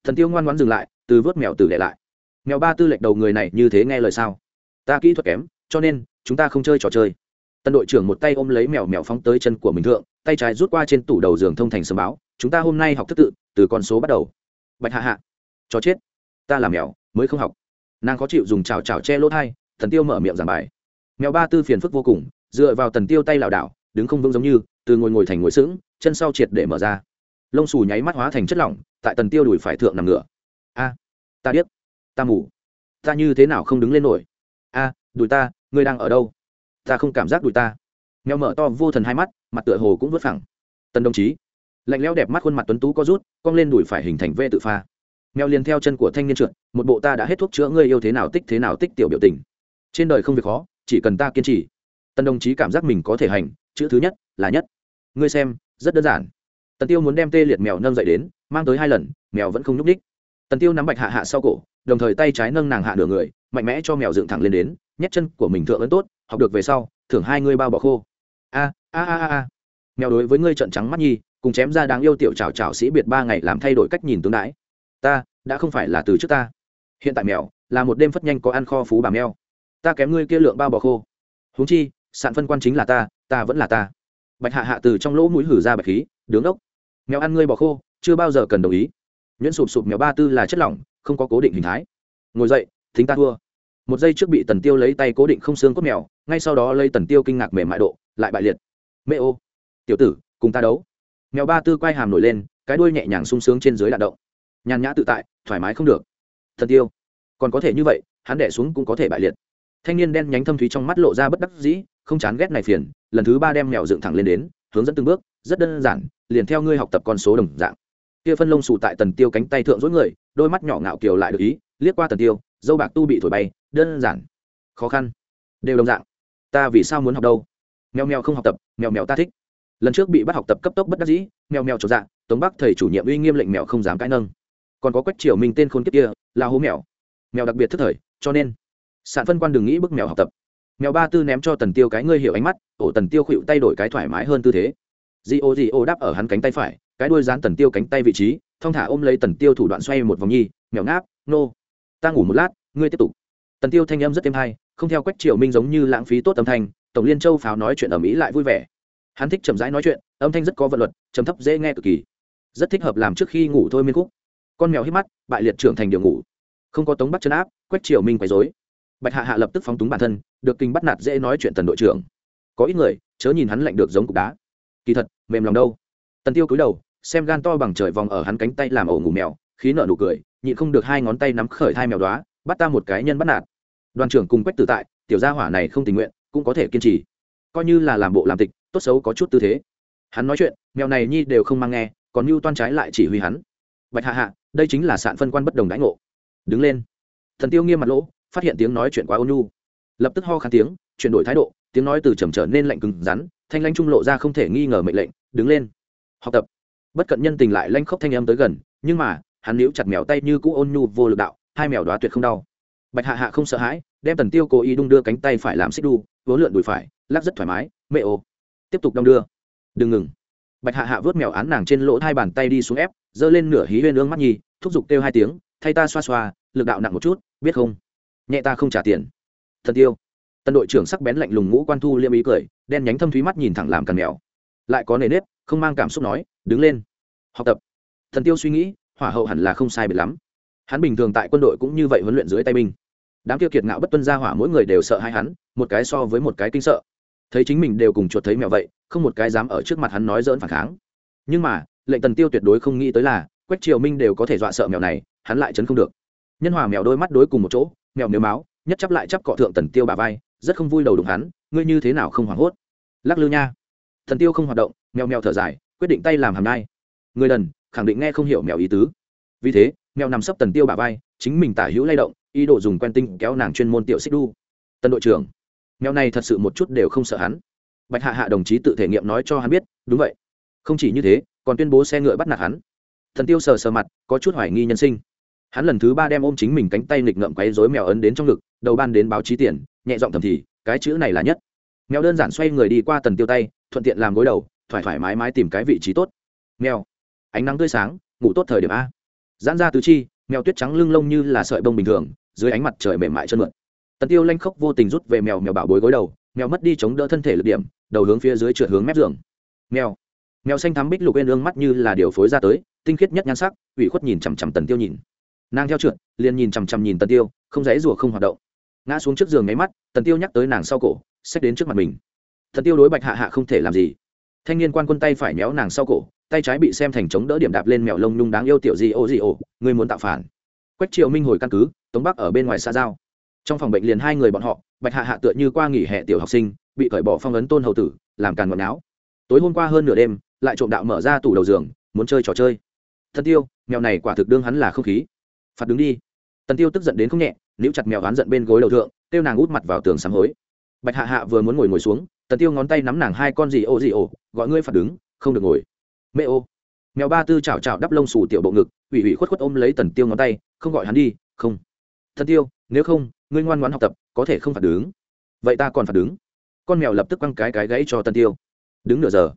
Thần tiêu ngoan ngoãn dừng lại, từ vớt mèo từ để lại mèo ba tư lệnh đầu người này như thế nghe lời sao? Ta kỹ thuật kém, cho nên, chúng ta không chơi trò chơi. Tân đội trưởng một tay ôm lấy mèo mèo phóng tới chân của mình thượng, tay trái rút qua trên tủ đầu giường thông thành sớm báo, chúng ta hôm nay học thức tự, từ con số bắt đầu. Bạch hạ hạ cho chết, ta làm mèo, mới không học. Nàng khó chịu dùng chào chào che lỗ thai, thần tiêu mở miệng giảng bài. Mèo ba tư phiền phức vô cùng, dựa vào tần tiêu tay lảo đảo, đứng không vững giống như, từ ngồi ngồi thành ngồi sững, chân sau triệt để mở ra. Lông xù nháy mắt hóa thành chất lỏng, tại tần tiêu đùi phải thượng nằm ngửa. A, ta điếc ta mù ta như thế nào không đứng lên nổi? A, đùi ta, ngươi đang ở đâu? Ta không cảm giác đùi ta. Mèo mở to vô thần hai mắt, mặt tựa hồ cũng vớt phẳng. Tần đồng chí. Lạnh lẽo đẹp mắt khuôn mặt tuấn tú có rút, cong lên đùi phải hình thành vê tự pha. Mèo liền theo chân của thanh niên trượt, một bộ ta đã hết thuốc chữa ngươi yêu thế nào tích thế nào tích tiểu biểu tình. Trên đời không việc khó, chỉ cần ta kiên trì. Tần đồng chí cảm giác mình có thể hành, chữ thứ nhất là nhất. Ngươi xem, rất đơn giản. Tần tiêu muốn đem tê liệt mèo nâng dậy đến, mang tới hai lần, mèo vẫn không nhúc ních tần tiêu nắm bạch hạ hạ sau cổ, đồng thời tay trái nâng nàng hạ nửa người, mạnh mẽ cho mèo dựng thẳng lên đến, nhét chân của mình thượng ấn tốt, học được về sau, thưởng hai ngươi bao bỏ khô. A a a a mèo đối với ngươi trận trắng mắt nhi, cùng chém ra đáng yêu tiểu chào chào sĩ biệt ba ngày làm thay đổi cách nhìn tướng đãi. Ta, đã không phải là từ trước ta. Hiện tại mèo, là một đêm phất nhanh có ăn kho phú bà mèo. Ta kém ngươi kia lượng bao bò khô. Huống chi, sạn phân quan chính là ta ta vẫn là ta. Bạch hạ hạ từ trong lỗ mũi hử ra bạch khí, đứng ốc. Mèo ăn ngươi bò khô, chưa bao giờ cần đồng ý nhuyễn sụp sụp mèo ba tư là chất lỏng, không có cố định hình thái. Ngồi dậy, thính ta thua. Một giây trước bị tần tiêu lấy tay cố định không xương cốt mèo, ngay sau đó lấy tần tiêu kinh ngạc mềm mại độ, lại bại liệt. Mê ô. Tiểu tử, cùng ta đấu. Mèo ba tư quay hàm nổi lên, cái đuôi nhẹ nhàng sung sướng trên dưới đạn động. Nhàn nhã tự tại, thoải mái không được. Thần tiêu. Còn có thể như vậy, hắn đẻ xuống cũng có thể bại liệt. Thanh niên đen nhánh thâm thúy trong mắt lộ ra bất đắc dĩ, không chán ghét này phiền, lần thứ ba đem mèo dựng thẳng lên đến, hướng dẫn từng bước, rất đơn giản, liền theo ngươi học tập con số đồng dạng kia phân lông xù tại tần tiêu cánh tay thượng dối người, đôi mắt nhỏ ngạo kiều lại được ý, liếc qua tần tiêu, dâu bạc tu bị thổi bay, đơn giản, khó khăn, đều đồng dạng. Ta vì sao muốn học đâu? Mèo mèo không học tập, mèo mèo ta thích. Lần trước bị bắt học tập cấp tốc bất đắc dĩ, mèo mèo trộn dạng tống bắc thầy chủ nhiệm uy nghiêm lệnh mèo không dám cãi nâng. Còn có quách triều minh tên khôn kiếp kia, là hố mèo. Mèo đặc biệt thức thời, cho nên sản phân quan đừng nghĩ bức mèo học tập. Mèo ba tư ném cho tần tiêu cái ngươi hiểu ánh mắt, ổ tần tiêu khuỵu tay đổi cái thoải mái hơn tư thế. Di ô di ô đáp ở hắn cánh tay phải cái đuôi dán tần tiêu cánh tay vị trí, thong thả ôm lấy tần tiêu thủ đoạn xoay một vòng nhi mèo ngáp, nô, ta ngủ một lát, ngươi tiếp tục. Tần tiêu thanh âm rất êm hay, không theo quách triều minh giống như lãng phí tốt âm thanh, tổng liên châu pháo nói chuyện ở mỹ lại vui vẻ. Hắn thích chậm rãi nói chuyện, âm thanh rất có vận luật, trầm thấp dễ nghe cực kỳ. Rất thích hợp làm trước khi ngủ thôi miên khúc. Con mèo hít mắt, bại liệt trưởng thành điều ngủ. Không có tống bắt chân áp, quách triều minh quấy dối bạch hạ hạ lập tức phóng túng bản thân, được kinh bắt nạt dễ nói chuyện tần đội trưởng. Có ít người, chớ nhìn hắn lạnh được giống cục đá. Kỳ thật, mềm lòng đâu. Tần tiêu cúi đầu xem gan to bằng trời vòng ở hắn cánh tay làm ổ ngủ mèo, khí nợ nụ cười, nhịn không được hai ngón tay nắm khởi hai mèo đó bắt ta một cái nhân bắt nạt. Đoàn trưởng cùng quách tử tại, tiểu gia hỏa này không tình nguyện, cũng có thể kiên trì. Coi như là làm bộ làm tịch, tốt xấu có chút tư thế. Hắn nói chuyện, mèo này nhi đều không mang nghe, còn mưu toan trái lại chỉ huy hắn. Bạch hạ hạ, đây chính là sạn phân quan bất đồng đãi ngộ. Đứng lên. Thần tiêu nghiêm mặt lỗ, phát hiện tiếng nói chuyện quá ôn nhu. Lập tức ho khăn tiếng, chuyển đổi thái độ, tiếng nói từ trầm trở nên lạnh cứng rắn, thanh lanh trung lộ ra không thể nghi ngờ mệnh lệnh, đứng lên, học tập bất cận nhân tình lại lanh khóc thanh em tới gần, nhưng mà, hắn níu chặt mèo tay như cũ ôn nhu vô lực đạo, hai mèo đoá tuyệt không đau. Bạch hạ hạ không sợ hãi, đem tần tiêu cố ý đung đưa cánh tay phải làm xích đu vốn lượn đùi phải, lắc rất thoải mái, mẹ ô, tiếp tục đong đưa. Đừng ngừng. Bạch hạ hạ vớt mèo án nàng trên lỗ hai bàn tay đi xuống ép, giơ lên nửa hí huyên ương mắt nhi thúc giục kêu hai tiếng, thay ta xoa xoa, lực đạo nặng một chút, biết không? Nhẹ ta không trả tiền. Thần tiêu. Tân đội trưởng sắc bén lạnh lùng ngũ quan thu liêm ý cười, đen nhánh thâm thúy mắt nhìn thẳng làm cằn mèo. Lại có nề nếp, không mang cảm xúc nói đứng lên. Học tập. Thần tiêu suy nghĩ, hỏa hậu hẳn là không sai biệt lắm. Hắn bình thường tại quân đội cũng như vậy huấn luyện dưới tay binh. Đám kia kiệt ngạo bất tuân ra hỏa mỗi người đều sợ hai hắn, một cái so với một cái kinh sợ. Thấy chính mình đều cùng chuột thấy mèo vậy, không một cái dám ở trước mặt hắn nói dỡn phản kháng. Nhưng mà, lệnh tần tiêu tuyệt đối không nghĩ tới là, quách triều minh đều có thể dọa sợ mèo này, hắn lại chấn không được. Nhân hòa mèo đôi mắt đối cùng một chỗ, mèo nếu máu, nhất chấp lại chấp cọ thượng tần tiêu bà vai, rất không vui đầu đụng hắn, ngươi như thế nào không hoảng hốt? Lắc lư nha. Thần tiêu không hoạt động, mèo mèo thở dài quyết định tay làm hàm nai. Người đần, khẳng định nghe không hiểu mèo ý tứ. Vì thế, mèo nằm sấp tần tiêu bà vai, chính mình tả hữu lay động, ý đồ dùng quen tinh kéo nàng chuyên môn tiểu xích đu. Tân đội trưởng, mèo này thật sự một chút đều không sợ hắn. Bạch hạ hạ đồng chí tự thể nghiệm nói cho hắn biết, đúng vậy. Không chỉ như thế, còn tuyên bố xe ngựa bắt nạt hắn. Thần tiêu sờ sờ mặt, có chút hoài nghi nhân sinh. Hắn lần thứ ba đem ôm chính mình cánh tay nghịch ngợm quấy dối mèo ấn đến trong ngực, đầu ban đến báo chí tiền, nhẹ giọng thầm thì, cái chữ này là nhất. Mèo đơn giản xoay người đi qua tần tiêu tay, thuận tiện làm gối đầu thoải thoải mái mái tìm cái vị trí tốt. Mèo. Ánh nắng tươi sáng, ngủ tốt thời điểm a. Giãn ra tứ chi, mèo tuyết trắng lưng lông như là sợi bông bình thường, dưới ánh mặt trời mềm mại chân mượn tần tiêu lanh khốc vô tình rút về mèo mèo bảo bối gối đầu, mèo mất đi chống đỡ thân thể lực điểm, đầu hướng phía dưới trượt hướng mép giường. Mèo. Mèo xanh thắm bích lục bên ương mắt như là điều phối ra tới, tinh khiết nhất nhan sắc, ủy khuất nhìn chằm chằm tần tiêu nhìn. Nàng theo trượt, liền nhìn chằm chằm nhìn tần tiêu, không dãy rủa không hoạt động. Ngã xuống trước giường nháy mắt, tần tiêu nhắc tới nàng sau cổ, xách đến trước mặt mình. Tần tiêu đối bạch hạ hạ không thể làm gì thanh niên quan quân tay phải méo nàng sau cổ, tay trái bị xem thành chống đỡ điểm đạp lên mèo lông nhung đáng yêu tiểu gì ô gì ô người muốn tạo phản. Quách triệu minh hồi căn cứ, tống bắc ở bên ngoài xa giao. Trong phòng bệnh liền hai người bọn họ, bạch hạ hạ tựa như qua nghỉ hè tiểu học sinh, bị cởi bỏ phong ấn tôn hầu tử, làm càn ngọn áo tối hôm qua hơn nửa đêm, lại trộm đạo mở ra tủ đầu giường, muốn chơi trò chơi. Thân tiêu, mèo này quả thực đương hắn là không khí. Phạt đứng đi. Tần tiêu tức giận đến không nhẹ, níu chặt mèo oán giận bên gối đầu thượng tiêu nàng út mặt vào tường sám hối. Bạch hạ hạ vừa muốn ngồi ngồi xuống tần tiêu ngón tay nắm nàng hai con gì ô gì ô, gọi ngươi phạt đứng, không được ngồi. Mẹ ô. Mèo ba tư chảo chảo đắp lông xù tiểu bộ ngực, ủy ủy khuất khuất ôm lấy tần tiêu ngón tay, không gọi hắn đi, không. Thần tiêu, nếu không, ngươi ngoan ngoãn học tập, có thể không phạt đứng. Vậy ta còn phạt đứng. Con mèo lập tức quăng cái cái gãy cho tần tiêu. Đứng nửa giờ.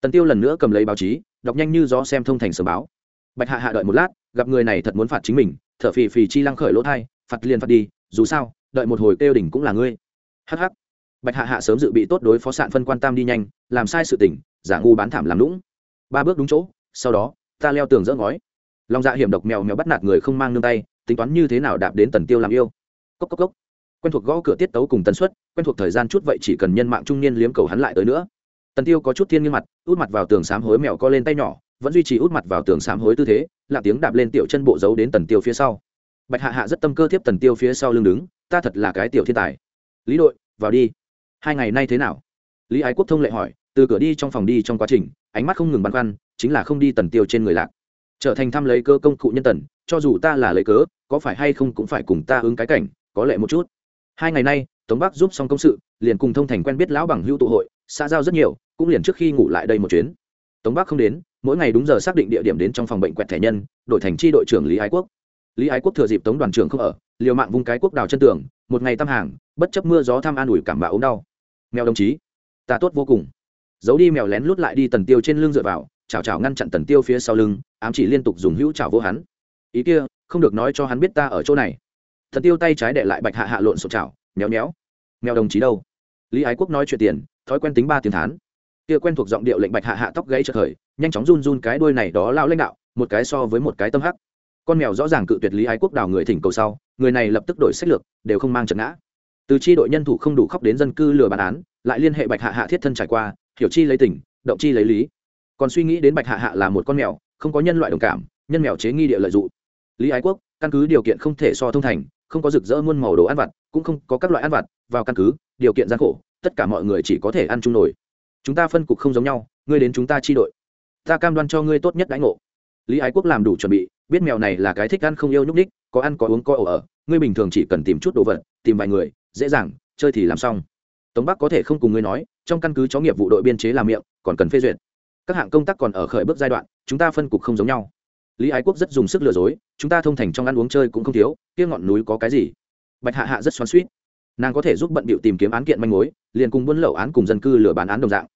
Tần tiêu lần nữa cầm lấy báo chí, đọc nhanh như gió xem thông thành sớm báo. Bạch hạ hạ đợi một lát, gặp người này thật muốn phạt chính mình, thở phì phì chi lăng khởi lỗ thai, phạt liền phạt đi, dù sao, đợi một hồi kêu đỉnh cũng là ngươi. Hh bạch hạ hạ sớm dự bị tốt đối phó sạn phân quan tam đi nhanh, làm sai sự tỉnh giả ngu bán thảm làm lũng ba bước đúng chỗ, sau đó, ta leo tường dỡ ngói. Lòng dạ hiểm độc mèo mèo bắt nạt người không mang nương tay, tính toán như thế nào đạp đến tần tiêu làm yêu. Cốc cốc cốc. Quen thuộc gõ cửa tiết tấu cùng tần suất, quen thuộc thời gian chút vậy chỉ cần nhân mạng trung niên liếm cầu hắn lại tới nữa. Tần tiêu có chút thiên nghiêng mặt, út mặt vào tường sám hối mèo co lên tay nhỏ, vẫn duy trì út mặt vào tường sám hối tư thế là tiếng đạp lên tiểu chân bộ giấu đến tần tiêu phía sau. Bạch hạ hạ rất tâm cơ tiếp tần tiêu phía sau lưng đứng, ta thật là cái tiểu thiên tài. Lý đội, vào đi hai ngày nay thế nào? Lý ái quốc thông lệ hỏi, từ cửa đi trong phòng đi trong quá trình, ánh mắt không ngừng băn khoăn, chính là không đi tần tiêu trên người lạc. Trở thành thăm lấy cơ công cụ nhân tần, cho dù ta là lấy cớ, có phải hay không cũng phải cùng ta ứng cái cảnh, có lệ một chút. Hai ngày nay, tống bắc giúp xong công sự, liền cùng thông thành quen biết lão bằng hưu tụ hội, xã giao rất nhiều, cũng liền trước khi ngủ lại đây một chuyến. Tống bắc không đến, mỗi ngày đúng giờ xác định địa điểm đến trong phòng bệnh quẹt thẻ nhân, đổi thành tri đội trưởng lý ái quốc. Lý ái quốc thừa dịp tống đoàn trưởng không ở, liều mạng vung cái quốc đào chân tường, một ngày tam hàng, bất chấp mưa gió tham an ủi cảm bạo ốm đau mèo đồng chí, ta tốt vô cùng. Giấu đi mèo lén lút lại đi tần tiêu trên lưng dựa vào chào chào ngăn chặn tần tiêu phía sau lưng, ám chỉ liên tục dùng hữu chào vô hắn. Ý kia, không được nói cho hắn biết ta ở chỗ này. Thần tiêu tay trái đệ lại bạch hạ hạ lộn sột chảo nhéo nhéo mèo đồng chí đâu? Lý ái quốc nói chuyện tiền, thói quen tính ba tiếng thán. Kia quen thuộc giọng điệu lệnh bạch hạ hạ tóc gãy chợt khởi, nhanh chóng run run cái đuôi này đó lao lãnh đạo, một cái so với một cái tâm hắc. Con mèo rõ ràng cự tuyệt lý ái quốc đào người thỉnh cầu sau, người này lập tức đổi sách lược, đều không mang trận ngã từ chi đội nhân thủ không đủ khóc đến dân cư lừa bản án, lại liên hệ bạch hạ hạ thiết thân trải qua, hiểu chi lấy tình, động chi lấy lý. Còn suy nghĩ đến bạch hạ hạ là một con mèo, không có nhân loại đồng cảm, nhân mèo chế nghi địa lợi dụng. Lý ái quốc, căn cứ điều kiện không thể so thông thành, không có rực rỡ muôn màu đồ ăn vặt, cũng không có các loại ăn vặt, vào căn cứ, điều kiện gian khổ, tất cả mọi người chỉ có thể ăn chung nổi chúng ta phân cục không giống nhau, ngươi đến chúng ta chi đội. Ta cam đoan cho ngươi tốt nhất đãi ngộ. Lý ái quốc làm đủ chuẩn bị, biết mèo này là cái thích ăn không yêu nhúc ních có ăn có uống có ổ ở, ngươi bình thường chỉ cần tìm chút đồ vật, tìm vài người dễ dàng, chơi thì làm xong. Tống bắc có thể không cùng ngươi nói, trong căn cứ chó nghiệp vụ đội biên chế làm miệng, còn cần phê duyệt. Các hạng công tác còn ở khởi bước giai đoạn, chúng ta phân cục không giống nhau. Lý ái quốc rất dùng sức lừa dối, chúng ta thông thành trong ăn uống chơi cũng không thiếu, kia ngọn núi có cái gì? Bạch hạ hạ rất xoắn suýt nàng có thể giúp bận bịu tìm kiếm án kiện manh mối, liền cùng buôn lậu án cùng dân cư lừa bán án đồng dạng.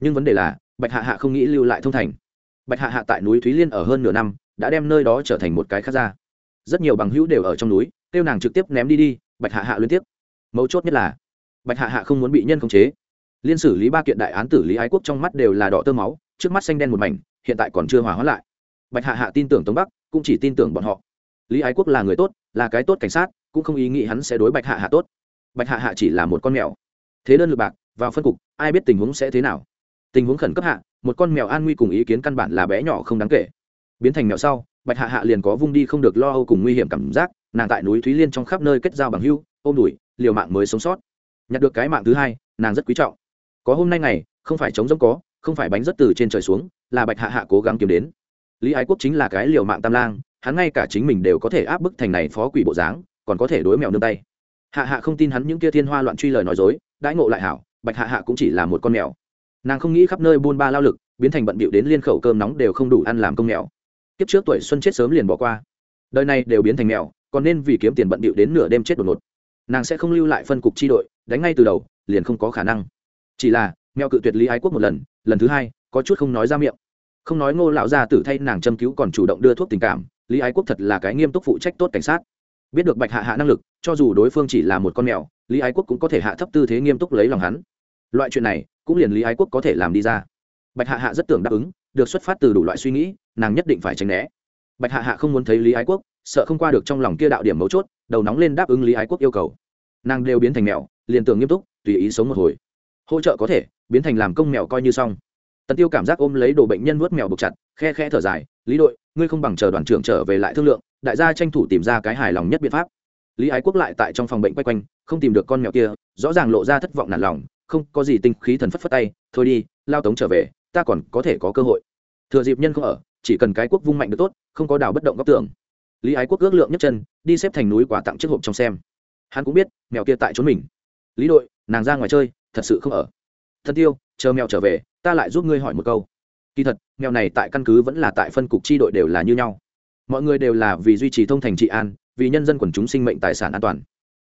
Nhưng vấn đề là, bạch hạ hạ không nghĩ lưu lại thông thành. Bạch hạ hạ tại núi thúy liên ở hơn nửa năm, đã đem nơi đó trở thành một cái khác ra rất nhiều bằng hữu đều ở trong núi, kêu nàng trực tiếp ném đi đi, bạch hạ hạ liên tiếp mấu chốt nhất là, bạch hạ hạ không muốn bị nhân khống chế. Liên xử lý ba kiện đại án tử lý ái quốc trong mắt đều là đỏ tơ máu, trước mắt xanh đen một mảnh, hiện tại còn chưa hòa hóa lại. Bạch hạ hạ tin tưởng tống bắc, cũng chỉ tin tưởng bọn họ. Lý ái quốc là người tốt, là cái tốt cảnh sát, cũng không ý nghĩ hắn sẽ đối bạch hạ hạ tốt. Bạch hạ hạ chỉ là một con mèo. Thế đơn lượt bạc, vào phân cục, ai biết tình huống sẽ thế nào. Tình huống khẩn cấp hạ, một con mèo an nguy cùng ý kiến căn bản là bé nhỏ không đáng kể. Biến thành mèo sau, bạch hạ hạ liền có vung đi không được lo âu cùng nguy hiểm cảm giác, nàng tại núi thúy liên trong khắp nơi kết giao bằng hưu, ôm đùi liều mạng mới sống sót. Nhặt được cái mạng thứ hai, nàng rất quý trọng. Có hôm nay ngày, không phải chống giống có, không phải bánh rất từ trên trời xuống, là bạch hạ hạ cố gắng kiếm đến. Lý ái quốc chính là cái liều mạng tam lang, hắn ngay cả chính mình đều có thể áp bức thành này phó quỷ bộ dáng, còn có thể đối mèo nương tay. Hạ hạ không tin hắn những kia thiên hoa loạn truy lời nói dối, đãi ngộ lại hảo, bạch hạ hạ cũng chỉ là một con mèo. Nàng không nghĩ khắp nơi buôn ba lao lực, biến thành bận bịu đến liên khẩu cơm nóng đều không đủ ăn làm công mèo. Kiếp trước tuổi xuân chết sớm liền bỏ qua. Đời này đều biến thành mèo, còn nên vì kiếm tiền bận bịu đến nửa đêm chết đột ngột nàng sẽ không lưu lại phân cục chi đội, đánh ngay từ đầu, liền không có khả năng. Chỉ là, mèo cự tuyệt lý ái quốc một lần lần thứ hai, có chút không nói ra miệng. Không nói ngô lão gia tử thay nàng châm cứu còn chủ động đưa thuốc tình cảm, lý ái quốc thật là cái nghiêm túc phụ trách tốt cảnh sát. Biết được bạch hạ hạ năng lực, cho dù đối phương chỉ là một con mèo, lý ái quốc cũng có thể hạ thấp tư thế nghiêm túc lấy lòng hắn. Loại chuyện này, cũng liền lý ái quốc có thể làm đi ra. Bạch hạ hạ rất tưởng đáp ứng, được xuất phát từ đủ loại suy nghĩ, nàng nhất định phải tránh né. Bạch hạ hạ không muốn thấy lý ái quốc sợ không qua được trong lòng kia đạo điểm mấu chốt, đầu nóng lên đáp ứng lý ái quốc yêu cầu. Nàng đều biến thành mèo, liền tưởng nghiêm túc, tùy ý sống một hồi. Hỗ trợ có thể, biến thành làm công mèo coi như xong. Tần tiêu cảm giác ôm lấy đồ bệnh nhân vuốt mèo buộc chặt, khe khe thở dài, lý đội, ngươi không bằng chờ đoàn trưởng trở về lại thương lượng, đại gia tranh thủ tìm ra cái hài lòng nhất biện pháp. Lý ái quốc lại tại trong phòng bệnh quay quanh, không tìm được con mèo kia, rõ ràng lộ ra thất vọng nản lòng, không có gì tinh khí thần phất phất tay, thôi đi, lao tống trở về, ta còn có thể có cơ hội. Thừa dịp nhân không ở, chỉ cần cái quốc vung mạnh được tốt, không có đào bất động góc tường lý ái quốc ước lượng nhất chân, đi xếp thành núi quả tặng chiếc hộp trong xem. Hắn cũng biết, mèo kia tại trốn mình. Lý đội, nàng ra ngoài chơi, thật sự không ở. Thân tiêu, chờ mèo trở về, ta lại giúp ngươi hỏi một câu. Kỳ thật, mèo này tại căn cứ vẫn là tại phân cục chi đội đều là như nhau. Mọi người đều là vì duy trì thông thành trị an, vì nhân dân quần chúng sinh mệnh tài sản an toàn.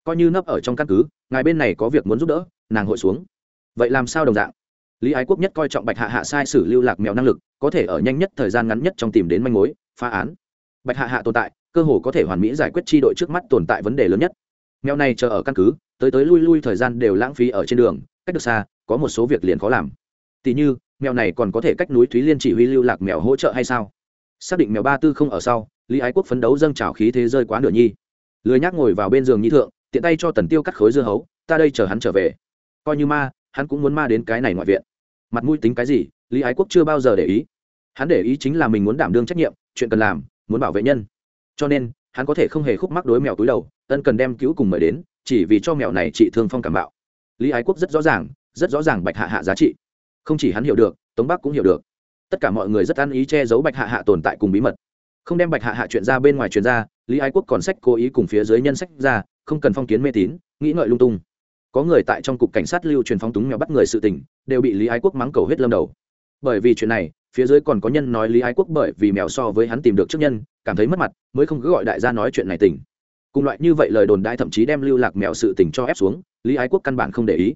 Coi như nấp ở trong căn cứ, ngài bên này có việc muốn giúp đỡ, nàng hội xuống. Vậy làm sao đồng dạng? Lý ái quốc nhất coi trọng bạch hạ hạ sai sử lưu lạc mèo năng lực, có thể ở nhanh nhất thời gian ngắn nhất trong tìm đến manh mối, phá án. Bạch hạ hạ tồn tại cơ hồ có thể hoàn mỹ giải quyết tri đội trước mắt tồn tại vấn đề lớn nhất. Mèo này chờ ở căn cứ, tới tới lui lui thời gian đều lãng phí ở trên đường, cách được xa, có một số việc liền khó làm. Tỉ như, mèo này còn có thể cách núi thúy liên chỉ huy lưu lạc mèo hỗ trợ hay sao? Xác định mèo ba tư không ở sau, lý ái quốc phấn đấu dâng trào khí thế rơi quá nửa nhi. Lười nhác ngồi vào bên giường nhi thượng, tiện tay cho tần tiêu cắt khối dưa hấu, ta đây chờ hắn trở về. Coi như ma, hắn cũng muốn ma đến cái này ngoại viện. Mặt mũi tính cái gì, lý ái quốc chưa bao giờ để ý. Hắn để ý chính là mình muốn đảm đương trách nhiệm, chuyện cần làm, muốn bảo vệ nhân cho nên, hắn có thể không hề khúc mắc đối mèo túi đầu, ân cần đem cứu cùng mời đến, chỉ vì cho mèo này trị thương phong cảm bạo. Lý ái quốc rất rõ ràng, rất rõ ràng bạch hạ hạ giá trị. Không chỉ hắn hiểu được, tống bắc cũng hiểu được. Tất cả mọi người rất ăn ý che giấu bạch hạ hạ tồn tại cùng bí mật. Không đem bạch hạ hạ chuyện ra bên ngoài truyền ra, lý ái quốc còn sách cố ý cùng phía dưới nhân sách ra, không cần phong kiến mê tín, nghĩ ngợi lung tung. Có người tại trong cục cảnh sát lưu truyền phong túng mèo bắt người sự tình, đều bị lý ái quốc mắng cầu hết lâm đầu bởi vì chuyện này, phía dưới còn có nhân nói lý ái quốc bởi vì mèo so với hắn tìm được trước nhân, cảm thấy mất mặt, mới không cứ gọi đại gia nói chuyện này tỉnh. cùng loại như vậy lời đồn đại thậm chí đem lưu lạc mèo sự tình cho ép xuống, lý ái quốc căn bản không để ý.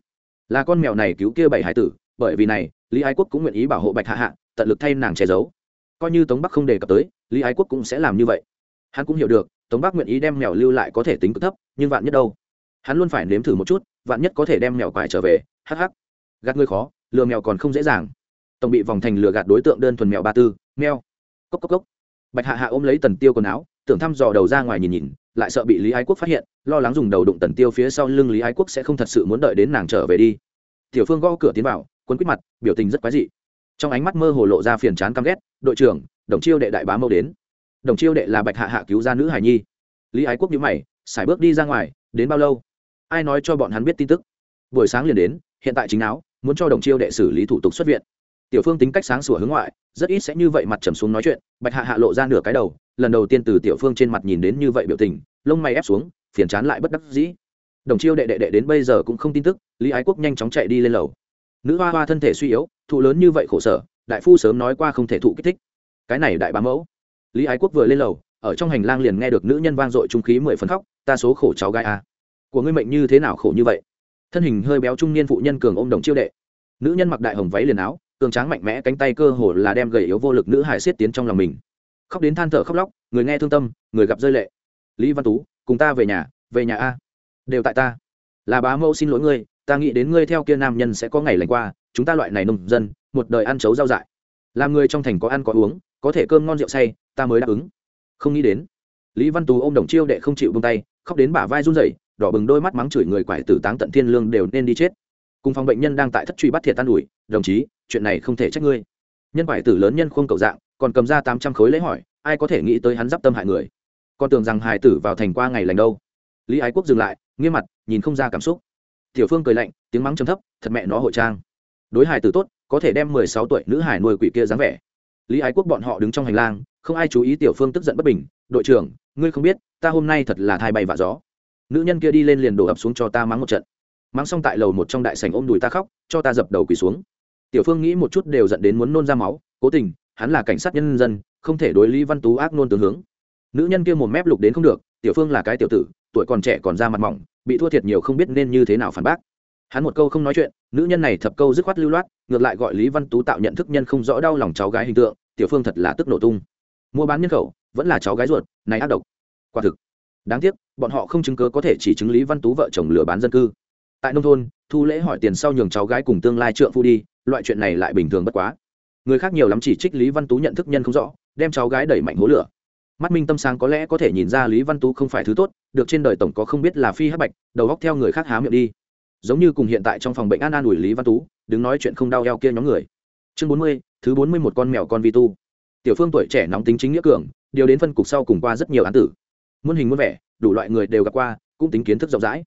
Là con mèo này cứu kia bảy hải tử, bởi vì này, lý ái quốc cũng nguyện ý bảo hộ bạch hạ hạ, tận lực thay nàng che giấu. Coi như tống bắc không đề cập tới, lý ái quốc cũng sẽ làm như vậy. Hắn cũng hiểu được, tống bắc nguyện ý đem mèo lưu lại có thể tính cực thấp, nhưng vạn nhất đâu? Hắn luôn phải nếm thử một chút, vạn nhất có thể đem mèo quải trở về hh gạt người khó, lừa mèo còn không dễ dàng tổng bị vòng thành lừa gạt đối tượng đơn thuần mèo ba tư, mèo. Cốc cốc cốc. Bạch hạ hạ ôm lấy tần tiêu quần áo, tưởng thăm dò đầu ra ngoài nhìn nhìn, lại sợ bị lý ái quốc phát hiện, lo lắng dùng đầu đụng tần tiêu phía sau lưng lý ái quốc sẽ không thật sự muốn đợi đến nàng trở về đi. Tiểu phương gõ cửa tiến vào quấn quýt mặt, biểu tình rất quái dị. Trong ánh mắt mơ hồ lộ ra phiền chán căm ghét, đội trưởng, đồng chiêu đệ đại bá mâu đến. Đồng chiêu đệ là bạch hạ hạ cứu ra nữ hải nhi. Lý ái quốc nhíu mày, xài bước đi ra ngoài, đến bao lâu? Ai nói cho bọn hắn biết tin tức? Buổi sáng liền đến, hiện tại chính áo, muốn cho đồng chiêu đệ xử lý thủ tục xuất viện tiểu phương tính cách sáng sủa hướng ngoại, rất ít sẽ như vậy mặt trầm xuống nói chuyện, bạch hạ hạ lộ ra nửa cái đầu, lần đầu tiên từ tiểu phương trên mặt nhìn đến như vậy biểu tình, lông mày ép xuống, phiền chán lại bất đắc dĩ. Đồng chiêu đệ đệ đệ đến bây giờ cũng không tin tức, lý ái quốc nhanh chóng chạy đi lên lầu. Nữ hoa hoa thân thể suy yếu, thụ lớn như vậy khổ sở, đại phu sớm nói qua không thể thụ kích thích. Cái này đại bá mẫu. Lý ái quốc vừa lên lầu, ở trong hành lang liền nghe được nữ nhân vang dội trung khí mười phần khóc, ta số khổ cháu gai a à, của ngươi mệnh như thế nào khổ như vậy? Thân hình hơi béo trung niên phụ nhân cường ôm đồng chiêu đệ. Nữ nhân mặc đại hồng váy liền áo cường tráng mạnh mẽ cánh tay cơ hồ là đem gầy yếu vô lực nữ hải siết tiến trong lòng mình. Khóc đến than thở khóc lóc, người nghe thương tâm, người gặp rơi lệ. Lý văn tú, cùng ta về nhà về nhà a. Đều tại ta. Là bá mẫu xin lỗi ngươi, ta nghĩ đến ngươi theo kia nam nhân sẽ có ngày lành qua, chúng ta loại này nông dân, một đời ăn chấu rau dại. Làm người trong thành có ăn có uống, có thể cơm ngon rượu say, ta mới đáp ứng. Không nghĩ đến. Lý văn tú ô m đồng chiêu đệ không chịu bông tay, khóc đến bả vai run rẩy, đỏ bừng đôi mắt mắng chửi người quải tử táng tận thiên lương đều nên đi chết cùng phòng bệnh nhân đang tại thất truy bắt thiệt tan ủi, đồng chí, chuyện này không thể trách ngươi. Nhân quải tử lớn nhân khuôn cầu dạng, còn cầm ra tám trăm khối lấy hỏi, ai có thể nghĩ tới hắn d i p tâm hại người. Con tưởng rằng hài tử vào thành qua ngày lành đâu. Lý ái quốc dừng lại, nghiêm mặt, nhìn không ra cảm xúc. Tiểu phương cười lạnh, tiếng mắng chấm thấp, thật mẹ nó hội trang. Đối hài tử tốt, có thể đem mười sáu tuổi nữ hải nuôi quỷ kia dáng vẻ. Lý ái quốc bọn họ đứng trong hành lang, không ai chú ý tiểu phương tức giận bất bình, đội trưởng, ngươi không biết, ta hôm nay thật là thai bay vạ gió. Nữ nhân kia đi lên liền đổ ập xuống cho ta mắng một trận mang xong tại lầu một trong đại sảnh ôm đùi ta khóc, cho ta dập đầu quỳ xuống. Tiểu phương nghĩ một chút đều dẫn đến muốn nôn ra máu, cố tình, hắn là cảnh sát nhân dân, không thể đối lý văn tú ác nôn tướng hướng. Nữ nhân kia một mép lục đến không được, tiểu phương là cái tiểu tử, tuổi còn trẻ còn ra mặt mỏng, bị thua thiệt nhiều không biết nên như thế nào phản bác. Hắn một câu không nói chuyện, nữ nhân này thập câu dứt khoát lưu loát, ngược lại gọi lý văn tú tạo nhận thức nhân không rõ đau lòng cháu gái hình tượng, tiểu phương thật là tức nổ tung. Mua bán nhân khẩu, vẫn là cháu gái ruột, này ác độc. Quả thực, đáng tiếc, bọn họ không chứng cớ có thể chỉ chứng lý văn tú vợ chồng lừa bán dân cư tại nông thôn, thu lễ hỏi tiền sau nhường cháu gái cùng tương lai trượng phu đi, loại chuyện này lại bình thường bất quá. Người khác nhiều lắm chỉ trích lý văn tú nhận thức nhân không rõ, đem cháu gái đẩy mạnh hố lửa. Mắt minh tâm sáng có lẽ có thể nhìn ra lý văn tú không phải thứ tốt, được trên đời tổng có không biết là phi hát bạch, đầu góc theo người khác há miệng đi. Giống như cùng hiện tại trong phòng bệnh an an ủi lý văn tú, đứng nói chuyện không đau eo kia nhóm người. Chương bốn mươi, thứ bốn mươi một con mèo con vi tu. Tiểu phương tuổi trẻ nóng tính chính nghĩa cường, điều đến phân cục sau cùng qua rất nhiều án tử. Muôn hình muôn vẻ, đủ loại người đều gặp qua, cũng tính kiến thức rộng rãi.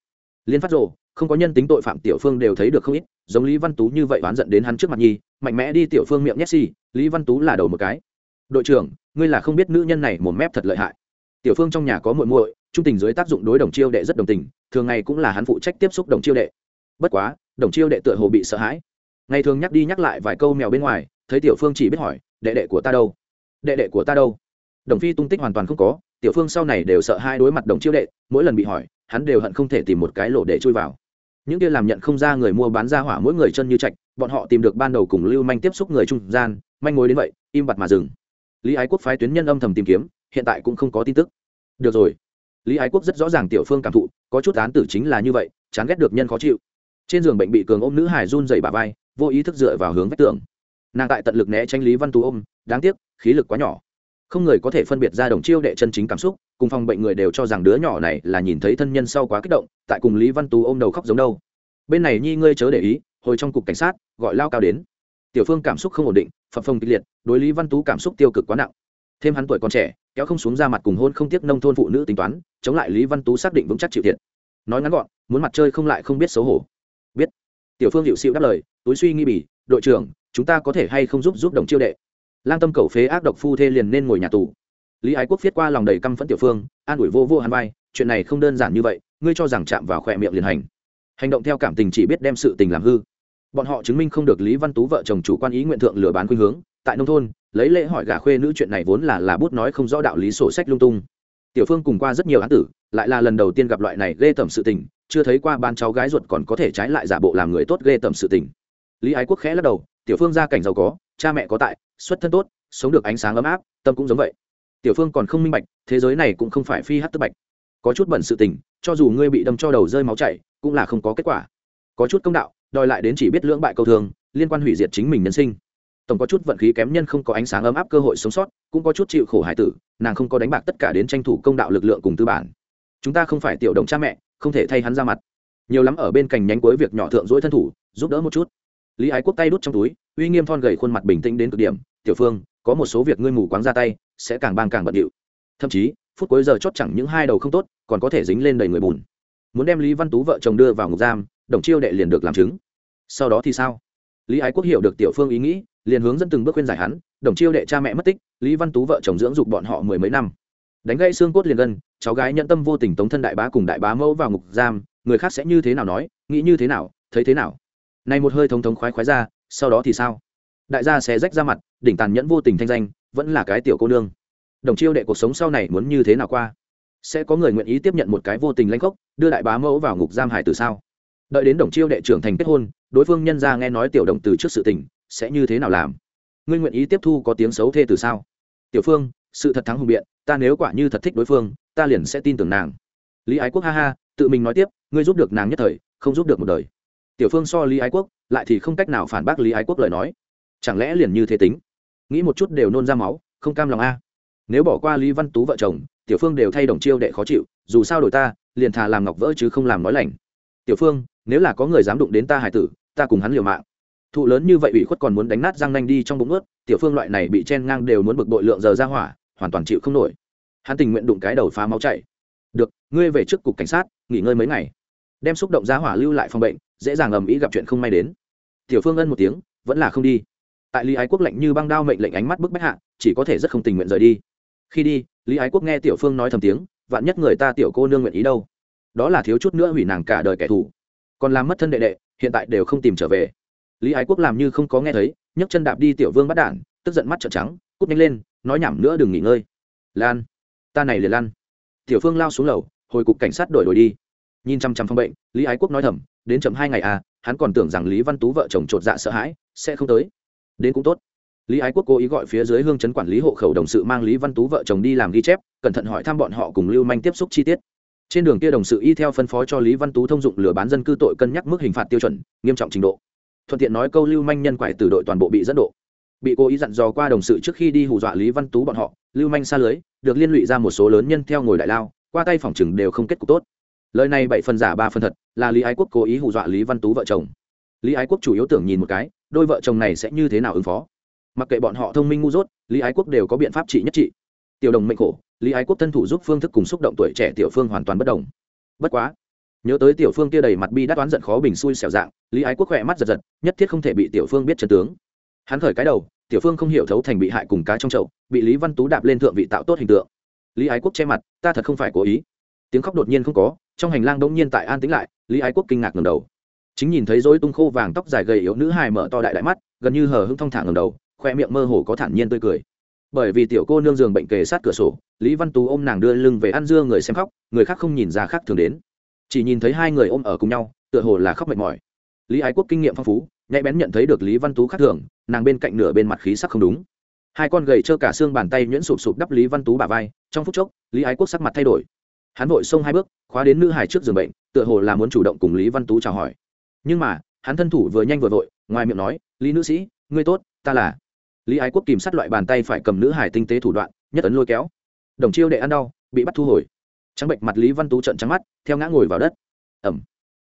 Liên phát rộ không có nhân tính tội phạm tiểu phương đều thấy được không ít, giống lý văn tú như vậy oán giận đến hắn trước mặt nhi mạnh mẽ đi tiểu phương miệng nhét xi lý văn tú là đầu một cái. Đội trưởng, ngươi là không biết nữ nhân này một mép thật lợi hại. Tiểu phương trong nhà có muội muội, trung tình dưới tác dụng đối đồng chiêu đệ rất đồng tình, thường ngày cũng là hắn phụ trách tiếp xúc đồng chiêu đệ. Bất quá, đồng chiêu đệ tựa hồ bị sợ hãi. Ngày thường nhắc đi nhắc lại vài câu mèo bên ngoài, thấy tiểu phương chỉ biết hỏi, đệ đệ của ta đâu? Đệ đệ của ta đâu? Đồng phi tung tích hoàn toàn không có, tiểu phương sau này đều sợ hai đối mặt đồng chiêu đệ, mỗi lần bị hỏi, hắn đều hận không thể tìm một cái lỗ để chui vào những kia làm nhận không ra người mua bán ra hỏa mỗi người chân như chạch bọn họ tìm được ban đầu cùng lưu manh tiếp xúc người trung gian, manh mối đến vậy, im bặt mà dừng. Lý ái quốc phái tuyến nhân âm thầm tìm kiếm, hiện tại cũng không có tin tức. Được rồi. Lý ái quốc rất rõ ràng tiểu phương cảm thụ, có chút án tử chính là như vậy, chán ghét được nhân khó chịu. Trên giường bệnh bị cường ôm nữ hải run dày bà vai, vô ý thức dựa vào hướng vách tường. Nàng tại tận lực né tranh lý văn tú ôm, đáng tiếc, khí lực quá nhỏ không người có thể phân biệt ra đồng chiêu đệ chân chính cảm xúc, cùng phòng bệnh người đều cho rằng đứa nhỏ này là nhìn thấy thân nhân sau quá kích động, tại cùng lý văn tú ôm đầu khóc giống đâu. Bên này nhi ngươi chớ để ý, hồi trong cục cảnh sát, gọi lao cao đến. Tiểu phương cảm xúc không ổn định, phập phồng kịch liệt, đối lý văn tú cảm xúc tiêu cực quá nặng. Thêm hắn tuổi còn trẻ, kéo không xuống ra mặt cùng hôn không tiếc nông thôn phụ nữ tính toán, chống lại lý văn tú xác định vững chắc chịu thiệt. Nói ngắn gọn, muốn mặt chơi không lại không biết xấu hổ. Biết. Tiểu phương hiệu xịu đáp lời, túi suy nghi bỉ, đội trưởng, chúng ta có thể hay không giúp giúp đồng chiêu đệ? Lang tâm cầu phế ác độc phu thê liền nên ngồi nhà tù. Lý ái quốc viết qua lòng đầy căm phẫn tiểu phương, an ủi vô vô hàn vai, chuyện này không đơn giản như vậy, ngươi cho rằng chạm vào khỏe miệng liền hành. Hành động theo cảm tình chỉ biết đem sự tình làm hư. Bọn họ chứng minh không được lý văn tú vợ chồng chủ quan ý nguyện thượng lừa bán khuynh hướng, tại nông thôn, lấy lễ hỏi gà khuê nữ chuyện này vốn là là bút nói không rõ đạo lý sổ sách lung tung. Tiểu phương cùng qua rất nhiều án tử, lại là lần đầu tiên gặp loại này ghê tẩm sự tình, chưa thấy qua ban cháu gái ruột còn có thể trái lại giả bộ làm người tốt ghê tẩm sự tình. Lý ái quốc khẽ lắc đầu, tiểu phương gia cảnh giàu có cha mẹ có tại, xuất thân tốt, sống được ánh sáng ấm áp, tâm cũng giống vậy. Tiểu phương còn không minh bạch, thế giới này cũng không phải phi hát tức bạch. Có chút bẩn sự tình, cho dù ngươi bị đâm cho đầu rơi máu chảy, cũng là không có kết quả. Có chút công đạo, đòi lại đến chỉ biết lưỡng bại câu thường, liên quan hủy diệt chính mình nhân sinh. Tổng có chút vận khí kém nhân không có ánh sáng ấm áp cơ hội sống sót, cũng có chút chịu khổ hải tử, nàng không có đánh bạc tất cả đến tranh thủ công đạo lực lượng cùng tư bản. Chúng ta không phải tiểu đồng cha mẹ, không thể thay hắn ra mặt. Nhiều lắm ở bên cạnh nhánh cuối việc nhỏ thượng dỗi thân thủ, giúp đỡ một chút lý ái quốc tay đút trong túi, uy nghiêm thon gầy khuôn mặt bình tĩnh đến cực điểm. Tiểu phương, có một số việc ngươi mù quáng ra tay, sẽ càng bang càng bận điệu. Thậm chí, phút cuối giờ chót chẳng những hai đầu không tốt, còn có thể dính lên đầy người bùn. Muốn đem lý văn tú vợ chồng đưa vào ngục giam, đồng chiêu đệ liền được làm chứng. Sau đó thì sao? Lý ái quốc hiểu được tiểu phương ý nghĩ, liền hướng dẫn từng bước khuyên giải hắn, đồng chiêu đệ cha mẹ mất tích, lý văn tú vợ chồng dưỡng dục bọn họ mười mấy năm. Đánh gây xương cốt liền gân cháu gái nhận tâm vô tình tống thân đại bá cùng đại bá mẫu vào ngục giam, người khác sẽ như thế nào nói, nghĩ như thế nào, thấy thế nào? Này một hơi thống thống khoái khoái ra, sau đó thì sao? Đại gia sẽ rách ra mặt, đỉnh tàn nhẫn vô tình thanh danh, vẫn là cái tiểu cô nương. Đồng chiêu đệ cuộc sống sau này muốn như thế nào qua? Sẽ có người nguyện ý tiếp nhận một cái vô tình lanh gốc đưa đại bá mẫu vào ngục giam hải từ sao? Đợi đến đồng chiêu đệ trưởng thành kết hôn, đối phương nhân ra nghe nói tiểu đồng từ trước sự tình, sẽ như thế nào làm? Ngươi nguyện ý tiếp thu có tiếng xấu thê từ sao? Tiểu phương, sự thật thắng hùng biện, ta nếu quả như thật thích đối phương, ta liền sẽ tin tưởng nàng. Lý ái quốc ha ha, tự mình nói tiếp, ngươi giúp được nàng nhất thời, không giúp được một đời tiểu phương so lý ái quốc, lại thì không cách nào phản bác lý ái quốc lời nói. Chẳng lẽ liền như thế tính? Nghĩ một chút đều nôn ra máu, không cam lòng a. Nếu bỏ qua lý văn tú vợ chồng, tiểu phương đều thay đồng chiêu đệ khó chịu, dù sao đổi ta, liền thà làm ngọc vỡ chứ không làm nói lành. Tiểu phương, nếu là có người dám đụng đến ta hải tử, ta cùng hắn liều mạng. Thụ lớn như vậy ủy khuất còn muốn đánh nát răng nanh đi trong bụng ướt tiểu phương loại này bị chen ngang đều muốn bực bội lượng giờ ra hỏa, hoàn toàn chịu không nổi. Hắn tình nguyện đụng cái đầu phá máu chảy được, ngươi về trước cục cảnh sát, nghỉ ngơi mấy ngày. Đem xúc động ra hỏa lưu lại phòng bệnh dễ dàng ầm ĩ gặp chuyện không may đến. Tiểu phương ân một tiếng, vẫn là không đi. Tại lý ái quốc lệnh như băng đao mệnh lệnh ánh mắt bức bách hạ, chỉ có thể rất không tình nguyện rời đi. Khi đi, lý ái quốc nghe tiểu phương nói thầm tiếng, vạn nhất người ta tiểu cô nương nguyện ý đâu? Đó là thiếu chút nữa hủy nàng cả đời kẻ thù. Còn làm mất thân đệ đệ, hiện tại đều không tìm trở về. Lý ái quốc làm như không có nghe thấy, nhấc chân đạp đi tiểu vương bắt đản tức giận mắt trợn trắng cút nhanh lên, nói nhảm nữa đừng nghỉ ngơi. Lan, ta này liền lan tiểu phương lao xuống lầu, hồi cục cảnh sát đổi đổi đi. Nhìn chăm chăm phòng bệnh, lý ái quốc nói thầm đến chậm hai ngày à hắn còn tưởng rằng lý văn tú vợ chồng chột dạ sợ hãi, sẽ không tới. Đến cũng tốt. Lý ái quốc cố ý gọi phía dưới hương chấn quản lý hộ khẩu đồng sự mang lý văn tú vợ chồng đi làm ghi chép, cẩn thận hỏi thăm bọn họ cùng lưu manh tiếp xúc chi tiết. Trên đường kia đồng sự y theo phân phó cho lý văn tú thông dụng lừa bán dân cư tội cân nhắc mức hình phạt tiêu chuẩn, nghiêm trọng trình độ. Thuận tiện nói câu lưu manh nhân quải từ đội toàn bộ bị dẫn độ. Bị cố ý dặn dò qua đồng sự trước khi đi hù dọa lý văn tú bọn họ, lưu manh xa lưới, được liên lụy ra một số lớn nhân theo ngồi đại lao, qua tay phòng chừng đều không kết cục tốt lời này bảy phần giả ba phần thật, là lý ái quốc cố ý hù dọa lý văn tú vợ chồng. Lý ái quốc chủ yếu tưởng nhìn một cái, đôi vợ chồng này sẽ như thế nào ứng phó. Mặc kệ bọn họ thông minh ngu dốt, lý ái quốc đều có biện pháp trị nhất trị. Tiểu đồng mệnh khổ, lý ái quốc thân thủ giúp phương thức cùng xúc động tuổi trẻ tiểu phương hoàn toàn bất đồng. Bất quá, nhớ tới tiểu phương kia đầy mặt bi đắt toán giận khó bình xui xẻo dạng, lý ái quốc khỏe mắt giật giật, nhất thiết không thể bị tiểu phương biết chân tướng. Hắn khởi cái đầu, tiểu phương không hiểu thấu thành bị hại cùng cá trong chậu, bị lý văn tú đạp lên thượng vị tạo tốt hình tượng. Lý ái quốc che mặt, ta thật không phải cố ý tiếng khóc đột nhiên không có, trong hành lang đống nhiên tại an tĩnh lại, lý ái quốc kinh ngạc ngầm đầu. Chính nhìn thấy dối tung khô vàng tóc dài gầy yếu nữ hài mở to đại đại mắt, gần như hờ hững thong thả ngầm đầu, khoe miệng mơ hồ có thản nhiên tươi cười. Bởi vì tiểu cô nương giường bệnh kề sát cửa sổ, lý văn tú ôm nàng đưa lưng về ăn dưa người xem khóc, người khác không nhìn ra khác thường đến. Chỉ nhìn thấy hai người ôm ở cùng nhau, tựa hồ là khóc mệt mỏi. Lý ái quốc kinh nghiệm phong phú, nhạy bén nhận thấy được lý văn tú khác thường, nàng bên cạnh nửa bên mặt khí sắc không đúng. Hai con gầy trơ cả xương bàn tay nhuyễn sụp sụp đắp lý văn tú bà vai, trong phút chốc, lý ái quốc sắc mặt thay đổi hắn vội xông hai bước, khóa đến nữ hải trước giường bệnh, tựa hồ là muốn chủ động cùng lý văn tú chào hỏi. Nhưng mà, hắn thân thủ vừa nhanh vừa vội, ngoài miệng nói, lý nữ sĩ, ngươi tốt, ta là. Lý ái quốc kìm sát loại bàn tay phải cầm nữ hải tinh tế thủ đoạn, nhất ấn lôi kéo. Đồng chiêu đệ ăn đau, bị bắt thu hồi. Trắng bệnh mặt lý văn tú trận trắng mắt, theo ngã ngồi vào đất. Ẩm.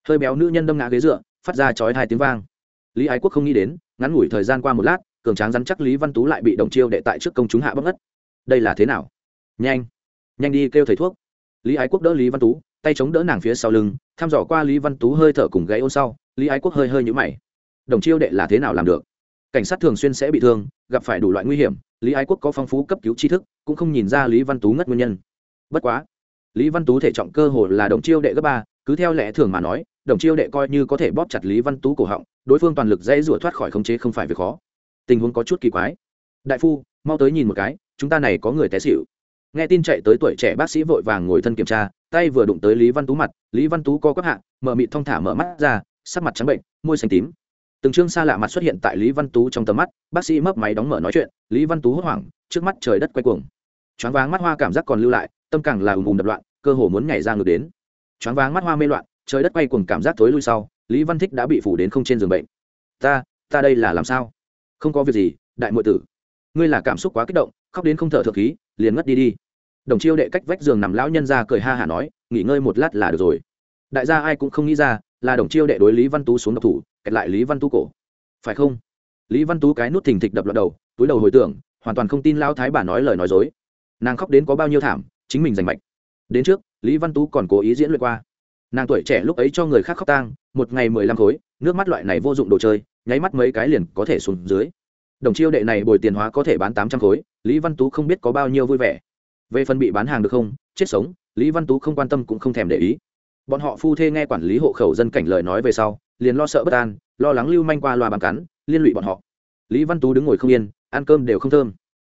Hơi béo nữ nhân đâm ngã ghế dựa, phát ra chói hai tiếng vang. Lý ái quốc không nghĩ đến, ngắn ngủi thời gian qua một lát, cường tráng rắn chắc lý văn tú lại bị đồng chiêu đệ tại trước công chúng hạ bất ngất. Đây là thế nào? Nhanh. Nhanh đi kêu thầy thuốc lý ái quốc đỡ lý văn tú, tay chống đỡ nàng phía sau lưng, thăm dò qua lý văn tú hơi thở cùng gáy ôn sau, lý ái quốc hơi hơi nhũ mày. Đồng chiêu đệ là thế nào làm được? Cảnh sát thường xuyên sẽ bị thương, gặp phải đủ loại nguy hiểm, lý ái quốc có phong phú cấp cứu tri thức, cũng không nhìn ra lý văn tú ngất nguyên nhân. Bất quá, lý văn tú thể trọng cơ hồ là đồng chiêu đệ gấp ba, cứ theo lẽ thường mà nói, đồng chiêu đệ coi như có thể bóp chặt lý văn tú cổ họng, đối phương toàn lực dễ rủa thoát khỏi khống chế không phải việc khó. Tình huống có chút kỳ quái. Đại phu, mau tới nhìn một cái, chúng ta này có người té xịu nghe tin chạy tới tuổi trẻ bác sĩ vội vàng ngồi thân kiểm tra, tay vừa đụng tới lý văn tú mặt, lý văn tú co quắp hạ, mở mịt thong thả mở mắt ra, sắc mặt trắng bệnh, môi xanh tím. Từng chương xa lạ mặt xuất hiện tại lý văn tú trong tầm mắt, bác sĩ mấp máy đóng mở nói chuyện, lý văn tú hốt hoảng, trước mắt trời đất quay cuồng. Choáng váng mắt hoa cảm giác còn lưu lại, tâm càng là ùm ùm đập loạn, cơ hồ muốn nhảy ra ngược đến. Choáng váng mắt hoa mê loạn, trời đất quay cuồng cảm giác thối lui sau, lý văn thích đã bị phủ đến không trên giường bệnh. Ta ta đây là làm sao? Không có việc gì, đại muội tử. Ngươi là cảm xúc quá kích động khóc đến không thở thượng khí, liền ngất đi đi. Đồng chiêu đệ cách vách giường nằm lão nhân ra cười ha hả nói, nghỉ ngơi một lát là được rồi. Đại gia ai cũng không nghĩ ra, là đồng chiêu đệ đối lý văn tú xuống độc thủ, kẹt lại lý văn tú cổ. Phải không? Lý văn tú cái nút thình thịch đập loạt đầu, túi đầu hồi tưởng, hoàn toàn không tin lao thái bà nói lời nói dối. Nàng khóc đến có bao nhiêu thảm, chính mình giành mạch. Đến trước, lý văn tú còn cố ý diễn luyện qua. Nàng tuổi trẻ lúc ấy cho người khác khóc tang, một ngày mười lăm khối, nước mắt loại này vô dụng đồ chơi, nháy mắt mấy cái liền có thể xuống dưới đồng chiêu đệ này bồi tiền hóa có thể bán tám trăm khối, lý văn tú không biết có bao nhiêu vui vẻ. Về phần bị bán hàng được không, chết sống, lý văn tú không quan tâm cũng không thèm để ý. Bọn họ phu thê nghe quản lý hộ khẩu dân cảnh lời nói về sau, liền lo sợ bất an, lo lắng lưu manh qua loa bàn cắn, liên lụy bọn họ. Lý văn tú đứng ngồi không yên, ăn cơm đều không thơm.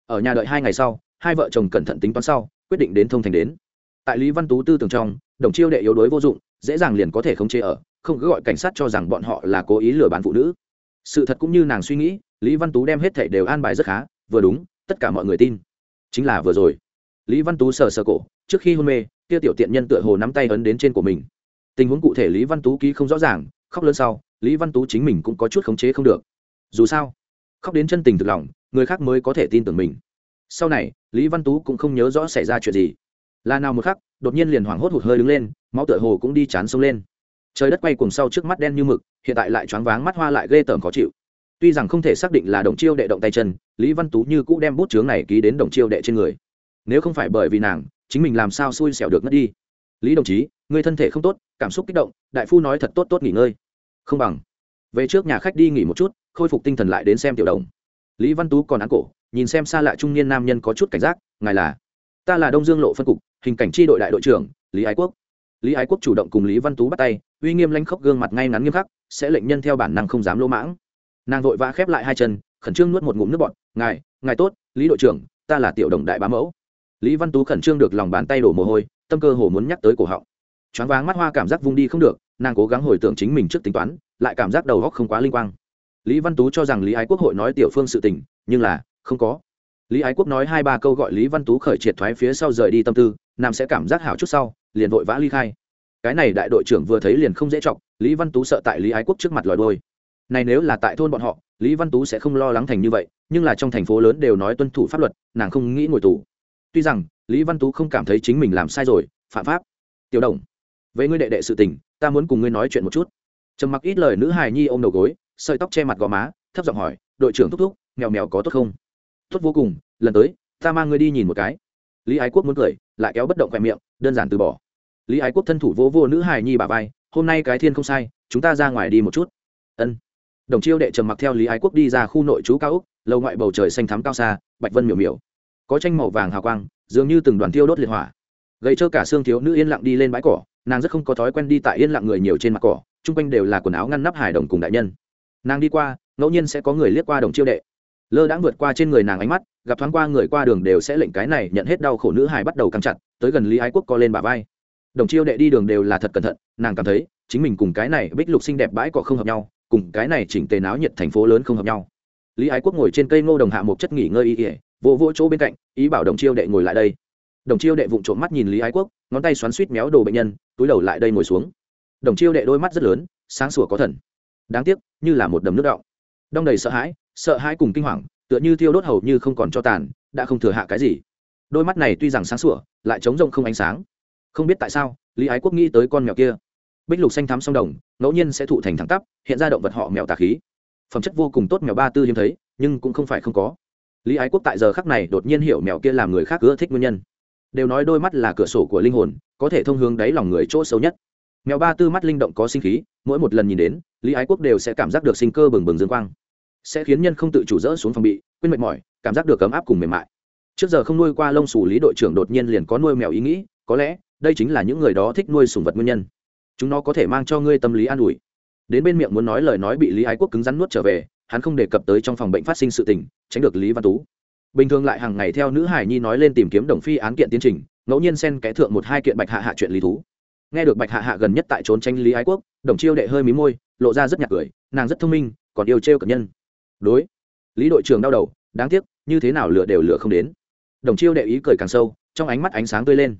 Ở nhà đợi hai ngày sau, hai vợ chồng cẩn thận tính toán sau, quyết định đến thông thành đến. Tại lý văn tú tư tưởng trong, đồng chiêu đệ yếu đuối vô dụng, dễ dàng liền có thể khống chế ở, không cứ gọi cảnh sát cho rằng bọn họ là cố ý lừa bán phụ nữ. Sự thật cũng như nàng suy nghĩ lý văn tú đem hết thảy đều an bài rất khá, vừa đúng, tất cả mọi người tin. Chính là vừa rồi. Lý văn tú sờ sờ cổ, trước khi hôn mê, kia tiểu tiện nhân tựa hồ nắm tay ấn đến trên của mình. Tình huống cụ thể lý văn tú ký không rõ ràng, khóc lớn sau, lý văn tú chính mình cũng có chút khống chế không được. Dù sao, khóc đến chân tình thực lòng, người khác mới có thể tin tưởng mình. Sau này, lý văn tú cũng không nhớ rõ xảy ra chuyện gì. Là nào một khắc, đột nhiên liền hoảng hốt hụt hơi đứng lên, máu tựa hồ cũng đi chán sông lên. Trời đất quay cùng sau trước mắt đen như mực, hiện tại lại choáng váng mắt hoa lại ghê tởm khó chịu tuy rằng không thể xác định là đồng chiêu đệ động tay chân, lý văn tú như cũ đem bút chướng này ký đến đồng chiêu đệ trên người. Nếu không phải bởi vì nàng, chính mình làm sao xui xẻo được mất đi. Lý đồng chí, người thân thể không tốt, cảm xúc kích động, đại phu nói thật tốt tốt nghỉ ngơi. Không bằng. Về trước nhà khách đi nghỉ một chút, khôi phục tinh thần lại đến xem tiểu đồng. Lý văn tú còn án cổ, nhìn xem xa lạ trung niên nam nhân có chút cảnh giác, ngài là? Ta là đông dương lộ phân cục, hình cảnh tri đội đại đội trưởng, lý ái quốc. Lý ái quốc chủ động cùng lý văn tú bắt tay, uy nghiêm lanh khóc gương mặt ngay ngắn nghiêm khắc, sẽ lệnh nhân theo bản năng không dám lỗ mãng nàng vội vã khép lại hai chân, khẩn trương nuốt một ngụm nước bọt. Ngài ngài tốt, lý đội trưởng, ta là tiểu đồng đại bá mẫu. Lý văn tú khẩn trương được lòng bàn tay đổ mồ hôi, tâm cơ hồ muốn nhắc tới cổ họng. Choáng váng mắt hoa cảm giác vung đi không được, nàng cố gắng hồi tưởng chính mình trước tính toán, lại cảm giác đầu góc không quá linh quang. Lý văn tú cho rằng lý ái quốc hội nói tiểu phương sự tình, nhưng là, không có. Lý ái quốc nói hai ba câu gọi lý văn tú khởi triệt thoái phía sau rời đi tâm tư, nam sẽ cảm giác hảo chút sau, liền vội vã ly khai. Cái này đại đội trưởng vừa thấy liền không dễ chọc, lý văn tú sợ tại lý ái quốc trước mặt lòi đôi này nếu là tại thôn bọn họ, lý văn tú sẽ không lo lắng thành như vậy, nhưng là trong thành phố lớn đều nói tuân thủ pháp luật, nàng không nghĩ ngồi tù. Tuy rằng, lý văn tú không cảm thấy chính mình làm sai rồi, phạm pháp. Tiểu đồng với ngươi đệ đệ sự tình, ta muốn cùng ngươi nói chuyện một chút. Trầm mặc ít lời nữ hài nhi ôm đầu gối, sợi tóc che mặt gò má, thấp giọng hỏi, đội trưởng thúc thúc, mèo mèo có tốt không? Tốt vô cùng, lần tới, ta mang ngươi đi nhìn một cái. Lý ái quốc muốn cười, lại kéo bất động khoe miệng, đơn giản từ bỏ. Lý ái quốc thân thủ vô vô nữ hài nhi bà vai, hôm nay cái thiên không sai, chúng ta ra ngoài đi một chút. Ân đồng chiêu đệ trầm mặc theo lý ái quốc đi ra khu nội trú cao úc lâu ngoại bầu trời xanh thắm cao xa, bạch vân miểu miểu. Có tranh màu vàng hào quang, dường như từng đoàn tiêu đốt liệt hỏa. Gây cho cả xương thiếu nữ yên lặng đi lên bãi cỏ, nàng rất không có thói quen đi tại yên lặng người nhiều trên mặt cỏ, chung quanh đều là quần áo ngăn nắp hài đồng cùng đại nhân. Nàng đi qua, ngẫu nhiên sẽ có người liếc qua đồng chiêu đệ. Lơ đãng vượt qua trên người nàng ánh mắt, gặp thoáng qua người qua đường đều sẽ lệnh cái này nhận hết đau khổ nữ hài bắt đầu căng chặt, tới gần lý ái quốc co lên bà vai. Đồng chiêu đệ đi đường đều là thật cẩn thận, nàng cảm thấy, chính mình cùng cái này bích lục xinh đẹp bãi cỏ không hợp nhau cùng cái này chỉnh tề náo nhiệt thành phố lớn không hợp nhau. Lý ái quốc ngồi trên cây ngô đồng hạ một chất nghỉ ngơi y ỉa vỗ vỗ chỗ bên cạnh, ý bảo đồng chiêu đệ ngồi lại đây. Đồng chiêu đệ vụng trộm mắt nhìn lý ái quốc, ngón tay xoắn suýt méo đồ bệnh nhân, túi đầu lại đây ngồi xuống. Đồng chiêu đệ đôi mắt rất lớn, sáng sủa có thần. Đáng tiếc, như là một đầm nước đọng. Đong đầy sợ hãi sợ hãi cùng kinh hoàng, tựa như thiêu đốt hầu như không còn cho tàn, đã không thừa hạ cái gì. Đôi mắt này tuy rằng sáng sủa, lại trống rông không ánh sáng. Không biết tại sao, lý ái quốc nghĩ tới con mèo kia bích lục xanh thắm sông đồng, ngẫu nhiên sẽ thụ thành thẳng tắp, hiện ra động vật họ mèo tà khí. Phẩm chất vô cùng tốt mèo ba tư hiếm thấy, nhưng cũng không phải không có. Lý ái quốc tại giờ khắc này đột nhiên hiểu mèo kia làm người khác ưa thích nguyên nhân. Đều nói đôi mắt là cửa sổ của linh hồn, có thể thông hướng đáy lòng người chỗ xấu nhất. Mèo ba tư mắt linh động có sinh khí, mỗi một lần nhìn đến, lý ái quốc đều sẽ cảm giác được sinh cơ bừng bừng dương quang. Sẽ khiến nhân không tự chủ dỡ xuống phòng bị, quên mệt mỏi, cảm giác được ấm áp cùng mềm mại. Trước giờ không nuôi qua lông xù, lý đội trưởng đột nhiên liền có nuôi mèo ý nghĩ, có lẽ đây chính là những người đó thích nuôi sùng vật nguyên nhân chúng nó có thể mang cho ngươi tâm lý an ủi. Đến bên miệng muốn nói lời nói bị lý ái quốc cứng rắn nuốt trở về, hắn không đề cập tới trong phòng bệnh phát sinh sự tình, tránh được lý văn tú. Bình thường lại hàng ngày theo nữ hải nhi nói lên tìm kiếm đồng phi án kiện tiến trình, ngẫu nhiên xen kẽ thượng một hai kiện bạch hạ hạ chuyện lý thú. Nghe được bạch hạ hạ gần nhất tại trốn tranh lý ái quốc, đồng chiêu đệ hơi mí môi, lộ ra rất nhạt cười, nàng rất thông minh, còn yêu trêu cận nhân. Đối, lý đội trưởng đau đầu, đáng tiếc, như thế nào lựa đều lựa không đến. Đồng chiêu đệ ý cười càng sâu, trong ánh mắt ánh sáng tươi lên.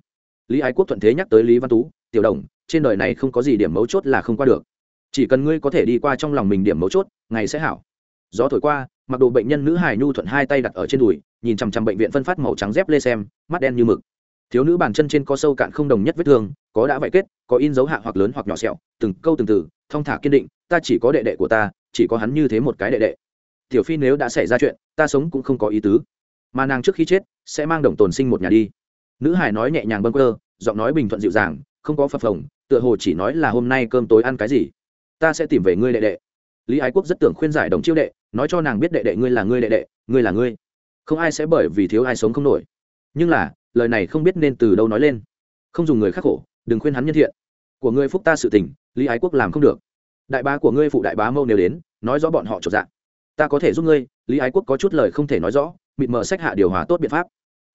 Lý ái quốc thuận thế nhắc tới lý văn tú tiểu đồng, trên đời này không có gì điểm mấu chốt là không qua được. Chỉ cần ngươi có thể đi qua trong lòng mình điểm mấu chốt, ngày sẽ hảo. Gió thổi qua, mặc đồ bệnh nhân nữ hài nhu thuận hai tay đặt ở trên đùi, nhìn chằm chằm bệnh viện phân phát màu trắng dép lê xem, mắt đen như mực. Thiếu nữ bàn chân trên có sâu cạn không đồng nhất vết thương, có đã vải kết, có in dấu hạ hoặc lớn hoặc nhỏ sẹo, từng câu từng từ, thong thả kiên định, ta chỉ có đệ đệ của ta, chỉ có hắn như thế một cái đệ đệ. Tiểu phi nếu đã xảy ra chuyện, ta sống cũng không có ý tứ. Mà nàng trước khi chết, sẽ mang đồng tồn sinh một nhà đi. Nữ hải nói nhẹ nhàng bâng quơ, giọng nói bình thuận dịu dàng không có phập phồng, tựa hồ chỉ nói là hôm nay cơm tối ăn cái gì. Ta sẽ tìm về ngươi đệ đệ. Lý ái quốc rất tưởng khuyên giải đồng chiêu đệ, nói cho nàng biết đệ đệ ngươi là ngươi đệ đệ, ngươi là ngươi. Không ai sẽ bởi vì thiếu ai sống không nổi. Nhưng là, lời này không biết nên từ đâu nói lên. Không dùng người khắc khổ, đừng khuyên hắn nhân thiện. Của ngươi phúc ta sự tình, lý ái quốc làm không được. Đại bá của ngươi phụ đại bá mâu nếu đến, nói rõ bọn họ trộm dạng. Ta có thể giúp ngươi, lý ái quốc có chút lời không thể nói rõ, mịt mờ sách hạ điều hòa tốt biện pháp.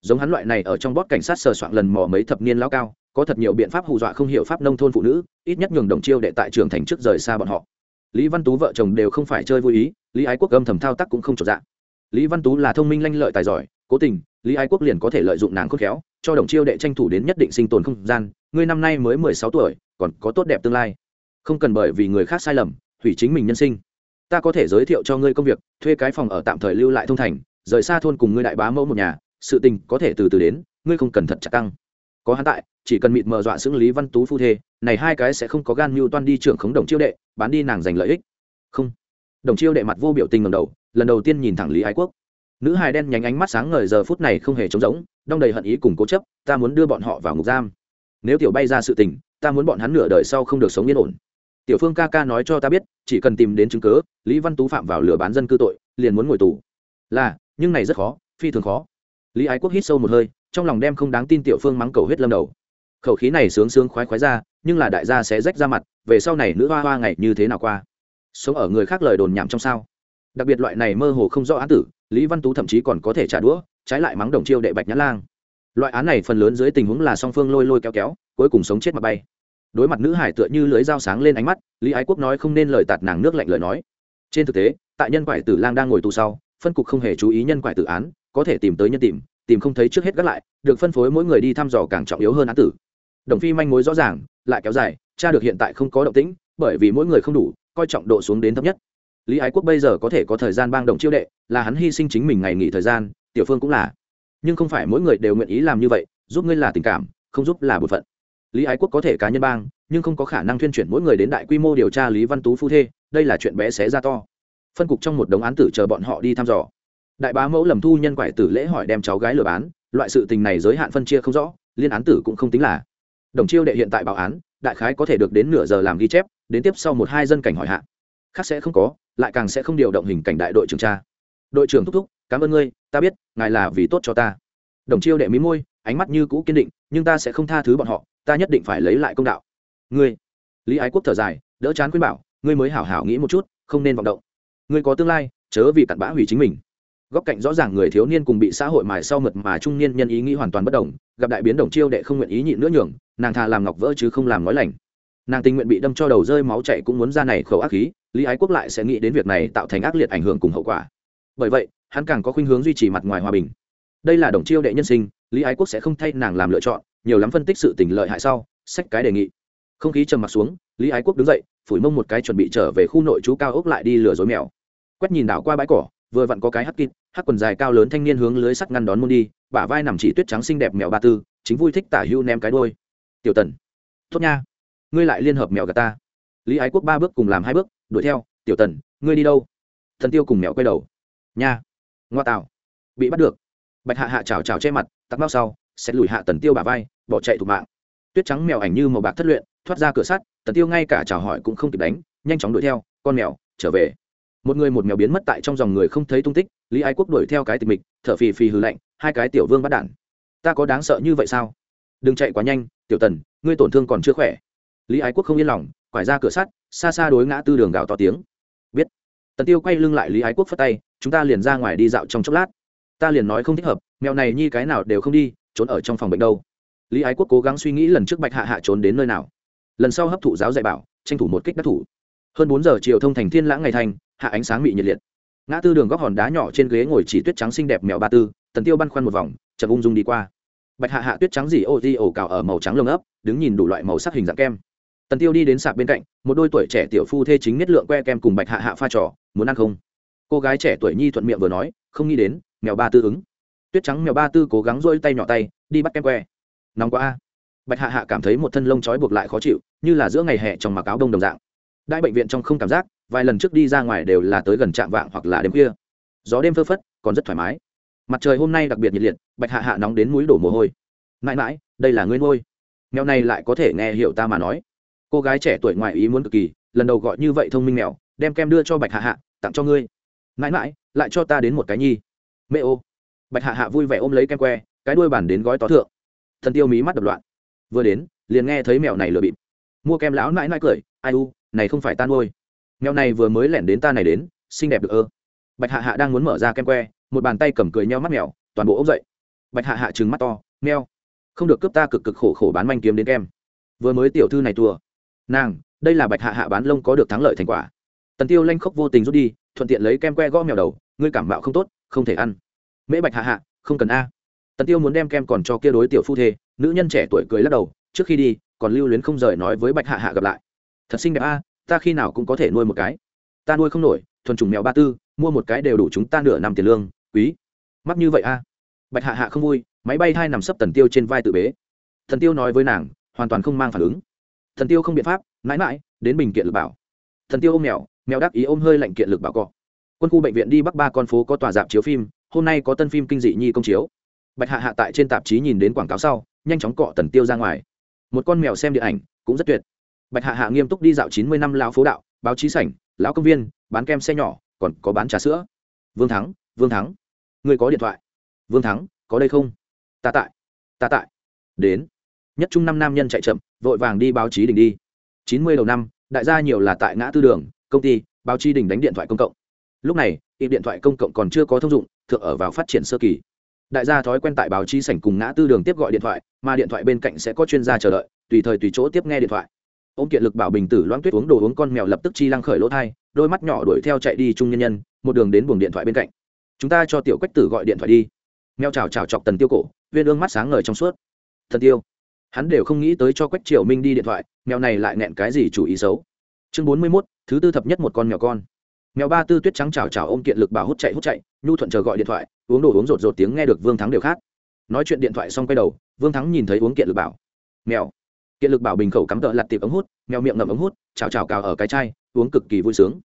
Giống hắn loại này ở trong bót cảnh sát sờ soạn lần mò mấy thập niên lao cao có thật nhiều biện pháp hù dọa không hiểu pháp nông thôn phụ nữ, ít nhất nhường đồng chiêu đệ tại trường thành trước rời xa bọn họ. Lý văn tú vợ chồng đều không phải chơi vui ý, lý ái quốc âm thầm thao tác cũng không trọn dạng lý văn tú là thông minh lanh lợi tài giỏi, cố tình, lý ái quốc liền có thể lợi dụng nàng khôn khéo, cho đồng chiêu đệ tranh thủ đến nhất định sinh tồn không gian, ngươi năm nay mới mười sáu tuổi, còn có tốt đẹp tương lai. Không cần bởi vì người khác sai lầm, hủy chính mình nhân sinh. Ta có thể giới thiệu cho ngươi công việc, thuê cái phòng ở tạm thời lưu lại thông thành, rời xa thôn cùng ngươi đại bá mẫu một nhà, sự tình có thể từ từ đến, ngươi không cần thật chặt tăng có hắn tại chỉ cần mịt mờ dọa xưng lý văn tú phu thê, này hai cái sẽ không có gan mưu toan đi trưởng khống đồng chiêu đệ, bán đi nàng giành lợi ích. Không. Đồng chiêu đệ mặt vô biểu tình ngầm đầu, lần đầu tiên nhìn thẳng lý ái quốc. Nữ hài đen nhánh ánh mắt sáng ngời giờ phút này không hề trống rỗng, đong đầy hận ý cùng cố chấp, ta muốn đưa bọn họ vào ngục giam. Nếu tiểu bay ra sự tình, ta muốn bọn hắn nửa đời sau không được sống yên ổn. Tiểu phương ca ca nói cho ta biết, chỉ cần tìm đến chứng cớ lý văn tú phạm vào lừa bán dân cư tội, liền muốn ngồi tù. Là, nhưng này rất khó, phi thường khó. Lý ái quốc hít sâu một hơi, trong lòng đem không đáng tin tiểu phương mắng cầu hết lâm đầu khẩu khí này sướng sướng khoái khoái ra, nhưng là đại gia sẽ rách ra mặt, về sau này nữ hoa hoa ngày như thế nào qua? Sống ở người khác lời đồn nhảm trong sao? Đặc biệt loại này mơ hồ không rõ án tử, lý văn tú thậm chí còn có thể trả đũa, trái lại mắng đồng chiêu đệ bạch nhã lang. Loại án này phần lớn dưới tình huống là song phương lôi lôi kéo kéo, cuối cùng sống chết mà bay. Đối mặt nữ hải tựa như lưới dao sáng lên ánh mắt, lý ái quốc nói không nên lời tạt nàng nước lạnh lời nói. Trên thực tế, tại nhân quải tử lang đang ngồi tù sau, phân cục không hề chú ý nhân quải tử án, có thể tìm tới nhân tìm tìm không thấy trước hết gác lại, được phân phối mỗi người đi thăm dò càng trọng yếu hơn án tử đồng phi manh mối rõ ràng, lại kéo dài, cha được hiện tại không có động tĩnh, bởi vì mỗi người không đủ, coi trọng độ xuống đến thấp nhất. Lý ái quốc bây giờ có thể có thời gian bang đồng chiêu đệ, là hắn hy sinh chính mình ngày nghỉ thời gian, tiểu phương cũng là. Nhưng không phải mỗi người đều nguyện ý làm như vậy, giúp ngươi là tình cảm, không giúp là bột phận. Lý ái quốc có thể cá nhân bang, nhưng không có khả năng tuyên chuyển mỗi người đến đại quy mô điều tra lý văn tú phu thê, đây là chuyện bé xé ra to. Phân cục trong một đống án tử chờ bọn họ đi thăm dò. Đại bá mẫu lầm thu nhân quải tử lễ hỏi đem cháu gái lừa bán, loại sự tình này giới hạn phân chia không rõ, liên án tử cũng không tính là đồng chiêu đệ hiện tại báo án, đại khái có thể được đến nửa giờ làm ghi chép, đến tiếp sau một hai dân cảnh hỏi hạ. Khác sẽ không có, lại càng sẽ không điều động hình cảnh đại đội trưởng tra. Đội trưởng thúc thúc, cảm ơn ngươi, ta biết, ngài là vì tốt cho ta. Đồng chiêu đệ mí môi, ánh mắt như cũ kiên định, nhưng ta sẽ không tha thứ bọn họ, ta nhất định phải lấy lại công đạo. Ngươi? Lý ái quốc thở dài, đỡ chán khuyên bảo, ngươi mới hảo hảo nghĩ một chút, không nên vọng động. Ngươi có tương lai, chớ vì cặn bã hủy chính mình. Góc cạnh rõ ràng người thiếu niên cùng bị xã hội mài sau mật mà trung niên nhân ý nghĩ hoàn toàn bất đồng, gặp đại biến đồng chiêu đệ không nguyện ý nhịn nữa nhường nàng thà làm ngọc vỡ chứ không làm nói lành. Nàng tình nguyện bị đâm cho đầu rơi máu chạy cũng muốn ra này khẩu ác khí, lý ái quốc lại sẽ nghĩ đến việc này tạo thành ác liệt ảnh hưởng cùng hậu quả. Bởi vậy, hắn càng có khuynh hướng duy trì mặt ngoài hòa bình. Đây là đồng chiêu đệ nhân sinh, lý ái quốc sẽ không thay nàng làm lựa chọn, nhiều lắm phân tích sự tình lợi hại sau, sách cái đề nghị. Không khí trầm mặt xuống, lý ái quốc đứng dậy, phủi mông một cái chuẩn bị trở về khu nội trú cao ốc lại đi lừa dối mèo. Quét nhìn đảo qua bãi cỏ, vừa vặn có cái hắc kịt, hắc quần dài cao lớn thanh niên hướng lưới sắt ngăn đón môn đi, bả vai nằm chỉ tuyết trắng xinh đẹp mèo ba tư, chính vui thích tả hưu ném cái đôi tiểu tần, tốt nha, ngươi lại liên hợp mèo gà ta. Lý ái quốc ba bước cùng làm hai bước, đuổi theo, tiểu tần, ngươi đi đâu? Thần tiêu cùng mèo quay đầu. Nha, ngoa tạo, bị bắt được. Bạch hạ hạ chào chào che mặt tắc mau sau, xét lùi hạ tần tiêu bà vai, bỏ chạy thủ mạng. Tuyết trắng mèo ảnh như màu bạc thất luyện, thoát ra cửa sắt, tần tiêu ngay cả chào hỏi cũng không kịp đánh, nhanh chóng đuổi theo, con mèo, trở về. Một người một mèo biến mất tại trong dòng người không thấy tung tích, lý ái quốc đuổi theo cái tịch mịch, thở phì phì hư lạnh, hai cái tiểu vương bắt đản ta có đáng sợ như vậy sao? Đừng chạy quá nhanh tiểu tần, ngươi tổn thương còn chưa khỏe. Lý ái quốc không yên lòng, quải ra cửa sắt, xa xa đối ngã tư đường gào to tiếng. Biết. Tần tiêu quay lưng lại lý ái quốc phất tay, chúng ta liền ra ngoài đi dạo trong chốc lát. Ta liền nói không thích hợp mèo này nhi cái nào đều không đi, trốn ở trong phòng bệnh đâu. Lý ái quốc cố gắng suy nghĩ lần trước bạch hạ hạ trốn đến nơi nào. Lần sau hấp thụ giáo dạy bảo, tranh thủ một kích đắc thủ. Hơn bốn giờ chiều thông thành thiên lãng ngày thành, hạ ánh sáng bị nhiệt liệt. Ngã tư đường góc hòn đá nhỏ trên ghế ngồi chỉ tuyết trắng xinh đẹp mèo ba tư, tần tiêu băn khoăn một vòng, chậm ung dung đi qua bạch hạ hạ tuyết trắng dì ô di ổ cào ở màu trắng lông ấp, đứng nhìn đủ loại màu sắc hình dạng kem. Tần tiêu đi đến sạp bên cạnh, một đôi tuổi trẻ tiểu phu thê chính nhất lượng que kem cùng bạch hạ hạ pha trò, muốn ăn không? Cô gái trẻ tuổi nhi thuận miệng vừa nói, không nghĩ đến, mèo ba tư ứng. Tuyết trắng mèo ba tư cố gắng rỗi tay nhỏ tay, đi bắt kem que. Nóng quá a. Bạch hạ hạ cảm thấy một thân lông trói buộc lại khó chịu, như là giữa ngày hè trong mặc áo đông đồng dạng. Đại bệnh viện trong không cảm giác, vài lần trước đi ra ngoài đều là tới gần trạm vạng hoặc là đêm khuya. Gió đêm phơ phất, còn rất thoải mái mặt trời hôm nay đặc biệt nhiệt liệt, bạch hạ hạ nóng đến mũi đổ mồ hôi. Mãi mãi, đây là ngươi nuôi. Mèo này lại có thể nghe hiểu ta mà nói. Cô gái trẻ tuổi ngoài ý muốn cực kỳ, lần đầu gọi như vậy thông minh mèo đem kem đưa cho bạch hạ hạ, tặng cho ngươi. Mãi mãi, lại cho ta đến một cái nhi. Mẹ ô. Bạch hạ hạ vui vẻ ôm lấy kem que, cái đuôi bản đến gói tó thượng. Thần tiêu mí mắt đập loạn. Vừa đến, liền nghe thấy mèo này lừa bịp. Mua kem lão nãi nãi cười, ai u, này không phải ta nuôi. Mèo này vừa mới lẻn đến ta này đến, xinh đẹp được ơ. Bạch hạ hạ đang muốn mở ra kem que một bàn tay cầm cười nheo mắt mèo, toàn bộ ốc dậy. Bạch hạ hạ trừng mắt to meo không được cướp ta cực cực khổ khổ bán manh kiếm đến kem. Vừa mới tiểu thư này tua nàng, đây là bạch hạ hạ bán lông có được thắng lợi thành quả. Tần tiêu lanh khóc vô tình rút đi, thuận tiện lấy kem que gõ mèo đầu, ngươi cảm mạo không tốt, không thể ăn. Mễ bạch hạ hạ, không cần a. Tần tiêu muốn đem kem còn cho kia đối tiểu phu thê, nữ nhân trẻ tuổi cười lắc đầu, trước khi đi, còn lưu luyến không rời nói với bạch hạ hạ gặp lại. Thật xinh đẹp a, ta khi nào cũng có thể nuôi một cái. Ta nuôi không nổi, thuần trùng mèo ba tư, mua một cái đều đủ chúng ta nửa năm tiền lương quý. Mắc như vậy a? Bạch hạ hạ không vui, máy bay hai nằm sấp tần tiêu trên vai tự bế. Thần tiêu nói với nàng, hoàn toàn không mang phản ứng. Thần tiêu không biện pháp, mãi mãi, đến bình kiện lực bảo. Thần tiêu ôm mèo mèo đắc ý ôm hơi lạnh kiện lực bảo cọ. Quân khu bệnh viện đi bắc ba con phố có tòa dạp chiếu phim, hôm nay có tân phim kinh dị nhi công chiếu. Bạch hạ hạ tại trên tạp chí nhìn đến quảng cáo sau, nhanh chóng cọ tần tiêu ra ngoài. Một con mèo xem điện ảnh, cũng rất tuyệt. Bạch hạ hạ nghiêm túc đi dạo chín mươi năm lão phố đạo, báo chí sảnh, lão công viên, bán kem xe nhỏ, còn có bán trà sữa. Vương thắng vương thắng ngươi có điện thoại. Vương thắng, có đây không? Ta tại ta tại. Đến. Nhất trung năm nam nhân chạy chậm, vội vàng đi báo chí đình đi. Chín mươi đầu năm, đại gia nhiều là tại ngã tư đường, công ty, báo chí đình đánh điện thoại công cộng. Lúc này ít điện thoại công cộng còn chưa có thông dụng, thượng ở vào phát triển sơ kỳ. Đại gia thói quen tại báo chí sảnh cùng ngã tư đường tiếp gọi điện thoại, mà điện thoại bên cạnh sẽ có chuyên gia chờ đợi, tùy thời tùy chỗ tiếp nghe điện thoại. Ông kiện lực bảo bình tử loãng tuyết uống đồ uống con mèo lập tức chi lăng khởi lỗ thai, đôi mắt nhỏ đuổi theo chạy đi chung nhân nhân, một đường đến buồng điện thoại bên cạnh chúng ta cho tiểu quách tử gọi điện thoại đi. Mèo chào chào chọc tần tiêu cổ, viên ương mắt sáng ngời trong suốt. Thần tiêu, hắn đều không nghĩ tới cho quách triều minh đi điện thoại, mèo này lại nẹn cái gì chủ ý xấu. Chương bốn mươi mốt, thứ tư thập nhất một con mèo con. Mèo ba tư tuyết trắng chào chào ôm kiện lực bảo hút chạy hút chạy, nhu thuận chờ gọi điện thoại, uống đồ uống rột rột tiếng nghe được vương thắng đều khác. Nói chuyện điện thoại xong quay đầu, vương thắng nhìn thấy uống kiện lực bảo. Mèo, kiện lực bảo bình khẩu cắm tợ lặt tiệp ống hút, mèo miệng ngậm ống hút, chào chào cào ở cái chai, uống cực kỳ vui sướng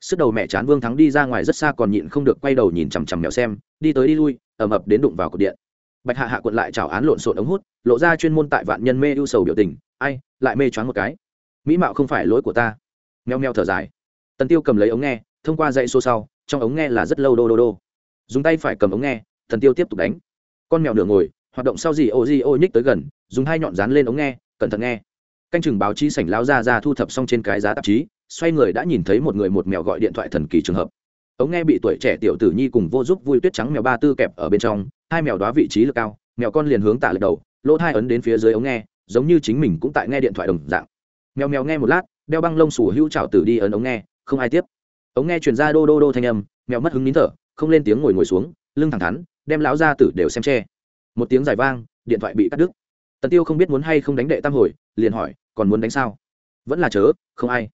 sức đầu mẹ chán vương thắng đi ra ngoài rất xa còn nhịn không được quay đầu nhìn chằm chằm mèo xem, đi tới đi lui, ầm ập đến đụng vào cột điện. Bạch hạ hạ quận lại chào án lộn xộn ống hút, lộ ra chuyên môn tại vạn nhân mê ưu sầu biểu tình, ai, lại mê choáng một cái. Mỹ mạo không phải lỗi của ta. Meo meo thở dài. Tần tiêu cầm lấy ống nghe, thông qua dãy số sau, trong ống nghe là rất lâu đô đô đô. Dùng tay phải cầm ống nghe, tần tiêu tiếp tục đánh. Con mèo nửa ngồi, hoạt động sau gì ô di ô nhích tới gần, dùng hai nhọn dán lên ống nghe, cẩn thận nghe. Canh chừng báo chí sảnh lao ra ra thu thập xong trên cái giá tạp chí xoay người đã nhìn thấy một người một mèo gọi điện thoại thần kỳ trường hợp. Ống nghe bị tuổi trẻ tiểu tử nhi cùng vô giúp vui tuyết trắng mèo ba tư kẹp ở bên trong, hai mèo đó vị trí lực cao, mèo con liền hướng tạ lật đầu, lỗ thai ấn đến phía dưới ống nghe, giống như chính mình cũng tại nghe điện thoại đồng dạng. Mèo mèo nghe một lát, đeo băng lông sủ hữu trào tử đi ấn ống nghe, không ai tiếp. Ống nghe chuyển ra đô đô đô thanh âm, mèo mất hứng nín thở, không lên tiếng ngồi ngồi xuống, lưng thẳng thắn, đem lão ra tử đều xem che. Một tiếng dài vang, điện thoại bị cắt đứt. Tần tiêu không biết muốn hay không đánh đệ tam hồi, liền hỏi, còn muốn đánh sao? Vẫn là chớ, không ai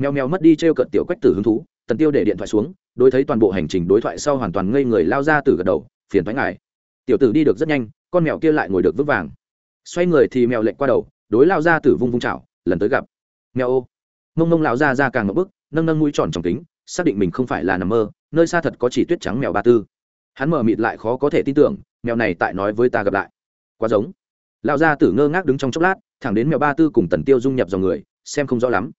mèo mèo mất đi t r e o cận tiểu quách tử hứng thú, tần tiêu để điện thoại xuống, đối thấy toàn bộ hành trình đối thoại sau hoàn toàn ngây người lao ra từ gật đầu, phiền thoái ngài. Tiểu tử đi được rất nhanh, con mèo kia lại ngồi được vững vàng. Xoay người thì mèo lệnh qua đầu, đối lao ra từ vung vung chảo, lần tới gặp. Mèo ô. Mông mông lão ra ra càng ngập bức, nâng nâng mũi tròn trong kính, xác định mình không phải là nằm mơ, nơi xa thật có chỉ tuyết trắng mèo ba tư. Hắn mở mịt lại khó có thể tin tưởng, mèo này tại nói với ta gặp lại. Quá giống. Lão gia tử ngơ ngác đứng trong chốc lát, thẳng đến mèo ba tư cùng tần tiêu dung nhập dòng người, xem không rõ lắm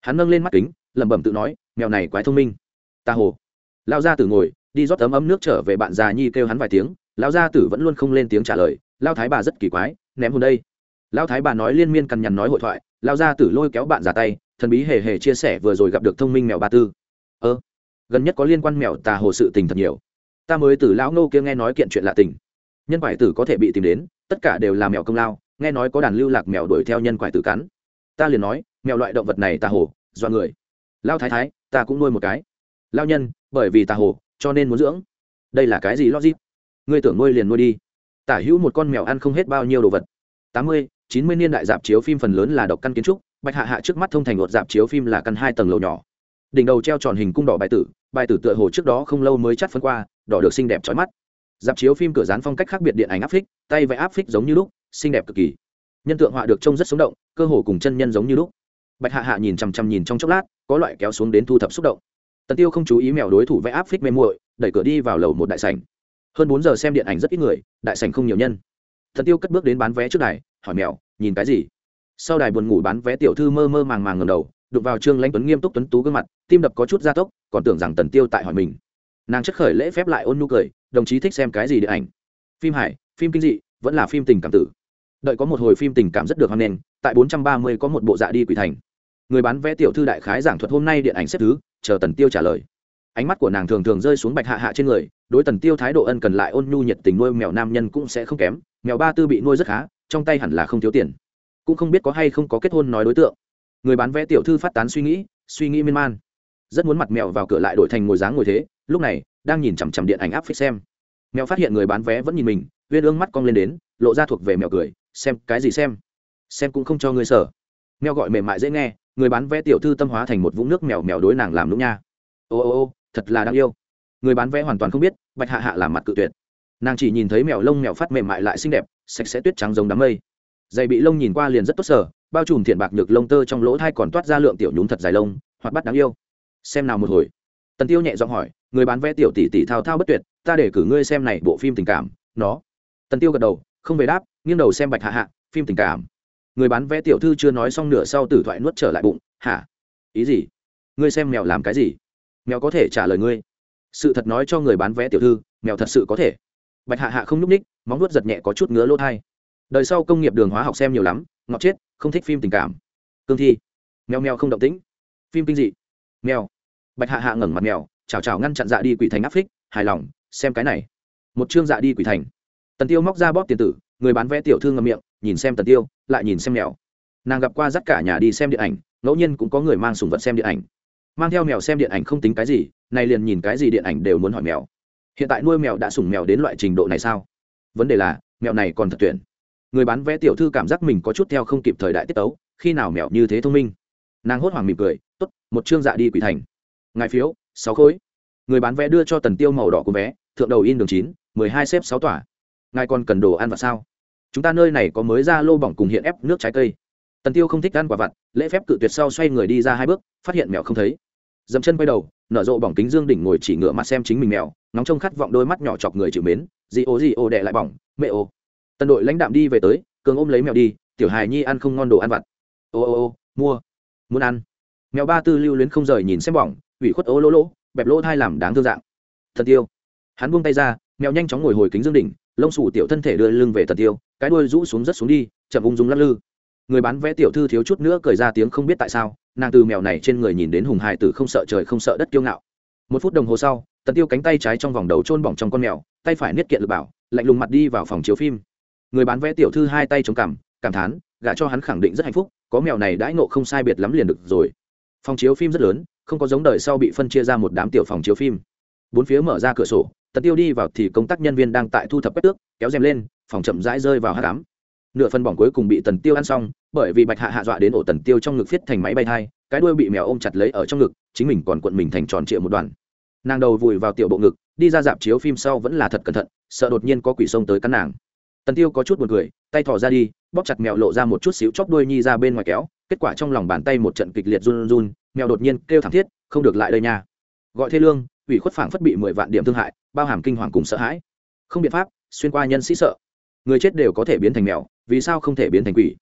hắn nâng lên mắt kính, lẩm bẩm tự nói, mèo này quái thông minh. Ta hồ. Lão gia tử ngồi, đi rót ấm ấm nước trở về bạn già nhi kêu hắn vài tiếng. Lão gia tử vẫn luôn không lên tiếng trả lời. Lão thái bà rất kỳ quái, ném hồn đây. Lão thái bà nói liên miên cằn nhằn nói hội thoại. Lão gia tử lôi kéo bạn già tay, thần bí hề hề chia sẻ vừa rồi gặp được thông minh mèo ba tư. Ơ, gần nhất có liên quan mèo tà hồ sự tình thật nhiều. Ta mới từ lão ngô kia nghe nói kiện chuyện lạ tình. Nhân quải tử có thể bị tìm đến, tất cả đều là mèo công lao, nghe nói có đàn lưu lạc mèo đuổi theo nhân quải tử cắn. Ta liền nói mèo loại động vật này tà hồ do người. Lao thái thái, ta cũng nuôi một cái. Lao nhân, bởi vì tà hồ cho nên muốn dưỡng. Đây là cái gì logic? Ngươi tưởng nuôi liền nuôi đi. Tả hữu một con mèo ăn không hết bao nhiêu đồ vật. Tám mươi, chín mươi niên đại dạp chiếu phim phần lớn là độc căn kiến trúc, bạch hạ hạ trước mắt thông thành một dạp chiếu phim là căn hai tầng lầu nhỏ. Đỉnh đầu treo tròn hình cung đỏ bài tử bài tử tựa hồ trước đó không lâu mới chắt phân qua, đỏ được xinh đẹp trói mắt. Dạp chiếu phim cửa dán phong cách khác biệt điện ảnh áp phích, tay vẽ áp phích giống như lúc, xinh đẹp cực kỳ. Nhân tượng họa được trông rất sống động, cơ hồ cùng chân nhân giống như lúc bạch hạ hạ nhìn chằm chằm nhìn trong chốc lát, có loại kéo xuống đến thu thập xúc động. Tần tiêu không chú ý mèo đối thủ vẽ áp phích mê muội, đẩy cửa đi vào lầu một đại sảnh. Hơn bốn giờ xem điện ảnh rất ít người, đại sảnh không nhiều nhân. Tần tiêu cất bước đến bán vé trước đài, hỏi mèo, nhìn cái gì? Sau đài buồn ngủ bán vé tiểu thư mơ mơ màng màng ngầm đầu, đụng vào trương lãnh tuấn nghiêm túc tuấn tú gương mặt, tim đập có chút gia tốc, còn tưởng rằng tần tiêu tại hỏi mình. Nàng chất khởi lễ phép lại ôn nhu cười, đồng chí thích xem cái gì điện ảnh? Phim hải phim kinh dị, vẫn là phim tình cảm tử. Đợi có một hồi phim tình cảm rất được hoan nghênh, tại bốn trăm ba mươi có một bộ dạ đi quỷ thành người bán vé tiểu thư đại khái giảng thuật hôm nay điện ảnh xếp thứ, chờ tần tiêu trả lời. Ánh mắt của nàng thường thường rơi xuống bạch hạ hạ trên người, đối tần tiêu thái độ ân cần lại ôn nhu nhiệt tình nuôi mèo nam nhân cũng sẽ không kém, mèo ba tư bị nuôi rất khá, trong tay hẳn là không thiếu tiền. Cũng không biết có hay không có kết hôn nói đối tượng. Người bán vé tiểu thư phát tán suy nghĩ suy nghĩ miên man. Rất muốn mặt mèo vào cửa lại đổi thành ngồi dáng ngồi thế, lúc này, đang nhìn chằm chằm điện ảnh áp phích xem. Mèo phát hiện người bán vé vẫn nhìn mình, uyên ương mắt cong lên đến, lộ ra thuộc về mèo cười, xem, cái gì xem? Xem cũng không cho ngươi sở mèo gọi mềm mại dễ nghe, người bán vé tiểu thư tâm hóa thành một vũng nước mèo mèo đối nàng làm đúng nha. Ô ô ô, thật là đáng yêu. Người bán vé hoàn toàn không biết, bạch hạ hạ làm mặt cự tuyệt. Nàng chỉ nhìn thấy mèo lông mèo phát mềm mại lại xinh đẹp, sạch sẽ tuyết trắng giống đám mây. Dày bị lông nhìn qua liền rất tốt sở bao trùm thiện bạc nhược lông tơ trong lỗ thai còn toát ra lượng tiểu nhún thật dài lông hoặc bắt đáng yêu. Xem nào một hồi. Tần tiêu nhẹ giọng hỏi, người bán vé tiểu tỷ tỷ thao thao bất tuyệt, ta để cử ngươi xem này bộ phim tình cảm, nó. Tần tiêu gật đầu, không về đáp, nghiêng đầu xem bạch hạ hạ, phim tình cảm người bán vé tiểu thư chưa nói xong nửa sau tử thoại nuốt trở lại bụng, hả? Ý gì? Ngươi xem mèo làm cái gì? Mèo có thể trả lời ngươi. Sự thật nói cho người bán vé tiểu thư, mèo thật sự có thể. Bạch hạ hạ không nhúc ních móng nuốt giật nhẹ có chút ngứa lỗ thai. Đời sau công nghiệp đường hóa học xem nhiều lắm, ngọt chết, không thích phim tình cảm. Cương thi. Mèo mèo không động tĩnh. Phim kinh dị. Mèo. Bạch hạ hạ ngẩng mặt mèo chào chào ngăn chặn dạ đi quỷ thành áp phích, hài lòng, xem cái này. Một chương dạ đi quỷ thành. Tần tiêu móc ra bóp tiền tử, người bán vé tiểu thư ngậm miệng nhìn xem tần tiêu, lại nhìn xem mèo. Nàng gặp qua dắt cả nhà đi xem điện ảnh, ngẫu nhiên cũng có người mang sùng vật xem điện ảnh. Mang theo mèo xem điện ảnh không tính cái gì, này liền nhìn cái gì điện ảnh đều muốn hỏi mèo. Hiện tại nuôi mèo đã sủng mèo đến loại trình độ này sao? Vấn đề là, mèo này còn thật tuyển. Người bán vé tiểu thư cảm giác mình có chút theo không kịp thời đại tiết tấu, khi nào mèo như thế thông minh? Nàng hốt hoảng mỉm cười t ố t một chương dạ đi quỷ thành. Ngài phiếu, sáu khối. Người bán vé đưa cho tần tiêu màu đỏ của vé, thượng đầu in đường chín, mười hai xếp sáu tỏa ngài còn cần đồ ăn và sao? Chúng ta nơi này có mới ra lô bỏng cùng hiện ép nước trái cây. Tần tiêu không thích ăn quả vặt, lễ phép cự tuyệt sau xoay người đi ra hai bước, phát hiện mèo không thấy. Dẫm chân quay đầu, nở rộ bỏng kính dương đỉnh ngồi chỉ ngựa mặt xem chính mình mèo, nóng trông khát vọng đôi mắt nhỏ chọc người chịu mến dị ô dị ô đệ lại bỏng, mẹ ô. Tần đội lãnh đạm đi về tới, cường ôm lấy mèo đi, tiểu hài nhi ăn không ngon đồ ăn vặt. Ô ô ô, mua. Muốn ăn. Mèo ba tư lưu luyến không rời nhìn xem bỏng, ủy khuất ô lỗ lỗ bẹp lỗ thai làm đáng thương dạng. Thần tiêu. Hắn buông tay ra, mèo nhanh chóng ngồi hồi kính dương đỉnh lông xù tiểu thân thể đưa lưng về tần tiêu, cái đuôi rũ xuống rất xuống đi, chậm ung dung lắc lư. Người bán vé tiểu thư thiếu chút nữa cười ra tiếng không biết tại sao, nàng từ mèo này trên người nhìn đến hùng hài tử không sợ trời không sợ đất kiêu ngạo. Một phút đồng hồ sau, tần tiêu cánh tay trái trong vòng đầu trôn bỏng trong con mèo, tay phải niết kiện lực bảo, lạnh lùng mặt đi vào phòng chiếu phim. Người bán vé tiểu thư hai tay chống cằm, cảm thán, gả cho hắn khẳng định rất hạnh phúc, có mèo này đãi nộ không sai biệt lắm liền được rồi. Phòng chiếu phim rất lớn, không có giống đời sau bị phân chia ra một đám tiểu phòng chiếu phim. Bốn phía mở ra cửa sổ tần tiêu đi vào thì công tác nhân viên đang tại thu thập quét tước, kéo rèm lên, phòng chậm rãi rơi vào hát cám. Nửa phân bỏng cuối cùng bị tần tiêu ăn xong, bởi vì bạch hạ hạ dọa đến ổ tần tiêu trong ngực viết thành máy bay thai, cái đuôi bị mèo ôm chặt lấy ở trong ngực, chính mình còn cuộn mình thành tròn trịa một đoàn. Nàng đầu vùi vào tiểu bộ ngực, đi ra dạp chiếu phim sau vẫn là thật cẩn thận, sợ đột nhiên có quỷ sông tới cắn nàng. Tần tiêu có chút buồn cười, tay thò ra đi, bóp chặt mèo lộ ra một chút xíu chóp đuôi nhi ra bên ngoài kéo, kết quả trong lòng bàn tay một trận kịch liệt run run, mèo đột nhiên kêu thảm thiết, không được lại đây nha. Gọi thê lương ủy khuất phảng phất bị mười vạn điểm thương hại bao hàm kinh hoàng cùng sợ hãi. Không biện pháp xuyên qua nhân sĩ sợ. Người chết đều có thể biến thành mèo vì sao không thể biến thành quỷ?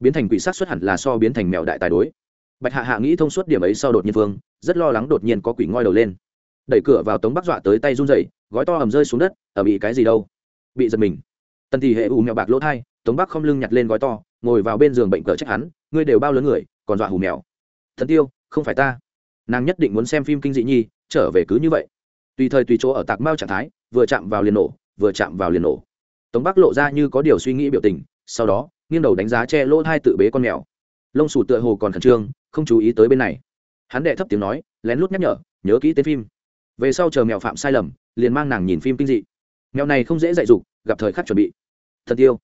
Biến thành quỷ sát xuất hẳn là so biến thành mèo đại tài đối. Bạch hạ hạ nghĩ thông suốt điểm ấy sau đột nhiên vương, rất lo lắng đột nhiên có quỷ ngoi đầu lên. Đẩy cửa vào tống bắc dọa tới tay run dậy gói to ầm rơi xuống đất ở bị cái gì đâu? Bị giật mình. Tần thì hệ ù mèo bạc lỗ thai tống bắc không lưng nhặt lên gói to ngồi vào bên giường bệnh cờ trách hắn ngươi đều bao lớn người còn dọa hù mèo. Thần tiêu không phải ta. Nàng nhất định muốn xem phim kinh dị nhi trở về cứ như vậy. Tùy thời tùy chỗ ở tạc mao trạng thái, vừa chạm vào liền nổ, vừa chạm vào liền nổ. Tống bắc lộ ra như có điều suy nghĩ biểu tình, sau đó, nghiêng đầu đánh giá che lỗ hai tự bế con mèo. Lông xù tựa hồ còn khẩn trương, không chú ý tới bên này. Hắn đệ thấp tiếng nói, lén lút nhắc nhở, nhớ kỹ tên phim. Về sau chờ mèo phạm sai lầm, liền mang nàng nhìn phim kinh dị. Mèo này không dễ dạy dục, gặp thời khắc chuẩn bị. Thần tiêu,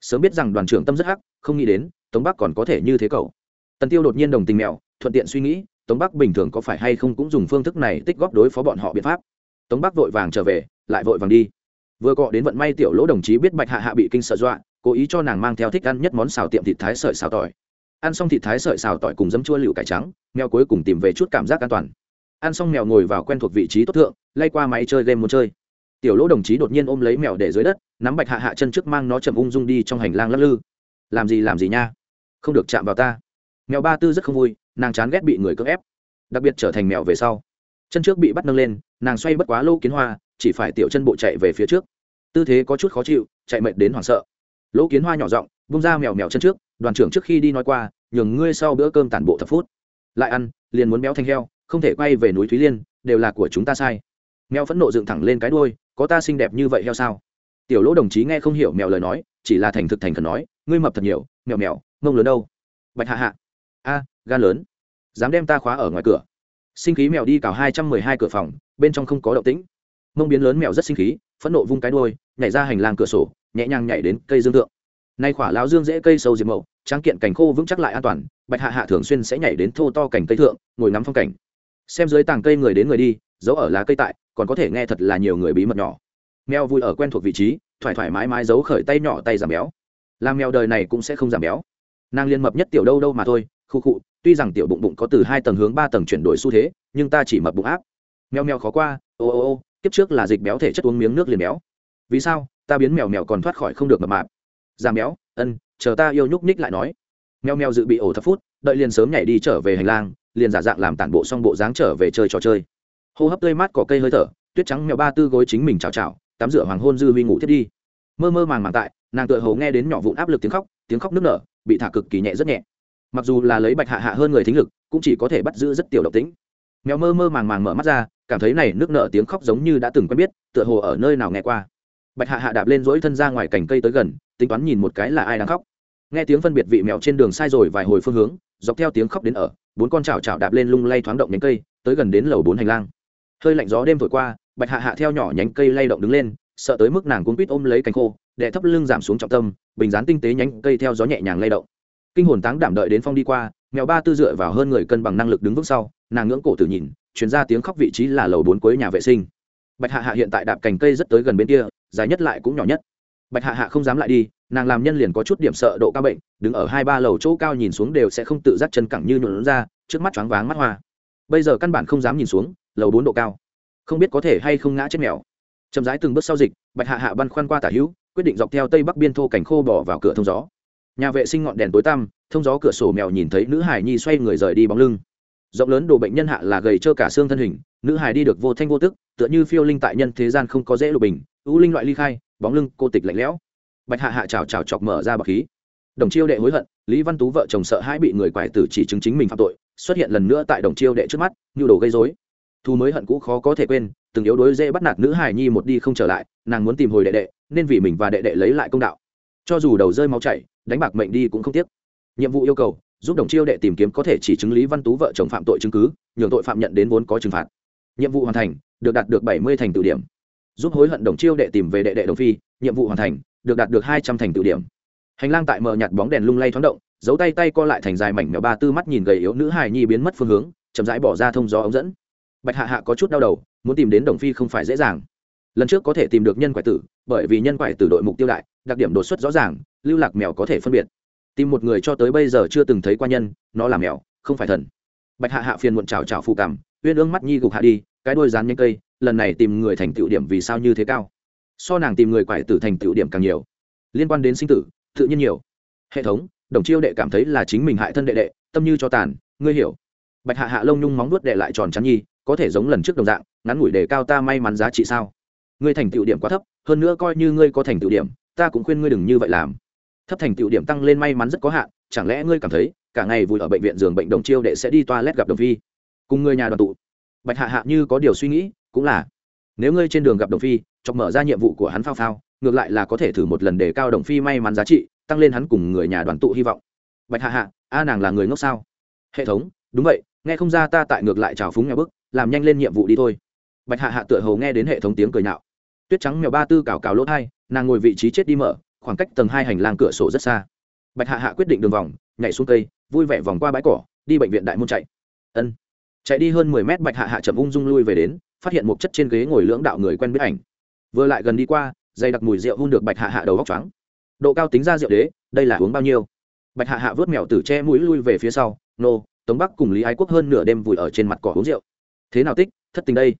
sớm biết rằng đoàn trưởng tâm rất hắc, không nghĩ đến, tống bắc còn có thể như thế cậu. Tần tiêu đột nhiên đồng tình mèo, thuận tiện suy nghĩ tống bắc bình thường có phải hay không cũng dùng phương thức này tích góp đối phó bọn họ biện pháp. Tống bắc vội vàng trở về, lại vội vàng đi. Vừa cọ đến vận may tiểu lỗ đồng chí biết bạch hạ hạ bị kinh sợ dọa, cố ý cho nàng mang theo thích ăn nhất món xào tiệm thịt thái sợi xào tỏi. Ăn xong thịt thái sợi xào tỏi cùng dấm chua lựu cải trắng, mèo cuối cùng tìm về chút cảm giác an toàn. Ăn xong mèo ngồi vào quen thuộc vị trí tốt thượng, lay qua máy chơi game muốn chơi. Tiểu lỗ đồng chí đột nhiên ôm lấy mèo để dưới đất, nắm bạch hạ hạ chân trước mang nó chậm ung dung đi trong hành lang lắc lư. Làm gì làm gì nha? Không được chạm vào ta. Mèo ba tư rất không vui nàng chán ghét bị người cưỡng ép, đặc biệt trở thành mèo về sau. Chân trước bị bắt nâng lên, nàng xoay bất quá lô kiến hoa, chỉ phải tiểu chân bộ chạy về phía trước. Tư thế có chút khó chịu, chạy mệt đến hoảng sợ. Lỗ kiến hoa nhỏ giọng bung ra mèo mèo chân trước, đoàn trưởng trước khi đi nói qua, nhường ngươi sau bữa cơm tản bộ thập phút. Lại ăn, liền muốn béo thành heo, không thể quay về núi thúy liên, đều là của chúng ta sai. Mèo phẫn nộ dựng thẳng lên cái đôi có ta xinh đẹp như vậy heo sao? Tiểu lỗ đồng chí nghe không hiểu mèo lời nói, chỉ là thành thực thành khẩn nói, ngươi mập thật nhiều, mèo mèo mông lớn đâu? Bạch hạ hạ. A gan lớn. Dám đem ta khóa ở ngoài cửa. Sinh khí mèo đi cào hai trăm mười hai cửa phòng bên trong không có động tĩnh. Mông biến lớn mèo rất sinh khí phẫn nộ vung cái đôi nhảy ra hành lang cửa sổ nhẹ nhàng nhảy đến cây dương tượng, nay khỏa láo dương dễ cây sâu diệp mậu tráng kiện cành khô vững chắc lại an toàn bạch hạ hạ thường xuyên sẽ nhảy đến thô to cành cây thượng ngồi ngắm phong cảnh. Xem dưới tàng cây người đến người đi giấu ở lá cây tại còn có thể nghe thật là nhiều người bí mật nhỏ. Mèo vui ở quen thuộc vị trí thoải thoải mái mái giấu khởi tay nhỏ tay giảm béo. Làm mèo đời này cũng sẽ không giảm béo. Nàng liên mập nhất tiểu đâu đâu mà thôi khu khụ tuy rằng tiểu bụng bụng có từ hai tầng hướng ba tầng chuyển đổi xu thế, nhưng ta chỉ mập bụng áp. Mèo mèo khó qua, ô ô ô, kiếp trước là dịch béo thể chất uống miếng nước liền béo. Vì sao? Ta biến mèo mèo còn thoát khỏi không được mập mạp. Giảm béo, ân, chờ ta yêu nhúc nhích lại nói. Mèo mèo dự bị ổ thập phút, đợi liền sớm nhảy đi trở về hành lang, liền giả dạng làm tản bộ xong bộ dáng trở về chơi trò chơi. Hô hấp tươi mát cỏ cây hơi thở, tuyết trắng mèo ba tư gối chính mình chào chào, tắm rửa hoàng hôn dư huy ngủ thiết đi. Mơ mơ màng màng tại, nàng tựa hồ nghe đến nhỏ vụn áp lực tiếng khóc tiếng khóc nức nở, bị thả cực kỳ nhẹ rất nhẹ mặc dù là lấy bạch hạ hạ hơn người thính lực, cũng chỉ có thể bắt giữ rất tiểu độc tính mèo mơ mơ màng màng mở mắt ra, cảm thấy này nước nợ tiếng khóc giống như đã từng quen biết, tựa hồ ở nơi nào nghe qua. Bạch hạ hạ đạp lên dỗi thân ra ngoài cành cây tới gần, tính toán nhìn một cái là ai đang khóc. Nghe tiếng phân biệt vị mèo trên đường sai rồi vài hồi phương hướng, dọc theo tiếng khóc đến ở, bốn con chảo chảo đạp lên lung lay thoáng động nhánh cây, tới gần đến lầu bốn hành lang. Hơi lạnh gió đêm thổi qua, bạch hạ hạ theo nhỏ nhánh cây lay động đứng lên, sợ tới mức nàng cuốn quýt ôm lấy cành khô, đè thấp lưng giảm xuống trọng tâm, bình dán tinh tế nhánh cây theo gió nhẹ nhàng lay động kinh hồn táng đảm đợi đến phong đi qua, mèo ba tư dựa vào hơn người cân bằng năng lực đứng vững sau, nàng ngưỡng cổ tử nhìn chuyển ra tiếng khóc vị trí là lầu bốn cuối nhà vệ sinh. Bạch hạ hạ hiện tại đạp cành cây rất tới gần bên kia, dài nhất lại cũng nhỏ nhất. Bạch hạ hạ không dám lại đi, nàng làm nhân liền có chút điểm sợ độ cao bệnh, đứng ở hai ba lầu chỗ cao nhìn xuống đều sẽ không tự giác chân cẳng như nhuộn ra, trước mắt choáng váng mắt hoa. Bây giờ căn bản không dám nhìn xuống, lầu bốn độ cao. Không biết có thể hay không ngã chết mèo. Chậm rãi từng bước sau dịch, bạch hạ hạ băn khoăn qua tả hữu, quyết định dọc theo tây bắc biên thô cảnh khô bỏ vào cửa thông gió nhà vệ sinh ngọn đèn tối tăm, thông gió cửa sổ mèo nhìn thấy nữ hải nhi xoay người rời đi bóng lưng. Rộng lớn đồ bệnh nhân hạ là gầy trơ cả xương thân hình, nữ hải đi được vô thanh vô tức, tựa như phiêu linh tại nhân thế gian không có dễ lục bình ưu linh loại ly khai, bóng lưng cô tịch lạnh lẽo. Bạch hạ hạ chào chào chọc mở ra bậc khí. Đồng chiêu đệ hối hận, lý văn tú vợ chồng sợ hãi bị người quải tử chỉ chứng chính mình phạm tội, xuất hiện lần nữa tại đồng chiêu đệ trước mắt như đồ gây dối thu mới hận cũ khó có thể quên, từng yếu đối dễ bắt nạt nữ hải nhi một đi không trở lại, nàng muốn tìm hồi đệ đệ, nên vì mình và đệ đệ lấy lại công đạo. Cho dù đầu rơi máu chảy đánh bạc mệnh đi cũng không tiếc. Nhiệm vụ yêu cầu, giúp đồng chiêu đệ tìm kiếm có thể chỉ chứng lý văn tú vợ chồng phạm tội chứng cứ, nhường tội phạm nhận đến vốn có trừng phạt. Nhiệm vụ hoàn thành, được đạt được bảy mươi thành tựu điểm. Giúp hối hận đồng chiêu đệ tìm về đệ đệ đồng phi, nhiệm vụ hoàn thành, được đạt được hai trăm thành tựu điểm. Hành lang tại mờ nhạt bóng đèn lung lay thoáng động, giấu tay tay co lại thành dài mảnh mèo ba tư mắt nhìn gầy yếu nữ hài nhi biến mất phương hướng, chậm rãi bỏ ra thông gió ống dẫn. Bạch hạ hạ có chút đau đầu, muốn tìm đến đồng phi không phải dễ dàng. Lần trước có thể tìm được nhân quại tử, bởi vì nhân quại tử đội mục tiêu đại đặc điểm đột xuất rõ ràng, lưu lạc mèo có thể phân biệt. Tìm một người cho tới bây giờ chưa từng thấy qua nhân, nó là mèo, không phải thần. Bạch hạ hạ phiền muộn chào chào phụ cảm uyên ương mắt nhi gục hạ đi, cái đôi rán nhanh cây, lần này tìm người thành tựu điểm vì sao như thế cao. So nàng tìm người quải tử thành tựu điểm càng nhiều. Liên quan đến sinh tử, tự nhiên nhiều. Hệ thống, đồng chiêu đệ cảm thấy là chính mình hại thân đệ đệ, tâm như cho tàn, ngươi hiểu. Bạch hạ hạ lông nhung móng nuốt đệ lại tròn chắn nhi, có thể giống lần trước đồng dạng, ngắn ngủi đề cao ta may mắn giá trị sao? Ngươi thành tựu điểm quá thấp, hơn nữa coi như ngươi có thành tựu điểm ta cũng khuyên ngươi đừng như vậy làm. Thấp thành tựu điểm tăng lên may mắn rất có hạn, chẳng lẽ ngươi cảm thấy, cả ngày vui ở bệnh viện giường bệnh đồng chiêu đệ sẽ đi toilet gặp đồng phi? Cùng người nhà đoàn tụ. Bạch hạ hạ như có điều suy nghĩ, cũng là, nếu ngươi trên đường gặp đồng phi, chọc mở ra nhiệm vụ của hắn phao phao, ngược lại là có thể thử một lần để cao đồng phi may mắn giá trị, tăng lên hắn cùng người nhà đoàn tụ hy vọng. Bạch hạ hạ, a nàng là người ngốc sao? Hệ thống, đúng vậy, nghe không ra ta tại ngược lại trào phúng nhà bức, làm nhanh lên nhiệm vụ đi thôi. Bạch hạ hạ tựa hầu nghe đến hệ thống tiếng cười nhạo. Tuyết trắng mèo ba tư cào cào lỗ hai nàng ngồi vị trí chết đi mở, khoảng cách tầng hai hành lang cửa sổ rất xa. Bạch hạ hạ quyết định đường vòng, nhảy xuống cây, vui vẻ vòng qua bãi cỏ, đi bệnh viện đại môn chạy. Ân. Chạy đi hơn mười mét, bạch hạ hạ chậm ung dung lui về đến, phát hiện một chất trên ghế ngồi lưỡng đạo người quen biết ảnh. Vừa lại gần đi qua, dày đặc mùi rượu hun được bạch hạ hạ đầu góc trắng độ cao tính ra rượu đế, đây là uống bao nhiêu? Bạch hạ hạ vớt mèo tử che mũi lui về phía sau, nô, tống bắc cùng lý ái quốc hơn nửa đêm vùi ở trên mặt cỏ uống rượu. Thế nào tích, thất tình đây?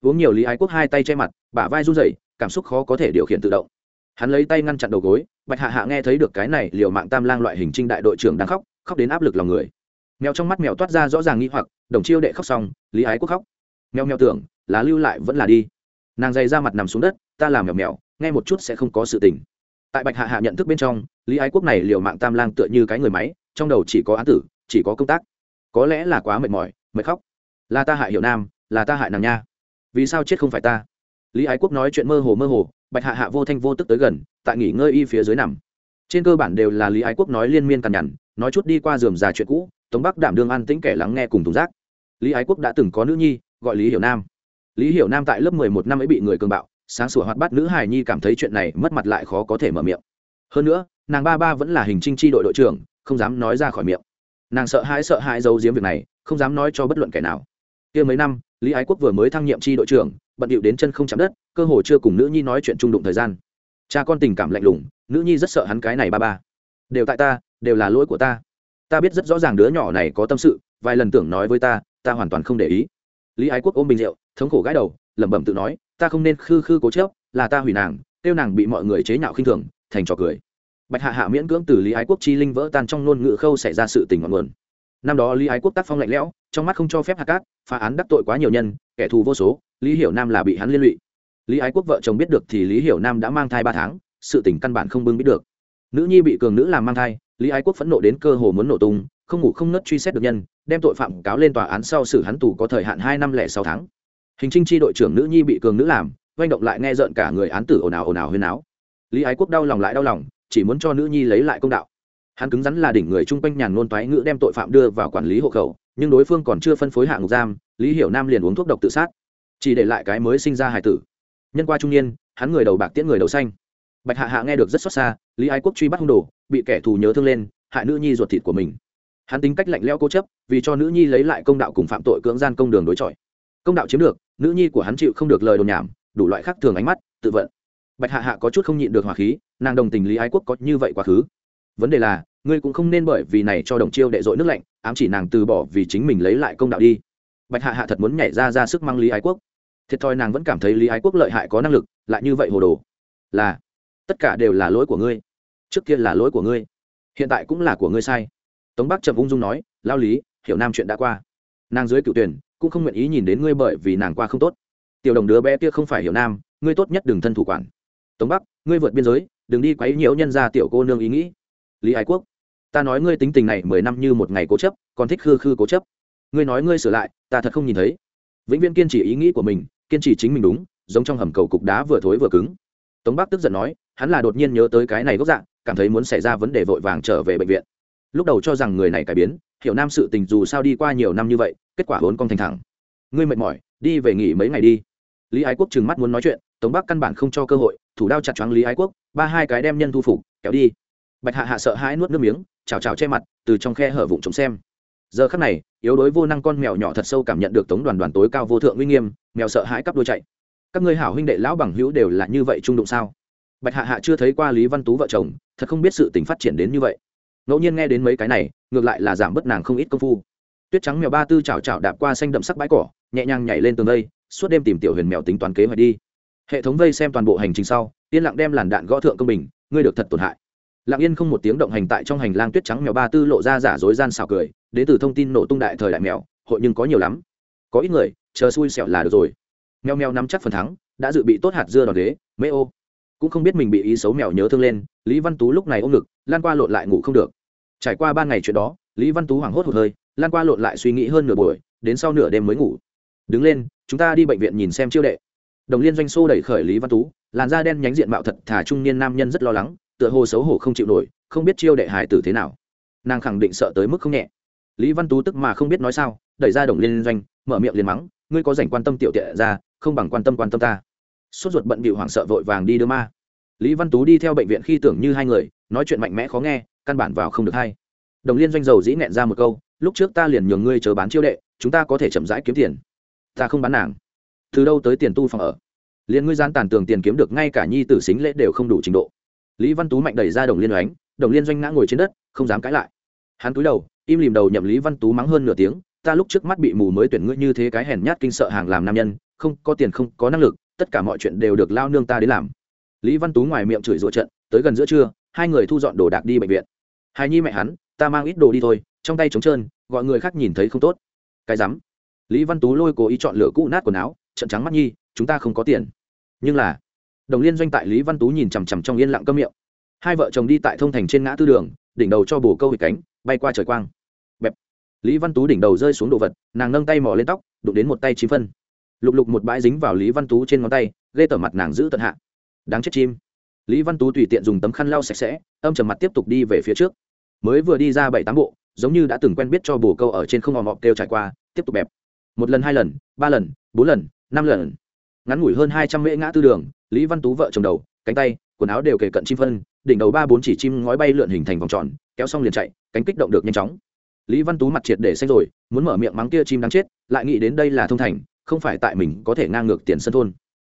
Uống nhiều lý ái quốc hai tay che mặt, bả vai run rẩy, cảm xúc khó có thể điều khiển tự động hắn lấy tay ngăn chặn đầu gối, bạch hạ hạ nghe thấy được cái này liều mạng tam lang loại hình trinh đại đội trưởng đang khóc khóc đến áp lực lòng người. Mèo trong mắt mèo toát ra rõ ràng nghi hoặc, đồng chiêu đệ khóc xong, lý ái quốc khóc. Mèo mèo tưởng, là lưu lại vẫn là đi. Nàng dày ra mặt nằm xuống đất, ta làm mèo mèo, nghe một chút sẽ không có sự tình. Tại bạch hạ hạ nhận thức bên trong, lý ái quốc này liều mạng tam lang tựa như cái người máy, trong đầu chỉ có án tử, chỉ có công tác. Có lẽ là quá mệt mỏi, mệt khóc. Là ta hại hiệu nam, là ta hại nàng nha. Vì sao chết không phải ta? Lý ái quốc nói chuyện mơ hồ mơ hồ bạch hạ hạ vô thanh vô tức tới gần, tại nghỉ ngơi y phía dưới nằm. Trên cơ bản đều là lý ái quốc nói liên miên cằn nhằn, nói chút đi qua giường già chuyện cũ, tống bắc đảm đương an tĩnh kẻ lắng nghe cùng thùng rác. Lý ái quốc đã từng có nữ nhi, gọi lý hiểu nam. Lý hiểu nam tại lớp mười một năm ấy bị người cường bạo, sáng sủa hoạt bát nữ hài nhi cảm thấy chuyện này mất mặt lại khó có thể mở miệng. Hơn nữa, nàng ba ba vẫn là hình trinh tri đội đội trưởng, không dám nói ra khỏi miệng. Nàng sợ hãi sợ hãi giấu giếm việc này, không dám nói cho bất luận kẻ nào. Kia mấy năm, lý ái quốc vừa mới thăng nhiệm tri đội trưởng bận điệu đến chân không chạm đất, cơ hồ chưa cùng nữ nhi nói chuyện trung đụng thời gian. Cha con tình cảm lạnh lùng, nữ nhi rất sợ hắn cái này ba ba. Đều tại ta, đều là lỗi của ta. Ta biết rất rõ ràng đứa nhỏ này có tâm sự, vài lần tưởng nói với ta ta hoàn toàn không để ý. Lý ái quốc ôm bình rượu, thống khổ gãi đầu, lẩm bẩm tự nói, ta không nên khư khư cố chớp là ta hủy nàng, tiêu nàng bị mọi người chế nhạo khinh thường, thành trò cười. Bạch hạ hạ miễn cưỡng từ lý ái quốc chi linh vỡ tan trong ngôn ngữ khâu xảy ra sự tình ngọn nguồn. Năm đó lý ái quốc tác phong lạnh lẽo trong mắt không cho phép hạ cát, phá án đắc tội quá nhiều nhân, kẻ thù vô số, lý hiểu nam là bị hắn liên lụy. Lý ái quốc vợ chồng biết được thì lý hiểu nam đã mang thai ba tháng, sự tình căn bản không bưng biết được. Nữ nhi bị cường nữ làm mang thai, lý ái quốc phẫn nộ đến cơ hồ muốn nổ tung, không ngủ không nớt truy xét được nhân, đem tội phạm cáo lên tòa án sau xử hắn tù có thời hạn hai năm lẻ sáu tháng. Hình trinh chi đội trưởng nữ nhi bị cường nữ làm, oanh động lại nghe rợn cả người án tử ồn ào ồn ào huyên áo. Lý ái quốc đau lòng lại đau lòng, chỉ muốn cho nữ nhi lấy lại công đạo. Hắn cứng rắn là đỉnh người chung quanh nhàn nôn toái ngữ đem tội phạm đưa vào quản lý hộ khẩu nhưng đối phương còn chưa phân phối hạng ngục giam, lý hiểu nam liền uống thuốc độc tự sát, chỉ để lại cái mới sinh ra hài tử. Nhân qua trung niên, hắn người đầu bạc tiễn người đầu xanh. Bạch hạ hạ nghe được rất xót xa, lý ái quốc truy bắt hung đồ, bị kẻ thù nhớ thương lên, hại nữ nhi ruột thịt của mình. Hắn tính cách lạnh lẽo cố chấp, vì cho nữ nhi lấy lại công đạo cùng phạm tội cưỡng gian công đường đối chọi. Công đạo chiếm được, nữ nhi của hắn chịu không được lời đồn nhảm, đủ loại khác thường ánh mắt, tự vận. Bạch hạ hạ có chút không nhịn được hỏa khí, nàng đồng tình lý ái quốc có như vậy quá khứ. Vấn đề là ngươi cũng không nên bởi vì này cho đồng chiêu đệ dội nước lạnh, ám chỉ nàng từ bỏ vì chính mình lấy lại công đạo đi. Bạch hạ hạ thật muốn nhảy ra ra sức mang lý ái quốc. Thiệt thòi nàng vẫn cảm thấy lý ái quốc lợi hại có năng lực, lại như vậy hồ đồ. Là, tất cả đều là lỗi của ngươi. Trước kia là lỗi của ngươi, hiện tại cũng là của ngươi sai. Tống bắc trầm ung dung nói, lao lý, hiểu nam chuyện đã qua. Nàng dưới cựu tuyển, cũng không nguyện ý nhìn đến ngươi bởi vì nàng qua không tốt. Tiểu đồng đứa bé kia không phải hiểu nam, ngươi tốt nhất đừng thân thủ quản. Tống bắc, ngươi vượt biên giới, đừng đi quấy nhiễu nhân ra tiểu cô nương ý nghĩ. Lý ái quốc ta nói ngươi tính tình này mười năm như một ngày cố chấp, còn thích khư khư cố chấp. Ngươi nói ngươi sửa lại, ta thật không nhìn thấy. Vĩnh viễn kiên trì ý nghĩ của mình, kiên trì chính mình đúng, giống trong hầm cầu cục đá vừa thối vừa cứng. Tống bắc tức giận nói, hắn là đột nhiên nhớ tới cái này gốc dạng, cảm thấy muốn xảy ra vấn đề vội vàng trở về bệnh viện. Lúc đầu cho rằng người này cải biến, hiểu nam sự tình dù sao đi qua nhiều năm như vậy, kết quả vốn con thành thẳng. Ngươi mệt mỏi, đi về nghỉ mấy ngày đi. Lý ái quốc trừng mắt muốn nói chuyện, tống bắc căn bản không cho cơ hội, thủ đao chặt choáng lý ái quốc, ba hai cái đem nhân thu phục, kéo đi. Bạch hạ hạ sợ hãi nuốt nước miếng chào chào che mặt, từ trong khe hở vụng trống xem. Giờ khắc này, yếu đối vô năng con mèo nhỏ thật sâu cảm nhận được tống đoàn đoàn tối cao vô thượng uy nghiêm, mèo sợ hãi cắp đôi chạy. Các ngươi hảo huynh đệ lão bằng hữu đều là như vậy trung đụng sao? Bạch hạ hạ chưa thấy qua lý văn tú vợ chồng, thật không biết sự tình phát triển đến như vậy. Ngẫu nhiên nghe đến mấy cái này, ngược lại là giảm bớt nàng không ít công phu. Tuyết trắng mèo ba tư chảo chảo đạp qua xanh đậm sắc bãi cỏ, nhẹ nhàng nhảy lên tường đây suốt đêm tìm tiểu huyền mèo tính toán kế hoạch đi. Hệ thống vây xem toàn bộ hành trình sau, yên lặng đem làn đạn gõ thượng công bình, ngươi được thật tổn hại lặng yên không một tiếng động hành tại trong hành lang tuyết trắng mèo ba tư lộ ra giả dối gian xào cười, đến từ thông tin nổ tung đại thời đại mèo, hội nhưng có nhiều lắm. Có ít người, chờ xui xẻo là được rồi. Mèo mèo nắm chắc phần thắng, đã dự bị tốt hạt dưa đòn ghế mê ô. Cũng không biết mình bị ý xấu mèo nhớ thương lên, lý văn tú lúc này ôm ngực, lan qua lộn lại ngủ không được. Trải qua ba ngày chuyện đó, lý văn tú hoảng hốt hụt hơi, lan qua lộn lại suy nghĩ hơn nửa buổi, đến sau nửa đêm mới ngủ. Đứng lên, chúng ta đi bệnh viện nhìn xem chiêu đệ. Đồng liên doanh xô đẩy khởi lý văn tú, làn da đen nhánh diện mạo thật thả trung niên nam nhân rất lo lắng tựa hồ xấu hổ không chịu nổi, không biết chiêu đệ hải tử thế nào. Nàng khẳng định sợ tới mức không nhẹ. Lý văn tú tức mà không biết nói sao, đẩy ra đồng liên doanh, mở miệng liền mắng, ngươi có dành quan tâm tiểu tệ ra, không bằng quan tâm quan tâm ta. Sốt ruột bận bị hoảng sợ vội vàng đi đưa ma. Lý văn tú đi theo bệnh viện khi tưởng như hai người, nói chuyện mạnh mẽ khó nghe, căn bản vào không được hay đồng liên doanh dầu dĩ nẹn ra một câu, lúc trước ta liền nhường ngươi chờ bán chiêu đệ, chúng ta có thể chậm rãi kiếm tiền. Ta không bán nàng. Từ đâu tới tiền tu phòng ở? Liền ngươi gian tàn tường tiền kiếm được, ngay cả nhi tử xính lễ đều không đủ trình độ lý văn tú mạnh đẩy ra đồng liên oánh, đồng liên doanh ngã ngồi trên đất, không dám cãi lại. Hắn cúi đầu, im lìm đầu nhậm lý văn tú mắng hơn nửa tiếng, ta lúc trước mắt bị mù mới tuyển ngươi như thế cái hèn nhát kinh sợ hàng làm nam nhân, không có tiền không có năng lực, tất cả mọi chuyện đều được lao nương ta đến làm. Lý văn tú ngoài miệng chửi rủa trận, tới gần giữa trưa, hai người thu dọn đồ đạc đi bệnh viện. Hài nhi mẹ hắn, ta mang ít đồ đi thôi, trong tay trống trơn, gọi người khác nhìn thấy không tốt. Cái rắm. Lý văn tú lôi cố ý chọn lựa cũ nát quần áo, trận trắng mắt nhi, chúng ta không có tiền. Nhưng là đồng liên doanh tại lý văn tú nhìn chằm chằm trong yên lặng cơm miệng. Hai vợ chồng đi tại thông thành trên ngã tư đường, đỉnh đầu cho bồ câu hịch cánh, bay qua trời quang. Bẹp. Lý văn tú đỉnh đầu rơi xuống đồ vật, nàng nâng tay mò lên tóc, đụng đến một tay chín phân. Lục lục một bãi dính vào lý văn tú trên ngón tay gây tở mặt nàng giữ tận hạ. Đáng chết chim. Lý văn tú tùy tiện dùng tấm khăn lau sạch sẽ, âm trầm mặt tiếp tục đi về phía trước. Mới vừa đi ra bảy tám bộ, giống như đã từng quen biết cho bồ câu ở trên không hòm họp kêu trải qua, tiếp tục bẹp. Một lần, hai lần, ba lần, bốn lần, năm lần. Ngắn ngủi hơn hai trăm mễ ngã tư đường lý văn tú vợ chồng đầu, cánh tay, quần áo đều kề cận chim phân, đỉnh đầu ba bốn chỉ chim ngói bay lượn hình thành vòng tròn, kéo xong liền chạy, cánh kích động được nhanh chóng. Lý văn tú mặt triệt để xanh rồi, muốn mở miệng mắng kia chim đáng chết, lại nghĩ đến đây là thông thành, không phải tại mình có thể ngang ngược tiền sân thôn.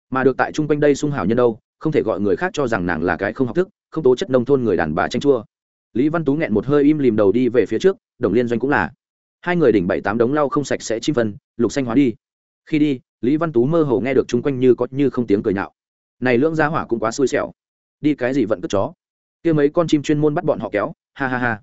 Mà được tại chung quanh đây sung hảo nhân đâu, không thể gọi người khác cho rằng nàng là cái không học thức, không tố chất nông thôn người đàn bà tranh chua. Lý văn tú nghẹn một hơi im lìm đầu đi về phía trước, đồng liên doanh cũng là. Hai người đỉnh bảy tám đống lau không sạch sẽ chim phân, lục xanh hóa đi. Khi đi, lý văn tú mơ hồ nghe được chung quanh như có như không tiếng cười nhạo này lưỡng gia hỏa cũng quá xui xẻo. Đi cái gì vẫn cất chó? Kia mấy con chim chuyên môn bắt bọn họ kéo, ha ha ha.